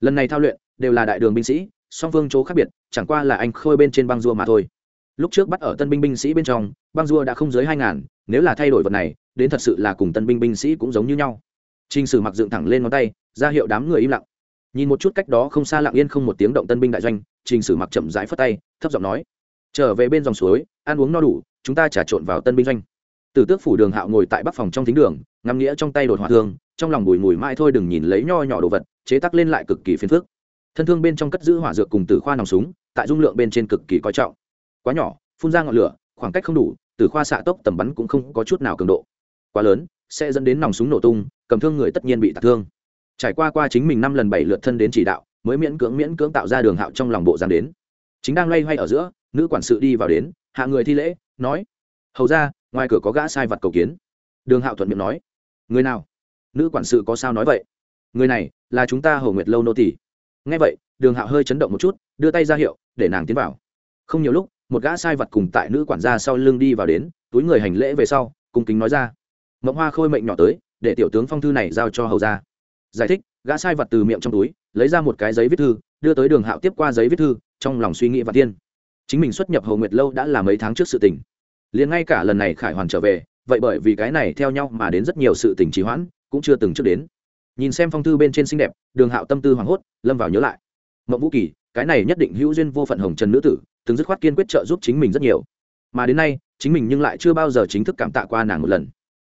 Lần này thao luyện, đều là đại đường binh sĩ song phương chỗ khác biệt, chẳng qua là anh khôi bên trên băng dua mà thôi. Lúc trước bắt ở tân binh binh sĩ bên trong, băng dua đã không dưới hai ngàn, nếu là thay đổi vật này, đến thật sự là cùng tân binh binh sĩ cũng giống như nhau. T r ì n h sử mặc dựng thẳng lên ngón tay, ra hiệu đám người im lặng. Nhìn một chút cách đó không xa lặng yên không một tiếng động tân binh đại doanh, trình sử mặc chậm rãi phất tay, thấp giọng nói, trở về bên dòng suối, ăn uống no đủ, chúng ta trả trộn vào tân binh doanh. Từ tước phủ đường hạo ngồi tại bắc phòng trong thính đường, ngắm nghĩa trong tay đột hòa thương, trong lòng bùi mùi mãi thôi đừng nhìn lấy nho nhỏ đồ vật, chế tắc lên lại cực kỳ phiền phức thân thương bên trong cất giữ hỏa dược cùng tử khoa nòng súng, tại dung lượng bên trên cực kỳ coi trọng. Quá nhỏ, phun ra ngọn lửa, khoảng cách không đủ, tử khoa xạ tốc tầm bắn cũng không có chút nào cường độ. Quá lớn, sẽ dẫn đến nòng súng nổ tung, cầm thương người tất nhiên bị tạc thương. Trải qua qua chính mình năm lần bảy lượt thân đến chỉ đạo, mới miễn cưỡng miễn cưỡng tạo ra đường hạo trong lòng bộ dáng đến. Chính đang loay hoay ở giữa, nữ quản sự đi vào đến, hạ người thi lễ, nói, hầu ra, ngoài cửa có gã sai vật cầu kiến. Đường hạo thuận miệng nói, người nào? Nữ quản sự có sao nói vậy? Người này là chúng ta hầu nguyệt lâu nô tỷ ngay vậy, đường hạo hơi chấn động một chút, đưa tay ra hiệu, để nàng tiến vào. Không nhiều lúc, một gã sai vật cùng tại nữ quản gia sau lưng đi vào đến, túi người hành lễ về sau, cung kính nói ra. Mộng hoa khôi mệnh nhỏ tới, để tiểu tướng phong thư này giao cho hầu ra giải thích, gã sai vật từ miệng trong túi, lấy ra một cái giấy viết thư, đưa tới đường hạo tiếp qua giấy viết thư, trong lòng suy nghĩ và tiên chính mình xuất nhập hầu nguyệt lâu đã là mấy tháng trước sự tình. Liền ngay cả lần này khải hoàn trở về, vậy bởi vì cái này theo nhau mà đến rất nhiều sự tình trì hoãn, cũng chưa từng trước đến nhìn xem phong thư bên trên xinh đẹp, đường hạo tâm tư hoảng hốt, lâm vào nhớ lại. Mậu vũ kỳ, cái này nhất định hữu duyên vô phận hồng trần nữ tử, từng dứt khoát kiên quyết trợ giúp chính mình rất nhiều. Mà đến nay, chính mình nhưng lại chưa bao giờ chính thức cảm tạ qua nàng một lần.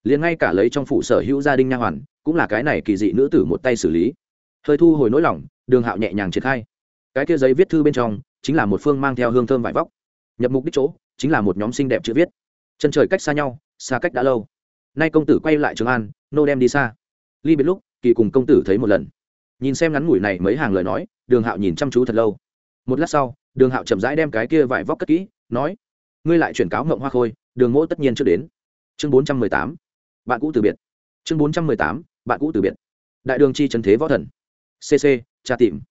Liền ngay cả lấy trong phủ sở hữu gia đình nha hoàn, cũng là cái này kỳ dị nữ tử một tay xử lý. Hơi thu hồi nỗi lòng, đường hạo nhẹ nhàng triển khai. Cái kia giấy viết thư bên trong, chính là một phương mang theo hương thơm vải vóc. Nhập mục đích chỗ, chính là một nhóm xinh đẹp chữ viết. Chân trời cách xa nhau, xa cách đã lâu. Nay công tử quay lại trường an, nô đem đi xa. Ly biệt lúc kỳ cùng công tử thấy một lần. Nhìn xem ngắn ngủi này mấy hàng lời nói, đường hạo nhìn chăm chú thật lâu. Một lát sau, đường hạo chậm rãi đem cái kia vải vóc cất kỹ, nói, ngươi lại chuyển cáo ngộng hoa khôi, đường mỗ tất nhiên chưa đến. Chương bốn trăm mười tám, bạn cũ từ biệt. Chương bốn trăm mười tám, bạn cũ từ biệt. Đại đường chi trần thế võ thần. Cc tra tìm.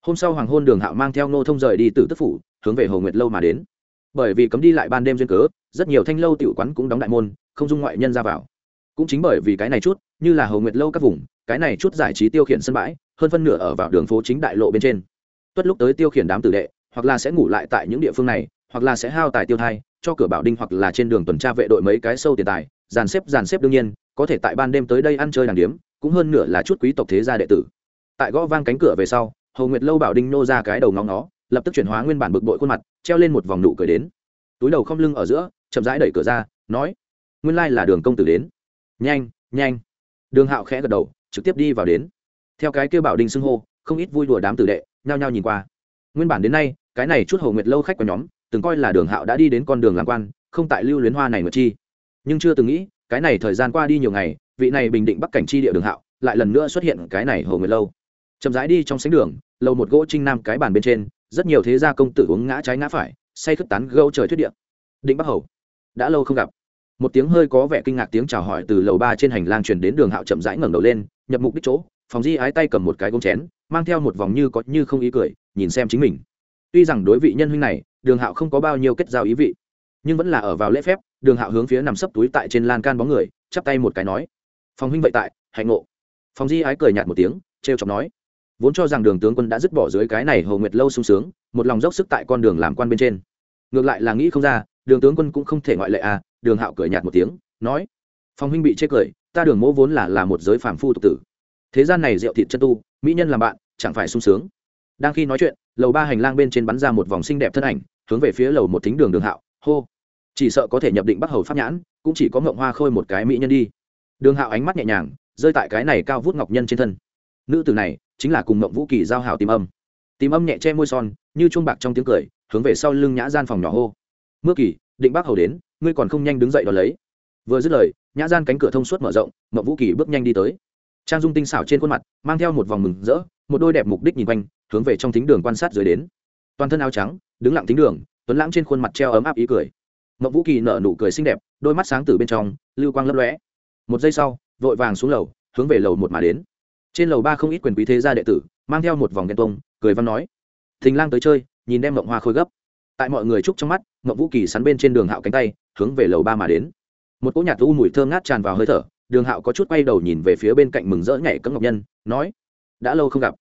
Hôm sau hoàng hôn đường hạo mang theo nô thông rời đi từ tức phủ, hướng về hồ nguyệt lâu mà đến. Bởi vì cấm đi lại ban đêm duyên cớ, rất nhiều thanh lâu tiểu quán cũng đóng đại môn, không dung ngoại nhân ra vào. Cũng chính bởi vì cái này chút, như là hồ nguyệt lâu các vùng cái này chút giải trí tiêu khiển sân bãi, hơn phân nửa ở vào đường phố chính đại lộ bên trên. Tuất lúc tới tiêu khiển đám tử đệ, hoặc là sẽ ngủ lại tại những địa phương này, hoặc là sẽ hao tài tiêu thai, cho cửa bảo đinh hoặc là trên đường tuần tra vệ đội mấy cái sâu tiền tài, dàn xếp dàn xếp đương nhiên, có thể tại ban đêm tới đây ăn chơi đàn điếm, cũng hơn nửa là chút quý tộc thế gia đệ tử. Tại gõ vang cánh cửa về sau hầu nguyệt lâu bảo đinh nô ra cái đầu ngóng nó lập tức chuyển hóa nguyên bản bực bội khuôn mặt, treo lên một vòng nụ cười đến. Túi đầu không lưng ở giữa, chậm rãi đẩy cửa ra, nói, nguyên lai là đường công tử đến. Nhanh nhanh. Đường hạo khẽ gật đầu trực tiếp đi vào đến. Theo cái kêu bảo đinh xưng hô, không ít vui đùa đám tử đệ, nhao nhao nhìn qua. Nguyên bản đến nay, cái này chút hầu nguyệt lâu khách của nhóm, từng coi là đường hạo đã đi đến con đường làm quan, không tại lưu luyến hoa này mà chi. Nhưng chưa từng nghĩ, cái này thời gian qua đi nhiều ngày, vị này bình định bắc cảnh chi địa đường hạo, lại lần nữa xuất hiện cái này hầu nguyệt lâu. Chậm rãi đi trong sánh đường, lầu một gỗ trinh nam cái bàn bên trên, rất nhiều thế gia công tử uống ngã trái ngã phải, say thức tán gâu trời thuyết địa. Định bắc hầu, đã lâu không gặp. Một tiếng hơi có vẻ kinh ngạc tiếng chào hỏi từ lầu ba trên hành lang truyền đến đường hạo chậm rãi ngẩng đầu lên nhập mục đích chỗ, phòng di ái tay cầm một cái gông chén, mang theo một vòng như có như không ý cười, nhìn xem chính mình. Tuy rằng đối vị nhân huynh này, đường hạo không có bao nhiêu kết giao ý vị, nhưng vẫn là ở vào lễ phép, đường hạo hướng phía nằm sấp túi tại trên lan can bóng người, chắp tay một cái nói, phòng huynh vậy tại, hạnh ngộ. Phòng di ái cười nhạt một tiếng, trêu chọc nói, vốn cho rằng đường tướng quân đã dứt bỏ dưới cái này hầu nguyệt lâu sung sướng, một lòng dốc sức tại con đường làm quan bên trên. Ngược lại là nghĩ không ra, đường tướng quân cũng không thể ngoại lệ à. Đường hạo cười nhạt một tiếng, nói phong huynh bị chê cười ta đường mỗ vốn là là một giới phàm phu tục tử. Thế gian này rượu thịt chân tu, mỹ nhân làm bạn, chẳng phải sung sướng. Đang khi nói chuyện, lầu ba hành lang bên trên bắn ra một vòng xinh đẹp thân ảnh, hướng về phía lầu một thính đường đường hạo, hô. Chỉ sợ có thể nhập định bắc hầu pháp nhãn, cũng chỉ có ngộng hoa khôi một cái mỹ nhân đi. Đường hạo ánh mắt nhẹ nhàng, rơi tại cái này cao vút ngọc nhân trên thân. Nữ tử này, chính là cùng ngộng vũ kỳ giao hảo tìm âm. Tìm âm nhẹ che môi son, như chuông bạc trong tiếng cười, hướng về sau lưng nhã gian phòng nhỏ hô. Mưa kỳ, định bắc hầu đến, ngươi còn không nhanh đứng dậy đón lấy. Vừa dứt lời nhã gian cánh cửa thông suốt mở rộng, mậu vũ kỳ bước nhanh đi tới. Trang dung tinh xảo trên khuôn mặt, mang theo một vòng mừng rỡ, một đôi đẹp mục đích nhìn quanh, hướng về trong thính đường quan sát dưới đến. Toàn thân áo trắng, đứng lặng thính đường, tuấn lãng trên khuôn mặt treo ấm áp ý cười. Mậu vũ kỳ nở nụ cười xinh đẹp, đôi mắt sáng từ bên trong, lưu quang lấp lóe. Một giây sau, vội vàng xuống lầu, hướng về lầu một mà đến. Trên lầu ba không ít quyền quý thế gia đệ tử, mang theo một vòng ghen tông cười văn nói, thình lang tới chơi, nhìn đem mộng hoa khôi gấp. Tại mọi người chúc trong mắt mộng vũ kỳ sắn bên trên đường hạo cánh tay, hướng về lầu ba mà đến một cỗ nhạt u mùi thơm ngát tràn vào hơi thở, đường hạo có chút quay đầu nhìn về phía bên cạnh mừng rỡ nhảy cấm ngọc nhân, nói, đã lâu không gặp.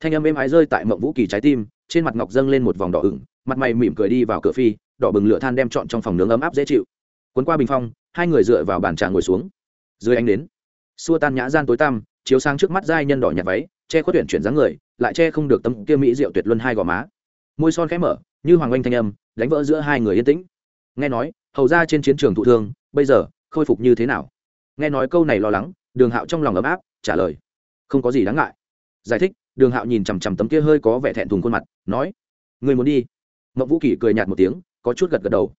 Thanh âm êm ái rơi tại mộng vũ kỳ trái tim, trên mặt ngọc dâng lên một vòng đỏ ửng, mặt mày mỉm cười đi vào cửa phi, đỏ bừng lửa than đem trọn trong phòng nướng ấm áp dễ chịu. Cuốn qua bình phong, hai người dựa vào bàn trà ngồi xuống. Dưới ánh đến xua tan nhã gian tối tăm, chiếu sang trước mắt giai nhân đỏ nhạt váy, che khuất tuyển chuyển dáng người, lại che không được tấm kia mỹ rượu tuyệt luân hai gò má. Môi son khẽ mở, như hoàng oanh thanh âm, đánh vỡ giữa hai người yên tĩnh. Nghe nói hầu ra trên chiến trường thụ thương, bây giờ, khôi phục như thế nào? Nghe nói câu này lo lắng, đường hạo trong lòng ấm áp, trả lời. Không có gì đáng ngại. Giải thích, đường hạo nhìn chằm chằm tấm kia hơi có vẻ thẹn thùng khuôn mặt, nói. Người muốn đi. Mậu vũ kỷ cười nhạt một tiếng, có chút gật gật đầu.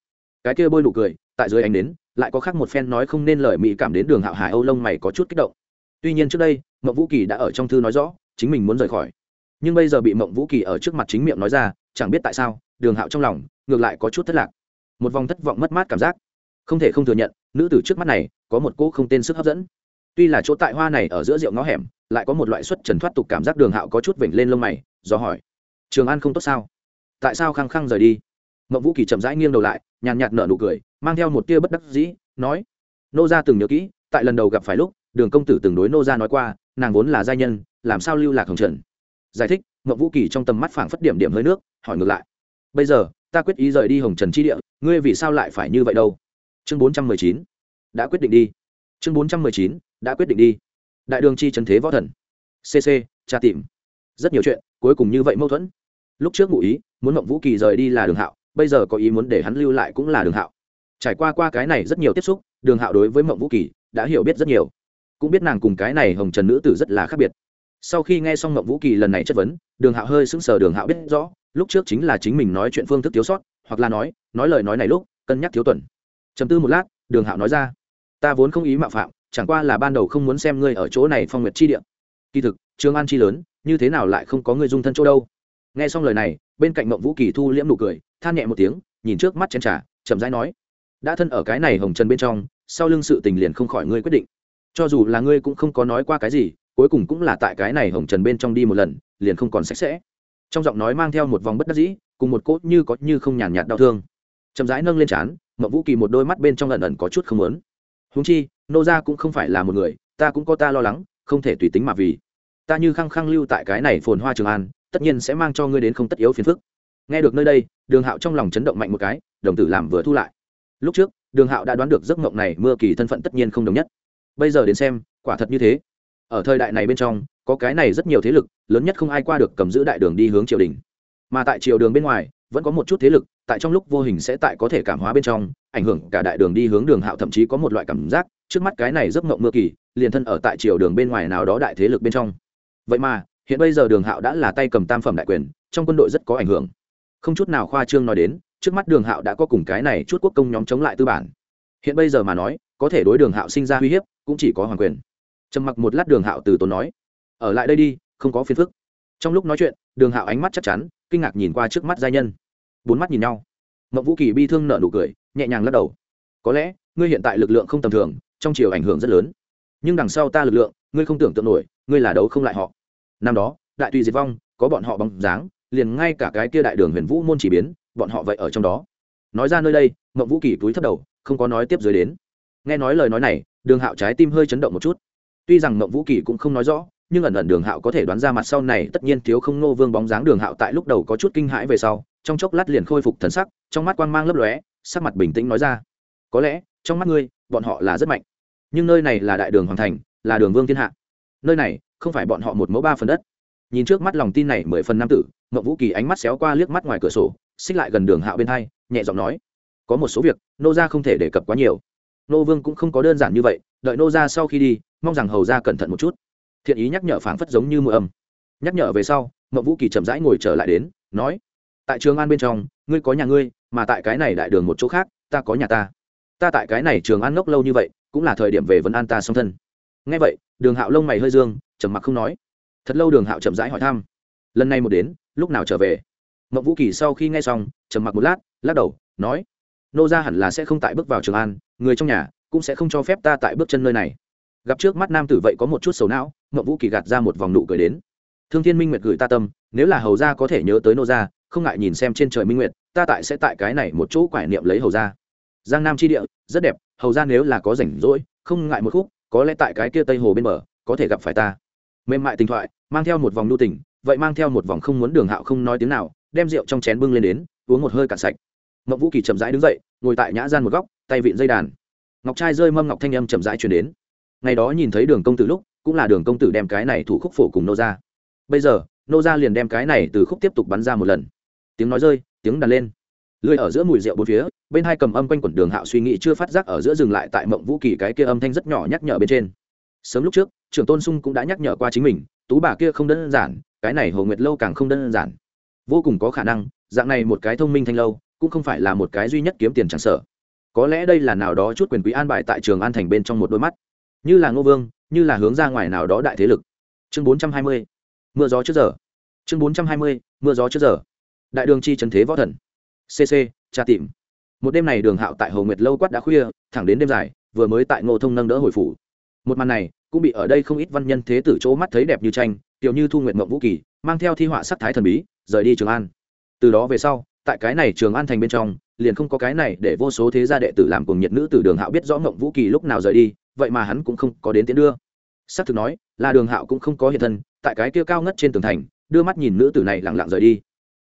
Cái kia bôi nụ cười, tại dưới ánh đến lại có khác một phen nói không nên lời mỹ cảm đến đường hạo hải âu lông mày có chút kích động. Tuy nhiên trước đây mậu vũ kỳ đã ở trong thư nói rõ, chính mình muốn rời khỏi. Nhưng bây giờ bị mộng vũ kỳ ở trước mặt chính miệng nói ra, chẳng biết tại sao, đường hạo trong lòng, ngược lại có chút thất lạc một vòng thất vọng mất mát cảm giác. Không thể không thừa nhận, nữ tử trước mắt này, có một cô không tên sức hấp dẫn. Tuy là chỗ tại hoa này ở giữa rượu ngõ hẻm, lại có một loại xuất trần thoát tục cảm giác đường hạo có chút vểnh lên lông mày, do hỏi, trường an không tốt sao? Tại sao khăng khăng rời đi? Mậu vũ kỳ chậm rãi nghiêng đầu lại, nhàn nhạt nở nụ cười, mang theo một tia bất đắc dĩ, nói, nô gia từng nhớ kỹ, tại lần đầu gặp phải lúc, đường công tử từng đối nô gia nói qua, nàng vốn là giai nhân, làm sao lưu lạc hồng trần? Giải thích mậu vũ kỳ trong tầm mắt phảng phất điểm điểm hơi nước, hỏi ngược lại, bây giờ ta quyết ý rời đi hồng trần chi địa, ngươi vì sao lại phải như vậy đâu? Chương bốn trăm mười chín. Đã quyết định đi. Chương bốn trăm mười chín, đã quyết định đi. Đại đường chi trần thế võ thần. Cc tra tìm. Rất nhiều chuyện, cuối cùng như vậy mâu thuẫn. Lúc trước ngụ ý, muốn mộng vũ kỳ rời đi là đường hạo, bây giờ có ý muốn để hắn lưu lại cũng là đường hạo. Trải qua qua cái này rất nhiều tiếp xúc, đường hạo đối với mộng vũ kỳ đã hiểu biết rất nhiều. Cũng biết nàng cùng cái này hồng trần nữ tử rất là khác biệt. Sau khi nghe xong mộng vũ kỳ lần này chất vấn, đường hạo hơi sững sờ, đường hạo biết rõ lúc trước chính là chính mình nói chuyện phương thức thiếu sót, hoặc là nói nói lời nói này lúc, cân nhắc thiếu tuần. Chấm tư một lát, đường hạo nói ra, ta vốn không ý mạo phạm, chẳng qua là ban đầu không muốn xem ngươi ở chỗ này phong nguyệt chi địa. Kỳ thực trường an chi lớn, như thế nào lại không có người dung thân chỗ đâu? Nghe xong lời này, bên cạnh mộng vũ kỳ thu liễm nụ cười, than nhẹ một tiếng, nhìn trước mắt chén trà, chậm rãi nói, đã thân ở cái này hồng trần bên trong, sau lưng sự tình liền không khỏi ngươi quyết định. Cho dù là ngươi cũng không có nói qua cái gì, cuối cùng cũng là tại cái này hồng trần bên trong đi một lần, liền không còn sạch sẽ trong giọng nói mang theo một vòng bất đắc dĩ, cùng một cốt như có như không nhàn nhạt đau thương. Chậm rãi nâng lên trán, mậu vũ kỳ một đôi mắt bên trong lần ẩn có chút không lớn húng chi, nô gia cũng không phải là một người, ta cũng có ta lo lắng, không thể tùy tính mà vì. Ta như khăng khăng lưu tại cái này phồn hoa trường an, tất nhiên sẽ mang cho ngươi đến không tất yếu phiền phức. Nghe được nơi đây, đường hạo trong lòng chấn động mạnh một cái, đồng tử làm vừa thu lại. Lúc trước, đường hạo đã đoán được giấc mộng này mưa kỳ thân phận tất nhiên không đồng nhất. Bây giờ đến xem, quả thật như thế ở thời đại này bên trong, có cái này rất nhiều thế lực, lớn nhất không ai qua được cầm giữ đại đường đi hướng triều đình. Mà tại triều đường bên ngoài, vẫn có một chút thế lực, tại trong lúc vô hình sẽ tại có thể cảm hóa bên trong, ảnh hưởng cả đại đường đi hướng đường hạo thậm chí có một loại cảm giác, trước mắt cái này giấc mộng mưa kỳ, liền thân ở tại triều đường bên ngoài nào đó đại thế lực bên trong. Vậy mà, hiện bây giờ đường hạo đã là tay cầm tam phẩm đại quyền, trong quân đội rất có ảnh hưởng. Không chút nào khoa trương nói đến, trước mắt đường hạo đã có cùng cái này chút quốc công nhóm chống lại tư bản. Hiện bây giờ mà nói, có thể đối đường hạo sinh ra uy hiếp, cũng chỉ có hoàng quyền trầm mặc một lát đường hạo từ tốn nói, ở lại đây đi, không có phiền phức. Trong lúc nói chuyện, đường hạo ánh mắt chắc chắn, kinh ngạc nhìn qua trước mắt giai nhân. Bốn mắt nhìn nhau. Mậu vũ kỳ bi thương nở nụ cười, nhẹ nhàng lắc đầu. Có lẽ, ngươi hiện tại lực lượng không tầm thường, trong chiều ảnh hưởng rất lớn. Nhưng đằng sau ta lực lượng, ngươi không tưởng tượng nổi, ngươi là đấu không lại họ. Năm đó, đại tùy diệt vong, có bọn họ bóng dáng, liền ngay cả cái kia đại đường huyền vũ môn chỉ biến, bọn họ vậy ở trong đó. Nói ra nơi đây, mậu vũ kỳ túi thấp đầu, không có nói tiếp dưới đến. Nghe nói lời nói này, đường hạo trái tim hơi chấn động một chút tuy rằng Mộng vũ kỳ cũng không nói rõ, nhưng ẩn ẩn đường hạo có thể đoán ra mặt sau này tất nhiên thiếu không nô vương bóng dáng đường hạo tại lúc đầu có chút kinh hãi về sau, trong chốc lát liền khôi phục thần sắc, trong mắt quang mang lấp lóe, sắc mặt bình tĩnh nói ra. Có lẽ, trong mắt ngươi, bọn họ là rất mạnh. Nhưng nơi này là đại đường hoàng thành, là đường vương thiên hạ. Nơi này, không phải bọn họ một mẫu ba phần đất. Nhìn trước mắt lòng tin này mười phần nam tử ngậu vũ kỳ ánh mắt xéo qua liếc mắt ngoài cửa sổ, xích lại gần đường hạo bên hai, nhẹ giọng nói. Có một số việc, nô ra không thể đề cập quá nhiều. Nô vương cũng không có đơn giản như vậy, đợi nô ra sau khi đi mong rằng hầu ra cẩn thận một chút. Thiện ý nhắc nhở phảng phất giống như mưa âm. Nhắc nhở về sau, mậu vũ kỳ chậm rãi ngồi trở lại đến, nói, tại trường an bên trong, ngươi có nhà ngươi, mà tại cái này đại đường một chỗ khác, ta có nhà ta. Ta tại cái này trường an ngốc lâu như vậy, cũng là thời điểm về vấn an ta song thân. Ngay vậy, đường hạo lông mày hơi dương, trầm mặc không nói. Thật lâu đường hạo chậm rãi hỏi thăm, lần này một đến, lúc nào trở về? Mậu vũ kỳ sau khi nghe xong, trầm mặc một lát, lắc đầu, nói, nô ra hẳn là sẽ không tại bước vào trường an, người trong nhà cũng sẽ không cho phép ta tại bước chân nơi này gặp trước mắt nam tử vậy có một chút sầu não mậu vũ kỳ gạt ra một vòng nụ cười đến. Thương thiên minh nguyệt gửi ta tâm, nếu là hầu gia có thể nhớ tới nô gia, không ngại nhìn xem trên trời minh nguyệt, ta tại sẽ tại cái này một chỗ quải niệm lấy hầu gia. Giang nam tri địa, rất đẹp, hầu gia nếu là có rảnh rỗi, không ngại một khúc, có lẽ tại cái kia tây hồ bên bờ, có thể gặp phải ta. Mềm mại tình thoại, mang theo một vòng nhu tình, vậy mang theo một vòng không muốn đường hạo không nói tiếng nào, đem rượu trong chén bưng lên đến, uống một hơi cạn sạch. Mậu vũ kỳ chậm rãi đứng dậy, ngồi tại nhã gian một góc, tay vịn dây đàn. Ngọc trai rơi mâm ngọc thanh âm chậm rãi chuyển đến ngày đó nhìn thấy đường công tử lúc, cũng là đường công tử đem cái này thủ khúc phổ cùng nô ra. Bây giờ, nô ra liền đem cái này từ khúc tiếp tục bắn ra một lần. Tiếng nói rơi, tiếng đàn lên. Lưới ở giữa mùi rượu bốn phía, bên hai cầm âm quanh quẩn đường hạo suy nghĩ chưa phát giác ở giữa dừng lại tại mộng vũ kỳ cái kia âm thanh rất nhỏ nhắc nhở bên trên. Sớm lúc trước, trưởng tôn sung cũng đã nhắc nhở qua chính mình, tú bà kia không đơn giản, cái này hồ nguyệt lâu càng không đơn giản. Vô cùng có khả năng, dạng này một cái thông minh thanh lâu, cũng không phải là một cái duy nhất kiếm tiền chẳng sở có lẽ đây là nào đó chút quyền quý an bài tại trường an thành bên trong một đôi mắt như là ngô vương, như là hướng ra ngoài nào đó đại thế lực. Chương bốn trăm hai mươi, mưa gió trước giờ. Chương bốn trăm hai mươi, mưa gió trước giờ. Đại đường chi trần thế võ thần. Cc tra tìm. Một đêm này đường hạo tại hồ nguyệt lâu quát đã khuya, thẳng đến đêm dài, vừa mới tại ngô thông nâng đỡ hồi phủ. Một màn này, cũng bị ở đây không ít văn nhân thế tử chỗ mắt thấy đẹp như tranh, tiểu như thu nguyện mộng vũ kỳ, mang theo thi họa sắc thái thần bí, rời đi trường an. Từ đó về sau, tại cái này trường an thành bên trong, liền không có cái này để vô số thế gia đệ tử làm cùng nhiệt nữ từ đường hạo biết rõ mộng vũ kỳ lúc nào rời đi vậy mà hắn cũng không có đến tiến đưa. Xác thực nói, là đường hạo cũng không có hiện thân, tại cái kia cao ngất trên tường thành, đưa mắt nhìn nữ tử này lẳng lặng rời đi.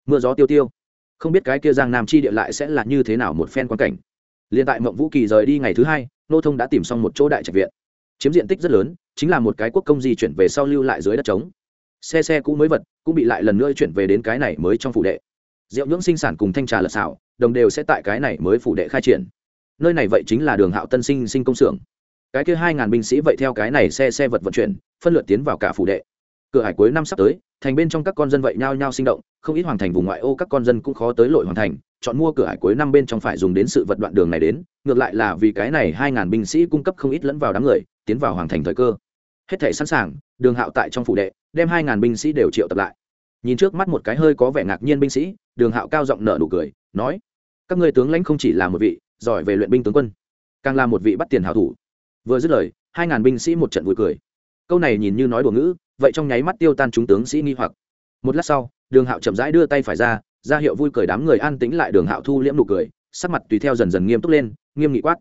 Mưa gió tiêu tiêu. Không biết cái kia giang nam chi địa lại sẽ là như thế nào một phen quan cảnh. Liền tại mộng vũ kỳ rời đi ngày thứ hai, nô thông đã tìm xong một chỗ đại trạch viện. Chiếm diện tích rất lớn, chính là một cái quốc công di chuyển về sau lưu lại dưới đất trống. Xe xe cũ mới vật, cũng bị lại lần nữa chuyển về đến cái này mới trong phủ đệ. Rượu nhưỡng sinh sản cùng thanh trà lật xảo, đồng đều sẽ tại cái này mới phủ đệ khai triển. Nơi này vậy chính là đường hạo tân sinh sinh công xưởng cái kia hai ngàn binh sĩ vậy theo cái này xe xe vật vận chuyển, phân lượt tiến vào cả phủ đệ. Cửa hải cuối năm sắp tới, thành bên trong các con dân vậy nhao nhao sinh động, không ít hoàng thành vùng ngoại ô các con dân cũng khó tới lội hoàn thành, chọn mua cửa hải cuối năm bên trong phải dùng đến sự vật đoạn đường này đến, ngược lại là vì cái này hai ngàn binh sĩ cung cấp không ít lẫn vào đám người, tiến vào hoàng thành thời cơ. Hết thể sẵn sàng, đường hạo tại trong phủ đệ, đem hai ngàn binh sĩ đều triệu tập lại. Nhìn trước mắt một cái hơi có vẻ ngạc nhiên binh sĩ, đường hạo cao giọng nở nụ cười, nói, các ngươi tướng lãnh không chỉ là một vị, giỏi về luyện binh tướng quân, càng là một vị bắt tiền hảo thủ vừa dứt lời, hai ngàn binh sĩ một trận vui cười. Câu này nhìn như nói đùa ngữ, vậy trong nháy mắt tiêu tan chúng tướng sĩ nghi hoặc. Một lát sau, đường hạo chậm rãi đưa tay phải ra ra hiệu vui cười đám người an tĩnh lại đường hạo thu liễm nụ cười, sắc mặt tùy theo dần dần nghiêm túc lên, nghiêm nghị quát.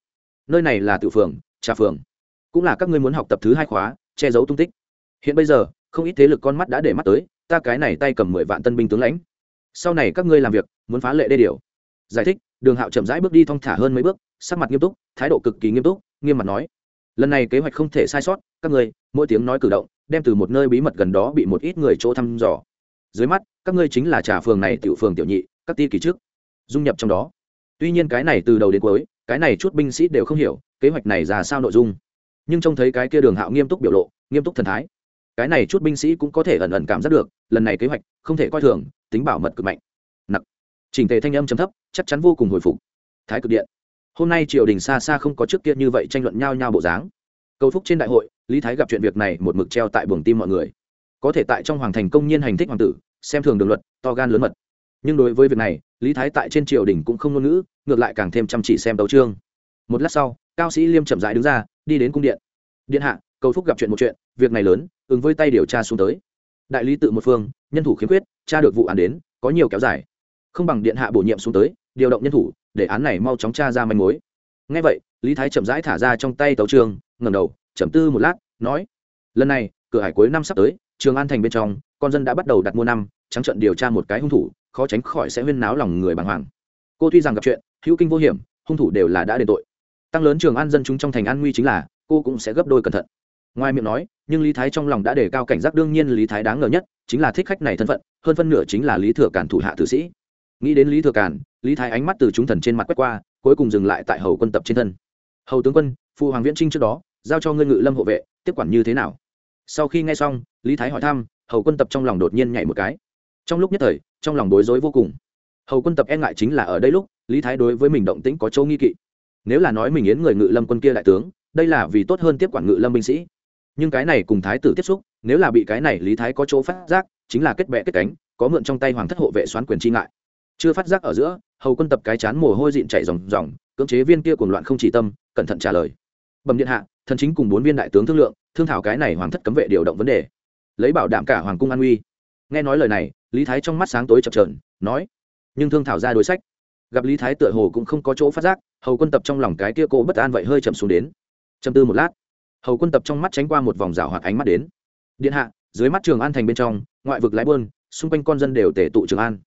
Nơi này là tự phường, trà phường. Cũng là các ngươi muốn học tập thứ hai khóa, che giấu tung tích. Hiện bây giờ, không ít thế lực con mắt đã để mắt tới, ta cái này tay cầm mười vạn tân binh tướng lãnh. Sau này các ngươi làm việc, muốn phá lệ đê điều. Giải thích, đường hạo chậm rãi bước đi thong thả hơn mấy bước, sắc mặt nghiêm túc, thái độ cực kỳ nghiêm túc, nghiêm mặt nói lần này kế hoạch không thể sai sót, các ngươi, mỗi tiếng nói cử động, đem từ một nơi bí mật gần đó bị một ít người chỗ thăm dò. Dưới mắt, các ngươi chính là trà phường này tiểu phường tiểu nhị, các ti kỳ trước, dung nhập trong đó. Tuy nhiên cái này từ đầu đến cuối, cái này chút binh sĩ đều không hiểu, kế hoạch này ra sao nội dung. Nhưng trông thấy cái kia đường hạo nghiêm túc biểu lộ, nghiêm túc thần thái, cái này chút binh sĩ cũng có thể ẩn ẩn cảm giác được, lần này kế hoạch không thể coi thường, tính bảo mật cực mạnh. Nặc chỉnh tề thanh âm chấm thấp, chắc chắn vô cùng hồi phục. Thái cực điện hôm nay triều đình xa xa không có trước kia như vậy tranh luận nhau nhau bộ dáng. Cầu phúc trên đại hội, lý thái gặp chuyện việc này một mực treo tại buồng tim mọi người. Có thể tại trong hoàng thành công nhiên hành thích hoàng tử, xem thường đường luật, to gan lớn mật. Nhưng đối với việc này, lý thái tại trên triều đình cũng không ngôn ngữ, ngược lại càng thêm chăm chỉ xem đấu trương một lát sau, cao sĩ liêm chậm rãi đứng ra, đi đến cung điện. Điện hạ, cầu phúc gặp chuyện một chuyện, việc này lớn, ứng với tay điều tra xuống tới. Đại lý tự một phương, nhân thủ khiếm khuyết, tra được vụ án đến, có nhiều kéo dài. Không bằng điện hạ bổ nhiệm xuống tới, điều động nhân thủ để án này mau chóng tra ra manh mối. Ngay vậy, lý thái chậm rãi thả ra trong tay tấu trường ngầm đầu chậm tư một lát, nói, lần này, cửa hải cuối năm sắp tới, trường an thành bên trong, con dân đã bắt đầu đặt mua năm, trắng trận điều tra một cái hung thủ, khó tránh khỏi sẽ huyên náo lòng người bàng hoàng. Cô tuy rằng gặp chuyện, hữu kinh vô hiểm, hung thủ đều là đã đền tội. Tăng lớn trường an dân chúng trong thành an nguy chính là, cô cũng sẽ gấp đôi cẩn thận. Ngoài miệng nói, nhưng lý thái trong lòng đã đề cao cảnh giác, đương nhiên lý thái đáng ngờ nhất chính là thích khách này thân phận, hơn phân nửa chính là lý thừa cản thủ hạ tử sĩ. Nghĩ đến lý thừa cản lý thái ánh mắt từ chúng thần trên mặt quét qua, cuối cùng dừng lại tại hầu quân tập trên thân. Hầu tướng quân, phụ hoàng viễn trinh trước đó, giao cho ngươi ngự lâm hộ vệ, tiếp quản như thế nào? Sau khi nghe xong, lý thái hỏi thăm, hầu quân tập trong lòng đột nhiên nhảy một cái. Trong lúc nhất thời, trong lòng bối rối vô cùng. Hầu quân tập e ngại chính là ở đây lúc, lý thái đối với mình động tĩnh có chỗ nghi kỵ. Nếu là nói mình yến người ngự lâm quân kia đại tướng, đây là vì tốt hơn tiếp quản ngự lâm binh sĩ. Nhưng cái này cùng thái tử tiếp xúc, nếu là bị cái này lý thái có chỗ phát giác, chính là kết bệ kết cánh, có mượn trong tay hoàng thất hộ vệ xoán quyền chi ngại. Chưa phát giác ở giữa hầu quân tập cái chán mồ hôi dịn chạy ròng ròng, cưỡng chế viên kia cuồng loạn không chỉ tâm, cẩn thận trả lời. Bẩm điện hạ, thần chính cùng bốn viên đại tướng thương lượng, thương thảo cái này hoàng thất cấm vệ điều động vấn đề. Lấy bảo đảm cả hoàng cung an uy. Nghe nói lời này, lý thái trong mắt sáng tối chập trờn nói, nhưng thương thảo ra đối sách. Gặp lý thái tựa hồ cũng không có chỗ phát giác, hầu quân tập trong lòng cái kia cô bất an vậy hơi chậm xuống đến. Chầm tư một lát, hầu quân tập trong mắt tránh qua một vòng rào hoạt ánh mắt đến. Điện hạ, dưới mắt trường an thành bên trong, ngoại vực lái bơn xung quanh con dân đều tể tụ trường an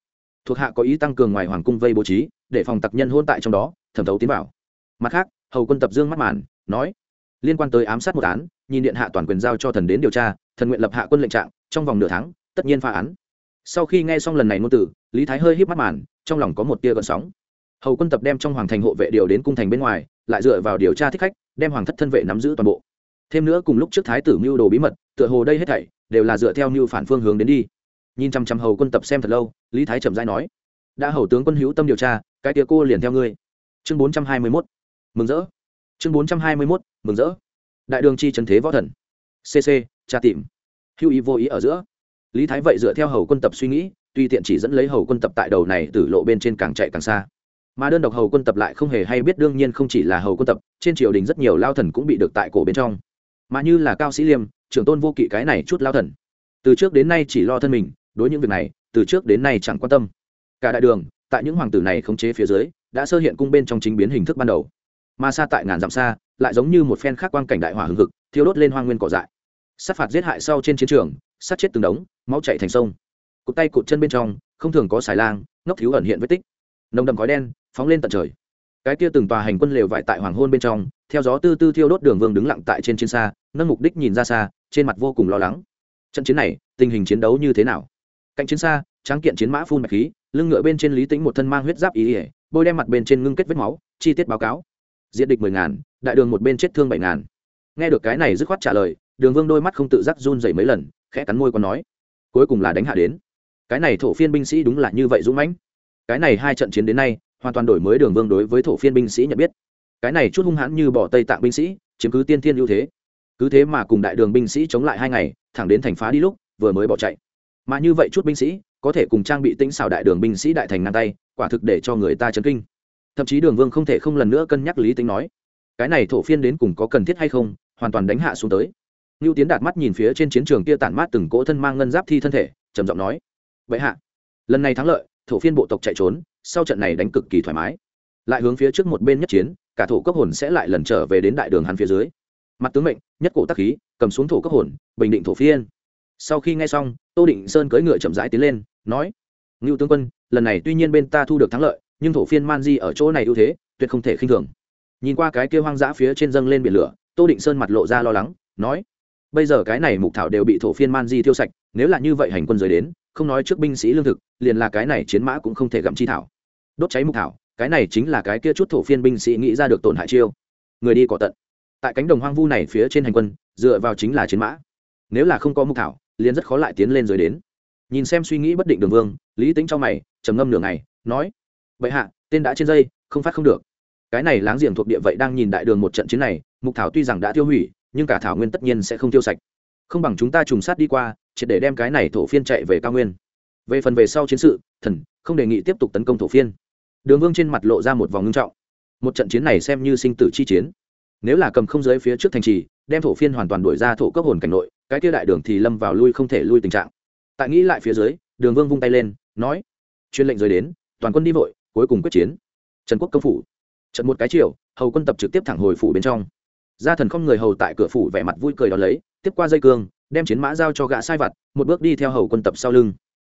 thuộc hạ có ý tăng cường ngoài hoàng cung vây bố trí, để phòng tặc nhân hôn tại trong đó, thẩm thấu tiến vào. Mặt khác, hầu quân tập dương mắt màn, nói, liên quan tới ám sát một án, nhìn điện hạ toàn quyền giao cho thần đến điều tra, thần nguyện lập hạ quân lệnh trạng, trong vòng nửa tháng, tất nhiên phá án. Sau khi nghe xong lần này ngôn từ, lý thái hơi híp mắt màn, trong lòng có một tia gợn sóng. Hầu quân tập đem trong hoàng thành hộ vệ điều đến cung thành bên ngoài, lại dựa vào điều tra thích khách, đem hoàng thất thân vệ nắm giữ toàn bộ. Thêm nữa cùng lúc trước thái tử mưu đồ bí mật, tựa hồ đây hết thảy, đều là dựa theo mưu phản phương hướng đến đi nhìn chăm chăm hầu quân tập xem thật lâu, lý thái trầm dai nói, đã hầu tướng quân hữu tâm điều tra, cái tia cô liền theo ngươi. Chương bốn trăm hai mươi mốt, mừng rỡ. Chương bốn trăm hai mươi mốt, mừng rỡ. Đại đường chi trần thế võ thần. Cc tra tìm. Hữu ý vô ý ở giữa. Lý thái vậy dựa theo hầu quân tập suy nghĩ, tuy tiện chỉ dẫn lấy hầu quân tập tại đầu này từ lộ bên trên càng chạy càng xa. Mà đơn độc hầu quân tập lại không hề hay biết đương nhiên không chỉ là hầu quân tập, trên triều đình rất nhiều lao thần cũng bị được tại cổ bên trong. Mà như là cao sĩ liêm, trưởng tôn vô kỵ cái này chút lao thần. Từ trước đến nay chỉ lo thân mình đối những việc này, từ trước đến nay chẳng quan tâm. Cả đại đường, tại những hoàng tử này khống chế phía dưới, đã sơ hiện cung bên trong chính biến hình thức ban đầu. Mà xa tại ngàn dặm xa, lại giống như một phen khác quan cảnh đại hỏa hưng hực, thiêu đốt lên hoang nguyên cỏ dại. Sát phạt giết hại sau trên chiến trường, sát chết từng đống, máu chảy thành sông. Cụt tay cụt chân bên trong, không thường có xài lang, ngốc thiếu ẩn hiện vết tích. Nồng đậm khói đen, phóng lên tận trời. Cái kia từng tòa hành quân lều vải tại hoàng hôn bên trong, theo gió tư tư thiêu đốt đường vương đứng lặng tại trên chiến xa, nâng mục đích nhìn ra xa, trên mặt vô cùng lo lắng. Trận chiến này, tình hình chiến đấu như thế nào? Cạnh chiến xa, tráng kiện chiến mã phun mạch khí, lưng ngựa bên trên lý tính một thân mang huyết giáp ý ỉa, bôi đem mặt bên trên ngưng kết vết máu, chi tiết báo cáo. Diện địch mười ngàn, đại đường một bên chết thương bảy ngàn. Nghe được cái này dứt khoát trả lời, đường vương đôi mắt không tự giác run dày mấy lần, khẽ cắn môi còn nói, cuối cùng là đánh hạ đến. Cái này thổ phiên binh sĩ đúng là như vậy dũng mãnh. Cái này hai trận chiến đến nay, hoàn toàn đổi mới đường vương đối với thổ phiên binh sĩ nhận biết. Cái này chút hung hãn như bỏ tây tạng binh sĩ, chiếm cứ tiên thiên ưu thế. Cứ thế mà cùng đại đường binh sĩ chống lại hai ngày, thẳng đến thành phá đi lúc, vừa mới bỏ chạy mà như vậy chút binh sĩ có thể cùng trang bị tĩnh xảo đại đường binh sĩ đại thành ngang tay, quả thực để cho người ta chấn kinh. Thậm chí đường vương không thể không lần nữa cân nhắc lý tính nói, cái này thổ phiên đến cùng có cần thiết hay không, hoàn toàn đánh hạ xuống tới. Ngưu tiến đạt mắt nhìn phía trên chiến trường kia tản mát từng cỗ thân mang ngân giáp thi thân thể, trầm giọng nói, vậy hạ, lần này thắng lợi, thổ phiên bộ tộc chạy trốn, sau trận này đánh cực kỳ thoải mái. Lại hướng phía trước một bên nhất chiến, cả thổ cấp hồn sẽ lại lần trở về đến đại đường hắn phía dưới. Mặt tướng mệnh, nhất cổ tắc khí, cầm xuống thổ cấp hồn, bình định thổ phiên sau khi nghe xong, tô định sơn cưỡi ngựa chậm rãi tiến lên, nói, ngưu tướng quân, lần này tuy nhiên bên ta thu được thắng lợi, nhưng thổ phiên man di ở chỗ này ưu thế, tuyệt không thể khinh thường. Nhìn qua cái kia hoang dã phía trên dâng lên biển lửa, tô định sơn mặt lộ ra lo lắng, nói, bây giờ cái này mục thảo đều bị thổ phiên man di tiêu sạch, nếu là như vậy hành quân rời đến, không nói trước binh sĩ lương thực, liền là cái này chiến mã cũng không thể gặm chi thảo. Đốt cháy mục thảo, cái này chính là cái kia chút thổ phiên binh sĩ nghĩ ra được tổn hại chiêu. Người đi cỏ tận. Tại cánh đồng hoang vu này phía trên hành quân, dựa vào chính là chiến mã. Nếu là không có mục thảo liền rất khó lại tiến lên rồi đến. Nhìn xem suy nghĩ bất định đường vương, lý tính cho mày, trầm ngâm nửa ngày, nói vậy hạ, tên đã trên dây, không phát không được. Cái này láng giềng thuộc địa vậy đang nhìn đại đường một trận chiến này, mục thảo tuy rằng đã tiêu hủy, nhưng cả thảo nguyên tất nhiên sẽ không tiêu sạch. Không bằng chúng ta trùng sát đi qua, triệt để đem cái này thổ phiên chạy về cao nguyên. Về phần về sau chiến sự, thần không đề nghị tiếp tục tấn công thổ phiên. Đường vương trên mặt lộ ra một vòng ngưng trọng. Một trận chiến này xem như sinh tử chi chiến nếu là cầm không giới phía trước thành trì, đem thổ phiên hoàn toàn đuổi ra thổ cấp hồn cảnh nội, cái kia đại đường thì lâm vào lui không thể lui tình trạng. Tại nghĩ lại phía dưới, đường vương vung tay lên, nói, chuyên lệnh rời đến, toàn quân đi vội, cuối cùng quyết chiến. Trần quốc công phủ. Trận một cái chiều, hầu quân tập trực tiếp thẳng hồi phủ bên trong. Gia thần không người hầu tại cửa phủ vẻ mặt vui cười đón lấy, tiếp qua dây cương, đem chiến mã giao cho gã sai vặt, một bước đi theo hầu quân tập sau lưng.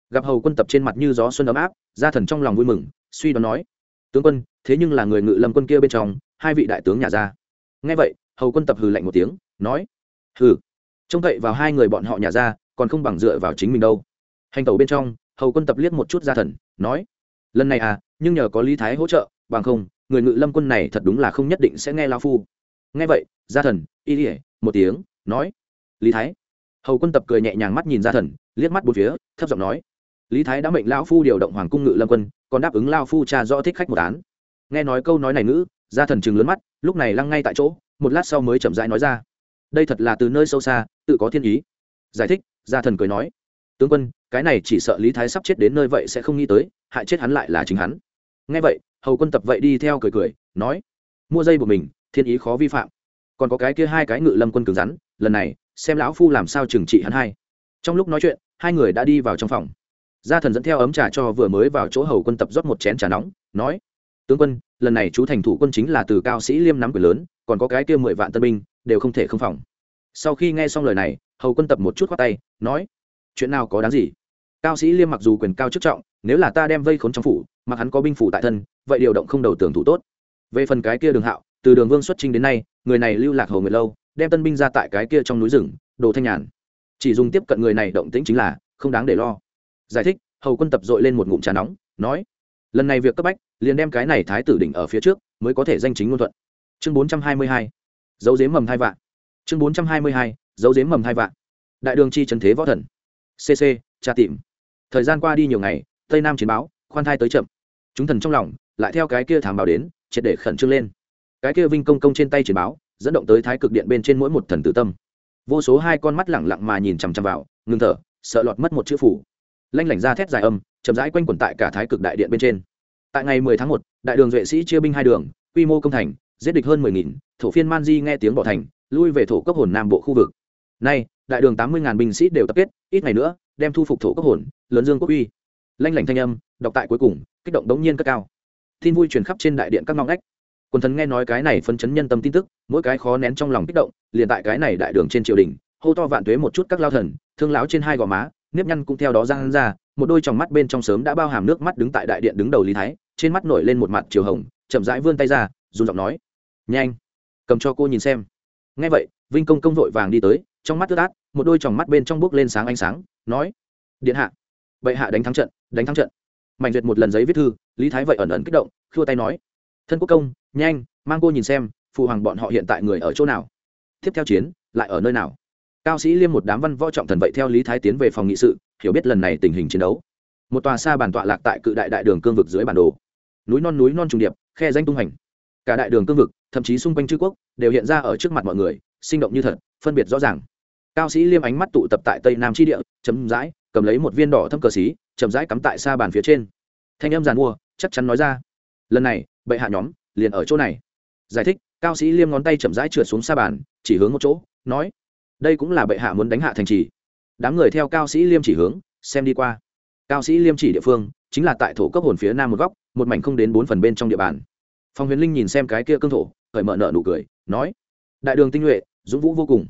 Gặp hầu quân tập trên mặt như gió xuân ấm áp, gia thần trong lòng vui mừng, suy đoán nói, tướng quân, thế nhưng là người ngự lâm quân kia bên trong, hai vị đại tướng nhà ra nghe vậy, hầu quân tập hừ lạnh một tiếng, nói, hừ, trông cậy vào hai người bọn họ nhà ra, còn không bằng dựa vào chính mình đâu. Hành tẩu bên trong, hầu quân tập liếc một chút gia thần, nói, lần này à nhưng nhờ có lý thái hỗ trợ, bằng không, người ngự lâm quân này thật đúng là không nhất định sẽ nghe lao phu. Nghe vậy, gia thần, y ỉa một tiếng, nói, lý thái. Hầu quân tập cười nhẹ nhàng mắt nhìn gia thần, liếc mắt bốn phía, thấp giọng nói, lý thái đã mệnh lão phu điều động hoàng cung ngự lâm quân, còn đáp ứng lao phu cha rõ thích khách một án. Nghe nói câu nói này ngữ gia thần chừng lớn mắt, lúc này lăng ngay tại chỗ, một lát sau mới chậm rãi nói ra. Đây thật là từ nơi sâu xa, tự có thiên ý. Giải thích, gia thần cười nói. Tướng quân, cái này chỉ sợ lý thái sắp chết đến nơi vậy sẽ không nghĩ tới, hại chết hắn lại là chính hắn. Nghe vậy, hầu quân tập vậy đi theo cười cười, nói. Mua dây của mình, thiên ý khó vi phạm. Còn có cái kia hai cái ngự lâm quân cứng rắn, lần này, xem lão phu làm sao trừng trị hắn hai. Trong lúc nói chuyện, hai người đã đi vào trong phòng. Gia thần dẫn theo ấm trà cho vừa mới vào chỗ hầu quân tập rót một chén trà nóng, nói tướng quân, lần này chú thành thủ quân chính là từ cao sĩ liêm nắm quyền lớn, còn có cái kia mười vạn tân binh, đều không thể không phòng. Sau khi nghe xong lời này, hầu quân tập một chút khoát tay, nói, chuyện nào có đáng gì? Cao sĩ liêm mặc dù quyền cao chức trọng, nếu là ta đem vây khốn trong phủ, mặc hắn có binh phủ tại thân, vậy điều động không đầu tưởng thủ tốt. Về phần cái kia đường hạo, từ đường vương xuất trình đến nay, người này lưu lạc hầu người lâu, đem tân binh ra tại cái kia trong núi rừng, đồ thanh nhàn. Chỉ dùng tiếp cận người này động tĩnh chính là không đáng để lo. Giải thích, hầu quân tập dội lên một ngụm trà nóng, nói lần này việc cấp bách, liền đem cái này thái tử đỉnh ở phía trước, mới có thể danh chính ngôn thuận. Chương bốn trăm hai mươi hai. Dấu dếm mầm hai vạn chương bốn trăm hai mươi hai, dấu dếm mầm hai vạn đại đường chi trần thế võ thần. Cc tra tìm. Thời gian qua đi nhiều ngày, tây nam chiến báo, khoan thai tới chậm. Chúng thần trong lòng, lại theo cái kia thảm bảo đến, triệt để khẩn trương lên. Cái kia vinh công công trên tay chiến báo, dẫn động tới thái cực điện bên trên mỗi một thần tử tâm. Vô số hai con mắt lẳng lặng mà nhìn chằm chằm vào, ngừng thở, sợ lọt mất một chữ phủ. Lanh lảnh ra thét dài âm chậm rãi quanh quẩn tại cả thái cực đại điện bên trên. Tại ngày 10 tháng 1, đại đường duệ sĩ chia binh hai đường quy mô công thành giết địch hơn 10.000, thổ phiên man di nghe tiếng bỏ thành lui về thổ cấp hồn nam bộ khu vực. Nay đại đường 80.000 binh sĩ đều tập kết ít ngày nữa đem thu phục thổ cấp hồn lớn dương quốc uy. Lanh lảnh thanh âm đọc tại cuối cùng kích động đống nhiên cất cao. Tin vui truyền khắp trên đại điện các ngõ ngách. Quần thần nghe nói cái này phân chấn nhân tâm tin tức mỗi cái khó nén trong lòng kích động liền tại cái này đại đường trên triều đình hô to vạn tuế một chút các lao thần thương lão trên hai gò má nếp nhăn cũng theo đó giang ra một đôi tròng mắt bên trong sớm đã bao hàm nước mắt đứng tại đại điện đứng đầu lý thái, trên mắt nổi lên một mặt chiều hồng, chậm rãi vươn tay ra, run giọng nói, nhanh, cầm cho cô nhìn xem. Ngay vậy, vinh công công vội vàng đi tới, trong mắt ướt át, một đôi tròng mắt bên trong bước lên sáng ánh sáng, nói, điện hạ, bệ hạ đánh thắng trận, đánh thắng trận. Mạnh duyệt một lần giấy viết thư, lý thái vậy ẩn ẩn kích động, khua tay nói, thân quốc công, nhanh, mang cô nhìn xem, phụ hoàng bọn họ hiện tại người ở chỗ nào? Tiếp theo chiến, lại ở nơi nào? Cao sĩ liêm một đám văn võ trọng thần vậy theo lý thái tiến về phòng nghị sự hiểu biết lần này tình hình chiến đấu. Một tòa xa bàn tọa lạc tại cự đại đại đường cương vực dưới bản đồ. Núi non núi non trùng điệp, khe danh tung hành cả đại đường cương vực, thậm chí xung quanh chư quốc, đều hiện ra ở trước mặt mọi người, sinh động như thật, phân biệt rõ ràng. Cao sĩ liêm ánh mắt tụ tập tại tây nam tri địa chấm dãi cầm lấy một viên đỏ thâm cờ xí, chậm rãi cắm tại xa bàn phía trên. Thanh âm giàn mua, chắc chắn nói ra. Lần này, bệ hạ nhóm, liền ở chỗ này. Giải thích, cao sĩ liêm ngón tay chậm rãi trượt xuống xa bàn, chỉ hướng một chỗ, nói, đây cũng là bệ hạ muốn đánh hạ thành trì đám người theo cao sĩ liêm chỉ hướng, xem đi qua. Cao sĩ liêm chỉ địa phương chính là tại thổ cấp hồn phía nam một góc, một mảnh không đến bốn phần bên trong địa bàn. Phong huyền linh nhìn xem cái kia cương thổ, khởi mở nợ nụ cười, nói, đại đường tinh nhuệ, dũng vũ vô cùng.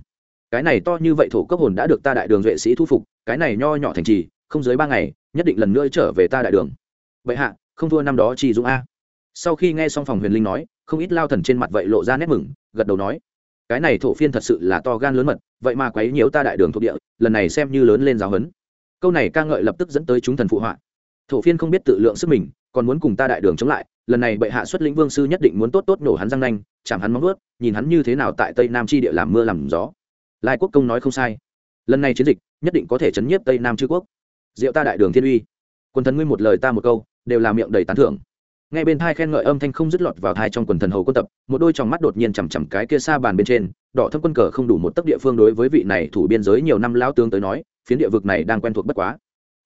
Cái này to như vậy thổ cấp hồn đã được ta đại đường duệ sĩ thu phục, cái này nho nhỏ thành trì, không dưới ba ngày, nhất định lần nữa trở về ta đại đường. Vậy hạ, không thua năm đó chỉ dũng a. Sau khi nghe xong phòng huyền linh nói, không ít lao thần trên mặt vậy lộ ra nét mừng, gật đầu nói cái này thổ phiên thật sự là to gan lớn mật, vậy mà quấy nhiễu ta đại đường thuộc địa, lần này xem như lớn lên giáo hấn câu này ca ngợi lập tức dẫn tới chúng thần phụ họa. Thổ phiên không biết tự lượng sức mình, còn muốn cùng ta đại đường chống lại, lần này bệ hạ xuất lĩnh vương sư nhất định muốn tốt tốt nổ hắn răng nanh chẳng hắn móng ướt nhìn hắn như thế nào tại tây nam chi địa làm mưa làm gió. Lai quốc công nói không sai. Lần này chiến dịch, nhất định có thể chấn nhiếp tây nam chư quốc. Diệu ta đại đường thiên uy. Quần thần ngươi một lời ta một câu, đều là miệng đầy tán thưởng ngay bên thai khen ngợi âm thanh không dứt lọt vào thai trong quần thần hầu quân tập, một đôi tròng mắt đột nhiên chằm chằm cái kia xa bàn bên trên, đỏ thâm quân cờ không đủ một tấc địa phương đối với vị này thủ biên giới nhiều năm lao tướng tới nói, phiến địa vực này đang quen thuộc bất quá.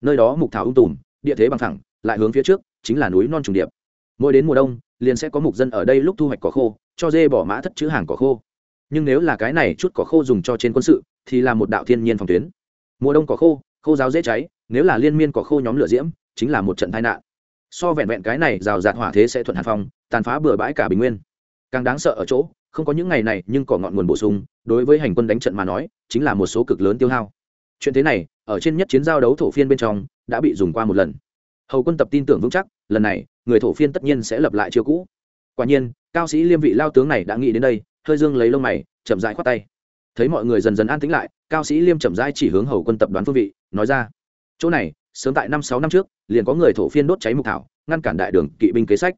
Nơi đó mục thảo ung tùm, địa thế bằng thẳng lại hướng phía trước, chính là núi non trùng điệp. Mỗi đến mùa đông, liền sẽ có mục dân ở đây lúc thu hoạch cỏ khô, cho dê bỏ mã thất chữ hàng cỏ khô. Nhưng nếu là cái này chút cỏ khô dùng cho trên quân sự, thì là một đạo thiên nhiên phòng tuyến. Mùa đông cỏ khô khô giáo dễ cháy, nếu là liên miên cỏ khô nhóm lửa diễm, chính là một trận tai nạn so vẹn vẹn cái này rào rạt hỏa thế sẽ thuận hàn phong, tàn phá bừa bãi cả bình nguyên. Càng đáng sợ ở chỗ, không có những ngày này nhưng cỏ ngọn nguồn bổ sung, đối với hành quân đánh trận mà nói, chính là một số cực lớn tiêu hao. Chuyện thế này, ở trên nhất chiến giao đấu thổ phiên bên trong, đã bị dùng qua một lần. Hầu quân tập tin tưởng vững chắc, lần này, người thổ phiên tất nhiên sẽ lập lại chiêu cũ. Quả nhiên, cao sĩ liêm vị lao tướng này đã nghĩ đến đây, hơi dương lấy lông mày, chậm rãi khoát tay. Thấy mọi người dần dần an tĩnh lại, cao sĩ liêm chậm rãi chỉ hướng hầu quân tập đoán phương vị, nói ra, chỗ này sớm tại năm sáu năm trước, liền có người thổ phiên đốt cháy mục thảo, ngăn cản đại đường kỵ binh kế sách.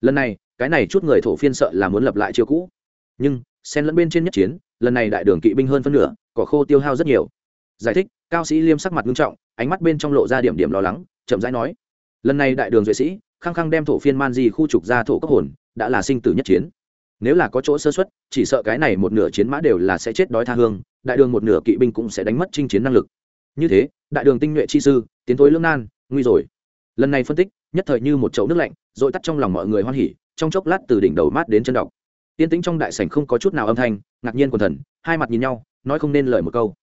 Lần này, cái này chút người thổ phiên sợ là muốn lập lại chiêu cũ. Nhưng, xen lẫn bên trên nhất chiến, lần này đại đường kỵ binh hơn phân nửa, cỏ khô tiêu hao rất nhiều. Giải thích, cao sĩ liêm sắc mặt nghiêm trọng, ánh mắt bên trong lộ ra điểm điểm lo lắng, chậm rãi nói, lần này đại đường duệ sĩ, khăng khăng đem thổ phiên man di khu trục ra thổ cấp hồn, đã là sinh tử nhất chiến. Nếu là có chỗ sơ xuất chỉ sợ cái này một nửa chiến mã đều là sẽ chết đói tha hương, đại đường một nửa kỵ binh cũng sẽ đánh mất chinh chiến năng lực như thế, đại đường tinh nhuệ chi sư, tiến thối lương nan, nguy rồi. Lần này phân tích, nhất thời như một chậu nước lạnh dội tắt trong lòng mọi người hoan hỉ, trong chốc lát từ đỉnh đầu mát đến chân đọc. Tiên tĩnh trong đại sảnh không có chút nào âm thanh, ngạc nhiên quần thần, hai mặt nhìn nhau, nói không nên lời một câu.